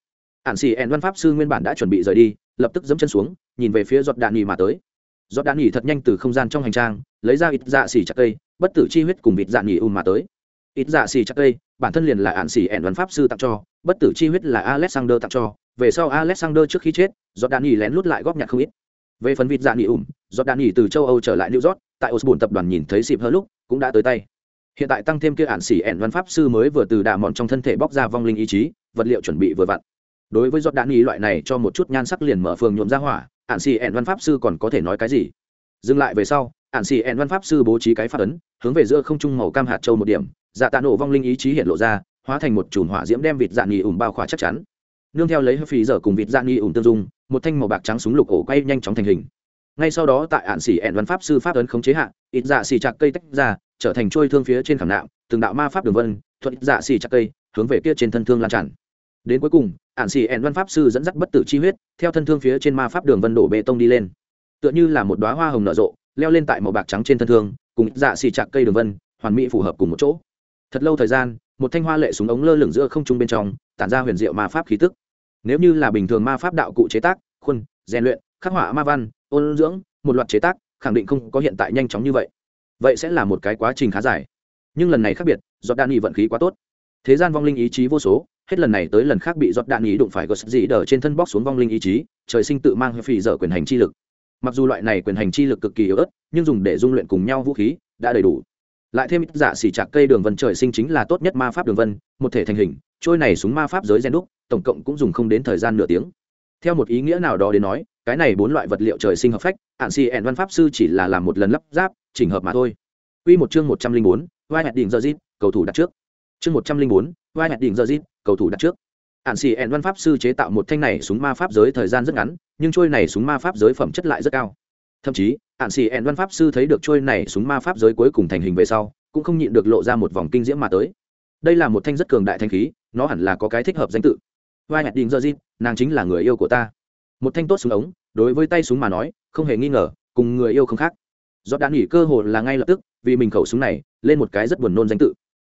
Ản si ẻn văn pháp sư nguyên bản đã chuẩn bị rời đi, lập tức dẫm chân xuống, nhìn về phía giọt đạn nghỉ mà tới. Giọt đạn nghỉ thật nhanh từ không gian trong hành trang, lấy ra ít dạ xỉ chặt cây, bất tử chi huyết cùng vịt dạng nghỉ ùn mà tới. Ít dạ xỉ chặt cây, bản thân liền là Ản xỉ ẻn văn pháp sư tặng cho, bất tử chi huyết là alexander tặng cho, về sau alexander trước khi chết, giọt đạn nghỉ lén lút lại góp nhặt không ít về phần vịt dạng nghỉ ủng do đạn nghỉ từ châu âu trở lại new york, tại osborne tập đoàn nhìn thấy xịp hơ lúc, cũng đã tới tay. Hiện tại tăng thêm kia ản xỉ ẻn văn pháp sư mới vừa từ đà mòn trong thân thể bóc ra vong linh ý chí, vật liệu chuẩn bị vừa vặn. Đối với giọt đạn ý loại này cho một chút nhan sắc liền mở phường nhuộm ra hỏa, ản xỉ ẻn văn pháp sư còn có thể nói cái gì? Dừng lại về sau, ản xỉ ẻn văn pháp sư bố trí cái phát ấn, hướng về giữa không trung màu cam hạt châu một điểm dạ tạ nổ vong linh ý chí hiện lộ ra, hóa thành một chùm hỏa diễm đem vịt dạng nghỉ ủng bao khỏa chắc chắn nương theo lấy hơi phí giờ cùng vịt dạng nghi ủn tương dung, một thanh màu bạc trắng súng lục ổ quay nhanh chóng thành hình. Ngay sau đó tại ạn xỉ ẹn văn pháp sư pháp ấn khống chế hạ, ít dạ xỉ chặt cây tách ra, trở thành trôi thương phía trên khảm nạo từng đạo ma pháp đường vân thuận dạ xỉ chặt cây, hướng về kia trên thân thương lan tràn. Đến cuối cùng, ạn xỉ ẹn văn pháp sư dẫn dắt bất tử chi huyết, theo thân thương phía trên ma pháp đường vân đổ bê tông đi lên. Tựa như là một đoá hoa hồng nở rộ, leo lên tại màu bạc trắng trên thân thương, cùng dạ xỉ chặt cây đường vân, hoàn mỹ phù hợp cùng một chỗ. Thật lâu thời gian, một thanh hoa lệ súng ống lơ lửng giữa không trung bên trong, tản ra huyền diệu ma pháp khí tức nếu như là bình thường ma pháp đạo cụ chế tác, khuôn, rèn luyện, khắc họa ma văn, ôn dưỡng, một loạt chế tác, khẳng định không có hiện tại nhanh chóng như vậy. Vậy sẽ là một cái quá trình khá dài. Nhưng lần này khác biệt do đạn nghị vận khí quá tốt. Thế gian vong linh ý chí vô số, hết lần này tới lần khác bị giọt đạn ý đụng phải gật dị đờ trên thân bóc xuống vong linh ý chí, trời sinh tự mang phì dở quyền hành chi lực. Mặc dù loại này quyền hành chi lực cực kỳ yếu ớt, nhưng dùng để dung luyện cùng nhau vũ khí, đã đầy đủ. Lại thêm ít giả xỉ chạc cây đường vân trời sinh chính là tốt nhất ma pháp đường vân, một thể thành hình, trôi này súng ma pháp giới gen đúc tổng cộng cũng dùng không đến thời gian nửa tiếng. Theo một ý nghĩa nào đó đến nói, cái này bốn loại vật liệu trời sinh hợp phách ạn xì ẹn văn pháp sư chỉ là làm một lần lắp ráp, chỉnh hợp mà thôi. Quy một chương một trăm linh bốn, vai hạt đỉnh giờ dít, cầu thủ đặt trước. Chương một trăm linh bốn, vai hạt đỉnh giờ dít, cầu thủ đặt trước. Ạn xì ẹn văn pháp sư chế tạo một thanh này súng ma pháp giới thời gian rất ngắn, nhưng trôi này súng ma pháp giới phẩm chất lại rất cao. Thậm chí ạn xì ẹn văn pháp sư thấy được trôi này súng ma pháp giới cuối cùng thành hình về sau, cũng không nhịn được lộ ra một vòng kinh diễm mà tới. Đây là một thanh rất cường đại thanh khí, nó hẳn là có cái thích hợp danh tự vai hẹn đình giờ zit nàng chính là người yêu của ta. Một thanh tốt súng ống, đối với tay súng mà nói, không hề nghi ngờ, cùng người yêu không khác. Do đã nghỉ cơ hội là ngay lập tức, vì mình khẩu súng này, lên một cái rất buồn nôn danh tự.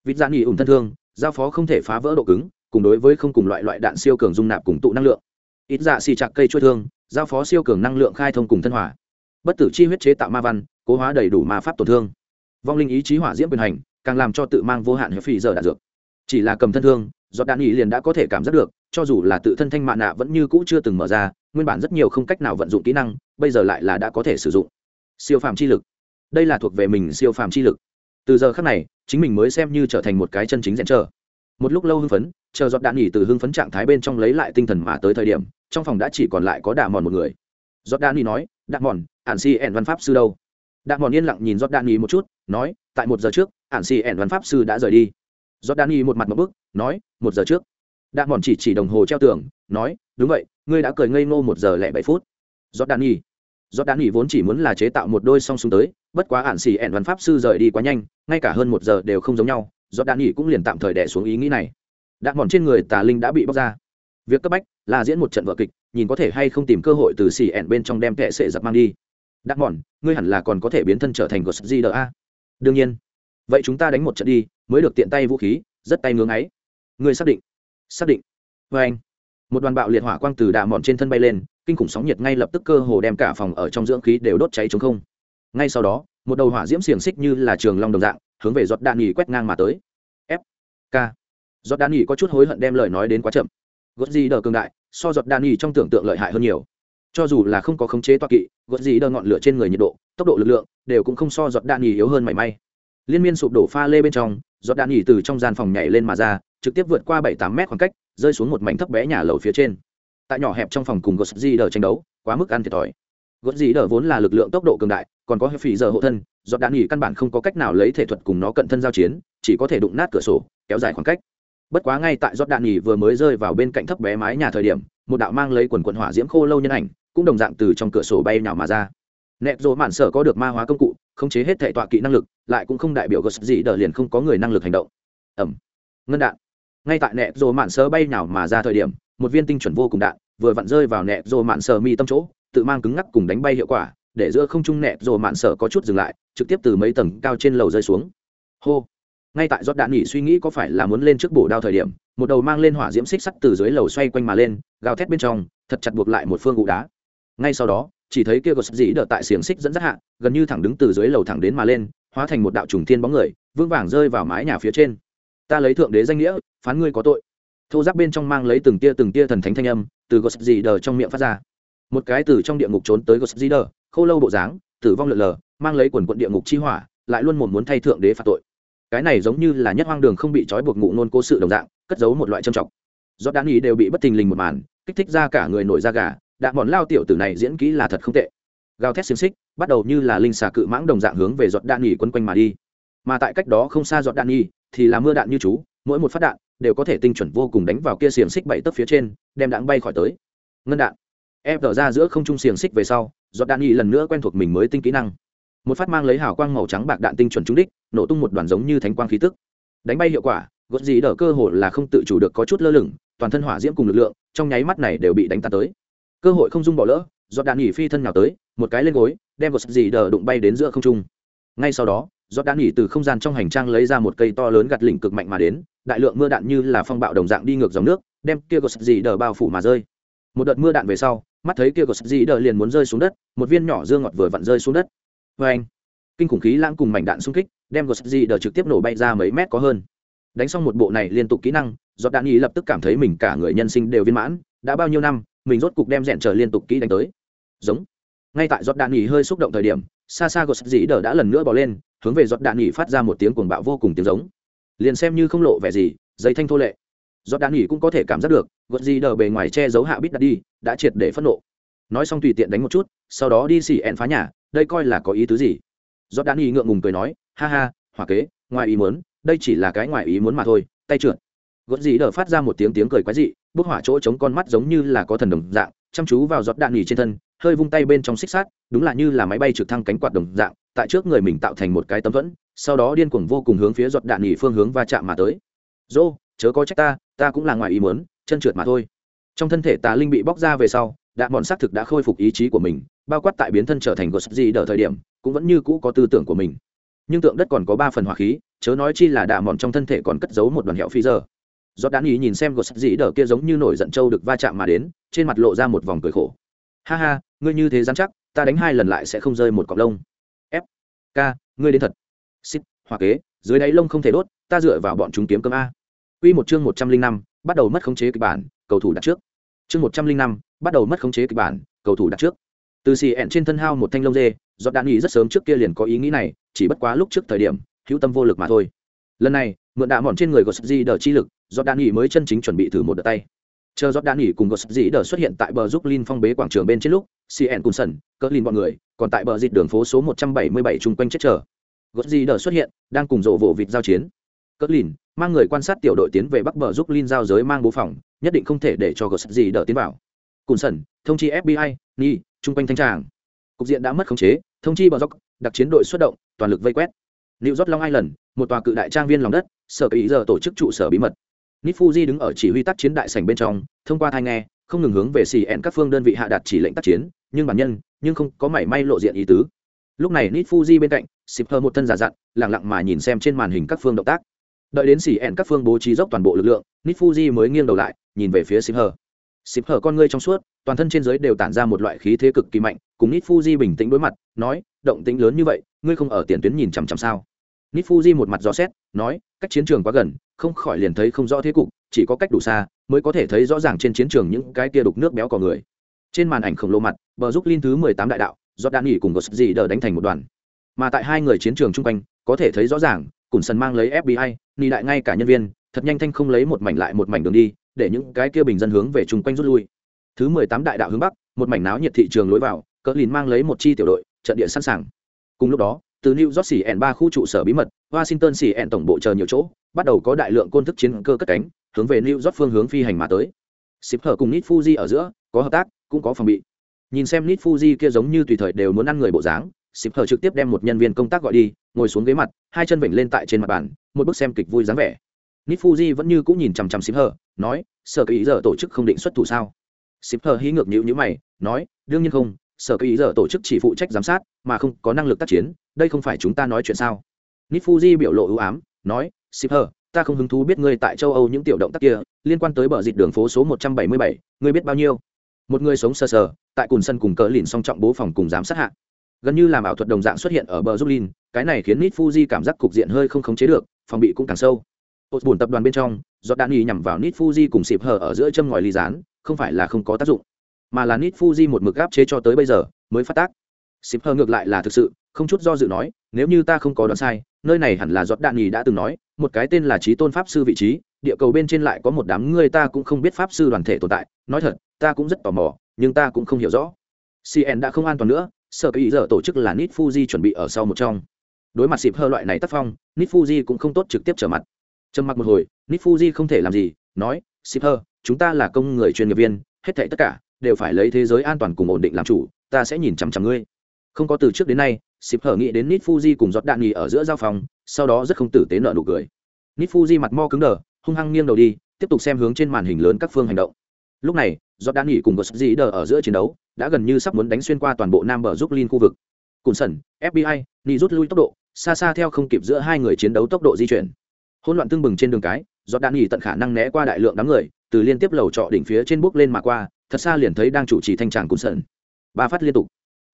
Vịt dạ nghỉ ủng thân thương, giao phó không thể phá vỡ độ cứng, cùng đối với không cùng loại loại đạn siêu cường dung nạp cùng tụ năng lượng. Ít dạ xì chặt cây chuôi thương, giao phó siêu cường năng lượng khai thông cùng thân hỏa. Bất tử chi huyết chế tạo ma văn, cố hóa đầy đủ ma pháp tổn thương. Vong linh ý chí hỏa diễm quyền hành, càng làm cho tự mang vô hạn hiệp phì giờ đạn dược chỉ là cầm thân thương do đạn ý liền đã có thể cảm giác được, cho dù là tự thân thanh mạ nạ vẫn như cũ chưa từng mở ra, nguyên bản rất nhiều không cách nào vận dụng kỹ năng, bây giờ lại là đã có thể sử dụng. Siêu phàm chi lực. Đây là thuộc về mình siêu phàm chi lực. Từ giờ khác này, chính mình mới xem như trở thành một cái chân chính rèn chờ một lúc lâu hưng phấn, chờ giọt đạn nghỉ từ hưng phấn trạng thái bên trong lấy lại tinh thần mà tới thời điểm, trong phòng đã chỉ còn lại có đạ mòn một người. Giọt đạn nghỉ nói, đạ mòn, ản si ẻn văn pháp sư đâu? Đạ mòn yên lặng nhìn giọt đạn nghỉ một chút, nói, tại một giờ trước, ản si ẻn văn pháp sư đã rời đi. Jordani một mặt một bức, nói, một giờ trước. Đạ mòn chỉ chỉ đồng hồ treo tường, nói, đúng vậy, ngươi đã cười ngây ngô một giờ lẻ bảy phút. Jordani. Jordani vốn chỉ muốn là chế tạo một đôi song súng tới, bất quá ản xì ẻn văn pháp sư rời đi quá nhanh, ngay cả hơn một giờ đều không giống nhau Jordani cũng liền tạm thời đè xuống ý nghĩ này. Đạn mòn trên người tà linh đã bị bóc ra. Việc cấp bách là diễn một trận vở kịch, nhìn có thể hay không tìm cơ hội từ xì ẻn bên trong đem kẻ sệ giặc mang đi. Đạn mòn, ngươi hẳn là còn có thể biến thân trở thành gột di a đương nhiên. Vậy chúng ta đánh một trận đi mới được tiện tay vũ khí, rất tay ngưỡng ấy. Người xác định. Xác định. Vê anh, một đoàn bạo liệt hỏa quang từ đạ mòn trên thân bay lên, kinh khủng sóng nhiệt ngay lập tức cơ hồ đem cả phòng ở trong dưỡng khí đều đốt cháy chống không. Ngay sau đó, một đầu hỏa diễm xiềng xích như là trường long đồng dạng, hướng về giọt đạn nghỉ quét ngang mà tới. F, k. Giọt đạn nghỉ có chút hối hận đem lời nói đến quá chậm. Gót gì đờ cường đại, so giọt đạn nghỉ trong tưởng tượng lợi hại hơn nhiều. Cho dù là không có khống chế toa kỵ gót gì đờ ngọn lửa trên người nhiệt độ, tốc độ lực lượng đều cũng không so giọt đạn nghỉ yếu hơn mảy may. Liên miên sụp đổ pha lê bên trong giọt đạn nhỉ từ trong gian phòng nhảy lên mà ra, trực tiếp vượt qua bảy tám mét khoảng cách, rơi xuống một mảnh thấp bé nhà lầu phía trên. Tại nhỏ hẹp trong phòng cùng gosdi đờ tranh đấu, quá mức ăn thiệt thòi. Gót di đờ vốn là lực lượng tốc độ cường đại, còn có phỉ giờ hộ thân, giọt đạn nhỉ căn bản không có cách nào lấy thể thuật cùng nó cận thân giao chiến, chỉ có thể đụng nát cửa sổ, kéo dài khoảng cách. Bất quá ngay tại giọt đạn nhỉ vừa mới rơi vào bên cạnh thấp bé mái nhà thời điểm, một đạo mang lấy quần quần hỏa diễm khô lâu nhân ảnh, cũng đồng dạng từ trong cửa sổ bay nhào mà ra. Nẹp rộ mạn sở có được ma hóa công cụ khống chế hết thể tọa kỹ năng lực, lại cũng không đại biểu gật gì đờ liền không có người năng lực hành động. Ẩm. Ngân đạn. Ngay tại nẹp rồ mạn sơ bay nhào mà ra thời điểm, một viên tinh chuẩn vô cùng đạn vừa vặn rơi vào nẹp rồ mạn sơ mi tâm chỗ, tự mang cứng ngắc cùng đánh bay hiệu quả, để giữa không trung nẹp rồ mạn sơ có chút dừng lại, trực tiếp từ mấy tầng cao trên lầu rơi xuống. Hô. Ngay tại giót đạn nghỉ suy nghĩ có phải là muốn lên trước bổ đao thời điểm, một đầu mang lên hỏa diễm xích sắt từ dưới lầu xoay quanh mà lên, gào thét bên trong, thật chặt buộc lại một phương gụ đá. Ngay sau đó chỉ thấy kia gột dĩ đợt tại xiềng xích dẫn dắt hạ, gần như thẳng đứng từ dưới lầu thẳng đến mà lên, hóa thành một đạo trùng thiên bóng người, vững vàng rơi vào mái nhà phía trên. Ta lấy thượng đế danh nghĩa, phán ngươi có tội. Thô giáp bên trong mang lấy từng tia từng tia thần thánh thanh âm, từ gột dĩ đờ trong miệng phát ra. Một cái từ trong địa ngục trốn tới gột dĩ đờ, khô lâu bộ dáng, tử vong lượn lờ, mang lấy quần quận địa ngục chi hỏa, lại luôn một muốn thay thượng đế phạt tội. Cái này giống như là nhất hoang đường không bị trói buộc ngụ nôn cố sự đồng dạng, cất giấu một loại trầm trọng. Do đáng ý đều bị bất tình lình một màn, kích thích ra cả người nổi da gà đạn bọn lao tiểu tử này diễn kỹ là thật không tệ. Gào thét xiềng xích, bắt đầu như là linh xà cự mãng đồng dạng hướng về giọt đạn nghỉ quân quanh mà đi. Mà tại cách đó không xa giọt đạn nghỉ thì là mưa đạn như chú, mỗi một phát đạn đều có thể tinh chuẩn vô cùng đánh vào kia xiềng xích bảy tấc phía trên, đem đạn bay khỏi tới. Ngân đạn. Ép đỡ ra giữa không trung xiềng xích về sau, giọt đạn nghỉ lần nữa quen thuộc mình mới tinh kỹ năng. Một phát mang lấy hào quang màu trắng bạc đạn tinh chuẩn trúng đích, nổ tung một đoàn giống như thánh quang khí tức. Đánh bay hiệu quả gót gì đỡ cơ hội là không tự chủ được có chút lơ lửng, toàn thân hỏa diễm cùng lực lượng, trong nháy mắt này đều bị đánh tan tới cơ hội không dung bỏ lỡ, do đạn nghỉ phi thân nào tới, một cái lên gối, đem một gì đờ đụng bay đến giữa không trung. Ngay sau đó, do đạn nghỉ từ không gian trong hành trang lấy ra một cây to lớn gạt lỉnh cực mạnh mà đến, đại lượng mưa đạn như là phong bạo đồng dạng đi ngược dòng nước, đem kia gột gì đờ bao phủ mà rơi. Một đợt mưa đạn về sau, mắt thấy kia gột gì đờ liền muốn rơi xuống đất, một viên nhỏ dương ngọt vừa vặn rơi xuống đất. Vê anh, kinh khủng khí lãng cùng mảnh đạn xung kích, đem gột gì đờ trực tiếp nổ bay ra mấy mét có hơn. Đánh xong một bộ này liên tục kỹ năng, do đạn nghỉ lập tức cảm thấy mình cả người nhân sinh đều viên mãn đã bao nhiêu năm, mình rốt cục đem rèn trở liên tục kỹ đánh tới. Giống. Ngay tại giọt đạn nghỉ hơi xúc động thời điểm xa xa gột dĩ đờ đã lần nữa bỏ lên, hướng về giọt đạn nghỉ phát ra một tiếng cuồng bạo vô cùng tiếng giống. Liền xem như không lộ vẻ gì giấy thanh thô lệ. Giọt đạn nghỉ cũng có thể cảm giác được gột dĩ đờ bề ngoài che giấu hạ bít đặt đi, đã triệt để phẫn nộ. Nói xong tùy tiện đánh một chút, sau đó đi xỉ ẹn phá nhà, đây coi là có ý tứ gì? Giọt đạn nghỉ ngượng ngùng cười nói, ha ha, hỏa kế, ngoài ý muốn, đây chỉ là cái ngoài ý muốn mà thôi, tay trượt gót dĩ đờ phát ra một tiếng tiếng cười quái dị bức hỏa chỗ chống con mắt giống như là có thần đồng dạng, chăm chú vào giọt đạn nghỉ trên thân, hơi vung tay bên trong xích sát đúng là như là máy bay trực thăng cánh quạt đồng dạng, tại trước người mình tạo thành một cái tấm thuẫn, sau đó điên cuồng vô cùng hướng phía giọt đạn nghỉ phương hướng va chạm mà tới. Dô, chớ có trách ta ta cũng là ngoài ý muốn, chân trượt mà thôi. Trong thân thể tà linh bị bóc ra về sau, đạn bọn xác thực đã khôi phục ý chí của mình, bao quát tại biến thân trở thành gột gì đỡ thời điểm, cũng vẫn như cũ có tư tưởng của mình. Nhưng tượng đất còn có ba phần hỏa khí, chớ nói chi là đạn mòn trong thân thể còn cất giấu một đoàn hẹo phi giờ giọt đan ý nhìn xem gột dĩ đờ kia giống như nổi giận trâu được va chạm mà đến, trên mặt lộ ra một vòng cười khổ. Ha ha, ngươi như thế dám chắc, ta đánh hai lần lại sẽ không rơi một cọc lông. F, k, ngươi đến thật. Xít hoa kế, dưới đáy lông không thể đốt, ta dựa vào bọn chúng kiếm cơm a. Quy một chương một trăm linh năm, bắt đầu mất khống chế kịch bản, cầu thủ đặt trước. Chương một trăm linh năm, bắt đầu mất khống chế kịch bản, cầu thủ đặt trước. Từ xì ẹn trên thân hao một thanh lông dê, giọt đan ý rất sớm trước kia liền có ý nghĩ này, chỉ bất quá lúc trước thời điểm, hữu tâm vô lực mà thôi. Lần này mượn đạ mòn trên người gosdi đờ chi lực do đan nghỉ mới chân chính chuẩn bị thử một đợt tay. Chờ do đan nghỉ cùng gosdi đờ xuất hiện tại bờ giúp linh phong bế quảng trường bên trên lúc cn cùng sần cỡ lin bọn người còn tại bờ dịt đường phố số một trăm bảy mươi bảy chung quanh chết chờ. Gosdi đờ xuất hiện đang cùng rộ vỗ vịt giao chiến. Cỡ lin mang người quan sát tiểu đội tiến về bắc bờ giúp linh giao giới mang bố phòng nhất định không thể để cho gosdi đờ tiến vào. Cùng thông chi fbi ni chung quanh thanh tràng. Cục diện đã mất khống chế thông chi bờ dốc đặc chiến đội xuất động toàn lực vây quét. New York Long Island, một tòa cự đại trang viên lòng đất, sở ý giờ tổ chức trụ sở bí mật. Nifuji đứng ở chỉ huy tác chiến đại sảnh bên trong, thông qua thai nghe, không ngừng hướng về CN các phương đơn vị hạ đạt chỉ lệnh tác chiến, nhưng bản nhân, nhưng không có mảy may lộ diện ý tứ. Lúc này Nifuji bên cạnh, Sipher một thân giả dặn, lặng lặng mà nhìn xem trên màn hình các phương động tác. Đợi đến CN các phương bố trí dốc toàn bộ lực lượng, Nifuji mới nghiêng đầu lại, nhìn về phía Sipher. Sipher con ngươi trong suốt, toàn thân trên dưới đều tản ra một loại khí thế cực kỳ mạnh, cùng Nifuji bình tĩnh đối mặt, nói, động tĩnh lớn như vậy, ngươi không ở tiền tuyến nhìn chằm chằm sao? Nifuji một mặt gió xét, nói, cách chiến trường quá gần, không khỏi liền thấy không rõ thế cục, chỉ có cách đủ xa mới có thể thấy rõ ràng trên chiến trường những cái kia đục nước béo cò người. Trên màn ảnh khổng lồ mặt, bờ giúp Linh thứ mười tám đại đạo, do đan nghỉ cùng Gosdi đỡ đánh thành một đoàn. Mà tại hai người chiến trường chung quanh, có thể thấy rõ ràng, Cùn Sân mang lấy FBI, ni đại ngay cả nhân viên, thật nhanh thanh không lấy một mảnh lại một mảnh đường đi, để những cái kia bình dân hướng về chung quanh rút lui. Thứ mười tám đại đạo hướng bắc, một mảnh náo nhiệt thị trường lối vào, cỡ lìn mang lấy một chi tiểu đội trận địa sẵn sàng cùng lúc đó từ new york xỉ ẻn ba khu trụ sở bí mật, washington xỉ ẻn tổng bộ chờ nhiều chỗ, bắt đầu có đại lượng côn thức chiến cơ cất cánh, hướng về new york phương hướng phi hành mà tới. Sip hở cùng Nit fuji ở giữa, có hợp tác, cũng có phòng bị. Nhìn xem Nit fuji kia giống như tùy thời đều muốn ăn người bộ dáng Sip hở trực tiếp đem một nhân viên công tác gọi đi, ngồi xuống ghế mặt, hai chân vểnh lên tại trên mặt bàn, một bức xem kịch vui dáng vẻ. Nit fuji vẫn như cũng nhìn chằm chằm Sip hở, nói, sở kỳ giờ tổ chức không định xuất thủ sao? Sip hở hí ngược nhíu nhíu mày, nói, đương nhiên không sở kỳ giờ tổ chức chỉ phụ trách giám sát mà không có năng lực tác chiến đây không phải chúng ta nói chuyện sao? Nít biểu lộ ưu ám nói ship hờ ta không hứng thú biết ngươi tại châu âu những tiểu động tác kia liên quan tới bờ dịt đường phố số một trăm bảy mươi bảy ngươi biết bao nhiêu? Một người sống sờ sờ tại cùn sân cùng cờ lìn song trọng bố phòng cùng giám sát hạ. Gần như làm ảo thuật đồng dạng xuất hiện ở bờ giúp lìn, cái này khiến nít fuji cảm giác cục diện hơi không khống chế được phòng bị cũng càng sâu. Một buồn tập đoàn bên trong do đạn nhằm vào nít fuji cùng xịp hờ ở giữa châm ngòi ly rán không phải là không có tác dụng mà là nít fuji một mực gáp chế cho tới bây giờ mới phát tác. Xịp hờ ngược lại là thực sự, không chút do dự nói, nếu như ta không có đoán sai, nơi này hẳn là giọt đạn nhì đã từng nói, một cái tên là trí tôn pháp sư vị trí, địa cầu bên trên lại có một đám người ta cũng không biết pháp sư đoàn thể tồn tại. Nói thật, ta cũng rất tò mò, nhưng ta cũng không hiểu rõ. Cn đã không an toàn nữa sở ý giờ tổ chức là nít fuji chuẩn bị ở sau một trong. Đối mặt xịp hơ loại này tác phong nít fuji cũng không tốt trực tiếp trở mặt. Trầm mặc một hồi nít fuji không thể làm gì, nói, xịp hơ chúng ta là công người chuyên nghiệp viên, hết thảy tất cả đều phải lấy thế giới an toàn cùng ổn định làm chủ, ta sẽ nhìn chằm chằm ngươi. Không có từ trước đến nay xịp hở nghĩ đến nít fuji cùng giọt đạn nghỉ ở giữa giao phòng, sau đó rất không tử tế nợ nụ cười. Nít fuji mặt mo cứng đờ, hung hăng nghiêng đầu đi, tiếp tục xem hướng trên màn hình lớn các phương hành động. Lúc này, giọt đạn nghỉ cùng gossi dĩ đờ ở giữa chiến đấu, đã gần như sắp muốn đánh xuyên qua toàn bộ nam bờ giúp linh khu vực. Cùn sẩn fbi ni rút lui tốc độ, xa xa theo không kịp giữa hai người chiến đấu tốc độ di chuyển. Hỗn loạn tương bừng trên đường cái, giọt đạn nghỉ tận khả năng né qua đại lượng đám người, từ liên tiếp lầu trọ đỉnh phía trên bước lên mà qua thật xa liền thấy đang chủ trì thanh tràng cùn sẩn ba phát liên tục.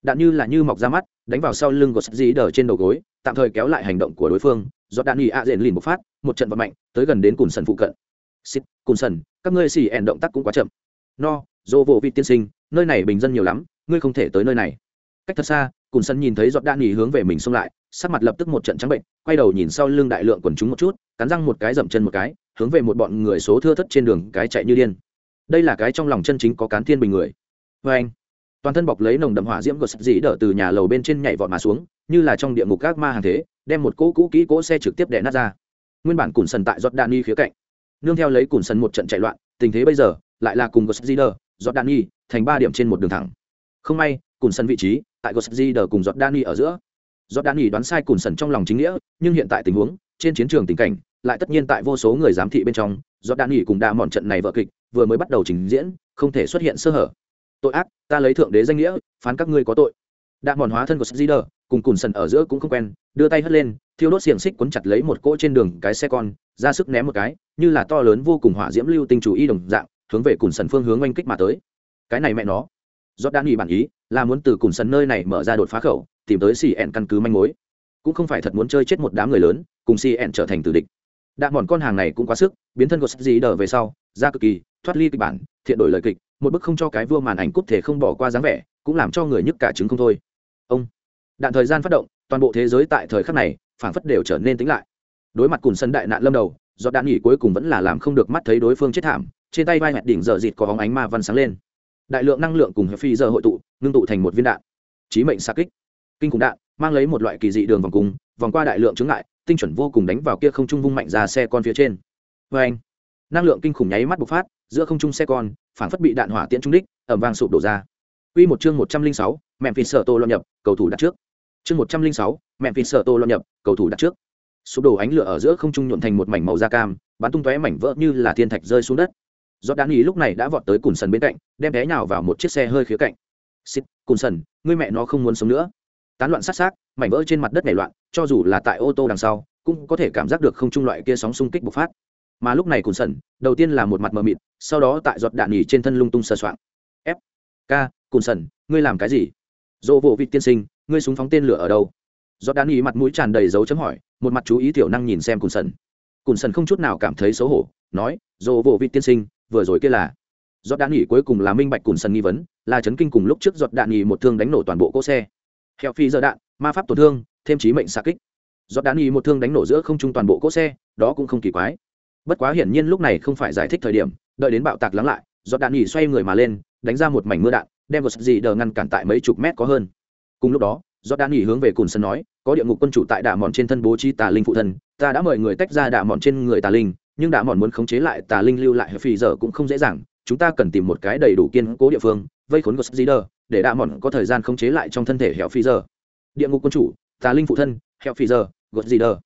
Đạn như là như mọc ra mắt, đánh vào sau lưng của sắt dí đờ trên đầu gối, tạm thời kéo lại hành động của đối phương do đạn nghỉ ạ dện lìn một phát, một trận vật mạnh, tới gần đến cùn sần phụ cận. Xích cùn sần, các ngươi xì ẻn động tác cũng quá chậm. No, dô vô vị tiên sinh, nơi này bình dân nhiều lắm, ngươi không thể tới nơi này. Cách thật xa, cùn sần nhìn thấy giọt đạn nghỉ hướng về mình xông lại, sắc mặt lập tức một trận trắng bệnh, quay đầu nhìn sau lưng đại lượng quần chúng một chút, cắn răng một cái dậm chân một cái, hướng về một bọn người số thưa thất trên đường cái chạy như điên đây là cái trong lòng chân chính có cán thiên bình người. Vê anh, toàn thân bọc lấy nồng đậm hỏa diễm của sắt dĩ đỡ từ nhà lầu bên trên nhảy vọt mà xuống, như là trong địa ngục các ma hàng thế, đem một cỗ cũ kỹ cỗ xe trực tiếp đè nát ra. Nguyên bản cùn sần tại giọt đạn khía cạnh. Nương theo lấy cùn sần một trận chạy loạn, tình thế bây giờ lại là cùng sắt dĩ giọt đạn thành ba điểm trên một đường thẳng. Không may, cùn sần vị trí tại sắt dĩ cùng giọt đạn ở giữa. Giọt đạn đoán sai cùn sần trong lòng chính nghĩa, nhưng hiện tại tình huống, trên chiến trường tình cảnh lại tất nhiên tại vô số người giám thị bên trong giọt đạn cùng đa mòn trận này vợ kịch vừa mới bắt đầu trình diễn, không thể xuất hiện sơ hở. Tội ác, ta lấy thượng đế danh nghĩa, phán các ngươi có tội. Đạn mòn hóa thân của sĩ đờ cùng cùn sần ở giữa cũng không quen, đưa tay hất lên, thiêu đốt xiềng xích quấn chặt lấy một cỗ trên đường cái xe con, ra sức ném một cái, như là to lớn vô cùng hỏa diễm lưu tinh chủ y đồng dạng, hướng về cùn sần phương hướng oanh kích mà tới. Cái này mẹ nó. Do đan nghỉ bản ý, là muốn từ cùn sần nơi này mở ra đột phá khẩu, tìm tới xì ẹn căn cứ manh mối. Cũng không phải thật muốn chơi chết một đám người lớn, cùng xì ẹn trở thành tử địch đạn mòn con hàng này cũng quá sức, biến thân của sắt đờ về sau, ra cực kỳ, thoát ly kịch bản, thiện đổi lời kịch, một bức không cho cái vua màn ảnh cúp thể không bỏ qua dáng vẻ, cũng làm cho người nhức cả trứng không thôi. Ông, đạn thời gian phát động, toàn bộ thế giới tại thời khắc này, phảng phất đều trở nên tính lại. Đối mặt cùng sân đại nạn lâm đầu, do đạn nghỉ cuối cùng vẫn là làm không được mắt thấy đối phương chết thảm, trên tay vai hẹn đỉnh giờ dịt có bóng ánh ma văn sáng lên. Đại lượng năng lượng cùng phi giờ hội tụ, ngưng tụ thành một viên đạn. Chí mệnh xa kích. Kinh khủng đạn, mang lấy một loại kỳ dị đường vòng cùng vòng qua đại lượng chứng ngại tinh chuẩn vô cùng đánh vào kia không trung vung mạnh ra xe con phía trên vê anh năng lượng kinh khủng nháy mắt bộc phát giữa không trung xe con phản phất bị đạn hỏa tiễn trung đích ẩm vang sụp đổ ra Quy một chương 106, mẹ phỉ sở tô lo nhập, cầu thủ đặt trước. Chương 106, mẹ phỉ sở tô lo nhập, cầu thủ đặt trước. Sụp đổ ánh lửa ở giữa không trung nhuộn thành một mảnh màu da cam, bắn tung tóe mảnh vỡ như là thiên thạch rơi xuống đất. Giọt đạn ý lúc này đã vọt tới cùn sần bên cạnh, đem té nhào vào một chiếc xe hơi khía cạnh. "Xịt, cùn sần, ngươi mẹ nó không muốn sống nữa." Tán loạn sát sát, mảnh vỡ trên mặt đất nảy loạn, cho dù là tại ô tô đằng sau, cũng có thể cảm giác được không trung loại kia sóng xung kích bộc phát. Mà lúc này cùn sần đầu tiên là một mặt mờ mịt sau đó tại giọt đạn nhỉ trên thân lung tung sờ soạng. F k cùn sần ngươi làm cái gì? Dỗ vụ vị tiên sinh ngươi súng phóng tên lửa ở đâu? Giọt đạn nhỉ mặt mũi tràn đầy dấu chấm hỏi một mặt chú ý tiểu năng nhìn xem cùn sần. Cùn sần không chút nào cảm thấy xấu hổ nói dỗ vụ vị tiên sinh vừa rồi kia là giọt đạn nhỉ cuối cùng là minh bạch cùn sần nghi vấn là chấn kinh cùng lúc trước giọt đạn nhỉ một thương đánh nổ toàn bộ cỗ xe heo phi giờ đạn, ma pháp tổn thương, thêm trí mệnh xa kích. Giọt đạn y một thương đánh nổ giữa không trung toàn bộ cỗ xe, đó cũng không kỳ quái. Bất quá hiển nhiên lúc này không phải giải thích thời điểm, đợi đến bạo tạc lắng lại, giọt đạn y xoay người mà lên, đánh ra một mảnh mưa đạn, đem vật gì đờ ngăn cản tại mấy chục mét có hơn. Cùng lúc đó do đan y hướng về cùn sân nói, có địa ngục quân chủ tại đạ mòn trên thân bố trí tà linh phụ thân, ta đã mời người tách ra đạ mòn trên người tà linh, nhưng đạ mòn muốn khống chế lại tà linh lưu lại phi giờ cũng không dễ dàng, chúng ta cần tìm một cái đầy đủ kiên cố địa phương vây khốn gột gì đờ để đạ mòn có thời gian khống chế lại trong thân thể hẹo phi giờ. Địa ngục quân chủ, tà linh phụ thân, hẹo phi giờ gột gì đờ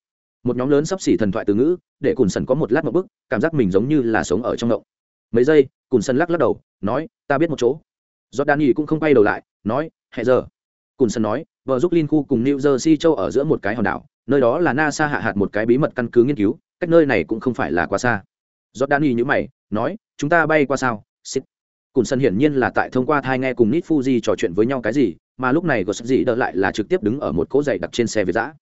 một nhóm lớn sắp xỉ thần thoại từ ngữ, để cùn sần có một lát một bức, cảm giác mình giống như là sống ở trong động mấy giây, cùn sần lắc lắc đầu, nói, ta biết một chỗ. Do đan nghỉ cũng không quay đầu lại, nói hẹ giờ. Cùn sần nói vợ giúp linh khu cùng new jersey châu ở giữa một cái hòn đảo, nơi đó là nasa hạ hạt một cái bí mật căn cứ nghiên cứu, cách nơi này cũng không phải là quá xa. Do đan nghỉ nhữ mày, nói, chúng ta bay qua sao? Xịt cùn sân hiển nhiên là tại thông qua thai nghe cùng nít fuji trò chuyện với nhau cái gì, mà lúc này có dị gì đỡ lại là trực tiếp đứng ở một cỗ giày đặt trên xe việt giã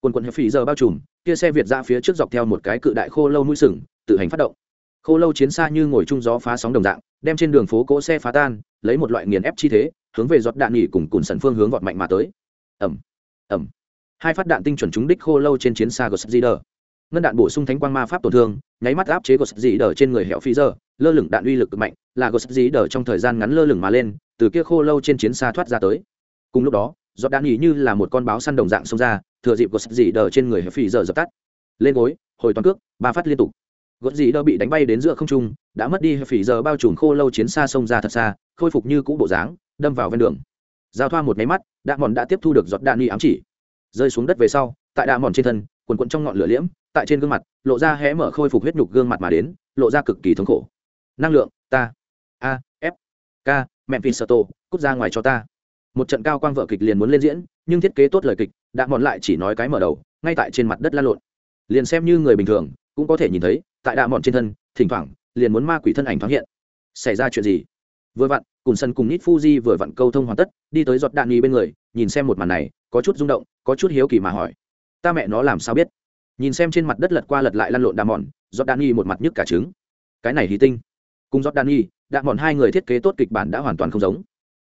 quần quần phí giờ bao trùm, kia xe việt ra phía trước dọc theo một cái cự đại khô lâu mũi sừng, tự hành phát động. Khô lâu chiến xa như ngồi chung gió phá sóng đồng dạng, đem trên đường phố cỗ xe phá tan, lấy một loại nghiền ép chi thế, hướng về giọt đạn nghỉ cùng cùn sần phương hướng vọt mạnh mà tới. Ẩm ẩm hai phát đạn tinh chuẩn trúng đích khô lâu trên chiến xa gosd ngân đạn bổ sung thánh quang ma pháp tổn thương, nháy mắt áp chế gosd trên người hẻo phi giờ, lơ lửng đạn uy lực mạnh, là gosd trong thời gian ngắn lơ lửng mà lên, từ kia khô lâu trên chiến xa thoát ra tới. Cùng lúc đó, giọt đạn ý như là một con báo săn đồng dạng xông ra, thừa dịp gosd trên người hẻo phi giờ dập tắt. Lên gối, hồi toàn cước, ba phát liên tục. Gót gì đờ bị đánh bay đến giữa không trung, đã mất đi phỉ giờ bao trùm khô lâu chiến xa xông ra thật xa, khôi phục như cũ bộ dáng, đâm vào ven đường. Giao thoa một máy mắt, đạn mòn đã tiếp thu được giọt đạn nghi ám chỉ. Rơi xuống đất về sau, tại đạ mòn trên thân quần quận trong ngọn lửa liễm, tại trên gương mặt, lộ ra hé mở khôi phục huyết nhục gương mặt mà đến, lộ ra cực kỳ thống khổ. Năng lượng, ta. A, f, k mẹ pin sơ tô cút ra ngoài cho ta. Một trận cao quang vợ kịch liền muốn lên diễn, nhưng thiết kế tốt lời kịch, đã mòn lại chỉ nói cái mở đầu, ngay tại trên mặt đất lan lộn. Liền xem như người bình thường, cũng có thể nhìn thấy, tại đạ mòn trên thân, thỉnh thoảng, liền muốn ma quỷ thân ảnh thoáng hiện. Xảy ra chuyện gì? Vừa vặn, cùng sân cùng nít fuji vừa vặn câu thông hoàn tất, đi tới giọt đạn nghi bên người, nhìn xem một màn này, có chút rung động, có chút hiếu kỳ mà hỏi ta mẹ nó làm sao biết? Nhìn xem trên mặt đất lật qua lật lại lăn lộn đà mòn giọt đan y một mặt nhức cả trứng. Cái này hí tinh. Cùng giọt đan y đà mòn hai người thiết kế tốt kịch bản đã hoàn toàn không giống.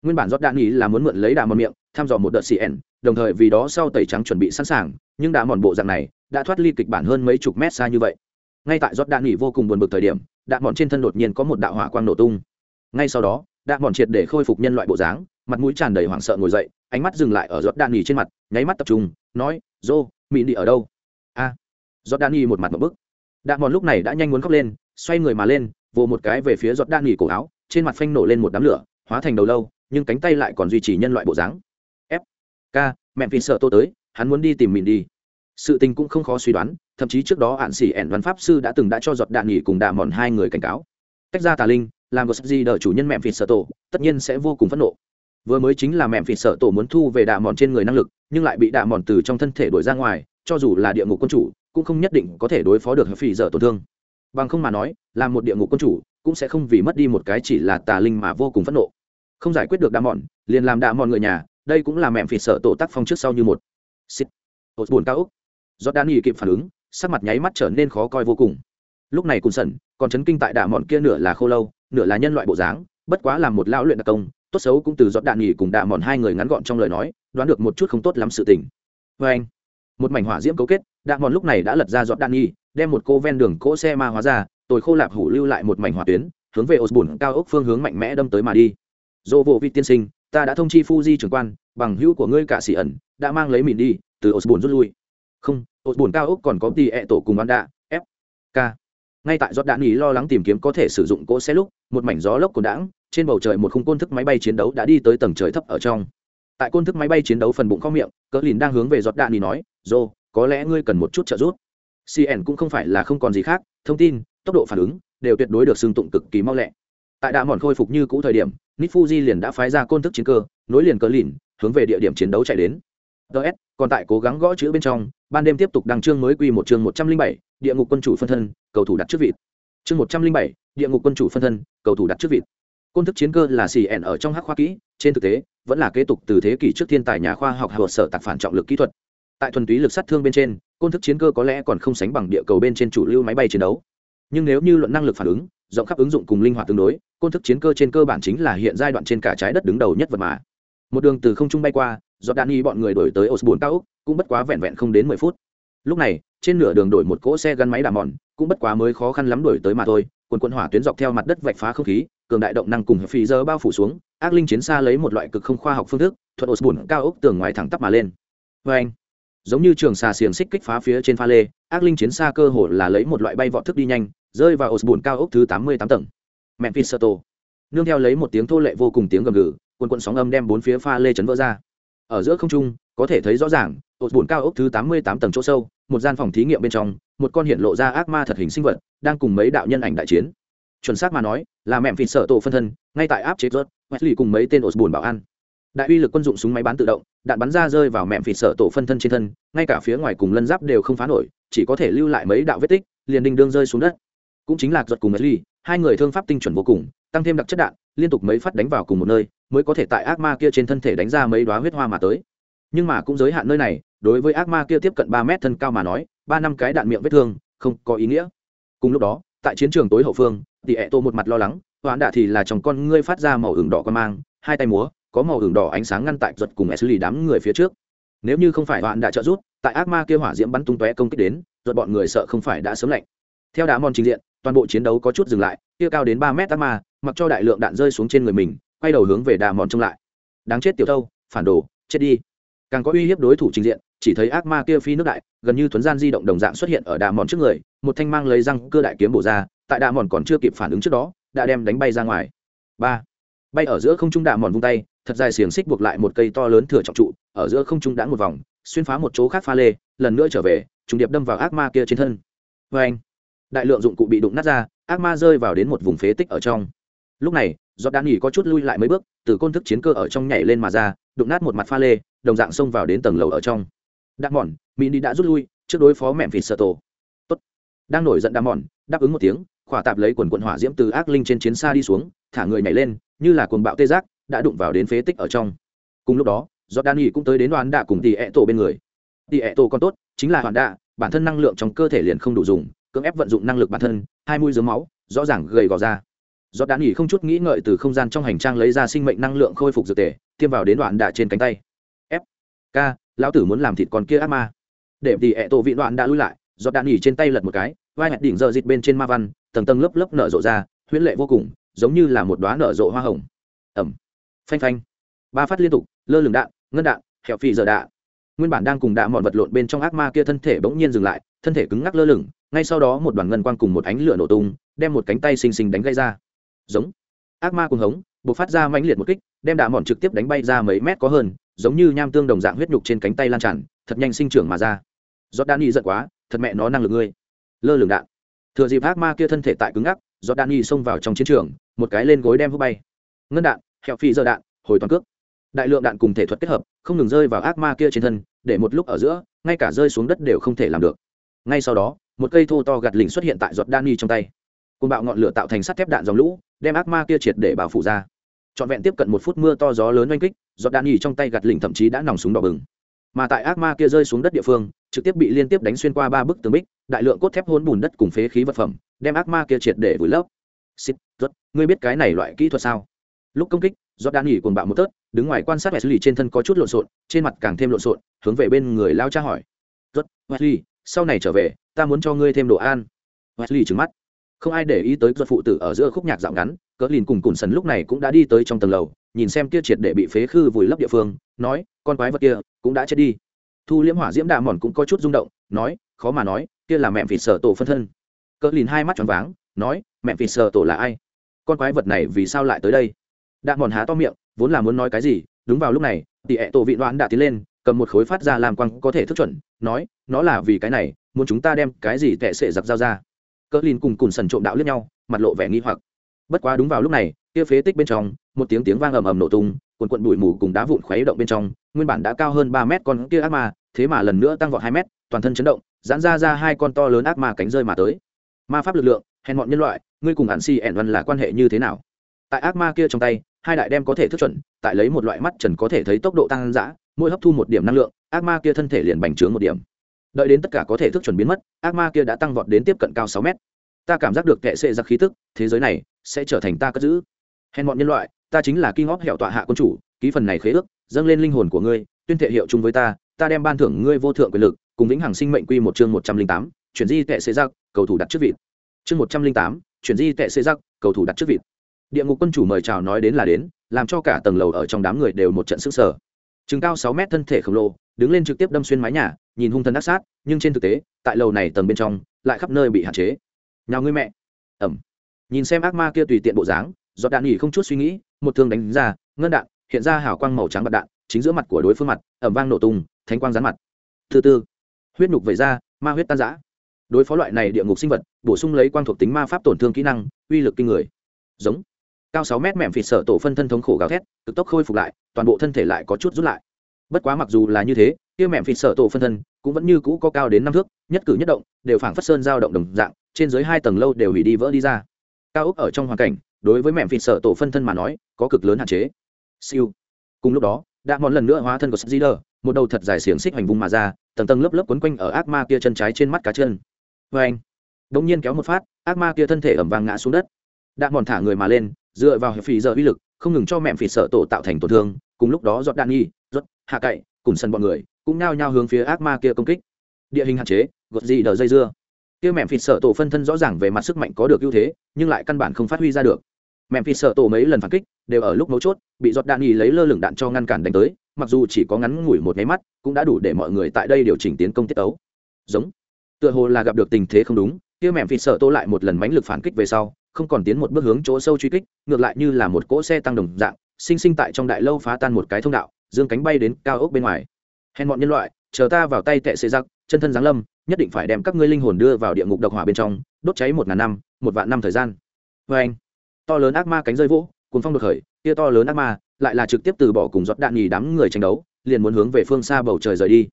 Nguyên bản giọt đan y là muốn mượn lấy đà mòn miệng, thăm dò một đợt cn đồng thời vì đó sau tẩy trắng chuẩn bị sẵn sàng, nhưng đà mòn bộ dạng này đã thoát ly kịch bản hơn mấy chục mét xa như vậy. Ngay tại giọt đan y vô cùng buồn bực thời điểm đà mòn trên thân đột nhiên có một đạo hỏa quang nổ tung. Ngay sau đó đà mòn triệt để khôi phục nhân loại bộ dáng, mặt mũi tràn đầy hoảng sợ ngồi dậy, ánh mắt dừng lại ở giọt đan y trên mặt, nháy mắt tập trung, nói dô mỹ đi ở đâu? A. À, giọt đạn nghỉ một mặt một bức. Đạn mòn lúc này đã nhanh muốn khóc lên xoay người mà lên vồ một cái về phía giọt đạn nghỉ cổ áo trên mặt phanh nổ lên một đám lửa hóa thành đầu lâu nhưng cánh tay lại còn duy trì nhân loại bộ dáng. F. K. Mẹ vì sợ tô tới hắn muốn đi tìm mình đi sự tình cũng không khó suy đoán thậm chí trước đó hạn xỉ ẻn văn pháp sư đã từng đã cho giọt đạn nghỉ cùng đạ mòn hai người cảnh cáo. Tách ra tà linh làm gosdi gì đờ chủ nhân mẹ phịt sợ tổ tất nhiên sẽ vô cùng phẫn nộ vừa mới chính là mẹm phỉ sợ tổ muốn thu về đạ mòn trên người năng lực, nhưng lại bị đạ mòn từ trong thân thể đuổi ra ngoài, cho dù là địa ngục quân chủ, cũng không nhất định có thể đối phó được hợp phỉ dở tổn thương. Bằng không mà nói, là một địa ngục quân chủ, cũng sẽ không vì mất đi một cái chỉ là tà linh mà vô cùng phẫn nộ. Không giải quyết được đạ mòn, liền làm đạ mòn người nhà, đây cũng là mẹm phỉ sợ tổ tác phong trước sau như một. Xích hột buồn cao úc do đan nghỉ kịp phản ứng, sắc mặt nháy mắt trở nên khó coi vô cùng. Lúc này cùng sẩn, còn chấn kinh tại đạ mòn kia nửa là khô lâu, nửa là nhân loại bộ dáng, bất quá là một lão luyện đặc công tốt xấu cũng từ giọt đạn nghỉ cùng đạ mòn hai người ngắn gọn trong lời nói, đoán được một chút không tốt lắm sự tình. Vê anh, một mảnh hỏa diễm cấu kết, đạ mòn lúc này đã lật ra giọt đạn nghỉ đem một cô ven đường cỗ xe ma hóa ra tôi khô lạp hủ lưu lại một mảnh hỏa tuyến, hướng về osbun cao ốc phương hướng mạnh mẽ đâm tới mà đi. Dỗ vô vị tiên sinh, ta đã thông chi Fuji trưởng quan, bằng hữu của ngươi cả sĩ ẩn, đã mang lấy mìn đi, từ osbun rút lui. Không, Osborne cao ốc còn có tỷ ẹ e tổ cùng bán đạ f k ngay tại giọt đạn ý lo lắng tìm kiếm có thể sử dụng cỗ xe lúc, một mảnh gió lốc cồn đãng, trên bầu trời một khung côn thức máy bay chiến đấu đã đi tới tầng trời thấp ở trong. Tại côn thức máy bay chiến đấu phần bụng có miệng, cỡ lìn đang hướng về giọt đạn ý nói dô có lẽ ngươi cần một chút trợ giúp. Cn cũng không phải là không còn gì khác, thông tin, tốc độ phản ứng đều tuyệt đối được xưng tụng cực kỳ mau lẹ. Tại đã mòn khôi phục như cũ thời điểm, nitfuji liền đã phái ra côn thức chiến cơ, nối liền cỡ lìn, hướng về địa điểm chiến đấu chạy đến. Ts còn tại cố gắng gõ chữ bên trong ban đêm tiếp tục đăng chương mới quy một chương một trăm linh bảy, địa ngục quân chủ phân thân, cầu thủ đặt trước vịt. Chương một trăm linh bảy, địa ngục quân chủ phân thân, cầu thủ đặt trước vịt. Côn thức chiến cơ là xì ẻn ở trong hắc khoa kỹ, trên thực tế, vẫn là kế tục từ thế kỷ trước thiên tài nhà khoa học hào sở tạc phản trọng lực kỹ thuật. Tại thuần túy lực sát thương bên trên, côn thức chiến cơ có lẽ còn không sánh bằng địa cầu bên trên chủ lưu máy bay chiến đấu. Nhưng nếu như luận năng lực phản ứng, rộng khắp ứng dụng cùng linh hoạt tương đối, côn thức chiến cơ trên cơ bản chính là hiện giai đoạn trên cả trái đất đứng đầu nhất vật mà một đường từ không trung bay qua do đạn nghi bọn người đổi tới osborne cao úc cũng bất quá vẹn vẹn không đến mười phút. Lúc này, trên nửa đường đổi một cỗ xe gắn máy đà mòn, cũng bất quá mới khó khăn lắm đổi tới mà thôi, quần quân hỏa tuyến dọc theo mặt đất vạch phá không khí, cường đại động năng cùng phi giờ bao phủ xuống, ác linh chiến xa lấy một loại cực không khoa học phương thức thuận osbun cao ốc tường ngoài thẳng tắp mà lên. Vê anh, giống như trường xà xiềng xích kích phá phía trên pha lê, ác linh chiến xa cơ hồ là lấy một loại bay vọt thức đi nhanh, rơi vào osbun cao ốc thứ tám mươi tám tầng. Memphis soto, nương theo lấy một tiếng thô lệ vô cùng tiếng gầm gừ quần quần sóng âm đem bốn phía pha lê chấn vỡ ra. Ở giữa không trung, có thể thấy rõ ràng ột bùn cao ốc thứ tám mươi tám tầng chỗ sâu, một gian phòng thí nghiệm bên trong, một con hiện lộ ra ác ma thật hình sinh vật, đang cùng mấy đạo nhân ảnh đại chiến. Chuẩn xác mà nói, là mẹm phịt sợ tổ phân thân, ngay tại áp chế rớt wesley cùng mấy tên ột bùn bảo an. Đại uy lực quân dụng súng máy bán tự động, đạn bắn ra rơi vào mẹm phịt sợ tổ phân thân trên thân, ngay cả phía ngoài cùng lân giáp đều không phá nổi, chỉ có thể lưu lại mấy đạo vết tích, liền đinh đương rơi xuống đất. Cũng chính là giật cùng wesley, hai người thương pháp tinh chuẩn vô cùng, tăng thêm đặc chất đạn, liên tục mấy phát đánh vào cùng một nơi mới có thể tại ác ma kia trên thân thể đánh ra mấy đoá huyết hoa mà tới. Nhưng mà cũng giới hạn nơi này, đối với ác ma kia tiếp cận ba mét thân cao mà nói, ba năm cái đạn miệng vết thương, không có ý nghĩa. Cùng lúc đó, tại chiến trường tối hậu phương thì ẹ tô một mặt lo lắng hoãn đạ thì là chồng con ngươi phát ra màu hưởng đỏ con mang, hai tay múa, có màu hưởng đỏ ánh sáng ngăn tại giật cùng xử lý đám người phía trước. Nếu như không phải hoãn đạ trợ rút tại ác ma kia hỏa diễm bắn tung tóe công kích đến giật bọn người sợ không phải đã sớm lạnh. Theo đá mòn trình diện, toàn bộ chiến đấu có chút dừng lại, kia cao đến ba mét ác ma, mặc cho đại lượng đạn rơi xuống trên người mình quay đầu hướng về đà mòn trông lại. Đáng chết tiểu thâu, phản đồ, chết đi. Càng có uy hiếp đối thủ trình diện, chỉ thấy ác ma kia phi nước đại, gần như thuấn gian di động đồng dạng xuất hiện ở đà mòn trước người, một thanh mang lấy răng cơ đại kiếm bổ ra, tại đà mòn còn chưa kịp phản ứng trước đó, đã đem đánh bay ra ngoài. Ba. Bay ở giữa không trung đà mòn vung tay, thật dài xiềng xích buộc lại một cây to lớn thừa trọng trụ, ở giữa không trung đã một vòng, xuyên phá một chỗ khác pha lê, lần nữa trở về, trùng điệp đâm vào ác ma kia trên thân. Vê anh đại lượng dụng cụ bị đụng nát ra, ác ma rơi vào đến một vùng phế tích ở trong. Lúc này giọt đan nghỉ có chút lui lại mấy bước, từ côn thức chiến cơ ở trong nhảy lên mà ra, đụng nát một mặt pha lê, đồng dạng xông vào đến tầng lầu ở trong. Đạn mòn mỹ đi đã rút lui, trước đối phó mẹm vịt sợ tổ. Tốt. Đang nổi giận đạn mòn, đáp ứng một tiếng, khỏa tạp lấy quần quận hỏa diễm từ ác linh trên chiến xa đi xuống, thả người nhảy lên, như là cuồng bạo tê giác, đã đụng vào đến phế tích ở trong. Cùng lúc đó, giọt đan nghỉ cũng tới đến đoán đạ cùng tỷ ẹ tổ bên người. Tỷ ẹ tổ còn tốt, chính là hoàn đạ, bản thân năng lượng trong cơ thể liền không đủ dùng, cưỡng ép vận dụng năng lực bản thân, hai mũi dướng máu, rõ ràng gầy gò ra giọt đạn nghỉ không chút nghĩ ngợi từ không gian trong hành trang lấy ra sinh mệnh năng lượng khôi phục dược tề, tiêm vào đến đoạn đạ trên cánh tay. F, k, lão tử muốn làm thịt con kia ác ma. Để thì ẹ tổ vị đoạn đã lui lại, giọt đạn nghỉ trên tay lật một cái, vai hạt đỉnh giờ dịt bên trên ma văn, tầng tầng lớp lớp nở rộ ra, huyễn lệ vô cùng, giống như là một đoá nở rộ hoa hồng. Ẩm. Phanh phanh. Ba phát liên tục, lơ lửng đạn, ngân đạn, hẹo phì giờ đạn nguyên bản đang cùng đạ mọn vật lộn bên trong ác ma kia thân thể bỗng nhiên dừng lại, thân thể cứng ngắc lơ lửng, ngay sau đó một đoàn ngân quang cùng một ánh lửa nổ tung, đem một cánh tay xinh xinh đánh gây ra giống. Ác ma cuồng hống buộc phát ra mãnh liệt một kích, đem đạ mòn trực tiếp đánh bay ra mấy mét có hơn, giống như nham tương đồng dạng huyết nhục trên cánh tay lan tràn, thật nhanh sinh trưởng mà ra. Giọt đan y giận quá, thật mẹ nó năng lực ngươi. Lơ lửng đạn. Thừa dịp ác ma kia thân thể tại cứng ngắc giọt đan y xông vào trong chiến trường, một cái lên gối đem hút bay. Ngân đạn, hẹo phi giờ đạn, hồi toàn cước. Đại lượng đạn cùng thể thuật kết hợp, không ngừng rơi vào ác ma kia trên thân, để một lúc ở giữa, ngay cả rơi xuống đất đều không thể làm được. Ngay sau đó, một cây thô to gạt lỉnh xuất hiện tại giọt đan y trong tay. Côn bạo ngọn lửa tạo thành sắt thép đạn dòng lũ đem ác ma kia triệt để bảo phủ ra. Trọn vẹn tiếp cận một phút mưa to gió lớn oanh kích giọt đạn nhì trong tay gạt lỉnh thậm chí đã nòng súng đỏ bừng. Mà tại ác ma kia rơi xuống đất địa phương trực tiếp bị liên tiếp đánh xuyên qua ba bức tường bích đại lượng cốt thép hôn bùn đất cùng phế khí vật phẩm đem ác ma kia triệt để vùi lấp. Xít rất ngươi biết cái này loại kỹ thuật sao? Lúc công kích giọt đạn nhì cuồng bạo một tớt đứng ngoài quan sát vẻ xử lý trên thân có chút lộn xộn trên mặt càng thêm lộn xộn hướng về bên người lao cha hỏi. Rốt, Wesley sau này trở về ta muốn cho ngươi thêm đồ ăn. Wesley trừng mắt không ai để ý tới giật phụ tử ở giữa khúc nhạc dạo ngắn, cỡ lìn cùng cùn sần lúc này cũng đã đi tới trong tầng lầu, nhìn xem kia triệt để bị phế khư vùi lấp địa phương, nói, con quái vật kia cũng đã chết đi. Thu liễm hỏa diễm đà mòn cũng có chút rung động, nói, khó mà nói, kia là mẹ vịt sở tổ phân thân. Cỡ lìn hai mắt tròn váng, nói, mẹ vịt sở tổ là ai? Con quái vật này vì sao lại tới đây? Đà mòn há to miệng, vốn là muốn nói cái gì, đúng vào lúc này tỷ ẹ tổ vị đoán đã tiến lên, cầm một khối phát ra làm quăng có thể thức chuẩn, nói, nó là vì cái này, muốn chúng ta đem cái gì tệ sệ giặc dao ra? Cỡ lìn cùng cùn sần trộm đạo lướt nhau, mặt lộ vẻ nghi hoặc. Bất quá đúng vào lúc này, kia phế tích bên trong, một tiếng tiếng vang ầm ầm nổ tung quần quận bụi mù cùng đá vụn khuấy động bên trong, nguyên bản đã cao hơn ba mét con kia ác ma, thế mà lần nữa tăng vọt hai mét, toàn thân chấn động, giãn ra ra hai con to lớn ác ma cánh rơi mà tới. Ma pháp lực lượng, hèn bọn nhân loại, ngươi cùng hạn si ẻn văn là quan hệ như thế nào? Tại ác ma kia trong tay, hai đại đem có thể thức chuẩn, tại lấy một loại mắt trần có thể thấy tốc độ tăng dã, mỗi hấp thu một điểm năng lượng, ác ma kia thân thể liền bành trướng một điểm đợi đến tất cả có thể thức chuẩn biến mất, ác ma kia đã tăng vọt đến tiếp cận cao sáu mét. Ta cảm giác được kệ sệ giặc khí tức, thế giới này sẽ trở thành ta cất giữ. Hèn bọn nhân loại, ta chính là kinh ngóp hẹo tọa hạ quân chủ, ký phần này khế ước, dâng lên linh hồn của ngươi, tuyên thệ hiệu chung với ta ta đem ban thưởng ngươi vô thượng quyền lực, cùng vĩnh hằng sinh mệnh quy một chương một trăm linh tám, chuyển di tệ xế giặc, cầu thủ đặt trước vịt. Chương một trăm linh tám, chuyển di tệ xế giặc, cầu thủ đặt trước vịt. Địa ngục quân chủ mời chào nói đến là đến, làm cho cả tầng lầu ở trong đám người đều một trận sức sở chừng cao sáu mét thân thể khổng lồ đứng lên trực tiếp đâm xuyên mái nhà, nhìn hung thần đắc sát, nhưng trên thực tế, tại lầu này tầng bên trong, lại khắp nơi bị hạn chế. Nhào ngươi mẹ! Ẩm. Nhìn xem ác ma kia tùy tiện bộ dáng do đạn nghỉ không chút suy nghĩ, một thương đánh ra, ngân đạn, hiện ra hào quang màu trắng bạc đạn, chính giữa mặt của đối phương mặt, ẩm vang nổ tung, thánh quang rán mặt. Thứ tư huyết nhục vẩy ra, ma huyết tan giã đối phó loại này địa ngục sinh vật, bổ sung lấy quang thuộc tính ma pháp tổn thương kỹ năng, uy lực kinh người. Giống. Cao sáu mét mẹm phịt sở tổ phân thân thống khổ gào thét, cực tốc khôi phục lại, toàn bộ thân thể lại có chút rút lại bất quá mặc dù là như thế kia mẹm phịt sợ tổ phân thân cũng vẫn như cũ có cao đến năm thước nhất cử nhất động đều phảng phất sơn giao động đồng dạng trên dưới hai tầng lâu đều hủy đi vỡ đi ra cao ốc ở trong hoàn cảnh đối với mẹm phịt sợ tổ phân thân mà nói có cực lớn hạn chế siêu cùng lúc đó đã mòn lần nữa hóa thân của Sub-Zero, một đầu thật dài xiềng xích hoành vung mà ra, tầng tầng lớp lớp quấn quanh ở ác ma kia chân trái trên mắt cá chân. vê anh, bỗng nhiên kéo một phát, ác ma kia thân thể ầm vang ngã xuống đất. Đã mòn thả người mà lên, dựa vào hiệp phì giờ uy lực, không ngừng cho mẹm phì sợ tổ tạo thành tổn thương, cùng lúc đó giọt đạn nghi, rốt, hạ cậy, cùng sân bọn người, cũng nao nhao hướng phía ác ma kia công kích. Địa hình hạn chế, gột gì đờ dây dưa. Kia mẹm phịt sợ tổ phân thân rõ ràng về mặt sức mạnh có được ưu thế, nhưng lại căn bản không phát huy ra được mẹm phi sợ tổ mấy lần phản kích đều ở lúc mấu chốt bị giọt đạn y lấy lơ lửng đạn cho ngăn cản đánh tới mặc dù chỉ có ngắn ngủi một nháy mắt cũng đã đủ để mọi người tại đây điều chỉnh tiến công tiết tấu giống tựa hồ là gặp được tình thế không đúng kia mẹm phi sợ tổ lại một lần mánh lực phản kích về sau không còn tiến một bước hướng chỗ sâu truy kích ngược lại như là một cỗ xe tăng đồng dạng sinh sinh tại trong đại lâu phá tan một cái thông đạo dương cánh bay đến cao ốc bên ngoài. Hèn bọn nhân loại, chờ ta vào tay tệ xê giặc, chân thân giáng lâm, nhất định phải đem các ngươi linh hồn đưa vào địa ngục độc hỏa bên trong, đốt cháy một ngàn năm, một vạn năm thời gian. Vê anh, to lớn ác ma cánh rơi vỗ cùng phong được khởi, kia to lớn ác ma lại là trực tiếp từ bỏ cùng giọt đạn nhì đám người tranh đấu, liền muốn hướng về phương xa bầu trời rời đi.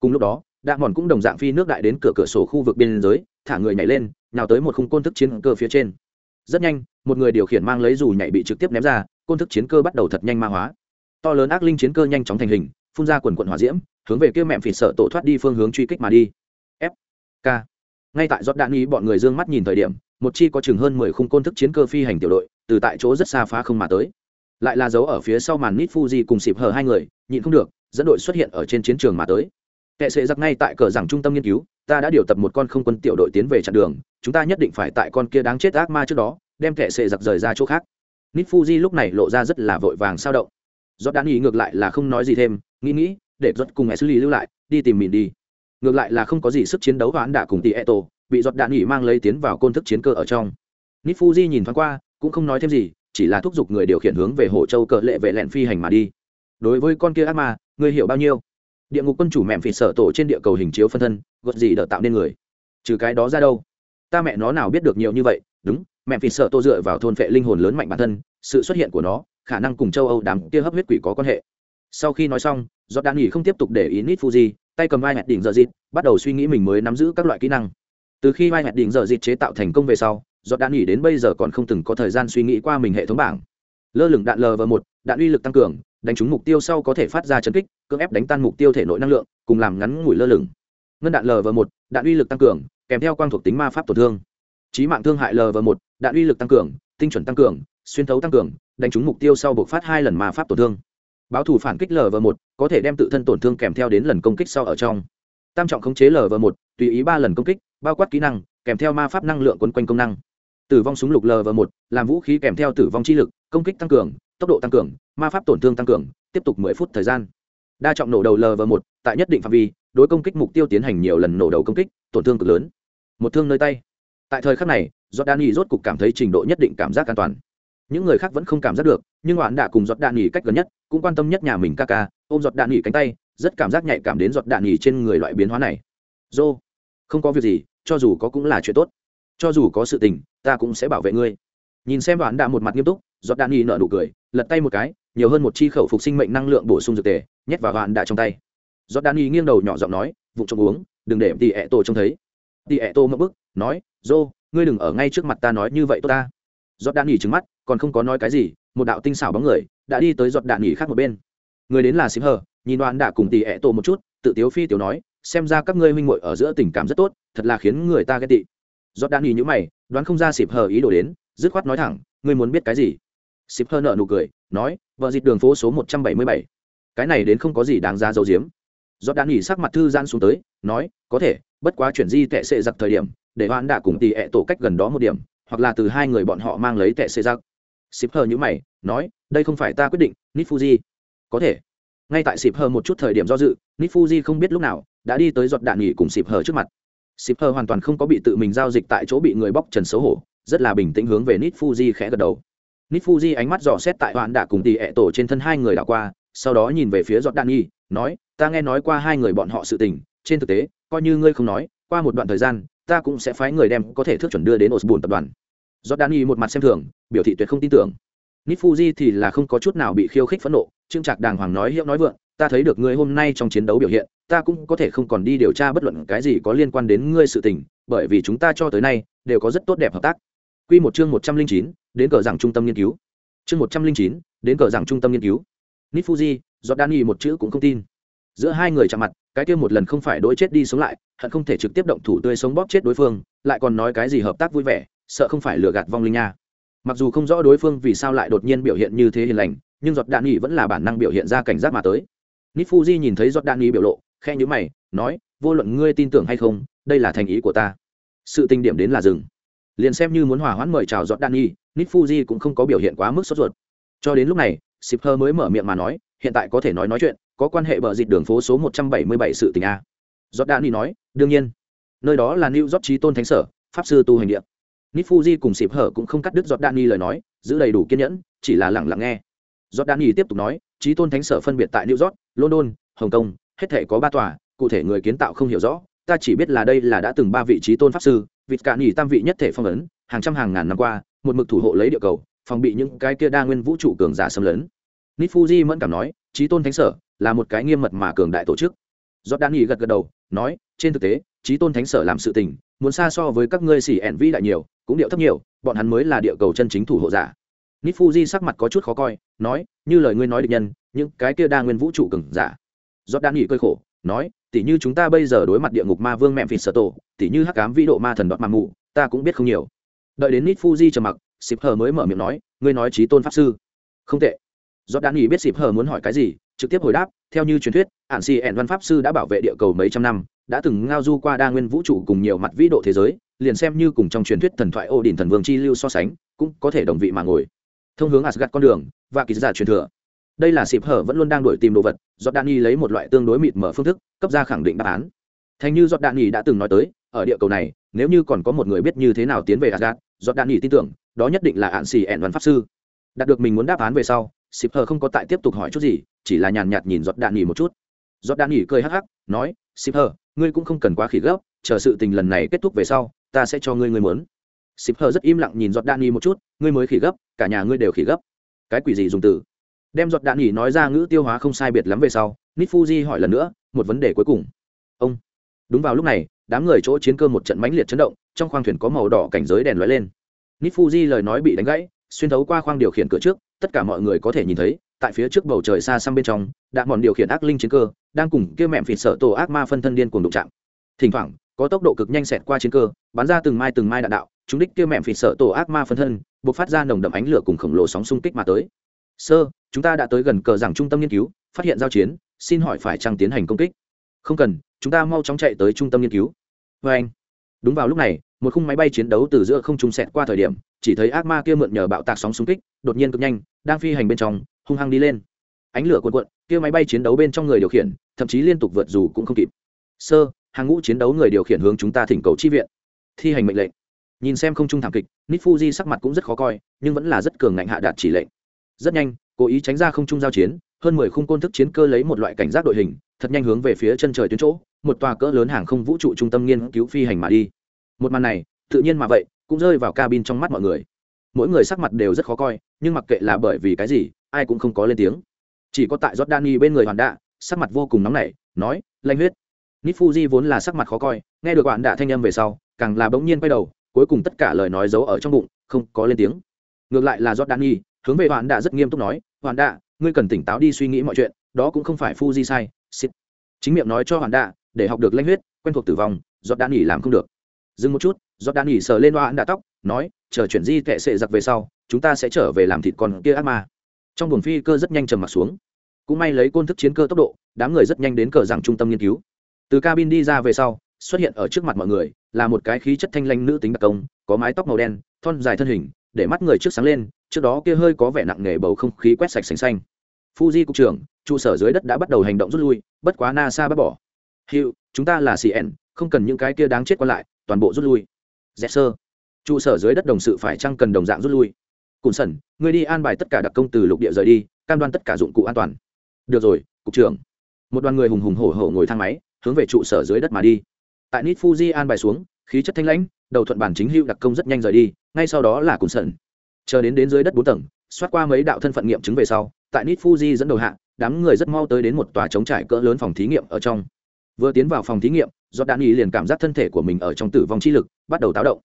Cùng lúc đó, đạn mòn cũng đồng dạng phi nước đại đến cửa cửa sổ khu vực biên giới thả người nhảy lên nào tới một khung côn thức chiến cơ phía trên. Rất nhanh, một người điều khiển mang lấy dù nhảy bị trực tiếp ném ra, côn thức chiến cơ bắt đầu thật nhanh ma hóa to lớn ác linh chiến cơ nhanh chóng thành hình, phun ra quần quận hỏa diễm, hướng về kia mẹm phỉ sợ tổ thoát đi phương hướng truy kích mà đi. F, k. Ngay tại giót đạn ý bọn người d ư ơ n g mắt nhìn thời điểm, một chi có chừng hơn mười khung côn thức chiến cơ phi hành tiểu đội, từ tại chỗ rất xa phá không mà tới. Lại là dấu ở phía sau màn nít fuji cùng xịp hờ hai người, nhịn không được, dẫn đội xuất hiện ở trên chiến trường mà tới. Kệ sệ giặc ngay tại cờ rằng trung tâm nghiên cứu, ta đã điều tập một con không quân tiểu đội tiến về chặn đường, chúng ta nhất định phải tại con kia đáng chết ác ma trước đó, đem kệ sệ giặc rời ra chỗ khác. Nít fuji lúc này lộ ra rất là vội vàng sao động do đan ý ngược lại là không nói gì thêm, nghĩ nghĩ, để giật cùng xử lý lưu lại, đi tìm mình đi. Ngược lại là không có gì sức chiến đấu hoãn đả cùng tỷ eto, bị giọt đạn nghỉ mang lấy tiến vào côn thức chiến cơ ở trong. Nít fuji nhìn thoáng qua, cũng không nói thêm gì, chỉ là thúc giục người điều khiển hướng về hồ châu cờ lệ vệ lẹn phi hành mà đi. Đối với con kia ác ma, ngươi hiểu bao nhiêu? Địa ngục quân chủ mẹm phì sở tổ trên địa cầu hình chiếu phân thân gợt gì đỡ tạo nên người? Trừ cái đó ra đâu? Ta mẹ nó nào biết được nhiều như vậy? Đúng mẹm phì sở tô dựa vào thôn phệ linh hồn lớn mạnh bản thân, sự xuất hiện của nó khả năng cùng châu âu đám kia hấp huyết quỷ có quan hệ. Sau khi nói xong do đan nghỉ không tiếp tục để ý nít fuji, tay cầm vai hẹn đỉnh giờ dịt, bắt đầu suy nghĩ mình mới nắm giữ các loại kỹ năng. Từ khi vai hẹn đỉnh giờ dịt chế tạo thành công về sau do đan nghỉ đến bây giờ còn không từng có thời gian suy nghĩ qua mình hệ thống bảng. Lơ lửng đạn lv một, đạn uy lực tăng cường, đánh trúng mục tiêu sau có thể phát ra chấn kích, cưỡng ép đánh tan mục tiêu thể nội năng lượng, cùng làm ngắn ngủi lơ lửng. Ngân đạn lv một, đạn uy lực tăng cường, kèm theo quang thuộc tính ma pháp tổn thương. Trí mạng thương hại lv một, đạn uy lực tăng cường, tinh chuẩn tăng cường, xuyên thấu tăng cường đánh trúng mục tiêu sau buộc phát hai lần ma pháp tổn thương. Báo thủ phản kích lv một, có thể đem tự thân tổn thương kèm theo đến lần công kích sau ở trong. Tam trọng khống chế lv một, tùy ý ba lần công kích, bao quát kỹ năng, kèm theo ma pháp năng lượng quấn quanh công năng. Tử vong súng lục lv một, làm vũ khí kèm theo tử vong chi lực, công kích tăng cường, tốc độ tăng cường, ma pháp tổn thương tăng cường, tiếp tục mười phút thời gian. Đa trọng nổ đầu lv một, tại nhất định phạm vi, đối công kích mục tiêu tiến hành nhiều lần nổ đầu công kích, tổn thương cực lớn. Một thương nơi tay. Tại thời khắc này do đan y rốt cục cảm thấy trình độ nhất định cảm giác an toàn những người khác vẫn không cảm giác được, nhưng oán đã cùng giọt đạn nghỉ cách gần nhất, cũng quan tâm nhất nhà mình ca ca, ôm giọt đạn nghỉ cánh tay, rất cảm giác nhạy cảm đến giọt đạn nghỉ trên người loại biến hóa này. Dô, không có việc gì, cho dù có cũng là chuyện tốt. Cho dù có sự tình, ta cũng sẽ bảo vệ ngươi. Nhìn xem đoán đã một mặt nghiêm túc, giọt đạn nghỉ nở nụ cười, lật tay một cái, nhiều hơn một chi khẩu phục sinh mệnh năng lượng bổ sung dược tề, nhét vào đoạn đã trong tay. Giọt đạn nghỉ nghiêng đầu nhỏ giọng nói vụ trộm uống, đừng để tỉ ẹ tổ trông thấy. Tỉ ẹ tổ ngậm bức, nói, dô, ngươi đừng ở ngay trước mặt ta nói như vậy tốt ta. Giọt đạn nghỉ trứng mắt còn không có nói cái gì, một đạo tinh xảo bóng người đã đi tới giọt đạn nghỉ khác một bên. Người đến là xím hờ, nhìn đoàn đã cùng tỉ ẹ tổ một chút, tự tiếu phi tiểu nói, xem ra các ngươi huynh muội ở giữa tình cảm rất tốt, thật là khiến người ta ghét tị. Giọt đạn nghỉ như mày, đoán không ra xịp hờ ý đồ đến, dứt khoát nói thẳng, ngươi muốn biết cái gì? Xịp hờ nợ nụ cười, nói, vợ dịt đường phố số một trăm bảy mươi bảy. Cái này đến không có gì đáng ra dấu diếm giọt đạn nghỉ sắc mặt thư gian xuống tới, nói, có thể, bất quá chuyển di tệ sệ giặc thời điểm, để hoãn đã cùng tỉ ẹ tổ cách gần đó một điểm, hoặc là từ hai người bọn họ mang lấy tệ sệ giặc xịp hờ nhữ mày, nói, đây không phải ta quyết định nít fuji. Có thể. Ngay tại xịp hờ một chút thời điểm do dự nít fuji không biết lúc nào đã đi tới giọt đạn nghỉ cùng xịp hờ trước mặt. Xịp hờ hoàn toàn không có bị tự mình giao dịch tại chỗ bị người bóc trần xấu hổ, rất là bình tĩnh hướng về nít fuji khẽ gật đầu. Nít fuji ánh mắt dò xét tại hoạn đạ cùng tỉ ẹ tổ trên thân hai người đảo qua, sau đó nhìn về phía giọt đạn nghỉ, nói, ta nghe nói qua hai người bọn họ sự tình, trên thực tế, coi như ngươi không nói, qua một đoạn thời gian, ta cũng sẽ phái người đem có thể thước chuẩn đưa đến osborne tập đoàn. Jordani một mặt xem thường, biểu thị tuyệt không tin tưởng. Nifuji thì là không có chút nào bị khiêu khích phẫn nộ, trương trạc đàng hoàng nói hiệu nói vượng, ta thấy được ngươi hôm nay trong chiến đấu biểu hiện, ta cũng có thể không còn đi điều tra bất luận cái gì có liên quan đến ngươi sự tình, bởi vì chúng ta cho tới nay đều có rất tốt đẹp hợp tác. Quy một chương 109, đến cờ giảng trung tâm nghiên cứu. Chương 109, đến cờ giảng trung tâm nghiên cứu. Nifuji, Jordani một chữ cũng không tin. Giữa hai người chạm mặt, cái kia một lần không phải đối chết đi sống lại, hận không thể trực tiếp động thủ tươi sống bóp chết đối phương, lại còn nói cái gì hợp tác vui vẻ, sợ không phải lừa gạt vong linh nha. Mặc dù không rõ đối phương vì sao lại đột nhiên biểu hiện như thế hiền lành, nhưng giọt đạn nghỉ vẫn là bản năng biểu hiện ra cảnh giác mà tới. Nít fuji nhìn thấy giọt đạn nghỉ biểu lộ khe nhữ mày, nói, vô luận ngươi tin tưởng hay không, đây là thành ý của ta. Sự tình điểm đến là dừng. Liền xem như muốn hòa hoãn mời chào giọt đạn nghỉ nít fuji cũng không có biểu hiện quá mức sốt ruột. Cho đến lúc này shipper mới mở miệng mà nói, hiện tại có thể nói nói chuyện, có quan hệ bờ dịch đường phố số một trăm bảy mươi bảy sự tình a. Giọt đạn nghỉ nói, đương nhiên. Nơi đó là new york trí tôn thánh sở, pháp sư tu hành điện nít fuji cùng xịp hở cũng không cắt đứt giọt lời nói, giữ đầy đủ kiên nhẫn, chỉ là lẳng lặng nghe. Giọt tiếp tục nói trí tôn thánh sở phân biệt tại new york, london, hồng kông, hết thể có ba tòa, cụ thể người kiến tạo không hiểu rõ, ta chỉ biết là đây là đã từng ba vị trí tôn pháp sư vịt cả nghỉ tam vị nhất thể phong ấn, hàng trăm hàng ngàn năm qua, một mực thủ hộ lấy địa cầu, phòng bị những cái kia đa nguyên vũ trụ cường giả xâm lấn. Nít fuji mẫn cảm nói trí tôn thánh sở là một cái nghiêm mật mà cường đại tổ chức. Giọt gật gật đầu, nói, trên thực tế trí tôn thánh sở làm sự tình muốn xa so với các ngươi xỉ ẻn vĩ đại nhiều, cũng điệu thấp nhiều, bọn hắn mới là địa cầu chân chính thủ hộ giả. Nít fuji sắc mặt có chút khó coi, nói, như lời ngươi nói địch nhân, những cái kia đa nguyên vũ trụ cừng giả. Giót đan nghỉ cơi khổ, nói, tỉ như chúng ta bây giờ đối mặt địa ngục ma vương mẹ phì sở tổ, tỉ như hắc cám vĩ độ ma thần đoạt ma mụ, ta cũng biết không nhiều. Đợi đến nít fuji trầm mặc xịp hờ mới mở miệng nói, ngươi nói trí tôn pháp sư. Không tệ. Giót đan nghỉ biết xịp hờ muốn hỏi cái gì, trực tiếp hồi đáp, theo như truyền thuyết ạn xì ẻn văn pháp sư đã bảo vệ địa cầu mấy trăm năm đã từng ngao du qua đa nguyên vũ trụ cùng nhiều mặt vĩ độ thế giới, liền xem như cùng trong truyền thuyết thần thoại ô đình thần vương chi lưu so sánh, cũng có thể đồng vị mà ngồi. Thông hướng asgad con đường, và kỳ giả truyền thừa. Đây là xịp hở vẫn luôn đang đổi tìm đồ vật do đan lấy một loại tương đối mịt mở phương thức, cấp ra khẳng định đáp án. Thành như do đan đã từng nói tới, ở địa cầu này, nếu như còn có một người biết như thế nào tiến về asgad do đan tin tưởng, đó nhất định là hạn xì ẹn văn pháp sư. Đạt được mình muốn đáp án về sau xịp hở không có tại tiếp tục hỏi chút gì, chỉ là nhàn nhạt nhìn giọt đạn nghỉ một chút. Giọt đạn nghỉ cười hắc hắc, nói xịp hở ngươi cũng không cần quá khỉ gấp, chờ sự tình lần này kết thúc về sau, ta sẽ cho ngươi ngươi muốn. Xịp hờ rất im lặng nhìn giọt đạn nghỉ một chút, ngươi mới khỉ gấp, cả nhà ngươi đều khỉ gấp. Cái quỷ gì dùng từ? Đem giọt đạn nghỉ nói ra ngữ tiêu hóa không sai biệt lắm về sau nít fuji hỏi lần nữa, một vấn đề cuối cùng. Ông. Đúng vào lúc này, đám người chỗ chiến cơ một trận mãnh liệt chấn động, trong khoang thuyền có màu đỏ cảnh giới đèn lóe lên. Nít fuji lời nói bị đánh gãy, xuyên thấu qua khoang điều khiển cửa trước, tất cả mọi người có thể nhìn thấy tại phía trước bầu trời xa xăm bên trong, đã mòn điều khiển ác linh chiến cơ, đang cùng kia mẹm phịt sợ tổ ác ma phân thân điên cùng đụng chạm. Thỉnh thoảng, có tốc độ cực nhanh xẹt qua chiến cơ, bắn ra từng mai từng mai đạn đạo, chúng đích kia mẹm phịt sợ tổ ác ma phân thân buộc phát ra nồng đậm ánh lửa cùng khổng lồ sóng xung kích mà tới. Sơ, chúng ta đã tới gần cờ rằng trung tâm nghiên cứu, phát hiện giao chiến, xin hỏi phải chăng tiến hành công kích? Không cần, chúng ta mau chóng chạy tới trung tâm nghiên cứu. Vê anh. Đúng vào lúc này, một khung máy bay chiến đấu từ giữa không trung xẹt qua thời điểm, chỉ thấy ác ma kia mượn nhờ bạo tạc sóng xung kích, đột nhiên cực nhanh, đang phi hành bên trong hung hăng đi lên. Ánh lửa cuộn cuộn, kia máy bay chiến đấu bên trong người điều khiển, thậm chí liên tục vượt dù cũng không kịp. Sơ, hàng ngũ chiến đấu người điều khiển hướng chúng ta thỉnh cầu chi viện. Thi hành mệnh lệnh. Nhìn xem không trung thảm kịch nít fuji sắc mặt cũng rất khó coi, nhưng vẫn là rất cường ngạnh hạ đạt chỉ lệnh. Rất nhanh, cố ý tránh ra không trung giao chiến, hơn mười khung côn thức chiến cơ lấy một loại cảnh giác đội hình, thật nhanh hướng về phía chân trời tuyến chỗ, một tòa cỡ lớn hàng không vũ trụ trung tâm nghiên cứu phi hành mà đi. Một màn này, tự nhiên mà vậy, cũng rơi vào cabin trong mắt mọi người. Mỗi người sắc mặt đều rất khó coi, nhưng mặc kệ là bởi vì cái gì ai cũng không có lên tiếng. Chỉ có tại jordani bên người hoàn đạ, sắc mặt vô cùng nóng nảy, nói, lanh huyết. Nít fuji vốn là sắc mặt khó coi, nghe được hoàn đạ thanh âm về sau, càng là bỗng nhiên quay đầu, cuối cùng tất cả lời nói giấu ở trong bụng, không có lên tiếng. Ngược lại là jordani hướng về hoàn đạ rất nghiêm túc nói, hoàn đạ, ngươi cần tỉnh táo đi suy nghĩ mọi chuyện, đó cũng không phải fuji sai, Xịt. chính miệng nói cho hoàn đạ, để học được lanh huyết, quen thuộc tử vong jordani làm không được. Dừng một chút jordani sờ lên hoàn đạ tóc, nói, chờ chuyển di tệ sệ giặc về sau, chúng ta sẽ trở về làm thịt con kia ác ma trong buồng phi cơ rất nhanh trầm m ặ t xuống. Cũng may lấy côn thức chiến cơ tốc độ, đám người rất nhanh đến cờ rằng trung tâm nghiên cứu. Từ cabin đi ra về sau, xuất hiện ở trước mặt mọi người, là một cái khí chất thanh lanh nữ tính đặc công, có mái tóc màu đen, thon dài thân hình, để mắt người trước sáng lên, trước đó kia hơi có vẻ nặng nề bầu không khí quét sạch sành xanh. Fuji cục trưởng, trụ sở dưới đất đã bắt đầu hành động rút lui, bất quá nasa bắt bỏ. Hiệu chúng ta là cn không cần những cái kia đáng chết còn lại, toàn bộ rút lui. Dẹp sơ trụ sở dưới đất đồng sự phải chăng cần đồng dạng rút lui? Cùn sẩn người đi an bài tất cả đặc công từ lục địa rời đi, cam đoan tất cả dụng cụ an toàn. Được rồi, cục trưởng. Một đoàn người hùng hùng hổ hổ ngồi thang máy, hướng về trụ sở dưới đất mà đi. Tại nít fuji an bài xuống, khí chất thanh lãnh, đầu thuận bản chính hữu đặc công rất nhanh rời đi, ngay sau đó là cùn sẩn chờ đến đến dưới đất bốn tầng, xoát qua mấy đạo thân phận nghiệm chứng về sau, tại nít fuji dẫn đầu hạ, đám người rất mau tới đến một tòa trống trải cỡ lớn phòng thí nghiệm ở trong. Vừa tiến vào phòng thí nghiệm do đạn ý liền cảm giác thân thể của mình ở trong tử vong chi lực, bắt đầu táo động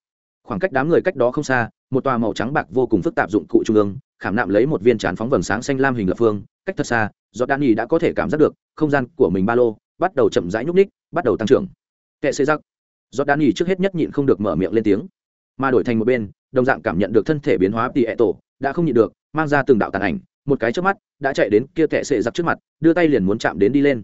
khoảng cách đám người cách đó không xa, một tòa màu trắng bạc vô cùng phức tạp dụng cụ trung ương, khảm nạm lấy một viên tràn phóng vầng sáng xanh lam hình lập phương, cách thật xa do đan y đã có thể cảm giác được, không gian của mình ba lô, bắt đầu chậm rãi nhúc ních bắt đầu tăng trưởng. Kệ xê giặc do đan y trước hết nhất nhịn không được mở miệng lên tiếng. Mà đổi thành một bên, đồng dạng cảm nhận được thân thể biến hóa tỉ ẹ tổ, đã không nhịn được, mang ra từng đạo tàn ảnh, một cái trước mắt, đã chạy đến kia kệ xệ giặc trước mặt, đưa tay liền muốn chạm đến đi lên.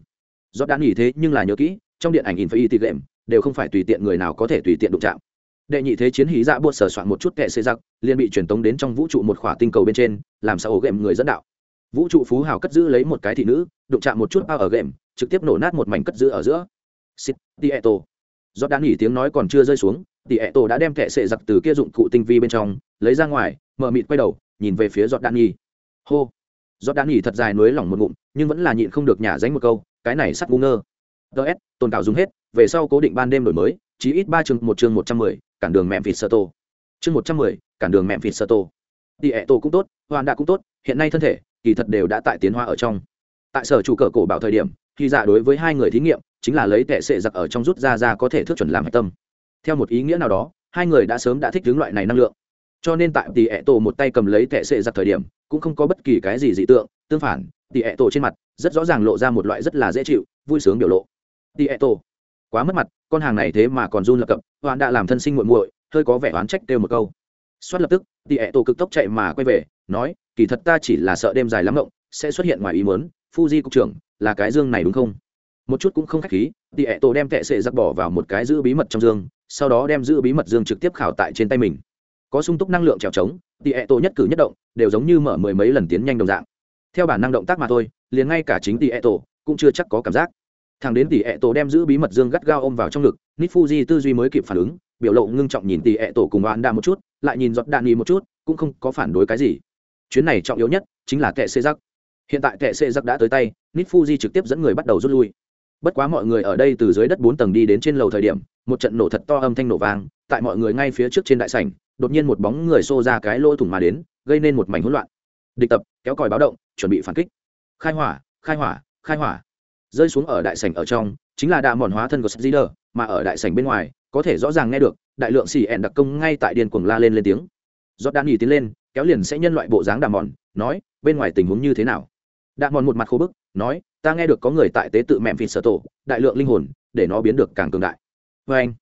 Do đan y thế nhưng là nhớ kỹ, trong điện ảnh in phải y tỉ lệm đều không phải tùy tiện người nào có thể tùy tiện đụng chạm đệ nhị thế chiến hí dạ buộc sở soạn một chút kệ xê giặc liền bị truyền tống đến trong vũ trụ một khỏa tinh cầu bên trên làm sao ổ ghệm người dẫn đạo. Vũ trụ phú hào cất giữ lấy một cái thị nữ đụng chạm một chút bao ở ghệm trực tiếp nổ nát một mảnh cất giữ ở giữa. Sít, tỉ ẹ tổ. Do đã nghỉ tiếng nói còn chưa rơi xuống tỉ ẹ đã đem kệ xệ giặc từ kia dụng cụ tinh vi bên trong lấy ra ngoài mở mịt quay đầu nhìn về phía giọt đạn nghỉ. Hô. Giọt đạn nghỉ thật dài nuối lỏng một ngụm nhưng vẫn là nhịn không được nhả dánh một câu cái này sắt ngu ngơ. Ts tồn cảo dùng hết về sau cố định ban đêm đổi mới chí ít ba chương một chương một trăm mười cản đường mẹ vịt sơ tô. Chương một trăm mười, cản đường mẹ vịt sơ tô. Tỉ ẹ tổ cũng tốt hoàn đạ cũng tốt, hiện nay thân thể, kỳ thật đều đã tại tiến hóa ở trong. Tại sở chủ cờ cổ bảo thời điểm, khi giả đối với hai người thí nghiệm, chính là lấy tệ sệ giặc ở trong rút ra ra có thể thước chuẩn làm hạch tâm. Theo một ý nghĩa nào đó, hai người đã sớm đã thích hướng loại này năng lượng. Cho nên tại tỷ ẹ tổ một tay cầm lấy tệ sệ giặc thời điểm, cũng không có bất kỳ cái gì dị tượng, tương phản tỷ ẹ tổ trên mặt, rất rõ ràng lộ ra một loại rất là dễ chịu, vui sướng biểu lộ. Tỷ ẹ tổ quá mất mặt, con hàng này thế mà còn run lập cập, hoạn đã làm thân sinh muội muội, hơi có vẻ oán trách kêu một câu. Xoát lập tức tỷ ẹ tổ cực tốc chạy mà quay về, nói, kỳ thật ta chỉ là sợ đêm dài lắm ngộng sẽ xuất hiện ngoài ý muốn, fuji cục trưởng, là cái dương này đúng không? Một chút cũng không khách khí tỷ ẹ tổ đem tệ sệ giặc bỏ vào một cái giữ bí mật trong dương, sau đó đem giữ bí mật dương trực tiếp khảo tại trên tay mình. Có sung túc năng lượng trèo trống tỷ ẹ tổ nhất cử nhất động, đều giống như mở mười mấy lần tiến nhanh đồng dạng. Theo bản năng động tác mà thôi, liền ngay cả chính tỷ ẹ tổ cũng chưa chắc có cảm giác thằng đến tỷ ẹ tổ đem giữ bí mật dương gắt gao ôm vào trong ngực nít fuji tư duy mới kịp phản ứng, biểu lộ ngưng trọng nhìn tỷ ẹ tổ cùng oán đa một chút, lại nhìn giọt đạn nghi một chút, cũng không có phản đối cái gì. Chuyến này trọng yếu nhất chính là tệ xê giắc hiện tại tệ xê giắc đã tới tay nít fuji trực tiếp dẫn người bắt đầu rút lui. Bất quá mọi người ở đây từ dưới đất bốn tầng đi đến trên lầu thời điểm, một trận nổ thật to âm thanh nổ vang, tại mọi người ngay phía trước trên đại sảnh, đột nhiên một bóng người xô ra cái lỗ thủng mà đến, gây nên một mảnh hỗn loạn. Địch tập, kéo còi báo động, chuẩn bị phản kích. Khai hỏa khai hỏa khai hỏa rơi xuống ở đại sảnh ở trong chính là đạ mòn hóa thân của Slider, mà ở đại sảnh bên ngoài có thể rõ ràng nghe được đại lượng xì ẹn đặc công ngay tại điên cuồng la lên lên tiếng. Giọt đan nghỉ tiến lên kéo liền sẽ nhân loại bộ dáng đạ mòn nói bên ngoài tình huống như thế nào? Đạ mòn một mặt khô bức nói ta nghe được có người tại tế tự mẹm phịt sở tổ đại lượng linh hồn để nó biến được càng cường đại. Vê anh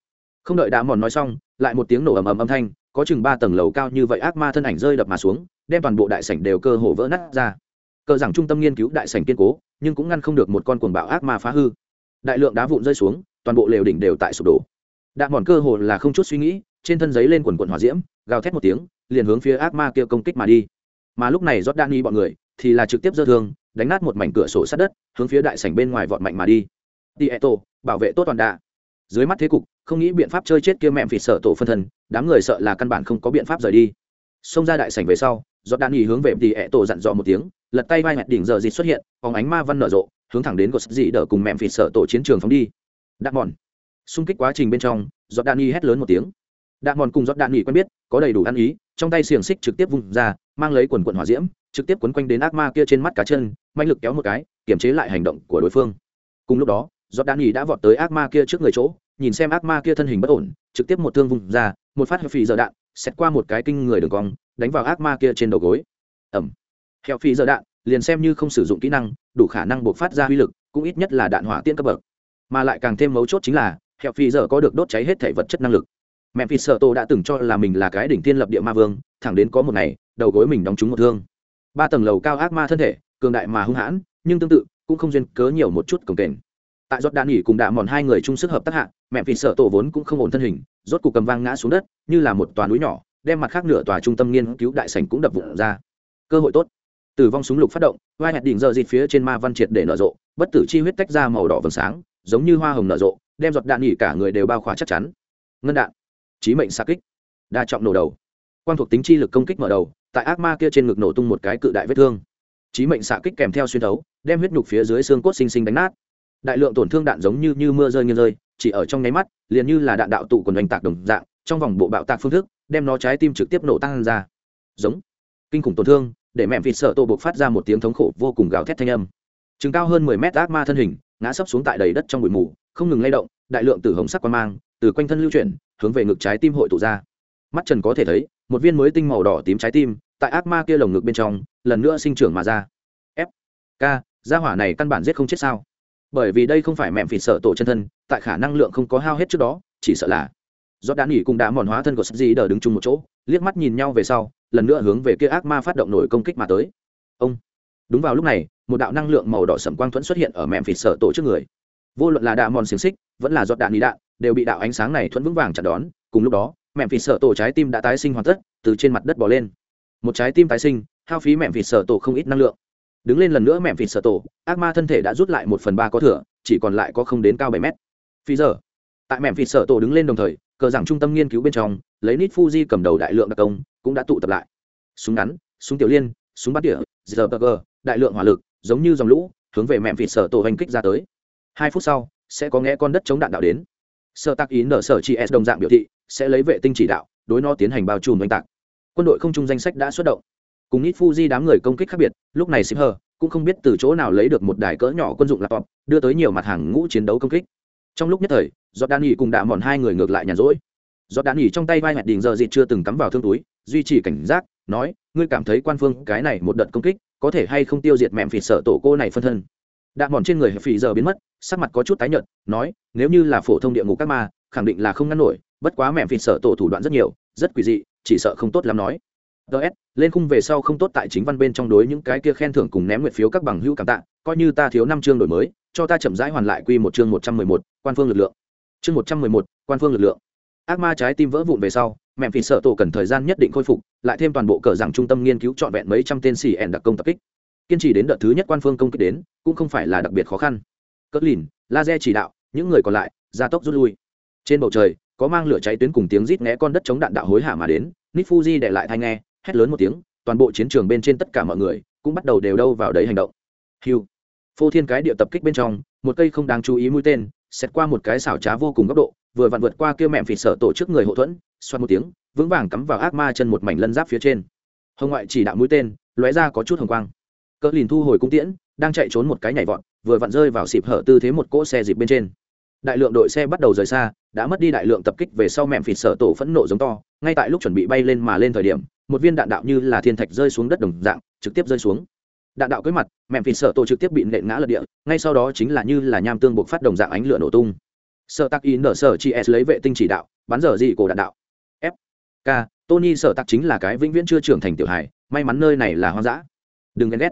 không đợi đạ mòn nói xong lại một tiếng nổ ầm ầm âm thanh có chừng ba tầng lầu cao như vậy ác ma thân ảnh rơi đập mà xuống đem toàn bộ đại sảnh đều cơ hồ vỡ nát ra. Cờ rằng trung tâm nghiên cứu đại sảnh kiên cố nhưng cũng ngăn không được một con cuồng bạo ác ma phá hư. Đại lượng đá vụn rơi xuống, toàn bộ lều đỉnh đều tại sụp đổ. Đạ mòn cơ hồ là không chút suy nghĩ, trên thân giấy lên quần quần hỏa diễm, gào thét một tiếng, liền hướng phía ác ma kia công kích mà đi. Mà lúc này rót đan y bọn người, thì là trực tiếp dơ thương, đánh nát một mảnh cửa sổ sát đất, hướng phía đại sảnh bên ngoài vọt mạnh mà đi. Tieto, bảo vệ tốt toàn đạ. Dưới mắt thế cục, không nghĩ biện pháp chơi chết kia mẹm phịt sợ tổ phân thân đám người sợ là căn bản không có biện pháp rời đi. Xông ra đại sảnh về sau giọt đạn nghỉ hướng về đi ẹ tổ dặn dò một tiếng lật tay vai hẹn đỉnh giờ dịch xuất hiện phóng ánh ma văn nở rộ, hướng thẳng đến gột dị đỡ cùng mẹm phịt sở tổ chiến trường phóng đi. Đạn mòn. Xung kích quá trình bên trong, giọt đạn y hét lớn một tiếng. Đạn mòn cùng giọt đạn y quen biết, có đầy đủ ăn ý, trong tay xiềng xích trực tiếp vung ra, mang lấy quần quần hỏa diễm, trực tiếp quấn quanh đến ác ma kia trên mắt cá chân mạnh lực kéo một cái, kiềm chế lại hành động của đối phương. Cùng lúc đó, giọt đạn y đã vọt tới ác ma kia trước người chỗ, nhìn xem ác ma kia thân hình bất ổn, trực tiếp một thương vùng ra, một phát phì giờ đạn xét qua một cái kinh người đường cong, đánh vào ác ma kia trên đầu gối. Ẩm heo phi giờ đạn, liền xem như không sử dụng kỹ năng, đủ khả năng buộc phát ra uy lực, cũng ít nhất là đạn hỏa tiễn cấp bậc. Mà lại càng thêm mấu chốt chính là, heo phi giờ có được đốt cháy hết thể vật chất năng lực. Mẹ phi sợ tô đã từng cho là mình là cái đỉnh tiên lập địa ma vương, thẳng đến có một ngày, đầu gối mình đóng trúng một thương. Ba tầng lầu cao ác ma thân thể, cường đại mà hung hãn, nhưng tương tự, cũng không duyên cớ nhiều một chút cồng kềnh. Tại rốt đạn nghỉ cùng đạ mòn hai người chung sức hợp tác hạ, mẹ phi sợ tổ vốn cũng không ổn thân hình, rốt cục cầm vang ngã xuống đất, như là một tòa núi nhỏ, đem mặt khác nửa tòa trung tâm nghiên cứu đại sảnh cũng đập vụn ra. Cơ hội tốt tử vong súng lục phát động vai hạt đỉnh giờ dịt phía trên ma văn triệt để nở rộ bất tử chi huyết tách ra màu đỏ vầng sáng giống như hoa hồng nở rộ đem giọt đạn nghỉ cả người đều bao khóa chắc chắn. Ngân đạn chí mệnh xa kích đa trọng nổ đầu. Quan thuộc tính chi lực công kích mở đầu tại ác ma kia trên ngực nổ tung một cái cự đại vết thương. Chí mệnh xạ kích kèm theo xuyên thấu đem huyết nhục phía dưới xương cốt xinh xinh đánh nát. Đại lượng tổn thương đạn giống như, như mưa rơi nghiêng rơi chỉ ở trong nháy mắt liền như là đạn đạo tụ quần oanh tạc đồng dạng trong vòng bộ bạo tạc phương thức đem nó trái tim trực tiếp nổ tăng ra. Giống. Kinh khủng tổn thương để mẹ vịt sợ tổ buộc phát ra một tiếng thống khổ vô cùng gào thét thanh âm. Chừng cao hơn mười mét ác ma thân hình, ngã sấp xuống tại đầy đất trong bụi mù, không ngừng lay động, đại lượng tử hồng sắc quan mang từ quanh thân lưu chuyển, hướng về ngực trái tim hội tụ ra. Mắt trần có thể thấy, một viên mới tinh màu đỏ tím trái tim tại ác ma kia lồng ngực bên trong, lần nữa sinh trưởng mà ra. F, k, gia hỏa này căn bản giết không chết sao? Bởi vì đây không phải mẹm phịt sợ tổ chân thân, tại khả năng lượng không có hao hết trước đó, chỉ sợ là do đã nghỉ cùng đã mòn hóa thân của sắc di đờ đứng chung một chỗ, liếc mắt nhìn nhau về sau lần nữa hướng về kia ác ma phát động nổi công kích mà tới. Ông. Đúng vào lúc này, một đạo năng lượng màu đỏ sẩm quang thuẫn xuất hiện ở mẹm phịt sở tổ trước người. Vô luận là đạ mòn xiềng xích, vẫn là giọt đạn ý đạn, đều bị đạo ánh sáng này thuẫn vững vàng chặn đón. Cùng lúc đó, mẹm phịt sở tổ trái tim đã tái sinh hoàn tất, từ trên mặt đất bỏ lên. Một trái tim tái sinh, hao phí mẹm phịt sở tổ không ít năng lượng. Đứng lên lần nữa mẹm phịt sở tổ, ác ma thân thể đã rút lại một phần ba có thừa, chỉ còn lại có không đến cao bảy mét. Phi giờ. Tại mẹm phịt sở tổ đứng lên đồng thời cờ giảng trung tâm nghiên cứu bên trong, lấy nít fuji cầm đầu đại lượng đặc công, cũng đã tụ tập lại. Súng ngắn, súng tiểu liên, súng bát đĩa giờ đại lượng hỏa lực, giống như dòng lũ, hướng về mẹm vịt sở tổ hành kích ra tới. Hai phút sau, sẽ có nghe con đất chống đạn đạo đến. Sợ tạc ý nở sở chị s đồng dạng biểu thị, sẽ lấy vệ tinh chỉ đạo, đối nó tiến hành bao trùm oanh tạc. Quân đội không trung danh sách đã xuất động. Cùng nít fuji đám người công kích khác biệt, lúc này ship hờ cũng không biết từ chỗ nào lấy được một đài cỡ nhỏ quân dụng laptop, đưa tới nhiều mặt hàng ngũ chiến đấu công kích trong lúc nhất thời giọt đan nghỉ cùng đạ mòn hai người ngược lại nhàn rỗi. Giọt đan nghỉ trong tay vai hẹn đình giờ dịt chưa từng cắm vào thương túi, duy trì cảnh giác, nói, ngươi cảm thấy quan phương cái này một đợt công kích, có thể hay không tiêu diệt mẹm phì sợ tổ cô này phân thân? Đạ mòn trên người phì giờ biến mất, sắc mặt có chút tái nhợt, nói, nếu như là phổ thông địa ngục các ma, khẳng định là không ngăn nổi, bất quá mẹm phì sợ tổ thủ đoạn rất nhiều, rất quỷ dị, chỉ sợ không tốt lắm nói. Ts lên khung về sau không tốt tại chính văn bên trong đối những cái kia khen thưởng cùng ném nguyệt phiếu các bằng hữu cảm tạ, coi như ta thiếu năm chương đổi mới cho ta chậm rãi hoàn lại quy một chương một trăm mười một, quan phương lực lượng. Chương một trăm mười một, quan phương lực lượng. Ác ma trái tim vỡ vụn về sau mẹm phì sợ tổ cần thời gian nhất định khôi phục, lại thêm toàn bộ cờ rằng trung tâm nghiên cứu trọn vẹn mấy trăm tên xì ẻn đặc công tập kích. Kiên trì đến đợt thứ nhất quan phương công kích đến, cũng không phải là đặc biệt khó khăn. Cất lìn, laser chỉ đạo, những người còn lại, gia tốc rút lui. Trên bầu trời, có mang lửa cháy tuyến cùng tiếng rít né con đất chống đạn đạo hối hả mà đến nít fuji để lại thai nghe, hét lớn một tiếng, toàn bộ chiến trường bên trên tất cả mọi người cũng bắt đầu đều đâu vào đấy hành động. Hiu phô thiên cái địa tập kích bên trong, một cây không đáng chú ý mũi tên xét qua một cái xảo trá vô cùng góc độ, vừa vặn vượt qua kia mẹm phỉ sở tổ chức người hậu thuẫn, xoát một tiếng, vững vàng cắm vào ác ma chân một mảnh lân giáp phía trên. Hồng ngoại chỉ đạo mũi tên, lóe ra có chút hồng quang. Cỡ lìn thu hồi cung tiễn, đang chạy trốn một cái nhảy vọt, vừa vặn rơi vào xịp hở tư thế một cỗ xe dịp bên trên. Đại lượng đội xe bắt đầu rời xa, đã mất đi đại lượng tập kích về sau mẹm phịt sở tổ phẫn nộ giống to, ngay tại lúc chuẩn bị bay lên mà lên thời điểm, một viên đạn đạo như là thiên thạch rơi xuống đất đồng dạng, trực tiếp rơi xuống đạn đạo cưới mặt, mẹm phịt sợ tổ trực tiếp bị nện ngã lật địa, ngay sau đó chính là như là nham tương buộc phát đồng dạng ánh lửa nổ tung. Sợ tắc in nở sở chị s lấy vệ tinh chỉ đạo, bắn dở gì cổ đạn đạo. F. K. Tony sợ tắc chính là cái vĩnh viễn chưa trưởng thành tiểu hài, may mắn nơi này là hoang dã. Đừng ghen ghét.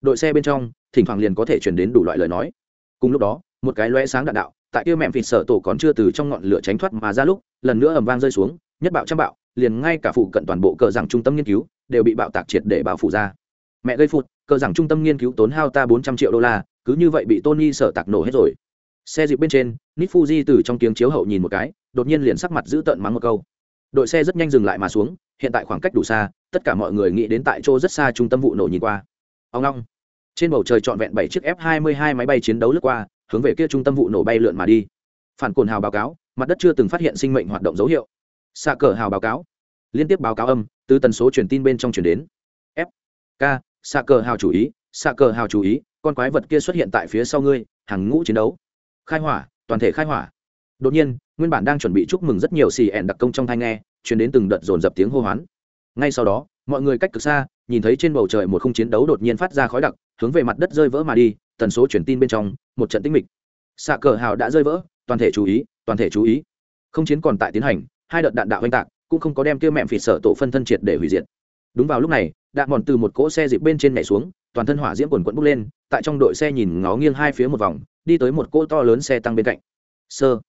Đội xe bên trong, thỉnh thoảng liền có thể chuyển đến đủ loại lời nói. Cùng lúc đó, một cái loe sáng đạn đạo, tại kia mẹm phịt sợ tổ còn chưa từ trong ngọn lửa tránh thoát mà ra lúc, lần nữa ầm vang rơi xuống, nhất bạo trăm bạo, liền ngay cả phụ cận toàn bộ cờ rằng trung tâm nghiên cứu, đều bị bạo tạc triệt để bạo phủ ra. Mẹ gây phụt cờ rằng trung tâm nghiên cứu tốn hao ta bốn trăm triệu đô la, cứ như vậy bị tony sợ tạc nổ hết rồi. Xe dịp bên trên nít fuji từ trong tiếng chiếu hậu nhìn một cái, đột nhiên liền sắc mặt giữ tợn mắng một câu. Đội xe rất nhanh dừng lại mà xuống, hiện tại khoảng cách đủ xa, tất cả mọi người nghĩ đến tại chỗ rất xa trung tâm vụ nổ nhìn qua. Ông long trên bầu trời trọn vẹn bảy chiếc f 22 máy bay chiến đấu lướt qua, hướng về kia trung tâm vụ nổ bay lượn mà đi. Phản cồn hào báo cáo, mặt đất chưa từng phát hiện sinh mệnh hoạt động dấu hiệu. Xạ cờ hào báo cáo. Liên tiếp báo cáo âm, từ tần số truyền tin bên trong truyền đến. F k xạ cờ hào chủ ý xạ cờ hào chủ ý, con quái vật kia xuất hiện tại phía sau ngươi, hàng ngũ chiến đấu. Khai hỏa, toàn thể khai hỏa. Đột nhiên, nguyên bản đang chuẩn bị chúc mừng rất nhiều xì ẻn đặc công trong thai nghe chuyển đến từng đợt dồn dập tiếng hô hoán. Ngay sau đó, mọi người cách cực xa, nhìn thấy trên bầu trời một khung chiến đấu đột nhiên phát ra khói đặc, hướng về mặt đất rơi vỡ mà đi, tần số truyền tin bên trong, một trận tinh mịch. Xạ cờ hào đã rơi vỡ, toàn thể chú ý, toàn thể chú ý. Không chiến còn tại tiến hành, hai đợt đạn đạo oanh tạc, cũng không có đem kia mẹm phịt sở tổ phân thân triệt để hủy diệt. Đúng vào lúc này đạn mòn từ một cỗ xe dịp bên trên nhảy xuống toàn thân hỏa diễm quần quẫn bốc lên tại trong đội xe nhìn ngó nghiêng hai phía một vòng đi tới một cỗ to lớn xe tăng bên cạnh. Sơ.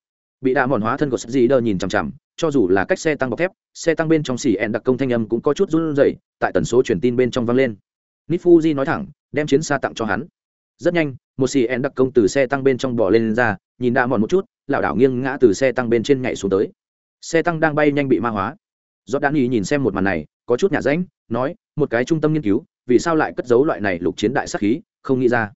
Bị đạ mòn hóa thân của sắt gì đờ nhìn chằm chằm cho dù là cách xe tăng bọc thép xe tăng bên trong xỉ ẹn đặc công thanh âm cũng có chút run rẩy tại tần số truyền tin bên trong vang lên. Nifuji nói thẳng đem chiến xa tặng cho hắn. Rất nhanh một xì ẹn đặc công từ xe tăng bên trong bỏ lên ra nhìn đạn mòn một chút lảo đảo nghiêng ngã từ xe tăng bên trên nhảy xuống tới. Xe tăng đang bay nhanh bị ma hóa. Do đan ý nhìn xem một màn này có chút nhả ránh, nói một cái trung tâm nghiên cứu, vì sao lại cất giấu loại này lục chiến đại sắc khí, không nghĩ ra.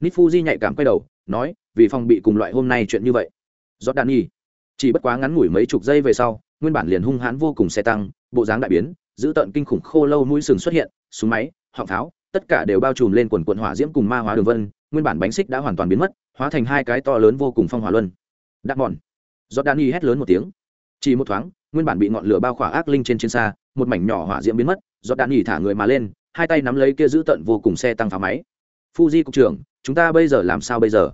Nít fuji nhạy cảm quay đầu, nói, vì phòng bị cùng loại hôm nay chuyện như vậy. Giót đan ý chỉ bất quá ngắn ngủi mấy chục giây về sau, nguyên bản liền hung hãn vô cùng xe tăng, bộ dáng đại biến giữ tận kinh khủng khô lâu mũi sừng xuất hiện, súng máy, họng pháo, tất cả đều bao trùm lên quần quần hỏa diễm cùng ma hóa đường vân, nguyên bản bánh xích đã hoàn toàn biến mất, hóa thành hai cái to lớn vô cùng phong hỏa luân. Đạp mòn do đan hét lớn một tiếng. Chỉ một thoáng, nguyên bản bị ngọn lửa bao khỏa ác linh trên trên xa, một mảnh nhỏ hỏa diễm biến mất giọt đạn nhỉ thả người mà lên, hai tay nắm lấy kia giữ tận vô cùng xe tăng phá máy. Fuji cục trưởng, chúng ta bây giờ làm sao bây giờ?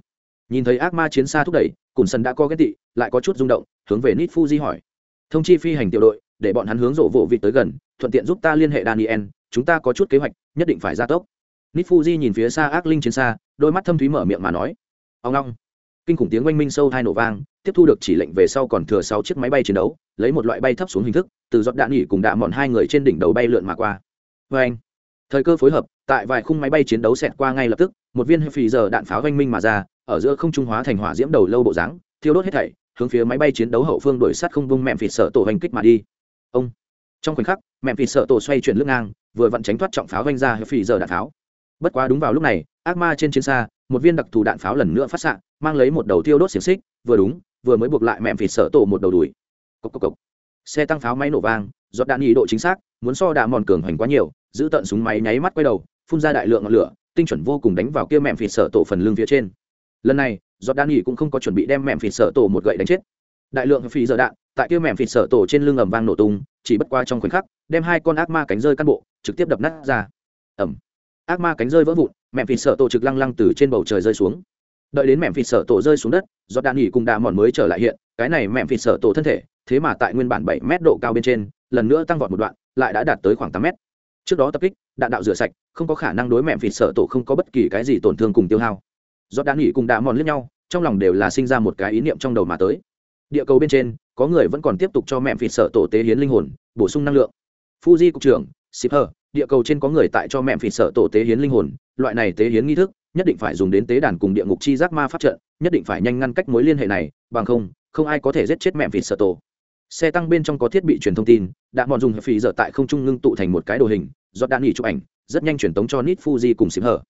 Nhìn thấy ác ma chiến xa thúc đẩy, cùn sân đã có ghét tị, lại có chút rung động, hướng về nít fuji hỏi. Thông chi phi hành tiểu đội, để bọn hắn hướng rộ vộ vịt tới gần, thuận tiện giúp ta liên hệ daniel, chúng ta có chút kế hoạch, nhất định phải ra tốc. Nít fuji nhìn phía xa ác linh chiến xa, đôi mắt thâm thúy mở miệng mà nói. Ông long kinh khủng tiếng oanh minh sâu hai nổ vang, tiếp thu được chỉ lệnh về sau còn thừa sáu chiếc máy bay chiến đấu, lấy một loại bay thấp xuống hình thức, từ giọt đạn nghỉ cùng đạ mòn hai người trên đỉnh đầu bay lượn mà qua. Vê anh, thời cơ phối hợp, tại vài khung máy bay chiến đấu xẹt qua ngay lập tức, một viên phì giờ đạn pháo oanh minh mà ra, ở giữa không trung hóa thành hỏa diễm đầu lâu bộ dáng, thiêu đốt hết thảy, hướng phía máy bay chiến đấu hậu phương đuổi sát không vung mẹm phì sợ tổ hành kích mà đi. Ông, trong khoảnh khắc, mẹm phì sợ tổ xoay chuyển lưng ngang, vừa vặn tránh thoát trọng pháo oanh ra phì giờ đạn pháo. Bất quá đúng vào lúc này, ác ma trên chiến xa, một viên đặc thù đạn pháo lần nữa phát xạ mang lấy một đầu tiêu đốt xiềng xích, vừa đúng, vừa mới buộc lại mẹm phì sở tổ một đầu đùi. Cốc cốc cốc. xe tăng pháo máy nổ vang, giọt đạn ý độ chính xác, muốn so đạ mòn cường hoành quá nhiều, giữ tận súng máy nháy mắt quay đầu, phun ra đại lượng ngọn lửa, tinh chuẩn vô cùng đánh vào kia mẹm phì sở tổ phần lưng phía trên. Lần này, giọt đạn ý cũng không có chuẩn bị đem mẹm phì sở tổ một gậy đánh chết. Đại lượng phì giờ đạn, tại kia mẹm phì sở tổ trên lưng ầm vang nổ tung, chỉ bất qua trong khoảnh khắc, đem hai con ác ma cánh rơi căn bộ, trực tiếp đập nát ra. Ẩm ác ma cánh rơi vỡ vụn, mẹm phì sở tổ trực lăng lăng từ trên bầu trời rơi xuống đợi đến mẹm phì sở tổ rơi xuống đất do đạn nghỉ cùng đà mòn mới trở lại hiện, cái này mẹm phì sở tổ thân thể, thế mà tại nguyên bản bảy mét độ cao bên trên, lần nữa tăng vọt một đoạn, lại đã đạt tới khoảng tám mét. Trước đó tập kích, đạn đạo rửa sạch, không có khả năng đối mẹm phì sở tổ không có bất kỳ cái gì tổn thương cùng tiêu hao. Do đạn nghỉ cùng đà mòn lẫn nhau, trong lòng đều là sinh ra một cái ý niệm trong đầu mà tới. Địa cầu bên trên, có người vẫn còn tiếp tục cho mẹm phì sở tổ tế hiến linh hồn, bổ sung năng lượng. Fuji cục trưởng shipper địa cầu trên có người tại cho mẹm phì sở tổ tế hiến linh hồn, loại này tế hiến nghi thức nhất định phải dùng đến tế đàn cùng địa ngục chi giác ma pháp trận, nhất định phải nhanh ngăn cách mối liên hệ này, bằng không không ai có thể giết chết mẹ vịt sợ tổ. Xe tăng bên trong có thiết bị truyền thông tin, đã bọn dùng phí dở tại không trung ngưng tụ thành một cái đồ hình, do đạn nghỉ chụp ảnh, rất nhanh truyền tống cho nít fuji cùng xịp hở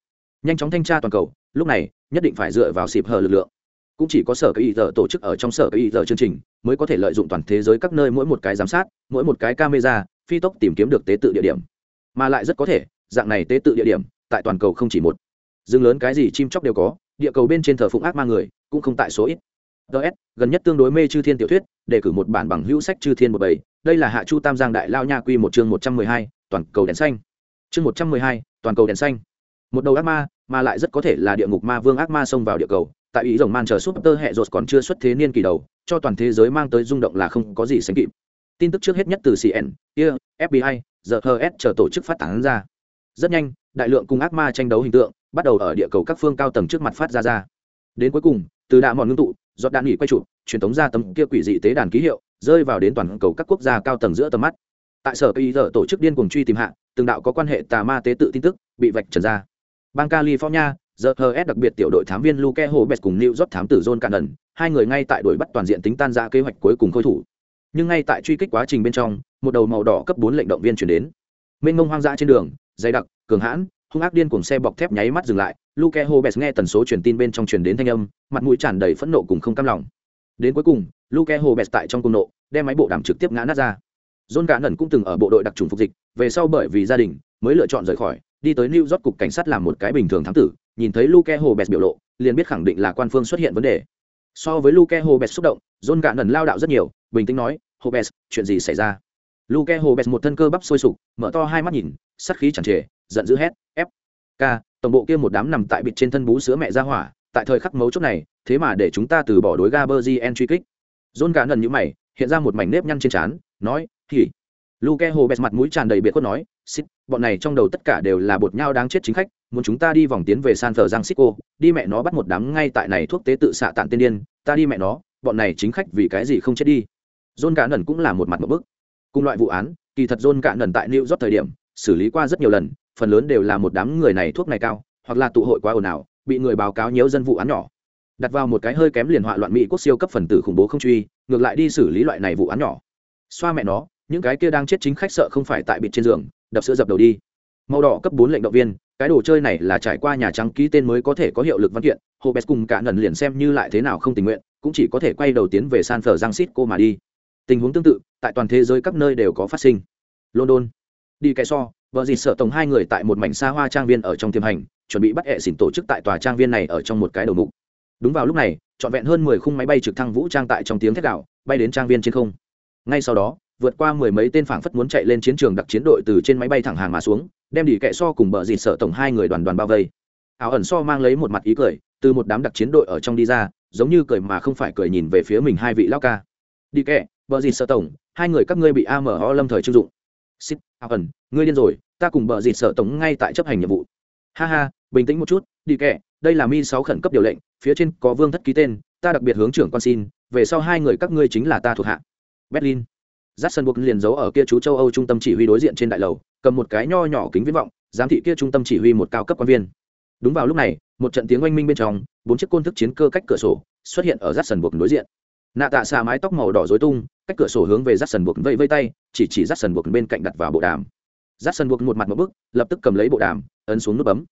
nhanh chóng thanh tra toàn cầu, lúc này, nhất định phải dựa vào xịp hở lực lượng. Cũng chỉ có sở cái ý giờ tổ chức ở trong sở cái ý giờ chương trình, mới có thể lợi dụng toàn thế giới các nơi mỗi một cái giám sát, mỗi một cái camera, phi tốc tìm kiếm được tế tự địa điểm. Mà lại rất có thể, dạng này tế tự địa điểm, tại toàn cầu không chỉ một rừng lớn cái gì chim chóc đều có, địa cầu bên trên thờ phụng ác ma người cũng không tại số ít. Ts gần nhất tương đối mê chư thiên tiểu thuyết đề cử một bản bằng hữu sách chư thiên một bảy đây là hạ chu tam giang đại lao nha quy một chương một trăm mười hai, toàn cầu đèn xanh. Chương một trăm mười hai, toàn cầu đèn xanh. Một đầu ác ma, mà lại rất có thể là địa ngục ma vương ác ma xông vào địa cầu. Tại ý rồng man chờ súp tơ hệ rột còn chưa xuất thế niên kỳ đầu, cho toàn thế giới mang tới rung động là không có gì sánh kịp. Tin tức trước hết nhất từ cn ia fbi giờ hs chờ tổ chức phát tán ra. Rất nhanh, đại lượng cùng ác ma tranh đấu hình tượng bắt đầu ở địa cầu các phương cao tầng trước mặt phát ra ra. Đến cuối cùng, từ đạ mòn ngưng tụ, giọt đạn nghỉ quay trụ, truyền thống ra tấm kia quỷ dị tế đàn ký hiệu, rơi vào đến toàn cầu các quốc gia cao tầng giữa tầm mắt. Tại sở bây giờ tổ chức điên cuồng truy tìm hạ, từng đạo có quan hệ tà ma tế tự tin tức bị vạch trần ra. Bang california giờ hs đặc biệt tiểu đội thám viên luke hobet cùng new york thám tử john cannon, hai người ngay tại đuổi bắt toàn diện tính tan ra kế hoạch cuối cùng khôi thủ. Nhưng ngay tại truy kích quá trình bên trong, một đầu màu đỏ cấp bốn lệnh động viên chuyển đến. Mênh mông hoang dã trên đường, dày đặc, cường hãn hung ác điên cuồng xe bọc thép nháy mắt dừng lại, luke hobes nghe tần số truyền tin bên trong truyền đến thanh âm, mặt mũi tràn đầy phẫn nộ cùng không cam lòng. Đến cuối cùng, luke hobes tại trong cung nộ, đem máy bộ đàm trực tiếp ngã nát ra. John cả nần cũng từng ở bộ đội đặc trùng phục dịch, về sau bởi vì gia đình, mới lựa chọn rời khỏi, đi tới new york cục cảnh sát làm một cái bình thường thám tử, nhìn thấy luke hobes biểu lộ, liền biết khẳng định là quan phương xuất hiện vấn đề. So với luke hobes xúc động, john cả nần lao đạo rất nhiều, bình tĩnh nói, hobes, chuyện gì xảy ra? Luke hobes một thân cơ bắp sôi sục, mở to hai mắt nhìn, sát khí chẳng trề giận dữ hét f k, tổng bộ kia một đám nằm tại bịt trên thân bú sữa mẹ ra hỏa, tại thời khắc mấu chốt này, thế mà để chúng ta từ bỏ đối ga bơ gien truy kích. John gà nần như mày, hiện ra một mảnh nếp nhăn trên trán, nói thì luke hồ bẹt mặt mũi tràn đầy biệt khuất nói, xít, bọn này trong đầu tất cả đều là bột nhau đáng chết chính khách, muốn chúng ta đi vòng tiến về san thờ giang xích cô đi mẹ nó bắt một đám ngay tại này thuốc tế tự xạ tạng tiên điên, ta đi mẹ nó, bọn này chính khách vì cái gì không chết đi? John cả nần cũng là một mặt một bức. Cùng loại vụ án, kỳ thật john cả nần tại new york thời điểm xử lý qua rất nhiều lần, phần lớn đều là một đám người này thuốc này cao, hoặc là tụ hội quá ồn ào, bị người báo cáo nhiễu dân vụ án nhỏ. Đặt vào một cái hơi kém liền họa loạn mỹ quốc siêu cấp phần tử khủng bố không truy, ngược lại đi xử lý loại này vụ án nhỏ. Xoa mẹ nó, những cái kia đang chết chính khách sợ không phải tại bịt trên giường, đập sữa dập đầu đi. Màu đỏ cấp bốn lệnh động viên, cái đồ chơi này là trải qua nhà trắng ký tên mới có thể có hiệu lực văn kiện, hồ bét cùng cả nần liền xem như lại thế nào không tình nguyện, cũng chỉ có thể quay đầu tiến về san phở giang xít cô mà đi. Tình huống tương tự, tại toàn thế giới các nơi đều có phát sinh. London đi kẻ so, vợ dịt sợ tổng hai người tại một mảnh xa hoa trang viên ở trong tiềm hành, chuẩn bị bắt hệ xỉn tổ chức tại tòa trang viên này ở trong một cái đầu mục. Đúng vào lúc này, trọn vẹn hơn mười khung máy bay trực thăng vũ trang tại trong tiếng thét đạo bay đến trang viên trên không. Ngay sau đó, vượt qua mười mấy tên phảng phất muốn chạy lên chiến trường đặc chiến đội từ trên máy bay thẳng hàng mà xuống, đem đi kẻ so cùng bờ dịt sợ tổng hai người đoàn đoàn bao vây. Áo ẩn so mang lấy một mặt ý cười, từ một đám đặc chiến đội ở trong đi ra, giống như cười mà không phải cười nhìn về phía mình hai vị lao ca. Đi kẻ bờ dịt sợ tổng, hai người các ngươi bị amo lâm thời chưng dụng. Xích áo ẩn ngươi điên rồi ta cùng bờ dịt sợ tống ngay tại chấp hành nhiệm vụ ha ha bình tĩnh một chút đi kệ đây là mi sáu khẩn cấp điều lệnh phía trên có vương thất ký tên ta đặc biệt hướng trưởng quan xin về sau hai người các ngươi chính là ta thuộc hạ berlin Jackson buộc liền giấu ở kia chú châu Âu trung tâm chỉ huy đối diện trên đại lầu, cầm một cái nho nhỏ kính viễn vọng, giám thị kia trung tâm chỉ huy một cao cấp quan viên. Đúng vào lúc này, một trận tiếng oanh minh bên trong, bốn chiếc côn thức chiến cơ cách cửa sổ xuất hiện ở Jackson buộc đối diện. Nạ tạ xà mái tóc màu đỏ rối tung, cách cửa sổ hướng về Jackson buộc vây vây tay, chỉ chỉ Jackson buộc bên cạnh đặt vào bộ đàm. Jackson buộc một mặt một bức, lập tức cầm lấy bộ đàm, ấn xuống nút bấm.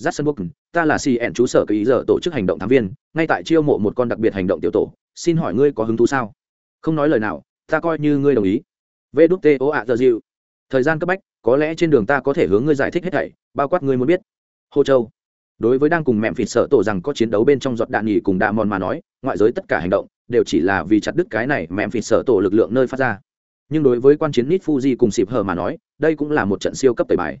Jackson buộc, ta là CN chú sở ý giờ tổ chức hành động thám viên, ngay tại chiêu mộ một con đặc biệt hành động tiểu tổ, xin hỏi ngươi có hứng thú sao? Không nói lời nào, ta coi như ngươi đồng ý vê đúc tê ô ạ giờ dịu thời gian cấp bách có lẽ trên đường ta có thể hướng ngươi giải thích hết thảy bao quát ngươi muốn biết hô châu đối với đang cùng mẹm phịt sợ tổ rằng có chiến đấu bên trong giọt đạn nghỉ cùng đạ mòn mà nói ngoại giới tất cả hành động đều chỉ là vì chặt đứt cái này mẹm phịt sở tổ lực lượng nơi phát ra. Nhưng đối với quan chiến nít fuji cùng xịp hờ mà nói, đây cũng là một trận siêu cấp tẩy bài.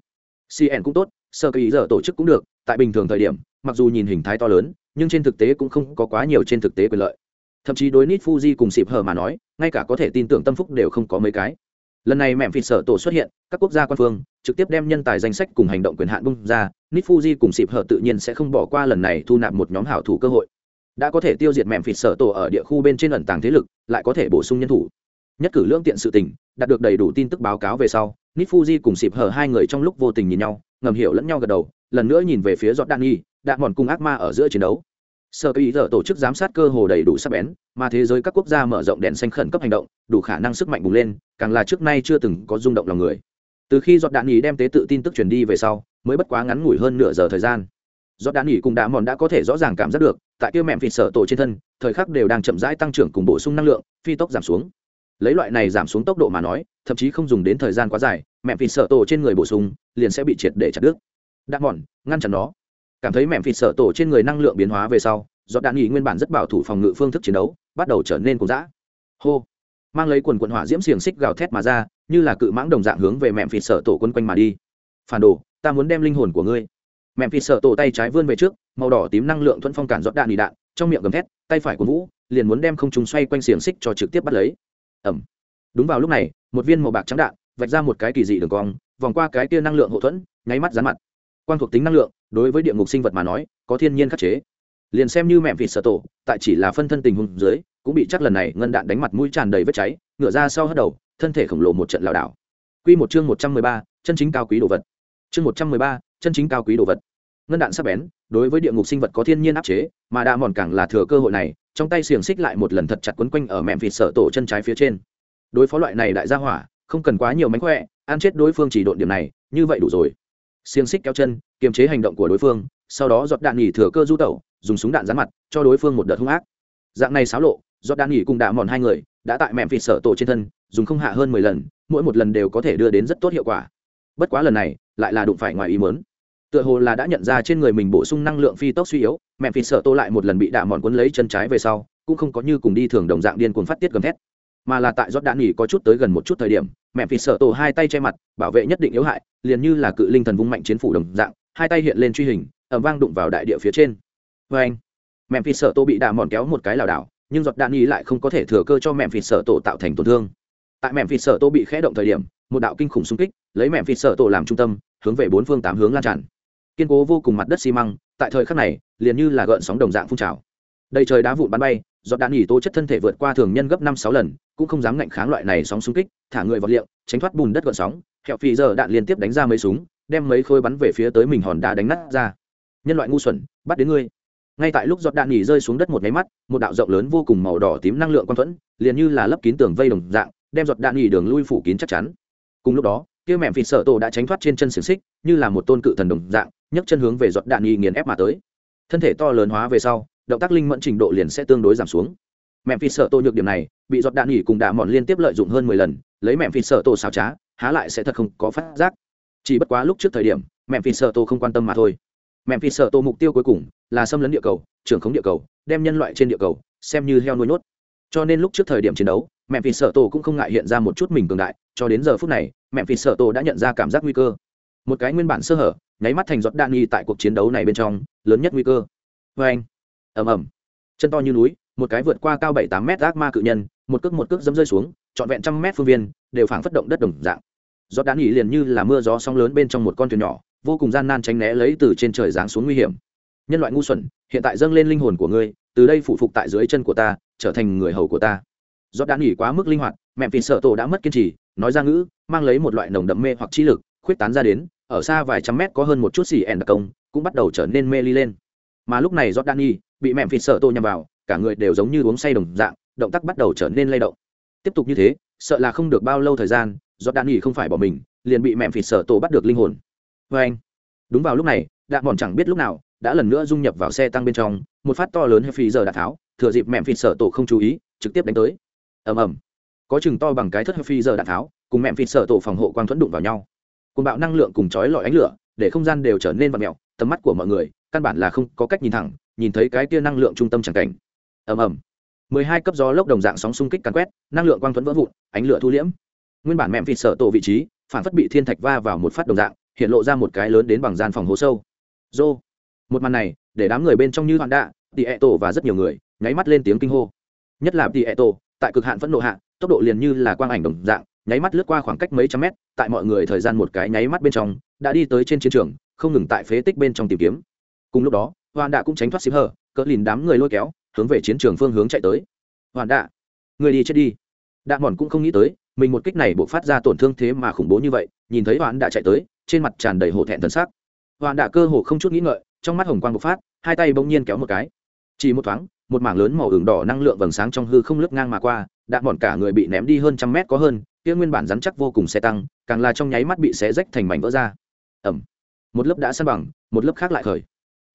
Cn cũng tốt, sơ kỳ giờ tổ chức cũng được, tại bình thường thời điểm, mặc dù nhìn hình thái to lớn, nhưng trên thực tế cũng không có quá nhiều trên thực tế quyền lợi. Thậm chí đối nít fuji cùng xịp hờ mà nói, ngay cả có thể tin tưởng tâm phúc đều không có mấy cái. Lần này mẹm phịt sở tổ xuất hiện, các quốc gia quan phương trực tiếp đem nhân tài danh sách cùng hành động quyền hạn bung ra nít fuji cùng xịp hờ tự nhiên sẽ không bỏ qua lần này thu nạp một nhóm hảo thủ cơ hội đã có thể tiêu diệt mẹm phịt sở tổ ở địa khu bên trên ẩn tàng thế lực, lại có thể bổ sung nhân thủ. Nhất cử lương tiện sự tình, đạt được đầy đủ tin tức báo cáo về sau nít fuji cùng xịp hờ hai người trong lúc vô tình nhìn nhau, ngầm hiểu lẫn nhau gật đầu, lần nữa nhìn về phía giọt Đạn nghi đạn mòn cung ác ma ở giữa chiến đấu. Sơ ý giờ tổ chức giám sát cơ hồ đầy đủ sắc bén, mà thế giới các quốc gia mở rộng đèn xanh khẩn cấp hành động, đủ khả năng sức mạnh bùng lên, càng là trước nay chưa từng có rung động lòng người. Từ khi giọt đạn nghi đem tế tự tin tức truyền đi về sau, mới bất quá ngắn ngủi hơn nửa giờ thời gian giọt đạn nghỉ cùng đá mòn đã có thể rõ ràng cảm giác được, tại kia mẹm vịt sở tổ trên thân, thời khắc đều đang chậm rãi tăng trưởng cùng bổ sung năng lượng, phi tốc giảm xuống. Lấy loại này giảm xuống tốc độ mà nói, thậm chí không dùng đến thời gian quá dài, mẹm vịt sở tổ trên người bổ sung liền sẽ bị triệt để chặt đứt. Đá mòn, ngăn chặn nó. Cảm thấy mẹm phì sở tổ trên người năng lượng biến hóa về sau do đạn nghỉ nguyên bản rất bảo thủ phòng ngự phương thức chiến đấu, bắt đầu trở nên cùng dã. Hô. Mang lấy quần quần hỏa diễm xiềng xích gào thét mà ra, như là cự mãng đồng dạng hướng về mẹm phì sở tổ quân quanh mà đi. Phản đồ, ta muốn đem linh hồn của ngươi mẹm phịt sợ tổ tay trái vươn về trước, màu đỏ tím năng lượng thuận phong cản giọt đạn đi đạn, trong miệng gầm thét, tay phải của vũ liền muốn đem không trùng xoay quanh xiềng xích cho trực tiếp bắt lấy. Ẩm đúng vào lúc này, một viên màu bạc trắng đạn vạch ra một cái kỳ dị đường cong, vòng qua cái kia năng lượng hậu thuẫn, nháy mắt dán mặt. Quan thuộc tính năng lượng, đối với địa ngục sinh vật mà nói, có thiên nhiên khắc chế. Liền xem như mẹ vịt sở tổ, tại chỉ là phân thân tình huống dưới, cũng bị chắc lần này ngân đạn đánh mặt mũi tràn đầy vết cháy ngựa ra sau hất đầu, thân thể khổng lồ một trận lảo đảo. Quy một chương một trăm mười ba, chân chính cao quý đồ vật. Chương một trăm mười ba, chân chính cao quý đồ vật ngân đạn sắp bén, đối với địa ngục sinh vật có thiên nhiên áp chế, mà đã mòn càng là thừa cơ hội này, trong tay xiềng xích lại một lần thật chặt quấn quanh ở mẹm vịt sở tổ chân trái phía trên. Đối phó loại này đại gia hỏa, không cần quá nhiều mánh khỏe, ăn chết đối phương chỉ độn điểm này, như vậy đủ rồi. Xiềng xích kéo chân, kiềm chế hành động của đối phương, sau đó giọt đạn nghỉ thừa cơ du tẩu, dùng súng đạn rán mặt, cho đối phương một đợt hung ác. Dạng này xáo lộ, giọt đạn nghỉ cùng đạ mòn hai người, đã tại mẹm vịt sở tổ trên thân, dùng không hạ hơn mười lần, mỗi một lần đều có thể đưa đến rất tốt hiệu quả. Bất quá lần này, lại là đụng phải ngoài ý mớn tựa hồ là đã nhận ra trên người mình bổ sung năng lượng phi tốc suy yếu, mẹ vịt sợ tô lại một lần bị đạ mòn quấn lấy chân trái về sau, cũng không có như cùng đi thường đồng dạng điên cuồng phát tiết gầm thét. Mà là tại giót đạn nghỉ có chút tới gần một chút thời điểm, mẹ phì sợ tô hai tay che mặt, bảo vệ nhất định yếu hại, liền như là cự linh thần vung mạnh chiến phủ đồng dạng, hai tay hiện lên truy hình ẩm vang đụng vào đại địa phía trên. Vê anh, mẹ phì sợ tô bị đà mòn kéo một cái lảo đảo, nhưng giọt đạn nghỉ lại không có thể thừa cơ cho mẹ phì sợ tổ tạo thành tổn thương. Tại mẹ phì sợ tô bị khẽ động thời điểm, một đạo kinh khủng xung kích, lấy mẹ phì sợ tổ làm trung tâm, hướng về bốn phương tám hướng lan tràn kiên cố vô cùng mặt đất xi măng, tại thời khắc này, liền như là gợn sóng đồng dạng phun trào. Đầy trời đá vụn bắn bay do đạn nghỉ tố chất thân thể vượt qua thường nhân gấp năm sáu lần, cũng không dám ngạnh kháng loại này sóng xung kích, thả người vào liệu, tránh thoát bùn đất gợn sóng hẹo phì giờ đạn liên tiếp đánh ra mấy súng, đem mấy khối bắn về phía tới mình hòn đá đánh nát ra. Nhân loại ngu xuẩn, bắt đến ngươi. Ngay tại lúc giọt đạn nghỉ rơi xuống đất một máy mắt, một đạo rộng lớn vô cùng màu đỏ tím năng lượng quang thuẫn, liền như là lấp kín tường vây đồng dạng, đem giọt đạn nghỉ đường lui phủ kín chắc chắn. Cùng lúc đó, kia mẹm phịt sợ tổ đã tránh thoát trên chân xiềng xích, như là một tôn cự thần đồng dạng nhấc chân hướng về giọt đạn nghi nghiền ép mà tới. Thân thể to lớn hóa về sau, động tác linh mẫn trình độ liền sẽ tương đối giảm xuống. Mẹm phi sợ tô nhược điểm này, bị giọt đạn nghỉ cùng đạ mòn liên tiếp lợi dụng hơn mười lần, lấy mẹm phi sợ tô xào trá, há lại sẽ thật không có phát giác. Chỉ bất quá lúc trước thời điểm, mẹm phi sợ tô không quan tâm mà thôi. Mẹm phi sợ tô mục tiêu cuối cùng là xâm lấn địa cầu, trưởng khống địa cầu, đem nhân loại trên địa cầu, xem như heo nuôi nhốt. Cho nên lúc trước thời điểm chiến đấu mẹ phi sợ tô cũng không ngại hiện ra một chút mình cường đại, cho đến giờ phút này mẹ phi sợ tô đã nhận ra cảm giác nguy cơ. Một cái nguyên bản sơ hở nháy mắt thành giọt đạn nghi tại cuộc chiến đấu này bên trong, lớn nhất nguy cơ. Vê anh, ầm ầm. Chân to như núi, một cái vượt qua cao bảy tám mét ác ma cự nhân, một cước một cước dấm rơi xuống, trọn vẹn trăm mét phương viên, đều phảng phất động đất đồng dạng. Giọt đạn nghi liền như là mưa gió sóng lớn bên trong một con thuyền nhỏ, vô cùng gian nan tránh né lấy từ trên trời giáng xuống nguy hiểm. Nhân loại ngu xuẩn, hiện tại dâng lên linh hồn của ngươi, từ đây phụ phục tại dưới chân của ta, trở thành người hầu của ta. Giọt đạn nghỉ quá mức linh hoạt, mẹ vì sợ tổ đã mất kiên trì, nói ra ngữ, mang lấy một loại nồng đậm mê hoặc trí lực, khuyết tán ra đến ở xa vài trăm mét có hơn một chút xì ẻn đặc công, cũng bắt đầu trở nên mê ly lên. Mà lúc này do đan bị mẹ phịt sợ tổ nhằm vào, cả người đều giống như uống say đồng dạng, động tác bắt đầu trở nên lay động. Tiếp tục như thế, sợ là không được bao lâu thời gian do đan không phải bỏ mình, liền bị mẹ phịt sợ tổ bắt được linh hồn. Vê anh, đúng vào lúc này, đạn bọn chẳng biết lúc nào, đã lần nữa dung nhập vào xe tăng bên trong, một phát to lớn hay phi giờ đạn tháo, thừa dịp mẹm phịt sợ tổ không chú ý, trực tiếp đánh tới. Ầm ầm. Có chừng to bằng cái thất hay phi giờ đạn tháo, cùng mẹm phịt sợ tổ phòng hộ quang thuẫn đụng vào nhau cùng bạo năng lượng cùng chói lọi ánh lửa, để không gian đều trở nên vặn mẹo tầm mắt của mọi người căn bản là không có cách nhìn thẳng, nhìn thấy cái tia năng lượng trung tâm chẳng cảnh. Ầm ầm. mười hai cấp gió lốc đồng dạng sóng xung kích càn quét, năng lượng quang thuẫn vỡ vụn, ánh lửa thu liễm. Nguyên bản mẹm vịt sợ tổ vị trí, phản phất bị thiên thạch va vào một phát đồng dạng, hiện lộ ra một cái lớn đến bằng gian phòng hố sâu. Dô một màn này, để đám người bên trong như hoạn đạ tỉ ẹ tổ và rất nhiều người, nháy mắt lên tiếng kinh hô. Nhất là tỉ ẹ tổ, tại cực hạn phẫn nộ hạ, tốc độ liền như là quang ảnh đồng dạng nháy mắt lướt qua khoảng cách mấy trăm mét, tại mọi người thời gian một cái nháy mắt bên trong, đã đi tới trên chiến trường, không ngừng tại phế tích bên trong tìm kiếm. Cùng lúc đó hoàn đạ cũng tránh thoát xịp hở, cỡ lìn đám người lôi kéo, hướng về chiến trường phương hướng chạy tới. Hoàn đạ, người đi chết đi. Đạ mòn cũng không nghĩ tới, mình một kích này buộc phát ra tổn thương thế mà khủng bố như vậy, nhìn thấy hoàn đạ chạy tới, trên mặt tràn đầy hổ thẹn thần sắc. Hoàn đạ cơ hồ không chút nghĩ ngợi, trong mắt hồng quang bộc phát, hai tay bỗng nhiên kéo một cái. Chỉ một thoáng, một mảng lớn màu ửng đỏ năng lượng vầng sáng trong hư không lướt ngang mà qua đạn bọn cả người bị ném đi hơn trăm mét có hơn, kia nguyên bản rắn chắc vô cùng xe tăng, càng là trong nháy mắt bị xé rách thành mảnh vỡ ra. Ẩm một lớp đã săn bằng, một lớp khác lại khởi.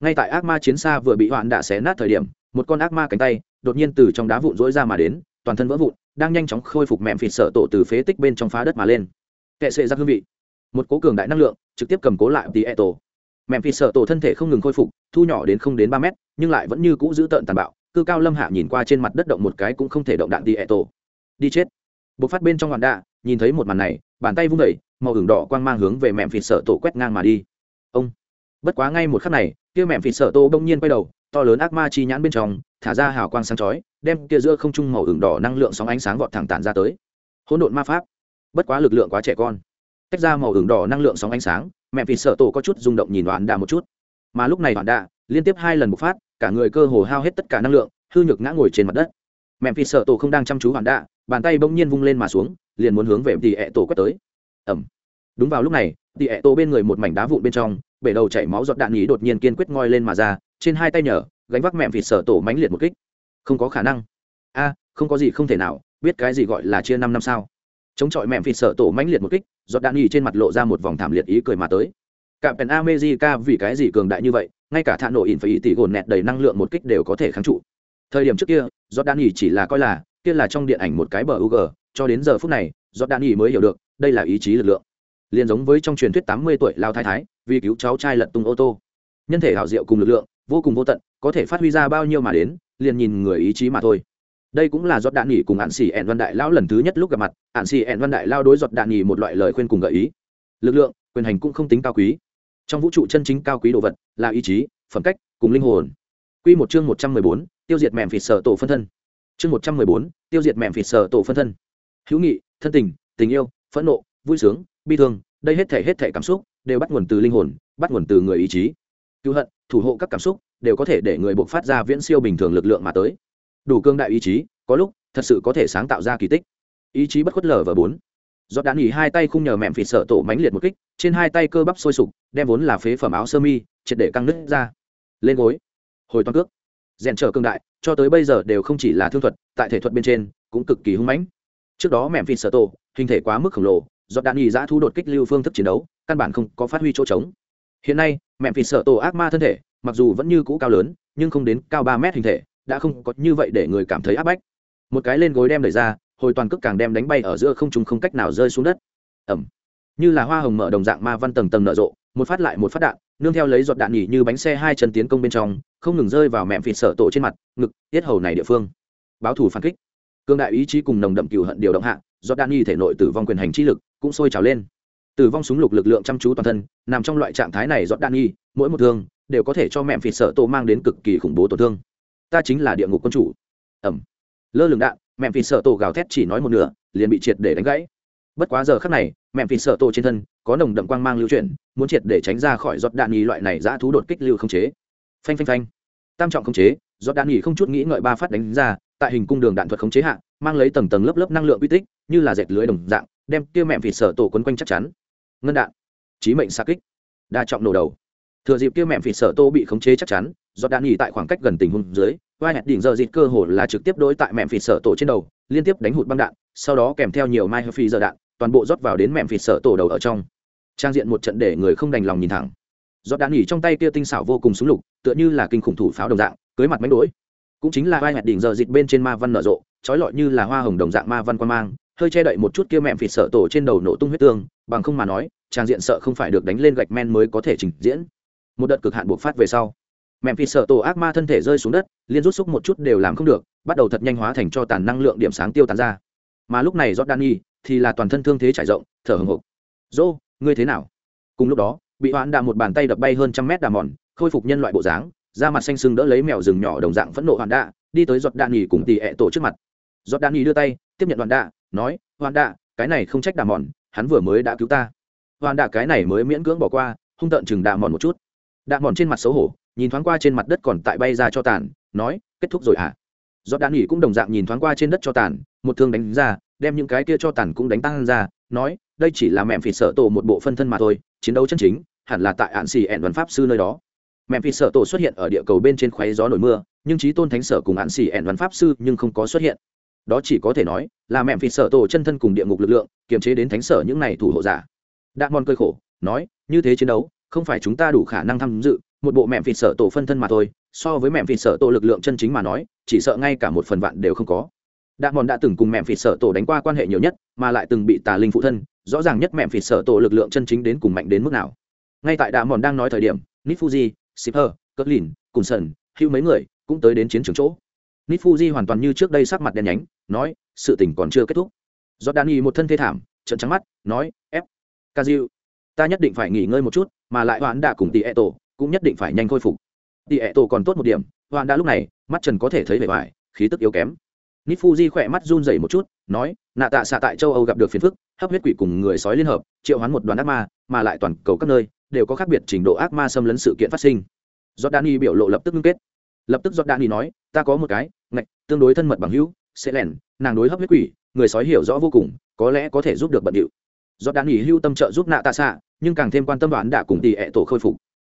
Ngay tại ác ma chiến xa vừa bị hoạn đã xé nát thời điểm, một con ác ma cánh tay đột nhiên từ trong đá vụn rỗi ra mà đến, toàn thân vỡ vụn, đang nhanh chóng khôi phục mẹm phịt sợ tổ từ phế tích bên trong phá đất mà lên. Kệ sệ ra hương vị. Một cố cường đại năng lượng, trực tiếp cầm cố lại tí e tổ mẹm phịt sợ tổ thân thể không ngừng khôi phục, thu nhỏ đến không đến ba mét, nhưng lại vẫn như cũ giữ tợn tàn bạo cư cao lâm hạ nhìn qua trên mặt đất động một cái cũng không thể động đạn đi ẹ tổ đi chết. Bộc phát bên trong ngọn đạ, nhìn thấy một màn này, bàn tay vung đẩy màu hưởng đỏ quang mang hướng về mẹm phì sợ tổ quét ngang mà đi. Ông. Bất quá ngay một khắc này, kia mẹm phì sợ tổ đông nhiên quay đầu, to lớn ác ma chi nhãn bên trong, thả ra hào quang sáng chói, đem kia giữa không trung màu hưởng đỏ năng lượng sóng ánh sáng vọt thẳng tản ra tới. Hỗn độn ma pháp. Bất quá lực lượng quá trẻ con. Tách ra màu hưởng đỏ năng lượng sóng ánh sáng mẹ vì sợ tổ có chút rung động nhìn đoạn đà một chút. Mà lúc này đoạn đà liên tiếp hai lần bộc phát cả người cơ hồ hao hết tất cả năng lượng, hư nhược ngã ngồi trên mặt đất. Mẹ phi sợ tổ không đang chăm chú hoàn đà bàn tay bỗng nhiên vung lên mà xuống, liền muốn hướng về tỉ ẹ tổ quét tới. Ẩm đúng vào lúc này tỉ ẹ tổ bên người một mảnh đá vụn bên trong, bể đầu chảy máu giọt đạn nhí đột nhiên kiên quyết ngoi lên mà ra, trên hai tay nhở, gánh vác mẹ vịt sợ tổ mãnh liệt một kích. Không có khả năng. A, không có gì không thể nào, biết cái gì gọi là chia năm năm sao. Chống chọi mẹ vịt sợ tổ mãnh liệt một kích, giọt đạn nhí trên mặt lộ ra một vòng thảm liệt ý cười mà tới cả pèn america vì cái gì cường đại như vậy, ngay cả thạ nổ ỉn phải ý tỷ gồn nẹt đầy năng lượng một kích đều có thể kháng trụ. Thời điểm trước kia giọt đạn chỉ là coi là, kia là trong điện ảnh một cái bờ ug cho đến giờ phút này giọt đạn mới hiểu được, đây là ý chí lực lượng. Liền giống với trong truyền thuyết tám mươi tuổi lao thái thái, vì cứu cháu trai lật tung ô tô. Nhân thể hảo diệu cùng lực lượng, vô cùng vô tận, có thể phát huy ra bao nhiêu mà đến, liền nhìn người ý chí mà thôi. Đây cũng là giọt đạn nghỉ cùng hạn xỉ ẹn văn đại lao lần thứ nhất lúc gặp mặt hạn xỉ ẹn văn đại lao đối giọt đạn nghỉ một loại lời khuyên cùng gợi ý. Lực lượng, quyền hành cũng không tính cao quý trong vũ trụ chân chính cao quý đồ vật là ý chí, phẩm cách cùng linh hồn. Q một chương một trăm mười bốn, tiêu diệt mẹm phịt sở tổ phân thân. Chương một trăm mười bốn, tiêu diệt mẹm phịt sở tổ phân thân. Hữu nghị, thân tình tình yêu, phẫn nộ, vui sướng, bi thương, đây hết thể hết thể cảm xúc đều bắt nguồn từ linh hồn, bắt nguồn từ người ý chí. Cứu hận, thủ hộ các cảm xúc đều có thể để người buộc phát ra viễn siêu bình thường lực lượng mà tới. Đủ cương đại ý chí, có lúc thật sự có thể sáng tạo ra kỳ tích. Ý chí bất khuất lở và bốn giọt đạn nghỉ hai tay khung nhờ mẹm phịt sợ tổ mánh liệt một kích, trên hai tay cơ bắp sôi sục, đem vốn là phế phẩm áo sơ mi, triệt để căng nứt ra. Lên gối. Hồi toàn cước. Rèn trở cương đại, cho tới bây giờ đều không chỉ là thương thuật, tại thể thuật bên trên, cũng cực kỳ hung mãnh. Trước đó mẹm phịt sợ tổ, hình thể quá mức khổng lồ do đạn nghỉ giã thu đột kích lưu phương thức chiến đấu, căn bản không có phát huy chỗ trống. Hiện nay, mẹm phịt sợ tổ ác ma thân thể, mặc dù vẫn như cũ cao lớn, nhưng không đến cao ba mét hình thể, đã không có như vậy để người cảm thấy áp bách. Một cái lên gối đem đẩy ra hồi toàn cước càng đem đánh bay ở giữa không trung không cách nào rơi xuống đất. Ẩm như là hoa hồng mở đồng dạng ma văn tầng tầng nở rộ, một phát lại một phát đạn, nương theo lấy giọt đạn nhỉ như bánh xe hai chân tiến công bên trong, không ngừng rơi vào mẹm phịt sợ tổ trên mặt, ngực, tiết hầu này địa phương. Báo thủ phản kích. Cương đại ý chí cùng nồng đậm cừu hận điều động hạ, giọt đạn nhỉ thể nội tử vong quyền hành chi lực cũng sôi trào lên. Tử vong súng lục lực lượng chăm chú toàn thân, nằm trong loại trạng thái này giọt đạn nhỉ, mỗi một thương đều có thể cho mẹm phịt sợ tổ mang đến cực kỳ khủng bố tổn thương. Ta chính là địa ngục quân chủ. Ẩm lơ lửng đạn Mẹ phịt sợ tổ gào thét chỉ nói một nửa, liền bị triệt để đánh gãy. Bất quá giờ khắc này mẹ phịt sợ tổ trên thân, có nồng đậm quang mang lưu chuyển, muốn triệt để tránh ra khỏi giọt đạn nhì loại này giã thú đột kích lưu không chế. Phanh phanh phanh. Tam trọng không chế, giọt đạn nhì không chút nghĩ ngợi ba phát đánh ra, tại hình cung đường đạn thuật không chế hạ, mang lấy tầng tầng lớp lớp năng lượng uy tích, như là dệt lưới đồng dạng, đem kia mẹ phịt sợ tổ quấn quanh chắc chắn. Ngân đạn. Chí mệnh xa kích. Đa trọng nổ đầu. Thừa dịp kia mẹ phịt sợ tô bị khống chế chắc chắn, giọt đạn nhì tại khoảng cách gần tình huống dưới vai hẹn đỉnh giờ dịt cơ hồ là trực tiếp đối tại mẹm phịt sở tổ trên đầu, liên tiếp đánh hụt băng đạn, sau đó kèm theo nhiều mai hơi phi giờ đạn, toàn bộ rót vào đến mẹm phịt sở tổ đầu ở trong. Trang diện một trận để người không đành lòng nhìn thẳng. Giọt đạn nghỉ trong tay kia tinh xảo vô cùng súng lục, tựa như là kinh khủng thủ pháo đồng dạng, cưới mặt mánh đỗi cũng chính là vai hẹn đỉnh giờ dịt bên trên ma văn nở rộ, trói lọi như là hoa hồng đồng dạng ma văn quan mang, hơi che đậy một chút kia mẹm phịt sợ tổ trên đầu nổ tung huyết tương, bằng không mà nói, trang diện sợ không phải được đánh lên gạch men mới có thể trình diễn. Một đợt cực hạn buộc phát về sau mẹm phì sợ tổ ác ma thân thể rơi xuống đất, liên rút xúc một chút đều làm không được, bắt đầu thật nhanh hóa thành cho tàn năng lượng điểm sáng tiêu tán ra. Mà lúc này jordani thì là toàn thân thương thế trải rộng, thở hồng hộc. Dô ngươi thế nào? Cùng lúc đó, bị hoãn đạ một bàn tay đập bay hơn trăm mét đà mòn, khôi phục nhân loại bộ dáng, da mặt xanh sưng đỡ lấy mèo rừng nhỏ đồng dạng phẫn nộ hoạn đạ, đi tới giọt đạn nghỉ cùng tỉ ẹ tổ trước mặt. Giọt đạn nghỉ đưa tay, tiếp nhận hoạn đạ, nói hoạn đạ, cái này không trách đà mòn, hắn vừa mới đã cứu ta. Hoạn đạ cái này mới miễn cưỡng bỏ qua, hung tợn chừng đà mòn một chút. Đà mòn trên mặt xấu hổ nhìn thoáng qua trên mặt đất còn tại bay ra cho tàn, nói, kết thúc rồi hả? À? do đạn nghỉ cũng đồng dạng nhìn thoáng qua trên đất cho tàn, một thương đánh ra, đem những cái kia cho tàn cũng đánh tăng ra, nói, đây chỉ là mẹm phịt sợ tổ một bộ phân thân mà thôi, chiến đấu chân chính, hẳn là tại hạn xì ẹn văn pháp sư nơi đó. Mẹm phịt sợ tổ xuất hiện ở địa cầu bên trên khoáy gió nổi mưa, nhưng trí tôn thánh sở cùng hạn xì ẹn văn pháp sư nhưng không có xuất hiện. Đó chỉ có thể nói là mẹm phịt sợ tổ chân thân cùng địa ngục lực lượng, kiềm chế đến thánh sở những này thủ hộ giả. Đạn mòn cơi khổ, nói, như thế chiến đấu, không phải chúng ta đủ khả năng tham dự một bộ mẹ vịt sợ tổ phân thân mà thôi, so với mẹ vịt sợ tổ lực lượng chân chính mà nói, chỉ sợ ngay cả một phần vạn đều không có. Đạ mòn đã từng cùng mẹ vịt sợ tổ đánh qua quan hệ nhiều nhất, mà lại từng bị tà linh phụ thân, rõ ràng nhất mẹ vịt sợ tổ lực lượng chân chính đến cùng mạnh đến mức nào. Ngay tại đạ mòn đang nói thời điểm nít fuji shipper cất lìn cùng sần hữu mấy người cũng tới đến chiến trường chỗ. Nít fuji hoàn toàn như trước đây sắc mặt đen nhánh, nói, sự tình còn chưa kết thúc. Do đan y một thân thê thảm trận trắng mắt, nói ép kazu ta nhất định phải nghỉ ngơi một chút, mà lại hoãn đạ cùng tỷ e tổ cũng nhất định phải nhanh khôi phục. Tỷ ẹ tổ còn tốt một điểm hoạn đã lúc này, mắt trần có thể thấy vẻ vải, khí tức yếu kém. Nít fuji khỏe mắt run rẩy một chút, nói, nạ tạ xạ tại châu âu gặp được phiền phức, hấp huyết quỷ cùng người sói liên hợp, triệu hoán một đoàn ác ma, mà lại toàn cầu các nơi, đều có khác biệt trình độ ác ma xâm lấn sự kiện phát sinh. Jordani biểu lộ lập tức ngưng kết. Lập tức jordani nói, ta có một cái, ngạch, tương đối thân mật bằng hữu, sẽ lẻn, nàng đối hấp huyết quỷ, người sói hiểu rõ vô cùng, có lẽ có thể giúp được bận điệu. Jordani hưu tâm trợ giúp nạ tạ xạ nhưng càng thêm quan tâm đoán đã cùng tỷ ẹ tổ khôi phục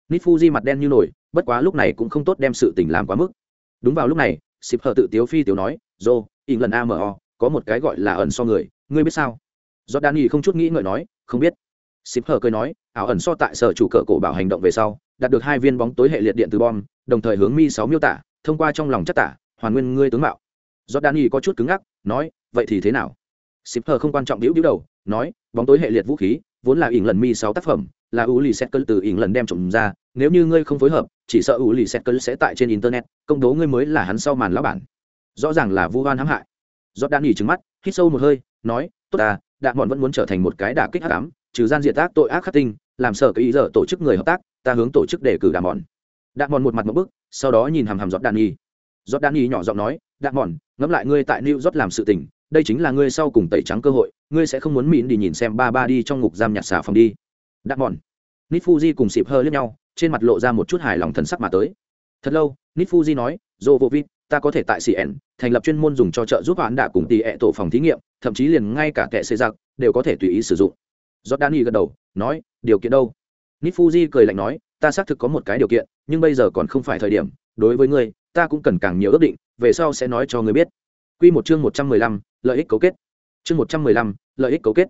nít fuji mặt đen như nổi bất quá lúc này cũng không tốt đem sự tình làm quá mức. Đúng vào lúc này xịp hờ tự tiếu phi tiếu nói, dô in lần amo có một cái gọi là ẩn so người, ngươi biết sao? Do đan không chút nghĩ ngợi nói, không biết. Xịp hờ cười nói, ảo ẩn so tại sở chủ cờ cổ bảo hành động về sau, đạt được hai viên bóng tối hệ liệt điện từ bom, đồng thời hướng mi sáu miêu tả, thông qua trong lòng chất tả, hoàn nguyên ngươi tướng mạo. Do đan có chút cứng ngắc, nói, vậy thì thế nào? Xịp hờ không quan trọng đĩu đĩu đầu, nói, bóng tối hệ liệt vũ khí, vốn là ỉn lần mi sáu tác phẩm là u lì xét cơn từ ỉng lần đem trộm ra, nếu như ngươi không phối hợp, chỉ sợ u lì xét cơn sẽ tại trên internet, công bố ngươi mới là hắn sau màn lão bản. Rõ ràng là vu oan hãm hại. Do đan nghỉ trứng mắt, hít sâu một hơi, nói, tốt à đạn bọn vẫn muốn trở thành một cái đả kích hắc ám, trừ gian diệt tác tội ác khắc tinh, làm sợ cái ý giờ tổ chức người hợp tác, ta hướng tổ chức để cử đạn bọn. Đạn bọn một mặt một bức, sau đó nhìn hàm hàm giọt đạn nghỉ giọt đạn nghỉ nhỏ giọng nói, đạn bọn, ngẫm lại ngươi tại new york làm sự tình, đây chính là ngươi sau cùng tẩy trắng cơ hội, ngươi sẽ không muốn mịn đi nhìn xem ba ba đi trong ngục giam nhặt xả phòng đi đắt mòn. Nít fuji cùng xịp hơ lướt nhau trên mặt lộ ra một chút hài lòng thần sắc mà tới. Thật lâu nít fuji nói dô vô vít ta có thể tại cn thành lập chuyên môn dùng cho trợ giúp hoãn đạ cùng tỷ ẹ tổ phòng thí nghiệm thậm chí liền ngay cả kệ xê giặc đều có thể tùy ý sử dụng. Jordani gật đầu nói điều kiện đâu? Nít fuji cười lạnh nói ta xác thực có một cái điều kiện nhưng bây giờ còn không phải thời điểm. Đối với ngươi ta cũng cần càng nhiều ước định về sau sẽ nói cho ngươi biết. Quy một chương một trăm mười lăm, lợi ích cấu kết. Chương một trăm mười lăm, lợi ích cấu kết.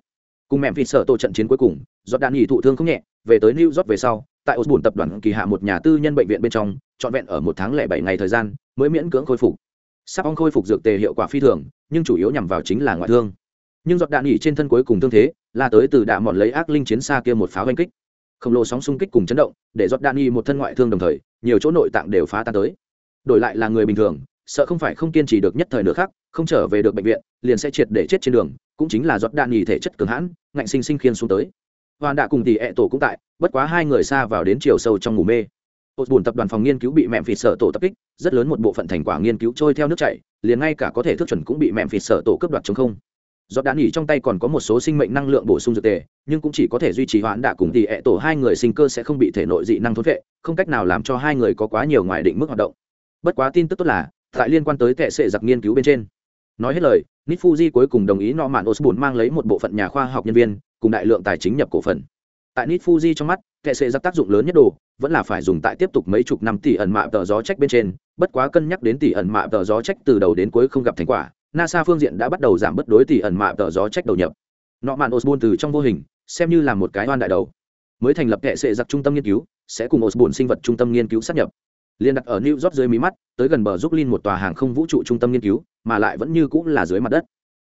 Cùng mẹ vì sợ tổ trận chiến cuối cùng, Rốt đạn nghỉ thụ thương không nhẹ, về tới New York về sau, tại Osborne tập đoàn kỳ hạ một nhà tư nhân bệnh viện bên trong, trọn vẹn ở một tháng lẻ bảy ngày thời gian, mới miễn cưỡng khôi phục. Sắp ong khôi phục dược tề hiệu quả phi thường, nhưng chủ yếu nhằm vào chính là ngoại thương. Nhưng giọt đạn nghỉ trên thân cuối cùng thương thế, là tới từ đạn mòn lấy ác linh chiến xa kia một pháo oanh kích. Khổng lồ sóng xung kích cùng chấn động, để giọt đạn nghỉ một thân ngoại thương đồng thời, nhiều chỗ nội tạng đều phá tan tới. Đổi lại là người bình thường, sợ không phải không kiên trì được nhất thời nữa khác, không trở về được bệnh viện, liền sẽ triệt để chết trên đường, cũng chính là giọt đạn nghỉ thể chất cường hãn, ngạnh sinh sinh khiên xuống tới hoàn đạ cùng tỷ ẹ tổ cũng tại, bất quá hai người xa vào đến chiều sâu trong ngủ mê. Hột bùn tập đoàn phòng nghiên cứu bị mẹm phịt sở tổ tập kích, rất lớn một bộ phận thành quả nghiên cứu trôi theo nước chảy, liền ngay cả có thể thức chuẩn cũng bị mẹm phịt sở tổ cướp đoạt chống không. Do đã nghỉ trong tay còn có một số sinh mệnh năng lượng bổ sung dược tề, nhưng cũng chỉ có thể duy trì hoãn đạ cùng tỷ ẹ tổ hai người sinh cơ sẽ không bị thể nội dị năng thốn vệ không cách nào làm cho hai người có quá nhiều ngoài định mức hoạt động. Bất quá tin tức tốt là, tại liên quan tới tệ sệ giặc nghiên cứu bên trên nói hết lời nít fuji cuối cùng đồng ý nọ mạn osborne mang lấy một bộ phận nhà khoa học nhân viên, cùng đại lượng tài chính nhập cổ phần. Tại nít fuji trong mắt, kệ sệ giặc tác dụng lớn nhất đồ, vẫn là phải dùng tại tiếp tục mấy chục năm tỷ ẩn mạ tờ gió trách bên trên, bất quá cân nhắc đến tỷ ẩn mạ tờ gió trách từ đầu đến cuối không gặp thành quả, nasa phương diện đã bắt đầu giảm bất đối tỷ ẩn mạ tờ gió trách đầu nhập. Nọ mạn osborne từ trong vô hình, xem như là một cái oan đại đầu. Mới thành lập kệ sệ giặc trung tâm nghiên cứu, sẽ cùng osborne sinh vật trung tâm nghiên cứu sát nhập liên đặt ở new york dưới mí mắt, tới gần bờ giúp một tòa hàng không vũ trụ trung tâm nghiên cứu, mà lại vẫn như cũng là dưới mặt đất.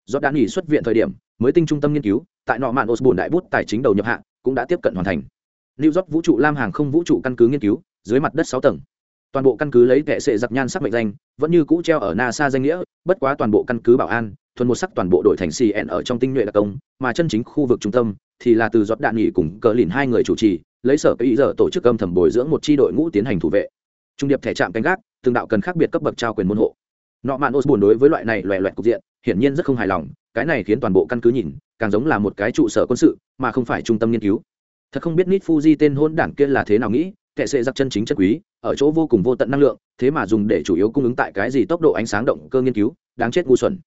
Do đã nghỉ xuất viện thời điểm, mới tinh trung tâm nghiên cứu, tại nọ mạn osborne đại bút tài chính đầu nhập hạng cũng đã tiếp cận hoàn thành. New york vũ trụ lam hàng không vũ trụ căn cứ nghiên cứu, dưới mặt đất sáu tầng. Toàn bộ căn cứ lấy kệ sệ giặc nhan sắc mệnh danh, vẫn như cũ treo ở nasa danh nghĩa, bất quá toàn bộ căn cứ bảo an, thuần một sắc toàn bộ đội thành cn ở trong tinh nhuệ đặc công, mà chân chính khu vực trung tâm thì là từ giọt đạn nghỉ cùng cờ lìn hai người chủ trì, lấy sở ý giờ tổ chức âm thầm bồi dưỡng một chi đội ngũ tiến hành thủ vệ trung điệp thẻ trạm canh gác, từng đạo cần khác biệt cấp bậc trao quyền môn hộ. Nọ mạn osborne đối với loại này loẹ loẹt cục diện, hiển nhiên rất không hài lòng, cái này khiến toàn bộ căn cứ nhìn, càng giống là một cái trụ sở quân sự, mà không phải trung tâm nghiên cứu. Thật không biết nít fuji tên hôn đảng kia là thế nào nghĩ kệ sẽ giặc chân chính chất quý, ở chỗ vô cùng vô tận năng lượng, thế mà dùng để chủ yếu cung ứng tại cái gì tốc độ ánh sáng động cơ nghiên cứu, đáng chết ngu xuẩn.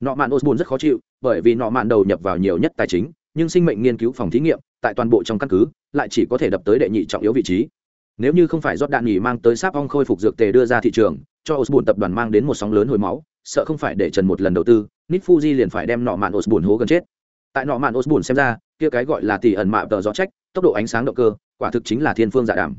Nọ mạn osborne rất khó chịu, bởi vì nọ mạn đầu nhập vào nhiều nhất tài chính, nhưng sinh mệnh nghiên cứu phòng thí nghiệm, tại toàn bộ trong căn cứ, lại chỉ có thể đập tới đệ nhị trọng yếu vị trí nếu như không phải rót đạn nghỉ mang tới sáp ong khôi phục dược tề đưa ra thị trường, cho osborne tập đoàn mang đến một sóng lớn hồi máu, sợ không phải để trần một lần đầu tư nít fuji liền phải đem nọ mạn osborne hố gần chết. Tại nọ mạn osborne xem ra, kia cái gọi là tỷ ẩn mạ tờ gió trách, tốc độ ánh sáng động cơ, quả thực chính là thiên phương giả đàm.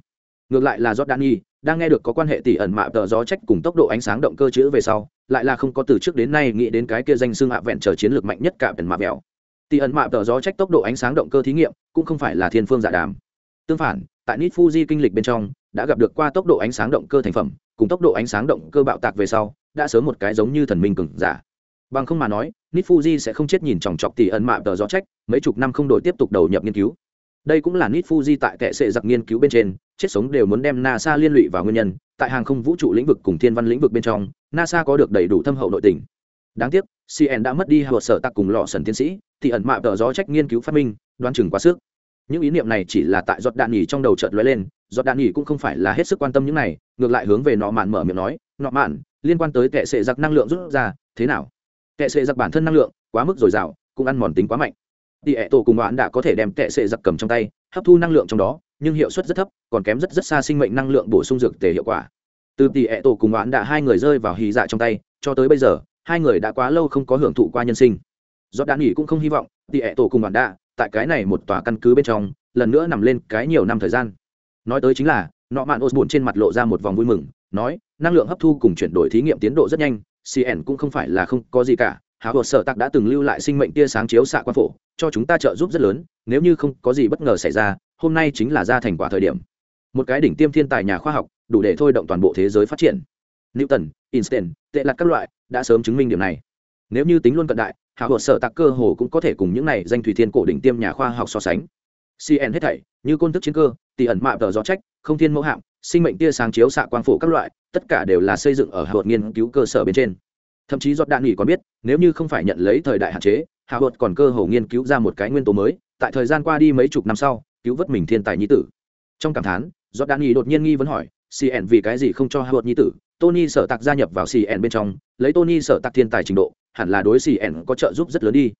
Ngược lại là jordani đang nghe được có quan hệ tỷ ẩn mạ tờ gió trách cùng tốc độ ánh sáng động cơ chữ về sau, lại là không có từ trước đến nay nghĩ đến cái kia danh xương hạ vẹn trở chiến lược mạnh nhất cả ẩn mạ mèo tỷ ẩn mạ tờ gió trách tốc độ ánh sáng động cơ thí nghiệm, cũng không phải là thiên phương giả đàm tương phản, tại nit fuji kinh lịch bên trong, đã gặp được qua tốc độ ánh sáng động cơ thành phẩm, cùng tốc độ ánh sáng động cơ bạo tạc về sau, đã sớm một cái giống như thần minh cường giả. Bằng không mà nói nit fuji sẽ không chết nhìn chòng chọc tỷ ẩn mạ tờ gió trách, mấy chục năm không đổi tiếp tục đầu nhập nghiên cứu. Đây cũng là nit fuji tại kệ sệ giặc nghiên cứu bên trên, chết sống đều muốn đem nasa liên lụy vào nguyên nhân, tại hàng không vũ trụ lĩnh vực cùng thiên văn lĩnh vực bên trong, nasa có được đầy đủ thâm hậu nội tình. Đáng tiếc cn đã mất đi hợp sở tạc cùng lọ sần tiến sĩ thì ẩn mạ tờ gió trách nghiên cứu phát minh đoan chừng quá sức những ý niệm này chỉ là tại giọt đạn nhỉ trong đầu chợt lóe lên, giọt đạn nhỉ cũng không phải là hết sức quan tâm những này, ngược lại hướng về nọ mạn mở miệng nói, nọ mạn, liên quan tới kệ sệ giặc năng lượng rút ra, thế nào? Kệ sệ giặc bản thân năng lượng, quá mức dồi dào, cũng ăn mòn tính quá mạnh. Tỷ ệ tổ cùng đoán đã có thể đem kệ sệ giặc cầm trong tay, hấp thu năng lượng trong đó, nhưng hiệu suất rất thấp, còn kém rất rất xa sinh mệnh năng lượng bổ sung dược tề hiệu quả. Từ tỷ ệ tổ cùng đoán đã hai người rơi vào hì dạ trong tay, cho tới bây giờ, hai người đã quá lâu không có hưởng thụ qua nhân sinh. Giọt đạn nghỉ cũng không hy vọng, tỷ ệ tổ cùng đoán đã tại cái này một tòa căn cứ bên trong, lần nữa nằm lên cái nhiều năm thời gian. Nói tới chính là nọ mạn osborne trên mặt lộ ra một vòng vui mừng, nói, năng lượng hấp thu cùng chuyển đổi thí nghiệm tiến độ rất nhanh cn cũng không phải là không có gì cả hào hồ sở tạc đã từng lưu lại sinh mệnh tia sáng chiếu xạ quan phổ, cho chúng ta trợ giúp rất lớn, nếu như không có gì bất ngờ xảy ra, hôm nay chính là ra thành quả thời điểm. Một cái đỉnh tiêm thiên tài nhà khoa học, đủ để thôi động toàn bộ thế giới phát triển. Newton, einstein, tệ lạc các loại, đã sớm chứng minh điểm này nếu như tính luôn cận đại, hạ hồ sở tạc cơ hồ cũng có thể cùng những này danh thủy thiên cổ đỉnh tiêm nhà khoa học so sánh. Cn hết thảy, như côn thức chiến cơ tỷ ẩn mạ tờ gió trách, không thiên mẫu hạm, sinh mệnh tia sáng chiếu xạ quang phổ các loại, tất cả đều là xây dựng ở hạ nghiên cứu cơ sở bên trên. Thậm chí giọt đạn nghỉ còn biết, nếu như không phải nhận lấy thời đại hạn chế, hạ vợt còn cơ hồ nghiên cứu ra một cái nguyên tố mới, tại thời gian qua đi mấy chục năm sau, cứu vớt mình thiên tài nhi tử. Trong cảm thán, giọt đạn nghỉ đột nhiên nghi vấn hỏi cn vì cái gì không cho hạ vợt nhi tử? Tony sở tạc gia nhập vào cn bên trong, lấy tony sở tạc thiên tài trình độ hẳn là đối xì ẻn có trợ giúp rất lớn đi.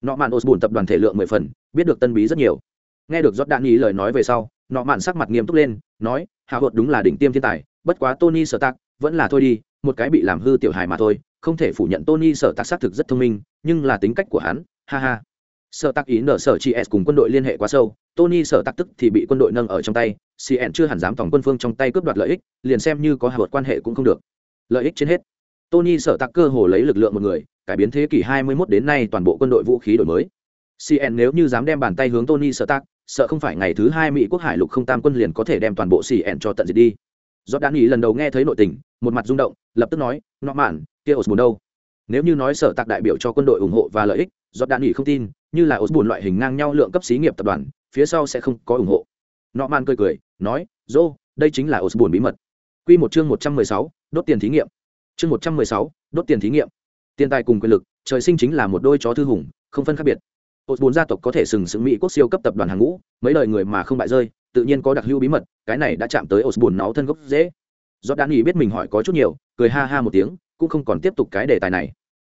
Nọ mạn osborne tập đoàn thể lượng mười phần, biết được tân bí rất nhiều. Nghe được giót đạn ý lời nói về sau nọ mạn sắc mặt nghiêm túc lên, nói hạ vợt đúng là đỉnh tiêm thiên tài, bất quá tony sở tạc vẫn là thôi đi, một cái bị làm hư tiểu hài mà thôi, không thể phủ nhận tony sở tạc xác thực rất thông minh, nhưng là tính cách của hắn, ha ha. Sở tạc ý nở sở chị s cùng quân đội liên hệ quá sâu, tony sở tạc tức thì bị quân đội nâng ở trong tay cn chưa hẳn dám tổng quân phương trong tay cướp đoạt lợi ích, liền xem như có hạ vợt quan hệ cũng không được. Lợi ích trên hết. Tony sở tạc cơ hồ lấy lực lượng một người cải biến thế kỷ 21 đến nay toàn bộ quân đội vũ khí đổi mới. Cn nếu như dám đem bàn tay hướng tony Stark, tạc sợ không phải ngày thứ hai mỹ quốc hải lục không tam quân liền có thể đem toàn bộ cn cho tận diệt đi. Giọt đan ý lần đầu nghe thấy nội tình một mặt rung động lập tức nói nọ mạn kia Osborn đâu? Nếu như nói sở tạc đại biểu cho quân đội ủng hộ và lợi ích giọt đan ý không tin như là Osborn loại hình ngang nhau lượng cấp xí nghiệp tập đoàn phía sau sẽ không có ủng hộ. Nọ mạn cười cười nói dô đây chính là Osborn bí mật. Quy một chương một trăm mười sáu, đốt tiền thí nghiệm. Chương một trăm mười sáu, đốt tiền thí nghiệm tiền tài cùng quyền lực trời sinh chính là một đôi chó thư hùng không phân khác biệt Osborne gia tộc có thể sừng sững Mỹ quốc siêu cấp tập đoàn hàng ngũ, mấy lời người mà không bại rơi, tự nhiên có đặc hữu bí mật, cái này đã chạm tới Osborne náu thân gốc dễ. Jordan nghĩ biết mình hỏi có chút nhiều, cười ha ha một tiếng, cũng không còn tiếp tục cái đề tài này.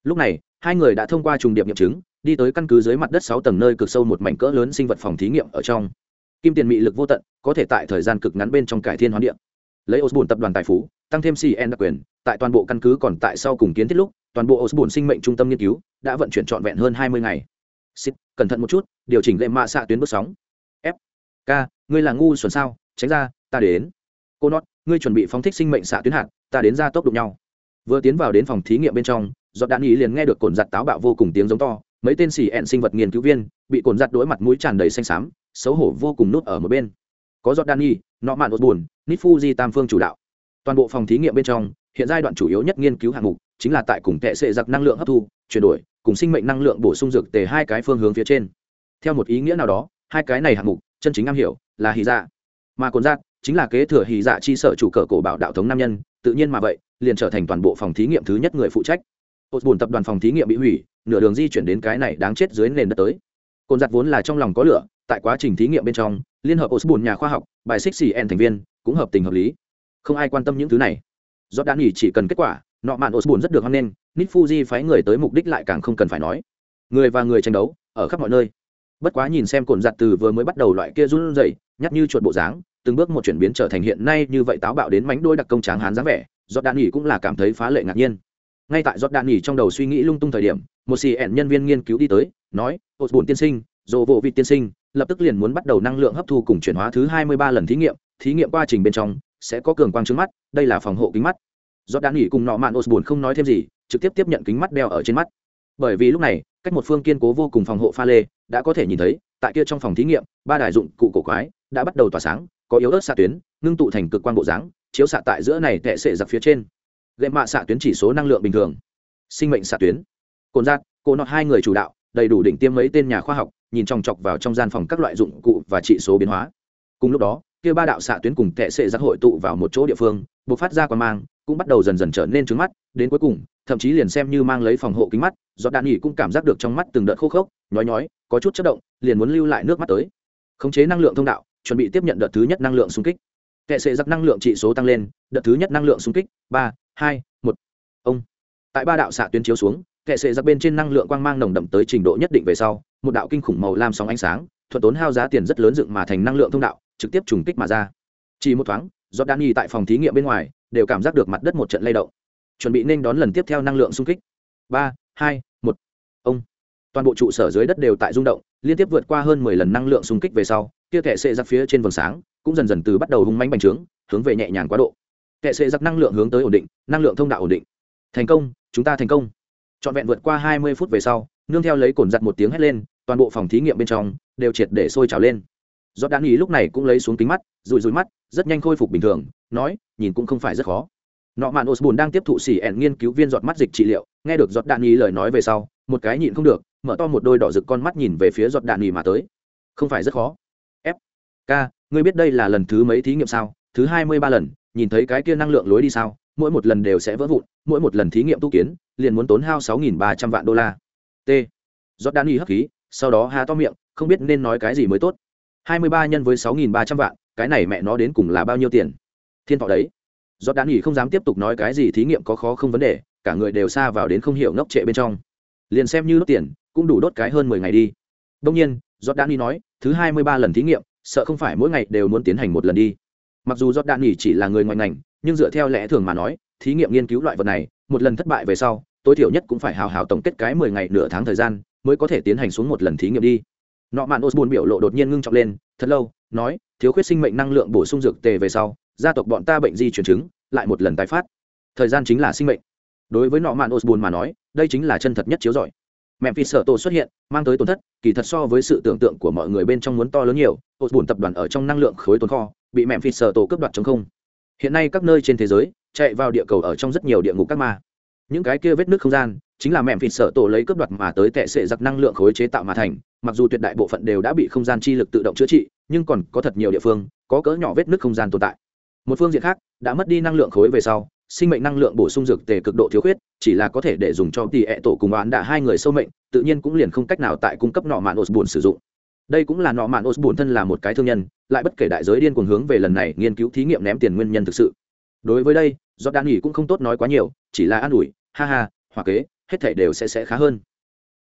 Lúc này, hai người đã thông qua trùng điệp nghiệm chứng, đi tới căn cứ dưới mặt đất sáu tầng nơi cực sâu một mảnh cỡ lớn sinh vật phòng thí nghiệm ở trong. Kim tiền mị lực vô tận, có thể tại thời gian cực ngắn bên trong cải thiên hóa địa. Lấy Osborne tập đoàn tài phú, tăng thêm CN đặc quyền, tại toàn bộ căn cứ còn tại sau cùng kiến thiết lúc, toàn bộ Osborne sinh mệnh trung tâm nghiên cứu đã vận chuyển trọn vẹn hơn hai mươi ngày. Xịt cẩn thận một chút điều chỉnh lệ mạ xạ tuyến bước sóng. F k ngươi là ngu xuẩn sao? Tránh ra ta đến. Cô nót ngươi chuẩn bị phóng thích sinh mệnh xạ tuyến hạt ta đến ra tốc đụng nhau. Vừa tiến vào đến phòng thí nghiệm bên trong giọt đạn ý liền nghe được cồn giặt táo bạo vô cùng tiếng giống to mấy tên xì ẹn sinh vật nghiên cứu viên bị cồn giặt đối mặt mũi tràn đầy xanh xám xấu hổ vô cùng nút ở một bên. Có giọt đạn y nọ mạn ột buồn nít fuji tam phương chủ đạo toàn bộ phòng thí nghiệm bên trong, hiện giai đoạn chủ yếu nhất nghiên cứu hạng mục chính là tại cùng tệ sệ giặc năng lượng hấp thu, chuyển đổi, cùng sinh mệnh năng lượng bổ sung dược tề hai cái phương hướng phía trên. Theo một ý nghĩa nào đó, hai cái này hạng mục, chân chính am hiểu, là hy dạ. Mà cồn giác chính là kế thừa hy dạ chi sở chủ cờ cổ bảo đạo thống nam nhân, tự nhiên mà vậy, liền trở thành toàn bộ phòng thí nghiệm thứ nhất người phụ trách. Hột bùn tập đoàn phòng thí nghiệm bị hủy, nửa đường di chuyển đến cái này đáng chết dưới nền đất tới. Cồn giặt vốn là trong lòng có lửa, tại quá trình thí nghiệm bên trong, liên hợp osborne nhà khoa học, bài xích xì en thành viên, cũng hợp tình hợp lý không ai quan tâm những thứ này. Do đã nghỉ chỉ cần kết quả nọ mạn osbun rất được hoan nghênh nít fuji phái người tới mục đích lại càng không cần phải nói. Người và người tranh đấu, ở khắp mọi nơi. Bất quá nhìn xem cồn giặt từ vừa mới bắt đầu loại kia run rẩy, nhắc như chuột bộ dáng, từng bước một chuyển biến trở thành hiện nay như vậy táo bạo đến mánh đôi đặc công tráng hán dáng vẻ giọt đạn nghỉ cũng là cảm thấy phá lệ ngạc nhiên. Ngay tại giọt đạn nghỉ trong đầu suy nghĩ lung tung thời điểm, một xì ẻn nhân viên nghiên cứu đi tới, nói ột bùn tiên sinh dồ vộ vị tiên sinh, lập tức liền muốn bắt đầu năng lượng hấp thu cùng chuyển hóa thứ hai mươi ba lần thí nghiệm thí nghiệm quá trình bên trong sẽ có cường quang trước mắt, đây là phòng hộ kính mắt. Do đan nghỉ cùng nọ mạn osborne không nói thêm gì, trực tiếp tiếp nhận kính mắt đeo ở trên mắt. Bởi vì lúc này, cách một phương kiên cố vô cùng phòng hộ pha lê đã có thể nhìn thấy, tại kia trong phòng thí nghiệm, ba đài dụng cụ cổ quái đã bắt đầu tỏa sáng, có yếu ớt xạ tuyến, ngưng tụ thành cực quan bộ dáng, chiếu xạ tại giữa này tệ sệ giặc phía trên. Gậy mạ xạ tuyến chỉ số năng lượng bình thường. Sinh mệnh xạ tuyến. Cồn giác cô nọt hai người chủ đạo, đầy đủ đỉnh tiêm mấy tên nhà khoa học, nhìn chòng chọc vào trong gian phòng các loại dụng cụ và trị số biến hóa. Cùng lúc đó kia ba đạo xạ tuyến cùng tệ sệ giặc hội tụ vào một chỗ địa phương buộc phát ra quan mang, cũng bắt đầu dần dần trở nên trứng mắt, đến cuối cùng, thậm chí liền xem như mang lấy phòng hộ kính mắt do đạn nghỉ cũng cảm giác được trong mắt từng đợt khô khốc, nhói nhói, có chút chất động, liền muốn lưu lại nước mắt tới. Khống chế năng lượng thông đạo, chuẩn bị tiếp nhận đợt thứ nhất năng lượng xung kích. Kệ sệ giặc năng lượng trị số tăng lên, đợt thứ nhất năng lượng xung kích, ba, hai, một. Ông. Tại ba đạo xạ tuyến chiếu xuống, kệ sệ giặc bên trên năng lượng quang mang nồng đậm tới trình độ nhất định về sau, một đạo kinh khủng màu lam sóng ánh sáng thuận tốn hao giá tiền rất lớn dựng mà thành năng lượng thông đạo trực tiếp trùng kích mà ra. Chỉ một thoáng do đan y tại phòng thí nghiệm bên ngoài đều cảm giác được mặt đất một trận lay động. Chuẩn bị nên đón lần tiếp theo năng lượng xung kích. Ba, hai, một. Ông. Toàn bộ trụ sở dưới đất đều tại rung động, liên tiếp vượt qua hơn mười lần năng lượng xung kích về sau, kia kệ sệ giặc phía trên vầng sáng cũng dần dần từ bắt đầu hung mánh bành trướng, hướng về nhẹ nhàng quá độ. Kệ sệ giặc năng lượng hướng tới ổn định, năng lượng thông đạo ổn định. Thành công, chúng ta thành công. Trọn vẹn vượt qua hai mươi phút về sau, nương theo lấy cồn giặt một tiếng hét lên, toàn bộ phòng thí nghiệm bên trong đều triệt để sôi trào lên do đan ý lúc này cũng lấy xuống kính mắt rùi rùi mắt, rất nhanh khôi phục bình thường, nói, nhìn cũng không phải rất khó. Nọ mạn Osbun đang tiếp thụ xỉ ẻn nghiên cứu viên giọt mắt dịch trị liệu, nghe được giọt đạn ý lời nói về sau, một cái nhịn không được, mở to một đôi đỏ rực con mắt nhìn về phía giọt đạn ý mà tới. Không phải rất khó. F k, ngươi biết đây là lần thứ mấy thí nghiệm sao? Thứ hai mươi ba lần, nhìn thấy cái kia năng lượng lối đi sao? Mỗi một lần đều sẽ vỡ vụn, mỗi một lần thí nghiệm tu kiến, liền muốn tốn hao sáu nghìn ba trăm vạn đô la. T. Giọt đạn ý hấp khí, sau đó há to miệng, không biết nên nói cái gì mới tốt hai mươi ba nhân với sáu nghìn ba trăm vạn, cái này mẹ nó đến cùng là bao nhiêu tiền? Thiên thọ đấy. Do đan nghỉ không dám tiếp tục nói cái gì thí nghiệm có khó không vấn đề, cả người đều xa vào đến không hiểu ngốc trệ bên trong. Liền xem như đốt tiền, cũng đủ đốt cái hơn mười ngày đi. Đông nhiên, giọt đan nghỉ nói, thứ hai mươi ba lần thí nghiệm, sợ không phải mỗi ngày đều muốn tiến hành một lần đi. Mặc dù giọt đan nghỉ chỉ là người ngoài ngành, nhưng dựa theo lẽ thường mà nói, thí nghiệm nghiên cứu loại vật này, một lần thất bại về sau, tối thiểu nhất cũng phải hào hào tổng kết cái mười ngày nửa tháng thời gian, mới có thể tiến hành xuống một lần thí nghiệm đi nọ mạn osborne biểu lộ đột nhiên ngưng trọng lên, thật lâu, nói, thiếu khuyết sinh mệnh năng lượng bổ sung dược tề về sau, gia tộc bọn ta bệnh di chuyển chứng, lại một lần tái phát. Thời gian chính là sinh mệnh. Đối với nọ mạn osborne mà nói, đây chính là chân thật nhất chiếu giỏi mẹ phi sợ tổ xuất hiện, mang tới tổn thất, kỳ thật so với sự tưởng tượng của mọi người bên trong muốn to lớn nhiều, osborne tập đoàn ở trong năng lượng khối tồn kho, bị mẹ phi sợ tổ cướp đoạt chống không. Hiện nay các nơi trên thế giới, chạy vào địa cầu ở trong rất nhiều địa ngục các ma. Những cái kia vết nước không gian chính là mẹ phịt sợ tổ lấy cướp đoạt mà tới tệ sệ giặc năng lượng khối chế tạo mà thành, mặc dù tuyệt đại bộ phận đều đã bị không gian chi lực tự động chữa trị, nhưng còn có thật nhiều địa phương, có cỡ nhỏ vết nứt không gian tồn tại. Một phương diện khác, đã mất đi năng lượng khối về sau, sinh mệnh năng lượng bổ sung dược tề cực độ thiếu khuyết, chỉ là có thể để dùng cho tỷ ẹ tổ cùng oán đã hai người sâu mệnh, tự nhiên cũng liền không cách nào tại cung cấp nọ mạn osborne sử dụng. Đây cũng là nọ mạn osborne thân là một cái thương nhân, lại bất kể đại giới điên cuồng hướng về lần này nghiên cứu thí nghiệm ném tiền nguyên nhân thực sự. Đối với đây do đan nghỉ cũng không tốt nói quá nhiều, chỉ là an ủi, ha ha hoặc kế hết thể đều sẽ sẽ khá hơn.